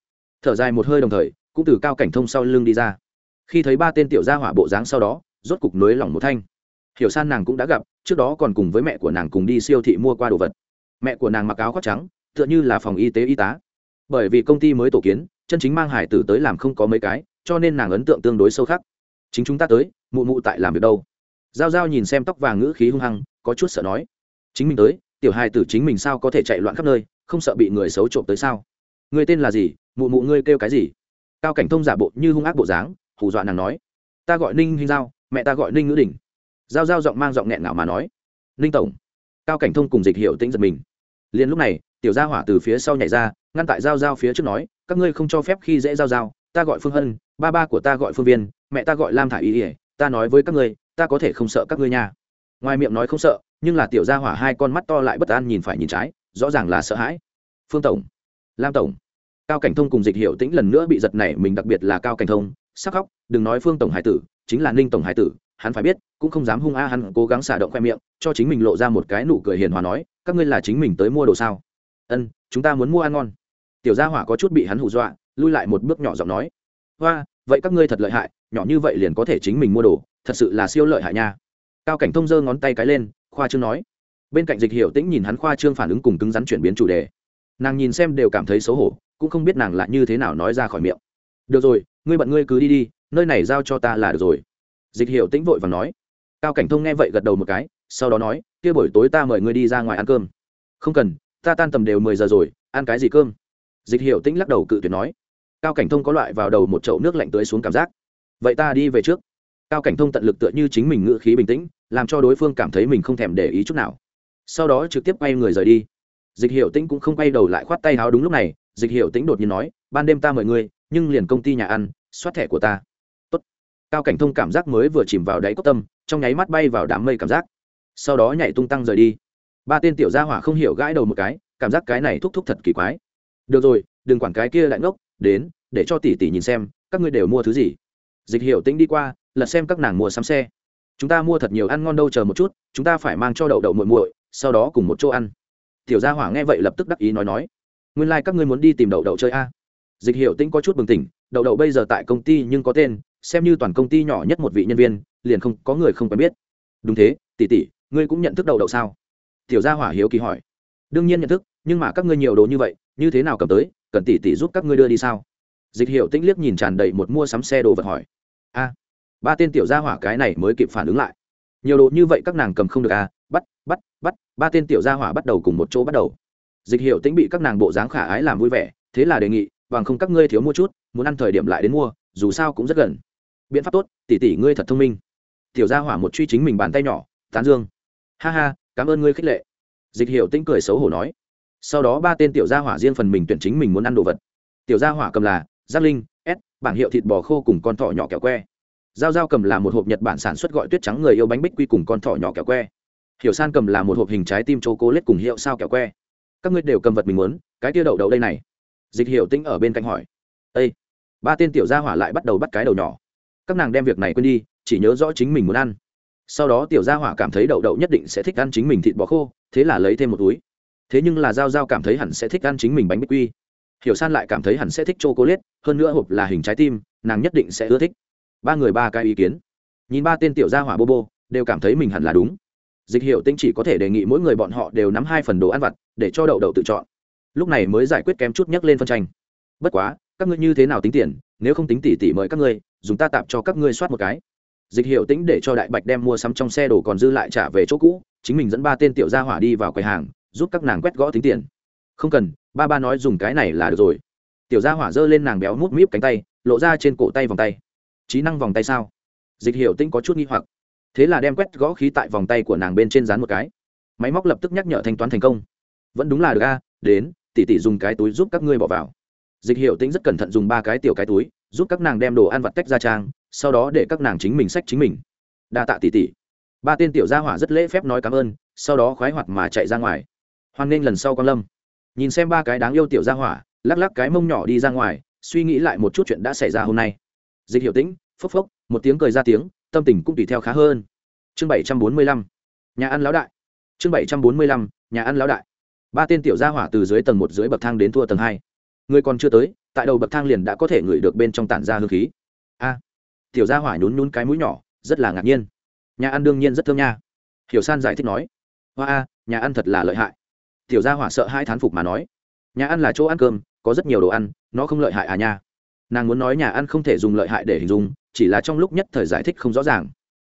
Thở dài một hơi đồng thời, cũng từ cao cảnh thông sau lưng đi ra. Khi thấy ba tên tiểu gia hỏa bộ dáng sau đó, rốt cục nối lỏng một thanh hiểu san nàng cũng đã gặp, trước đó còn cùng với mẹ của nàng cùng đi siêu thị mua qua đồ vật. Mẹ của nàng mặc áo khoác trắng, tựa như là phòng y tế y tá. Bởi vì công ty mới tổ kiến, chân chính mang hải tử tới làm không có mấy cái, cho nên nàng ấn tượng tương đối sâu khắc. Chính chúng ta tới, mụ mụ tại làm việc đâu? G i a o g i a o nhìn xem tóc vàng ngữ khí hung hăng, có chút sợ nói. Chính mình tới, tiểu hài tử chính mình sao có thể chạy loạn khắp nơi, không sợ bị người xấu trộm tới sao? Người tên là gì? Mụ mụ ngươi kêu cái gì? Cao cảnh thông giả bộ như hung ác bộ dáng, hù dọa nàng nói. Ta gọi ninh hinh giao, mẹ ta gọi ninh ngữ đình giao giao giọng mang giọng nghẹn ngào mà nói, ninh tổng. Cao cảnh thông cùng dịch hiệu tĩnh giật mình. Liền lúc này, tiểu gia hỏa từ phía sau nhảy ra, ngăn tại giao giao phía trước nói, các ngươi không cho phép khi dễ giao giao, ta gọi phương hân, ba ba của ta gọi phương viên, mẹ ta gọi lam thả ý ỉa ta nói với các ngươi, ta có thể không sợ các ngươi nha. Ngoài miệng nói không sợ, nhưng là tiểu gia hỏa hai con mắt to lại bất an nhìn phải nhìn trái, rõ ràng là sợ hãi. Phương tổng, lam tổng. Cao cảnh thông cùng dịch hiệu tĩnh lần nữa bị giật này mình đặc biệt là cao cảnh thông, sắc khóc, đừng nói phương tổng hải tử, chính là ninh tổng hải tử hắn phải biết, cũng không dám hung a hắn, cố gắng xả động khoe miệng, cho chính mình lộ ra một cái nụ cười hiền hòa nói, các ngươi là chính mình tới mua đồ sao? Ân, chúng ta muốn mua ăn ngon. Tiểu gia hỏa có chút bị hắn hù dọa, lui lại một bước nhỏ giọng nói, hoa, vậy các ngươi thật lợi hại, nhỏ như vậy liền có thể chính mình mua đồ, thật sự là siêu lợi hại nha. Cao cảnh thông giơ ngón tay cái lên, khoa trương nói. Bên cạnh dịch hiệu tĩnh nhìn hắn khoa trương phản ứng cùng cứng rắn chuyển biến chủ đề. Nàng nhìn xem đều cảm thấy xấu hổ, cũng không biết nàng là như thế nào nói ra khỏi miệng. Được rồi, ngươi bận ngươi cứ đi đi, nơi này giao cho ta là được rồi dịch hiệu tĩnh vội và nói. Cao cảnh thông nghe vậy gật đầu một cái, sau đó nói, kia buổi tối ta mời ngươi đi ra ngoài ăn cơm. Không cần, ta tan tầm đều mười giờ rồi, ăn cái gì cơm? Dịch hiệu tĩnh lắc đầu cự tuyệt nói. Cao cảnh thông có loại vào đầu một chậu nước lạnh tưới xuống cảm giác. Vậy ta đi về trước. Cao cảnh thông tận lực tựa như chính mình ngự khí bình tĩnh, làm cho đối phương cảm thấy mình không thèm để ý chút nào. Sau đó trực tiếp quay người rời đi. Dịch hiệu tĩnh cũng không quay đầu lại khoát tay háo đúng lúc này, dịch hiệu tĩnh đột nhiên nói, ban đêm ta mời ngươi, nhưng liền công ty nhà ăn, soát thẻ của ta cao cảnh thông cảm giác mới vừa chìm vào đáy cốc tâm, trong nháy mắt bay vào đám mây cảm giác. Sau đó nhảy tung tăng rời đi. Ba tên tiểu gia hỏa không hiểu gãi đầu một cái, cảm giác cái này thúc thúc thật kỳ quái. Được rồi, đừng quản cái kia lại ngốc, đến, để cho tỷ tỷ nhìn xem, các ngươi đều mua thứ gì. Dịch hiệu tĩnh đi qua, lật xem các nàng mua sắm xe. Chúng ta mua thật nhiều ăn ngon đâu chờ một chút, chúng ta phải mang cho đậu đậu muội muội, sau đó cùng một chỗ ăn. Tiểu gia hỏa nghe vậy lập tức đắc ý nói nói. Nguyên lai、like、các ngươi muốn đi tìm đậu đậu chơi a. Dịch hiệu tĩnh có chút bừng tỉnh, đậu đậu bây giờ tại công ty nhưng có tên xem như toàn công ty nhỏ nhất một vị nhân viên, liền không có người không quen biết. Đúng thế, tỷ tỷ, ngươi cũng nhận thức đầu đậu sao? Tiểu gia hỏa hiếu kỳ hỏi. Đương nhiên nhận thức, nhưng mà các ngươi nhiều đồ như vậy, như thế nào cầm tới, cần tỷ tỷ giúp các ngươi đưa đi sao? Dịch hiệu tĩnh liếc nhìn tràn đầy một mua sắm xe đồ vật hỏi. A, ba tên tiểu gia hỏa cái này mới kịp phản ứng lại. Nhiều đồ như vậy các nàng cầm không được à? Bắt bắt bắt, ba tên tiểu gia hỏa bắt đầu cùng một chỗ bắt đầu. Dịch hiệu tĩnh bị các nàng bộ dáng khả ái làm vui vẻ, thế là đề nghị, bằng không các ngươi thiếu mua chút, muốn ăn thời điểm lại đến mua, dù sao cũng rất gần biện pháp tốt, tỷ tỷ ngươi thật thông minh. Tiểu gia hỏa một truy chính mình bàn tay nhỏ, tán dương. Ha ha, cảm ơn ngươi khích lệ. Dịch hiệu tĩnh cười xấu hổ nói. Sau đó ba tên tiểu gia hỏa riêng phần mình tuyển chính mình muốn ăn đồ vật. Tiểu gia hỏa cầm là giác linh, s, bảng hiệu thịt bò khô cùng con thỏ nhỏ kẹo que. Giao giao cầm là một hộp nhật bản sản xuất gọi tuyết trắng người yêu bánh bích quy cùng con thỏ nhỏ kẹo que. Hiểu san cầm là một hộp hình trái tim chô cố lết cùng hiệu sao kẹo que. Các ngươi đều cầm vật mình muốn, cái tia đậu đậu đây này. Dịch hiệu tĩnh ở bên cạnh hỏi. Ây ba tên tiểu gia hỏa lại bắt đầu bắt cái đầu nhỏ các nàng đem việc này quên đi, chỉ nhớ rõ chính mình muốn ăn. Sau đó tiểu gia hỏa cảm thấy đậu đậu nhất định sẽ thích ăn chính mình thịt bò khô, thế là lấy thêm một túi. Thế nhưng là giao giao cảm thấy hẳn sẽ thích ăn chính mình bánh bích quy. Hiểu san lại cảm thấy hẳn sẽ thích c h o c o l a t e hơn nữa hộp là hình trái tim, nàng nhất định sẽ ưa thích. Ba người ba cái ý kiến. Nhìn ba tên tiểu gia hỏa bô bô, đều cảm thấy mình hẳn là đúng. Dịch hiệu tinh chỉ có thể đề nghị mỗi người bọn họ đều nắm hai phần đồ ăn vặt, để cho đậu đậu tự chọn. Lúc này mới giải quyết kém chút nhắc lên phân tranh. Bất quá, các ngươi như thế nào tính tiền, nếu không tính tỉ tỉ mời các ngươi dùng ta tạp cho các ngươi soát một cái. Dịch hiệu tĩnh để cho đại bạch đem mua sắm trong xe đồ còn dư lại trả về chỗ cũ, chính mình dẫn ba tên tiểu gia hỏa đi vào quầy hàng, giúp các nàng quét gõ tính tiền. Không cần, ba ba nói dùng cái này là được rồi. Tiểu gia hỏa giơ lên nàng béo mút míp cánh tay, lộ ra trên cổ tay vòng tay. Trí năng vòng tay sao? Dịch hiệu tĩnh có chút nghi hoặc. Thế là đem quét gõ khí tại vòng tay của nàng bên trên dán một cái. Máy móc lập tức nhắc nhở thanh toán thành công. Vẫn đúng là được a, đến tỉ tỉ dùng cái túi giúp các ngươi bỏ vào. Dịch hiệu tĩnh rất cẩn thận dùng ba cái tiểu cái túi giúp các nàng đem đồ ăn vặt tách ra trang, sau đó để các nàng chính mình sách chính mình. Đa tạ tỉ tỉ ba tên tiểu gia hỏa rất lễ phép nói cảm ơn, sau đó khoái hoạt mà chạy ra ngoài. Hoan nghênh lần sau con lâm. Nhìn xem ba cái đáng yêu tiểu gia hỏa, lắc lắc cái mông nhỏ đi ra ngoài, suy nghĩ lại một chút chuyện đã xảy ra hôm nay. Dịch hiệu tĩnh, phốc phốc, một tiếng cười ra tiếng, tâm tình cũng tùy theo khá hơn. Chương bảy trăm bốn mươi lăm. Nhà ăn lão đại. Chương bảy trăm bốn mươi lăm, nhà ăn lão đại. Ba tên tiểu gia hỏa từ dưới tầng một dưới bậc thang đến thua tầng hai. Người còn chưa tới tại đầu bậc thang liền đã có thể ngửi được bên trong tản ra hương khí. A, tiểu gia hỏa nhún nhún cái mũi nhỏ, rất là ngạc nhiên. Nhà ăn đương nhiên rất thơm nha. Hiểu san giải thích nói. Hoa a, nhà ăn thật là lợi hại. Tiểu gia hỏa sợ hai thán phục mà nói. Nhà ăn là chỗ ăn cơm, có rất nhiều đồ ăn, nó không lợi hại à nha. Nàng muốn nói nhà ăn không thể dùng lợi hại để hình dung, chỉ là trong lúc nhất thời giải thích không rõ ràng.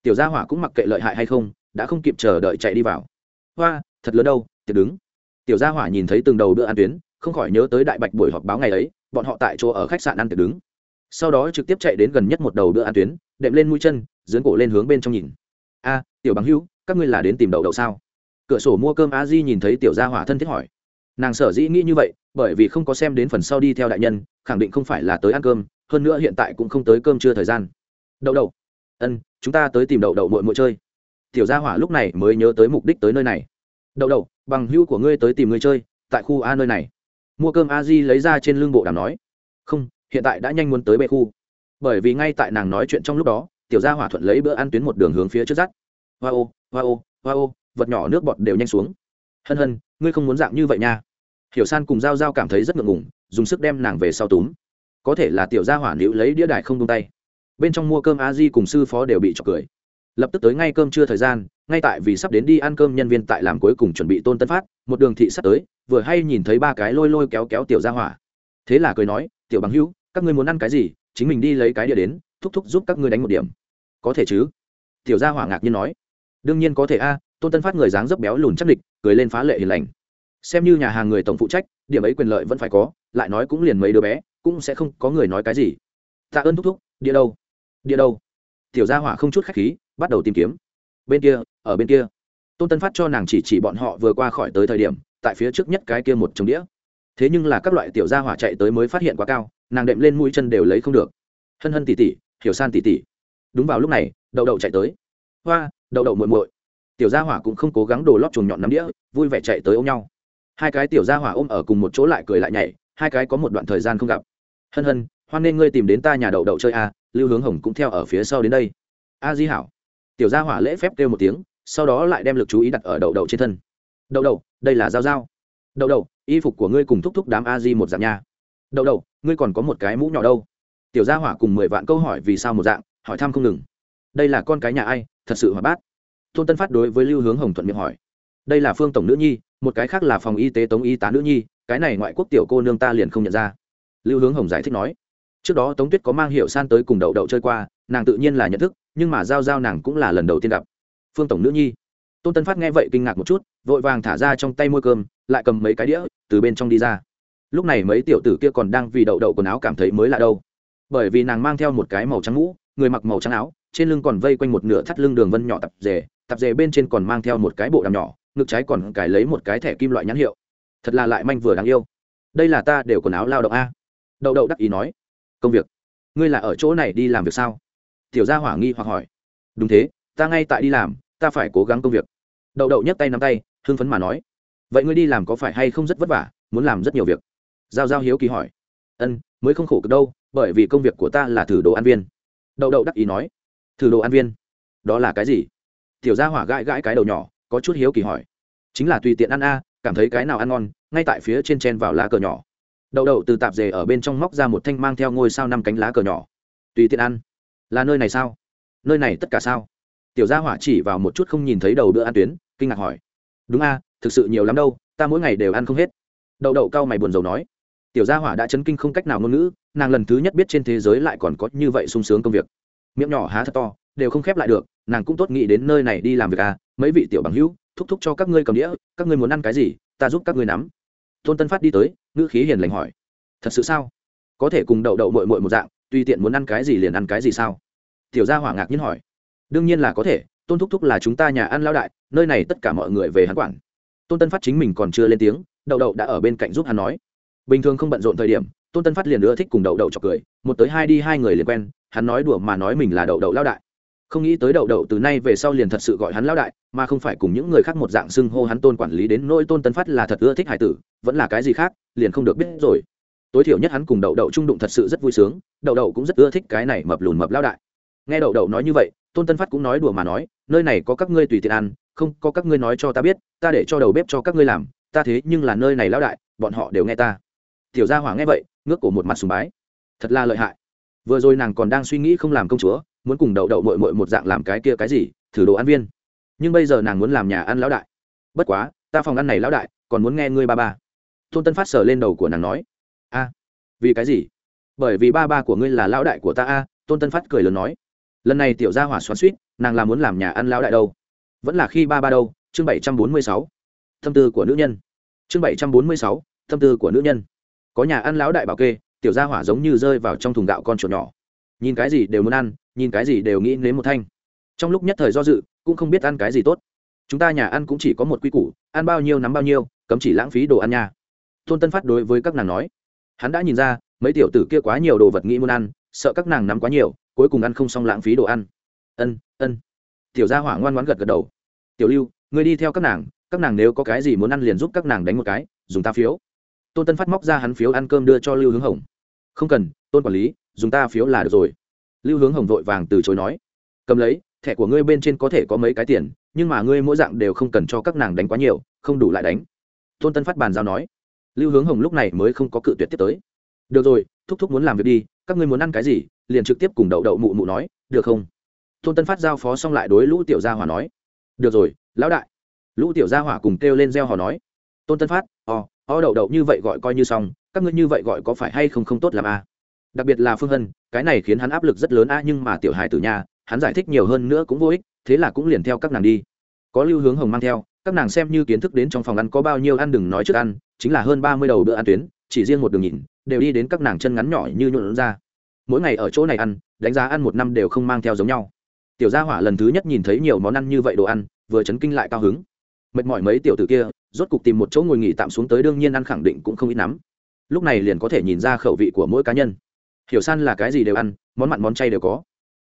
Tiểu gia hỏa cũng mặc kệ lợi hại hay không, đã không kịp chờ đợi chạy đi vào. Hoa, thật lớn đâu, tiệc đứng. Tiểu gia hỏa nhìn thấy từng đầu bữa ăn tuyến không khỏi nhớ tới đại bạch buổi họp báo ngày ấy, bọn họ tại chỗ ở khách sạn ăn tiệc đứng. Sau đó trực tiếp chạy đến gần nhất một đầu bữa ăn tuyến, đệm lên mũi chân dướn cổ lên hướng bên trong nhìn. A, tiểu bằng hữu, các ngươi là đến tìm đậu đậu sao? Cửa sổ mua cơm a di nhìn thấy tiểu gia hỏa thân thiết hỏi. Nàng sở dĩ nghĩ như vậy, bởi vì không có xem đến phần sau đi theo đại nhân, khẳng định không phải là tới ăn cơm, hơn nữa hiện tại cũng không tới cơm chưa thời gian. Đậu đậu, ân, chúng ta tới tìm đậu đậu mội mội chơi. Tiểu gia hỏa lúc này mới nhớ tới mục đích tới nơi này. Đậu đậu, bằng hữu của ngươi tới tìm ngươi chơi, tại khu a nơi này mua cơm a di lấy ra trên lưng bộ đàm nói, không, hiện tại đã nhanh muốn tới bệ khu. Bởi vì ngay tại nàng nói chuyện trong lúc đó, tiểu gia hỏa thuận lấy bữa ăn tuyến một đường hướng phía trước rắt hoa ô hoa ô hoa ô, vật nhỏ nước bọt đều nhanh xuống. Hân hân, ngươi không muốn dạng như vậy nha. Hiểu san cùng g i a o g i a o cảm thấy rất ngượng ngùng, dùng sức đem nàng về sau túm. Có thể là tiểu gia hỏa nữ lấy đĩa đài không tung tay. Bên trong mua cơm a di cùng sư phó đều bị trọc cười. Lập tức tới ngay cơm trưa thời gian ngay tại vì sắp đến đi ăn cơm nhân viên tại làm cuối cùng chuẩn bị tôn tân phát, một đường thị sắp tới, vừa hay nhìn thấy ba cái lôi lôi kéo kéo tiểu ra hỏa. Thế là cười nói, tiểu bằng hữu, các ngươi muốn ăn cái gì, chính mình đi lấy cái địa đến, thúc thúc giúp các ngươi đánh một điểm. Có thể chứ. Tiểu gia hỏa ngạc nhiên nói. Đương nhiên có thể a, tôn tân phát người dáng dấp béo lùn chắc địch, cười lên phá lệ hiền lành. Xem như nhà hàng người tổng phụ trách, điểm ấy quyền lợi vẫn phải có, lại nói cũng liền mấy đứa bé, cũng sẽ không có người nói cái gì. Tạ ơn thúc thúc, địa đâu? Địa đâu? Tiểu gia hỏa không chút khách khí, bắt đầu tìm kiếm bên kia ở bên kia. Tôn tân phát cho nàng chỉ chỉ bọn họ vừa qua khỏi tới thời điểm tại phía trước nhất cái kia một trồng đĩa. Thế nhưng là các loại tiểu gia hỏa chạy tới mới phát hiện quá cao nàng đệm lên mũi chân đều lấy không được. Hân hân tỉ tỉ hiểu san tỉ tỉ. Đúng vào lúc này đậu đậu chạy tới. Hoa đậu đậu muội muội. Tiểu gia hỏa cũng không cố gắng đồ lót chuồng nhọn nắm đĩa vui vẻ chạy tới ôm nhau. Hai cái tiểu gia hỏa ôm ở cùng một chỗ lại cười lại nhảy hai cái có một đoạn thời gian không gặp. Hân hân hoan nên ngươi tìm đến ta nhà đậu đậu chơi a à, lưu hướng hồng cũng theo ở phía sau đến đây. A di hảo tiểu gia hỏa lễ phép kêu một tiếng, sau đó lại đem lực chú ý đặt ở đậu đậu trên thân. Đậu đậu, đây là dao dao đậu đậu, y phục của ngươi cùng thúc thúc đám a di một dạng nha. Đậu đậu, ngươi còn có một cái mũ nhỏ đâu. Tiểu gia hỏa cùng mười vạn câu hỏi vì sao một dạng, hỏi thăm không ngừng. Đây là con cái nhà ai, thật sự hoạt bát. Thôn tân phát đối với lưu hướng hồng thuận miệng hỏi. Đây là phương tổng nữ nhi, một cái khác là phòng y tế tống y tá nữ nhi, cái này ngoại quốc tiểu cô nương ta liền không nhận ra. Lưu hướng hồng giải thích nói. Trước đó tống tuyết có mang hiệu san tới cùng đậu đậu chơi qua, nàng tự nhiên là nhận thức nhưng mà giao giao nàng cũng là lần đầu tiên gặp. Phương tổng nữ nhi. Tôn tân phát nghe vậy kinh ngạc một chút, vội vàng thả ra trong tay môi cơm, lại cầm mấy cái đĩa, từ bên trong đi ra. Lúc này mấy tiểu tử kia còn đang vì đậu đậu quần áo cảm thấy mới lạ đâu. Bởi vì nàng mang theo một cái màu trắng mũ, người mặc màu trắng áo, trên lưng còn vây quanh một nửa thắt lưng đường vân nhỏ tập dề tập dề bên trên còn mang theo một cái bộ đàm nhỏ, ngực trái còn cài lấy một cái thẻ kim loại nhãn hiệu. Thật là lại manh vừa đáng yêu. Đây là ta đều quần áo lao động a. Đậu đậu đắc ý nói. Công việc. Ngươi là ở chỗ này đi làm việc sao? Tiểu gia hỏa nghi hoặc hỏi. Đúng thế, ta ngay tại đi làm, ta phải cố gắng công việc. Đậu đậu nhấc tay nắm tay, hưng phấn mà nói. Vậy ngươi đi làm có phải hay không rất vất vả, muốn làm rất nhiều việc? Giao giao hiếu kỳ hỏi. Ân, mới không khổ cực đâu, bởi vì công việc của ta là thử đồ ăn viên. Đậu đậu đắc ý nói. Thử đồ ăn viên? Đó là cái gì? Tiểu gia hỏa gãi gãi cái đầu nhỏ, có chút hiếu kỳ hỏi. Chính là tùy tiện ăn a, cảm thấy cái nào ăn ngon, ngay tại phía trên chen vào lá cờ nhỏ. Đậu đậu từ tạp dề ở bên trong móc ra một thanh mang theo ngôi sao năm cánh lá cờ nhỏ. Tùy tiện ăn là nơi này sao? Nơi này tất cả sao? Tiểu gia hỏa chỉ vào một chút không nhìn thấy đầu bữa ăn tuyến, kinh ngạc hỏi. Đúng a, thực sự nhiều lắm đâu, ta mỗi ngày đều ăn không hết. Đậu đậu cao mày buồn rầu nói. Tiểu gia hỏa đã chấn kinh không cách nào ngôn ngữ, nàng lần thứ nhất biết trên thế giới lại còn có như vậy sung sướng công việc. Miệng nhỏ há thật to, đều không khép lại được, nàng cũng tốt nghĩ đến nơi này đi làm việc à mấy vị tiểu bằng hữu, thúc thúc cho các ngươi cầm đĩa, các ngươi muốn ăn cái gì, ta giúp các ngươi nắm. Tôn tân phát đi tới, ngữ khí hiền lành hỏi. Thật sự sao? Có thể cùng đậu đậu mội mội một dạng tùy tiện muốn ăn cái gì liền ăn cái gì sao? Tiểu gia hỏa ngạc nhiên hỏi. Đương nhiên là có thể, tôn thúc thúc là chúng ta nhà ăn lao đại, nơi này tất cả mọi người về hắn quản. Tôn tân phát chính mình còn chưa lên tiếng, đậu đậu đã ở bên cạnh giúp hắn nói. Bình thường không bận rộn thời điểm, tôn tân phát liền ưa thích cùng đậu đậu chọc cười, một tới hai đi hai người liền quen, hắn nói đùa mà nói mình là đậu đậu lao đại. Không nghĩ tới đậu đậu từ nay về sau liền thật sự gọi hắn lao đại, mà không phải cùng những người khác một dạng xưng hô hắn tôn quản lý đến nỗi tôn tân phát là thật ưa thích hải tử, vẫn là cái gì khác, liền không được biết rồi tối thiểu nhất hắn cùng đậu đậu trung đụng thật sự rất vui sướng, đậu đậu cũng rất ưa thích cái này mập lùn mập lao đại. Nghe đậu đậu nói như vậy, tôn tân phát cũng nói đùa mà nói, nơi này có các ngươi tùy tiện ăn, không, có các ngươi nói cho ta biết, ta để cho đầu bếp cho các ngươi làm, ta thế nhưng là nơi này lao đại, bọn họ đều nghe ta. Tiểu gia hỏa nghe vậy, ngước cổ một mặt sùng bái. Thật là lợi hại. Vừa rồi nàng còn đang suy nghĩ không làm công chúa, muốn cùng đậu đậu mội mội một dạng làm cái kia cái gì, thử đồ ăn viên. Nhưng bây giờ nàng muốn làm nhà ăn lão đại. Bất quá, ta phòng ăn này lão đại, còn muốn nghe ngươi ba ba. Tôn tân phát sờ lên đầu của nàng nói a, vì cái gì? Bởi vì ba ba của ngươi là lão đại của ta a, tôn tân phát cười lớn nói. Lần này tiểu gia hỏa xoắn suýt, nàng là muốn làm nhà ăn lão đại đâu. Vẫn là khi ba ba đâu, chương bảy trăm bốn mươi sáu. Tâm tư của nữ nhân. Chương bảy trăm bốn mươi sáu tâm tư của nữ nhân. Có nhà ăn lão đại bảo kê, tiểu gia hỏa giống như rơi vào trong thùng gạo con chuột nhỏ. Nhìn cái gì đều muốn ăn, nhìn cái gì đều nghĩ nếm một thanh. Trong lúc nhất thời do dự, cũng không biết ăn cái gì tốt. Chúng ta nhà ăn cũng chỉ có một quy củ, ăn bao nhiêu nắm bao nhiêu, cấm chỉ lãng phí đồ ăn nha. Tôn tân phát đối với các nàng nói hắn đã nhìn ra, mấy tiểu tử kia quá nhiều đồ vật nghĩ muốn ăn, sợ các nàng nắm quá nhiều, cuối cùng ăn không xong lãng phí đồ ăn. Ân ân. Tiểu gia hỏa ngoan ngoãn gật gật đầu. Tiểu lưu người đi theo các nàng các nàng nếu có cái gì muốn ăn liền giúp các nàng đánh một cái, dùng ta phiếu. Tôn tân phát móc ra hắn phiếu ăn cơm đưa cho lưu hướng hồng. Không cần, tôn quản lý, dùng ta phiếu là được rồi. Lưu hướng hồng vội vàng từ chối nói. Cầm lấy, thẻ của ngươi bên trên có thể có mấy cái tiền, nhưng mà ngươi mỗi dạng đều không cần cho các nàng đánh quá nhiều, không đủ lại đánh. Tôn tân phát bàn giao nói lưu hướng hồng lúc này mới không có cự tuyệt tiếp tới. Được rồi, thúc thúc muốn làm việc đi, các ngươi muốn ăn cái gì, liền trực tiếp cùng đậu đậu mụ mụ nói, được không? Tôn tân phát giao phó xong lại đối lũ tiểu gia hỏa nói. Được rồi, lão đại. Lũ tiểu gia hỏa cùng kêu lên gieo hò nói. Tôn tân phát, o o đậu đậu như vậy gọi coi như xong, các ngươi như vậy gọi có phải hay không không tốt làm a à? đặc biệt là phương hân, cái này khiến hắn áp lực rất lớn a, nhưng mà tiểu hài tử nhà, hắn giải thích nhiều hơn nữa cũng vô ích, thế là cũng liền theo các nàng đi. Có lưu hướng hồng mang theo các nàng xem như kiến thức đến trong phòng ăn có bao nhiêu ăn đừng nói trước ăn, chính là hơn ba mươi đầu bữa ăn tuyến, chỉ riêng một đường nhìn, đều đi đến các nàng chân ngắn nhỏ như nhuộn ra. Mỗi ngày ở chỗ này ăn, đánh giá ăn một năm đều không mang theo giống nhau. Tiểu gia hỏa lần thứ nhất nhìn thấy nhiều món ăn như vậy đồ ăn, vừa chấn kinh lại cao hứng. Mệt mỏi mấy tiểu tử kia, rốt cục tìm một chỗ ngồi nghỉ tạm xuống tới đương nhiên ăn khẳng định cũng không ít lắm. Lúc này liền có thể nhìn ra khẩu vị của mỗi cá nhân. Hiểu san là cái gì đều ăn, món mặn món chay đều có.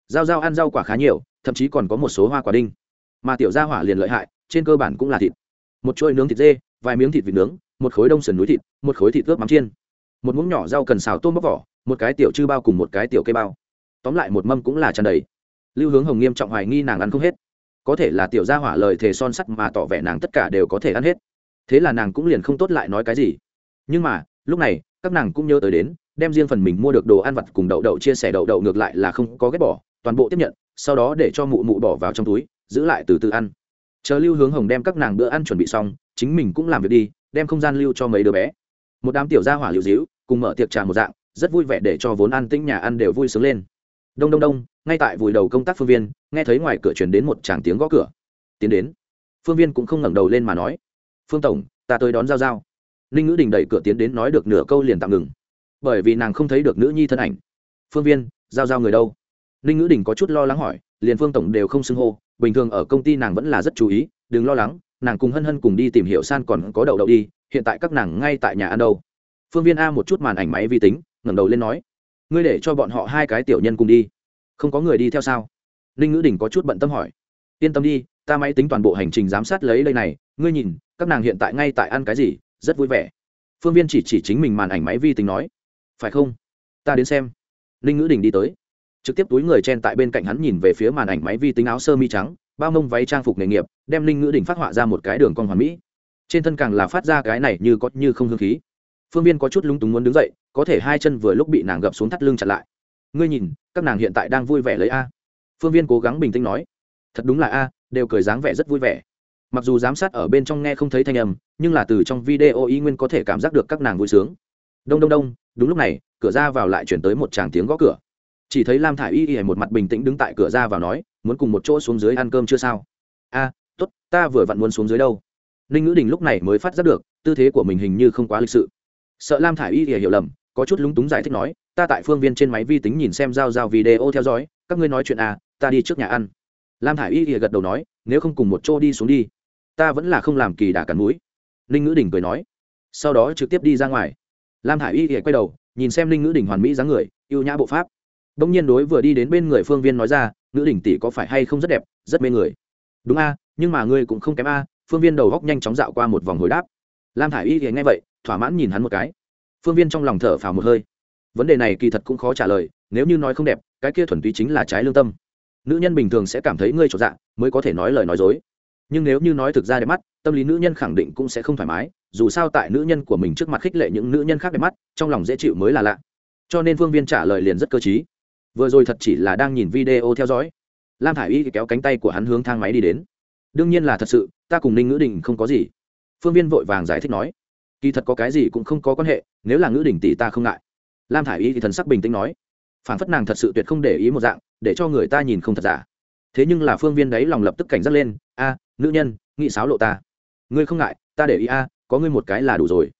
Rau rau ăn rau quả khá nhiều, thậm chí còn có một số hoa quả đinh. Mà tiểu gia hỏa liền lợi hại trên cơ bản cũng là thịt. Một chuỗi nướng thịt dê, vài miếng thịt vịt nướng, một khối đông sườn núi thịt, một khối thịt ướp mắm chiên. Một muỗng nhỏ rau cần xào tôm bóc vỏ, một cái tiểu chư bao cùng một cái tiểu cây bao. Tóm lại một mâm cũng là tràn đầy. Lưu hướng hồng nghiêm trọng hoài nghi nàng ăn không hết. Có thể là tiểu gia hỏa lời thề son sắt mà tỏ vẻ nàng tất cả đều có thể ăn hết. Thế là nàng cũng liền không tốt lại nói cái gì. Nhưng mà, lúc này, các nàng cũng nhớ tới đến, đem riêng phần mình mua được đồ ăn vặt cùng đậu đậu chia sẻ đậu đậu ngược lại là không có ghét bỏ, toàn bộ tiếp nhận, sau đó để cho mụ mụ bỏ vào trong túi, giữ lại từ từ ăn chờ lưu hướng hồng đem các nàng bữa ăn chuẩn bị xong, chính mình cũng làm việc đi, đem không gian lưu cho mấy đứa bé. Một đám tiểu gia hỏa liệu dĩu, cùng mở tiệc trà một dạng, rất vui vẻ để cho vốn ăn tĩnh nhà ăn đều vui sướng lên. Đông đông đông, ngay tại vùi đầu công tác phương viên, nghe thấy ngoài cửa chuyển đến một tràng tiếng gõ cửa. Tiến đến. Phương viên cũng không ngẩng đầu lên mà nói, phương tổng, ta tới đón giao giao. Ninh ngữ đình đẩy cửa tiến đến nói được nửa câu liền tạm ngừng. Bởi vì nàng không thấy được nữ nhi thân ảnh. Phương viên, giao giao người đâu? Ninh ngữ đình có chút lo lắng hỏi, liền phương tổng đều không xưng hô bình thường ở công ty nàng vẫn là rất chú ý, đừng lo lắng, nàng cùng hân hân cùng đi tìm hiểu san còn có đậu đậu đi, hiện tại các nàng ngay tại nhà ăn đâu. Phương viên a một chút màn ảnh máy vi tính, ngẩng đầu lên nói, ngươi để cho bọn họ hai cái tiểu nhân cùng đi. Không có người đi theo sao? Ninh ngữ đình có chút bận tâm hỏi. Yên tâm đi, ta máy tính toàn bộ hành trình giám sát lấy đây này, ngươi nhìn, các nàng hiện tại ngay tại ăn cái gì, rất vui vẻ. Phương viên chỉ chỉ chính mình màn ảnh máy vi tính nói, phải không? Ta đến xem. Ninh ngữ đình đi tới trực tiếp túi người chen tại bên cạnh hắn nhìn về phía màn ảnh máy vi tính áo sơ mi trắng, bao mông váy trang phục nghề nghiệp, đem linh ngữ đỉnh phát họa ra một cái đường con hoàn mỹ. Trên thân càng là phát ra cái này như có như không hương khí. Phương viên có chút lúng túng muốn đứng dậy, có thể hai chân vừa lúc bị nàng gập xuống thắt lưng chặt lại. Ngươi nhìn, các nàng hiện tại đang vui vẻ lấy a? Phương viên cố gắng bình tĩnh nói. Thật đúng là a, đều cười dáng vẻ rất vui vẻ. Mặc dù giám sát ở bên trong nghe không thấy thanh âm, nhưng là từ trong video y nguyên có thể cảm giác được các nàng vui sướng. Đông đông đông, đúng lúc này, cửa ra vào lại chuyển tới một tràng tiếng gõ cửa chỉ thấy lam thả i y y một mặt bình tĩnh đứng tại cửa ra vào nói muốn cùng một chỗ xuống dưới ăn cơm chưa sao? A à, t ố t ta vừa vặn muốn xuống dưới đâu. Ninh ngữ đình lúc này mới phát giác được tư thế của mình hình như không quá lịch sự. Sợ lam thả i y y hiểu lầm có chút lúng túng giải thích nói ta tại phương viên trên máy vi tính nhìn xem giao giao video theo dõi các ngươi nói chuyện à ta đi trước nhà ăn. Lam thả i y y gật đầu nói nếu không cùng một chỗ đi xuống đi ta vẫn là không làm kỳ đà cắn mũi. Ninh ngữ đình cười nói sau đó trực tiếp đi ra ngoài. Lam thả i y y quay đầu nhìn xem ninh ngữ đình hoàn mỹ dáng người ưu nhã bộ pháp. Đông nhiên đối vừa đi đến bên người Phương Viên nói ra, nữ đỉnh tỷ có phải hay không rất đẹp, rất mê người. Đúng a, nhưng mà ngươi cũng không kém a. Phương Viên đầu góc nhanh chóng dạo qua một vòng hồi đáp. Lam Thải Y thì nghe vậy, thỏa mãn nhìn hắn một cái. Phương Viên trong lòng thở phào một hơi. Vấn đề này kỳ thật cũng khó trả lời, nếu như nói không đẹp, cái kia thuần túy chính là trái lương tâm. Nữ nhân bình thường sẽ cảm thấy ngươi trột dạ, mới có thể nói lời nói dối. Nhưng nếu như nói thực ra đẹp mắt, tâm lý nữ nhân khẳng định cũng sẽ không thoải mái, dù sao tại nữ nhân của mình trước mặt khích lệ những nữ nhân khác đẹp mắt, trong lòng dễ chịu mới là lạ. Cho nên Phương Viên trả lời liền rất cơ trí vừa rồi thật chỉ là đang nhìn video theo dõi. Lam thả i y kéo cánh tay của hắn hướng thang máy đi đến. Đương nhiên là thật sự, ta cùng ninh ngữ đình không có gì. Phương viên vội vàng giải thích nói, kỳ thật có cái gì cũng không có quan hệ, nếu là ngữ đình tỷ ta không ngại. Lam thả i y thì thần sắc bình tĩnh nói, phản phất nàng thật sự tuyệt không để ý một dạng, để cho người ta nhìn không thật giả. Thế nhưng là phương viên đấy lòng lập tức cảnh giác lên, a, nữ nhân, nghị sáo lộ ta. Ngươi không ngại, ta để ý a, có ngươi một cái là đủ rồi.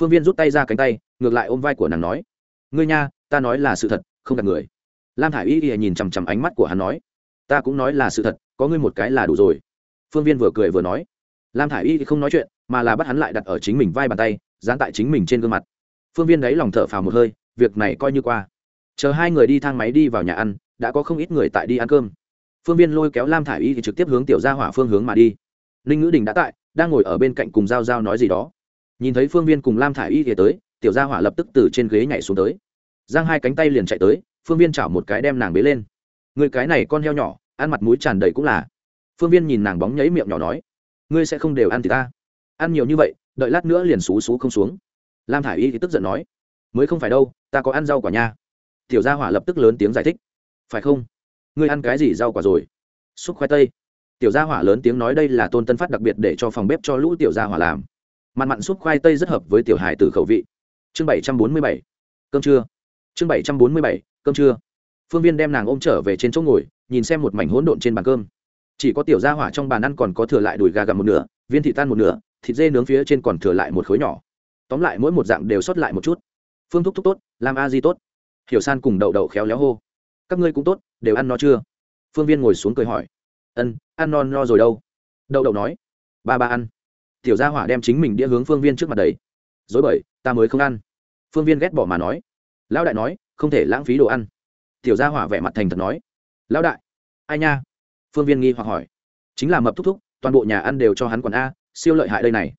Phương viên rút tay ra cánh tay, ngược lại ôm vai của nàng nói, ngươi nha, ta nói là sự thật, không gặp người lam thả i y y nhìn chằm chằm ánh mắt của hắn nói, ta cũng nói là sự thật, có ngươi một cái là đủ rồi. Phương viên vừa cười vừa nói. Lam thả i y không nói chuyện, mà là bắt hắn lại đặt ở chính mình vai bàn tay, dán tại chính mình trên gương mặt. Phương viên đấy lòng thở phào một hơi, việc này coi như qua. Chờ hai người đi thang máy đi vào nhà ăn, đã có không ít người tại đi ăn cơm. Phương viên lôi kéo lam thả i y thì trực tiếp hướng tiểu ra hỏa phương hướng mà đi. Ninh ngữ đình đã tại, đang ngồi ở bên cạnh cùng g i a o g i a o nói gì đó. Nhìn thấy phương viên cùng lam thả i y thì tới, tiểu gia hỏa lập tức từ trên ghế nhảy xuống tới. Giang hai cánh tay liền chạy tới phương viên chảo một cái đem nàng bế lên. Người cái này con heo nhỏ, ăn mặt mũi tràn đầy cũng là. Phương viên nhìn nàng bóng nháy miệng nhỏ nói, ngươi sẽ không đều ăn thì ta? Ăn nhiều như vậy, đợi lát nữa liền xú xú không xuống. Lam thả i y thì tức giận nói, mới không phải đâu, ta có ăn rau quả nha. Tiểu gia hỏa lập tức lớn tiếng giải thích, phải không? Ngươi ăn cái gì rau quả rồi? Xúc khoai tây. Tiểu gia hỏa lớn tiếng nói, đây là tôn tân phát đặc biệt để cho phòng bếp cho lũ tiểu gia hỏa làm. Mặn mặn xúc khoai tây rất hợp với tiểu hài từ khẩu vị. Chương bảy trăm bốn mươi bảy. Cơm trưa. Chương bảy trăm bốn mươi bảy cơm trưa. Phương viên đem nàng ôm trở về trên chỗ ngồi, nhìn xem một mảnh hỗn độn trên bàn cơm. Chỉ có tiểu gia hỏa trong bàn ăn còn có thừa lại đùi gà gặm một nửa, viên thị tan một nửa, thịt dê nướng phía trên còn thừa lại một khối nhỏ. Tóm lại mỗi một dạng đều sót lại một chút. Phương thúc thúc tốt làm a di tốt. Hiểu san cùng đậu đậu khéo léo hô. Các ngươi cũng tốt, đều ăn no chưa? Phương viên ngồi xuống cười hỏi. Ân, ăn non no rồi đâu? Đậu đậu nói. Ba ba ăn. Tiểu gia hỏa đem chính mình đĩa hướng phương viên trước mặt đấy dối bởi ta mới không ăn. Phương viên ghét bỏ mà nói. Lão đại nói không thể lãng phí đồ ăn. Tiểu gia hỏa vẻ mặt thành thật nói. Lão đại, ai nha? Phương viên nghi hoặc hỏi. Chính là mập thúc thúc, toàn bộ nhà ăn đều cho hắn quản a, siêu lợi hại đây này.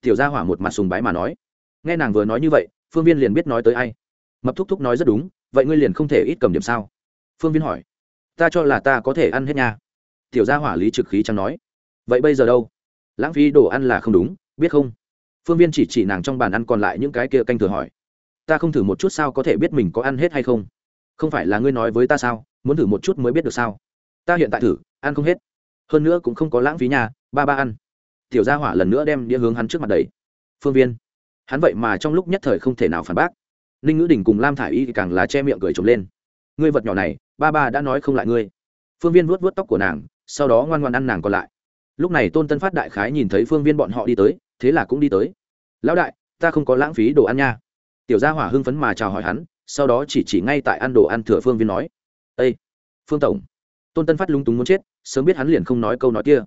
Tiểu gia hỏa một mặt sùng bái mà nói. Nghe nàng vừa nói như vậy, phương viên liền biết nói tới ai. Mập thúc thúc nói rất đúng, vậy ngươi liền không thể ít cầm điểm sao? Phương viên hỏi. Ta cho là ta có thể ăn hết nha. Tiểu gia hỏa lý trực khí chẳng nói. Vậy bây giờ đâu? Lãng phí đồ ăn là không đúng, biết không? Phương viên chỉ chỉ nàng trong bàn ăn còn lại những cái kia canh thừa hỏi ta không thử một chút sao có thể biết mình có ăn hết hay không? Không phải là ngươi nói với ta sao? Muốn thử một chút mới biết được sao? Ta hiện tại thử, ăn không hết. Hơn nữa cũng không có lãng phí nhà ba ba ăn. Tiểu gia hỏa lần nữa đem đĩa hướng hắn trước mặt đầy phương viên. Hắn vậy mà trong lúc nhất thời không thể nào phản bác. Ninh ngữ đình cùng lam thả i y càng là che miệng cười trống lên. Ngươi vật nhỏ này, ba ba đã nói không lại ngươi. Phương viên vuốt vuốt tóc của nàng, sau đó ngoan ngoan ăn nàng còn lại. Lúc này tôn tân phát đại khái nhìn thấy phương viên bọn họ đi tới, thế là cũng đi tới. Lão đại, ta không có lãng phí đồ ăn nha tiểu gia hỏa hưng phấn mà chào hỏi hắn, sau đó chỉ chỉ ngay tại ăn đồ ăn thừa phương viên nói ây phương tổng. Tôn tân phát lúng túng muốn chết, sớm biết hắn liền không nói câu nói kia.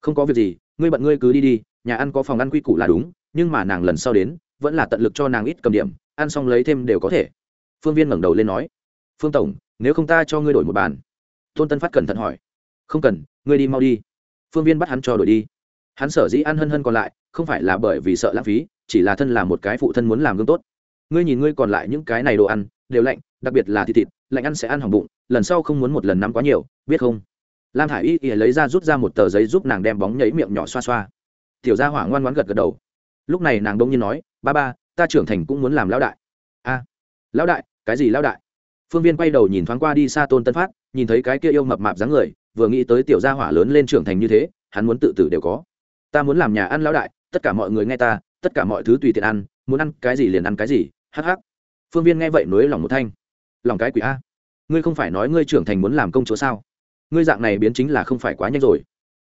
Không có việc gì, ngươi bận ngươi cứ đi đi, nhà ăn có phòng ăn quy củ là đúng, nhưng mà nàng lần sau đến, vẫn là tận lực cho nàng ít cầm điểm, ăn xong lấy thêm đều có thể. Phương viên ngẩng đầu lên nói, phương tổng, nếu không ta cho ngươi đổi một bàn. Tôn tân phát cẩn thận hỏi, không cần, ngươi đi mau đi. Phương viên bắt hắn cho đổi đi. Hắn sở dĩ ăn hân hân còn lại, không phải là bởi vì sợ lãng phí, chỉ là thân là một cái phụ thân muốn làm gương tốt ngươi nhìn ngươi còn lại những cái này đồ ăn, đều lạnh, đặc biệt là thịt thịt, lạnh ăn sẽ ăn hỏng bụng, lần sau không muốn một lần nắm quá nhiều, biết không? Lam thả i y ỉa lấy ra rút ra một tờ giấy giúp nàng đem bóng nhảy miệng nhỏ xoa xoa. Tiểu gia hỏa ngoan ngoãn gật gật đầu. Lúc này nàng đông nhiên nói, ba ba, ta trưởng thành cũng muốn làm lão đại. A, lão đại? Cái gì lão đại? Phương viên quay đầu nhìn thoáng qua đi xa tôn tân phát, nhìn thấy cái kia yêu mập mạp dáng người, vừa nghĩ tới tiểu gia hỏa lớn lên trưởng thành như thế, hắn muốn tự tử đều có. Ta muốn làm nhà ăn lão đại, tất cả mọi người nghe ta, tất cả mọi thứ tùy tiện ăn, muốn ăn cái gì liền ăn cái gì hắc hắc. Phương viên nghe vậy nối lòng một thanh. Lòng cái quỷ a. Ngươi không phải nói ngươi trưởng thành muốn làm công chúa sao? Ngươi dạng này biến chính là không phải quá nhanh rồi.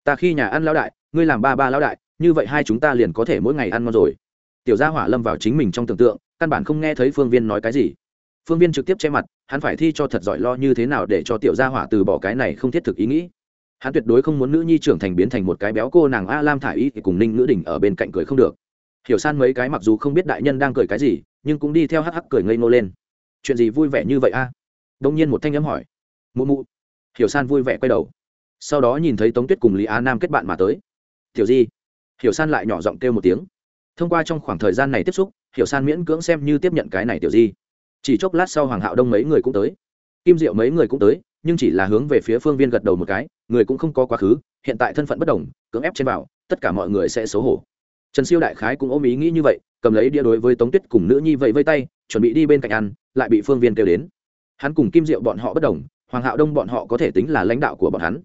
Ta khi nhà ăn lão đại, ngươi làm ba ba lão đại, như vậy hai chúng ta liền có thể mỗi ngày ăn ngon rồi. Tiểu gia hỏa lâm vào chính mình trong tưởng tượng, căn bản không nghe thấy phương viên nói cái gì. Phương viên trực tiếp che mặt, hắn phải thi cho thật giỏi lo như thế nào để cho tiểu gia hỏa từ bỏ cái này không thiết thực ý nghĩ. Hắn tuyệt đối không muốn nữ nhi trưởng thành biến thành một cái béo cô nàng a lam thả i y thì cùng ninh nữ đình ở bên cạnh cười không được hiểu san mấy cái mặc dù không biết đại nhân đang cười cái gì, nhưng cũng đi theo hắc hắc cười ngây ngô lên. Chuyện gì vui vẻ như vậy a? Đông nhiên một thanh âm hỏi. Mụ mụ. Hiểu san vui vẻ quay đầu. Sau đó nhìn thấy tống tuyết cùng lý á nam kết bạn mà tới. Tiểu di. Hiểu san lại nhỏ giọng kêu một tiếng. Thông qua trong khoảng thời gian này tiếp xúc, hiểu san miễn cưỡng xem như tiếp nhận cái này tiểu di. Chỉ chốc lát sau hoàng hạo đông mấy người cũng tới. Kim diệu mấy người cũng tới, nhưng chỉ là hướng về phía phương viên gật đầu một cái, người cũng không có quá khứ, hiện tại thân phận bất đồng, cưỡng ép trên bảo tất cả mọi người sẽ xấu hổ trần siêu đại khái cũng ôm ý nghĩ như vậy, cầm lấy đĩa đối với tống tuyết cùng nữ nhi vậy vây tay, chuẩn bị đi bên cạnh ăn, lại bị phương viên kêu đến. Hắn cùng kim diệu bọn họ bất đồng, hoàng hạo đông bọn họ có thể tính là lãnh đạo của bọn hắn.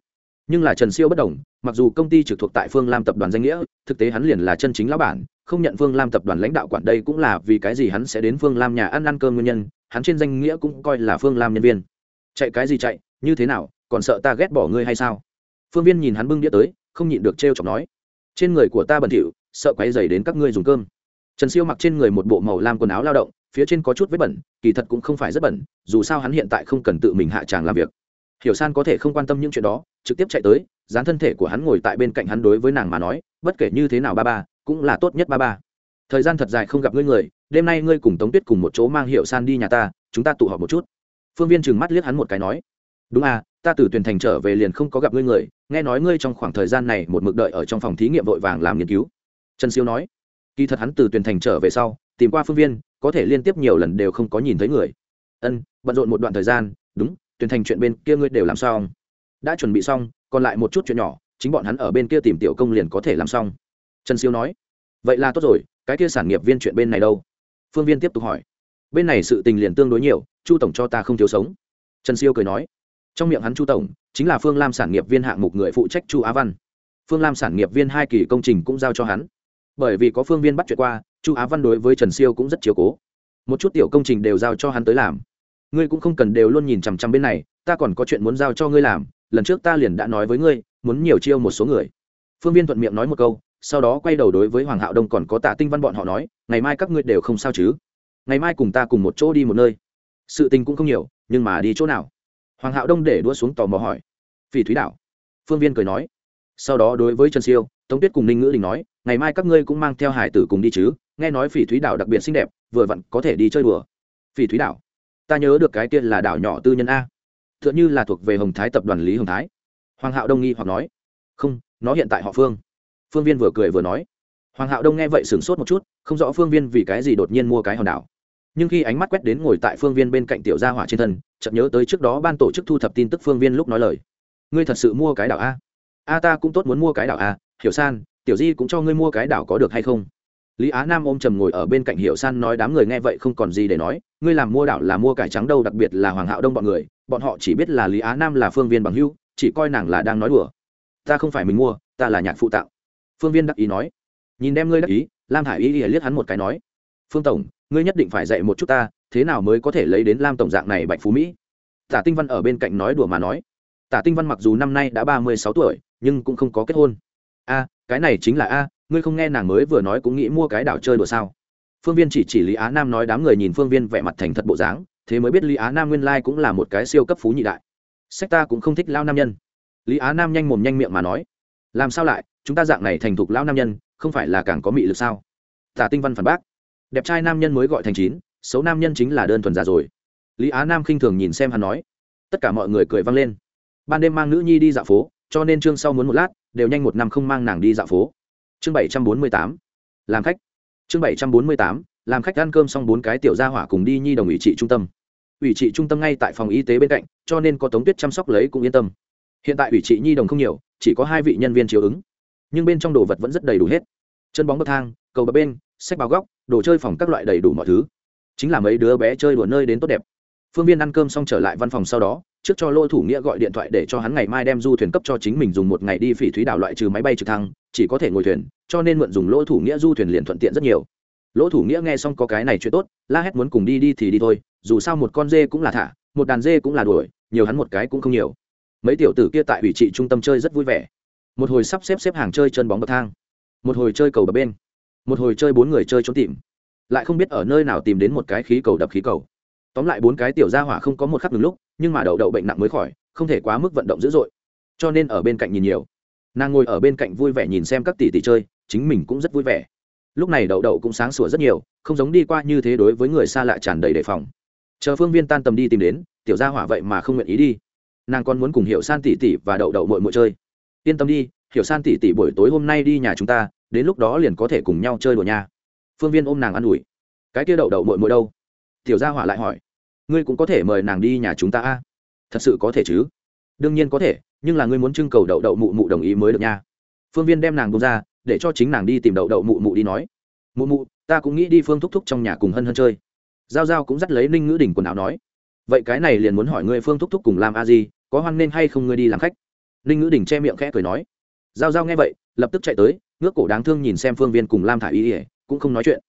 Nhưng là trần siêu bất đồng, mặc dù công ty trực thuộc tại phương lam tập đoàn danh nghĩa, thực tế hắn liền là chân chính lão bản, không nhận phương lam tập đoàn lãnh đạo quản đây cũng là vì cái gì hắn sẽ đến phương lam nhà ăn ăn cơm nguyên nhân, hắn trên danh nghĩa cũng coi là phương lam nhân viên. Chạy cái gì chạy, như thế nào, còn sợ ta ghét bỏ ngươi hay sao? Phương viên nhìn hắn bưng đĩa tới, không nhịn được trêu chọc nói trên người của ta bẩn thỉu, sợ quấy dày đến các ngươi dùng cơm. Trần siêu mặc trên người một bộ màu lam quần áo lao động, phía trên có chút vết bẩn, kỳ thật cũng không phải rất bẩn, dù sao hắn hiện tại không cần tự mình hạ tràng làm việc. Hiểu san có thể không quan tâm những chuyện đó, trực tiếp chạy tới, dán thân thể của hắn ngồi tại bên cạnh hắn đối với nàng mà nói, bất kể như thế nào ba ba, cũng là tốt nhất ba ba. Thời gian thật dài không gặp ngươi người, đêm nay ngươi cùng tống tuyết cùng một chỗ mang hiệu san đi nhà ta, chúng ta tụ họp một chút. Phương viên trừng mắt liếc hắn một cái nói, đúng à ta từ tuyển thành trở về liền không có gặp ngươi người nghe nói ngươi trong khoảng thời gian này một mực đợi ở trong phòng thí nghiệm vội vàng làm nghiên cứu. Trần siêu nói, kỳ thật hắn từ tuyển thành trở về sau, tìm qua phương viên, có thể liên tiếp nhiều lần đều không có nhìn thấy người. Ân, bận rộn một đoạn thời gian, đúng, tuyển thành chuyện bên kia ngươi đều làm xong. Đã chuẩn bị xong, còn lại một chút chuyện nhỏ, chính bọn hắn ở bên kia tìm tiểu công liền có thể làm xong. Trần siêu nói, vậy là tốt rồi, cái kia sản nghiệp viên chuyện bên này đâu? Phương viên tiếp tục hỏi. Bên này sự tình liền tương đối nhiều, chu tổng cho ta không thiếu sống. Trần siêu cười nói, trong miệng hắn chu tổng chính là phương lam sản nghiệp viên hạng mục người phụ trách chu á văn. Phương lam sản nghiệp viên hai kỳ công trình cũng giao cho hắn. Bởi vì có phương viên bắt chuyện qua, chu á văn đối với trần siêu cũng rất chiều cố. Một chút tiểu công trình đều giao cho hắn tới làm. Ngươi cũng không cần đều luôn nhìn chằm chằm bên này, ta còn có chuyện muốn giao cho ngươi làm, lần trước ta liền đã nói với ngươi, muốn nhiều chiêu một số người. Phương viên thuận miệng nói một câu, sau đó quay đầu đối với hoàng hạo đông còn có tạ tinh văn bọn họ nói, ngày mai các ngươi đều không sao chứ? Ngày mai cùng ta cùng một chỗ đi một nơi. Sự tình cũng không nhiều, nhưng mà đi chỗ nào? Hoàng hạo đông để đua xuống tò mò hỏi phỉ thúy đảo. Phương viên cười nói. Sau đó đối với trần siêu, tống tuyết cùng ninh ngữ đình nói, ngày mai các ngươi cũng mang theo hải tử cùng đi chứ? Nghe nói phỉ thúy đảo đặc biệt xinh đẹp, vừa vặn có thể đi chơi đùa. Phỉ thúy đảo. Ta nhớ được cái tiên là đảo nhỏ tư nhân a. T h ư ợ n h ư là thuộc về hồng thái tập đoàn lý hồng thái. Hoàng hạo đông nghi hoặc nói. Không, nó hiện tại họ phương. Phương viên vừa cười vừa nói. Hoàng hạo đông nghe vậy sửng sốt một chút, không rõ phương viên vì cái gì đột nhiên mua cái hòn đảo. Nhưng khi ánh mắt quét đến ngồi tại phương viên bên cạnh tiểu gia hỏa trên thân, chợt nhớ tới trước đó ban tổ chức thu thập tin tức phương viên lúc nói lời ngươi thật sự mua cái đảo a? A ta cũng tốt muốn mua cái đảo a, hiểu san, tiểu di cũng cho ngươi mua cái đảo có được hay không? Lý á nam ôm trầm ngồi ở bên cạnh hiểu san nói đám người nghe vậy không còn gì để nói, ngươi làm mua đảo là mua cải trắng đâu, đặc biệt là hoàng hạo đông bọn người, bọn họ chỉ biết là lý á nam là phương viên bằng hưu chỉ coi nàng là đang nói đùa. Ta không phải mình mua, ta là nhạc phụ tạo. Phương viên đắc ý nói. Nhìn đem ngươi đắc ý, lam Hải y liếc hắn một cái nói. Phương tổng, ngươi nhất định phải dạy một chút ta, thế nào mới có thể lấy đến lam tổng dạng này bạch phú mỹ? Tả tinh văn ở bên cạnh nói đùa mà nói tả tinh văn mặc dù năm nay đã ba mươi sáu tuổi, nhưng cũng không có kết hôn. A, cái này chính là a, ngươi không nghe nàng mới vừa nói cũng nghĩ mua cái đảo chơi đùa sao? Phương viên chỉ chỉ lý á nam nói đám người nhìn phương viên vẻ mặt thành thật bộ dáng, thế mới biết lý á nam nguyên lai cũng là một cái siêu cấp phú nhị đại. Sách ta cũng không thích lao nam nhân. Lý á nam nhanh mồm nhanh miệng mà nói, làm sao lại? Chúng ta dạng này thành thục lao nam nhân, không phải là càng có mị lực sao? Tả tinh văn phản bác, đẹp trai nam nhân mới gọi thành chín, xấu nam nhân chính là đơn thuần già rồi. Lý á nam khinh thường nhìn xem hắn nói, tất cả mọi người cười vang lên ban đêm mang nữ nhi đi dạo phố, cho nên chương sau muốn một lát, đều nhanh một năm không mang nàng đi dạo phố. Chương bảy trăm bốn mươi tám, làm khách. Chương bảy trăm bốn mươi tám, làm khách ăn cơm xong bốn cái tiểu gia hỏa cùng đi nhi đồng ủy trị trung tâm. Ủy trị trung tâm ngay tại phòng y tế bên cạnh, cho nên có tống tuyết chăm sóc lấy cũng yên tâm. Hiện tại ủy trị nhi đồng không nhiều, chỉ có hai vị nhân viên chiếu ứng. Nhưng bên trong đồ vật vẫn rất đầy đủ hết. Chân bóng bậc thang, cầu bập bên, sách báo góc, đồ chơi phòng các loại đầy đủ mọi thứ. Chính là mấy đứa bé chơi đùa nơi đến tốt đẹp. Phương viên ăn cơm xong trở lại văn phòng sau đó trước cho lô thủ nghĩa gọi điện thoại để cho hắn ngày mai đem du thuyền cấp cho chính mình dùng một ngày đi phỉ thúy đảo loại trừ máy bay trực thăng, chỉ có thể ngồi thuyền, cho nên mượn dùng lỗ thủ nghĩa du thuyền liền thuận tiện rất nhiều. Lỗ thủ nghĩa nghe xong có cái này chuyện tốt, la hét muốn cùng đi đi thì đi thôi, dù sao một con dê cũng là thả, một đàn dê cũng là đuổi, nhiều hắn một cái cũng không nhiều. Mấy tiểu tử kia tại ủy trị trung tâm chơi rất vui vẻ. Một hồi sắp xếp xếp hàng chơi chân bóng bậc thang, một hồi chơi cầu bậc bên, một hồi chơi bốn người chơi trốn tìm. Lại không biết ở nơi nào tìm đến một cái khí cầu đập khí cầu. Tóm lại bốn cái tiểu gia hỏa không có một khắc ngừng lúc nhưng mà đậu đậu bệnh nặng mới khỏi, không thể quá mức vận động dữ dội. Cho nên ở bên cạnh nhìn nhiều. Nàng ngồi ở bên cạnh vui vẻ nhìn xem các tỷ tỷ chơi, chính mình cũng rất vui vẻ. Lúc này đậu đậu cũng sáng sủa rất nhiều, không giống đi qua như thế đối với người xa lạ tràn đầy đề phòng. Chờ phương viên tan tầm đi tìm đến, tiểu gia hỏa vậy mà không nguyện ý đi. Nàng còn muốn cùng hiểu san tỷ tỷ và đậu đậu mội mội chơi. Yên tâm đi, hiểu san tỷ tỷ buổi tối hôm nay đi nhà chúng ta, đến lúc đó liền có thể cùng nhau chơi đùa nha. Phương viên ôm nàng ă n ủi. Cái kia đậu đậu mội mội đâu? Tiểu gia hỏa lại hỏi ngươi cũng có thể mời nàng đi nhà chúng ta a. Thật sự có thể chứ? Đương nhiên có thể, nhưng là ngươi muốn trưng cầu đậu đậu mụ mụ đồng ý mới được nha. Phương viên đem nàng bông ra, để cho chính nàng đi tìm đậu đậu mụ mụ đi nói. Mụ mụ, ta cũng nghĩ đi phương thúc thúc trong nhà cùng hân hân chơi. Giao giao cũng dắt lấy ninh ngữ đỉnh quần áo nói. Vậy cái này liền muốn hỏi ngươi phương thúc thúc cùng làm a gì? có hoan nên hay không ngươi đi làm khách? Ninh ngữ đỉnh che miệng khẽ cười nói. Giao giao nghe vậy, lập tức chạy tới, ngước cổ đáng thương nhìn xem phương viên cùng lam thả y ỉa cũng không nói chuyện.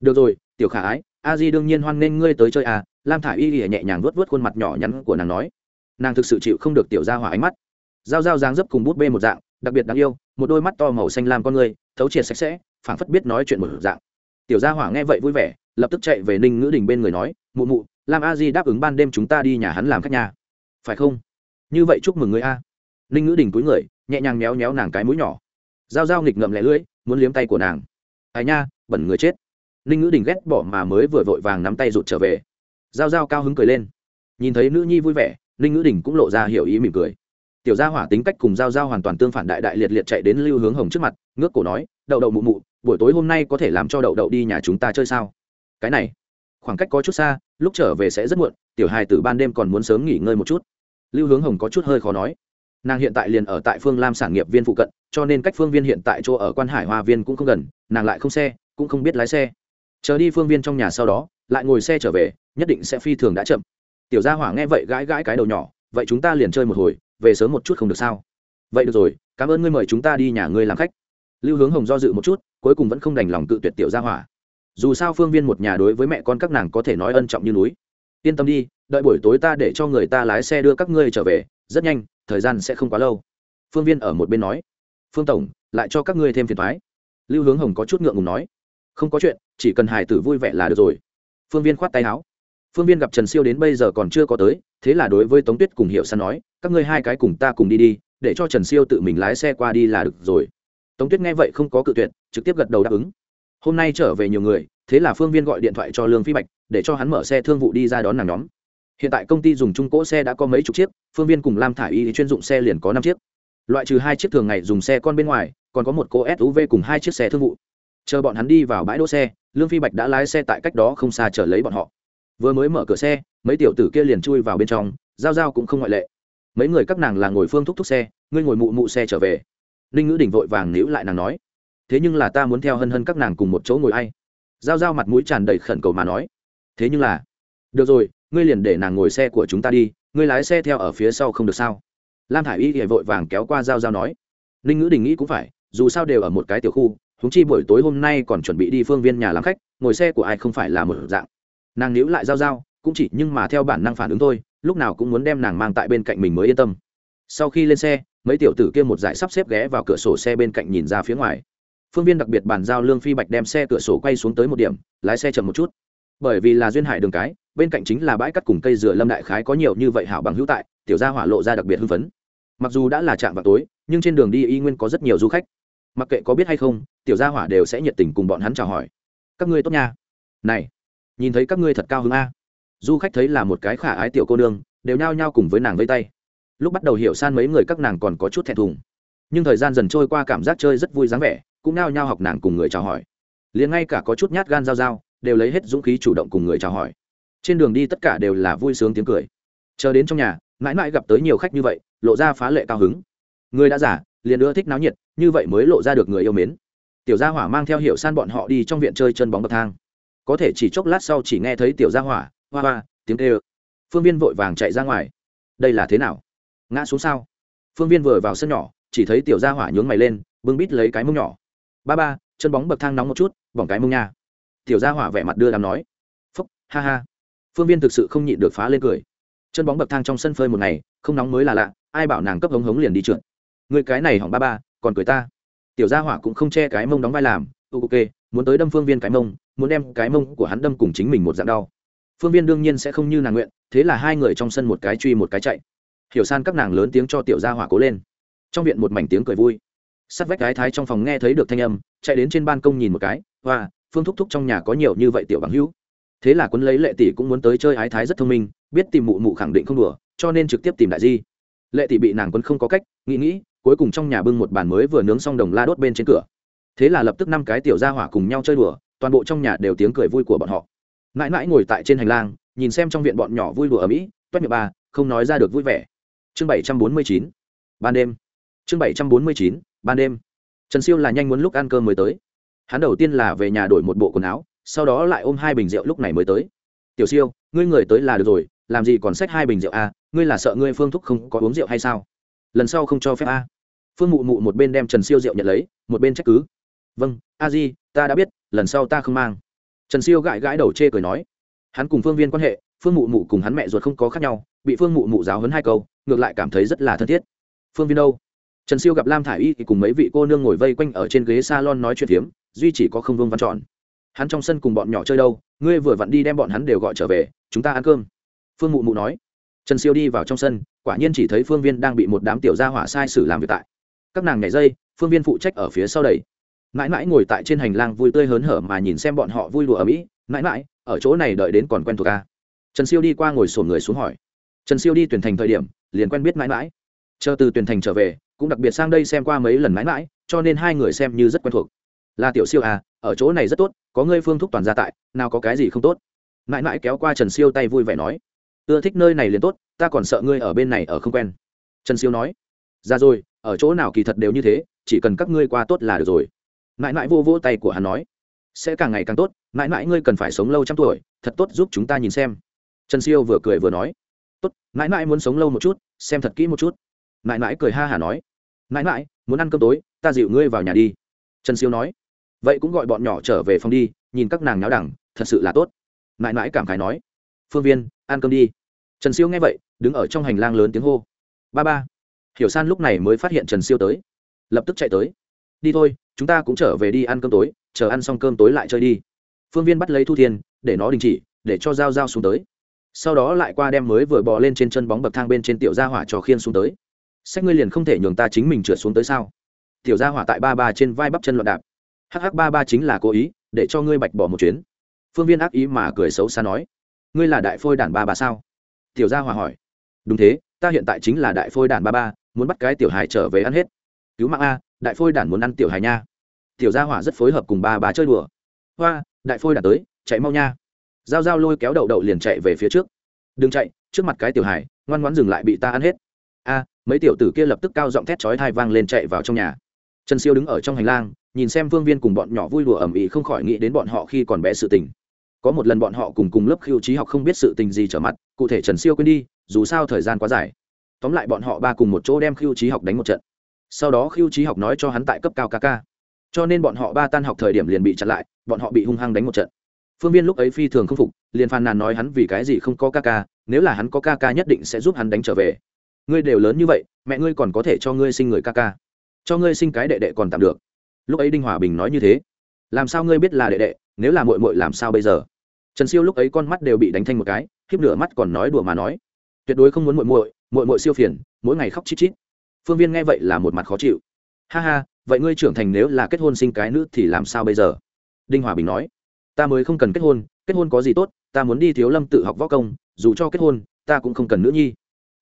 Được rồi, tiểu khả ái, a di đương nhiên hoan nên ngươi tới chơi à lam thả y nhẹ nhàng vuốt vuốt khuôn mặt nhỏ nhắn của nàng nói, nàng thực sự chịu không được tiểu ra hỏa ánh mắt. Dao dao dáng dấp cùng bút bê một dạng, đặc biệt đáng yêu, một đôi mắt to màu xanh lam con người, thấu triệt sạch sẽ, phảng phất biết nói chuyện một dạng. Tiểu gia hỏa nghe vậy vui vẻ, lập tức chạy về ninh ngữ đình bên người nói, mụ mụ, lam a di đáp ứng ban đêm chúng ta đi nhà hắn làm khách nhà phải không? Như vậy chúc mừng người a. Ninh ngữ đình túi người, nhẹ nhàng méo méo nàng cái mũi nhỏ. Dao dao nghịch ngậm lẻ lưỡi, muốn liếm tay của nàng. Ai nha, bẩn người chết. Ninh ngữ đình ghét bỏ mà mới vừa vội vàng nắm tay rụt trở về giao giao cao hứng cười lên. Nhìn thấy nữ nhi vui vẻ, ninh ngữ đình cũng lộ ra hiểu ý mỉm cười. Tiểu gia hỏa tính cách cùng giao giao hoàn toàn tương phản đại đại liệt liệt chạy đến lưu hướng hồng trước mặt, ngước cổ nói, đậu đậu mụ mụ, buổi tối hôm nay có thể làm cho đậu đậu đi nhà chúng ta chơi sao? Cái này, khoảng cách có chút xa, lúc trở về sẽ rất muộn, tiểu hài từ ban đêm còn muốn sớm nghỉ ngơi một chút. Lưu hướng hồng có chút hơi khó nói. Nàng hiện tại liền ở tại phương lam sản nghiệp viên phụ cận, cho nên cách phương viên hiện tại chỗ ở quan hải hoa viên cũng không gần, nàng lại không xe, cũng không biết lái xe. Chờ đi phương viên trong nhà sau đó, lại ngồi xe trở về nhất định sẽ phi thường đã chậm. Tiểu gia hỏa nghe vậy gãi gãi cái đầu nhỏ, vậy chúng ta liền chơi một hồi, về sớm một chút không được sao? Vậy được rồi, cảm ơn ngươi mời chúng ta đi nhà ngươi làm khách. Lưu hướng hồng do dự một chút, cuối cùng vẫn không đành lòng cự tuyệt tiểu gia hỏa. Dù sao phương viên một nhà đối với mẹ con các nàng có thể nói ân trọng như núi. Yên tâm đi, đợi buổi tối ta để cho người ta lái xe đưa các ngươi trở về, rất nhanh, thời gian sẽ không quá lâu. Phương viên ở một bên nói. Phương tổng, lại cho các ngươi thêm phiền thoái lưu hướng hồng có chút ngượng ngùng nói. Không có chuyện, chỉ cần hải tử vui vẻ là được rồi. Phương viên khoát tay áo phương viên gặp trần siêu đến bây giờ còn chưa có tới, thế là đối với tống tuyết cùng hiệu san nói, các ngươi hai cái cùng ta cùng đi đi, để cho trần siêu tự mình lái xe qua đi là được rồi. Tống tuyết nghe vậy không có cự tuyệt, trực tiếp gật đầu đáp ứng. Hôm nay trở về nhiều người, thế là phương viên gọi điện thoại cho lương phi bạch, để cho hắn mở xe thương vụ đi ra đón nàng nhóm. Hiện tại công ty dùng trung cỗ xe đã có mấy chục chiếc, phương viên cùng lam thả i y chuyên dụng xe liền có năm chiếc. Loại trừ hai chiếc thường ngày dùng xe con bên ngoài, còn có một cô suv cùng hai chiếc xe thương vụ. Chờ bọn hắn đi vào bãi đỗ xe, lương phi bạch đã lái xe tại cách đó không xa chờ lấy bọn họ vừa mới mở cửa xe, mấy tiểu tử kia liền chui vào bên trong, giao giao cũng không ngoại lệ. Mấy người các nàng là ngồi phương thúc thúc xe, ngươi ngồi mụ mụ xe trở về. Ninh ngữ đình vội vàng níu lại nàng nói, thế nhưng là ta muốn theo hân hân các nàng cùng một chỗ ngồi ai? Giao giao mặt mũi tràn đầy khẩn cầu mà nói, thế nhưng là, được rồi, ngươi liền để nàng ngồi xe của chúng ta đi, ngươi lái xe theo ở phía sau không được sao? Lam thả i y thì vội vàng kéo qua giao giao nói, ninh ngữ đình nghĩ cũng phải, dù sao đều ở một cái tiểu khu húng chi buổi tối hôm nay còn chuẩn bị đi phương viên nhà làm khách, ngồi xe của ai không phải là một dạng nàng níu lại giao giao, cũng chỉ nhưng mà theo bản năng phản ứng thôi, lúc nào cũng muốn đem nàng mang tại bên cạnh mình mới yên tâm. Sau khi lên xe, mấy tiểu tử kia một giải sắp xếp ghé vào cửa sổ xe bên cạnh nhìn ra phía ngoài. Phương viên đặc biệt bàn giao lương phi bạch đem xe cửa sổ quay xuống tới một điểm, lái xe chậm một chút. Bởi vì là duyên hải đường cái, bên cạnh chính là bãi cắt cùng cây dừa lâm đại khái có nhiều như vậy hảo bằng hữu tại, tiểu gia hỏa lộ ra đặc biệt hưng phấn. Mặc dù đã là trạm vào tối, nhưng trên đường đi y nguyên có rất nhiều du khách. Mặc kệ có biết hay không, tiểu gia hỏa đều sẽ nhiệt tình cùng bọn hắn chào hỏi. Các ngươi tốt nha. Này nhìn thấy các ngươi thật cao hứng a. Du khách thấy là một cái khả ái tiểu cô nương, đều nhao nhao cùng với nàng vây tay. Lúc bắt đầu hiểu san mấy người các nàng còn có chút thẹn thùng. Nhưng thời gian dần trôi qua cảm giác chơi rất vui dáng vẻ, cũng nao nhao học nàng cùng người chào hỏi. Liền ngay cả có chút nhát gan giao giao, đều lấy hết dũng khí chủ động cùng người chào hỏi. Trên đường đi tất cả đều là vui sướng tiếng cười. Chờ đến trong nhà, mãi mãi gặp tới nhiều khách như vậy, lộ ra phá lệ cao hứng. Người đã giả liền ưa thích náo nhiệt, như vậy mới lộ ra được người yêu mến. Tiểu gia hỏa mang theo hiệu san bọn họ đi trong viện chơi chân bóng bậc thang có thể chỉ chốc lát sau chỉ nghe thấy tiểu gia hỏa, hoa hoa, tiếng tê ơ phương viên vội vàng chạy ra ngoài. Đây là thế nào? Ngã xuống sao? Phương viên vừa vào sân nhỏ, chỉ thấy tiểu gia hỏa nhướng mày lên, bưng bít lấy cái mông nhỏ. Ba ba, chân bóng bậc thang nóng một chút, bỏng cái mông nha. Tiểu gia hỏa vẻ mặt đưa đàm nói. Phúc, ha ha. Phương viên thực sự không nhịn được phá lên cười. Chân bóng bậc thang trong sân phơi một ngày, không nóng mới là lạ, ai bảo nàng cấp hống hống liền đi trượt. Người cái này hỏng ba ba, còn cười ta. Tiểu gia hỏa cũng không che cái mông đóng vai làm, ok, muốn tới đâm phương viên cái mông muốn đem cái mông của hắn đâm cùng chính mình một dạng đau. Phương viên đương nhiên sẽ không như nàng nguyện, thế là hai người trong sân một cái truy một cái chạy. Hiểu san các nàng lớn tiếng cho tiểu gia hỏa cố lên. Trong viện một mảnh tiếng cười vui. Sắt vách gái thái trong phòng nghe thấy được thanh âm, chạy đến trên ban công nhìn một cái và phương thúc thúc trong nhà có nhiều như vậy tiểu bằng hữu. Thế là quân lấy lệ tỷ cũng muốn tới chơi ái thái rất thông minh, biết tìm mụ mụ khẳng định không đùa, cho nên trực tiếp tìm đại di. Lệ tỷ bị nàng quân không có cách, nghĩ nghĩ, cuối cùng trong nhà bưng một bàn mới vừa nướng xong đồng la đốt bên trên cửa. Thế là lập tức năm cái tiểu gia hỏa cùng nhau chơi đùa toàn bộ trong nhà đều tiếng cười vui của bọn họ. Mãi mãi ngồi tại trên hành lang, nhìn xem trong viện bọn nhỏ vui đùa ở mỹ toét miệng ba không nói ra được vui vẻ. Chương bảy trăm bốn mươi chín, ban đêm. Chương bảy trăm bốn mươi chín, ban đêm. Trần siêu là nhanh muốn lúc ăn cơm mới tới. Hắn đầu tiên là về nhà đổi một bộ quần áo, sau đó lại ôm hai bình rượu lúc này mới tới. Tiểu siêu, ngươi người tới là được rồi, làm gì còn xách hai bình rượu a à? ngươi là sợ ngươi phương thúc không có uống rượu hay sao? Lần sau không cho phép a. Phương mụ mụ một bên đem trần siêu rượu nhận lấy, một bên trách cứ vâng a di, ta đã biết, lần sau ta không mang. Trần siêu gãi gãi đầu chê cười nói. Hắn cùng phương viên quan hệ, phương mụ mụ cùng hắn mẹ ruột không có khác nhau, bị phương mụ mụ giáo hấn hai câu, ngược lại cảm thấy rất là thân thiết. Phương viên đâu? Trần siêu gặp lam thả i y thì cùng mấy vị cô nương ngồi vây quanh ở trên ghế s a lon nói chuyện phiếm, duy chỉ có không vương văn tròn hắn trong sân cùng bọn nhỏ chơi đâu, ngươi vừa vặn đi đem bọn hắn đều gọi trở về, chúng ta ăn cơm. Phương mụ mụ nói. Trần siêu đi vào trong sân, quả nhiên chỉ thấy phương viên đang bị một đám tiểu gia hỏa sai sử làm việc tại. Các nàng nhảy dây, phương viên phụ trách ở phía sau đầy mãi mãi ngồi tại trên hành lang vui tươi hớn hở mà nhìn xem bọn họ vui đùa ở mỹ. Mãi mãi, ở chỗ này đợi đến còn quen thuộc ca trần siêu đi qua ngồi sổn người xuống hỏi. Trần siêu đi tuyển thành thời điểm, liền quen biết mãi mãi. Chờ từ tuyển thành trở về, cũng đặc biệt sang đây xem qua mấy lần mãi mãi, cho nên hai người xem như rất quen thuộc. Là tiểu siêu à ở chỗ này rất tốt, có ngươi phương thúc toàn gia tại, nào có cái gì không tốt? Mãi mãi kéo qua trần siêu tay vui vẻ nói. Ưa thích nơi này liền tốt, ta còn sợ ngươi ở bên này ở không quen. Trần siêu nói. Ra rồi, ở chỗ nào kỳ thật đều như thế, chỉ cần các ngươi qua tốt là được rồi mãi mãi vô vỗ tay của hắn nói, sẽ càng ngày càng tốt, mãi mãi ngươi cần phải sống lâu trăm tuổi, thật tốt giúp chúng ta nhìn xem. Trần siêu vừa cười vừa nói, tốt, mãi mãi muốn sống lâu một chút, xem thật kỹ một chút. Mãi mãi cười ha hả nói, mãi mãi, muốn ăn cơm tối, ta dịu ngươi vào nhà đi. Trần siêu nói, vậy cũng gọi bọn nhỏ trở về phòng đi, nhìn các nàng náo đẳng, thật sự là tốt. Mãi mãi cảm khái nói, phương viên, ăn cơm đi. Trần siêu nghe vậy, đứng ở trong hành lang lớn tiếng hô, ba ba. Hiểu san lúc này mới phát hiện trần siêu tới, lập tức chạy tới đi thôi, chúng ta cũng trở về đi ăn cơm tối, chờ ăn xong cơm tối lại chơi đi. Phương viên bắt lấy thu thiên, để nó đình chỉ, để cho dao dao xuống tới. Sau đó lại qua đem mới vừa bò lên trên chân bóng bậc thang bên trên tiểu gia hỏa trò khiên xuống tới. Sách ngươi liền không thể nhường ta chính mình trượt xuống tới sao? Tiểu gia hỏa tại ba ba trên vai bắp chân loạn đạp. Hh ba ba chính là cố ý, để cho ngươi bạch bỏ một chuyến. Phương viên ác ý mà cười xấu xa nói. Ngươi là đại phôi đản ba ba sao? Tiểu gia hỏa hỏi. Đúng thế, ta hiện tại chính là đại phôi đản ba ba, muốn bắt cái tiểu hài trở về ăn hết cứu mạng a, đại phôi đản muốn ăn tiểu hài nha. Tiểu gia hỏa rất phối hợp cùng ba bà chơi đùa. Hoa, đại phôi đản tới, chạy mau nha. G i a o g i a o lôi kéo đậu đậu liền chạy về phía trước. Đừng chạy, trước mặt cái tiểu hài, ngoan ngoãn dừng lại bị ta ăn hết. A, mấy tiểu tử kia lập tức cao giọng thét chói thai vang lên chạy vào trong nhà. Trần siêu đứng ở trong hành lang, nhìn xem vương viên cùng bọn nhỏ vui đùa ẩm ĩ không khỏi nghĩ đến bọn họ khi còn bé sự tình. Có một lần bọn họ cùng cùng lớp khiêu trí học không biết sự tình gì trở mặt, cụ thể trần siêu quên đi, dù sao thời gian quá dài. Tóm lại bọn họ ba cùng một chỗ đem khiêu trí học đánh một trận sau đó khiêu trí học nói cho hắn tại cấp cao ca ca. Cho nên bọn họ ba tan học thời điểm liền bị chặn lại, bọn họ bị hung hăng đánh một trận. Phương viên lúc ấy phi thường không phục, liền phàn nàn nói hắn vì cái gì không có ca ca, nếu là hắn có ca ca nhất định sẽ giúp hắn đánh trở về. Ngươi đều lớn như vậy, mẹ ngươi còn có thể cho ngươi sinh người ca ca. Cho ngươi sinh cái đệ đệ còn tạm được. Lúc ấy đinh hòa bình nói như thế. Làm sao ngươi biết là đệ đệ, nếu là mội mội làm sao bây giờ? Trần siêu lúc ấy con mắt đều bị đánh thanh một cái, khiếp nửa mắt còn nói đùa mà nói. Tuyệt đối không muốn mội mội mội mội siêu phiền, mỗi ngày khóc chít chít phương viên nghe vậy là một mặt khó chịu. Ha ha, vậy ngươi trưởng thành nếu là kết hôn sinh cái nữ thì làm sao bây giờ? Đinh hòa bình nói. Ta mới không cần kết hôn kết hôn có gì tốt, ta muốn đi thiếu lâm tự học võ công, dù cho kết hôn, ta cũng không cần nữ nhi.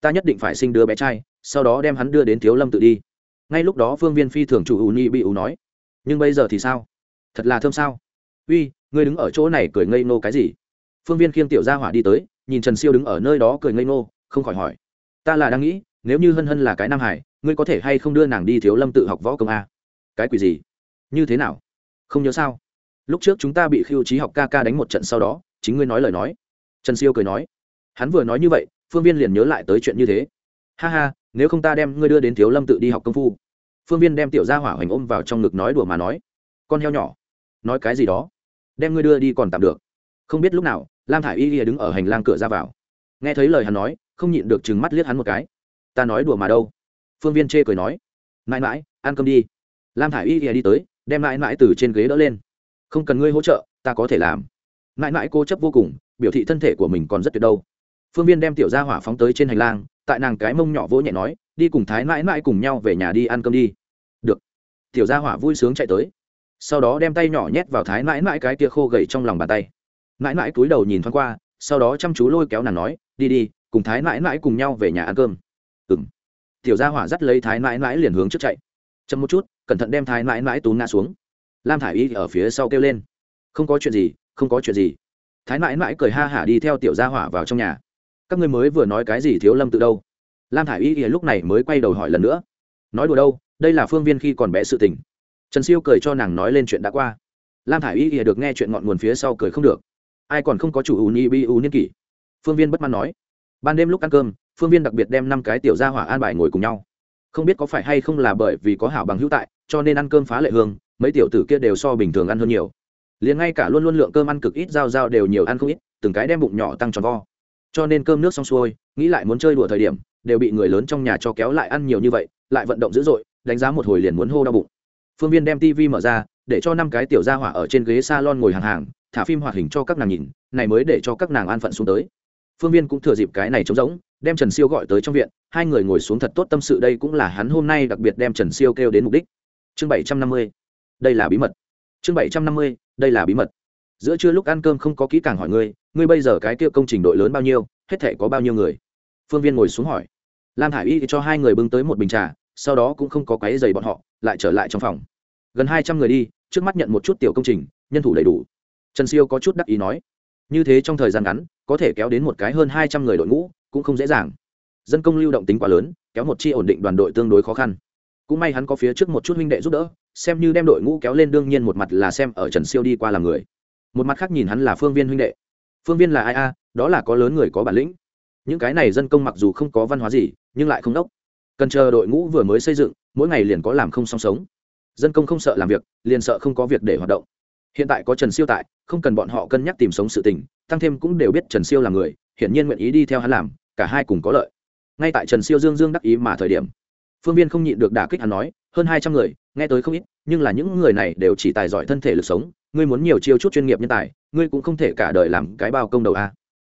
Ta nhất định phải sinh đứa bé trai, sau đó đem hắn đưa đến thiếu lâm tự đi. Ngay lúc đó phương viên phi thường chủ ưu Nhi bị ưu nói. Nhưng bây giờ thì sao? Thật là thơm sao? Uy, ngươi đứng ở chỗ này cười ngây nô cái gì? Phương viên khiêng tiểu gia hỏa đi tới, nhìn trần siêu đứng ở nơi đó cười ngây nô không khỏi hỏi. Ta là đang nghĩ nếu như hân hân là cái nam hải, ngươi có thể hay không đưa nàng đi thiếu lâm tự học võ công a? Cái quỷ gì? Như thế nào? Không nhớ sao? Lúc trước chúng ta bị khiêu trí học ca ca đánh một trận sau đó, chính ngươi nói lời nói. Trần siêu cười nói. Hắn vừa nói như vậy, phương viên liền nhớ lại tới chuyện như thế. Ha ha, nếu không ta đem ngươi đưa đến thiếu lâm tự đi học công phu. Phương viên đem tiểu gia hỏa hoành ôm vào trong ngực nói đùa mà nói. Con heo nhỏ. Nói cái gì đó? Đem ngươi đưa đi còn tạm được. Không biết lúc nào, lam thả i y ghi đứng ở hành lang cửa ra vào. Nghe thấy lời hắn nói, không nhịn được chừng mắt liếc hắn một cái ta nói đùa mà đâu. Phương viên chê cười nói, mãi mãi, ăn cơm đi. Lam thả i y ghé đi tới, đem mãi mãi từ trên ghế đỡ lên. Không cần ngươi hỗ trợ, ta có thể làm. Mãi mãi cô chấp vô cùng, biểu thị thân thể của mình còn rất tuyệt đâu. Phương viên đem tiểu gia hỏa phóng tới trên hành lang, tại nàng cái mông nhỏ vỗ nhẹ nói, đi cùng thái mãi mãi cùng nhau về nhà đi ăn cơm đi. Được. Tiểu gia hỏa vui sướng chạy tới. Sau đó đem tay nhỏ nhét vào thái mãi mãi cái tia khô gầy trong lòng bàn tay. Mãi mãi cúi đầu nhìn thoáng qua, sau đó chăm chú lôi kéo nàng nói, đi đi, cùng thái mãi mãi cùng nhau về nhà ăn cơm ừng tiểu gia hỏa dắt lấy thái mãi mãi liền hướng trước chạy. Chậm một chút, cẩn thận đem thái mãi mãi tú ngã xuống. Lam thả i y ở phía sau kêu lên. Không có chuyện gì, không có chuyện gì. Thái mãi mãi cười ha hả đi theo tiểu gia hỏa vào trong nhà. Các ngươi mới vừa nói cái gì thiếu lâm tự đâu? Lam thả i y lúc này mới quay đầu hỏi lần nữa. Nói đùa đâu, đây là phương viên khi còn bé sự tình. Trần siêu cười cho nàng nói lên chuyện đã qua. Lam thả i y được nghe chuyện ngọn nguồn phía sau cười không được. Ai còn không có chủ ù ni bi ù niên kỷ? Phương viên bất mãn nói. Ban đêm lúc ăn cơm phương viên đặc biệt đem năm cái tiểu gia hỏa an bài ngồi cùng nhau. Không biết có phải hay không là bởi vì có hảo bằng hữu tại, cho nên ăn cơm phá lệ hương, mấy tiểu tử kia đều so bình thường ăn hơn nhiều. Liền ngay cả luôn luôn lượng cơm ăn cực ít dao dao đều nhiều ăn không ít, từng cái đem bụng nhỏ tăng tròn vo. Cho nên cơm nước xong xuôi, nghĩ lại muốn chơi đùa thời điểm, đều bị người lớn trong nhà cho kéo lại ăn nhiều như vậy, lại vận động dữ dội, đánh giá một hồi liền muốn hô đau bụng. Phương viên đem tv mở ra, để cho năm cái tiểu gia hỏa ở trên ghế s a lon ngồi hàng hàng, thả phim hoạt hình cho các nàng nhìn, này mới để cho các nàng an phận xuống tới phương viên cũng thừa dịp cái này trống rỗng, đem trần siêu gọi tới trong viện. Hai người ngồi xuống thật tốt tâm sự đây cũng là hắn hôm nay đặc biệt đem trần siêu kêu đến mục đích. Chương bảy trăm năm mươi, đây là bí mật. Chương bảy trăm năm mươi, đây là bí mật. Giữa trưa lúc ăn cơm không có kỹ càng hỏi ngươi ngươi bây giờ cái kia công trình đội lớn bao nhiêu, hết thể có bao nhiêu người? Phương viên ngồi xuống hỏi. Lam hải y cho hai người bưng tới một bình trà, sau đó cũng không có quáy dày bọn họ, lại trở lại trong phòng. Gần hai trăm người đi, trước mắt nhận một chút tiểu công trình, nhân thủ đầy đủ. Trần siêu có chút đắc ý nói. Như thế trong thời gian ngắn có thể kéo đến một cái hơn hai trăm người đội ngũ, cũng không dễ dàng. Dân công lưu động tính quá lớn, kéo một chi ổn định đoàn đội tương đối khó khăn. Cũng may hắn có phía trước một chút huynh đệ giúp đỡ, xem như đem đội ngũ kéo lên đương nhiên một mặt là xem ở trần siêu đi qua làm người. Một mặt khác nhìn hắn là phương viên huynh đệ. Phương viên là ai a? Đó là có lớn người có bản lĩnh. Những cái này dân công mặc dù không có văn hóa gì, nhưng lại không đốc. Cần chờ đội ngũ vừa mới xây dựng, mỗi ngày liền có làm không song sống. Dân công không sợ làm việc, liền sợ không có việc để hoạt động hiện tại có trần siêu tại, không cần bọn họ cân nhắc tìm sống sự tình, tăng thêm cũng đều biết trần siêu là người, hiển nhiên nguyện ý đi theo hắn làm, cả hai cùng có lợi. Ngay tại trần siêu dương dương đắc ý mà thời điểm, phương viên không nhịn được đả kích hắn nói, hơn hai trăm người, nghe tới không ít, nhưng là những người này đều chỉ tài giỏi thân thể lực sống, ngươi muốn nhiều chiêu chút chuyên nghiệp nhân tài, ngươi cũng không thể cả đời làm cái bao công đầu a.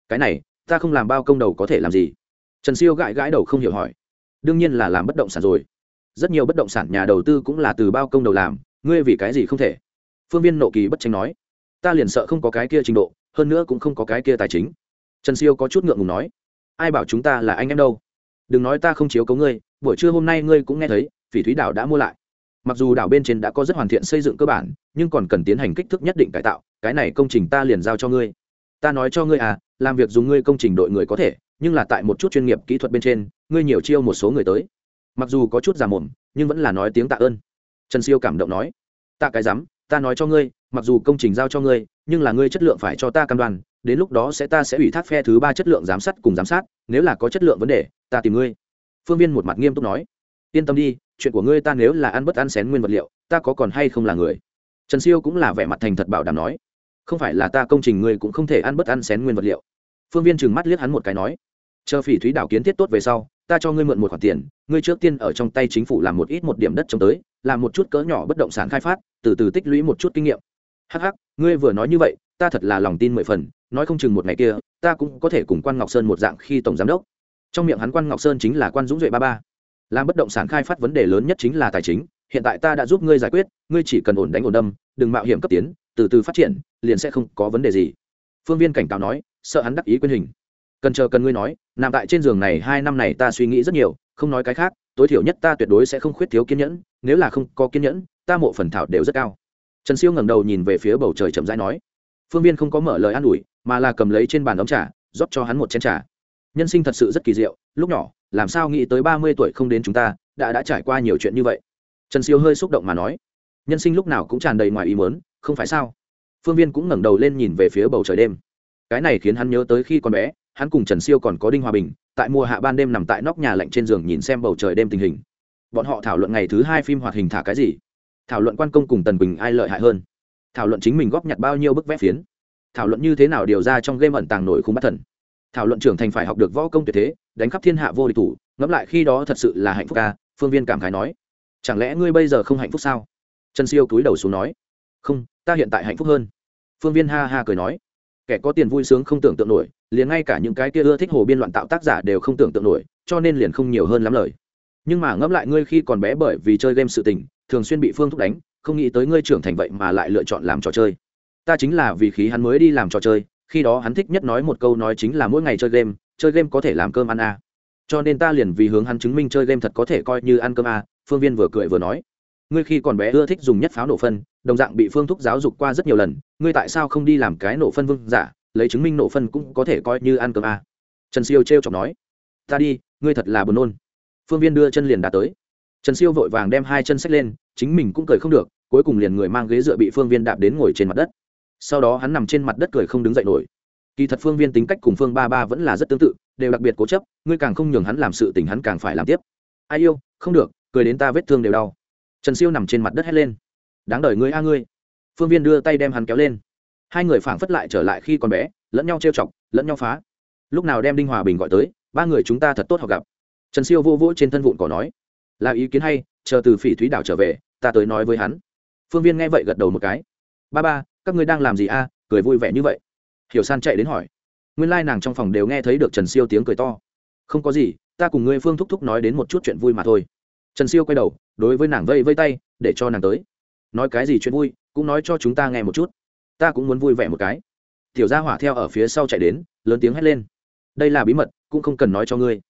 Cái này, ta không làm bao công đầu có thể làm gì? Trần siêu gãi gãi đầu không hiểu hỏi. Đương nhiên là làm bất động sản rồi. Rất nhiều bất động sản nhà đầu tư cũng là từ bao công đầu làm, ngươi vì cái gì không thể? Phương viên nộ kỳ bất tranh nói, ta liền sợ không có cái kia trình độ, hơn nữa cũng không có cái kia tài chính. Trần siêu có chút ngượng ngùng nói, ai bảo chúng ta là anh em đâu? Đừng nói ta không chiếu cấu ngươi, buổi trưa hôm nay ngươi cũng nghe thấy, phỉ thúy đảo đã mua lại. Mặc dù đảo bên trên đã có rất hoàn thiện xây dựng cơ bản, nhưng còn cần tiến hành kích thước nhất định cải tạo, cái này công trình ta liền giao cho ngươi. Ta nói cho ngươi à làm việc dùng ngươi công trình đội người có thể, nhưng là tại một chút chuyên nghiệp kỹ thuật bên trên, ngươi nhiều chiêu một số người tới. Mặc dù có chút già mồm, nhưng vẫn là nói tiếng tạ ơn. Trần siêu cảm động nói tạ cái rắm ta nói cho ngươi, mặc dù công trình giao cho ngươi, nhưng là ngươi chất lượng phải cho ta cam đoan, đến lúc đó sẽ ta sẽ ủy thác phe thứ ba chất lượng giám sát cùng giám sát, nếu là có chất lượng vấn đề, ta tìm ngươi. Phương viên một mặt nghiêm túc nói. Yên tâm đi, chuyện của ngươi ta nếu là ăn bất ăn xén nguyên vật liệu, ta có còn hay không là người? Trần siêu cũng là vẻ mặt thành thật bảo đảm nói. Không phải là ta công trình ngươi cũng không thể ăn bất ăn xén nguyên vật liệu. Phương viên trừng mắt liếc hắn một cái nói. Chờ phỉ thúy đảo kiến thiết tốt về sau ta cho ngươi mượn một khoản tiền, ngươi trước tiên ở trong tay chính phủ làm một ít một điểm đất trồng tới, làm một chút cỡ nhỏ bất động sản khai phát, từ từ tích lũy một chút kinh nghiệm. Hh ngươi vừa nói như vậy, ta thật là lòng tin mười phần, nói không chừng một ngày kia, ta cũng có thể cùng quan ngọc sơn một dạng khi tổng giám đốc. Trong miệng hắn quan ngọc sơn chính là quan dũng duệ ba ba. Làm bất động sản khai phát vấn đề lớn nhất chính là tài chính, hiện tại ta đã giúp ngươi giải quyết, ngươi chỉ cần ổn đánh ổn đâm, đừng mạo hiểm cấp tiến, từ từ phát triển, liền sẽ không có vấn đề gì. Phương viên cảnh cáo nói, sợ hắn đắc ý quyền hình cần chờ cần ngươi nói, nằm tại trên giường này hai năm này ta suy nghĩ rất nhiều, không nói cái khác, tối thiểu nhất ta tuyệt đối sẽ không khuyết thiếu kiên nhẫn, nếu là không có kiên nhẫn, ta mộ phần thảo đều rất cao. Trần siêu ngẩng đầu nhìn về phía bầu trời chậm rãi nói, phương viên không có mở lời an ủi, mà là cầm lấy trên bàn ấm trà, rót cho hắn một chén trà. Nhân sinh thật sự rất kỳ diệu, lúc nhỏ, làm sao nghĩ tới ba mươi tuổi không đến chúng ta, đã đã trải qua nhiều chuyện như vậy. Trần siêu hơi xúc động mà nói, nhân sinh lúc nào cũng tràn đầy ngoài ý mớn không phải sao? Phương viên cũng ngẩng đầu lên nhìn về phía bầu trời đêm. Cái này khiến hắn nhớ tới khi còn bé hắn cùng trần siêu còn có đinh hòa bình, tại mùa hạ ban đêm nằm tại nóc nhà lạnh trên giường nhìn xem bầu trời đêm tình hình. Bọn họ thảo luận ngày thứ hai phim hoạt hình thả cái gì? Thảo luận quan công cùng tần bình ai lợi hại hơn? Thảo luận chính mình góp nhặt bao nhiêu bức vẽ phiến? Thảo luận như thế nào điều ra trong game ẩn tàng nổi khung bắt thần? Thảo luận trưởng thành phải học được võ công tuyệt thế, đánh khắp thiên hạ vô địch thủ, ngẫm lại khi đó thật sự là hạnh phúc ca, phương viên cảm khái nói. Chẳng lẽ ngươi bây giờ không hạnh phúc sao? Trần siêu cúi đầu xuống nói. Không, ta hiện tại hạnh phúc hơn. Phương viên ha ha cười nói. Kẻ có tiền vui sướng không tưởng tượng nổi liền ngay cả những cái kia ưa thích hồ biên loạn tạo tác giả đều không tưởng tượng nổi, cho nên liền không nhiều hơn lắm lời nhưng mà ngẫm lại ngươi khi còn bé bởi vì chơi game sự tình, thường xuyên bị phương thúc đánh, không nghĩ tới ngươi trưởng thành vậy mà lại lựa chọn làm trò chơi ta chính là vì khí hắn mới đi làm trò chơi, khi đó hắn thích nhất nói một câu nói chính là mỗi ngày chơi game chơi game có thể làm cơm ăn à. cho nên ta liền vì hướng hắn chứng minh chơi game thật có thể coi như ăn cơm à. phương viên vừa cười vừa nói ngươi khi còn bé ưa thích dùng nhất pháo nổ phân, đồng dạng bị phương thúc giáo dục qua rất nhiều lần, ngươi tại sao không đi làm cái nổ phân vương giả lấy chứng minh nổ phân cũng có thể coi như ăn cơm à. trần siêu t r e o chọc nói, ta đi, ngươi thật là buồn nôn. Phương viên đưa chân liền đã tới. Trần siêu vội vàng đem hai chân xách lên, chính mình cũng cười không được, cuối cùng liền người mang ghế dựa bị phương viên đạp đến ngồi trên mặt đất. Sau đó hắn nằm trên mặt đất cười không đứng dậy nổi. Kỳ thật phương viên tính cách cùng phương ba ba vẫn là rất tương tự, đều đặc biệt cố chấp, ngươi càng không nhường hắn làm sự tình hắn càng phải làm tiếp. Ai yêu, không được, cười đến ta vết thương đều đau. Trần siêu nằm trên mặt đất hét lên. Đáng đời ngươi a ngươi. Phương viên đưa tay đem hắn kéo lên hai người phảng phất lại trở lại khi còn bé, lẫn nhau trêu chọc, lẫn nhau phá. Lúc nào đem đinh hòa bình gọi tới, ba người chúng ta thật tốt họ gặp. Trần siêu vô vỗ trên thân vụn cỏ nói, là ý kiến hay, chờ từ phỉ thúy đảo trở về, ta tới nói với hắn. Phương viên nghe vậy gật đầu một cái. Ba ba, các ngươi đang làm gì a? Cười vui vẻ như vậy. Hiểu san chạy đến hỏi. Nguyên lai、like、nàng trong phòng đều nghe thấy được trần siêu tiếng cười to. Không có gì, ta cùng ngươi phương thúc thúc nói đến một chút chuyện vui mà thôi. Trần siêu quay đầu, đối với nàng vây vây tay, để cho nàng tới. Nói cái gì chuyện vui, cũng nói cho chúng ta nghe một chút ta cũng muốn vui vẻ một cái. Tiểu gia hỏa theo ở phía sau chạy đến, lớn tiếng hét lên. Đây là bí mật, cũng không cần nói cho ngươi.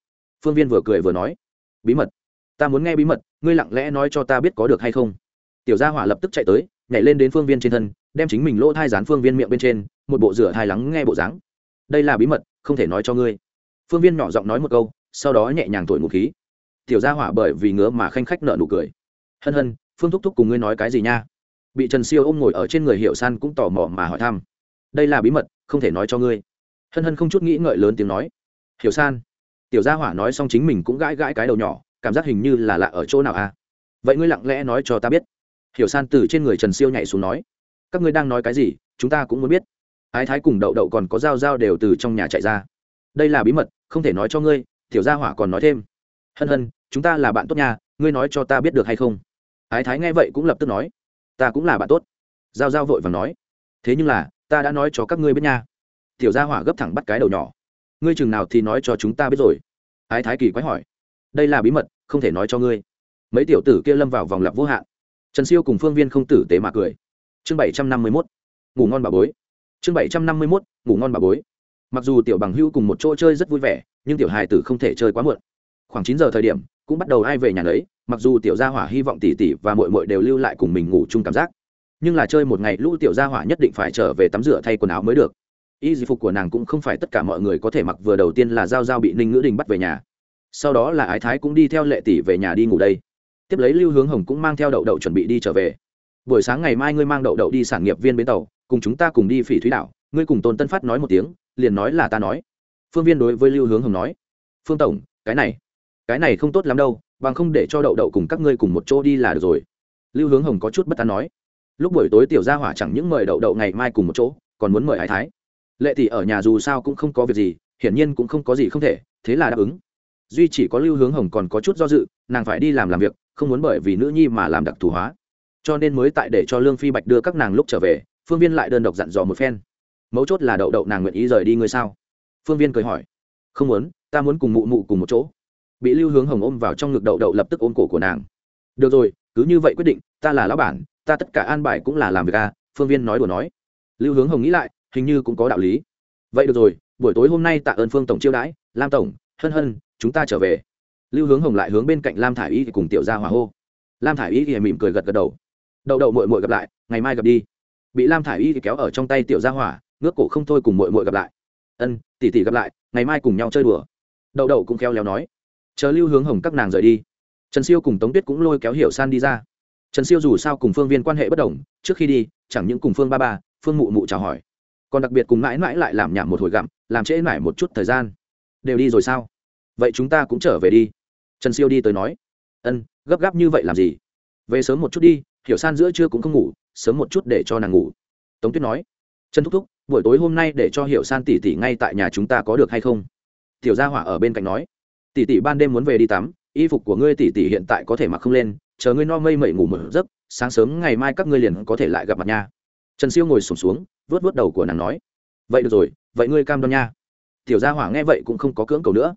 Phương viên vừa cười vừa nói. Bí mật? Ta muốn nghe bí mật, ngươi lặng lẽ nói cho ta biết có được hay không. Tiểu gia hỏa lập tức chạy tới, nhảy lên đến phương viên trên thân, đem chính mình lỗ thai dán phương viên miệng bên trên, một bộ rửa thai lắng nghe bộ dáng. Đây là bí mật, không thể nói cho ngươi. Phương viên nhỏ giọng nói một câu, sau đó nhẹ nhàng thổi ngụ khí. Tiểu gia hỏa bởi vì ngứa mà khanh khách nợ nụ cười. Hân hân, phương thúc thúc cùng ngươi nói cái gì nha? Bị trần siêu ôm ngồi ở trên người hiệu san cũng tò mò mà hỏi thăm. Đây là bí mật, không thể nói cho ngươi. Hân hân không chút nghĩ ngợi lớn tiếng nói. Hiểu san, tiểu gia hỏa nói xong chính mình cũng gãi gãi cái đầu nhỏ, cảm giác hình như là lạ ở chỗ nào à? Vậy ngươi lặng lẽ nói cho ta biết. Hiểu san từ trên người trần siêu nhảy xuống nói. Các ngươi đang nói cái gì, chúng ta cũng muốn biết. Ái thái cùng đậu đậu còn có dao dao đều từ trong nhà chạy ra. Đây là bí mật, không thể nói cho ngươi, tiểu gia hỏa còn nói thêm. Hân hân, chúng ta là bạn tốt nhà ngươi nói cho ta biết được hay không? Ái thái nghe vậy cũng lập tức nói ta cũng là bạn tốt. Giao giao vội và nói. Thế nhưng là, ta đã nói cho các ngươi biết nha. Tiểu gia hỏa gấp thẳng bắt cái đầu nhỏ. Ngươi chừng nào thì nói cho chúng ta biết rồi? Ái thái kỳ quái hỏi. Đây là bí mật, không thể nói cho ngươi. Mấy tiểu tử kia lâm vào vòng lặp vô hạn. Trần siêu cùng phương viên không tử tế mà cười. Chương bảy trăm năm mươi mốt. Ngủ ngon bà bối. Chương bảy trăm năm mươi mốt. Ngủ ngon bà bối. Mặc dù tiểu bằng hưu cùng một chỗ chơi rất vui vẻ, nhưng tiểu hài tử không thể chơi quá muộn. Khoảng chín giờ thời điểm cũng bắt đầu ai về nhà lấy mặc dù tiểu gia hỏa hy vọng tỷ tỷ và mội mội đều lưu lại cùng mình ngủ chung cảm giác. Nhưng là chơi một ngày lũ tiểu gia hỏa nhất định phải trở về tắm rửa thay quần áo mới được. Y di phục của nàng cũng không phải tất cả mọi người có thể mặc, vừa đầu tiên là giao giao bị ninh ngữ đình bắt về nhà. Sau đó là ái thái cũng đi theo lệ tỷ về nhà đi ngủ đây. Tiếp lấy lưu hướng hồng cũng mang theo đậu đậu chuẩn bị đi trở về. Buổi sáng ngày mai ngươi mang đậu đậu đi sản nghiệp viên bến tàu, cùng chúng ta cùng đi phỉ thúy đảo, ngươi cùng tôn tân phát nói một tiếng, liền nói là ta nói. Phương viên đối với lưu hướng hồng nói, phương tổng, cái này cái này không tốt lắm đâu, bằng không để cho đậu đậu cùng các ngươi cùng một chỗ đi là được rồi. Lưu hướng hồng có chút bất an nói. Lúc buổi tối tiểu gia hỏa chẳng những mời đậu đậu ngày mai cùng một chỗ, còn muốn mời hải thái. Lệ thì ở nhà dù sao cũng không có việc gì, hiển nhiên cũng không có gì không thể, thế là đáp ứng. Duy chỉ có lưu hướng hồng còn có chút do dự, nàng phải đi làm làm việc, không muốn bởi vì nữ nhi mà làm đặc thù hóa. Cho nên mới tại để cho lương phi bạch đưa các nàng lúc trở về, phương viên lại đơn độc dặn dò một phen. Mấu chốt là đậu đậu nàng nguyện ý rời đi ngươi sao? Phương viên cười hỏi. Không muốn, ta muốn cùng mụ mụ cùng một chỗ bị lưu hướng hồng ôm vào trong ngực đậu đậu lập tức ôm cổ của nàng. Được rồi, cứ như vậy quyết định, ta là lão bản, ta tất cả an bài cũng là làm việc à phương viên nói đùa nói. Lưu hướng hồng nghĩ lại, hình như cũng có đạo lý. Vậy được rồi, buổi tối hôm nay tạ ơn phương tổng chiêu đãi, lam tổng, hân hân, chúng ta trở về. Lưu hướng hồng lại hướng bên cạnh lam thả i y cùng tiểu gia hòa hô. Lam thả i y thì mỉm cười gật gật đầu. Đậu đậu mội mội gặp lại, ngày mai gặp đi. Bị lam thả i y kéo ở trong tay tiểu gia hỏa ngước cổ không thôi cùng mội mội gặp lại. Ân tỉ tỉ gặp lại, ngày mai cùng nhau chơi đùa. Đậu đậu cũng khéo léo nói chờ lưu hướng hồng các nàng rời đi, trần siêu cùng tống tuyết cũng lôi kéo hiểu san đi ra. Trần siêu dù sao cùng phương viên quan hệ bất đồng, trước khi đi, chẳng những cùng phương ba ba, phương mụ mụ chào hỏi, còn đặc biệt cùng mãi mãi lại làm nhảm một hồi gặm, làm trễ mãi một chút thời gian. Đều đi rồi sao? Vậy chúng ta cũng trở về đi. Trần siêu đi tới nói, ân, gấp gáp như vậy làm gì? Về sớm một chút đi, hiểu san giữa trưa cũng không ngủ, sớm một chút để cho nàng ngủ. Tống tuyết nói, trần thúc thúc, buổi tối hôm nay để cho hiểu san tỉ tỉ ngay tại nhà chúng ta có được hay không? Tiểu gia hỏa ở bên cạnh nói Tỷ tỷ ban đêm muốn về đi tắm y phục của ngươi tỷ tỷ hiện tại có thể mặc không lên chờ ngươi no mây mẩy ngủ mở giấc sáng sớm ngày mai các ngươi liền có thể lại gặp mặt nha. Trần siêu ngồi sùng xuống, xuống vớt vớt đầu của nàng nói vậy được rồi vậy ngươi cam đoan nha. Tiểu gia hỏa nghe vậy cũng không có cưỡng cầu nữa.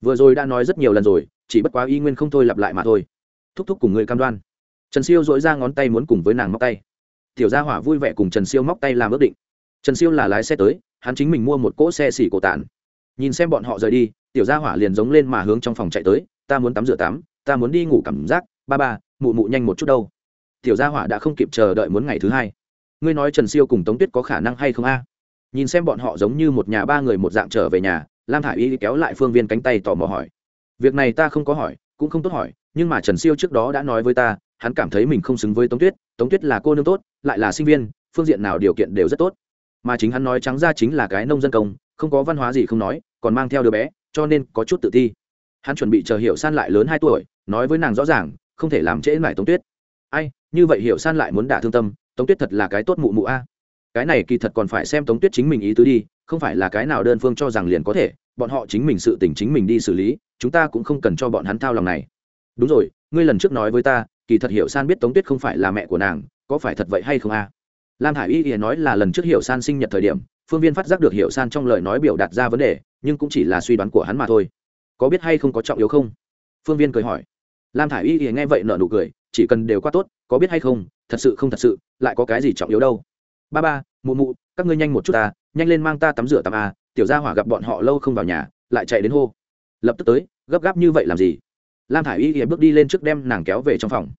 Vừa rồi đã nói rất nhiều lần rồi chỉ bất quá y nguyên không thôi lặp lại mà thôi. Thúc thúc cùng ngươi cam đoan. Trần siêu dội ra ngón tay muốn cùng với nàng móc tay. Tiểu gia hỏa vui vẻ cùng trần siêu móc tay làm ước định. Trần siêu là lái xe tới hắn chính mình mua một cỗ xe xỉ cổ tản. Nhìn xem bọn họ rời đi tiểu gia hỏa liền giống lên mà hướng trong phòng chạy tới, ta muốn tắm rửa tắm, ta muốn đi ngủ cảm giác, ba ba, mụ mụ nhanh một chút đâu. Tiểu gia hỏa đã không kịp chờ đợi muốn ngày thứ hai. Ngươi nói trần siêu cùng tống tuyết có khả năng hay không a? Nhìn xem bọn họ giống như một nhà ba người một dạng trở về nhà, lam thả i y kéo lại phương viên cánh tay tò mò hỏi. Việc này ta không có hỏi, cũng không tốt hỏi, nhưng mà trần siêu trước đó đã nói với ta, hắn cảm thấy mình không xứng với tống tuyết tống tuyết là cô nương tốt, lại là sinh viên, phương diện nào điều kiện đều rất tốt. Mà chính hắn nói trắng ra chính là cái nông dân công, không có văn hóa gì không nói, còn mang theo đứa bé cho nên có chút tự ti hắn chuẩn bị chờ hiểu san lại lớn hai tuổi, nói với nàng rõ ràng, không thể làm trễ lại tống tuyết. Ai, như vậy hiểu san lại muốn đả thương tâm, tống tuyết thật là cái tốt mụ mụ a. Cái này kỳ thật còn phải xem tống tuyết chính mình ý tứ đi, không phải là cái nào đơn phương cho rằng liền có thể, bọn họ chính mình sự tình chính mình đi xử lý, chúng ta cũng không cần cho bọn hắn thao lòng này. Đúng rồi, ngươi lần trước nói với ta, kỳ thật hiểu san biết tống tuyết không phải là mẹ của nàng, có phải thật vậy hay không a? Lam hải y thì nói là lần trước hiểu san sinh nhật thời điểm, phương viên phát giác được hiểu san trong lời nói biểu đạt ra vấn đề nhưng cũng chỉ là suy đoán của hắn mà thôi. Có biết hay không có trọng yếu không? Phương viên cười hỏi. Lam thả i y thì nghe vậy nợ nụ cười, chỉ cần đều qua tốt, có biết hay không, thật sự không thật sự, lại có cái gì trọng yếu đâu. Ba ba, mụ mụ, các ngươi nhanh một chút ta, nhanh lên mang ta tắm rửa tắm a tiểu gia hỏa gặp bọn họ lâu không vào nhà, lại chạy đến hô. Lập tức tới, gấp gáp như vậy làm gì? Lam thả i y thì bước đi lên trước đem nàng kéo về trong phòng.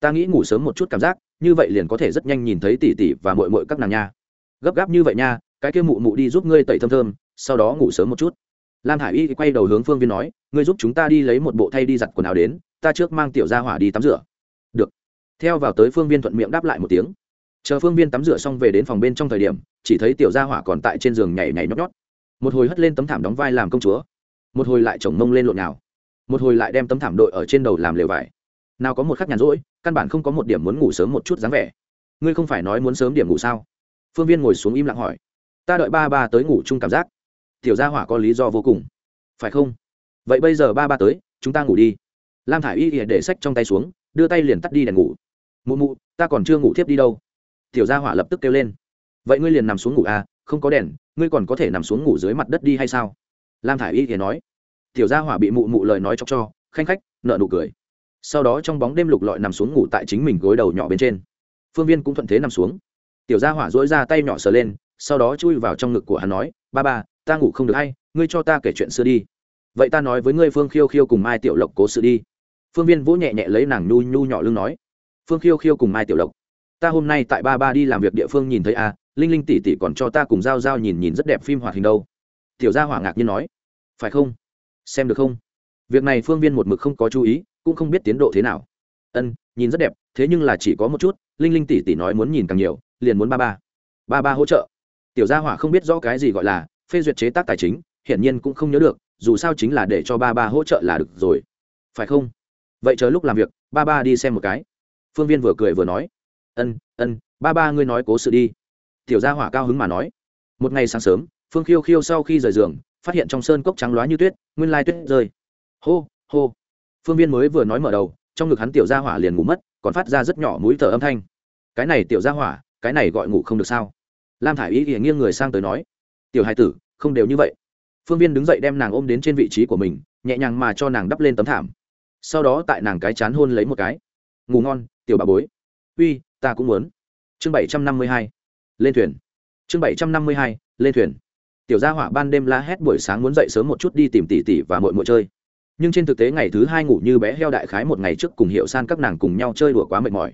Ta nghĩ ngủ sớm một chút cảm giác, như vậy liền có thể rất nhanh nhìn thấy tỉ tỉ và mội mội các nàng nha. Gấp gáp như vậy nha, cái kia mụ mụ đi giúp ngươi tẩy thơm thơm sau đó ngủ sớm một chút. Lam hải y quay đầu hướng phương viên nói, ngươi giúp chúng ta đi lấy một bộ thay đi giặt quần áo đến, ta trước mang tiểu gia hỏa đi tắm rửa. Được. Theo vào tới phương viên thuận miệng đáp lại một tiếng. Chờ phương viên tắm rửa xong về đến phòng bên trong thời điểm, chỉ thấy tiểu gia hỏa còn tại trên giường nhảy nhảy nhót nhót. Một hồi hất lên tấm thảm đóng vai làm công chúa, một hồi lại chồng mông lên lộn nào, một hồi lại đem tấm thảm đội ở trên đầu làm lều vải. Nào có một khắc nhàn rỗi, căn bản không có một điểm muốn ngủ sớm một chút dáng vẻ. Ngươi không phải nói muốn sớm điểm ngủ sao? Phương viên ngồi xuống im lặng hỏi. Ta đợi ba ba tới ngủ chung cảm giác tiểu gia hỏa có lý do vô cùng. Phải không? Vậy bây giờ ba ba tới, chúng ta ngủ đi. Lam thả i y để sách trong tay xuống, đưa tay liền tắt đi đèn ngủ. Mụ mụ, ta còn chưa ngủ thiếp đi đâu. Tiểu gia hỏa lập tức kêu lên. Vậy ngươi liền nằm xuống ngủ à không có đèn, ngươi còn có thể nằm xuống ngủ dưới mặt đất đi hay sao? Lam thả i y ỉa nói. Tiểu gia hỏa bị mụ mụ lời nói chọc cho, khanh khách nợ nụ cười. Sau đó trong bóng đêm lục lọi nằm xuống ngủ tại chính mình gối đầu nhỏ bên trên. Phương viên cũng thuận thế nằm xuống. Tiểu gia hỏa dỗi ra tay nhỏ sờ lên, sau đó chui vào trong ngực của hắn nói, ba ba ta ngủ không được hay, ngươi cho ta kể chuyện xưa đi. Vậy ta nói với ngươi phương khiêu khiêu cùng mai tiểu lộc cố sự đi. Phương viên vỗ nhẹ nhẹ lấy nàng nhu nhu nhỏ lưng nói. Phương khiêu khiêu cùng mai tiểu lộc, ta hôm nay tại ba ba đi làm việc địa phương nhìn thấy a linh linh tỷ tỷ còn cho ta cùng g i a o g i a o nhìn nhìn rất đẹp phim hoạt hình đâu. Tiểu gia hỏa ngạc nhiên nói. Phải không? Xem được không? Việc này phương viên một mực không có chú ý, cũng không biết tiến độ thế nào. Ân, nhìn rất đẹp, thế nhưng là chỉ có một chút, linh linh tỷ tỷ nói muốn nhìn càng nhiều, liền muốn ba ba. Ba ba hỗ trợ. Tiểu gia hỏa không biết rõ cái gì gọi là phê duyệt chế tác tài chính, hiển nhiên cũng không nhớ được, dù sao chính là để cho ba ba hỗ trợ là được rồi. Phải không? Vậy chờ lúc làm việc, ba ba đi xem một cái. Phương viên vừa cười vừa nói. Ân ân, ba ba ngươi nói cố sự đi. Tiểu gia hỏa cao hứng mà nói. Một ngày sáng sớm, phương khiêu khiêu sau khi rời giường, phát hiện trong sơn cốc trắng loá như tuyết, nguyên lai tuyết rơi. Hô hô. Phương viên mới vừa nói mở đầu, trong ngực hắn tiểu gia hỏa liền ngủ mất, còn phát ra rất nhỏ mũi thở âm thanh. Cái này tiểu gia hỏa, cái này gọi ngủ không được sao? Lam thả i ý nghĩa nghiêng người sang tới nói tiểu hai tử, không đều như vậy. Phương viên đứng dậy đem nàng ôm đến trên vị trí của mình, nhẹ nhàng mà cho nàng đắp lên tấm thảm. Sau đó tại nàng cái chán hôn lấy một cái. Ngủ ngon, tiểu bà bối. Uy, ta cũng muốn. Chương bảy trăm năm mươi hai, lên thuyền. Chương bảy trăm năm mươi hai, lên thuyền. Tiểu gia hỏa ban đêm la hét buổi sáng muốn dậy sớm một chút đi tìm tỉ tỉ và mội mội chơi. Nhưng trên thực tế ngày thứ hai ngủ như bé heo đại khái một ngày trước cùng hiệu san các nàng cùng nhau chơi đùa quá mệt mỏi.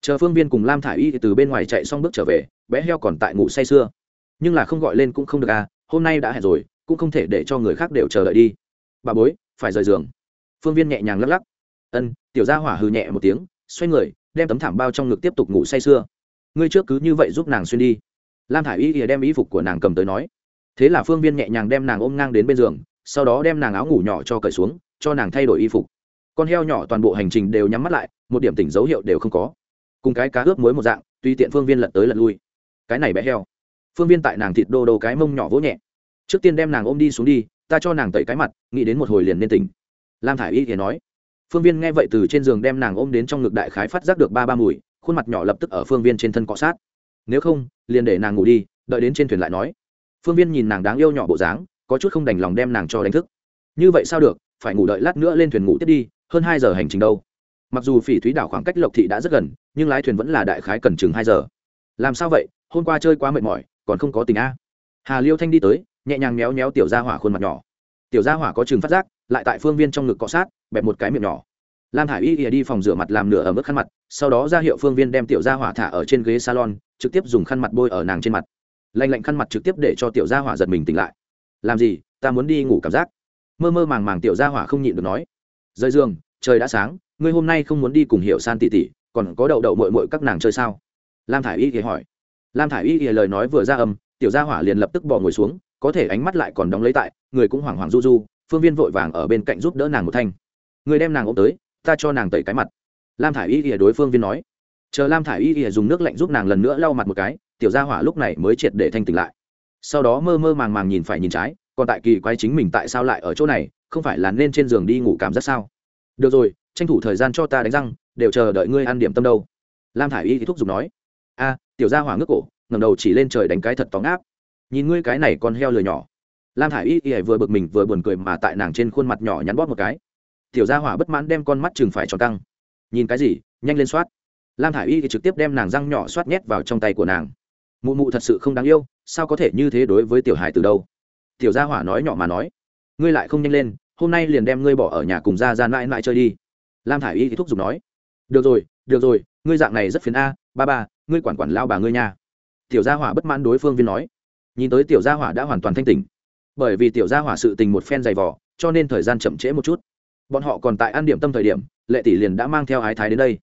Chờ phương viên cùng lam thả i y từ bên ngoài chạy xong bước trở về, bé heo còn tại ngủ say sưa nhưng là không gọi lên cũng không được à hôm nay đã hẹn rồi, cũng không thể để cho người khác đều chờ đợi đi. Bà bối, phải rời giường. Phương viên nhẹ nhàng lắc lắc. Ân, tiểu gia hỏa hừ nhẹ một tiếng, xoay người, đem tấm thảm bao trong ngực tiếp tục ngủ say sưa. Ngươi trước cứ như vậy giúp nàng xuyên đi. Lam thả i y ỉa đem y phục của nàng cầm tới nói. Thế là phương viên nhẹ nhàng đem nàng ôm ngang đến bên giường, sau đó đem nàng áo ngủ nhỏ cho cởi xuống, cho nàng thay đổi y phục. Con heo nhỏ toàn bộ hành trình đều nhắm mắt lại, một điểm tỉnh dấu hiệu đều không có. Cùng cái cá ướp muối một dạng, tùy tiện phương viên lật tới lật lui. Cái này bé heo phương viên tại nàng thịt đô đô cái mông nhỏ vỗ nhẹ. Trước tiên đem nàng ôm đi xuống đi, ta cho nàng tẩy cái mặt, nghĩ đến một hồi liền nên tỉnh. Lam thả i y thì nói. Phương viên nghe vậy từ trên giường đem nàng ôm đến trong ngực đại khái phát giác được ba ba mùi, khuôn mặt nhỏ lập tức ở phương viên trên thân cọ sát. Nếu không, liền để nàng ngủ đi, đợi đến trên thuyền lại nói. Phương viên nhìn nàng đáng yêu nhỏ bộ dáng, có chút không đành lòng đem nàng cho đánh thức. Như vậy sao được, phải ngủ đợi lát nữa lên thuyền ngủ tiếp đi, hơn hai giờ hành trình đâu. Mặc dù phỉ thúy đảo khoảng cách lộc thị đã rất gần, nhưng lái thuyền vẫn là đại khái cần chừng hai giờ. Làm sao vậy, hôm qua chơi quá mệt mỏi còn không có tình a. Hà liêu thanh đi tới, nhẹ nhàng méo méo tiểu gia hỏa khuôn mặt nhỏ. Tiểu gia hỏa có chừng phát giác, lại tại phương viên trong ngực cọ sát, bẹp một cái miệng nhỏ. Lam hải y ỉa đi phòng rửa mặt làm nửa ở mức khăn mặt, sau đó ra hiệu phương viên đem tiểu gia hỏa thả ở trên ghế salon, trực tiếp dùng khăn mặt bôi ở nàng trên mặt. Lạnh lạnh khăn mặt trực tiếp để cho tiểu gia hỏa giật mình tỉnh lại. Làm gì? Ta muốn đi ngủ cảm giác. Mơ mơ màng màng tiểu gia hỏa không nhịn được nói. Rời giường, trời đã sáng, ngươi hôm nay không muốn đi cùng hiểu san tỉ tỉ còn có đậu đậu mội mội các nàng chơi sao? Lam thả i y thì hỏi lam thả i y ỉa lời nói vừa ra âm, tiểu gia hỏa liền lập tức bỏ ngồi xuống, có thể ánh mắt lại còn đóng lấy tại, người cũng hoảng hoảng du du, phương viên vội vàng ở bên cạnh giúp đỡ nàng một thanh. Người đem nàng ôm tới, ta cho nàng tẩy cái mặt. Lam thả i y ỉa đối phương viên nói. Chờ lam thả i y ỉa dùng nước lạnh giúp nàng lần nữa lau mặt một cái, tiểu gia hỏa lúc này mới triệt để thanh tỉnh lại. Sau đó mơ mơ màng màng nhìn phải nhìn trái, còn tại kỳ quái chính mình tại sao lại ở chỗ này, không phải là nên trên giường đi ngủ cảm giác sao? Được rồi, tranh thủ thời gian cho ta đánh răng, đều chờ đợi ngươi ăn điểm tâm đâu. Lam thả i y thì thúc giục nói. A tiểu gia hỏa ngước cổ ngầm đầu chỉ lên trời đánh cái thật tóng áp nhìn ngươi cái này con heo lười nhỏ. Lam thả i y y vừa bực mình vừa buồn cười mà tại nàng trên khuôn mặt nhỏ nhắn bóp một cái. Tiểu gia hỏa bất mãn đem con mắt chừng phải tròn căng. Nhìn cái gì? Nhanh lên soát. Lam thả i y thì trực tiếp đem nàng răng nhỏ soát nhét vào trong tay của nàng. Mụ mụ thật sự không đáng yêu, sao có thể như thế đối với tiểu hải từ đâu? Tiểu gia hỏa nói nhỏ mà nói. Ngươi lại không nhanh lên, hôm nay liền đem ngươi bỏ ở nhà cùng ra ra mãi mãi chơi đi. Lam thả i y thì thúc giục nói. Được rồi được rồi, ngươi dạng này rất phiền a, ba ba ngươi quản quản lao bà ngươi nha. Tiểu gia hỏa bất mãn đối phương viên nói. Nhìn tới tiểu gia hỏa đã hoàn toàn thanh tỉnh. Bởi vì tiểu gia hỏa sự tình một phen dày vỏ cho nên thời gian chậm trễ một chút. Bọn họ còn tại ăn điểm tâm thời điểm, lệ tỷ liền đã mang theo ái thái đến đây.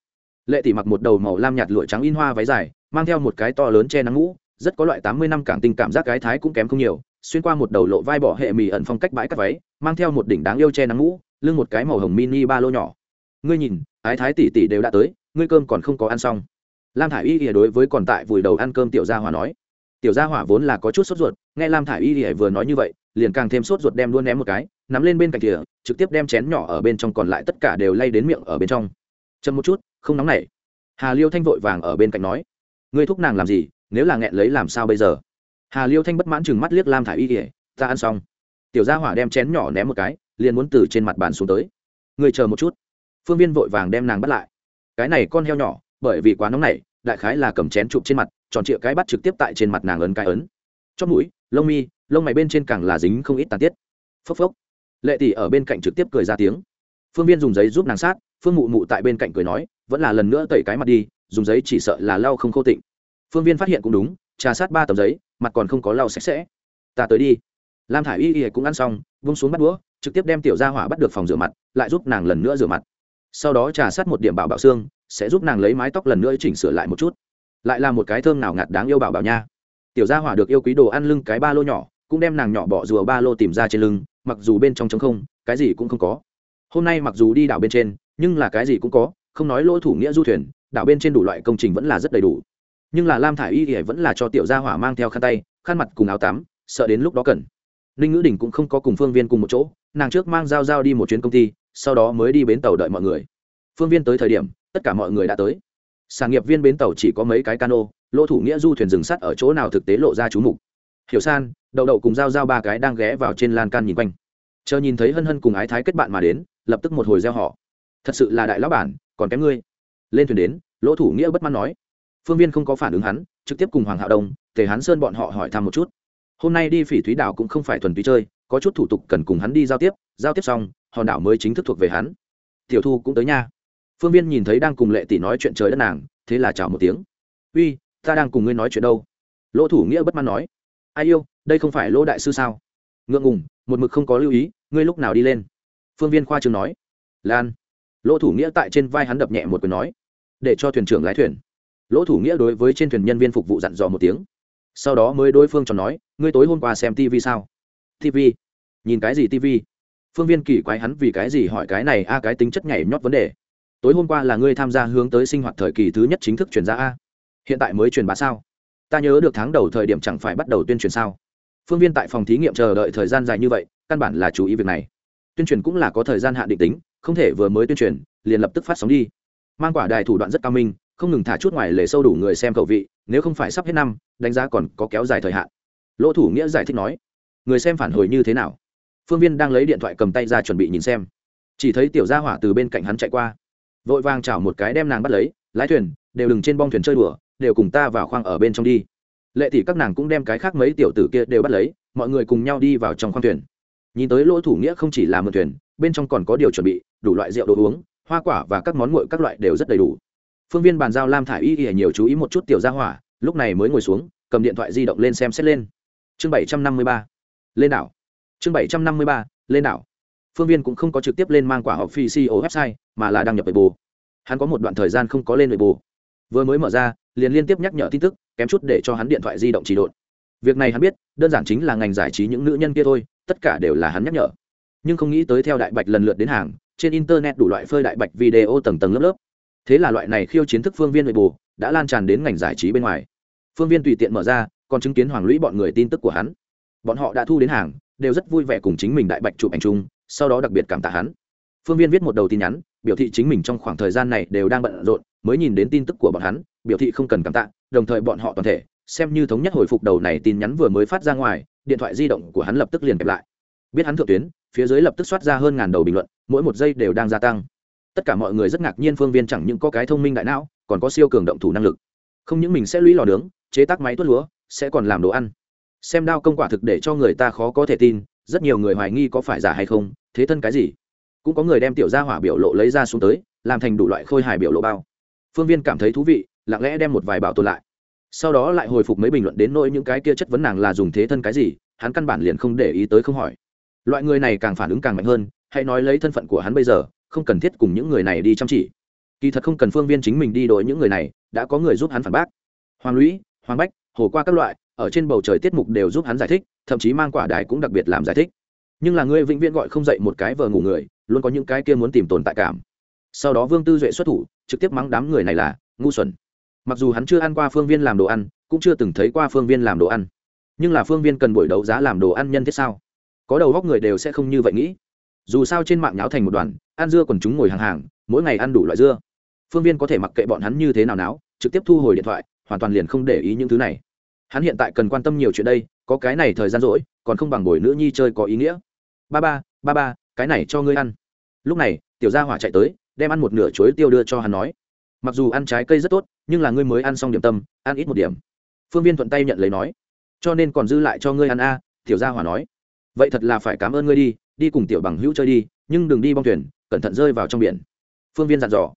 Lệ tỷ mặc một đầu màu lam nhạt lụa trắng in hoa váy dài, mang theo một cái to lớn che nắng mũ rất có loại tám mươi năm cảng tình cảm giác cái thái cũng kém không nhiều, xuyên qua một đầu lộ vai bỏ hệ mì ẩn phong cách bãi cắt váy, mang theo một đỉnh đáng yêu che nắng mũ lưng một cái màu hồng mini ba lô nhỏ. Ngươi nhìn, ái thái tỷ tỷ đều đã tới, ngươi cơm còn không có ăn xong lam thả i y ỉa đối với còn tại vùi đầu ăn cơm tiểu gia hỏa nói. Tiểu gia hỏa vốn là có chút sốt ruột, nghe lam thả i y ỉa vừa nói như vậy, liền càng thêm sốt ruột đem luôn ném một cái, nắm lên bên cạnh thìa, trực tiếp đem chén nhỏ ở bên trong còn lại tất cả đều lay đến miệng ở bên trong. Chậm một chút, không nóng nảy. Hà liêu thanh vội vàng ở bên cạnh nói. Ngươi thúc nàng làm gì, nếu là nghẹn lấy làm sao bây giờ? Hà liêu thanh bất mãn chừng mắt liếc lam thả i y ỉa ta ăn xong. Tiểu gia hỏa đem chén nhỏ ném một cái, liền muốn từ trên mặt bàn xuống tới. Người chờ một chút. Phương viên vội vàng đem nàng bắt lại. Cái này con heo nhỏ bởi vì quá nóng nảy đại khái là cầm chén chụp trên mặt, tròn trịa cái bắt trực tiếp tại trên mặt nàng ấn cái ấn. Chót mũi, lông mi, lông mày bên trên càng là dính không ít tàn tiết. Phốc phốc. Lệ tỷ ở bên cạnh trực tiếp cười ra tiếng. Phương viên dùng giấy giúp nàng sát, phương mụ mụ tại bên cạnh cười nói, vẫn là lần nữa tẩy cái mặt đi, dùng giấy chỉ sợ là lau không khô tịnh. Phương viên phát hiện cũng đúng, trà sát ba tấm giấy, mặt còn không có lau sạch sẽ. Ta tới đi. Lam thả i y y cũng ăn xong vung xuống bắt đũa, trực tiếp đem tiểu gia hỏa bắt được phòng rửa mặt, lại giúp nàng lần nữa rửa mặt sau đó trà sát một điểm bảo bảo xương, sẽ giúp nàng lấy mái tóc lần nữa chỉnh sửa lại một chút. Lại là một cái thơm nào ngạt đáng yêu bảo bảo nha. Tiểu gia hỏa được yêu quý đồ ăn lưng cái ba lô nhỏ, cũng đem nàng nhỏ bỏ rùa ba lô tìm ra trên lưng, mặc dù bên trong trống không, cái gì cũng không có. Hôm nay mặc dù đi đảo bên trên, nhưng là cái gì cũng có, không nói lỗ thủ nghĩa du thuyền, đảo bên trên đủ loại công trình vẫn là rất đầy đủ. Nhưng là lam thả i y thì vẫn là cho tiểu gia hỏa mang theo khăn tay, khăn mặt cùng áo tắm, sợ đến lúc đó cần. Ninh ngữ đình cũng không có cùng phương viên cùng một chỗ, nàng trước mang dao dao đi một chuyến công ty sau đó mới đi bến tàu đợi mọi người. Phương viên tới thời điểm, tất cả mọi người đã tới. Sản nghiệp viên bến tàu chỉ có mấy cái cano, lỗ thủ nghĩa du thuyền rừng sắt ở chỗ nào thực tế lộ ra chú mục. Hiểu san, đậu đậu cùng g i a o g i a o ba cái đang ghé vào trên lan can nhìn quanh. Chờ nhìn thấy hân hân cùng ái thái kết bạn mà đến, lập tức một hồi gieo họ thật sự là đại lão bản, còn kém ngươi. Lên thuyền đến, lỗ thủ nghĩa bất mãn nói. Phương viên không có phản ứng hắn, trực tiếp cùng hoàng hạo đông, tề hán sơn bọn họ hỏi thăm một chút. Hôm nay đi phỉ thúy đảo cũng không phải thuần túy chơi, có chút thủ tục cần cùng hắn đi giao tiếp giao tiếp xong, hòn đảo mới chính thức thuộc về hắn. Tiểu thu cũng tới nha. Phương viên nhìn thấy đang cùng lệ tỷ nói chuyện trời đất nàng, thế là chào một tiếng. Uy, ta đang cùng ngươi nói chuyện đâu? Lỗ thủ nghĩa bất mãn nói. Ai yêu, đây không phải lỗ đại sư sao? Ngượng ngùng, một mực không có lưu ý, ngươi lúc nào đi lên? Phương viên khoa trường nói. Lan. Lỗ thủ nghĩa tại trên vai hắn đập nhẹ một quyền nói. Để cho thuyền trưởng lái thuyền. Lỗ thủ nghĩa đối với trên thuyền nhân viên phục vụ dặn dò một tiếng. Sau đó mới đối phương cho nói, ngươi tối hôm qua xem tv sao? Tv nhìn cái gì tv phương viên kỳ quái hắn vì cái gì hỏi cái này? A, cái tính chất nhảy nhót vấn đề. Tối hôm qua là ngươi tham gia hướng tới sinh hoạt thời kỳ thứ nhất chính thức truyền ra a. Hiện tại mới truyền bá sao? Ta nhớ được tháng đầu thời điểm chẳng phải bắt đầu tuyên truyền sao? Phương viên tại phòng thí nghiệm chờ đợi thời gian dài như vậy, căn bản là chú ý việc này. Tuyên truyền cũng là có thời gian hạn định tính, không thể vừa mới tuyên truyền, liền lập tức phát sóng đi. Mang quả đài thủ đoạn rất cao minh, không ngừng thả chút ngoài lề sâu đủ người xem khẩu vị, nếu không phải sắp hết năm, đánh giá còn có kéo dài thời hạn. Lỗ thủ nghĩa giải thích nói, người xem phản hồi như thế nào? Phương viên đang lấy điện thoại cầm tay ra chuẩn bị nhìn xem. Chỉ thấy tiểu gia hỏa từ bên cạnh hắn chạy qua. Vội vàng chảo một cái đem nàng bắt lấy, lái thuyền, đều đừng trên bong thuyền chơi đùa, đều cùng ta vào khoang ở bên trong đi. Lệ tỷ các nàng cũng đem cái khác mấy tiểu tử kia đều bắt lấy, mọi người cùng nhau đi vào trong khoang thuyền. Nhìn tới lỗ thủ nghĩa không chỉ là mượn thuyền, bên trong còn có điều chuẩn bị, đủ loại rượu đồ uống, hoa quả và các món nguội các loại đều rất đầy đủ. Phương viên bàn giao lam thả i y y nhiều chú ý một chút tiểu gia hỏa, lúc này mới ngồi xuống, cầm điện thoại di động lên xem xét lên. Chương bảy trăm năm mươi ba. Lên đảo chương bảy trăm năm mươi ba, lên đảo. Phương viên cũng không có trực tiếp lên mang quả họp phi co website, mà là đăng nhập về bù hắn có một đoạn thời gian không có lên về bù vừa mới mở ra, liền liên tiếp nhắc nhở tin tức, kém chút để cho hắn điện thoại di động chỉ độn. Việc này hắn biết, đơn giản chính là ngành giải trí những nữ nhân kia thôi, tất cả đều là hắn nhắc nhở. Nhưng không nghĩ tới theo đại bạch lần lượt đến hàng, trên internet đủ loại phơi đại bạch video tầng tầng lớp lớp. Thế là loại này khiêu chiến thức phương viên nội bù đã lan tràn đến ngành giải trí bên ngoài. Phương viên tùy tiện mở ra, còn chứng kiến hoàng lũy bọn người tin tức của hắn. Bọn họ đã thu đến hàng đều rất vui vẻ cùng chính mình đại bạch chụp ảnh chung, sau đó đặc biệt cảm tạ hắn. Phương viên viết một đầu tin nhắn, biểu thị chính mình trong khoảng thời gian này đều đang bận rộn, mới nhìn đến tin tức của bọn hắn, biểu thị không cần cảm tạ, đồng thời bọn họ toàn thể, xem như thống nhất hồi phục đầu này tin nhắn vừa mới phát ra ngoài, điện thoại di động của hắn lập tức liền kẹp lại. Biết hắn thượng tuyến, phía dưới lập tức soát ra hơn ngàn đầu bình luận, mỗi một giây đều đang gia tăng. Tất cả mọi người rất ngạc nhiên phương viên chẳng những có cái thông minh đại não, còn có siêu cường động thủ năng lực. Không những mình sẽ lũy lò nướng, chế tác máy tuốt lúa, sẽ còn làm đồ ăn xem đao công quả thực để cho người ta khó có thể tin, rất nhiều người hoài nghi có phải giả hay không, thế thân cái gì? Cũng có người đem tiểu gia hỏa biểu lộ lấy ra xuống tới, làm thành đủ loại khôi hài biểu lộ bao. Phương viên cảm thấy thú vị, lặng lẽ đem một vài bảo tồn lại. Sau đó lại hồi phục mấy bình luận đến nỗi những cái kia chất vấn nàng là dùng thế thân cái gì, hắn căn bản liền không để ý tới không hỏi. Loại người này càng phản ứng càng mạnh hơn, hãy nói lấy thân phận của hắn bây giờ, không cần thiết cùng những người này đi chăm chỉ. Kỳ thật không cần phương viên chính mình đi đổi những người này, đã có người giúp hắn phản bác. Hoàng lũy, hoàng bách, hồ qua các loại ở trên bầu trời tiết mục đều giúp hắn giải thích, thậm chí mang quả đài cũng đặc biệt làm giải thích. Nhưng là ngươi vĩnh viễn gọi không dậy một cái vờ ngủ người, luôn có những cái kia muốn tìm tồn tại cảm. Sau đó vương tư duệ xuất thủ, trực tiếp mắng đám người này là ngu xuẩn. Mặc dù hắn chưa ăn qua phương viên làm đồ ăn, cũng chưa từng thấy qua phương viên làm đồ ăn. Nhưng là phương viên cần buổi đấu giá làm đồ ăn nhân thiết sao? Có đầu góc người đều sẽ không như vậy nghĩ. Dù sao trên mạng nháo thành một đoàn, ăn dưa còn chúng ngồi hàng hàng, mỗi ngày ăn đủ loại dưa. Phương viên có thể mặc kệ bọn hắn như thế nào náo, trực tiếp thu hồi điện thoại, hoàn toàn liền không để ý những thứ này hắn hiện tại cần quan tâm nhiều chuyện đây, có cái này thời gian rỗi, còn không bằng buổi nữ nhi chơi có ý nghĩa. Ba ba ba ba, cái này cho ngươi ăn. Lúc này, tiểu gia hỏa chạy tới, đem ăn một nửa chuối tiêu đưa cho hắn nói. Mặc dù ăn trái cây rất tốt, nhưng là ngươi mới ăn xong điểm tâm, ăn ít một điểm. Phương viên thuận tay nhận lấy nói. Cho nên còn dư lại cho ngươi ăn a, tiểu gia hỏa nói. Vậy thật là phải cảm ơn ngươi đi đi cùng tiểu bằng hữu chơi đi, nhưng đừng đi bong thuyền, cẩn thận rơi vào trong biển. Phương viên dặn dò.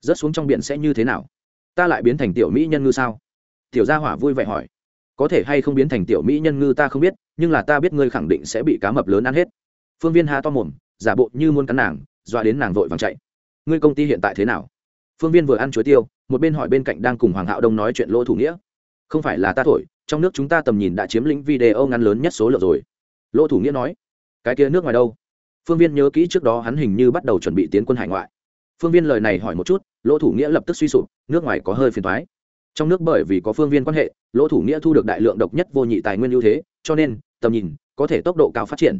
Rớt xuống trong biển sẽ như thế nào? Ta lại biến thành tiểu mỹ nhân ngư sao? Tiểu gia hỏa vui vẻ hỏi có thể hay không biến thành tiểu mỹ nhân ngư ta không biết, nhưng là ta biết ngươi khẳng định sẽ bị cá mập lớn ăn hết. Phương viên há to mồm, giả bộ như muốn cắn nàng, dọa đến nàng vội vàng chạy. Ngươi công ty hiện tại thế nào? Phương viên vừa ăn chuối tiêu, một bên hỏi bên cạnh đang cùng hoàng hạo đông nói chuyện lỗ thủ nghĩa. Không phải là ta thổi, trong nước chúng ta tầm nhìn đã chiếm lĩnh video ngắn lớn nhất số lượng rồi. Lỗ thủ nghĩa nói. Cái kia nước ngoài đâu? Phương viên nhớ kỹ trước đó hắn hình như bắt đầu chuẩn bị tiến quân hải ngoại. Phương viên lời này hỏi một chút, lỗ thủ nghĩa lập tức suy sụp, nước ngoài có hơi phiền thoái trong nước bởi vì có phương viên quan hệ, lỗ thủ nghĩa thu được đại lượng độc nhất vô nhị tài nguyên ưu thế, cho nên, tầm nhìn, có thể tốc độ cao phát triển.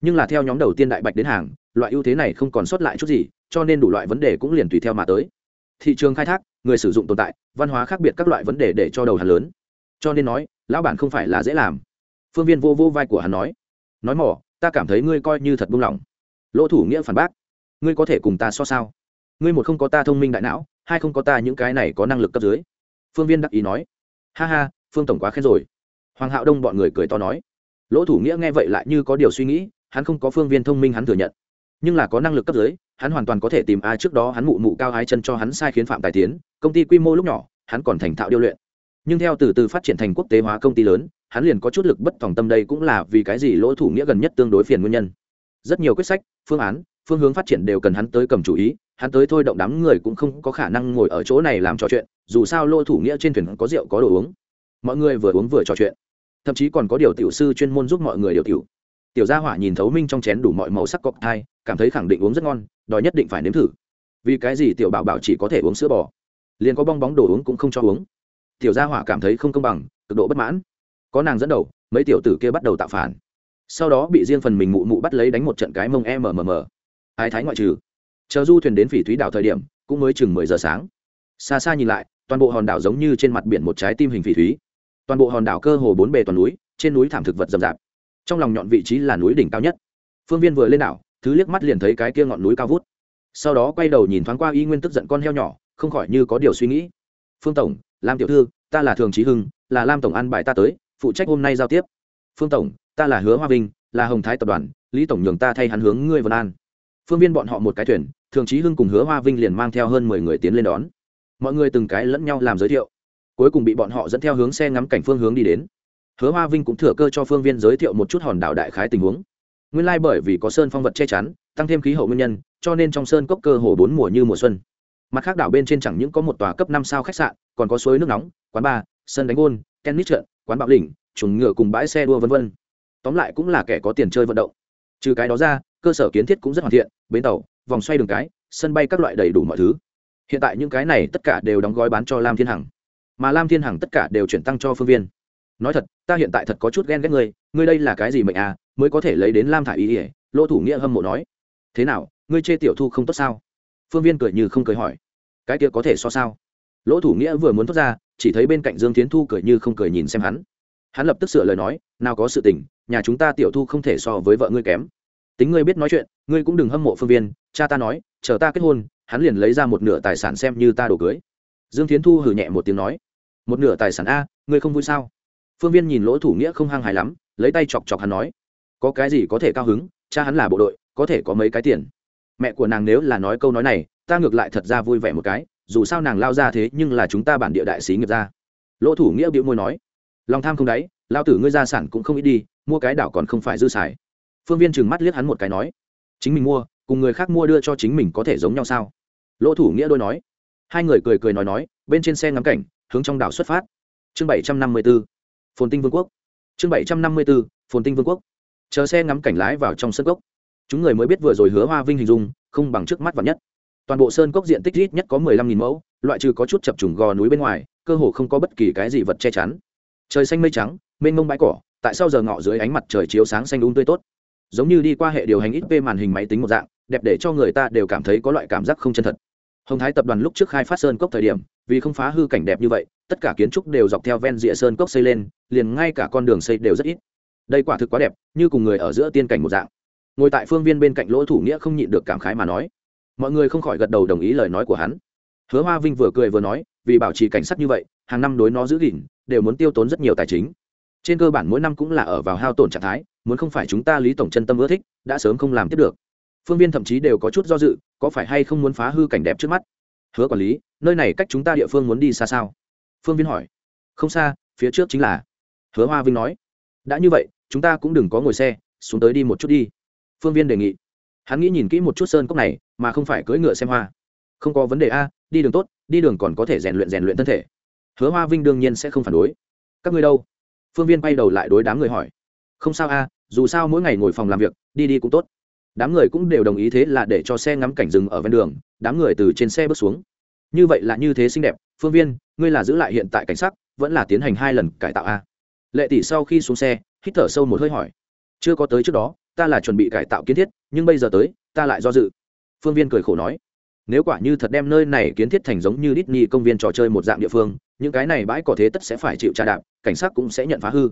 Nhưng là theo nhóm đầu tiên đại bạch đến hàng, loại ưu thế này không còn sót lại chút gì, cho nên đủ loại vấn đề cũng liền tùy theo mà tới. Thị trường khai thác, người sử dụng tồn tại, văn hóa khác biệt các loại vấn đề để cho đầu hắn lớn. Cho nên nói, lão bản không phải là dễ làm. Phương viên vô vô vai của hắn nói nói mỏ, ta cảm thấy ngươi coi như thật buông lỏng. Lỗ thủ nghĩa phản bác, ngươi có thể cùng ta so sao? Ngươi một không có ta thông minh đại não, hai không có ta những cái này có năng lực cấp dưới phương viên đắc ý nói. Ha ha, phương tổng quá khen rồi. Hoàng hạo đông bọn người cười to nói. Lỗ thủ nghĩa nghe vậy lại như có điều suy nghĩ, hắn không có phương viên thông minh hắn thừa nhận. Nhưng là có năng lực cấp dưới, hắn hoàn toàn có thể tìm ai trước đó hắn mụ mụ cao hái chân cho hắn sai khiến phạm tài tiến, công ty quy mô lúc nhỏ, hắn còn thành thạo điêu luyện. Nhưng theo từ từ phát triển thành quốc tế hóa công ty lớn, hắn liền có chút lực bất phòng tâm đây cũng là vì cái gì lỗ thủ nghĩa gần nhất tương đối phiền nguyên nhân. Rất nhiều quyết sách, phương án, phương hướng phát triển đều cần hắn tới cầm chủ ý hắn tới thôi động đám người cũng không có khả năng ngồi ở chỗ này làm trò chuyện, dù sao lô thủ nghĩa trên thuyền có rượu có đồ uống. Mọi người vừa uống vừa trò chuyện. Thậm chí còn có điều tiểu sư chuyên môn giúp mọi người điều tiểu. Tiểu gia hỏa nhìn thấu minh trong chén đủ mọi màu sắc cọc thai, cảm thấy khẳng định uống rất ngon, đòi nhất định phải nếm thử. Vì cái gì tiểu bảo bảo chỉ có thể uống sữa bò? Liền có bong bóng đồ uống cũng không cho uống. Tiểu gia hỏa cảm thấy không công bằng, cực độ bất mãn. Có nàng dẫn đầu, mấy tiểu tử kia bắt đầu tạo phản. Sau đó bị riêng phần mình mụ mụ bắt lấy đánh một trận cái mông mmm ai thái ngoại trừ chờ du thuyền đến phỉ thúy đảo thời điểm, cũng mới chừng mười giờ sáng. Xa xa nhìn lại, toàn bộ hòn đảo giống như trên mặt biển một trái tim hình phỉ thúy. Toàn bộ hòn đảo cơ hồ bốn bề toàn núi, trên núi thảm thực vật rậm rạp. Trong lòng nhọn vị trí là núi đỉnh cao nhất. Phương viên vừa lên đảo, thứ liếc mắt liền thấy cái kia ngọn núi cao vút. Sau đó quay đầu nhìn thoáng qua y nguyên tức giận con heo nhỏ, không khỏi như có điều suy nghĩ. Phương tổng, lam tiểu thư, ta là thường trí hưng, là lam tổng ăn bài ta tới, phụ trách hôm nay giao tiếp. Phương tổng, ta là hứa hoa vinh, là hồng thái tập đoàn, lý tổng nhường ta thay hắn hướng ngươi vân an phương viên bọn họ một cái thuyền, thường trí hưng cùng hứa hoa vinh liền mang theo hơn mười người tiến lên đón. Mọi người từng cái lẫn nhau làm giới thiệu. Cuối cùng bị bọn họ dẫn theo hướng xe ngắm cảnh phương hướng đi đến. Hứa hoa vinh cũng thừa cơ cho phương viên giới thiệu một chút hòn đảo đại khái tình huống. Nguyên lai、like、bởi vì có sơn phong vật che chắn, tăng thêm khí hậu nguyên nhân, cho nên trong sơn cốc cơ hồ bốn mùa như mùa xuân. Mặt khác đảo bên trên chẳng những có một tòa cấp năm sao khách sạn, còn có suối nước nóng, quán bar, sân đánh gôn, tennis trận, quán bạo đỉnh chuồng ngựa cùng bãi xe đua v v tóm lại cũng là kẻ có tiền chơi vận động. Trừ cái đó ra cơ sở kiến thiết cũng rất hoàn thiện, bến tàu, vòng xoay đường cái, sân bay các loại đầy đủ mọi thứ. Hiện tại những cái này tất cả đều đóng gói bán cho lam thiên hằng. Mà lam thiên hằng tất cả đều chuyển tăng cho phương viên. Nói thật, ta hiện tại thật có chút ghen ghét ngươi ngươi đây là cái gì mệnh à mới có thể lấy đến lam thả ý ỉa lỗ thủ nghĩa hâm mộ nói. Thế nào, ngươi chê tiểu thu không tốt sao? Phương viên cười như không cười hỏi. Cái kia có thể so sao? Lỗ thủ nghĩa vừa muốn thoát ra, chỉ thấy bên cạnh dương tiến thu cười như không cười nhìn xem hắn. Hắn lập tức sửa lời nói, nào có sự tình, nhà chúng ta tiểu thu không thể so với vợ ngươi kém tính ngươi biết nói chuyện, ngươi cũng đừng hâm mộ phương viên, cha ta nói, chờ ta kết hôn, hắn liền lấy ra một nửa tài sản xem như ta đổ cưới. Dương tiến thu hử nhẹ một tiếng nói, một nửa tài sản a, ngươi không vui sao? Phương viên nhìn lỗ thủ nghĩa không hăng hài lắm, lấy tay chọc chọc hắn nói, có cái gì có thể cao hứng, cha hắn là bộ đội, có thể có mấy cái tiền. Mẹ của nàng nếu là nói câu nói này, ta ngược lại thật ra vui vẻ một cái, dù sao nàng lao ra thế nhưng là chúng ta bản địa đại sĩ nghiệp ra lỗ thủ nghĩa bĩu môi nói, lòng tham không đáy, lao tử ngươi gia sản cũng không ít đi, mua cái đảo còn không phải dư xài phương viên chừng mắt liếc hắn một cái nói, chính mình mua, cùng người khác mua đưa cho chính mình có thể giống nhau sao? Lỗ thủ nghĩa đôi nói. Hai người cười cười nói nói, bên trên xe ngắm cảnh, hướng trong đảo xuất phát. Chương bảy trăm năm mươi b ố phồn tinh vương quốc. Chương bảy trăm năm mươi b ố phồn tinh vương quốc. Chờ xe ngắm cảnh lái vào trong sân cốc. Chúng người mới biết vừa rồi hứa hoa vinh hình dung, không bằng trước mắt và nhất. Toàn bộ sơn cốc diện tích ít nhất có mười lăm nghìn mẫu, loại trừ có chút chập trùng gò núi bên ngoài, cơ hồ không có bất kỳ cái gì vật che chắn. Trời xanh mây trắng, mênh mông bãi cỏ, tại sao giờ ngọ dưới ánh mặt trời chiếu sáng xanh đúng tươi tốt giống như đi qua hệ điều hành ít p màn hình máy tính một dạng, đẹp để cho người ta đều cảm thấy có loại cảm giác không chân thật. Hồng thái tập đoàn lúc trước khai phát sơn cốc thời điểm, vì không phá hư cảnh đẹp như vậy, tất cả kiến trúc đều dọc theo ven rìa sơn cốc xây lên, liền ngay cả con đường xây đều rất ít. Đây quả thực quá đẹp, như cùng người ở giữa tiên cảnh một dạng. Ngồi tại phương viên bên cạnh lỗ thủ nghĩa không nhịn được cảm khái mà nói. Mọi người không khỏi gật đầu đồng ý lời nói của hắn. Hứa hoa vinh vừa cười vừa nói, vì bảo trì cảnh sát như vậy, hàng năm đối nó giữ gìn, đều muốn tiêu tốn rất nhiều tài chính trên cơ bản mỗi năm cũng là ở vào hao tổn trạng thái, muốn không phải chúng ta lý tổng chân tâm ưa thích, đã sớm không làm tiếp được. Phương viên thậm chí đều có chút do dự, có phải hay không muốn phá hư cảnh đẹp trước mắt? Hứa quản lý, nơi này cách chúng ta địa phương muốn đi xa sao? Phương viên hỏi. Không xa, phía trước chính là. Hứa hoa vinh nói. Đã như vậy, chúng ta cũng đừng có ngồi xe, xuống tới đi một chút đi. Phương viên đề nghị. Hắn nghĩ nhìn kỹ một chút sơn cốc này, mà không phải cưỡi ngựa xem hoa. Không có vấn đề a, đi đường tốt, đi đường còn có thể rèn luyện rèn luyện thân thể. Hứa hoa vinh đương nhiên sẽ không phản đối. Các ngươi đâu? Phương viên bay đầu lại đối đám người hỏi. Không sao a dù sao mỗi ngày ngồi phòng làm việc đi đi cũng tốt. Đám người cũng đều đồng ý thế là để cho xe ngắm cảnh rừng ở ven đường đám người từ trên xe bước xuống. Như vậy là như thế xinh đẹp phương viên ngươi là giữ lại hiện tại cảnh sắc vẫn là tiến hành hai lần cải tạo a? Lệ tỷ sau khi xuống xe hít thở sâu một hơi hỏi. Chưa có tới trước đó ta là chuẩn bị cải tạo kiến thiết nhưng bây giờ tới ta lại do dự. Phương viên cười khổ nói. Nếu quả như thật đem nơi này kiến thiết thành giống như Disney công viên trò chơi một dạng địa phương, những cái này bãi có thế tất sẽ phải chịu tra đạp, cảnh sát cũng sẽ nhận phá hư.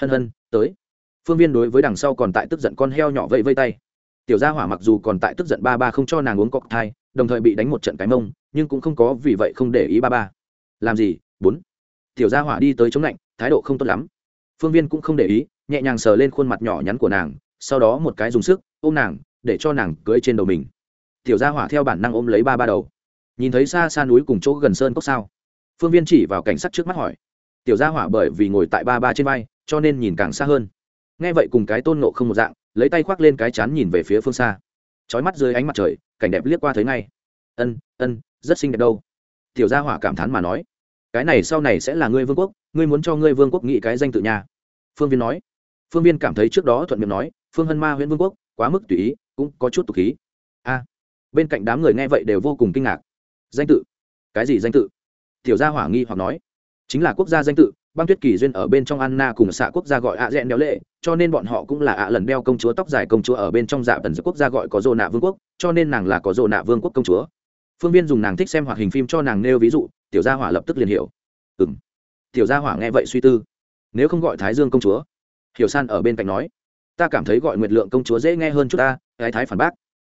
Hân hân, tới. Phương Viên đối với đằng sau còn tại tức giận con heo nhỏ vẫy vây tay. Tiểu Gia Hỏa mặc dù còn tại tức giận ba ba không cho nàng uống cocktail, đồng thời bị đánh một trận cái mông, nhưng cũng không có vì vậy không để ý ba ba. Làm gì? Bốn. Tiểu Gia Hỏa đi tới chống lạnh, thái độ không tốt lắm. Phương Viên cũng không để ý, nhẹ nhàng sờ lên khuôn mặt nhỏ nhắn của nàng, sau đó một cái dùng sức ôm nàng, để cho nàng cưỡi trên đầu mình tiểu gia hỏa theo bản năng ôm lấy ba ba đầu nhìn thấy xa xa núi cùng chỗ gần sơn cốc sao phương viên chỉ vào cảnh sát trước mắt hỏi tiểu gia hỏa bởi vì ngồi tại ba ba trên vai, cho nên nhìn càng xa hơn. Nghe vậy cùng cái tôn nộ không một dạng, lấy tay khoác lên cái chán nhìn về phía phương xa. Trói mắt dưới ánh mặt trời, cảnh đẹp liếc qua thấy ngay. Ân ân, rất xinh đẹp đâu. Tiểu gia hỏa cảm thán mà nói. Cái này sau này sẽ là ngươi vương quốc, ngươi muốn cho ngươi vương quốc nghĩ cái danh tự nhà. Phương viên nói. Phương viên cảm thấy trước đó thuận miệng nói, phương hân ma huyện vương quốc, quá mức tùy ý, cũng có chút tục khí. A. Bên cạnh đám người nghe vậy đều vô cùng kinh ngạc. Danh tự. Cái gì danh tự? Tiểu gia hỏa nghi hoặc nói chính là quốc gia danh tự, băng tuyết kỳ duyên ở bên trong anna cùng xạ quốc gia gọi ạ dẹn đéo lệ, cho nên bọn họ cũng là ạ lần đeo công chúa tóc dài công chúa ở bên trong dạ tần quốc gia gọi có dồ nạ vương quốc, cho nên nàng là có dồ nạ vương quốc công chúa. Phương viên dùng nàng thích xem hoạt hình phim cho nàng nêu ví dụ, tiểu gia hỏa lập tức liền hiểu. Ừ m tiểu gia hỏa nghe vậy suy tư. Nếu không gọi thái dương công chúa? Hiểu san ở bên cạnh nói. Ta cảm thấy gọi nguyệt lượng công chúa dễ nghe hơn chút ta, cái thái phản bác.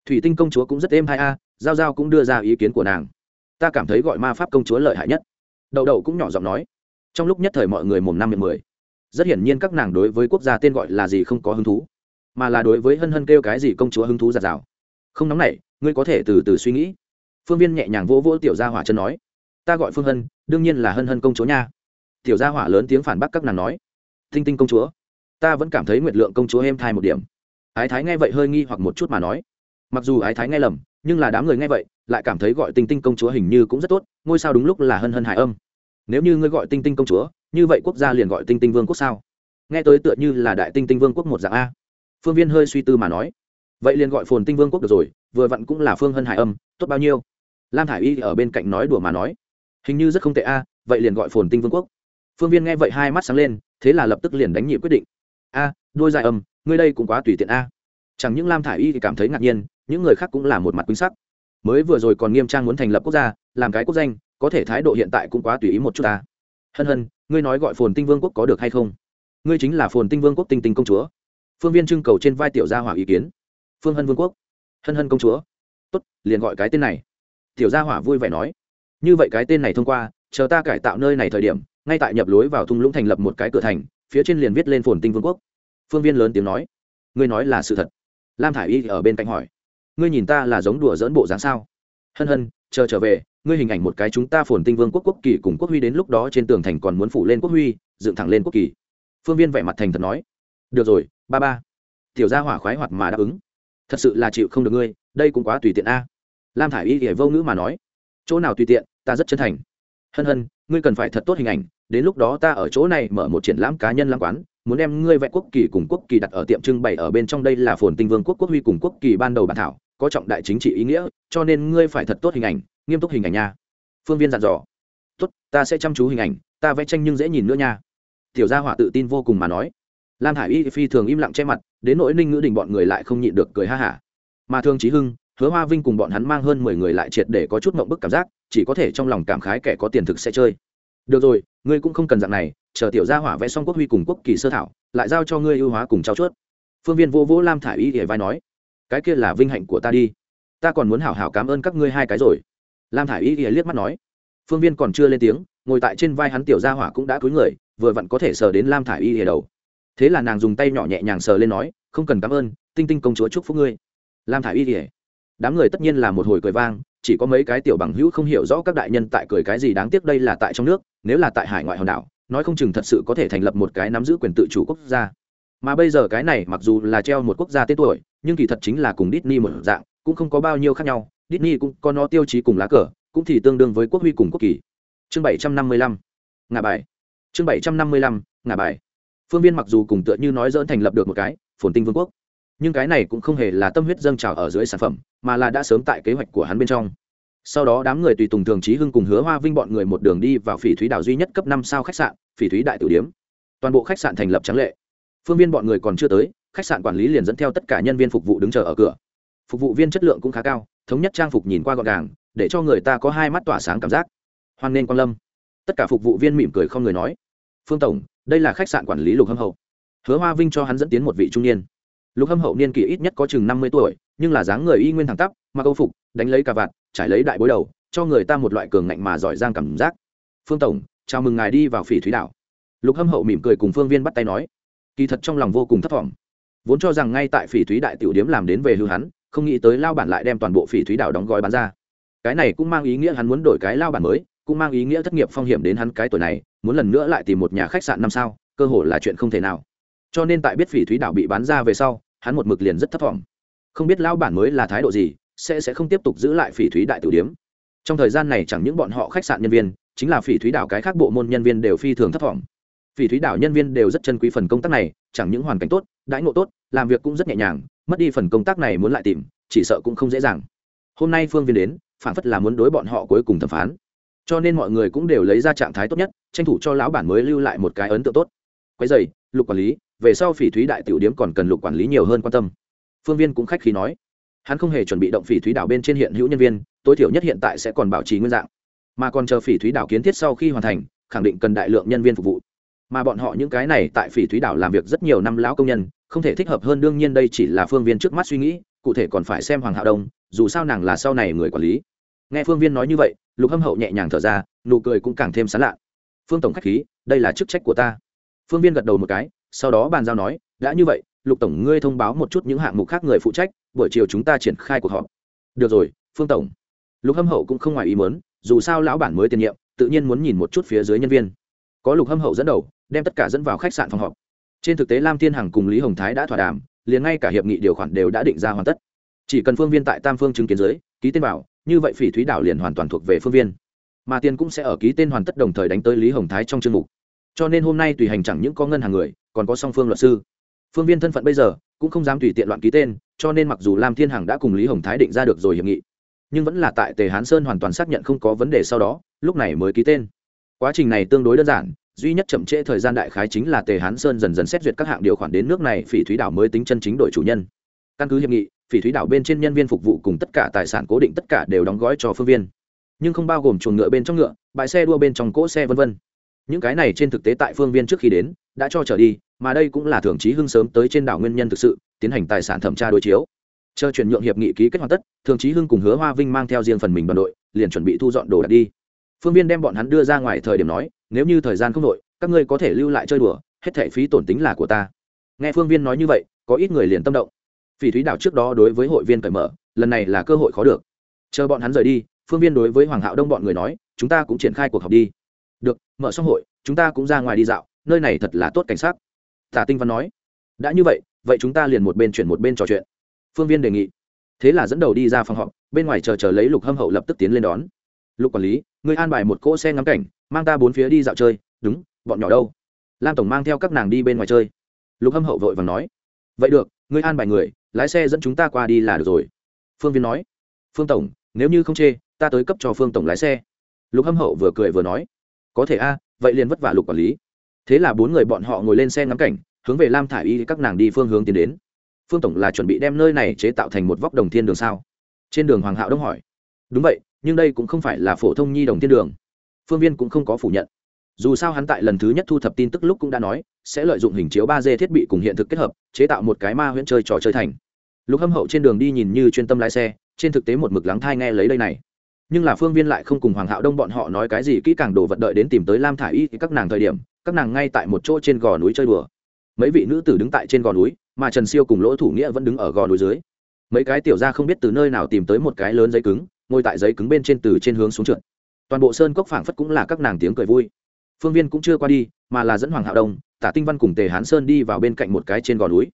Thủy tinh công chúa cũng rất êm hai a, giao giao cũng đưa ra ý kiến của nàng. Ta cảm thấy gọi ma pháp công chúa lợi hại nhất đậu đậu cũng nhỏ giọng nói. Trong lúc nhất thời mọi người mồm năm miệng mười. Rất hiển nhiên các nàng đối với quốc gia tên gọi là gì không có hứng thú, mà là đối với hân hân kêu cái gì công chúa hứng thú giạt rào. Không nóng nảy, ngươi có thể từ từ suy nghĩ. Phương viên nhẹ nhàng vỗ vỗ tiểu gia hỏa chân nói. Ta gọi phương hân, đương nhiên là hân hân công chúa nha. Tiểu gia hỏa lớn tiếng phản bác các nàng nói. Tinh tinh công chúa. Ta vẫn cảm thấy nguyệt lượng công chúa êm thai một điểm. Ái thái nghe vậy hơi nghi hoặc một chút mà nói. Mặc dù ái thái nghe lầm, nhưng là đám người nghe vậy lại cảm thấy gọi tinh tinh công chúa hình như cũng rất tốt, ngôi sao đúng lúc là hân hân hải âm. Nếu như ngươi gọi tinh tinh công chúa, như vậy quốc gia liền gọi tinh tinh vương quốc sao? Nghe tới tựa như là đại tinh tinh vương quốc một dạng a. Phương viên hơi suy tư mà nói. Vậy liền gọi phồn tinh vương quốc được rồi, vừa vặn cũng là phương hân hải âm, tốt bao nhiêu? Lam thả i y ở bên cạnh nói đùa mà nói. Hình như rất không tệ a, vậy liền gọi phồn tinh vương quốc. Phương viên nghe vậy hai mắt sáng lên, thế là lập tức liền đánh nhị quyết định. A, đôi dài âm, ngươi đây cũng quá tùy tiện a. Chẳng những lam thả i y thì cảm thấy ngạc nhiên, những người khác cũng là một mặt quyến sắc mới vừa rồi còn nghiêm trang muốn thành lập quốc gia, làm cái quốc danh, có thể thái độ hiện tại cũng quá tùy ý một chút ta. Hân hân, ngươi nói gọi phồn tinh vương quốc có được hay không? Ngươi chính là phồn tinh vương quốc tinh tinh công chúa. Phương viên trưng cầu trên vai tiểu gia hỏa ý kiến. Phương hân vương quốc. Hân hân công chúa. Tốt, liền gọi cái tên này. Tiểu gia hỏa vui vẻ nói. Như vậy cái tên này thông qua, chờ ta cải tạo nơi này thời điểm, ngay tại nhập lối vào thung lũng thành lập một cái cửa thành, phía trên liền viết lên phồn tinh vương quốc. Phương viên lớn tiếng nói. Ngươi nói là sự thật. Lam thả i y ở bên cạnh hỏi ngươi nhìn ta là giống đùa dỡn bộ dáng sao? Hân hân, chờ trở về, ngươi hình ảnh một cái chúng ta phồn tinh vương quốc quốc kỳ cùng quốc huy đến lúc đó trên tường thành còn muốn phủ lên quốc huy, dựng thẳng lên quốc kỳ. Phương viên vẻ mặt thành thật nói. Được rồi, ba ba. Tiểu gia hỏa khoái hoạt mà đáp ứng. Thật sự là chịu không được ngươi, đây cũng quá tùy tiện a. Lam thả i y thì vô ngữ mà nói. Chỗ nào tùy tiện, ta rất chân thành. Hân hân, ngươi cần phải thật tốt hình ảnh, đến lúc đó ta ở chỗ này mở một triển lãm cá nhân lãng quán, muốn đem ngươi vẽ quốc kỳ cùng quốc kỳ đặt ở tiệm trưng bày ở bên trong đây là phồn tinh vương quốc quốc huy cùng quốc kỳ ban đầu bản thảo có trọng đại chính trị ý nghĩa, cho nên ngươi phải thật tốt hình ảnh, nghiêm túc hình ảnh nha. Phương viên dặn dò. Tốt, ta sẽ chăm chú hình ảnh, ta vẽ tranh nhưng dễ nhìn nữa nha. Tiểu gia hỏa tự tin vô cùng mà nói. Lam hải y phi thường im lặng che mặt, đến nỗi ninh ngữ đình bọn người lại không nhịn được cười ha hả. Mà thương trí hưng, hứa hoa vinh cùng bọn hắn mang hơn mười người lại triệt để có chút mộng bức cảm giác, chỉ có thể trong lòng cảm khái kẻ có tiền thực sẽ chơi. Được rồi, ngươi cũng không cần dạng này, chờ tiểu gia hỏa vẽ xong quốc huy cùng quốc kỳ sơ thảo, lại giao cho ngươi ưu hóa cùng trao chuốt. Phương viên vô vỗ lam thả i y hề vai nói cái kia là vinh hạnh của ta đi. Ta còn muốn hảo hảo cảm ơn các ngươi hai cái rồi. Lam thả i y ghi liếc mắt nói. Phương viên còn chưa lên tiếng, ngồi tại trên vai hắn tiểu gia hỏa cũng đã cúi người, vừa vặn có thể sờ đến lam thả i y ghi đầu. Thế là nàng dùng tay nhỏ nhẹ nhàng sờ lên nói, không cần cảm ơn, tinh tinh công chúa chúc phúc ngươi. Lam thả i y ghi đám người tất nhiên là một hồi cười vang, chỉ có mấy cái tiểu bằng hữu không hiểu rõ các đại nhân tại cười cái gì đáng tiếc đây là tại trong nước, nếu là tại hải ngoại hòn đảo, nói không chừng thật sự có thể thành lập một cái nắm giữ quyền tự chủ quốc gia mà bây giờ cái này mặc dù là treo một quốc gia tên tuổi, nhưng kỳ thật chính là cùng Disney một dạng, cũng không có bao nhiêu khác nhau. Disney cũng có nó tiêu chí cùng lá cờ, cũng thì tương đương với quốc huy cùng quốc kỳ. Chương bảy trăm năm mươi lăm. Ngả bài. Chương bảy trăm năm mươi lăm. Ngả bài. Phương viên mặc dù cùng tựa như nói dỡn thành lập được một cái, phồn tinh vương quốc, nhưng cái này cũng không hề là tâm huyết dâng trào ở dưới sản phẩm, mà là đã sớm tại kế hoạch của hắn bên trong. Sau đó đám người tùy tùng thường trí hưng cùng hứa hoa vinh bọn người một đường đi vào phỉ thúy đảo duy nhất cấp năm sao khách sạn, phỉ thúy đại tử điếm. Toàn bộ khách sạn thành lập trắng lệ phương viên bọn người còn chưa tới, khách sạn quản lý liền dẫn theo tất cả nhân viên phục vụ đứng chờ ở cửa. Phục vụ viên chất lượng cũng khá cao, thống nhất trang phục nhìn qua gọn gàng, để cho người ta có hai mắt tỏa sáng cảm giác. Hoan nghênh quan lâm. Tất cả phục vụ viên mỉm cười không người nói. Phương tổng, đây là khách sạn quản lý lục hâm hậu. Hứa hoa vinh cho hắn dẫn tiến một vị trung niên. Lục hâm hậu niên kỷ ít nhất có chừng năm mươi tuổi, nhưng là dáng người y nguyên thẳng tắp, mặc âu phục, đánh lấy cà vạt, trải lấy đại bối đầu, cho người ta một loại cường ngạnh mà giỏi giang cảm giác. Phương tổng, chào mừng ngài đi vào phỉ thúy đảo. Lục hâm hậu mỉm cười cùng phương viên bắt tay nói kỳ thật trong lòng vô cùng thấp t vốn cho rằng ngay tại phỉ thúy đại tiểu điếm làm đến về hư hắn, không nghĩ tới lao bản lại đem toàn bộ phỉ thúy đảo đóng gói bán ra. Cái này cũng mang ý nghĩa hắn muốn đổi cái lao bản mới, cũng mang ý nghĩa thất nghiệp phong hiểm đến hắn cái tuổi này, muốn lần nữa lại tìm một nhà khách sạn năm sao, cơ hội là chuyện không thể nào. Cho nên tại biết phỉ thúy đảo bị bán ra về sau, hắn một mực liền rất thấp t không biết lao bản mới là thái độ gì, sẽ sẽ không tiếp tục giữ lại phỉ thúy đại Tiểu điếm. Trong thời gian này chẳng những bọn họ khách sạn nhân viên, chính là phỉ thúy đảo cái khác bộ môn nhân viên đều phi thường thấp thỏm phỉ thúy đảo nhân viên đều rất chân quý phần công tác này, chẳng những hoàn cảnh tốt, đãi ngộ tốt, làm việc cũng rất nhẹ nhàng, mất đi phần công tác này muốn lại tìm, chỉ sợ cũng không dễ dàng. Hôm nay phương viên đến phản phất là muốn đối bọn họ cuối cùng thẩm phán. Cho nên mọi người cũng đều lấy ra trạng thái tốt nhất, tranh thủ cho lão bản mới lưu lại một cái ấn tượng tốt. Quay dày lục quản lý, về sau phỉ thúy đại tiểu điếm còn cần lục quản lý nhiều hơn quan tâm. Phương viên cũng khách khí nói. Hắn không hề chuẩn bị động phỉ thúy đảo bên trên hiện hữu nhân viên, tối thiểu nhất hiện tại sẽ còn bảo trì nguyên dạng. Mà còn chờ phỉ thúy đảo kiến thiết sau khi hoàn thành, khẳng định cần đại lượng nhân viên phục vụ mà bọn họ những cái này tại phỉ thúy đảo làm việc rất nhiều năm lão công nhân, không thể thích hợp hơn đương nhiên đây chỉ là phương viên trước mắt suy nghĩ, cụ thể còn phải xem hoàng hạ đông, dù sao nàng là sau này người quản lý. Nghe phương viên nói như vậy, lục hâm hậu nhẹ nhàng thở ra, nụ cười cũng càng thêm sán lạ. Phương tổng khách khí, đây là chức trách của ta. Phương viên gật đầu một cái, sau đó bàn giao nói, đã như vậy, lục tổng ngươi thông báo một chút những hạng mục khác người phụ trách, buổi chiều chúng ta triển khai cuộc họp. Được rồi, phương tổng. Lục hâm hậu cũng không ngoài ý muốn, dù sao lão bản mới tiền nhiệm, tự nhiên muốn nhìn một chút phía dưới nhân viên. Có lục hâm hậu dẫn đầu đem tất cả dẫn vào khách sạn phòng họp. Trên thực tế, lam thiên hằng cùng lý hồng thái đã thỏa đàm, liền ngay cả hiệp nghị điều khoản đều đã định ra hoàn tất. Chỉ cần phương viên tại tam phương chứng kiến dưới, ký tên bảo như vậy phỉ thúy đảo liền hoàn toàn thuộc về phương viên. Mà tiền cũng sẽ ở ký tên hoàn tất đồng thời đánh tới lý hồng thái trong chương mục. Cho nên hôm nay tùy hành chẳng những có ngân hàng người, còn có song phương luật sư. Phương viên thân phận bây giờ, cũng không dám tùy tiện loạn ký tên, cho nên mặc dù lam thiên hằng đã cùng lý hồng thái định ra được rồi hiệp nghị, nhưng vẫn là tại tề hán sơn hoàn toàn xác nhận không có vấn đề sau đó, lúc này mới ký tên. Quá trình này tương đối đơn giản duy nhất chậm trễ thời gian đại khái chính là tề hán sơn dần dần xét duyệt các hạng điều khoản đến nước này, phỉ thúy đảo mới tính chân chính đổi chủ nhân. Căn cứ hiệp nghị, phỉ thúy đảo bên trên nhân viên phục vụ cùng tất cả tài sản cố định tất cả đều đóng gói cho phương viên. Nhưng không bao gồm chuồng ngựa bên trong ngựa, bãi xe đua bên trong cỗ xe v v những cái này trên thực tế tại phương viên trước khi đến, đã cho trở đi, mà đây cũng là thường trí hưng sớm tới trên đảo nguyên nhân thực sự, tiến hành tài sản thẩm tra đối chiếu. Chờ chuyển nhượng hiệp nghị ký kết hoàn tất, thường trí hưng cùng hứa hoa vinh mang theo riêng phần mình đoàn đội, liền chuẩn bị thu dọn đồ đạc đi. Phương viên đem bọn hắn đưa ra ngoài thời điểm nói nếu như thời gian không đội, các ngươi có thể lưu lại chơi đùa, hết thẻ phí tổn tính là của ta. Nghe phương viên nói như vậy, có ít người liền tâm động. Phỉ thúy đảo trước đó đối với hội viên cởi mở, lần này là cơ hội khó được. Chờ bọn hắn rời đi, phương viên đối với hoàng hạo đông bọn người nói, chúng ta cũng triển khai cuộc họp đi. Được, mở xong hội, chúng ta cũng ra ngoài đi dạo, nơi này thật là tốt cảnh sát tả tinh văn nói. Đã như vậy vậy chúng ta liền một bên chuyển một bên trò chuyện. Phương viên đề nghị. Thế là dẫn đầu đi ra phòng họp, bên ngoài chờ chờ lấy lục hâm hậu lập tức tiến lên đón. Lục quản lý người an bài một cỗ xe ngắm cảnh mang ta bốn phía đi dạo chơi, đúng, bọn nhỏ đâu? Lam tổng mang theo các nàng đi bên ngoài chơi. Lục hâm hậu vội và nói. Vậy được, ngươi an bài người, lái xe dẫn chúng ta qua đi là được rồi. Phương viên nói. Phương tổng, nếu như không chê, ta tới cấp cho phương tổng lái xe. Lục hâm hậu vừa cười vừa nói. Có thể a, vậy liền vất vả lục quản lý. Thế là bốn người bọn họ ngồi lên xe ngắm cảnh, hướng về lam thả i y các nàng đi phương hướng tiến đến. Phương tổng là chuẩn bị đem nơi này chế tạo thành một vóc đồng thiên đường sao? Trên đường hoàng hạo đông hỏi. Đúng vậy, nhưng đây cũng không phải là phổ thông nhi đồng thiên đường phương viên cũng không có phủ nhận. Dù sao hắn tại lần thứ nhất thu thập tin tức lúc cũng đã nói, sẽ lợi dụng hình chiếu ba d thiết bị cùng hiện thực kết hợp, chế tạo một cái ma huyễn chơi trò chơi thành. Lục hâm hậu trên đường đi nhìn như chuyên tâm lái xe, trên thực tế một mực lắng thai nghe lấy đây này. Nhưng là phương viên lại không cùng hoàng hạo đông bọn họ nói cái gì, kỹ càng đồ vật đợi đến tìm tới lam thả i y các nàng thời điểm, các nàng ngay tại một chỗ trên gò núi chơi đùa. Mấy vị nữ tử đứng tại trên gò núi, mà trần siêu cùng lỗ thủ nghĩa vẫn đứng ở gò núi dưới. Mấy cái tiểu ra không biết từ nơi nào tìm tới một cái lớn giấy cứng, ngồi tại giấy cứng bên trên từ trên hướng xuống trượt toàn bộ sơn cốc phảng phất cũng là các nàng tiếng cười vui. Phương viên cũng chưa qua đi, mà là dẫn hoàng hạo đông, tả tinh văn cùng tề hán sơn đi vào bên cạnh một cái trên gò núi.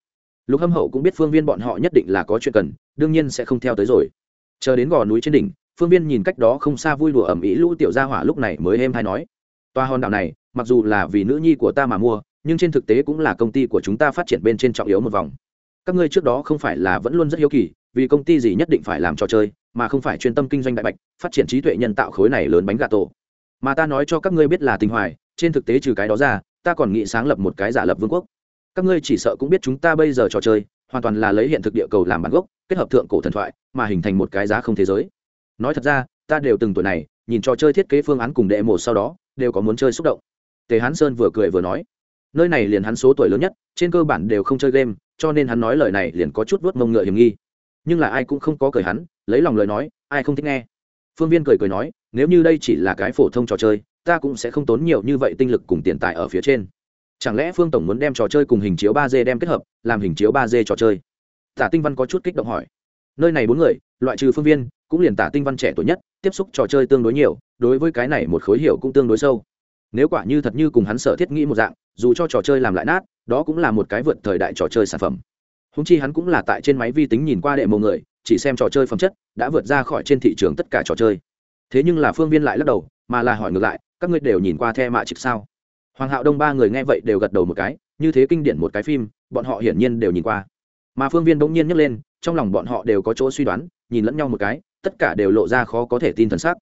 Lục hâm hậu cũng biết phương viên bọn họ nhất định là có chuyện cần, đương nhiên sẽ không theo tới rồi. Chờ đến gò núi trên đỉnh, phương viên nhìn cách đó không xa vui đùa ẩm ý lũ tiểu gia hỏa lúc này mới êm hay nói, toa hòn đảo này, mặc dù là vì nữ nhi của ta mà mua, nhưng trên thực tế cũng là công ty của chúng ta phát triển bên trên trọng yếu một vòng. Các ngươi trước đó không phải là vẫn luôn rất hiếu kỳ vì công ty gì nhất định phải làm trò chơi, mà không phải chuyên tâm kinh doanh đại bạch, phát triển trí tuệ nhân tạo khối này lớn bánh gà tổ. Mà ta nói cho các ngươi biết là tình hoài, trên thực tế trừ cái đó ra, ta còn nghĩ sáng lập một cái giả lập vương quốc. Các ngươi chỉ sợ cũng biết chúng ta bây giờ trò chơi, hoàn toàn là lấy hiện thực địa cầu làm bản gốc, kết hợp thượng cổ thần thoại, mà hình thành một cái giá không thế giới. Nói thật ra, ta đều từng tuổi này, nhìn trò chơi thiết kế phương án cùng đệ một sau đó, đều có muốn chơi xúc động. Tề hán sơn vừa cười vừa nói, nơi này liền hắn số tuổi lớn nhất, trên cơ bản đều không chơi game, cho nên hắn nói lời này liền có chút vuốt mông ngựa hiểm nghi nhưng là ai cũng không có cười hắn, lấy lòng lời nói, ai không thích nghe. Phương viên cười cười nói, nếu như đây chỉ là cái phổ thông trò chơi, ta cũng sẽ không tốn nhiều như vậy tinh lực cùng tiền tài ở phía trên. Chẳng lẽ phương tổng muốn đem trò chơi cùng hình chiếu ba d đem kết hợp, làm hình chiếu ba d trò chơi? Tả tinh văn có chút kích động hỏi. Nơi này bốn người, loại trừ phương viên, cũng liền tả tinh văn trẻ tuổi nhất, tiếp xúc trò chơi tương đối nhiều, đối với cái này một khối hiểu cũng tương đối sâu. Nếu quả như thật như cùng hắn sở thiết nghĩ một dạng, dù cho trò chơi làm lại nát, đó cũng là một cái vượt thời đại trò chơi sản phẩm húng chi hắn cũng là tại trên máy vi tính nhìn qua đệ mộ người, chỉ xem trò chơi phẩm chất, đã vượt ra khỏi trên thị trường tất cả trò chơi. Thế nhưng là phương viên lại lắc đầu, mà là hỏi ngược lại, các ngươi đều nhìn qua the mạ chịp sao? Hoàng hạo đông ba người nghe vậy đều gật đầu một cái, như thế kinh điển một cái phim, bọn họ hiển nhiên đều nhìn qua. Mà phương viên bỗng nhiên nhấc lên, trong lòng bọn họ đều có chỗ suy đoán, nhìn lẫn nhau một cái, tất cả đều lộ ra khó có thể tin thần sắc.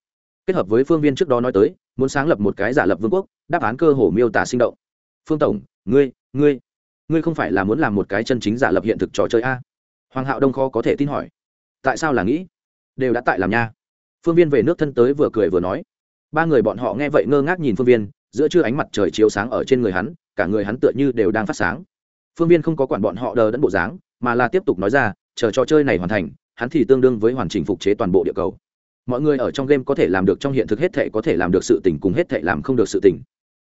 Kết hợp với phương viên trước đó nói tới, muốn sáng lập một cái giả lập vương quốc, đáp án cơ hồ miêu tả sinh động. Phương tổng, ngươi ngươi ngươi không phải là muốn làm một cái chân chính giả lập hiện thực trò chơi a? Hoàng hạo đông khó có thể tin hỏi. Tại sao là nghĩ? Đều đã tại làm nha. Phương viên về nước thân tới vừa cười vừa nói. Ba người bọn họ nghe vậy ngơ ngác nhìn phương viên, giữa trưa ánh mặt trời chiếu sáng ở trên người hắn, cả người hắn tựa như đều đang phát sáng. Phương viên không có quản bọn họ đờ đẫn bộ dáng, mà là tiếp tục nói ra, chờ trò chơi này hoàn thành, hắn thì tương đương với hoàn chỉnh phục chế toàn bộ địa cầu. Mọi người ở trong game có thể làm được trong hiện thực hết thể có thể làm được sự tỉnh cùng hết thể làm không được sự tỉnh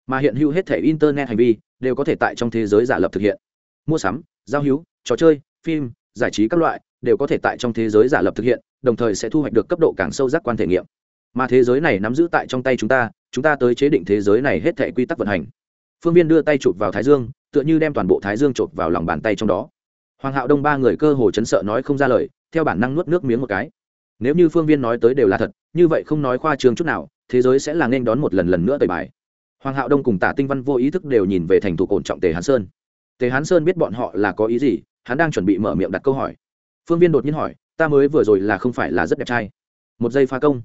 mà hiện hữu hết thể internet hành vi đều có thể tại trong thế giới giả lập thực hiện. Mua sắm, giao hữu, trò chơi, phim, giải trí các loại, đều có thể tại trong thế giới giả lập thực hiện, đồng thời sẽ thu hoạch được cấp độ càng sâu giác quan thể nghiệm. Mà thế giới này nắm giữ tại trong tay chúng ta chúng ta tới chế định thế giới này hết thể quy tắc vận hành. Phương viên đưa tay chụp vào thái dương, tựa như đem toàn bộ thái dương chụp vào lòng bàn tay trong đó. Hoàng hạo đông ba người cơ hồ chấn sợ nói không ra lời, theo bản năng nuốt nước miếng một cái. Nếu như phương viên nói tới đều là thật, như vậy không nói khoa trương chút nào, thế giới sẽ là nên đón một lần lần nữa tời bài hoàng hạo đông cùng tả tinh văn vô ý thức đều nhìn về thành thủ cổn trọng tề hán sơn. Tề hán sơn biết bọn họ là có ý gì, hắn đang chuẩn bị mở miệng đặt câu hỏi. Phương viên đột nhiên hỏi, ta mới vừa rồi là không phải là rất đẹp trai. Một giây pha công.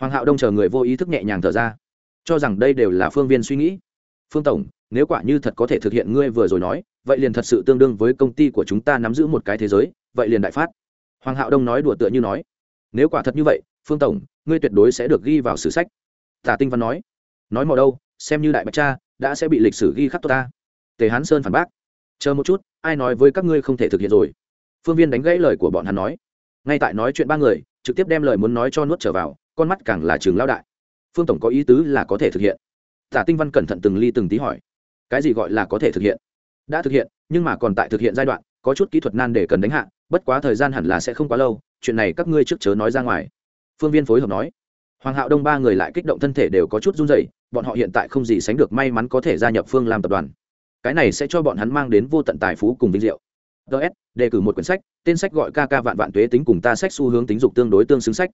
Hoàng hạo đông chờ người vô ý thức nhẹ nhàng thở ra. Cho rằng đây đều là phương viên suy nghĩ. Phương tổng, nếu quả như thật có thể thực hiện ngươi vừa rồi nói, vậy liền thật sự tương đương với công ty của chúng ta nắm giữ một cái thế giới, vậy liền đại phát. Hoàng hạo đông nói đùa tựa như nói. Nếu quả thật như vậy, phương tổng, ngươi tuyệt đối sẽ được ghi vào sử sách. Tả tinh văn nói. Nói mò đâu xem như đại bạch cha, đã sẽ bị lịch sử ghi khắc tốt ta. Tề hán sơn phản bác. Chờ một chút, ai nói với các ngươi không thể thực hiện rồi? Phương viên đánh gãy lời của bọn hắn nói. Ngay tại nói chuyện ba người, trực tiếp đem lời muốn nói cho nuốt trở vào, con mắt càng là trường lao đại. Phương tổng có ý tứ là có thể thực hiện. Tả tinh văn cẩn thận từng ly từng tí hỏi. Cái gì gọi là có thể thực hiện? Đã thực hiện, nhưng mà còn tại thực hiện giai đoạn, có chút kỹ thuật nan để cần đánh hạ, bất quá thời gian hẳn là sẽ không quá lâu, chuyện này các ngươi trước chớ nói ra ngoài. Phương viên phối hợp nói hoàng hạo đông ba người lại kích động thân thể đều có chút run rẩy, bọn họ hiện tại không gì sánh được may mắn có thể gia nhập phương làm tập đoàn. Cái này sẽ cho bọn hắn mang đến vô tận tài phú cùng vinh diệu. Ts đề cử một quyển sách, tên sách gọi ca ca vạn vạn tuế tính cùng ta sách xu hướng tính dục tương đối tương xứng sách.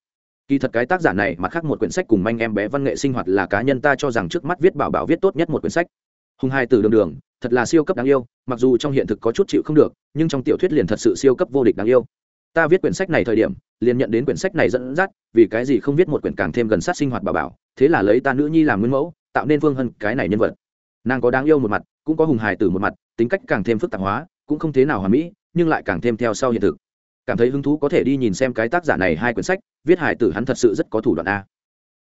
Kỳ thật cái tác giả này, mặt khác một quyển sách cùng manh em bé văn nghệ sinh hoạt là cá nhân ta cho rằng trước mắt viết bảo bảo viết tốt nhất một quyển sách. Hùng hai từ đường đường, thật là siêu cấp đáng yêu, mặc dù trong hiện thực có chút chịu không được, nhưng trong tiểu thuyết liền thật sự siêu cấp vô địch đáng yêu. Ta viết quyển sách này thời điểm liền nhận đến quyển sách này dẫn dắt, vì cái gì không viết một quyển càng thêm gần sát sinh hoạt bảo bảo, thế là lấy ta nữ nhi làm nguyên mẫu, tạo nên vương hân cái này nhân vật. Nàng có đáng yêu một mặt, cũng có hùng hài tử một mặt, tính cách càng thêm phức tạp hóa, cũng không thế nào hoàn mỹ, nhưng lại càng thêm theo sau hiện thực. Cảm thấy hứng thú có thể đi nhìn xem cái tác giả này hai quyển sách, viết hài tử hắn thật sự rất có thủ đoạn a.